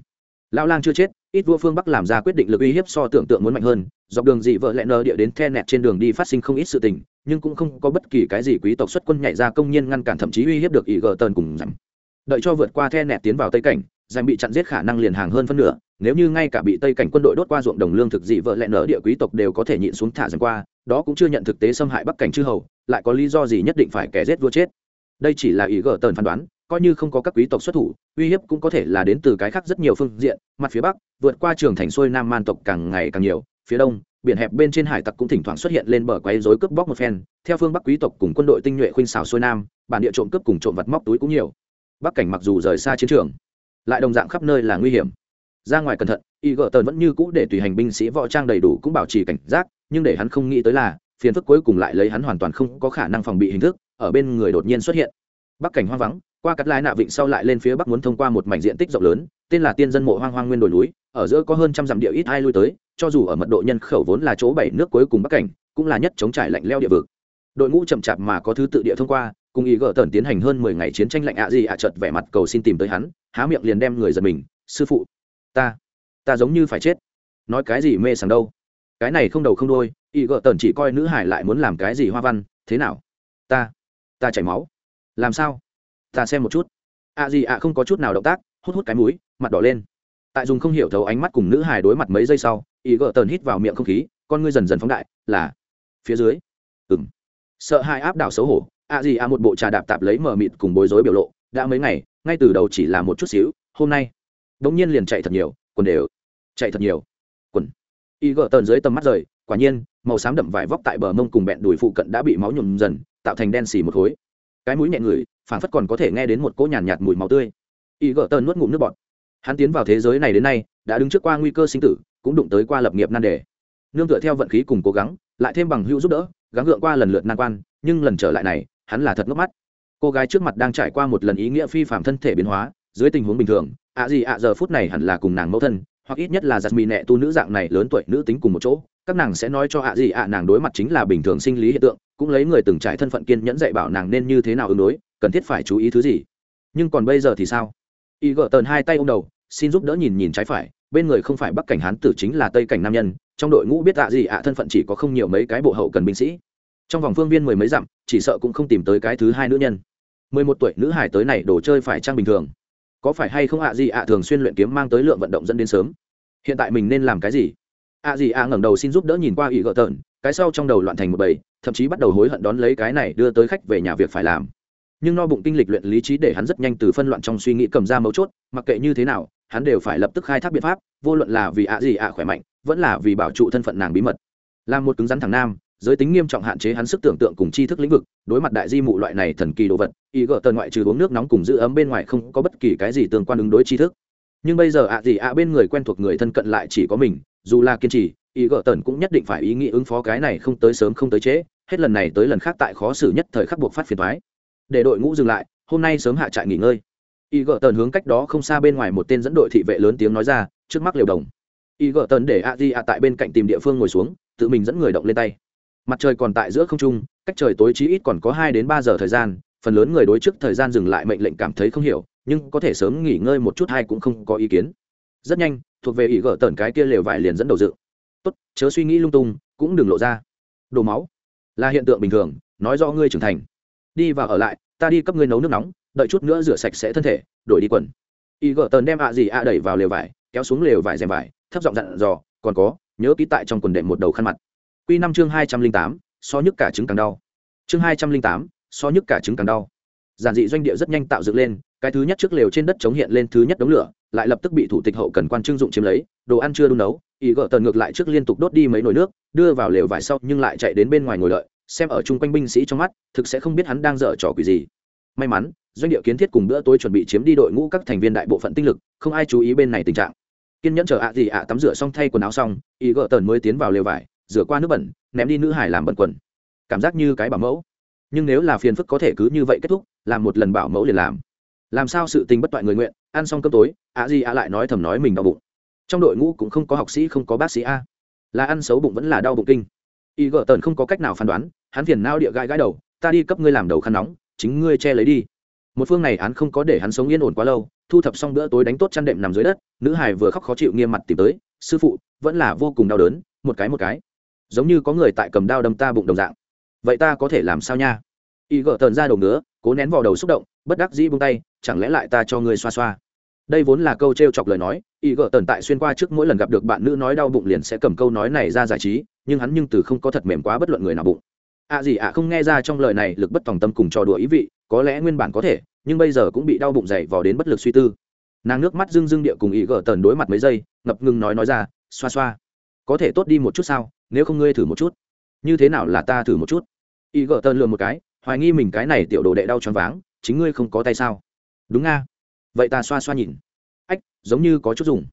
Lão lang chưa chết, ít vua phương bắc làm ra quyết định lực uy hiếp so tưởng tượng muốn mạnh hơn, dọc đường dị vợ lẹ nờ địa đến the nẹt trên đường đi phát sinh không ít sự tình, nhưng cũng không có bất kỳ cái gì quý tộc xuất quân nhảy ra công nhiên ngăn cản thậm chí uy hiếp được ý gờ tần cùng rằng đợi cho vượt qua the nẹt tiến vào tây cảnh giành bị chặn giết khả năng liền hàng hơn phân nửa nếu như ngay cả bị tây cảnh quân đội đốt qua ruộng đồng lương thực dị vợ lẹ nở địa quý tộc đều có thể nhịn xuống thả dần qua, đó cũng chưa nhận thực tế xâm hại bắc cảnh chư hầu, lại có lý do gì nhất định phải kẻ giết vua chết? Đây chỉ là ý gờ tần phán đoán, coi như không có các quý tộc xuất thủ, uy hiếp cũng có thể là đến từ cái khác rất nhiều phương diện. Mặt phía bắc, vượt qua trường thành xuôi nam man tộc càng ngày càng nhiều, phía đông, biển hẹp bên trên hải tặc cũng thỉnh thoảng xuất hiện lên bờ quấy rối cướp bóc một phen. Theo phương bắc quý tộc cùng quân đội tinh nhuệ khuynh xảo xuôi nam, bản địa trộm cướp cùng trộm vật móc túi cũng nhiều. Bắc cảnh mặc dù rời xa chiến trường, lại đồng dạng khắp nơi là nguy hiểm ra ngoài cẩn thận, y gợ tần vẫn như cũ để tùy hành binh sĩ võ trang đầy đủ cũng bảo trì cảnh giác, nhưng để hắn không nghĩ tới là, phiền phức cuối cùng lại lấy hắn hoàn toàn không có khả năng phòng bị hình thức, ở bên người đột nhiên xuất hiện. Bắc cảnh hoang vắng, qua cắt lái nạ vịnh sau lại lên phía bắc muốn thông qua một mảnh diện tích rộng lớn, tên là tiên dân mộ hoang hoang nguyên đồi núi, ở giữa có hơn trăm dặm địa ít ai lui tới, cho dù ở mật độ nhân khẩu vốn là chỗ bảy nước cuối cùng bắc cảnh, cũng là nhất chống trải lạnh leo địa vực. Đội ngũ chậm chạp mà có thứ tự địa thông qua, cùng ý gỡ tần tiến hành hơn mười ngày chiến tranh lạnh ạ gì ạ chợt vẻ mặt cầu xin tìm tới hắn, há miệng liền đem người giật mình, sư phụ ta ta giống như phải chết. Nói cái gì mê sảng đâu. Cái này không đầu không đôi y gợ tần chỉ coi nữ hải lại muốn làm cái gì hoa văn, thế nào? Ta ta chảy máu. Làm sao? Ta xem một chút. Ạ gì ạ không có chút nào động tác, hút hút cái mũi, mặt đỏ lên. Tại dùng không hiểu thấu ánh mắt cùng nữ hải đối mặt mấy giây sau, y gợ tần hít vào miệng không khí, con ngươi dần dần phóng đại, là, phía dưới. Ừng sợ hai áp đảo xấu hổ ạ gì ạ một bộ trà đạp tạp lấy mờ mịt cùng bối rối biểu lộ, đã mấy ngày, ngay từ đầu chỉ là một chút xíu, hôm nay bỗng nhiên liền chạy thật nhiều quần đều. Chạy thật nhiều. Quần. Y gỡ tờn dưới tầm mắt rời quả nhiên màu xám đậm vải vóc tại bờ mông cùng bẹn đùi phụ cận đã bị máu nhuộm dần tạo thành đen xì một khối. Cái mũi nhẹ ngửi phản phất còn có thể nghe đến một cỗ nhàn nhạt, nhạt mùi máu tươi. Y gỡ tờn nuốt ngụm nước bọt. Hắn tiến vào thế giới này đến nay đã đứng trước qua nguy cơ sinh tử cũng đụng tới qua lập nghiệp nan đề. Nương tựa theo vận khí cùng cố gắng lại thêm bằng hữu giúp đỡ gắng gượng qua lần lượt nan quan nhưng lần trở lại này hắn là thật ngốc mắt. Cô gái trước mặt đang trải qua một lần ý nghĩa phi phạm thân thể biến hóa dưới tình huống bình thường, ạ gì ạ giờ phút này hẳn là cùng nàng mẫu thân, hoặc ít nhất là giặt mì nẹ tu nữ dạng này lớn tuổi nữ tính cùng một chỗ. Các nàng sẽ nói cho ạ gì ạ nàng đối mặt chính là bình thường sinh lý hiện tượng, cũng lấy người từng trải thân phận kiên nhẫn dạy bảo nàng nên như thế nào ứng đối, cần thiết phải chú ý thứ gì. Nhưng còn bây giờ thì sao? Y gỡ tờn hai tay ô m đầu, xin giúp đỡ nhìn nhìn trái phải, bên người không phải bắc cảnh hán tử chính là tây cảnh nam nhân, trong đội ngũ biết ạ gì ạ thân phận chỉ có không nhiều mấy cái bộ hậu cần binh sĩ. Trong vòng phương viên mười mấy dặm, chỉ sợ cũng không tìm tới cái thứ hai nữ nhân. Mười một tuổi nữ hải tới này đồ chơi phải trang bình thường? Có phải hay không ạ gì ạ thường xuyên luyện kiếm mang tới lượng vận động dẫn đến sớm? Hiện tại mình nên làm cái gì? ạ gì ạ ngẩng đầu xin giúp đỡ nhìn qua ỷ gợ tợn, cái sau trong đầu loạn thành một bầy, thậm chí bắt đầu hối hận đón lấy cái này đưa tới khách về nhà việc phải làm. Nhưng no bụng kinh lịch luyện lý trí để hắn rất nhanh từ phân loạn trong suy nghĩ cầm ra mấu chốt, mặc kệ như thế nào, hắn đều phải lập tức khai thác biện pháp, vô luận là vì ạ gì ạ khỏe mạnh, vẫn là vì bảo trụ thân phận nàng bí mật. Làm một cứng rắn thằng nam giới tính nghiêm trọng hạn chế hắn sức tưởng tượng cùng tri thức lĩnh vực, đối mặt đại di mụ loại này thần kỳ đồ vật, ý gỡ tần ngoại trừ uống nước nóng cùng giữ ấm bên ngoài không có bất kỳ cái gì tương quan ứng đối tri thức. Nhưng bây giờ ạ gì ạ bên người quen thuộc người thân cận lại chỉ có mình, dù là kiên trì, ý gỡ tần cũng nhất định phải ý nghĩ ứng phó cái này không tới sớm không tới trễ, hết lần này tới lần khác tại khó xử nhất thời khắc buộc phát phiền thoái để đội ngũ dừng lại, hôm nay sớm hạ trại nghỉ ngơi. Ý gỡ tần hướng cách đó không xa bên ngoài một tên dẫn đội thị vệ lớn tiếng nói ra, trước mắt liều đồng. Ý gỡ tần để ạ gì ạ tại bên cạnh tìm địa phương ngồi xuống, tự mình dẫn người động lên tay mặt trời còn tại giữa không trung, cách trời tối chí ít còn có hai đến ba giờ thời gian, phần lớn người đối trước thời gian dừng lại mệnh lệnh cảm thấy không hiểu, nhưng có thể sớm nghỉ ngơi một chút hay cũng không có ý kiến. Rất nhanh, thuộc về ỷ gỡ tởn cái kia lều vải liền dẫn đầu dự tốt, chớ suy nghĩ lung tung, cũng đừng lộ ra. Đổ máu. Là hiện tượng bình thường, nói do ngươi trưởng thành. Đi và ở lại, ta đi cấp ngươi nấu nước nóng, đợi chút nữa rửa sạch sẽ thân thể, đổi đi quần. Y gỡ tần đem ạ gì ạ đẩy vào lều vải, kéo xuống lều vải rèm vải, thấp giọng dặn dò, còn có, nhớ ký tại trong quần đệm một đầu khăn mặt. Quy năm chương hai trăm linh tám, so nhức cả trứng càng đau. Chương hai trăm linh tám, so nhức cả trứng càng đau. Giản dị doanh địa rất nhanh tạo dựng lên, cái thứ nhất trước lều trên đất chống hiện lên thứ nhất đống lửa, lại lập tức bị thủ tịch hậu cần quan trưng dụng chiếm lấy, đồ ăn chưa đun nấu ý gở tần ngược lại trước liên tục đốt đi mấy nồi nước, đưa vào lều vải sau nhưng lại chạy đến bên ngoài ngồi đợi. xem ở chung quanh binh sĩ trong mắt, thực sẽ không biết hắn đang dở trò quỷ gì. May mắn, doanh địa kiến thiết cùng bữa tối chuẩn bị chiếm đi đội ngũ các thành viên đại bộ phận tinh lực, không ai chú ý bên này tình trạng. Kiên nhẫn chờ ạ gì ạ tắm rửa xong thay quần áo xong ý gỡ tần mới tiến vào lều vải rửa qua nước bẩn, ném đi nữ hải làm bẩn quần. Cảm giác như cái bảo mẫu. Nhưng nếu là phiền phức có thể cứ như vậy kết thúc, làm một lần bảo mẫu liền làm. Làm sao sự tình bất toại người nguyện, ăn xong cơm tối, ạ gì ạ lại nói thầm nói mình đau bụng. Trong đội ngũ cũng không có học sĩ, không có bác sĩ a. Là ăn xấu bụng vẫn là đau bụng kinh. Y gợ tần không có cách nào phán đoán, hắn phiền nao địa gãi gãi đầu, ta đi cấp ngươi làm đầu khăn nóng, chính ngươi che lấy đi. Một phương này hắn không có để hắn sống yên ổn quá lâu, thu thập xong bữa tối đánh tốt chăn đệm nằm dưới đất, nữ hải vừa khóc khó chịu nghiêm mặt tìm tới, sư phụ, vẫn là vô cùng đau đớn, một cái một cái giống như có người tại cầm đao đâm ta bụng đồng dạng. Vậy ta có thể làm sao nha? Y gỡ tờn ra đầu ngứa, cố nén vào đầu xúc động, bất đắc dĩ buông tay, chẳng lẽ lại ta cho ngươi xoa xoa? Đây vốn là câu t r e o chọc lời nói, y gỡ tờn tại xuyên qua trước mỗi lần gặp được bạn nữ nói đau bụng liền sẽ cầm câu nói này ra giải trí, nhưng hắn nhưng từ không có thật mềm quá bất luận người nào bụng. Ạ à gì ạ không nghe ra trong lời này lực bất tòng tâm cùng trò đùa ý vị, có lẽ nguyên bản có thể, nhưng bây giờ cũng bị đau bụng dày vò đến bất lực suy tư. Nàng nước mắt dưng dưng địa cùng ý gỡ tờn đối mặt mấy giây, ngập ngừng nói nói ra, xoa xoa, có thể tốt đi một chút sao? Nếu không ngươi thử một chút. Như thế nào là ta thử một chút? Y gợ tơn lừa một cái, hoài nghi mình cái này tiểu đồ đệ đau choáng váng, chính ngươi không có tay sao? Đúng nga. Vậy ta xoa xoa nhìn. Ách, giống như có chút dùng.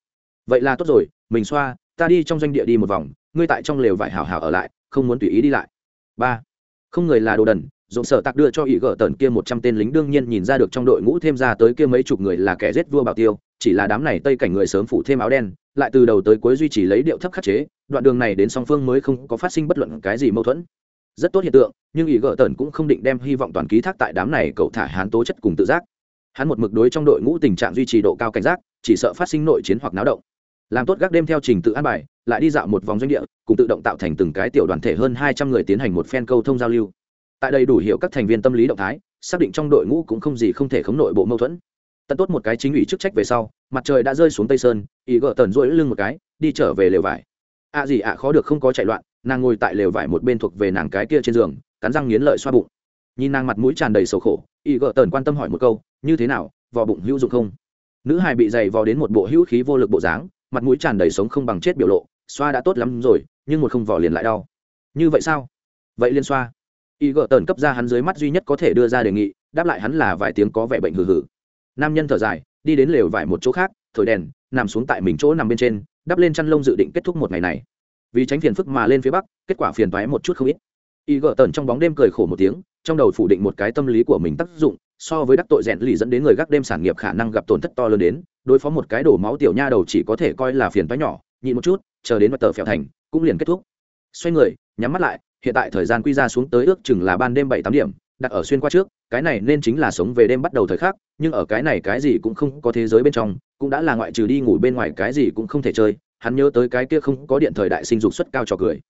Vậy là tốt rồi, mình xoa, ta đi trong doanh địa đi một vòng, ngươi tại trong lều vải hào hào ở lại, không muốn tùy ý đi lại. Ba. Không người là đồ đần dồn sở tạc đưa cho ý gỡ tần kia một trăm tên lính đương nhiên nhìn ra được trong đội ngũ thêm ra tới kia mấy chục người là kẻ giết vua bảo tiêu, chỉ là đám này tây cảnh người sớm phủ thêm áo đen, lại từ đầu tới cuối duy trì lấy điệu thấp khắc chế, đoạn đường này đến song phương mới không có phát sinh bất luận cái gì mâu thuẫn. Rất tốt hiện tượng, nhưng ý gỡ tần cũng không định đem hy vọng toàn ký thác tại đám này cậu thả hán tố chất cùng tự giác. Hắn một mực đối trong đội ngũ tình trạng duy trì độ cao cảnh giác, chỉ sợ phát sinh nội chiến hoặc náo động. Làm tốt gác đêm theo trình tự an bài, lại đi dạo một vòng doanh địa, cùng tự động tạo thành từng cái tiểu đoàn thể hơn hai trăm người tiến hành một phen câu thông giao lưu tại đây đủ hiểu các thành viên tâm lý động thái, xác định trong đội ngũ cũng không gì không thể khống nội bộ mâu thuẫn. Tận tốt một cái chính ủy chức trách về sau, mặt trời đã rơi xuống tây sơn, ý gỡ tần rỗi lưng một cái, đi trở về lều vải. Ạ gì ạ, khó được không có chạy loạn, nàng ngồi tại lều vải một bên thuộc về nàng cái kia trên giường, cắn răng nghiến lợi xoa bụng. Nhìn nàng mặt mũi tràn đầy sầu khổ, ý gỡ tần quan tâm hỏi một câu, như thế nào, vò bụng hữu dụng không? Nữ hài bị dày vò đến một bộ hữu khí vô lực bộ dáng, mặt mũi tràn đầy sống không bằng chết biểu lộ, xoa đã tốt lắm rồi, nhưng một không vò liền lại đau. Như vậy sao? Vậy liên xoa y gợ tần cấp ra hắn dưới mắt duy nhất có thể đưa ra đề nghị, đáp lại hắn là vài tiếng có vẻ bệnh hừ hừ. Nam nhân thở dài, đi đến lều vải một chỗ khác, thổi đèn, nằm xuống tại mình chỗ nằm bên trên, đắp lên chăn lông dự định kết thúc một ngày này. Vì tránh phiền phức mà lên phía bắc, kết quả phiền toái một chút không ít. Y gợ tần trong bóng đêm cười khổ một tiếng, trong đầu phủ định một cái tâm lý của mình tác dụng, so với đắc tội rèn lì dẫn đến người gác đêm sản nghiệp khả năng gặp tổn thất to lớn đến, đối phó một cái đổ máu tiểu nha đầu chỉ có thể coi là phiền toái nhỏ, nhịn một chút, chờ đến mặt tờ phèo thành, cũng liền kết thúc. Xoay người, nhắm mắt lại hiện tại thời gian quy ra xuống tới ước chừng là ban đêm bảy tám điểm, đặt ở xuyên qua trước, cái này nên chính là sống về đêm bắt đầu thời khắc, nhưng ở cái này cái gì cũng không có thế giới bên trong, cũng đã là ngoại trừ đi ngủ bên ngoài cái gì cũng không thể chơi, hắn nhớ tới cái kia không có điện thời đại sinh dục suất cao cho cười.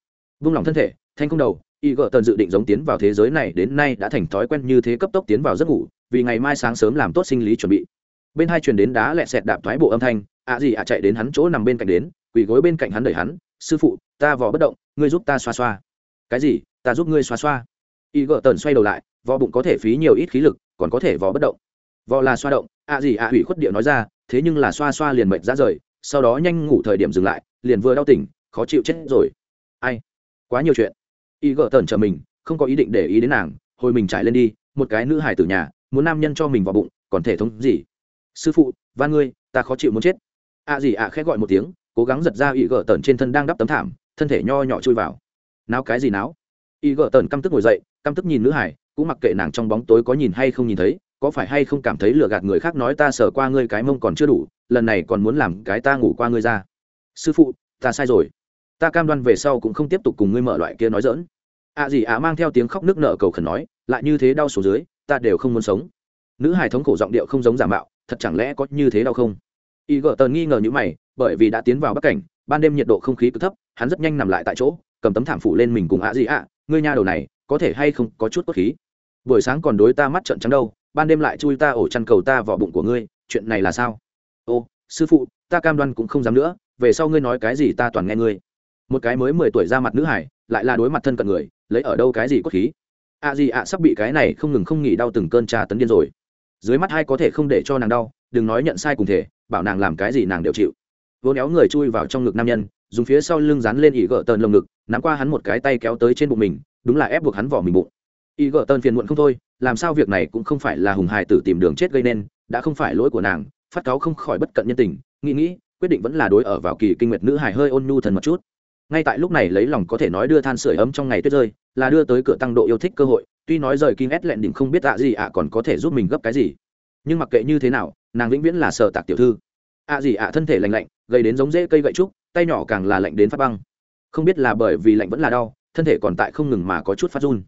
Vung lòng thân thể, thanh không đầu y gợ tần dự định giống tiến vào thế giới này đến nay đã thành thói quen như thế cấp tốc tiến vào giấc ngủ, vì ngày mai sáng sớm làm tốt sinh lý chuẩn bị. Bên hai truyền đến đá lẹ sẹt đạp thoái bộ âm thanh, ạ gì ạ chạy đến hắn chỗ nằm bên cạnh đến, quỳ gối bên cạnh hắn đẩy hắn, sư phụ, ta vò bất động, ngươi giúp ta xoa xoa cái gì, ta giúp ngươi xoa xoa. Y gợ tần xoay đầu lại, vò bụng có thể phí nhiều ít khí lực, còn có thể vò bất động. Vò là xoa động, ạ gì ạ hủy khuất điệu nói ra, thế nhưng là xoa xoa liền mệt ra rời, sau đó nhanh ngủ thời điểm dừng lại, liền vừa đau tỉnh, khó chịu chết rồi. Ai? Quá nhiều chuyện. Y gợ tần chờ mình, không có ý định để ý đến nàng, hồi mình trải lên đi, một cái nữ hải từ nhà, muốn nam nhân cho mình vào bụng, còn thể thống gì? Sư phụ, van ngươi, ta khó chịu muốn chết. Ạ gì ạ khẽ gọi một tiếng, cố gắng giật ra y gỡ tần trên thân đang đắp tấm thảm, thân thể nho nhỏ chui vào náo cái gì náo? Y gợ tần căm tức ngồi dậy, căm tức nhìn nữ hải, cũng mặc kệ nàng trong bóng tối có nhìn hay không nhìn thấy, có phải hay không cảm thấy lừa gạt người khác nói ta sờ qua ngươi cái mông còn chưa đủ, lần này còn muốn làm cái ta ngủ qua ngươi ra. Sư phụ, ta sai rồi. Ta cam đoan về sau cũng không tiếp tục cùng ngươi mở loại kia nói dỡn ạ gì ạ mang theo tiếng khóc nước nợ cầu khẩn nói, lại như thế đau số dưới, ta đều không muốn sống. Nữ hài thống khổ giọng điệu không giống giả mạo, thật chẳng lẽ có như thế đau không? Y gợ tần nghi ngờ như mày, bởi vì đã tiến vào bắc cảnh, ban đêm nhiệt độ không khí cứ thấp, hắn rất nhanh nằm lại tại chỗ cầm tấm thảm phủ lên mình cùng ạ gì ạ, ngươi nha đầu này, có thể hay không có chút cốt khí? Buổi sáng còn đối ta mắt trận trắng đâu, ban đêm lại chui ta ổ chăn cầu ta vỏ bụng của ngươi, chuyện này là sao? Ô, sư phụ, ta cam đoan cũng không dám nữa, về sau ngươi nói cái gì ta toàn nghe ngươi. Một cái mới mười tuổi ra mặt nữ hải, lại là đối mặt thân cận người, lấy ở đâu cái gì cốt khí? Ạ gì ạ sắp bị cái này không ngừng không nghỉ đau từng cơn trà tấn điên rồi. Dưới mắt hai có thể không để cho nàng đau, đừng nói nhận sai cùng thể, bảo nàng làm cái gì nàng đều chịu. Vô néo người chui vào trong ngực nam nhân, dùng phía sau lưng dán lên ỉ gỡ tờn lồng ngực nắm qua hắn một cái tay kéo tới trên bụng mình, đúng là ép buộc hắn vỏ mình bụng. Y gờ tơn phiền muộn không thôi, làm sao việc này cũng không phải là hùng hài tử tìm đường chết gây nên, đã không phải lỗi của nàng, phát cáo không khỏi bất cận nhân tình, nghĩ nghĩ, quyết định vẫn là đối ở vào kỳ kinh nguyệt nữ hài hơi ôn nhu thần một chút. Ngay tại lúc này lấy lòng có thể nói đưa than sửa ấm trong ngày tuyết rơi, là đưa tới cửa tăng độ yêu thích cơ hội, tuy nói rời kinh ét lẹn đỉnh không biết ạ gì ạ còn có thể giúp mình gấp cái gì. Nhưng mặc kệ như thế nào, nàng vĩnh viễn là sợ tạc tiểu thư. ạ gì ạ thân thể lành lạnh gây đến giống dễ cây gậy trúc, tay nhỏ càng là lạnh đến phát băng không biết là bởi vì lạnh vẫn là đau, thân thể còn tại không ngừng mà có chút phát run.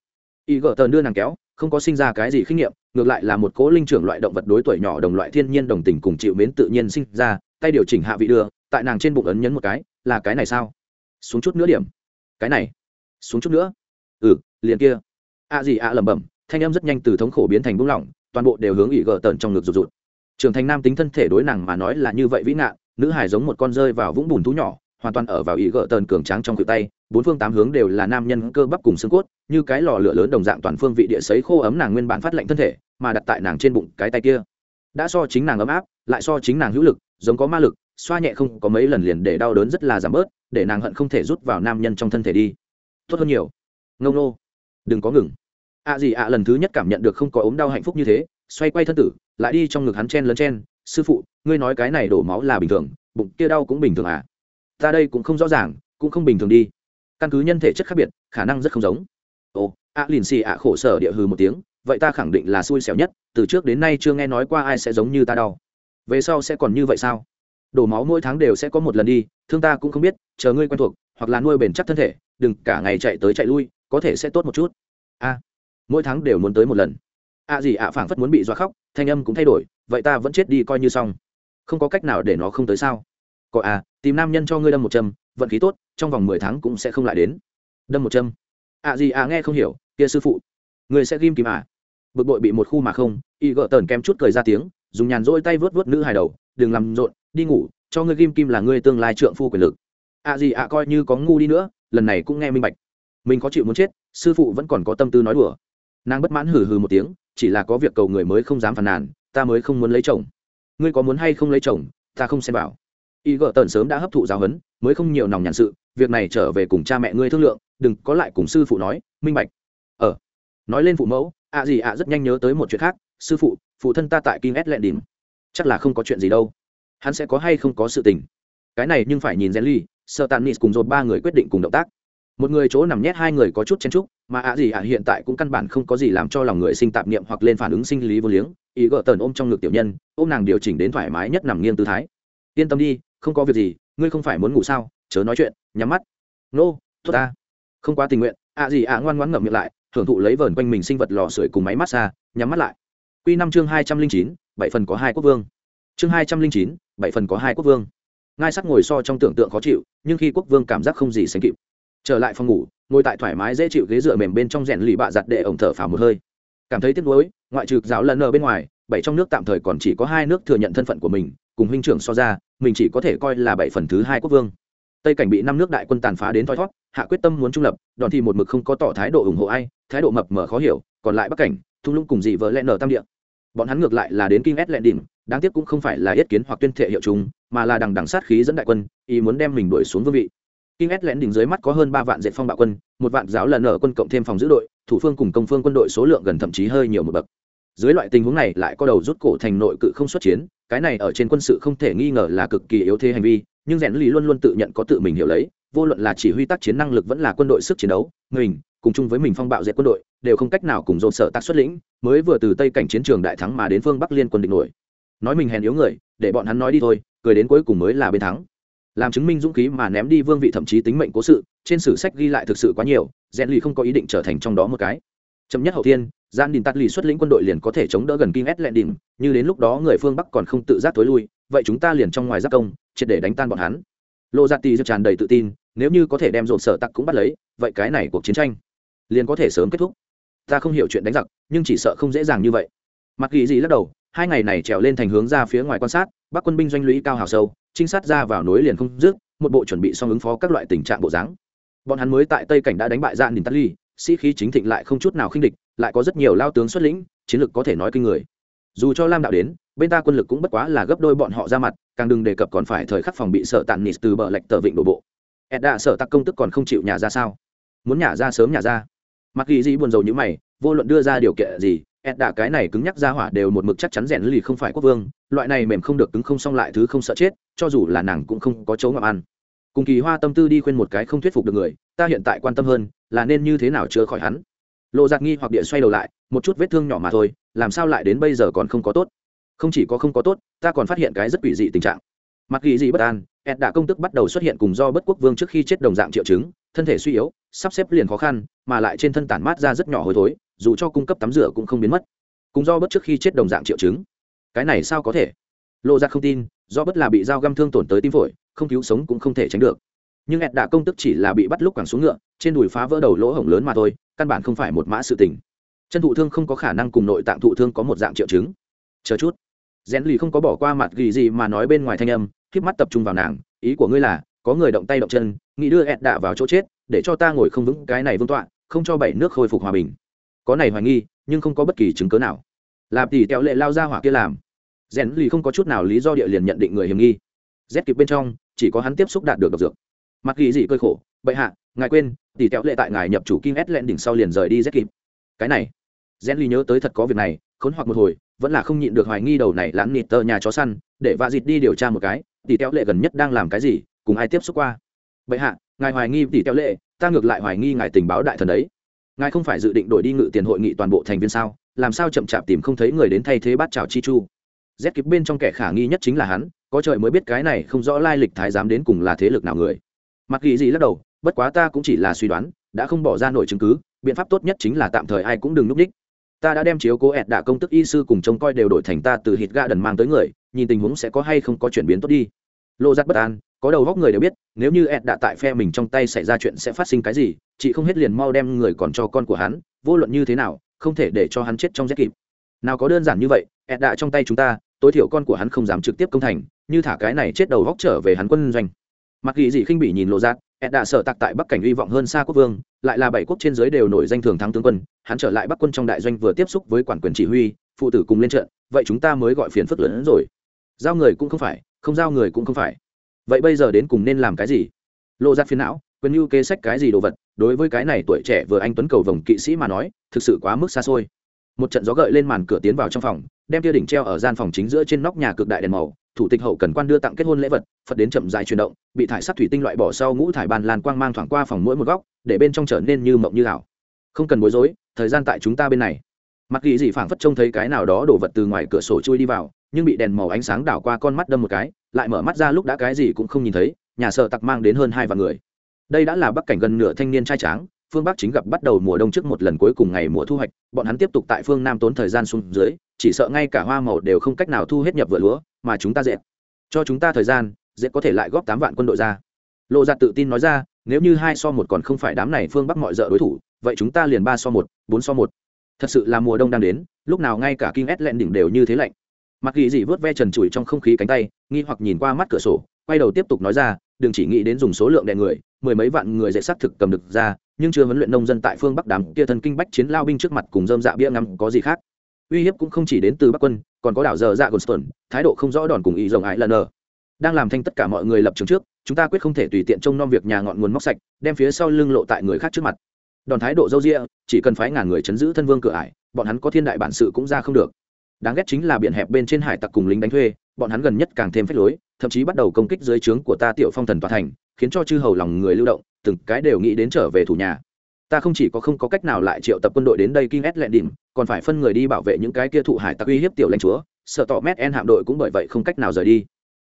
Y gỡ tờn đưa nàng kéo, không có sinh ra cái gì khinh nghiệm, ngược lại là một cố linh trưởng loại động vật đối tuổi nhỏ đồng loại thiên nhiên đồng tình cùng chịu mến tự nhiên sinh ra, tay điều chỉnh hạ vị đưa, tại nàng trên bụng ấn nhấn một cái, là cái này sao? Xuống chút nữa điểm. Cái này. Xuống chút nữa. Ừ liền kia. A gì a lẩm bẩm, thanh âm rất nhanh từ thống khổ biến thành buông lỏng, toàn bộ đều hướng ỉ gờ tờn trong ngực rụt rụt. Trưởng thành nam tính thân thể đối nàng mà nói là như vậy vĩ nạn nữ hải giống một con rơi vào vũng bùn thú nhỏ hoàn toàn ở vào ý gỡ tần cường tráng trong cự tay, bốn phương tám hướng đều là nam nhân cơ bắp cùng xương cốt, như cái lò lửa lớn đồng dạng toàn phương vị địa sấy khô ấm nàng nguyên bản phát lệnh thân thể, mà đặt tại nàng trên bụng cái tay kia. Đã so chính nàng ấm áp, lại so chính nàng hữu lực, giống có ma lực, xoa nhẹ không có mấy lần liền để đau đớn rất là giảm bớt, để nàng hận không thể rút vào nam nhân trong thân thể đi. Tốt hơn nhiều. Ngông nô đừng có ngừng. Ạ gì ạ lần thứ nhất cảm nhận được không có ốm đau hạnh phúc như thế, xoay quay thân tử, lại đi trong ngực hắn chen lấn chen. Sư phụ, ngươi nói cái này đổ máu là bình thường, bụng kia đau cũng bình thường à? Ta đây cũng không rõ ràng, cũng không bình thường đi. Căn cứ nhân thể chất khác biệt, khả năng rất không giống. Ồ ạ lìn xì ạ khổ sở địa hư một tiếng, vậy ta khẳng định là xui xẻo nhất, từ trước đến nay chưa nghe nói qua ai sẽ giống như ta đau. Về sau sẽ còn như vậy sao? Đổ máu mỗi tháng đều sẽ có một lần đi, thương ta cũng không biết, chờ ngươi quen thuộc, hoặc là nuôi bền chắc thân thể, đừng cả ngày chạy tới chạy lui, có thể sẽ tốt một chút. A, mỗi tháng đều muốn tới một lần. A gì ạ phảng phất muốn bị doa khóc, thanh âm cũng thay đổi, vậy ta vẫn chết đi coi như xong. Không có cách nào để nó không tới sao? Có à tìm nam nhân cho ngươi đâm một châm, vận khí tốt, trong vòng mười tháng cũng sẽ không lại đến. Đâm một châm. À gì à nghe không hiểu, kia sư phụ. Người sẽ ghim kìm à? Bực bội bị một khu mà không, y gỡ tờn kém chút cười ra tiếng, dùng nhàn rỗi tay vớt vớt nữ hài đầu, đừng làm rộn, đi ngủ, cho ngươi ghim kim là ngươi tương lai trượng phu quyền lực. À gì à coi như có ngu đi nữa, lần này cũng nghe minh bạch. Mình có chịu muốn chết, sư phụ vẫn còn có tâm tư nói đùa. Nàng bất mãn hừ hừ một tiếng, chỉ là có việc cầu người mới không dám phàn nàn, ta mới không muốn lấy chồng. Ngươi có muốn hay không lấy chồng, ta không xem bảo y gợ tần sớm đã hấp thụ giáo huấn, mới không nhiều nòng nhàn sự, việc này trở về cùng cha mẹ ngươi thương lượng, đừng có lại cùng sư phụ nói, minh bạch. Ờ nói lên phụ mẫu, ạ gì ạ rất nhanh nhớ tới một chuyện khác, sư phụ phụ thân ta tại kinh s lẹn đìm chắc là không có chuyện gì đâu. Hắn sẽ có hay không có sự tình. Cái này nhưng phải nhìn rèn ly sợ tàn nis cùng dồn ba người quyết định cùng động tác. Một người chỗ nằm nhét hai người có chút chen trúc mà ạ gì ạ hiện tại cũng căn bản không có gì làm cho lòng người sinh tạp niệm hoặc lên phản ứng sinh lý vô liếng. Ý gỡ tần ôm trong ngực tiểu nhân, ôm nàng điều chỉnh đến thoải mái nhất nằm nghiêng tư thái. Yên tâm đi không có việc gì ngươi không phải muốn ngủ sao? Chớ nói chuyện nhắm mắt. Nô、no, tốt ta. Không quá tình nguyện. Ạ gì ạ? Ngoan ngoãn ngậm miệng lại hưởng thụ lấy vờn quanh mình sinh vật lò sưởi cùng máy massage nhắm mắt lại. Q năm chương hai trăm linh chín bảy phần có hai quốc vương. Chương hai trăm linh chín bảy phần có hai quốc vương. Ngai sắc ngồi so trong tưởng tượng khó chịu nhưng khi quốc vương cảm giác không gì sánh kịp trở lại phòng ngủ ngồi tại thoải mái dễ chịu ghế dựa mềm bên trong rèn lì bạ giặt để ổng thở phào một hơi. Cảm thấy tiếc nuối ngoại trừ giáo lần ở bên ngoài bảy trong nước tạm thời còn chỉ có hai nước thừa nhận thân phận của mình cùng huynh trưởng so ra, mình chỉ có thể coi là bảy phần thứ hai quốc vương. Tây cảnh bị năm nước đại quân tàn phá đến thoi thót, hạ quyết tâm muốn trung lập, đòn thì một mực không có tỏ thái độ ủng hộ ai, thái độ mập mờ khó hiểu, còn lại bắc cảnh, thung lũng cùng dị vợ lẽ nở tam địa. Bọn hắn ngược lại là đến kinh ét lẹn đỉnh, đáng tiếc cũng không phải là yết kiến hoặc tuyên thệ hiệu chúng, mà là đằng đằng sát khí dẫn đại quân, ý muốn đem mình đuổi xuống vương vị. Kinh ét lẹn đỉnh dưới mắt có hơn ba vạn dệt phong bạo quân, một vạn giáo lần nở quân cộng thêm phòng giữ đội, thủ phương cùng công phương quân đội số lượng gần thậm chí hơi nhiều một bậc dưới loại tình huống này lại có đầu rút cổ thành nội cự không xuất chiến, cái này ở trên quân sự không thể nghi ngờ là cực kỳ yếu thế hành vi, nhưng rèn lì luôn luôn tự nhận có tự mình hiểu lấy, vô luận là chỉ huy tác chiến năng lực vẫn là quân đội sức chiến đấu, mình, cùng chung với mình phong bạo dẹp quân đội, đều không cách nào cùng dồn sợ tác xuất lĩnh, mới vừa từ tây cảnh chiến trường đại thắng mà đến phương bắc liên quân địch nổi. Nói mình hèn yếu người, để bọn hắn nói đi thôi, cười đến cuối cùng mới là bên thắng. Làm chứng minh dũng khí mà ném đi vương vị thậm chí tính mệnh cố sự, trên sử sách ghi lại thực sự quá nhiều, rèn lì không có ý định trở thành trong đó một cái. Chậm nhất hậu thiên gian đình tắt lì xuất lĩnh quân đội liền có thể chống đỡ gần kinh ét lẹn đỉnh như đến lúc đó người phương bắc còn không tự giác thối lui, vậy chúng ta liền trong ngoài giác công, triệt để đánh tan bọn hắn. Lộ giặt dạ tì tràn đầy tự tin, nếu như có thể đem dồn sở tặc cũng bắt lấy, vậy cái này cuộc chiến tranh liền có thể sớm kết thúc. Ta không hiểu chuyện đánh giặc, nhưng chỉ sợ không dễ dàng như vậy. Mặc ghi gì lắc đầu, hai ngày này trèo lên thành hướng ra phía ngoài quan sát, bắc quân binh doanh lũy cao hào sâu, trinh sát ra vào nối liền không dứt, một bộ chuẩn bị xong ứng phó các loại tình trạng bộ dáng. Bọn hắn mới tại tây cảnh đã đánh bại dạn đình tắt ly sĩ khí chính thịnh lại không chút nào khinh địch lại có rất nhiều lao tướng xuất lĩnh, chiến lược có thể nói kinh người. Dù cho lam đạo đến, bên ta quân lực cũng bất quá là gấp đôi bọn họ ra mặt, càng đừng đề cập còn phải thời khắc phòng bị sợ tàn nịt từ bờ lệch tờ vịnh đổ bộ. Ed đã sợ tặc công tức còn không chịu nhà ra sao? Muốn nhà ra sớm nhà ra. Mặc ghi gì buồn rầu như mày, vô luận đưa ra điều kiện gì, ed đã cái này cứng nhắc ra hỏa đều một mực chắc chắn rèn lì không phải quốc vương, loại này mềm không được cứng không xong lại thứ không sợ chết, cho dù là nàng cũng không có chỗ ngậm ăn. Cùng kỳ hoa tâm tư đi khuyên một cái không thuyết phục được người, ta hiện tại quan tâm hơn, là nên như thế nào chữa khỏi hắn? Lộ giặc nghi hoặc địa xoay đầu lại, một chút vết thương nhỏ mà thôi, làm sao lại đến bây giờ còn không có tốt? Không chỉ có không có tốt, ta còn phát hiện cái rất quỷ dị tình trạng. Mặc ghi dị bất an ed đã công tức bắt đầu xuất hiện cùng do bất quốc vương trước khi chết đồng dạng triệu chứng, thân thể suy yếu, sắp xếp liền khó khăn, mà lại trên thân tản mát ra rất nhỏ hôi thối, dù cho cung cấp tắm rửa cũng không biến mất. Cùng do bất trước khi chết đồng dạng triệu chứng. Cái này sao có thể? Lộ ra không tin, do bất là bị dao găm thương tổn tới tim phổi, không cứu sống cũng không thể tránh được nhưng ed đã công tức chỉ là bị bắt lúc quẳng xuống ngựa, trên đùi phá vỡ đầu lỗ hổng lớn mà thôi, căn bản không phải một mã sự tình. Chân thụ thương không có khả năng cùng nội tạng thụ thương có một dạng triệu chứng. Chờ chút. Rèn lì không có bỏ qua mặt ghi gì mà nói bên ngoài thanh âm k mắt tập trung vào nàng, ý của ngươi là, có người động tay động chân, nghĩ đưa ẹt đạ vào chỗ chết, để cho ta ngồi không vững, cái này vương tọa, không cho bảy nước khôi phục hòa bình. Có này hoài nghi, nhưng không có bất kỳ chứng cớ nào. Làm tỷ tẹo lệ lao ra hỏa kia làm. Rèn lì không có chút nào lý do địa liền nhận định người hiểm nghi. Rét kịp bên trong, chỉ có hắn tiếp xúc đạt được độc dược mặc ghi dị cơi khổ, bệ hạ, ngài quên, tỉ kẹo lệ tại ngài nhập chủ kim s len đỉnh sau liền rời đi rét kịp. Cái này rèn lì nhớ tới thật có việc này, khốn hoặc một hồi, vẫn là không nhịn được hoài nghi đầu này lãng nịt tờ nhà chó săn, để vạ dịt đi điều tra một cái tỷ kẹo lệ gần nhất đang làm cái gì, cùng ai tiếp xúc qua. Bệ hạ, ngài hoài nghi tỷ kẹo lệ, ta ngược lại hoài nghi ngài tình báo đại thần đấy. Ngài không phải dự định đổi đi ngự tiền hội nghị toàn bộ thành viên sao, làm sao chậm chạp tìm không thấy người đến thay thế bát chào chi chu? Z kịp bên trong kẻ khả nghi nhất chính là hắn, có trời mới biết cái này không rõ lai lịch thái giám đến cùng là thế lực nào người mặc ghi gì lắc đầu, bất quá ta cũng chỉ là suy đoán, đã không bỏ ra nổi chứng cứ, biện pháp tốt nhất chính là tạm thời ai cũng đừng núp đích. Ta đã đem chiếu cố ẹt đạ công tức y sư cùng trông coi đều đổi thành ta từ hít ga đần mang tới người, nhìn tình huống sẽ có hay không có chuyển biến tốt đi. Lộ giặt bất an, có đầu góc người đều biết, nếu như ẹt đạ tại phe mình trong tay xảy ra chuyện sẽ phát sinh cái gì, chị không hết liền mau đem người còn cho con của hắn, vô luận như thế nào, không thể để cho hắn chết trong rét kịp. Nào có đơn giản như vậy ed đạ trong tay chúng ta, tối thiểu con của hắn không dám trực tiếp công thành, như thả cái này chết đầu góc trở về hắn quân doanh mặc ghi gì khinh bị nhìn lộ giác ed đã sợ tặc tại bắc cảnh hy vọng hơn xa quốc vương, lại là bảy quốc trên giới đều nổi danh thường thắng tướng quân, hắn trở lại bắc quân trong đại doanh vừa tiếp xúc với quản quyền chỉ huy, phụ tử cùng lên trận, vậy chúng ta mới gọi phiền phức lớn hơn rồi. Giao người cũng không phải, không giao người cũng không phải. Vậy bây giờ đến cùng nên làm cái gì? Lộ giác phiền não, quyền mưu kế sách cái gì đồ vật? Đối với cái này tuổi trẻ vừa anh tuấn cầu vồng kỵ sĩ mà nói, thực sự quá mức xa xôi. Một trận gió gợi lên màn cửa tiến vào trong phòng, đem tia đỉnh treo ở gian phòng chính giữa trên nóc nhà cực đại đèn màu thủ tịch hậu cần quan đưa tặng kết hôn lễ vật, phật đến chậm dài chuyển động, bị thải sắt thủy tinh loại bỏ sau ngũ thải bàn lan quang mang thoảng qua phòng mỗi một góc, để bên trong trở nên như mộng như ảo. Không cần bối rối, thời gian tại chúng ta bên này. Mặc kỳ gì phảng phất trông thấy cái nào đó đổ vật từ ngoài cửa sổ chui đi vào, nhưng bị đèn màu ánh sáng đảo qua con mắt đâm một cái, lại mở mắt ra lúc đã cái gì cũng không nhìn thấy, nhà sợ tặc mang đến hơn hai vạn người. Đây đã là bắc cảnh gần nửa thanh niên trai tráng, phương bắc chính gặp bắt đầu mùa đông trước một lần cuối cùng ngày mùa thu hoạch, bọn hắn tiếp tục tại phương nam tốn thời gian xuống dưới chỉ sợ ngay cả hoa màu đều không cách nào thu hết nhập vựa lúa, mà chúng ta dệt. Cho chúng ta thời gian, dệt có thể lại góp tám vạn quân đội ra. Lộ giặt tự tin nói ra, nếu như hai so một còn không phải đám này phương bắc mọi dợ đối thủ, vậy chúng ta liền ba so một, bốn so một. Thật sự là mùa đông đang đến, lúc nào ngay cả kinh ét lẹn đỉnh đều như thế lạnh. Mặc ghi gì vớt ve trần trụi trong không khí cánh tay, nghi hoặc nhìn qua mắt cửa sổ, quay đầu tiếp tục nói ra, đừng chỉ nghĩ đến dùng số lượng đèn người, mười mấy vạn người dễ xác thực cầm được ra, nhưng chưa huấn luyện nông dân tại phương bắc đám kia thần kinh bách chiến lao binh trước mặt cùng dơm dạ bia ngắm có gì khác uy hiếp cũng không chỉ đến từ bắc quân, còn có đảo giờ dạ gonston thái độ không rõ đòn cùng ý rồng ái lần ở đang làm thanh tất cả mọi người lập trường trước, chúng ta quyết không thể tùy tiện trông nom việc nhà ngọn nguồn móc sạch, đem phía sau lưng lộ tại người khác trước mặt. Đòn thái độ dâu rịa chỉ cần phái ngàn người chấn giữ thân vương cửa ải, bọn hắn có thiên đại bản sự cũng ra không được. Đáng ghét chính là biển hẹp bên trên hải tặc cùng lính đánh thuê, bọn hắn gần nhất càng thêm phách lối, thậm chí bắt đầu công kích dưới trướng của ta tiểu phong thần tòa thành, khiến cho chư hầu lòng người lưu động, từng cái đều nghĩ đến trở về thủ nhà ta không chỉ có không có cách nào lại triệu tập quân đội đến đây kinh ét lẹn đỉnh, còn phải phân người đi bảo vệ những cái kia thụ hải tặc uy hiếp tiểu lãnh chúa, sở tỏ mét en hạm đội cũng bởi vậy không cách nào rời đi.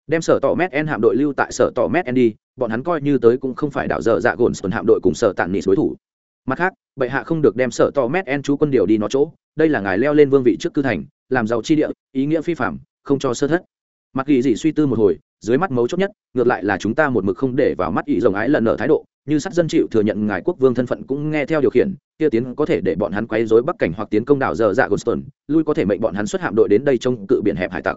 Đem sở tỏ mét en hạm đội lưu tại sở tỏ mét en đi, bọn hắn coi như tới cũng không phải đảo dở dạ gồn sơn hạm đội cùng sở tản nị đối thủ. Mặt khác, bệ hạ không được đem sở tỏ mét en chú quân điều đi nó chỗ, đây là ngài leo lên vương vị trước cư thành, làm giàu chi địa, ý nghĩa phi phạm không cho sơ thất. Mặc ghi gì suy tư một hồi, dưới mắt mấu chốt nhất, ngược lại là chúng ta một mực không để vào mắt ý rồng ái lần nở thái độ như sát dân chịu thừa nhận ngài quốc vương thân phận cũng nghe theo điều khiển kia tiến có thể để bọn hắn quấy rối bắc cảnh hoặc tiến công đảo dở dạ Goldstone, lui có thể mệnh bọn hắn xuất hạm đội đến đây trông cự biển hẹp hải tặc.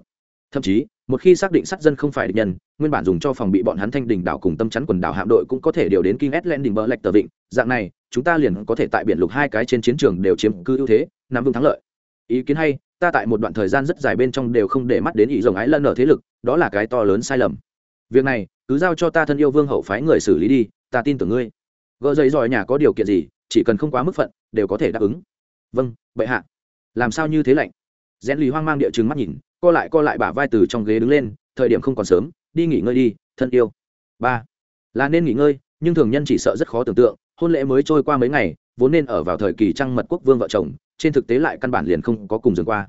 Thậm chí một khi xác định sát dân không phải địch nhân nguyên bản dùng cho phòng bị bọn hắn thanh đỉnh đảo cùng tâm chắn quần đảo hạm đội cũng có thể điều đến King Island đỉnh bờ lệch tờ vịnh. Dạng này chúng ta liền có thể tại biển lục hai cái trên chiến trường đều chiếm cư ưu thế nắm vững thắng lợi. Ý kiến hay ta tại một đoạn thời gian rất dài bên trong đều không để mắt đến ý rồng ái lân ở thế lực đó là cái to lớn sai lầm. Việc này cứ giao cho ta thân yêu vương hậu phái người xử lý đi ta tin tưởng ngươi. Gỡ giấy giỏi nhà có điều kiện gì, chỉ cần không quá mức phận, đều có thể đáp ứng. Vâng bệ hạ. Làm sao như thế lạnh? Rèn lì hoang mang địa chứng mắt nhìn, co lại co lại bả vai từ trong ghế đứng lên, thời điểm không còn sớm, đi nghỉ ngơi đi, thân yêu. Ba. Là nên nghỉ ngơi, nhưng thường nhân chỉ sợ rất khó tưởng tượng, hôn lễ mới trôi qua mấy ngày, vốn nên ở vào thời kỳ trăng mật quốc vương vợ chồng, trên thực tế lại căn bản liền không có cùng dừng qua.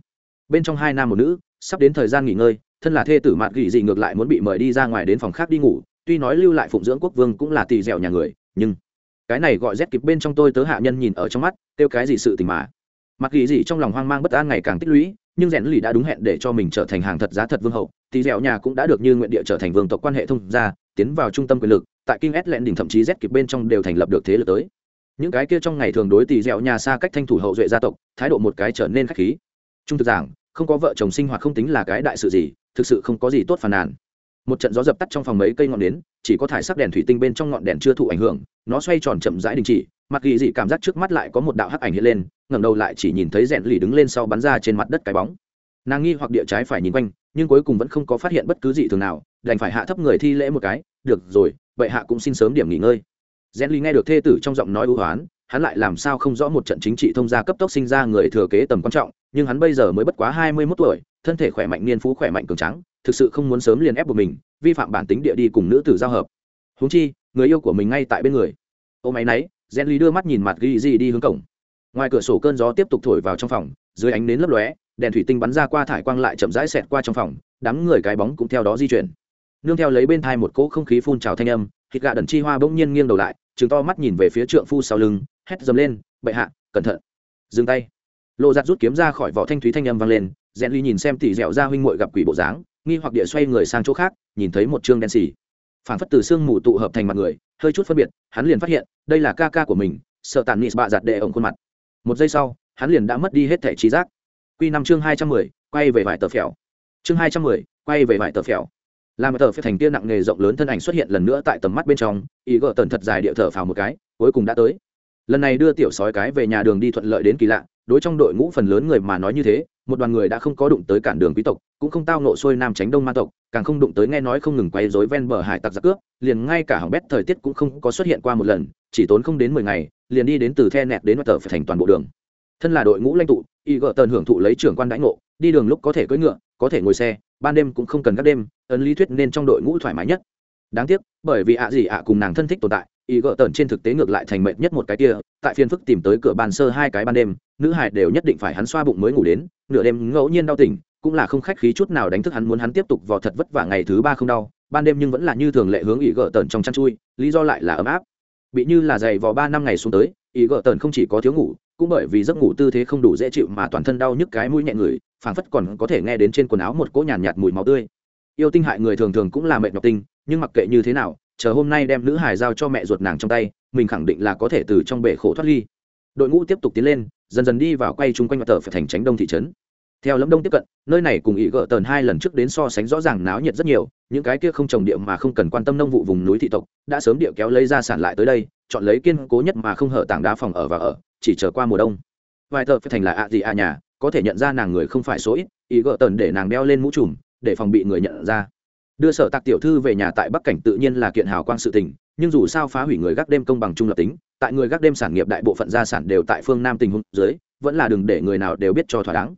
Bên trong hai nam một nữ, sắp đến thời gian nghỉ ngơi, thân là thê tử mạn gỉ dị ngược lại muốn bị mời đi ra ngoài đến phòng khác đi ngủ tuy nói lưu lại phụng dưỡng quốc vương cũng là tỳ dẻo nhà người, nhưng cái này gọi rét kịp bên trong tôi tớ hạ nhân nhìn ở trong mắt, kêu cái gì sự tình mà. Mặc kỳ gì trong lòng hoang mang bất an ngày càng tích lũy, nhưng rèn lì đã đúng hẹn để cho mình trở thành hàng thật giá thật vương hậu. Tỳ dẻo nhà cũng đã được như nguyện địa trở thành vương tộc quan hệ thông gia, tiến vào trung tâm quyền lực, tại kinh s lẹn đỉnh thậm chí rét kịp bên trong đều thành lập được thế lực tới. Những cái kia trong ngày thường đối tỳ dẻo nhà xa cách thanh thủ hậu duệ gia tộc, thái độ một cái trở nên khách khí. Trung thực giảng, không có vợ chồng sinh hoạt không tính là cái đại sự gì, thực sự không có gì tốt phàn nàn một trận gió dập tắt trong phòng mấy cây ngọn nến, chỉ có thải sắc đèn thủy tinh bên trong ngọn đèn chưa thụ ảnh hưởng, nó xoay tròn chậm rãi đình chỉ, mặc ghi dị cảm giác trước mắt lại có một đạo hắc ảnh hiện lên, ngẩng đầu lại chỉ nhìn thấy rèn lì đứng lên sau bắn ra trên mặt đất cái bóng. Nàng nghi hoặc địa trái phải nhìn quanh, nhưng cuối cùng vẫn không có phát hiện bất cứ gì thường nào, đành phải hạ thấp người thi lễ một cái, được rồi, vậy hạ cũng xin sớm điểm nghỉ ngơi. Rèn lì nghe được thê tử trong giọng nói ưu hoán, hắn lại làm sao không rõ một trận chính trị thông gia cấp tốc sinh ra người thừa kế tầm quan trọng, nhưng hắn bây giờ mới bất quá hai mươi mốt tuổi, thân thể khỏe mạnh, niên phú khỏe mạnh cường trắng thực sự không muốn sớm liền ép buộc mình, vi phạm bản tính địa đi cùng nữ tử giao hợp. Húng chi, người yêu của mình ngay tại bên người. Ô máy náy, gen lý đưa mắt nhìn mặt ghi gì đi hướng cổng. Ngoài cửa sổ cơn gió tiếp tục thổi vào trong phòng, dưới ánh nến lấp lóe, đèn thủy tinh bắn ra qua thải quang lại chậm rãi xẹt qua trong phòng, đám người cái bóng cũng theo đó di chuyển. Nương theo lấy bên thai một cỗ không khí phun trào thanh âm, thịt gà đần chi hoa bỗng nhiên nghiêng đầu lại chứng to mắt nhìn về phía trượng phu sau lưng, hét dầm lên, bệ hạ, cẩn thận. Dừng tay. Lộ giặt rút kiếm ra khỏi vỏ thanh thúy thanh âm vang lên rèn ly nhìn xem tỉ dẻo ra huynh muội gặp quỷ bộ dáng nghi hoặc địa xoay người sang chỗ khác, nhìn thấy một chương đen xì. Phản phất từ xương mù tụ hợp thành mặt người, hơi chút phân biệt, hắn liền phát hiện, đây là ca ca của mình, sợ tàn nịt bạ giặt đệ ổng khuôn mặt. Một giây sau, hắn liền đã mất đi hết thẻ trí giác. Q năm chương hai trăm mười, quay về vải tờ phèo. Chương hai trăm mười, quay về vải tờ phèo. Làm tờ phèo thành tia nặng nghề rộng lớn thân ảnh xuất hiện lần nữa tại tầm mắt bên trong, ý gỡ tần thật dài địa thở phào một cái, cuối cùng đã tới. Lần này đưa tiểu sói cái về nhà đường đi thuận lợi đến kỳ lạ đối trong đội ngũ phần lớn người mà nói như thế, một đoàn người đã không có đụng tới cản đường quý tộc, cũng không tao nộ xuôi nam tránh đông ma tộc, càng không đụng tới nghe nói không ngừng quay dối ven bờ hải tặc giặc cướp, liền ngay cả hỏng bét thời tiết cũng không có xuất hiện qua một lần, chỉ tốn không đến mười ngày, liền đi đến từ the nẹt đến mặt tờ phải thành toàn bộ đường. Thân là đội ngũ lãnh tụ y gợ tần hưởng thụ lấy trưởng quan đãi ngộ, đi đường lúc có thể cưỡi ngựa, có thể ngồi xe, ban đêm cũng không cần các đêm, ấn lý thuyết nên trong đội ngũ thoải mái nhất. Đáng tiếc, bởi vì ạ gì ạ cùng nàng thân thích tồn tại ý gỡ tần trên thực tế ngược lại thành mệnh nhất một cái kia tại phiên phức tìm tới cửa bàn sơ hai cái ban đêm nữ hải đều nhất định phải hắn xoa bụng mới ngủ đến nửa đêm ngẫu nhiên đau tỉnh cũng là không khách khí chút nào đánh thức hắn muốn hắn tiếp tục vào thật vất vả ngày thứ ba không đau ban đêm nhưng vẫn là như thường lệ hướng ý gỡ tần trong chăn chui lý do lại là ấm áp. Bị như là dày vò ba năm ngày xuống tới ý gỡ tần không chỉ có thiếu ngủ cũng bởi vì giấc ngủ tư thế không đủ dễ chịu mà toàn thân đau nhức cái mũi nhẹ người phảng phất còn có thể nghe đến trên quần áo một cỗ nhàn nhạt, nhạt mùi máu tươi. Yêu tinh hại người thường thường cũng là mệt nhọc tinh nhưng mặc kệ như thế nào chờ hôm nay đem nữ hải giao cho mẹ ruột nàng trong tay, mình khẳng định là có thể từ trong bể khổ thoát ly. Đội ngũ tiếp tục tiến lên, dần dần đi vào quay chung quanh mặt tờ phải thành tránh đông thị trấn. Theo lâm đông tiếp cận, nơi này cùng ý gỡ tờn hai lần trước đến so sánh rõ ràng náo nhiệt rất nhiều, những cái kia không trồng địa mà không cần quan tâm nông vụ vùng núi thị tộc, đã sớm địa kéo lấy ra sản lại tới đây, chọn lấy kiên cố nhất mà không hở tảng đá phòng ở và ở, chỉ chờ qua mùa đông. Vài tờ phải thành là ạ gì ạ nhà, có thể nhận ra nàng người không phải số ít ý gỡ tờn để nàng đeo lên mũ trùm, để phòng bị người nhận ra đưa sở tạc tiểu thư về nhà tại bắc cảnh tự nhiên là kiện hào quang sự tình, nhưng dù sao phá hủy người gác đêm công bằng trung lập tính, tại người gác đêm sản nghiệp đại bộ phận gia sản đều tại phương nam tình huống dưới, vẫn là đừng để người nào đều biết cho thỏa đáng.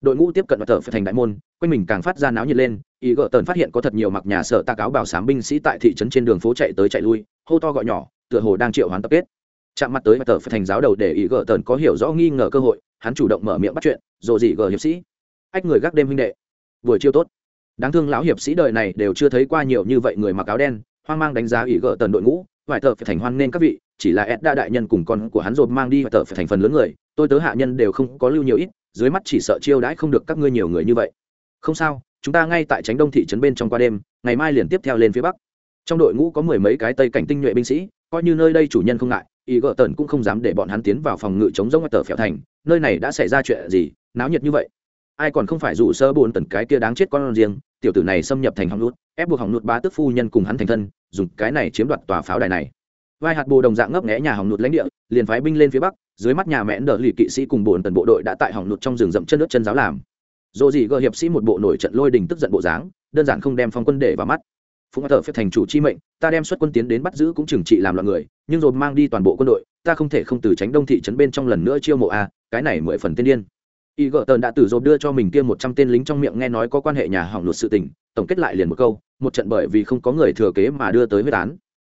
Đội ngũ tiếp cận và thở phải thành đại môn, quanh mình càng phát ra náo nhiệt lên, ý gỡ tần phát hiện có thật nhiều mặc nhà sở tạc áo bảo sám binh sĩ tại thị trấn trên đường phố chạy tới chạy lui, hô to gọi nhỏ, tựa hồ đang triệu hoán tập kết. Chạm mặt tới và thở phải thành giáo đầu để ý gỡ tần có hiểu rõ nghi ngờ cơ hội, hắn chủ động mở miệng bắt chuyện rồi gì gờ hiệp sĩ? Ách người gác đêm huynh đệ, buổi chiêu tốt đáng thương lão hiệp sĩ đời này đều chưa thấy qua nhiều như vậy người mặc áo đen, hoang mang đánh giá ủy gỡ tần đội ngũ vải tờ phải thành hoan nên các vị, chỉ là ed đa đại nhân cùng con của hắn rồi mang đi vải tờ phải thành phần lớn người, tôi tớ hạ nhân đều không có lưu nhiều ít, dưới mắt chỉ sợ chiêu đãi không được các ngươi nhiều người như vậy. Không sao, chúng ta ngay tại tránh đông thị trấn bên trong qua đêm, ngày mai liền tiếp theo lên phía bắc. Trong đội ngũ có mười mấy cái tây cảnh tinh nhuệ binh sĩ, coi như nơi đây chủ nhân không ngại ý gỡ tần cũng không dám để bọn hắn tiến vào phòng ngự chống giống ở tờ phèo thành, nơi này đã xảy ra chuyện gì, náo nhiệt như vậy? Ai còn không phải dụ sơ bồn tần cái kia đáng chết con riêng tiểu tử này xâm nhập thành hỏng nút ép buộc hỏng nút bá tức phu nhân cùng hắn thành thân, dùng cái này chiếm đoạt tòa pháo đài này. Vai hạt bồ đồng dạng ngấp nghẽ nhà hỏng nút lãnh địa, liền phái binh lên phía bắc, dưới mắt nhà mẹn đỡ lì kỵ sĩ cùng bồn tần bộ đội đã tại hỏng nút trong rừng rậm chân nước chân giáo làm. Dồ gì gợ hiệp sĩ một bộ nổi trận lôi đình tức giận bộ dáng, đơn giản không đem phong quân để vào mắt. Phụng thợ phép thành chủ chi mệnh, ta đem xuất quân tiến đến bắt giữ cũng trừng trị làm loạn người, nhưng rồi mang đi toàn bộ quân đội, ta không thể không từ tránh đông thị trấn bên trong lần nữa chiêu mộ a, cái này mười phần tiên điên y gợ tần đã từ dồn đưa cho mình kia một trăm tên lính trong miệng nghe nói có quan hệ nhà hỏng Lụt sự tình, tổng kết lại liền một câu, một trận bởi vì không có người thừa kế mà đưa tới huyết án.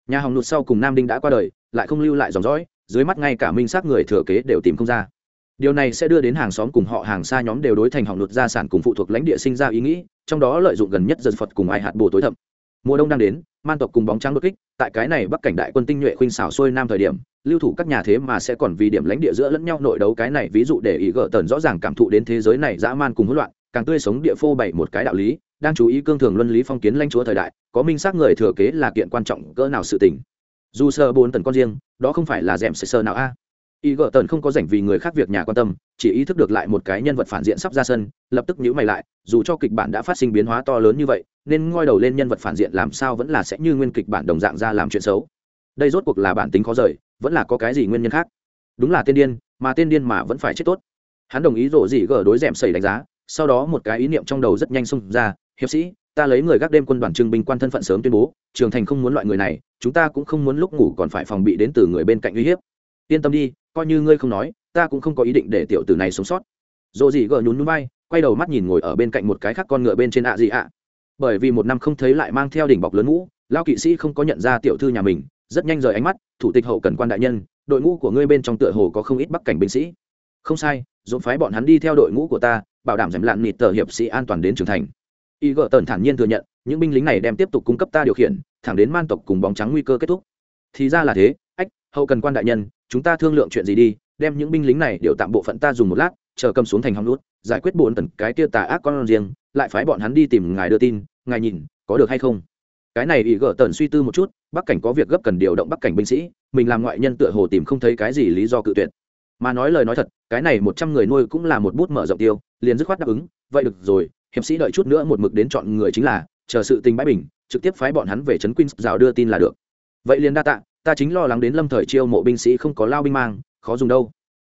Nhà hỏng Lụt sau cùng nam đinh đã qua đời, lại không lưu lại dòng dõi, dưới mắt ngay cả minh xác người thừa kế đều tìm không ra. Điều này sẽ đưa đến hàng xóm cùng họ hàng xa nhóm đều đối thành hỏng Lụt gia sản cùng phụ thuộc lãnh địa sinh ra ý nghĩ, trong đó lợi dụng gần nhất dân phật cùng ai hạt bồ tối thậm mùa đông đang đến, man tộc cùng bóng trắng đột kích, tại cái này bắc cảnh đại quân tinh nhuệ khuynh xảo xuôi nam thời điểm, lưu thủ các nhà thế mà sẽ còn vì điểm lãnh địa giữa lẫn nhau nội đấu cái này, ví dụ để ý gỡ tần rõ ràng cảm thụ đến thế giới này dã man cùng hỗn loạn, càng tươi sống địa phô bảy một cái đạo lý, đang chú ý cương thường luân lý phong kiến lãnh chúa thời đại, có minh xác người thừa kế là kiện quan trọng cỡ nào sự tình. Dù sơ bốn tần con riêng, đó không phải là dẻm sơ sơ nào a ý gỡ tần không có rảnh vì người khác việc nhà quan tâm, chỉ ý thức được lại một cái nhân vật phản diện sắp ra sân, lập tức nhíu mày lại, dù cho kịch bản đã phát sinh biến hóa to lớn như vậy, nên ngoi đầu lên nhân vật phản diện làm sao vẫn là sẽ như nguyên kịch bản đồng dạng ra làm chuyện xấu. Đây rốt cuộc là bản tính khó rời, vẫn là có cái gì nguyên nhân khác? Đúng là tên điên, mà tên điên mà vẫn phải chết tốt. Hắn đồng ý rộ gì gỡ đối rèm sẩy đánh giá, sau đó một cái ý niệm trong đầu rất nhanh xông ra, hiệp sĩ, ta lấy người gác đêm quân đoàn trưng binh quan thân phận sớm tuyên bố trường thành không muốn loại người này, chúng ta cũng không muốn lúc ngủ còn phải phòng bị đến từ người bên cạnh uy hiếp yên tâm đi, coi như ngươi không nói, ta cũng không có ý định để tiểu tử này sống sót. Dồ gì gờ nhún núi bay quay đầu mắt nhìn ngồi ở bên cạnh một cái khác con ngựa bên trên ạ gì ạ. Bởi vì một năm không thấy lại mang theo đỉnh bọc lớn mũ lao kỵ sĩ không có nhận ra tiểu thư nhà mình, rất nhanh rời ánh mắt, thủ tịch hậu cần quan đại nhân, đội ngũ của ngươi bên trong tựa hồ có không ít bắc cảnh binh sĩ. Không sai dồn phái bọn hắn đi theo đội ngũ của ta, bảo đảm giảm lạn nịt tờ hiệp sĩ an toàn đến trưởng thành. Y gợ tần thản nhiên thừa nhận, những binh lính này đem tiếp tục cung cấp ta điều khiển, thẳng đến man tộc cùng bóng trắng nguy cơ kết thúc. Thì ra là thế hậu cần quan đại nhân, chúng ta thương lượng chuyện gì đi, đem những binh lính này đều tạm bộ phận ta dùng một lát, chờ cầm xuống thành hòng lút giải quyết bốn tần cái kia tà ác con riêng, lại phái bọn hắn đi tìm ngài đưa tin, ngài nhìn, có được hay không? Cái này ý gỡ tần suy tư một chút, bắc cảnh có việc gấp cần điều động bắc cảnh binh sĩ, mình làm ngoại nhân tựa hồ tìm không thấy cái gì lý do cự tuyệt. Mà nói lời nói thật, cái này một trăm người nuôi cũng là một bút mở rộng tiêu, liền dứt khoát đáp ứng, vậy được rồi, hiệp sĩ đợi chút nữa một mực đến chọn người chính là, chờ sự tình bãi bình, trực tiếp phái bọn hắn về trấn queen rào đưa tin là được. Vậy liền đa tạ ta chính lo lắng đến lâm thời chiêu mộ binh sĩ không có lao binh mang, khó dùng đâu.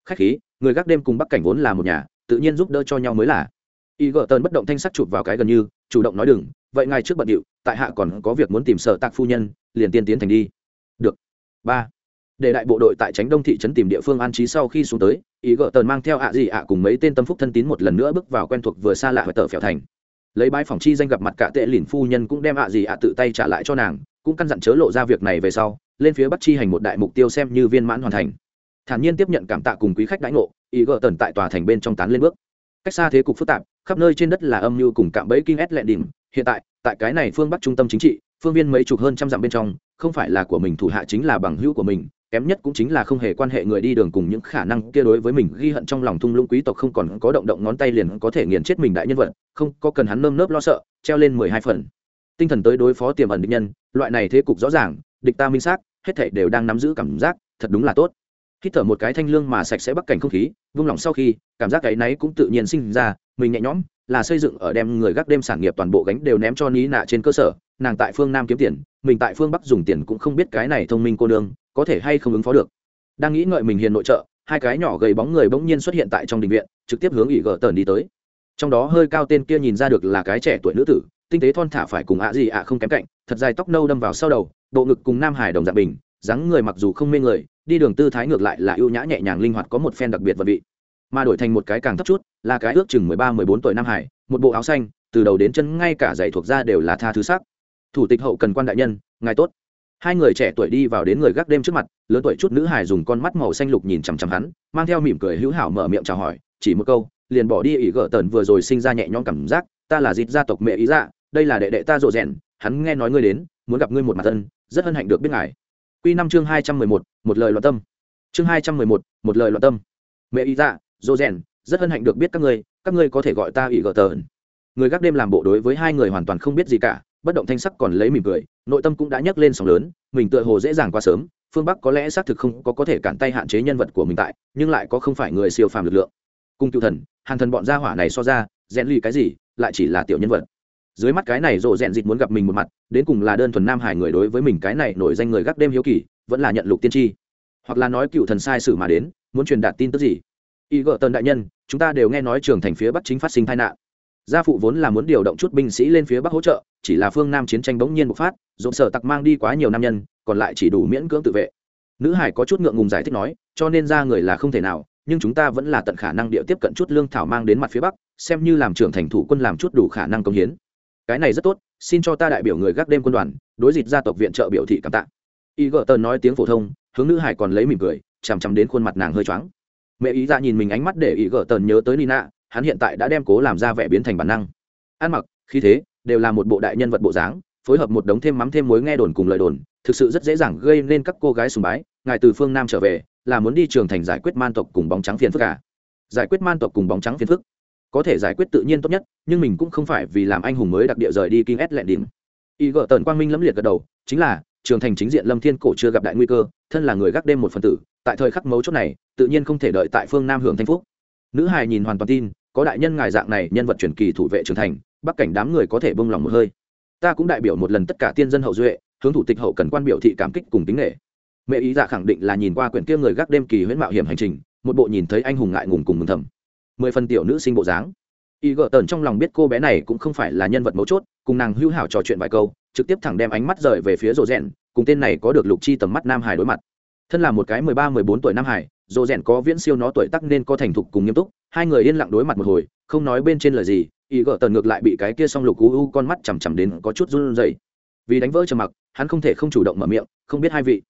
Khách khí, người gác đêm cùng bắc cảnh vốn là một nhà, tự nhiên giúp đỡ cho nhau mới là. Y gợ tần bất động thanh sắc chụp vào cái gần như, chủ động nói đừng, vậy ngay trước bận điệu, tại hạ còn có việc muốn tìm sở tạc phu nhân, liền tiên tiến thành đi. Được. Ba. Để đại bộ đội tại tránh đông thị trấn tìm địa phương an trí sau khi xuống tới ý gợ tần mang theo ạ gì ạ cùng mấy tên tâm phúc thân tín một lần nữa bước vào quen thuộc vừa xa lạ và tờ phèo thành. Lấy bãi phòng chi danh gặp mặt cả tệ lìn phu nhân cũng đem ạ gì ạ tự tay trả lại cho nàng cũng căn dặn chớ lộ ra việc này về sau, lên phía bắc chi hành một đại mục tiêu xem như viên mãn hoàn thành. Thản nhiên tiếp nhận cảm tạ cùng quý khách đãi ngộ, ý gỡ tần tại tòa thành bên trong tán lên bước. Cách xa thế cục phức tạp, khắp nơi trên đất là âm mưu cùng cạm bẫy kinh ét lẹn đỉnh. Hiện tại tại cái này phương bắc trung tâm chính trị, phương viên mấy chục hơn trăm dặm bên trong, không phải là của mình thủ hạ chính là bằng hữu của mình, kém nhất cũng chính là không hề quan hệ người đi đường cùng những khả năng kia đối với mình ghi hận trong lòng thung lũng quý tộc không còn có động động ngón tay liền có thể nghiền chết mình đại nhân vật, không có cần hắn nơm nớp lo sợ, treo lên mười hai phần. Tinh thần tới đối phó tiềm ẩn địch nhân loại này thế cục rõ ràng, địch ta minh xác, hết thảy đều đang nắm giữ cảm giác, thật đúng là tốt. Hít thở một cái thanh lương mà sạch sẽ bắc cảnh không khí, vung lòng sau khi, cảm giác cái náy cũng tự nhiên sinh ra, mình nhẹ nhõm là xây dựng ở đem người gác đêm sản nghiệp toàn bộ gánh đều ném cho ní nạ trên cơ sở, nàng tại phương nam kiếm tiền, mình tại phương bắc dùng tiền cũng không biết cái này thông minh cô nương, có thể hay không ứng phó được. Đang nghĩ ngợi mình hiền nội trợ, hai cái nhỏ gầy bóng người bỗng nhiên xuất hiện tại trong đình viện, trực tiếp hướng ỷ gờ tờn đi tới. Trong đó hơi cao tên kia nhìn ra được là cái trẻ tuổi nữ tử, tinh tế thon thả phải cùng ạ gì ạ không kém cạnh thật dài tóc nâu đâm vào sau đầu, bộ ngực cùng nam hải đồng dạng bình, dáng người mặc dù không mê người, đi đường tư thái ngược lại là ưu nhã nhẹ nhàng linh hoạt có một phen đặc biệt vật vị. Mà đổi thành một cái càng thấp chút, là cái ước chừng mười ba, mười bốn tuổi nam hải, một bộ áo xanh, từ đầu đến chân ngay cả giày thuộc da đều là tha thứ sắc. Thủ tịch hậu cần quan đại nhân, ngài tốt. Hai người trẻ tuổi đi vào đến người gác đêm trước mặt, lớn tuổi chút nữ hải dùng con mắt màu xanh lục nhìn chằm chằm hắn, mang theo mỉm cười hữu hảo mở miệng chào hỏi, chỉ một câu, liền bỏ đi ỷ gỡ tần vừa rồi sinh ra nhẹ nhõm cảm giác, ta là dịt gia tộc mẹ ý dạ đây là đệ đệ ta rộ rèn hắn nghe nói ngươi đến, muốn gặp ngươi một mặt thân rất hân hạnh được biết ngài. Q năm chương hai trăm mười một một lời loạn tâm. Chương hai trăm mười một một lời loạn tâm. Mẹ y dạ rộ rèn, rất hân hạnh được biết các ngươi các ngươi có thể gọi ta ỷ gỡ tần người gác đêm làm bộ đối với hai người hoàn toàn không biết gì cả, bất động thanh sắc còn lấy mỉm cười, nội tâm cũng đã nhấc lên sóng lớn, mình tựa hồ dễ dàng quá sớm, phương bắc có lẽ xác thực không có có thể cản tay hạn chế nhân vật của mình tại, nhưng lại có không phải người siêu phàm lực lượng. Cung cựu thần hàng thần bọn gia hỏa này so ra, rèn lì cái gì, lại chỉ là tiểu nhân vật dưới mắt cái này rộ rèn dịt muốn gặp mình một mặt, đến cùng là đơn thuần nam hải người đối với mình cái này nổi danh người gác đêm hiếu kỳ, vẫn là nhận lục tiên tri. Hoặc là nói cựu thần sai sử mà đến, muốn truyền đạt tin tức gì? Y gợ tần đại nhân, chúng ta đều nghe nói trường thành phía bắc chính phát sinh tai nạn. Gia phụ vốn là muốn điều động chút binh sĩ lên phía bắc hỗ trợ, chỉ là phương nam chiến tranh bỗng nhiên bộc phát dồn sở tặc mang đi quá nhiều nam nhân, còn lại chỉ đủ miễn cưỡng tự vệ. Nữ hải có chút ngượng ngùng giải thích nói, cho nên ra người là không thể nào, nhưng chúng ta vẫn là tận khả năng địa tiếp cận chút lương thảo mang đến mặt phía bắc, xem như làm trưởng thành thủ quân làm chút đủ khả năng công hiến cái này rất tốt, xin cho ta đại biểu người gác đêm quân đoàn, đối dịch gia tộc viện trợ biểu thị cảm tạ. Y gợ tần nói tiếng phổ thông, hướng nữ hải còn lấy mỉm cười, chằm chằm đến khuôn mặt nàng hơi choáng. Mẹ ý ra nhìn mình ánh mắt để y gợ tần nhớ tới nina, hắn hiện tại đã đem cố làm ra vẻ biến thành bản năng. Ăn mặc, khí thế, đều là một bộ đại nhân vật bộ dáng, phối hợp một đống thêm mắm thêm mối nghe đồn cùng lời đồn, thực sự rất dễ dàng gây nên các cô gái sùng bái, ngài từ phương nam trở về, là muốn đi trường thành giải quyết man tộc cùng bóng trắng phiền phức cả giải quyết man tộc cùng bóng trắng phiền phức có thể giải quyết tự nhiên tốt nhất, nhưng mình cũng không phải vì làm anh hùng mới đặc địa rời đi kinh s lẹn đỉnh y gợ tần quang minh lẫm liệt gật đầu, chính là, trường thành chính diện lâm thiên cổ chưa gặp đại nguy cơ, thân là người gác đêm một phần tử, tại thời khắc mấu chốt này, tự nhiên không thể đợi tại phương nam hưởng thanh phúc. Nữ hài nhìn hoàn toàn tin, có đại nhân ngài dạng này, nhân vật truyền kỳ thủ vệ trưởng thành, bắc cảnh đám người có thể bông lòng một hơi. Ta cũng đại biểu một lần tất cả tiên dân hậu duệ, hướng thủ tịch hậu cần quan biểu thị cảm kích cùng tính nghệ mẹ ý dạ khẳng định là nhìn qua quyển kia người gác đêm kỳ huyễn mạo hiểm hành trình, một bộ nhìn thấy anh hùng ngại ngùng cùng mừng thầm mười phần tiểu nữ sinh bộ dáng. Y gợ tần trong lòng biết cô bé này cũng không phải là nhân vật mấu chốt, cùng nàng hữu hảo trò chuyện vài câu, trực tiếp thẳng đem ánh mắt rời về phía rộ rèn cùng tên này có được lục chi tầm mắt nam hải đối mặt. Thân là một cái mười ba, mười bốn tuổi nam hải rộ rèn có viễn siêu nó tuổi tắc nên có thành thục cùng nghiêm túc, hai người yên lặng đối mặt một hồi, không nói bên trên lời gì, y gợ tần ngược lại bị cái kia s o n g lục u u con mắt chằm chằm đến có chút run r u dày vì đánh vỡ trầm mặc, hắn không thể không chủ động mở miệng, không biết hai vị,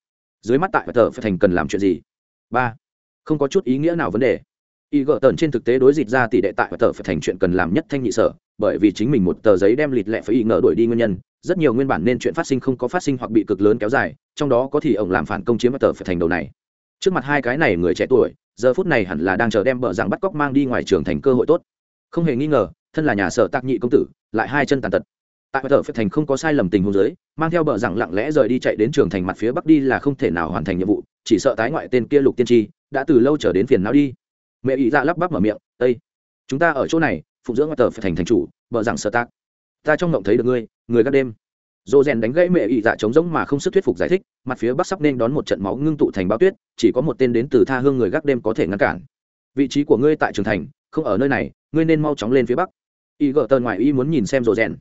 dưới mắt tại tờ phải thành cần làm chuyện gì. Ba, không có chút ý nghĩa nào vấn đề y gợ tần trên thực tế đối dịch ra tỷ đệ tại và tờ phải thành chuyện cần làm nhất thanh nhị sở, bởi vì chính mình một tờ giấy đem lịt lẹ phải y ngờ đuổi đi nguyên nhân. Rất nhiều nguyên bản nên chuyện phát sinh không có phát sinh hoặc bị cực lớn kéo dài, trong đó có thì ông làm phản công chiếm tờ phải thành đầu này. Trước mặt hai cái này người trẻ tuổi, giờ phút này hẳn là đang chờ đem bờ rằng bắt cóc mang đi ngoài trường thành cơ hội tốt. Không hề nghi ngờ, thân là nhà sở tạc nhị công tử, lại hai chân tàn tật. Tại tờ phép thành không có sai lầm tình huống giới mang theo bờ rằng lặng lẽ rời đi chạy đến trường thành mặt phía bắc đi là không thể nào hoàn thành nhiệm vụ, chỉ sợ tái ngoại tên kia lục tiên tri, đã từ lâu trở đến phiền não đi mẹ ý dạ lắp bắp mở miệng ây chúng ta ở chỗ này phụng dưỡng tờ phải thành thành chủ, vợ rằng sợ tác ta trong ngộng thấy được ngươi, người gác đêm. Dồ rèn đánh gãy mẹ ý dạ trống rỗng mà không sức thuyết phục giải thích, mặt phía bắc sắp nên đón một trận máu ngưng tụ thành bao tuyết, chỉ có một tên đến từ tha hương người gác đêm có thể ngăn cản. Vị trí của ngươi tại trường thành, không ở nơi này, ngươi nên mau chóng lên phía bắc. Y gợ tờn ngoài y muốn nhìn xem rồ rèn.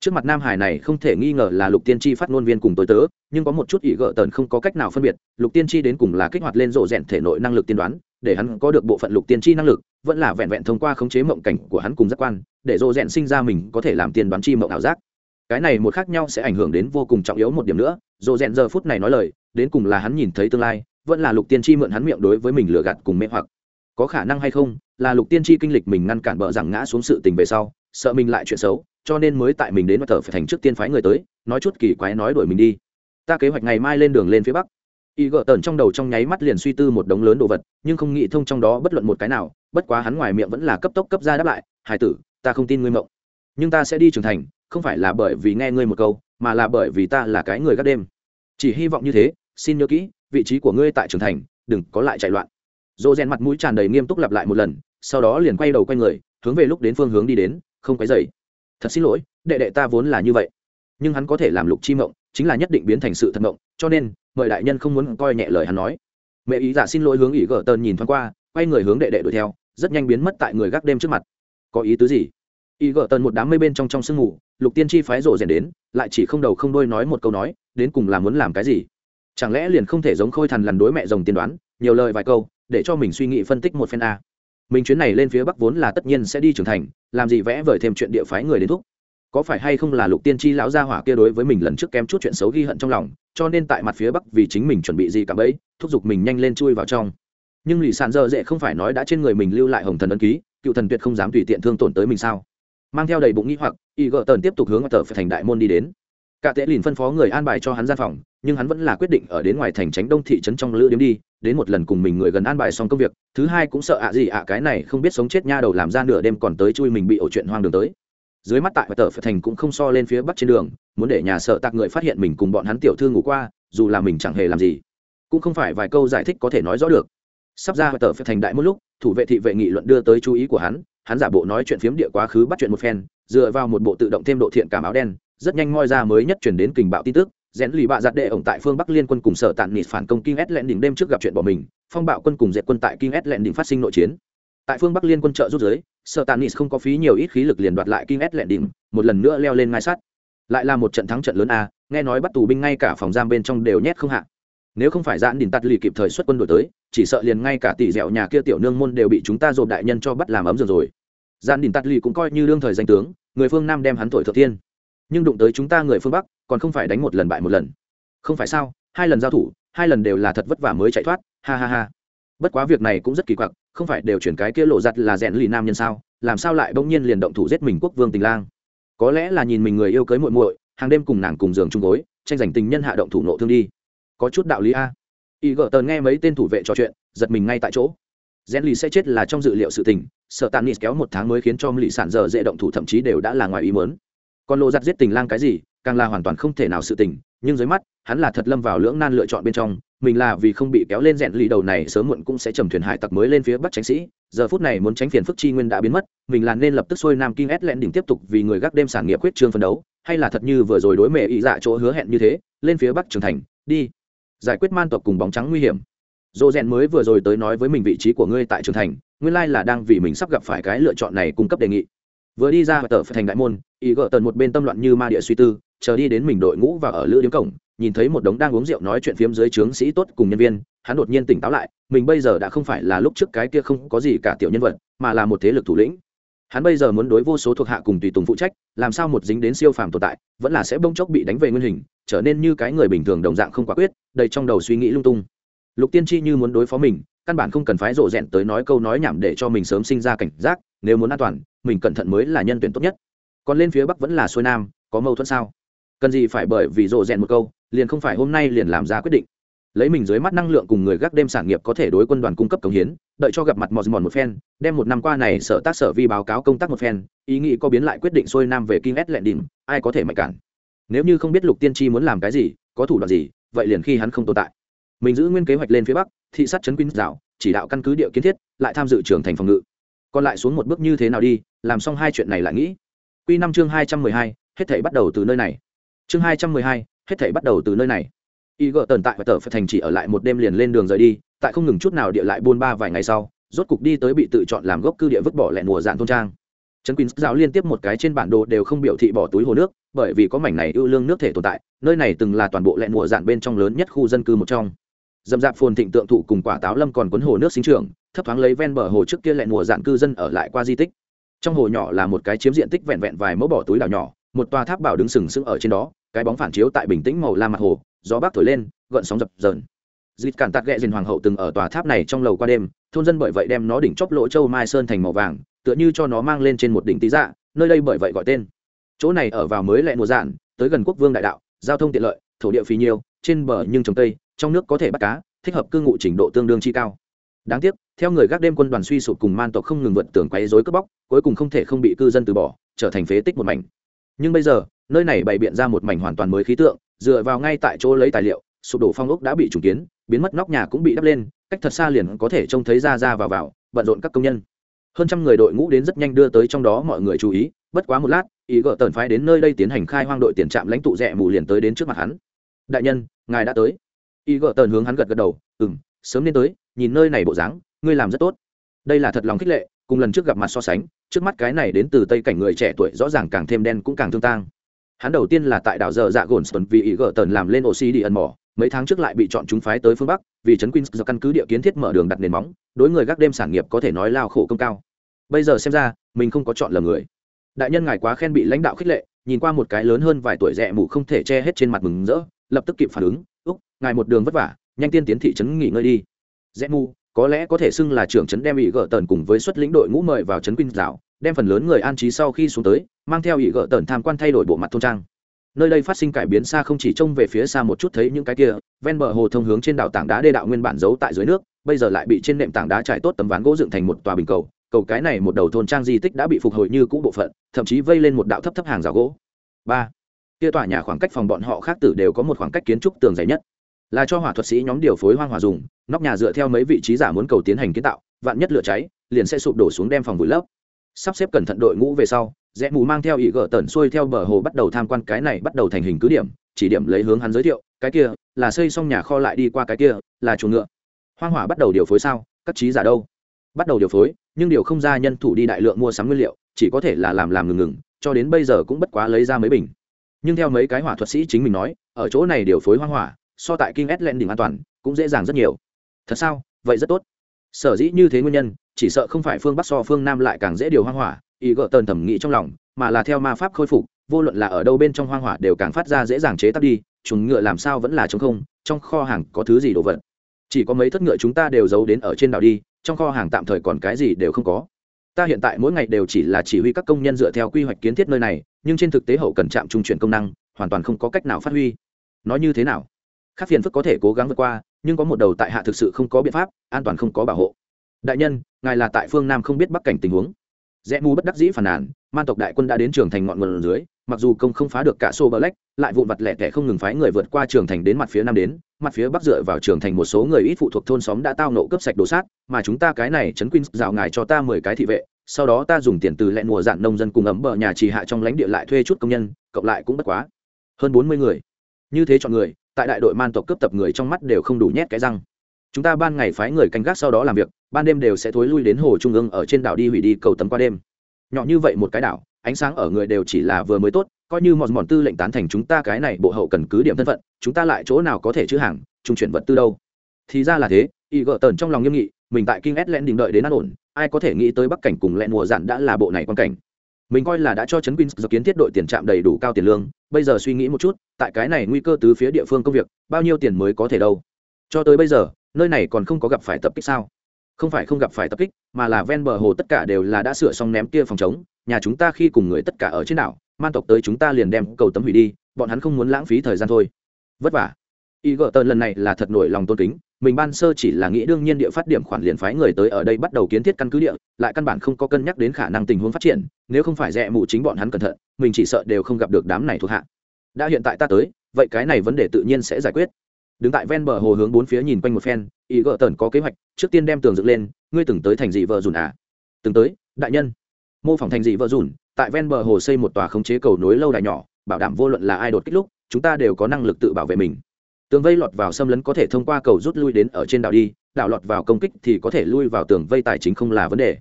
Trước mặt nam hải này không thể nghi ngờ là lục tiên tri phát ngôn viên cùng tối tớ, nhưng có một chút ý gợ tần không có cách nào phân biệt, lục tiên tri đến cùng là kích hoạt lên rộ rèn thể nội năng lực tiên đoán để hắn có được bộ phận lục tiên tri năng lực, vẫn là vẹn vẹn thông qua khống chế mộng cảnh của hắn cùng giác quan, để rộ rèn sinh ra mình có thể làm tiên đoán chi mộng ảo giác. Cái này một khác nhau sẽ ảnh hưởng đến vô cùng trọng yếu một điểm nữa rộ rèn giờ phút này nói lời, đến cùng là hắn nhìn thấy tương lai, vẫn là lục tiên tri mượn hắn miệng đối với mình lừa gạt cùng mê hoặc. Có khả năng hay không, là lục tiên tri kinh lịch mình ngăn cản bợ rằng ngã xuống sự tình về sau, sợ mình lại chuyện xấu, cho nên mới tại mình đến mặt thờ phải thành trước tiên phái người tới, nói chút kỳ quái nói đuổi mình đi. Ta kế hoạch ngày mai lên đường lên phía bắc y gợ tần trong đầu trong nháy mắt liền suy tư một đống lớn đồ vật, nhưng không nghĩ thông trong đó bất luận một cái nào, bất quá hắn ngoài miệng vẫn là cấp tốc cấp ra đáp lại, hải tử, ta không tin ngươi mộng. Nhưng ta sẽ đi trưởng thành, không phải là bởi vì nghe ngươi một câu, mà là bởi vì ta là cái người gác đêm. Chỉ hy vọng như thế, xin nhớ kỹ, vị trí của ngươi tại trưởng thành, đừng có lại chạy loạn. Dỗ rèn mặt mũi tràn đầy nghiêm túc lặp lại một lần, sau đó liền quay đầu quay người, hướng về lúc đến phương hướng đi đến, không quấy dày thật xin lỗi, đệ đệ ta vốn là như vậy. Nhưng hắn có thể làm lục chi mộng, chính là nhất định biến thành sự thật mộng, cho nên mời đại nhân không muốn coi nhẹ lời hắn nói. Mẹ ý giả xin lỗi hướng ý gờ tơn nhìn thoáng qua, quay người hướng đệ đệ đuổi theo, rất nhanh biến mất tại người gác đêm trước mặt. Có ý tứ gì? Ý gờ tơn một đám mây bên trong trong sương mù, lục tiên chi phái rộ rèn đến, lại chỉ không đầu không đôi nói một câu nói, đến cùng là muốn làm cái gì? Chẳng lẽ liền không thể giống khôi thần lằn đối mẹ rồng tiên đoán, nhiều lời vài câu, để cho mình suy nghĩ phân tích một phen a. Mình chuyến này lên phía bắc vốn là tất nhiên sẽ đi trưởng thành, làm gì vẽ vời thêm chuyện địa phái người đến thúc có phải hay không là lục tiên tri lão gia hỏa kia đối với mình lần trước kém chút chuyện xấu ghi hận trong lòng, cho nên tại mặt phía bắc vì chính mình chuẩn bị gì cả bấy, thúc giục mình nhanh lên chui vào trong. Nhưng lì sàn dơ dễ không phải nói đã trên người mình lưu lại hồng thần ấn ký, cựu thần tuyệt không dám tùy tiện thương tổn tới mình sao? Mang theo đầy bụng nghĩ hoặc, y gợ tần tiếp tục hướng tờ phải thành đại môn đi đến. Cả tệ lìn phân phó người an bài cho hắn gian phòng, nhưng hắn vẫn là quyết định ở đến ngoài thành tránh đông thị trấn trong lữ điếm đi, đến một lần cùng mình người gần an bài xong công việc, thứ hai cũng sợ ạ gì ạ, cái này không biết sống chết nha đầu làm ra nửa đêm còn tới chui mình bị ổ chuyện hoang đường tới dưới mắt tại và tờ phải thành cũng không so lên phía bắc trên đường, muốn để nhà sợ tạc người phát hiện mình cùng bọn hắn tiểu thư ngủ qua, dù là mình chẳng hề làm gì, cũng không phải vài câu giải thích có thể nói rõ được. Sắp ra và tờ phải thành đại một lúc, thủ vệ thị vệ nghị luận đưa tới chú ý của hắn hắn giả bộ nói chuyện phiếm địa quá khứ bắt chuyện một phen, dựa vào một bộ tự động thêm độ thiện cảm áo đen, rất nhanh ngoi ra mới nhất chuyển đến kình bạo tin tức rẽn lì bạ giặt đệ ổng tại phương bắc liên quân cùng sở tàn nịt phản công kinh s lẹn đỉnh đêm trước gặp chuyện bỏ mình, phong bạo quân cùng dẹp quân tại kinh s lẹn đỉnh phát sinh nội chiến tại phương bắc liên quân trợ rút giới, sở tàn nis không có phí nhiều ít khí lực liền đoạt lại kinh s lẹn đỉnh, một lần nữa leo lên ngai sắt. Lại là một trận thắng trận lớn a, nghe nói bắt tù binh ngay cả phòng giam bên trong đều nhét không hạ. Nếu không phải giãn đỉnh tắt lì kịp thời xuất quân đổi tới, chỉ sợ liền ngay cả tỷ dẻo nhà kia tiểu nương môn đều bị chúng ta dồn đại nhân cho bắt làm ấm giường rồi. Giãn đỉnh tắt lì cũng coi như đương thời danh tướng, người phương nam đem hắn thổi thượng thiên. Nhưng đụng tới chúng ta người phương bắc, còn không phải đánh một lần bại một lần. Không phải sao, hai lần giao thủ, hai lần đều là thật vất vả mới chạy thoát, ha ha ha bất quá việc này cũng rất kỳ quặc, không phải đều chuyển cái kia lộ giặt là rèn lì nam nhân sao, làm sao lại bỗng nhiên liền động thủ giết mình quốc vương tình lang? Có lẽ là nhìn mình người yêu cưới muội muội, hàng đêm cùng nàng cùng giường chung gối, tranh giành tình nhân hạ động thủ nộ thương đi. Có chút đạo lý a. Y gỡ tờn nghe mấy tên thủ vệ trò chuyện, giật mình ngay tại chỗ. Rèn lì sẽ chết là trong dự liệu sự tình, sợ tàn nít kéo một tháng mới khiến cho lì sản giờ dễ động thủ thậm chí đều đã là ngoài ý mớn còn lộ giặt giết tình lang cái gì, càng là hoàn toàn không thể nào sự tình nhưng dưới mắt, hắn là thật lâm vào lưỡng nan lựa chọn bên trong, mình là vì không bị kéo lên rèn lì đầu này sớm muộn cũng sẽ trầm thuyền hải tặc mới lên phía bắc tránh sĩ, giờ phút này muốn tránh phiền phức chi nguyên đã biến mất, mình là nên lập tức xuôi nam kinh ét lẹn đỉnh tiếp tục vì người gác đêm sản nghiệp quyết trương phân đấu, hay là thật như vừa rồi đối mẹ ý dạ chỗ hứa hẹn như thế, lên phía bắc trường thành, đi. Giải quyết man tộc cùng bóng trắng nguy hiểm. Dồ rèn mới vừa rồi tới nói với mình vị trí của ngươi tại trường thành, nguyên lai là đang vì mình sắp gặp phải cái lựa chọn này cung cấp đề nghị vừa đi ra tờ phải thành đại môn ý gỡ tần một bên tâm loạn như ma địa suy tư, chờ đi đến mình đội ngũ và ở lữ điếm cổng, nhìn thấy một đống đang uống rượu nói chuyện phiếm dưới trướng sĩ tốt cùng nhân viên, hắn đột nhiên tỉnh táo lại, mình bây giờ đã không phải là lúc trước cái kia không có gì cả tiểu nhân vật, mà là một thế lực thủ lĩnh. Hắn bây giờ muốn đối vô số thuộc hạ cùng tùy tùng phụ trách, làm sao một dính đến siêu phàm tồn tại, vẫn là sẽ bông chốc bị đánh về nguyên hình, trở nên như cái người bình thường đồng dạng không quả quyết, đầy trong đầu suy nghĩ lung tung. Lục tiên tri như muốn đối phó mình, căn bản không cần phái rộ rẹn tới nói câu nói nhảm để cho mình sớm sinh ra cảnh giác, nếu muốn an toàn mình cẩn thận mới là nhân tuyển tốt nhất. Còn lên phía bắc vẫn là xuôi nam, có mâu thuẫn sao? Cần gì phải bởi vì rộ rèn một câu, liền không phải hôm nay liền làm ra quyết định. Lấy mình dưới mắt năng lượng cùng người gác đêm sản nghiệp có thể đối quân đoàn cung cấp cống hiến, đợi cho gặp mặt mòn mòn một phen, đem một năm qua này sở tác sở vi báo cáo công tác một phen, ý nghĩ có biến lại quyết định xuôi nam về kinh s lẹn đỉnh ai có thể mạnh cản? Nếu như không biết lục tiên tri muốn làm cái gì, có thủ đoạn gì, vậy liền khi hắn không tồn tại. Mình giữ nguyên kế hoạch lên phía bắc, thị sát chấn quyến dạo, chỉ đạo căn cứ địa kiến thiết, lại tham dự trưởng thành phòng ngự. Còn lại xuống một bước như thế nào đi làm xong hai chuyện này lại nghĩ. Q năm chương hai trăm mười hai, hết thể bắt đầu từ nơi này. Chương hai trăm mười hai, hết thể bắt đầu từ nơi này. Y gợ tồn tại và tờ phải thành chỉ ở lại một đêm liền lên đường rời đi, tại không ngừng chút nào địa lại buôn ba vài ngày sau, rốt cục đi tới bị tự chọn làm gốc cư địa vứt bỏ lẹn mùa dạng thôn trang. Trấn quýnh giáo liên tiếp một cái trên bản đồ đều không biểu thị bỏ túi hồ nước, bởi vì có mảnh này ưu lương nước thể tồn tại, nơi này từng là toàn bộ lẹn mùa dạng bên trong lớn nhất khu dân cư một trong. Dầm dạp phồn thịnh tượng thụ cùng quả táo lâm còn cuốn hồ nước sinh trưởng, thấp thoáng lấy ven bờ hồ trước kia lẹn mùa dạng cư dân ở lại qua di tích trong hồ nhỏ là một cái chiếm diện tích vẹn vẹn vài mẫu bỏ túi đảo nhỏ, một tòa tháp bảo đứng sừng sững ở trên đó, cái bóng phản chiếu tại bình tĩnh màu la mặt hồ, gió bắc thổi lên, gợn sóng dập dờn. Dịt cản tạc ghẹ dền hoàng hậu từng ở tòa tháp này trong lầu qua đêm, thôn dân bởi vậy đem nó đỉnh chóp lỗ châu mai sơn thành màu vàng, tựa như cho nó mang lên trên một đỉnh tí dạ nơi đây bởi vậy gọi tên. Chỗ này ở vào mới lại mùa dạn, tới gần quốc vương đại đạo, giao thông tiện lợi, thổ địa phí nhiều, trên bờ nhưng trồng tây trong nước có thể bắt cá, thích hợp cư ngụ trình độ tương đương chi cao. Đáng tiếc theo người gác đêm quân đoàn suy sụp cùng man tộc không ngừng vượt tường quấy rối cướp bóc, cuối cùng không thể không bị cư dân từ bỏ, trở thành phế tích một mảnh. Nhưng bây giờ, nơi này bày biện ra một mảnh hoàn toàn mới khí tượng, dựa vào ngay tại chỗ lấy tài liệu, sụp đổ phong ốc đã bị trùng kiến, biến mất nóc nhà cũng bị đắp lên, cách thật xa liền có thể trông thấy ra ra vào vào, bận rộn các công nhân. Hơn trăm người đội ngũ đến rất nhanh đưa tới trong đó mọi người chú ý, bất quá một lát, ý gỡ tần phái đến nơi đây tiến hành khai hoang đội tiền trạm lãnh tụ rẽ mù liền tới đến trước mặt hắn. Đại nhân, ngài đã tới. Ý gỡ tần hướng hắn gật gật đầu ừ m sớm nên tới, nhìn nơi này bộ dáng ngươi làm rất tốt. Đây là thật lòng khích lệ, cùng lần trước gặp mặt so sánh, trước mắt cái này đến từ tây cảnh người trẻ tuổi rõ ràng càng thêm đen cũng càng thương tang. Hắn đầu tiên là tại đảo giờ dạ gồn sơn vì ý gỡ tần làm lên oxy đi ẩn mỏ, mấy tháng trước lại bị chọn chúng phái tới phương bắc, vì trấn queen do căn cứ địa kiến thiết mở đường đặt nền móng, đối người gác đêm sản nghiệp có thể nói lao khổ công cao. Bây giờ xem ra, mình không có chọn lầm người. Đại nhân ngài quá khen bị lãnh đạo khích lệ, nhìn qua một cái lớn hơn vài tuổi rẻ mù không thể che hết trên mặt mừng rỡ, lập tức kịp phản ứng, úc, ngài một đường vất vả, nhanh tiên tiến thị trấn nghỉ ngơi đi. Rẽ mù có lẽ có thể xưng là trưởng trấn đem ỷ gỡ tần cùng với xuất lĩnh đội ngũ mời vào trấn queen dạo, đem phần lớn người an trí sau khi xuống tới, mang theo ỷ gỡ tần tham quan thay đổi bộ mặt thôn trang. Nơi đây phát sinh cải biến xa không chỉ trông về phía xa một chút thấy những cái kia, ven bờ hồ thông hướng trên đảo tảng đá đê đạo nguyên bản giấu tại dưới nước, bây giờ lại bị trên nệm tảng đá trải tốt tấm ván gỗ dựng thành một tòa bình cầu cầu cái này một đầu thôn trang di tích đã bị phục hồi như cũ bộ phận, thậm chí vây lên một đạo thấp thấp hàng rào gỗ. Ba, kia tòa nhà khoảng cách phòng bọn họ khác tử đều có một khoảng cách kiến trúc tường dày nhất là cho hỏa thuật sĩ nhóm điều phối hoang hòa dùng, nóc nhà dựa theo mấy vị trí giả muốn cầu tiến hành kiến tạo, vạn nhất lửa cháy, liền sẽ sụp đổ xuống đem phòng vùi lấp. Sắp xếp cẩn thận đội ngũ về sau, rẽ mù mang theo ý gỡ tẩn xuôi theo bờ hồ bắt đầu tham quan cái này bắt đầu thành hình cứ điểm, chỉ điểm lấy hướng hắn giới thiệu, cái kia, là xây xong nhà kho lại đi qua cái kia, là chuồng ngựa. Hoang hỏa bắt đầu điều phối sao, các trí giả đâu? Bắt đầu điều phối, nhưng điều không ra nhân thủ đi đại lượng mua sắm nguyên liệu, chỉ có thể là làm làm ngừng ngừng, cho đến bây giờ cũng bất quá lấy ra mấy bình. Nhưng theo mấy cái hỏa thuật sĩ chính mình nói, ở chỗ này điều phối hoang hỏa so tại kinh s đỉnh an toàn, cũng dễ dàng rất nhiều. Thật sao? Vậy rất tốt. Sở dĩ như thế nguyên nhân, chỉ sợ không phải phương bắc so phương nam lại càng dễ điều hoang hỏa, ý gỡ tần thẩm nghĩ trong lòng, mà là theo ma pháp khôi phục, vô luận là ở đâu bên trong hoang hỏa đều càng phát ra dễ dàng chế tác đi chúng ngựa làm sao vẫn là trống không, trong kho hàng có thứ gì đồ vật? Chỉ có mấy thất ngựa chúng ta đều giấu đến ở trên đảo đi, trong kho hàng tạm thời còn cái gì đều không có. Ta hiện tại mỗi ngày đều chỉ là chỉ huy các công nhân dựa theo quy hoạch kiến thiết nơi này, nhưng trên thực tế hậu cần trạm trung chuyển công năng, hoàn toàn không có cách nào phát huy. Nói như thế nào? Khác phiền phức có thể cố gắng vượt qua, nhưng có một đầu tại hạ thực sự không có biện pháp, an toàn không có bảo hộ. Đại nhân, ngài là tại phương nam không biết bắc cảnh tình huống. Rẽ mù bất đắc dĩ phản nàn, man tộc đại quân đã đến trường thành ngọn nguồn dưới, mặc dù công không phá được cả xô lách, lại vụn vặt lẻ tẻ không ngừng phái người vượt qua trường thành đến mặt phía nam đến, mặt phía bắc dựa vào trường thành một số người ít phụ thuộc thôn xóm đã tao nộ cướp sạch đồ sát, mà chúng ta cái này chấn quyên rào ngài cho ta mười cái thị vệ, sau đó ta dùng tiền từ lẹn mùa dạn nông dân cùng ấm bờ nhà trì hạ trong lãnh địa lại thuê chút công nhân, cộng lại cũng bất quá hơn bốn mươi người. Như thế chọn người tại đại đội man tộc cướp tập người trong mắt đều không đủ nhét cái răng. Chúng ta ban ngày phái người canh gác sau đó làm việc, ban đêm đều sẽ thối lui đến hồ trung ương ở trên đảo đi hủy đi cầu tấm qua đêm. Nhỏ như vậy một cái đảo, ánh sáng ở người đều chỉ là vừa mới tốt, coi như mòn mòn tư lệnh tán thành chúng ta cái này bộ hậu cần cứ điểm thân phận, chúng ta lại chỗ nào có thể chữ hàng, trung chuyển vật tư đâu. Thì ra là thế, y gợ tần trong lòng nghiêm nghị, mình tại kinh ét lẹn đình đợi đến an ổn, ai có thể nghĩ tới bắc cảnh cùng lẹn mùa dạn đã là bộ này quan cảnh mình coi là đã cho chấn Queen do kiến thiết đội tiền trạm đầy đủ cao tiền lương, bây giờ suy nghĩ một chút, tại cái này nguy cơ từ phía địa phương công việc, bao nhiêu tiền mới có thể đâu? Cho tới bây giờ, nơi này còn không có gặp phải tập kích sao? Không phải không gặp phải tập kích, mà là ven bờ hồ tất cả đều là đã sửa xong ném kia phòng chống, nhà chúng ta khi cùng người tất cả ở trên đảo, man tộc tới chúng ta liền đem cầu tấm hủy đi, bọn hắn không muốn lãng phí thời gian thôi. Vất vả. Y Gợt lần này là thật nổi lòng tôn kính mình ban sơ chỉ là nghĩ đương nhiên địa phát điểm khoản liền phái người tới ở đây bắt đầu kiến thiết căn cứ địa, lại căn bản không có cân nhắc đến khả năng tình huống phát triển, nếu không phải rẽ mù chính bọn hắn cẩn thận, mình chỉ sợ đều không gặp được đám này thuộc hạ. Đã hiện tại ta tới, vậy cái này vấn đề tự nhiên sẽ giải quyết. Đứng tại ven bờ hồ hướng bốn phía nhìn quanh một phen, ý gỡ tần có kế hoạch, trước tiên đem tường dựng lên, ngươi từng tới thành dị vợ dùn à? Từng tới, đại nhân. Mô phỏng thành dị vợ dùn, tại ven bờ hồ xây một tòa khống chế cầu nối lâu đài nhỏ, bảo đảm vô luận là ai đột kích lúc, chúng ta đều có năng lực tự bảo vệ mình tường vây lọt vào xâm lấn có thể thông qua cầu rút lui đến ở trên đảo đi, đảo lọt vào công kích thì có thể lui vào tường vây tài chính không là vấn đề.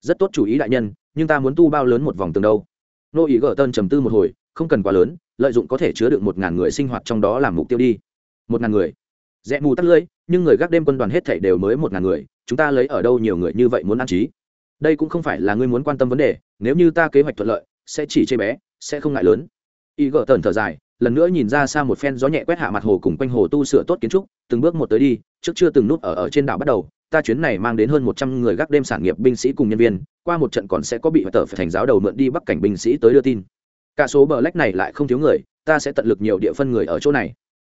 Rất tốt chủ ý đại nhân, nhưng ta muốn tu bao lớn một vòng tường đâu? Nô ý gỡ tân trầm tư một hồi, không cần quá lớn, lợi dụng có thể chứa được một ngàn người sinh hoạt trong đó làm mục tiêu đi. Một ngàn người. Rẽ mù tắt lưỡi, nhưng người gác đêm quân đoàn hết thảy đều mới một ngàn người, chúng ta lấy ở đâu nhiều người như vậy muốn ăn trí? Đây cũng không phải là ngươi muốn quan tâm vấn đề, nếu như ta kế hoạch thuận lợi, sẽ chỉ chê bé, sẽ không ngại lớn. Y gỡ tần thở dài lần nữa nhìn ra xa một phen gió nhẹ quét hạ mặt hồ cùng quanh hồ tu sửa tốt kiến trúc, từng bước một tới đi, trước chưa từng nút ở ở trên đảo bắt đầu, ta chuyến này mang đến hơn một trăm người gác đêm sản nghiệp binh sĩ cùng nhân viên, qua một trận còn sẽ có bị tờ phải thành giáo đầu mượn đi bắc cảnh binh sĩ tới đưa tin. Cả số bờ lách này lại không thiếu người, ta sẽ tận lực nhiều địa phân người ở chỗ này.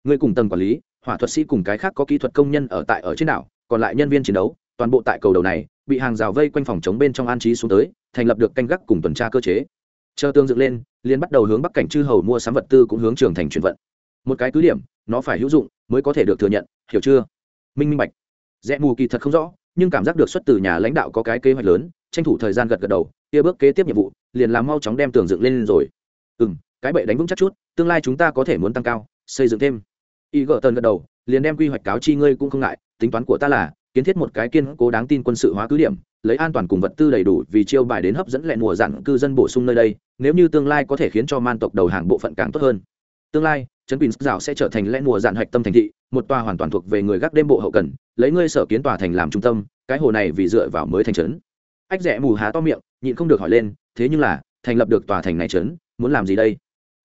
Người cùng tầng quản lý, hỏa thuật sĩ cùng cái khác có kỹ thuật công nhân ở tại ở trên đảo, còn lại nhân viên chiến đấu, toàn bộ tại cầu đầu này, bị hàng rào vây quanh phòng chống bên trong an trí xuống tới, thành lập được canh gác cùng tuần tra cơ chế chờ tương dựng lên liên bắt đầu hướng bắc cảnh chư hầu mua sắm vật tư cũng hướng trường thành chuyển vận. Một cái cứ điểm, nó phải hữu dụng, mới có thể được thừa nhận, hiểu chưa? Minh minh bạch. Rẽ mù kỳ thật không rõ, nhưng cảm giác được xuất từ nhà lãnh đạo có cái kế hoạch lớn, tranh thủ thời gian gật gật đầu, kia bước kế tiếp nhiệm vụ, liền làm mau chóng đem tường dựng lên rồi. Ừ m cái bậy đánh vững chắc chút, tương lai chúng ta có thể muốn tăng cao, xây dựng thêm. Y gỡ tần gật đầu, liền đem quy hoạch cáo chi ngươi cũng không ngại, tính toán của ta là, kiến thiết một cái kiên cố đáng tin quân sự hóa cứ điểm lấy an toàn cùng vật tư đầy đủ vì chiêu bài đến hấp dẫn lẹn mùa dặn cư dân bổ sung nơi đây, nếu như tương lai có thể khiến cho man tộc đầu hàng bộ phận càng tốt hơn. Tương lai, trấn quỳnh dạo sẽ trở thành lẽ mùa dạn hạch tâm thành thị, một tòa hoàn toàn thuộc về người gác đêm bộ hậu cần, lấy ngươi sở kiến tòa thành làm trung tâm, cái hồ này vì dựa vào mới thành trấn. Ách rẽ mù há to miệng, nhịn không được hỏi lên, thế nhưng là, thành lập được tòa thành này trấn, muốn làm gì đây?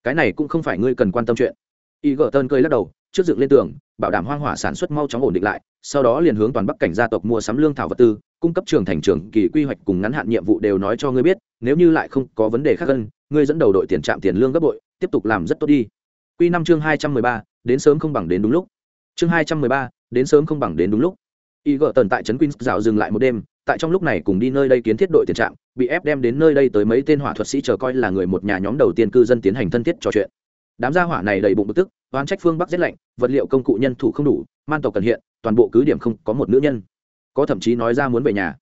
Cái này cũng không phải ngươi cần quan tâm chuyện. Y gỡ tơn cơi lắc đầu, trước dựng lên tường, bảo đảm hoang hỏa sản xuất mau chóng ổn định lại, sau đó liền hướng toàn bắc cảnh gia tộc mua sắm lương thảo vật tư cung cấp trường thành trường kỳ quy hoạch cùng ngắn hạn nhiệm vụ đều nói cho ngươi biết, nếu như lại không có vấn đề khác hơn, ngươi dẫn đầu đội tiền trạm tiền lương gấp bội, tiếp tục làm rất tốt đi. Quy năm chương hai trăm mười ba, đến sớm không bằng đến đúng lúc. Chương hai trăm mười ba, đến sớm không bằng đến đúng lúc. Y gỡ tần tại trấn quýnh rào dừng lại một đêm, tại trong lúc này cùng đi nơi đây kiến thiết đội tiền trạm, bị ép đem đến nơi đây tới mấy tên hỏa thuật sĩ chờ coi là người một nhà nhóm đầu tiên cư dân tiến hành thân thiết trò chuyện. Đám gia hỏa này đầy bụng bực tức, oán trách phương bắc rét lạnh, vật liệu công cụ nhân thủ không đủ, man tộc cần hiện, toàn bộ cứ điểm không có một nữ nhân có thậm chí nói ra muốn về nhà.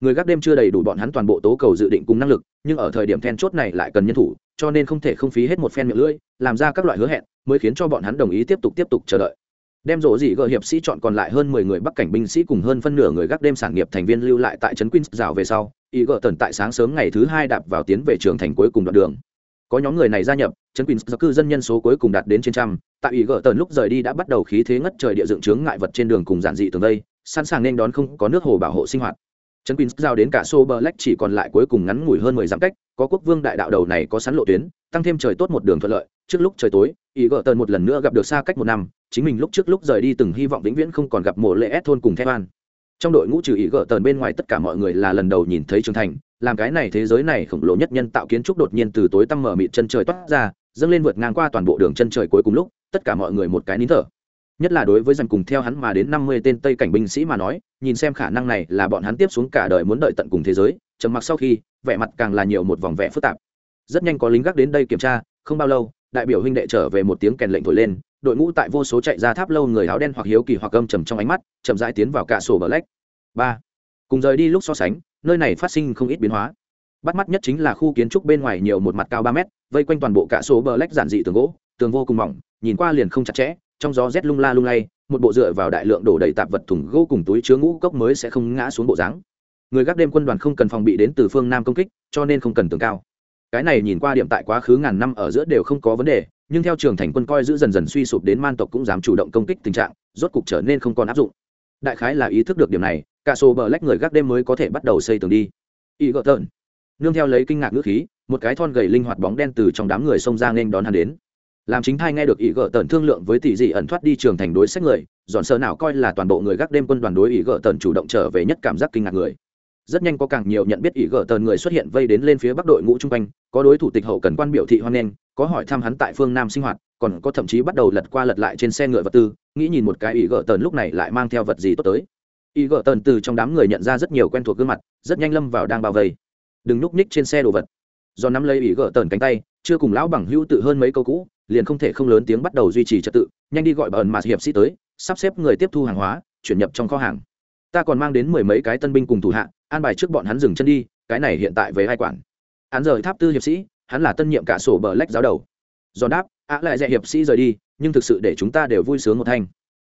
Người gác đêm chưa đầy đủ bọn hắn toàn bộ tố cầu dự định cùng năng lực, nhưng ở thời điểm then chốt này lại cần nhân thủ, cho nên không thể không phí hết một phen miệng lưỡi, làm ra các loại hứa hẹn, mới khiến cho bọn hắn đồng ý tiếp tục tiếp tục chờ đợi. Đem rổ dị gợ hiệp sĩ chọn còn lại hơn mười người bắc cảnh binh sĩ cùng hơn phân nửa người gác đêm sản nghiệp thành viên lưu lại tại trấn queens rào về sau, ý gợ tần tại sáng sớm ngày thứ hai đạp vào tiến về trường thành cuối cùng đoạn đường. Có nhóm người này gia nhập, trấn queens do cư dân nhân số cuối cùng đạt đến trên trăm, tại ý gợ tần lúc rời đi đã bắt đầu khí thế ngất trời địa dựng chướng ngại vật trên đường cùng giản dị tường đây sẵn sàng nên đón không có nước hồ bảo hộ sinh hoạt. Trấn quýnh giao đến cả sô bờ lách chỉ còn lại cuối cùng ngắn ngủi hơn mười dặm cách, có quốc vương đại đạo đầu này có sẵn lộ tuyến, tăng thêm trời tốt một đường thuận lợi, trước lúc trời tối, ý gợ tần một lần nữa gặp được xa cách một năm, chính mình lúc trước lúc rời đi từng hy vọng vĩnh viễn không còn gặp mộ lệ ép thôn cùng thép an trong đội ngũ trừ ý gợ tần bên ngoài tất cả mọi người là lần đầu nhìn thấy trưởng thành, làm cái này thế giới này khổng lồ nhất nhân tạo kiến trúc đột nhiên từ tối tăm mở mịt chân trời toát ra, dâng lên vượt ngang qua toàn bộ đường chân trời cuối cùng lúc, tất cả mọi người một cái nín thở nhất là đối với dành cùng theo hắn mà đến năm mươi tên tây cảnh binh sĩ mà nói, nhìn xem khả năng này là bọn hắn tiếp xuống cả đời muốn đợi tận cùng thế giới, trầm mặc sau khi, vẻ mặt càng là nhiều một vòng vẻ phức tạp. Rất nhanh có lính gác đến đây kiểm tra, không bao lâu, đại biểu huynh đệ trở về một tiếng kèn lệnh thổi lên, đội ngũ tại vô số chạy ra tháp lâu người áo đen hoặc hiếu kỳ hoặc âm trầm trong ánh mắt, chậm rãi tiến vào cả sổ bờ lách. Ba. Cùng rời đi lúc so sánh, nơi này phát sinh không ít biến hóa. Bắt mắt nhất chính là khu kiến trúc bên ngoài nhiều một mặt cao ba mét, vây quanh toàn bộ cả sổ bờ lách giản dị tường gỗ, tường vô cùng mỏng, nhìn qua liền không chặt chẽ trong gió rét lung la lung lay, một bộ dựa vào đại lượng đổ đầy tạp vật thùng gỗ cùng túi chứa ngũ cốc mới sẽ không ngã xuống bộ dáng. Người gác đêm quân đoàn không cần phòng bị đến từ phương nam công kích, cho nên không cần tường cao. Cái này nhìn qua điểm tại quá khứ ngàn năm ở giữa đều không có vấn đề, nhưng theo trường thành quân coi giữ dần dần suy sụp đến man tộc cũng dám chủ động công kích tình trạng, rốt cục trở nên không còn áp dụng. Đại khái là ý thức được điểm này, cả sổ bờ lách người gác đêm mới có thể bắt đầu xây tường đi. Y gợt tợn. Nương theo lấy kinh ngạc ngữ khí, một cái thon gầy linh hoạt bóng đen từ trong đám người xông ra nên đón hắn đến làm chính thai nghe được ý gỡ tần thương lượng với tỷ dị ẩn thoát đi trường thành đối sách người, dọn sơ nào coi là toàn bộ người gác đêm quân đoàn đối ý gỡ tần chủ động trở về nhất cảm giác kinh ngạc người. Rất nhanh có càng nhiều nhận biết ý gỡ tần người xuất hiện vây đến lên phía bắc đội ngũ chung quanh, có đối thủ tịch hậu cần quan biểu thị hoan nghênh, có hỏi thăm hắn tại phương nam sinh hoạt, còn có thậm chí bắt đầu lật qua lật lại trên xe ngựa vật tư, nghĩ nhìn một cái ý gỡ tần lúc này lại mang theo vật gì tốt tới. Ý gỡ tần từ trong đám người nhận ra rất nhiều quen thuộc gương mặt, rất nhanh lâm vào đang bao vây. Đừng núp ních trên xe đồ vật. Do nắm lấy ý gỡ tần cánh tay, chưa cùng lão bằng hữu tự hơn mấy câu cũ liền không thể không lớn tiếng bắt đầu duy trì trật tự, nhanh đi gọi bà ẩn mạt hiệp sĩ tới, sắp xếp người tiếp thu hàng hóa, chuyển nhập trong kho hàng. Ta còn mang đến mười mấy cái tân binh cùng thủ hạ, an bài trước bọn hắn dừng chân đi, cái này hiện tại với hai quản. Hắn rời tháp tư hiệp sĩ, hắn là tân nhiệm cả sổ bờ lách giáo đầu. Giòn đáp ạ lại dạy hiệp sĩ rời đi, nhưng thực sự để chúng ta đều vui sướng một thanh.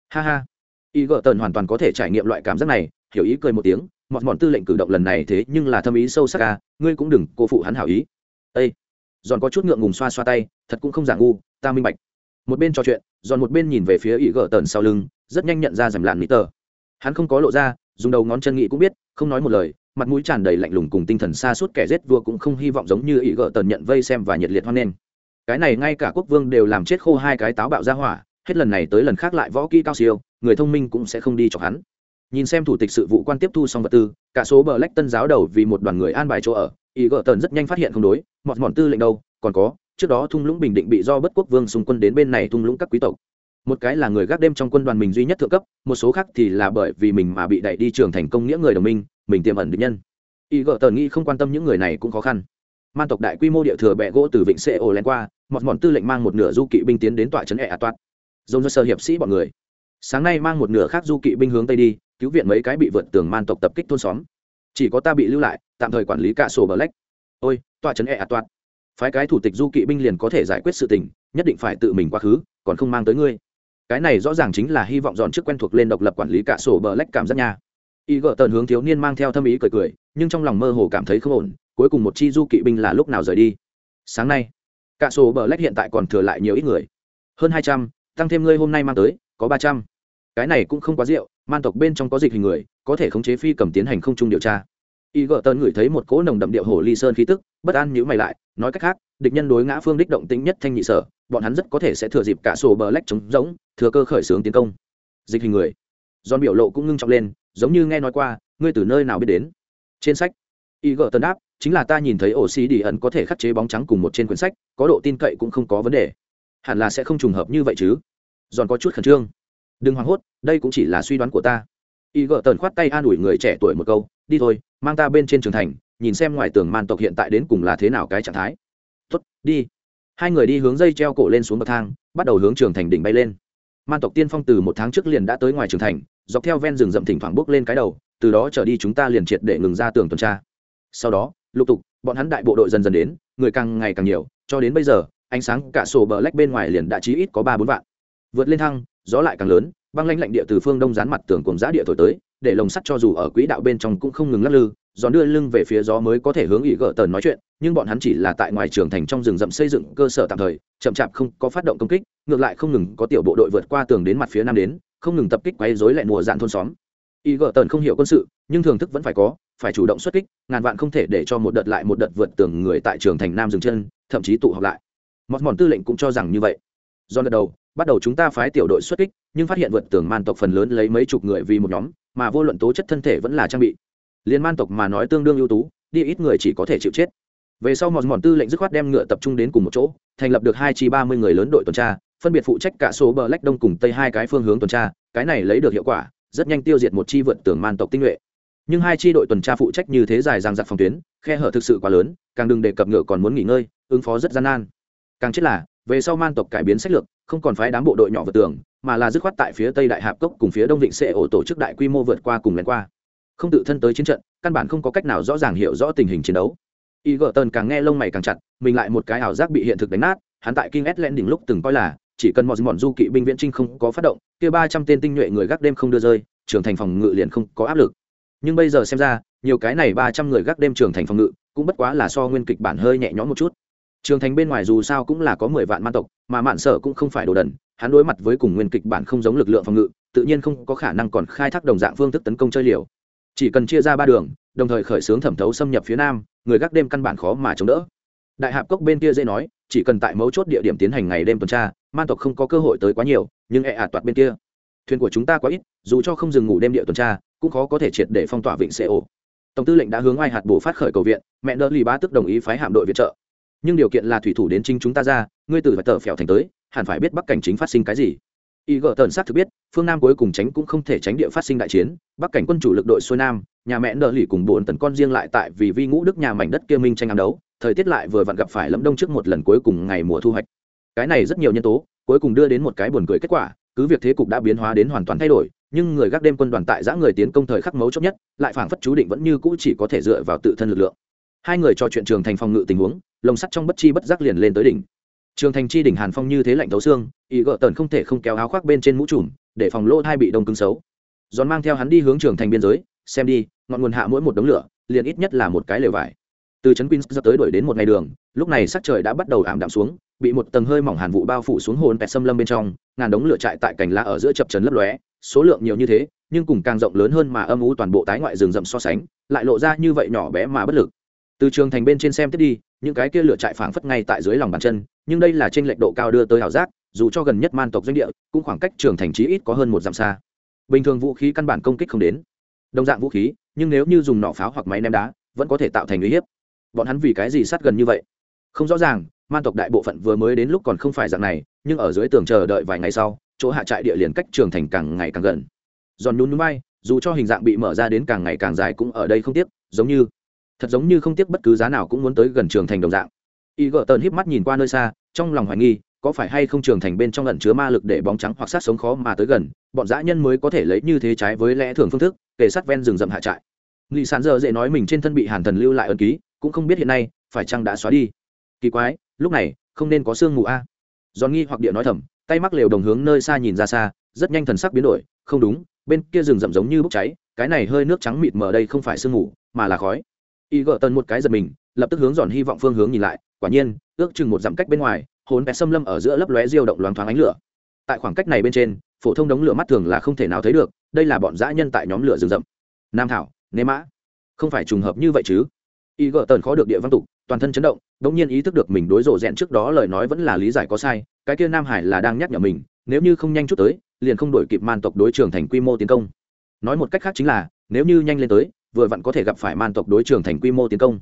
Ha ha. Y gợ tần hoàn toàn có thể trải nghiệm loại cảm giác này, hiểu ý cười một tiếng, mọt mọn tư lệnh cử động lần này thế nhưng là thâm ý sâu sắc ca ngươi cũng đừng cô phụ hắn hảo ý. Ây giòn có chút ngượng ngùng xoa xoa tay, thật cũng không giả ngu, ta minh bạch. Một bên trò chuyện, giòn một bên nhìn về phía y gợ tần sau lưng, rất nhanh nhận ra giảm làn mỹ tờ. Hắn không có lộ ra, dùng đầu ngón chân nghĩ cũng biết, không nói một lời, mặt mũi tràn đầy lạnh lùng cùng tinh thần xa suốt kẻ rết vua cũng không hy vọng giống như ý gợ tần nhận vây xem và nhiệt liệt hoan nghênh. Cái này ngay cả quốc vương đều làm chết khô hai cái táo bạo ra hỏa, hết lần này tới lần khác lại võ kỹ cao siêu, người thông minh cũng sẽ không đi chọc hắn. Nhìn xem thủ tịch sự vụ quan tiếp thu xong vật tư, cả số bờ lách tân giáo đầu vì một đoàn người an bài chỗ ở ý gợ tần rất nhanh phát hiện không đối, mọt mọn tư lệnh đâu, còn có, trước đó thung lũng bình định bị do bất quốc vương xung quân đến bên này thung lũng các quý tộc. Một cái là người gác đêm trong quân đoàn mình duy nhất thượng cấp, một số khác thì là bởi vì mình mà bị đẩy đi trường thành công nghĩa người đồng minh, mình tiềm ẩn định nhân. Y gợ tần nghĩ không quan tâm những người này cũng khó khăn. Man tộc đại quy mô địa thừa bẹ gỗ từ vịnh sệ ổ len qua, mọt mọn tư lệnh mang một nửa du kỵ binh tiến đến tọa trấn ẹ a toát dồn do sơ hiệp sĩ bọn người. Sáng nay mang một nửa khác du kỵ binh hướng tây đi, cứu viện mấy cái bị vượt tường man tộc tập kích thôn xóm. Chỉ có ta bị lưu lại tạm thời quản lý cả sổ bờ lách. Ôi, tọa trấn ẹ ạt toạt. Phái cái thủ tịch du kỵ binh liền có thể giải quyết sự tình, nhất định phải tự mình quá khứ, còn không mang tới ngươi. Cái này rõ ràng chính là hy vọng dọn trước quen thuộc lên độc lập quản lý cả sổ bờ lách cảm giác nha. Y gợ tần hướng thiếu niên mang theo thâm ý cười cười, nhưng trong lòng mơ hồ cảm thấy không ổn, cuối cùng một chi du kỵ binh là lúc nào rời đi? Sáng nay, cả sổ bờ lách hiện tại còn thừa lại nhiều ít người. Hơn hai trăm, tăng thêm ngươi hôm nay mang tới, có ba trăm. Cái này cũng không quá rượu, man tộc bên trong có dịch hình người, có thể khống chế phi cầm tiến hành không chung điều tra y gờ tơn ngửi thấy một cỗ nồng đậm điệu hồ ly sơn khí tức, bất an nhữ mày lại, nói cách khác, địch nhân đối ngã phương đích động tĩnh nhất thanh nhị sở, bọn hắn rất có thể sẽ thừa dịp cả sổ bờ lách trống rỗng, thừa cơ khởi xướng tiến công. Dịch hình người. Giòn biểu lộ cũng ngưng trọng lên, giống như nghe nói qua, ngươi từ nơi nào biết đến? Trên sách. Y Gờ tân đáp, chính là ta nhìn thấy ổ xì đi ẩn có thể khắc chế bóng trắng cùng một trên quyển sách, có độ tin cậy cũng không có vấn đề. Hẳn là sẽ không trùng hợp như vậy chứ? Giòn có chút khẩn trương. Đừng hoảng hốt, đây cũng chỉ là suy đoán của ta y gợ tần khoát tay an ủi người trẻ tuổi một câu, đi thôi, mang ta bên trên trường thành, nhìn xem ngoài tường man tộc hiện tại đến cùng là thế nào cái trạng thái. Tuất đi. Hai người đi hướng dây treo cổ lên xuống bậc thang, bắt đầu hướng trường thành đỉnh bay lên. Man tộc tiên phong từ một tháng trước liền đã tới ngoài trường thành, dọc theo ven rừng rậm thỉnh thoảng bước lên cái đầu, từ đó trở đi chúng ta liền triệt để ngừng ra tường tuần tra. Sau đó, lục tục, bọn hắn đại bộ đội dần dần đến, người càng ngày càng nhiều, cho đến bây giờ, ánh sáng cả sổ bờ lách bên ngoài liền đã chí ít có ba bốn vạn. Vượt lên thăng gió lại càng lớn băng lãnh lạnh địa từ phương đông dán mặt tường cùng giá địa thổi tới, để lồng sắt cho dù ở quỹ đạo bên trong cũng không ngừng lắc lư, gió đưa lưng về phía gió mới có thể hướng ý gỡ tờn nói chuyện, nhưng bọn hắn chỉ là tại ngoài trường thành trong rừng rậm xây dựng cơ sở tạm thời, chậm chạp không có phát động công kích, ngược lại không ngừng có tiểu bộ đội vượt qua tường đến mặt phía nam đến, không ngừng tập kích quấy rối lại mùa dạn thôn xóm. Y gỡ tần không hiểu quân sự, nhưng thường thức vẫn phải có, phải chủ động xuất kích, ngàn vạn không thể để cho một đợt lại một đợt vượt tường người tại trường thành nam dừng chân, thậm chí tụ họp lại. Mọt mòn tư lệnh cũng cho rằng như vậy. Do lần đầu bắt đầu chúng ta phái tiểu đội xuất kích, nhưng phát hiện vượt tường man tộc phần lớn lấy mấy chục người vì một nhóm, mà vô luận tố chất thân thể vẫn là trang bị. Liên man tộc mà nói tương đương ưu tú, đi ít người chỉ có thể chịu chết. Về sau mòn mòn tư lệnh dứt khoát đem ngựa tập trung đến cùng một chỗ, thành lập được hai chi ba mươi người lớn đội tuần tra, phân biệt phụ trách cả số bờ lách đông cùng tây hai cái phương hướng tuần tra, cái này lấy được hiệu quả, rất nhanh tiêu diệt một chi vượt tường man tộc tinh nhuệ. Nhưng hai chi đội tuần tra phụ trách như thế dài dang dặc phòng tuyến, khe hở thực sự quá lớn, càng đừng đề cập ngựa còn muốn nghỉ ngơi, ứng phó rất gian nan. Càng chết là về sau man tộc cải biến sách lược, không còn phái đám bộ đội nhỏ vượt tường, mà là dứt khoát tại phía tây đại hạp cốc cùng phía đông vịnh sệ ổ tổ chức đại quy mô vượt qua cùng lén qua. Không tự thân tới chiến trận, căn bản không có cách nào rõ ràng hiểu rõ tình hình chiến đấu. Y gờ tần càng nghe lông mày càng chặt, mình lại một cái ảo giác bị hiện thực đánh nát, hắn tại kinh ét len đỉnh lúc từng coi là, chỉ cần mọi mòn du kỵ binh viễn trinh không có phát động, kia ba trăm tên tinh nhuệ người gác đêm không đưa rơi, trưởng thành phòng ngự liền không có áp lực. Nhưng bây giờ xem ra, nhiều cái này ba trăm người gác đêm trưởng thành phòng ngự, cũng bất quá là so nguyên kịch bản hơi nhẹ nhõm một chút trường thành bên ngoài dù sao cũng là có mười vạn man tộc, mà mạn sở cũng không phải đồ đần, hắn đối mặt với cùng nguyên kịch bản không giống lực lượng phòng ngự, tự nhiên không có khả năng còn khai thác đồng dạng phương thức tấn công chơi liều. Chỉ cần chia ra ba đường, đồng thời khởi xướng thẩm thấu xâm nhập phía nam, người gác đêm căn bản khó mà chống đỡ. Đại hạp cốc bên kia dễ nói, chỉ cần tại mấu chốt địa điểm tiến hành ngày đêm tuần tra, man tộc không có cơ hội tới quá nhiều, nhưng hệ ạt toạt bên kia. Thuyền của chúng ta quá ít, dù cho không dừng ngủ đêm địa tuần tra, cũng khó có thể triệt để phong tỏa vịnh xe ổ. Tổng tư lệnh đã hướng ai hạt bổ phát khởi cầu viện, mẹ đỡ lì bá tức đồng ý phái hạm đội viện trợ nhưng điều kiện là thủy thủ đến chính chúng ta ra, ngươi từ phải tờ phèo thành tới, hẳn phải biết bắc cảnh chính phát sinh cái gì. Y gợ tần xác thực biết, phương nam cuối cùng tránh cũng không thể tránh địa phát sinh đại chiến, bắc cảnh quân chủ lực đội xuôi nam, nhà mẹ nợ lì cùng bốn tần con riêng lại tại vì vi ngũ đức nhà mảnh đất kia minh tranh ám đấu, thời tiết lại vừa vặn gặp phải lâm đông trước một lần cuối cùng ngày mùa thu hoạch. Cái này rất nhiều nhân tố, cuối cùng đưa đến một cái buồn cười kết quả, cứ việc thế cục đã biến hóa đến hoàn toàn thay đổi, nhưng người gác đêm quân đoàn tại giã người tiến công thời khắc mấu chốc nhất, lại phảng phất chú định vẫn như cũ chỉ có thể dựa vào tự thân lực lượng hai người trò chuyện trường thành phòng ngự tình huống, lồng sắt trong bất chi bất giác liền lên tới đỉnh. Trường thành chi đỉnh hàn phong như thế lạnh thấu xương, ý gợ tần không thể không kéo áo khoác bên trên mũ trùm, để phòng lỗ hai bị đông cứng xấu. Giòn mang theo hắn đi hướng trường thành biên giới, xem đi, ngọn nguồn hạ mỗi một đống lửa, liền ít nhất là một cái lều vải. Từ trấn quýnh dập tới đuổi đến một ngày đường, lúc này sắc trời đã bắt đầu ảm đạm xuống, bị một tầng hơi mỏng hàn vụ bao phủ xuống hồn pẹt xâm lâm bên trong, ngàn đống lửa trại tại cành lá ở giữa chập trấn lấp lóe, số lượng nhiều như thế, nhưng cùng càng rộng lớn hơn mà âm u toàn bộ tái ngoại rừng rậm so sánh, lại lộ ra như vậy nhỏ bé mà bất lực từ trường thành bên trên xem tiếp đi, những cái kia lửa chạy phảng phất ngay tại dưới lòng bàn chân, nhưng đây là trên lệch độ cao đưa tới ảo giác, dù cho gần nhất man tộc doanh địa, cũng khoảng cách trường thành trí ít có hơn một dặm xa. Bình thường vũ khí căn bản công kích không đến. Đồng dạng vũ khí, nhưng nếu như dùng nỏ pháo hoặc máy ném đá, vẫn có thể tạo thành uy hiếp. Bọn hắn vì cái gì sát gần như vậy? Không rõ ràng, man tộc đại bộ phận vừa mới đến lúc còn không phải dạng này, nhưng ở dưới tường chờ đợi vài ngày sau, chỗ hạ trại địa liền cách trường thành càng ngày càng gần. Giòn nhún núi bay, dù cho hình dạng bị mở ra đến càng ngày càng dài cũng ở đây không tiếc, giống như thật giống như không tiếc bất cứ giá nào cũng muốn tới gần trường thành đồng dạng. Y gợ tờn híp mắt nhìn qua nơi xa, trong lòng hoài nghi, có phải hay không trường thành bên trong lẩn chứa ma lực để bóng trắng hoặc sát sống khó mà tới gần, bọn dã nhân mới có thể lấy như thế trái với lẽ thường phương thức kể sát ven rừng rậm hạ trại. Nghị sán giờ dễ nói mình trên thân bị hàn thần lưu lại ân ký, cũng không biết hiện nay, phải chăng đã xóa đi. Kỳ quái, lúc này, không nên có sương mù a. Giòn nghi hoặc địa nói thầm, tay mắc lều đồng hướng nơi xa nhìn ra xa, rất nhanh thần sắc biến đổi, không đúng, bên kia rừng rậm giống như bốc cháy, cái này hơi nước trắng mịt mờ đây không phải sương mù, mà là khói y gợ tần một cái giật mình, lập tức hướng giòn hy vọng phương hướng nhìn lại, quả nhiên, ước chừng một dặm cách bên ngoài, hồn vẹt xâm lâm ở giữa lấp lóe diêu động loáng thoáng ánh lửa. Tại khoảng cách này bên trên, phổ thông đống lửa mắt thường là không thể nào thấy được, đây là bọn dã nhân tại nhóm lửa rừng rậm. Nam thảo nế mã, không phải trùng hợp như vậy chứ? Y gợ tần khó được địa văn tục, toàn thân chấn động đ ỗ n g nhiên ý thức được mình đối rộ rẽn trước đó lời nói vẫn là lý giải có sai, cái kia nam hải là đang nhắc nhở mình, nếu như không nhanh chút tới, liền không đổi kịp man tộc đối trường thành quy mô tiến công. Nói một cách khác chính là, nếu như nhanh lên tới vừa vặn có thể gặp phải man tộc đối trường thành quy mô tiến công.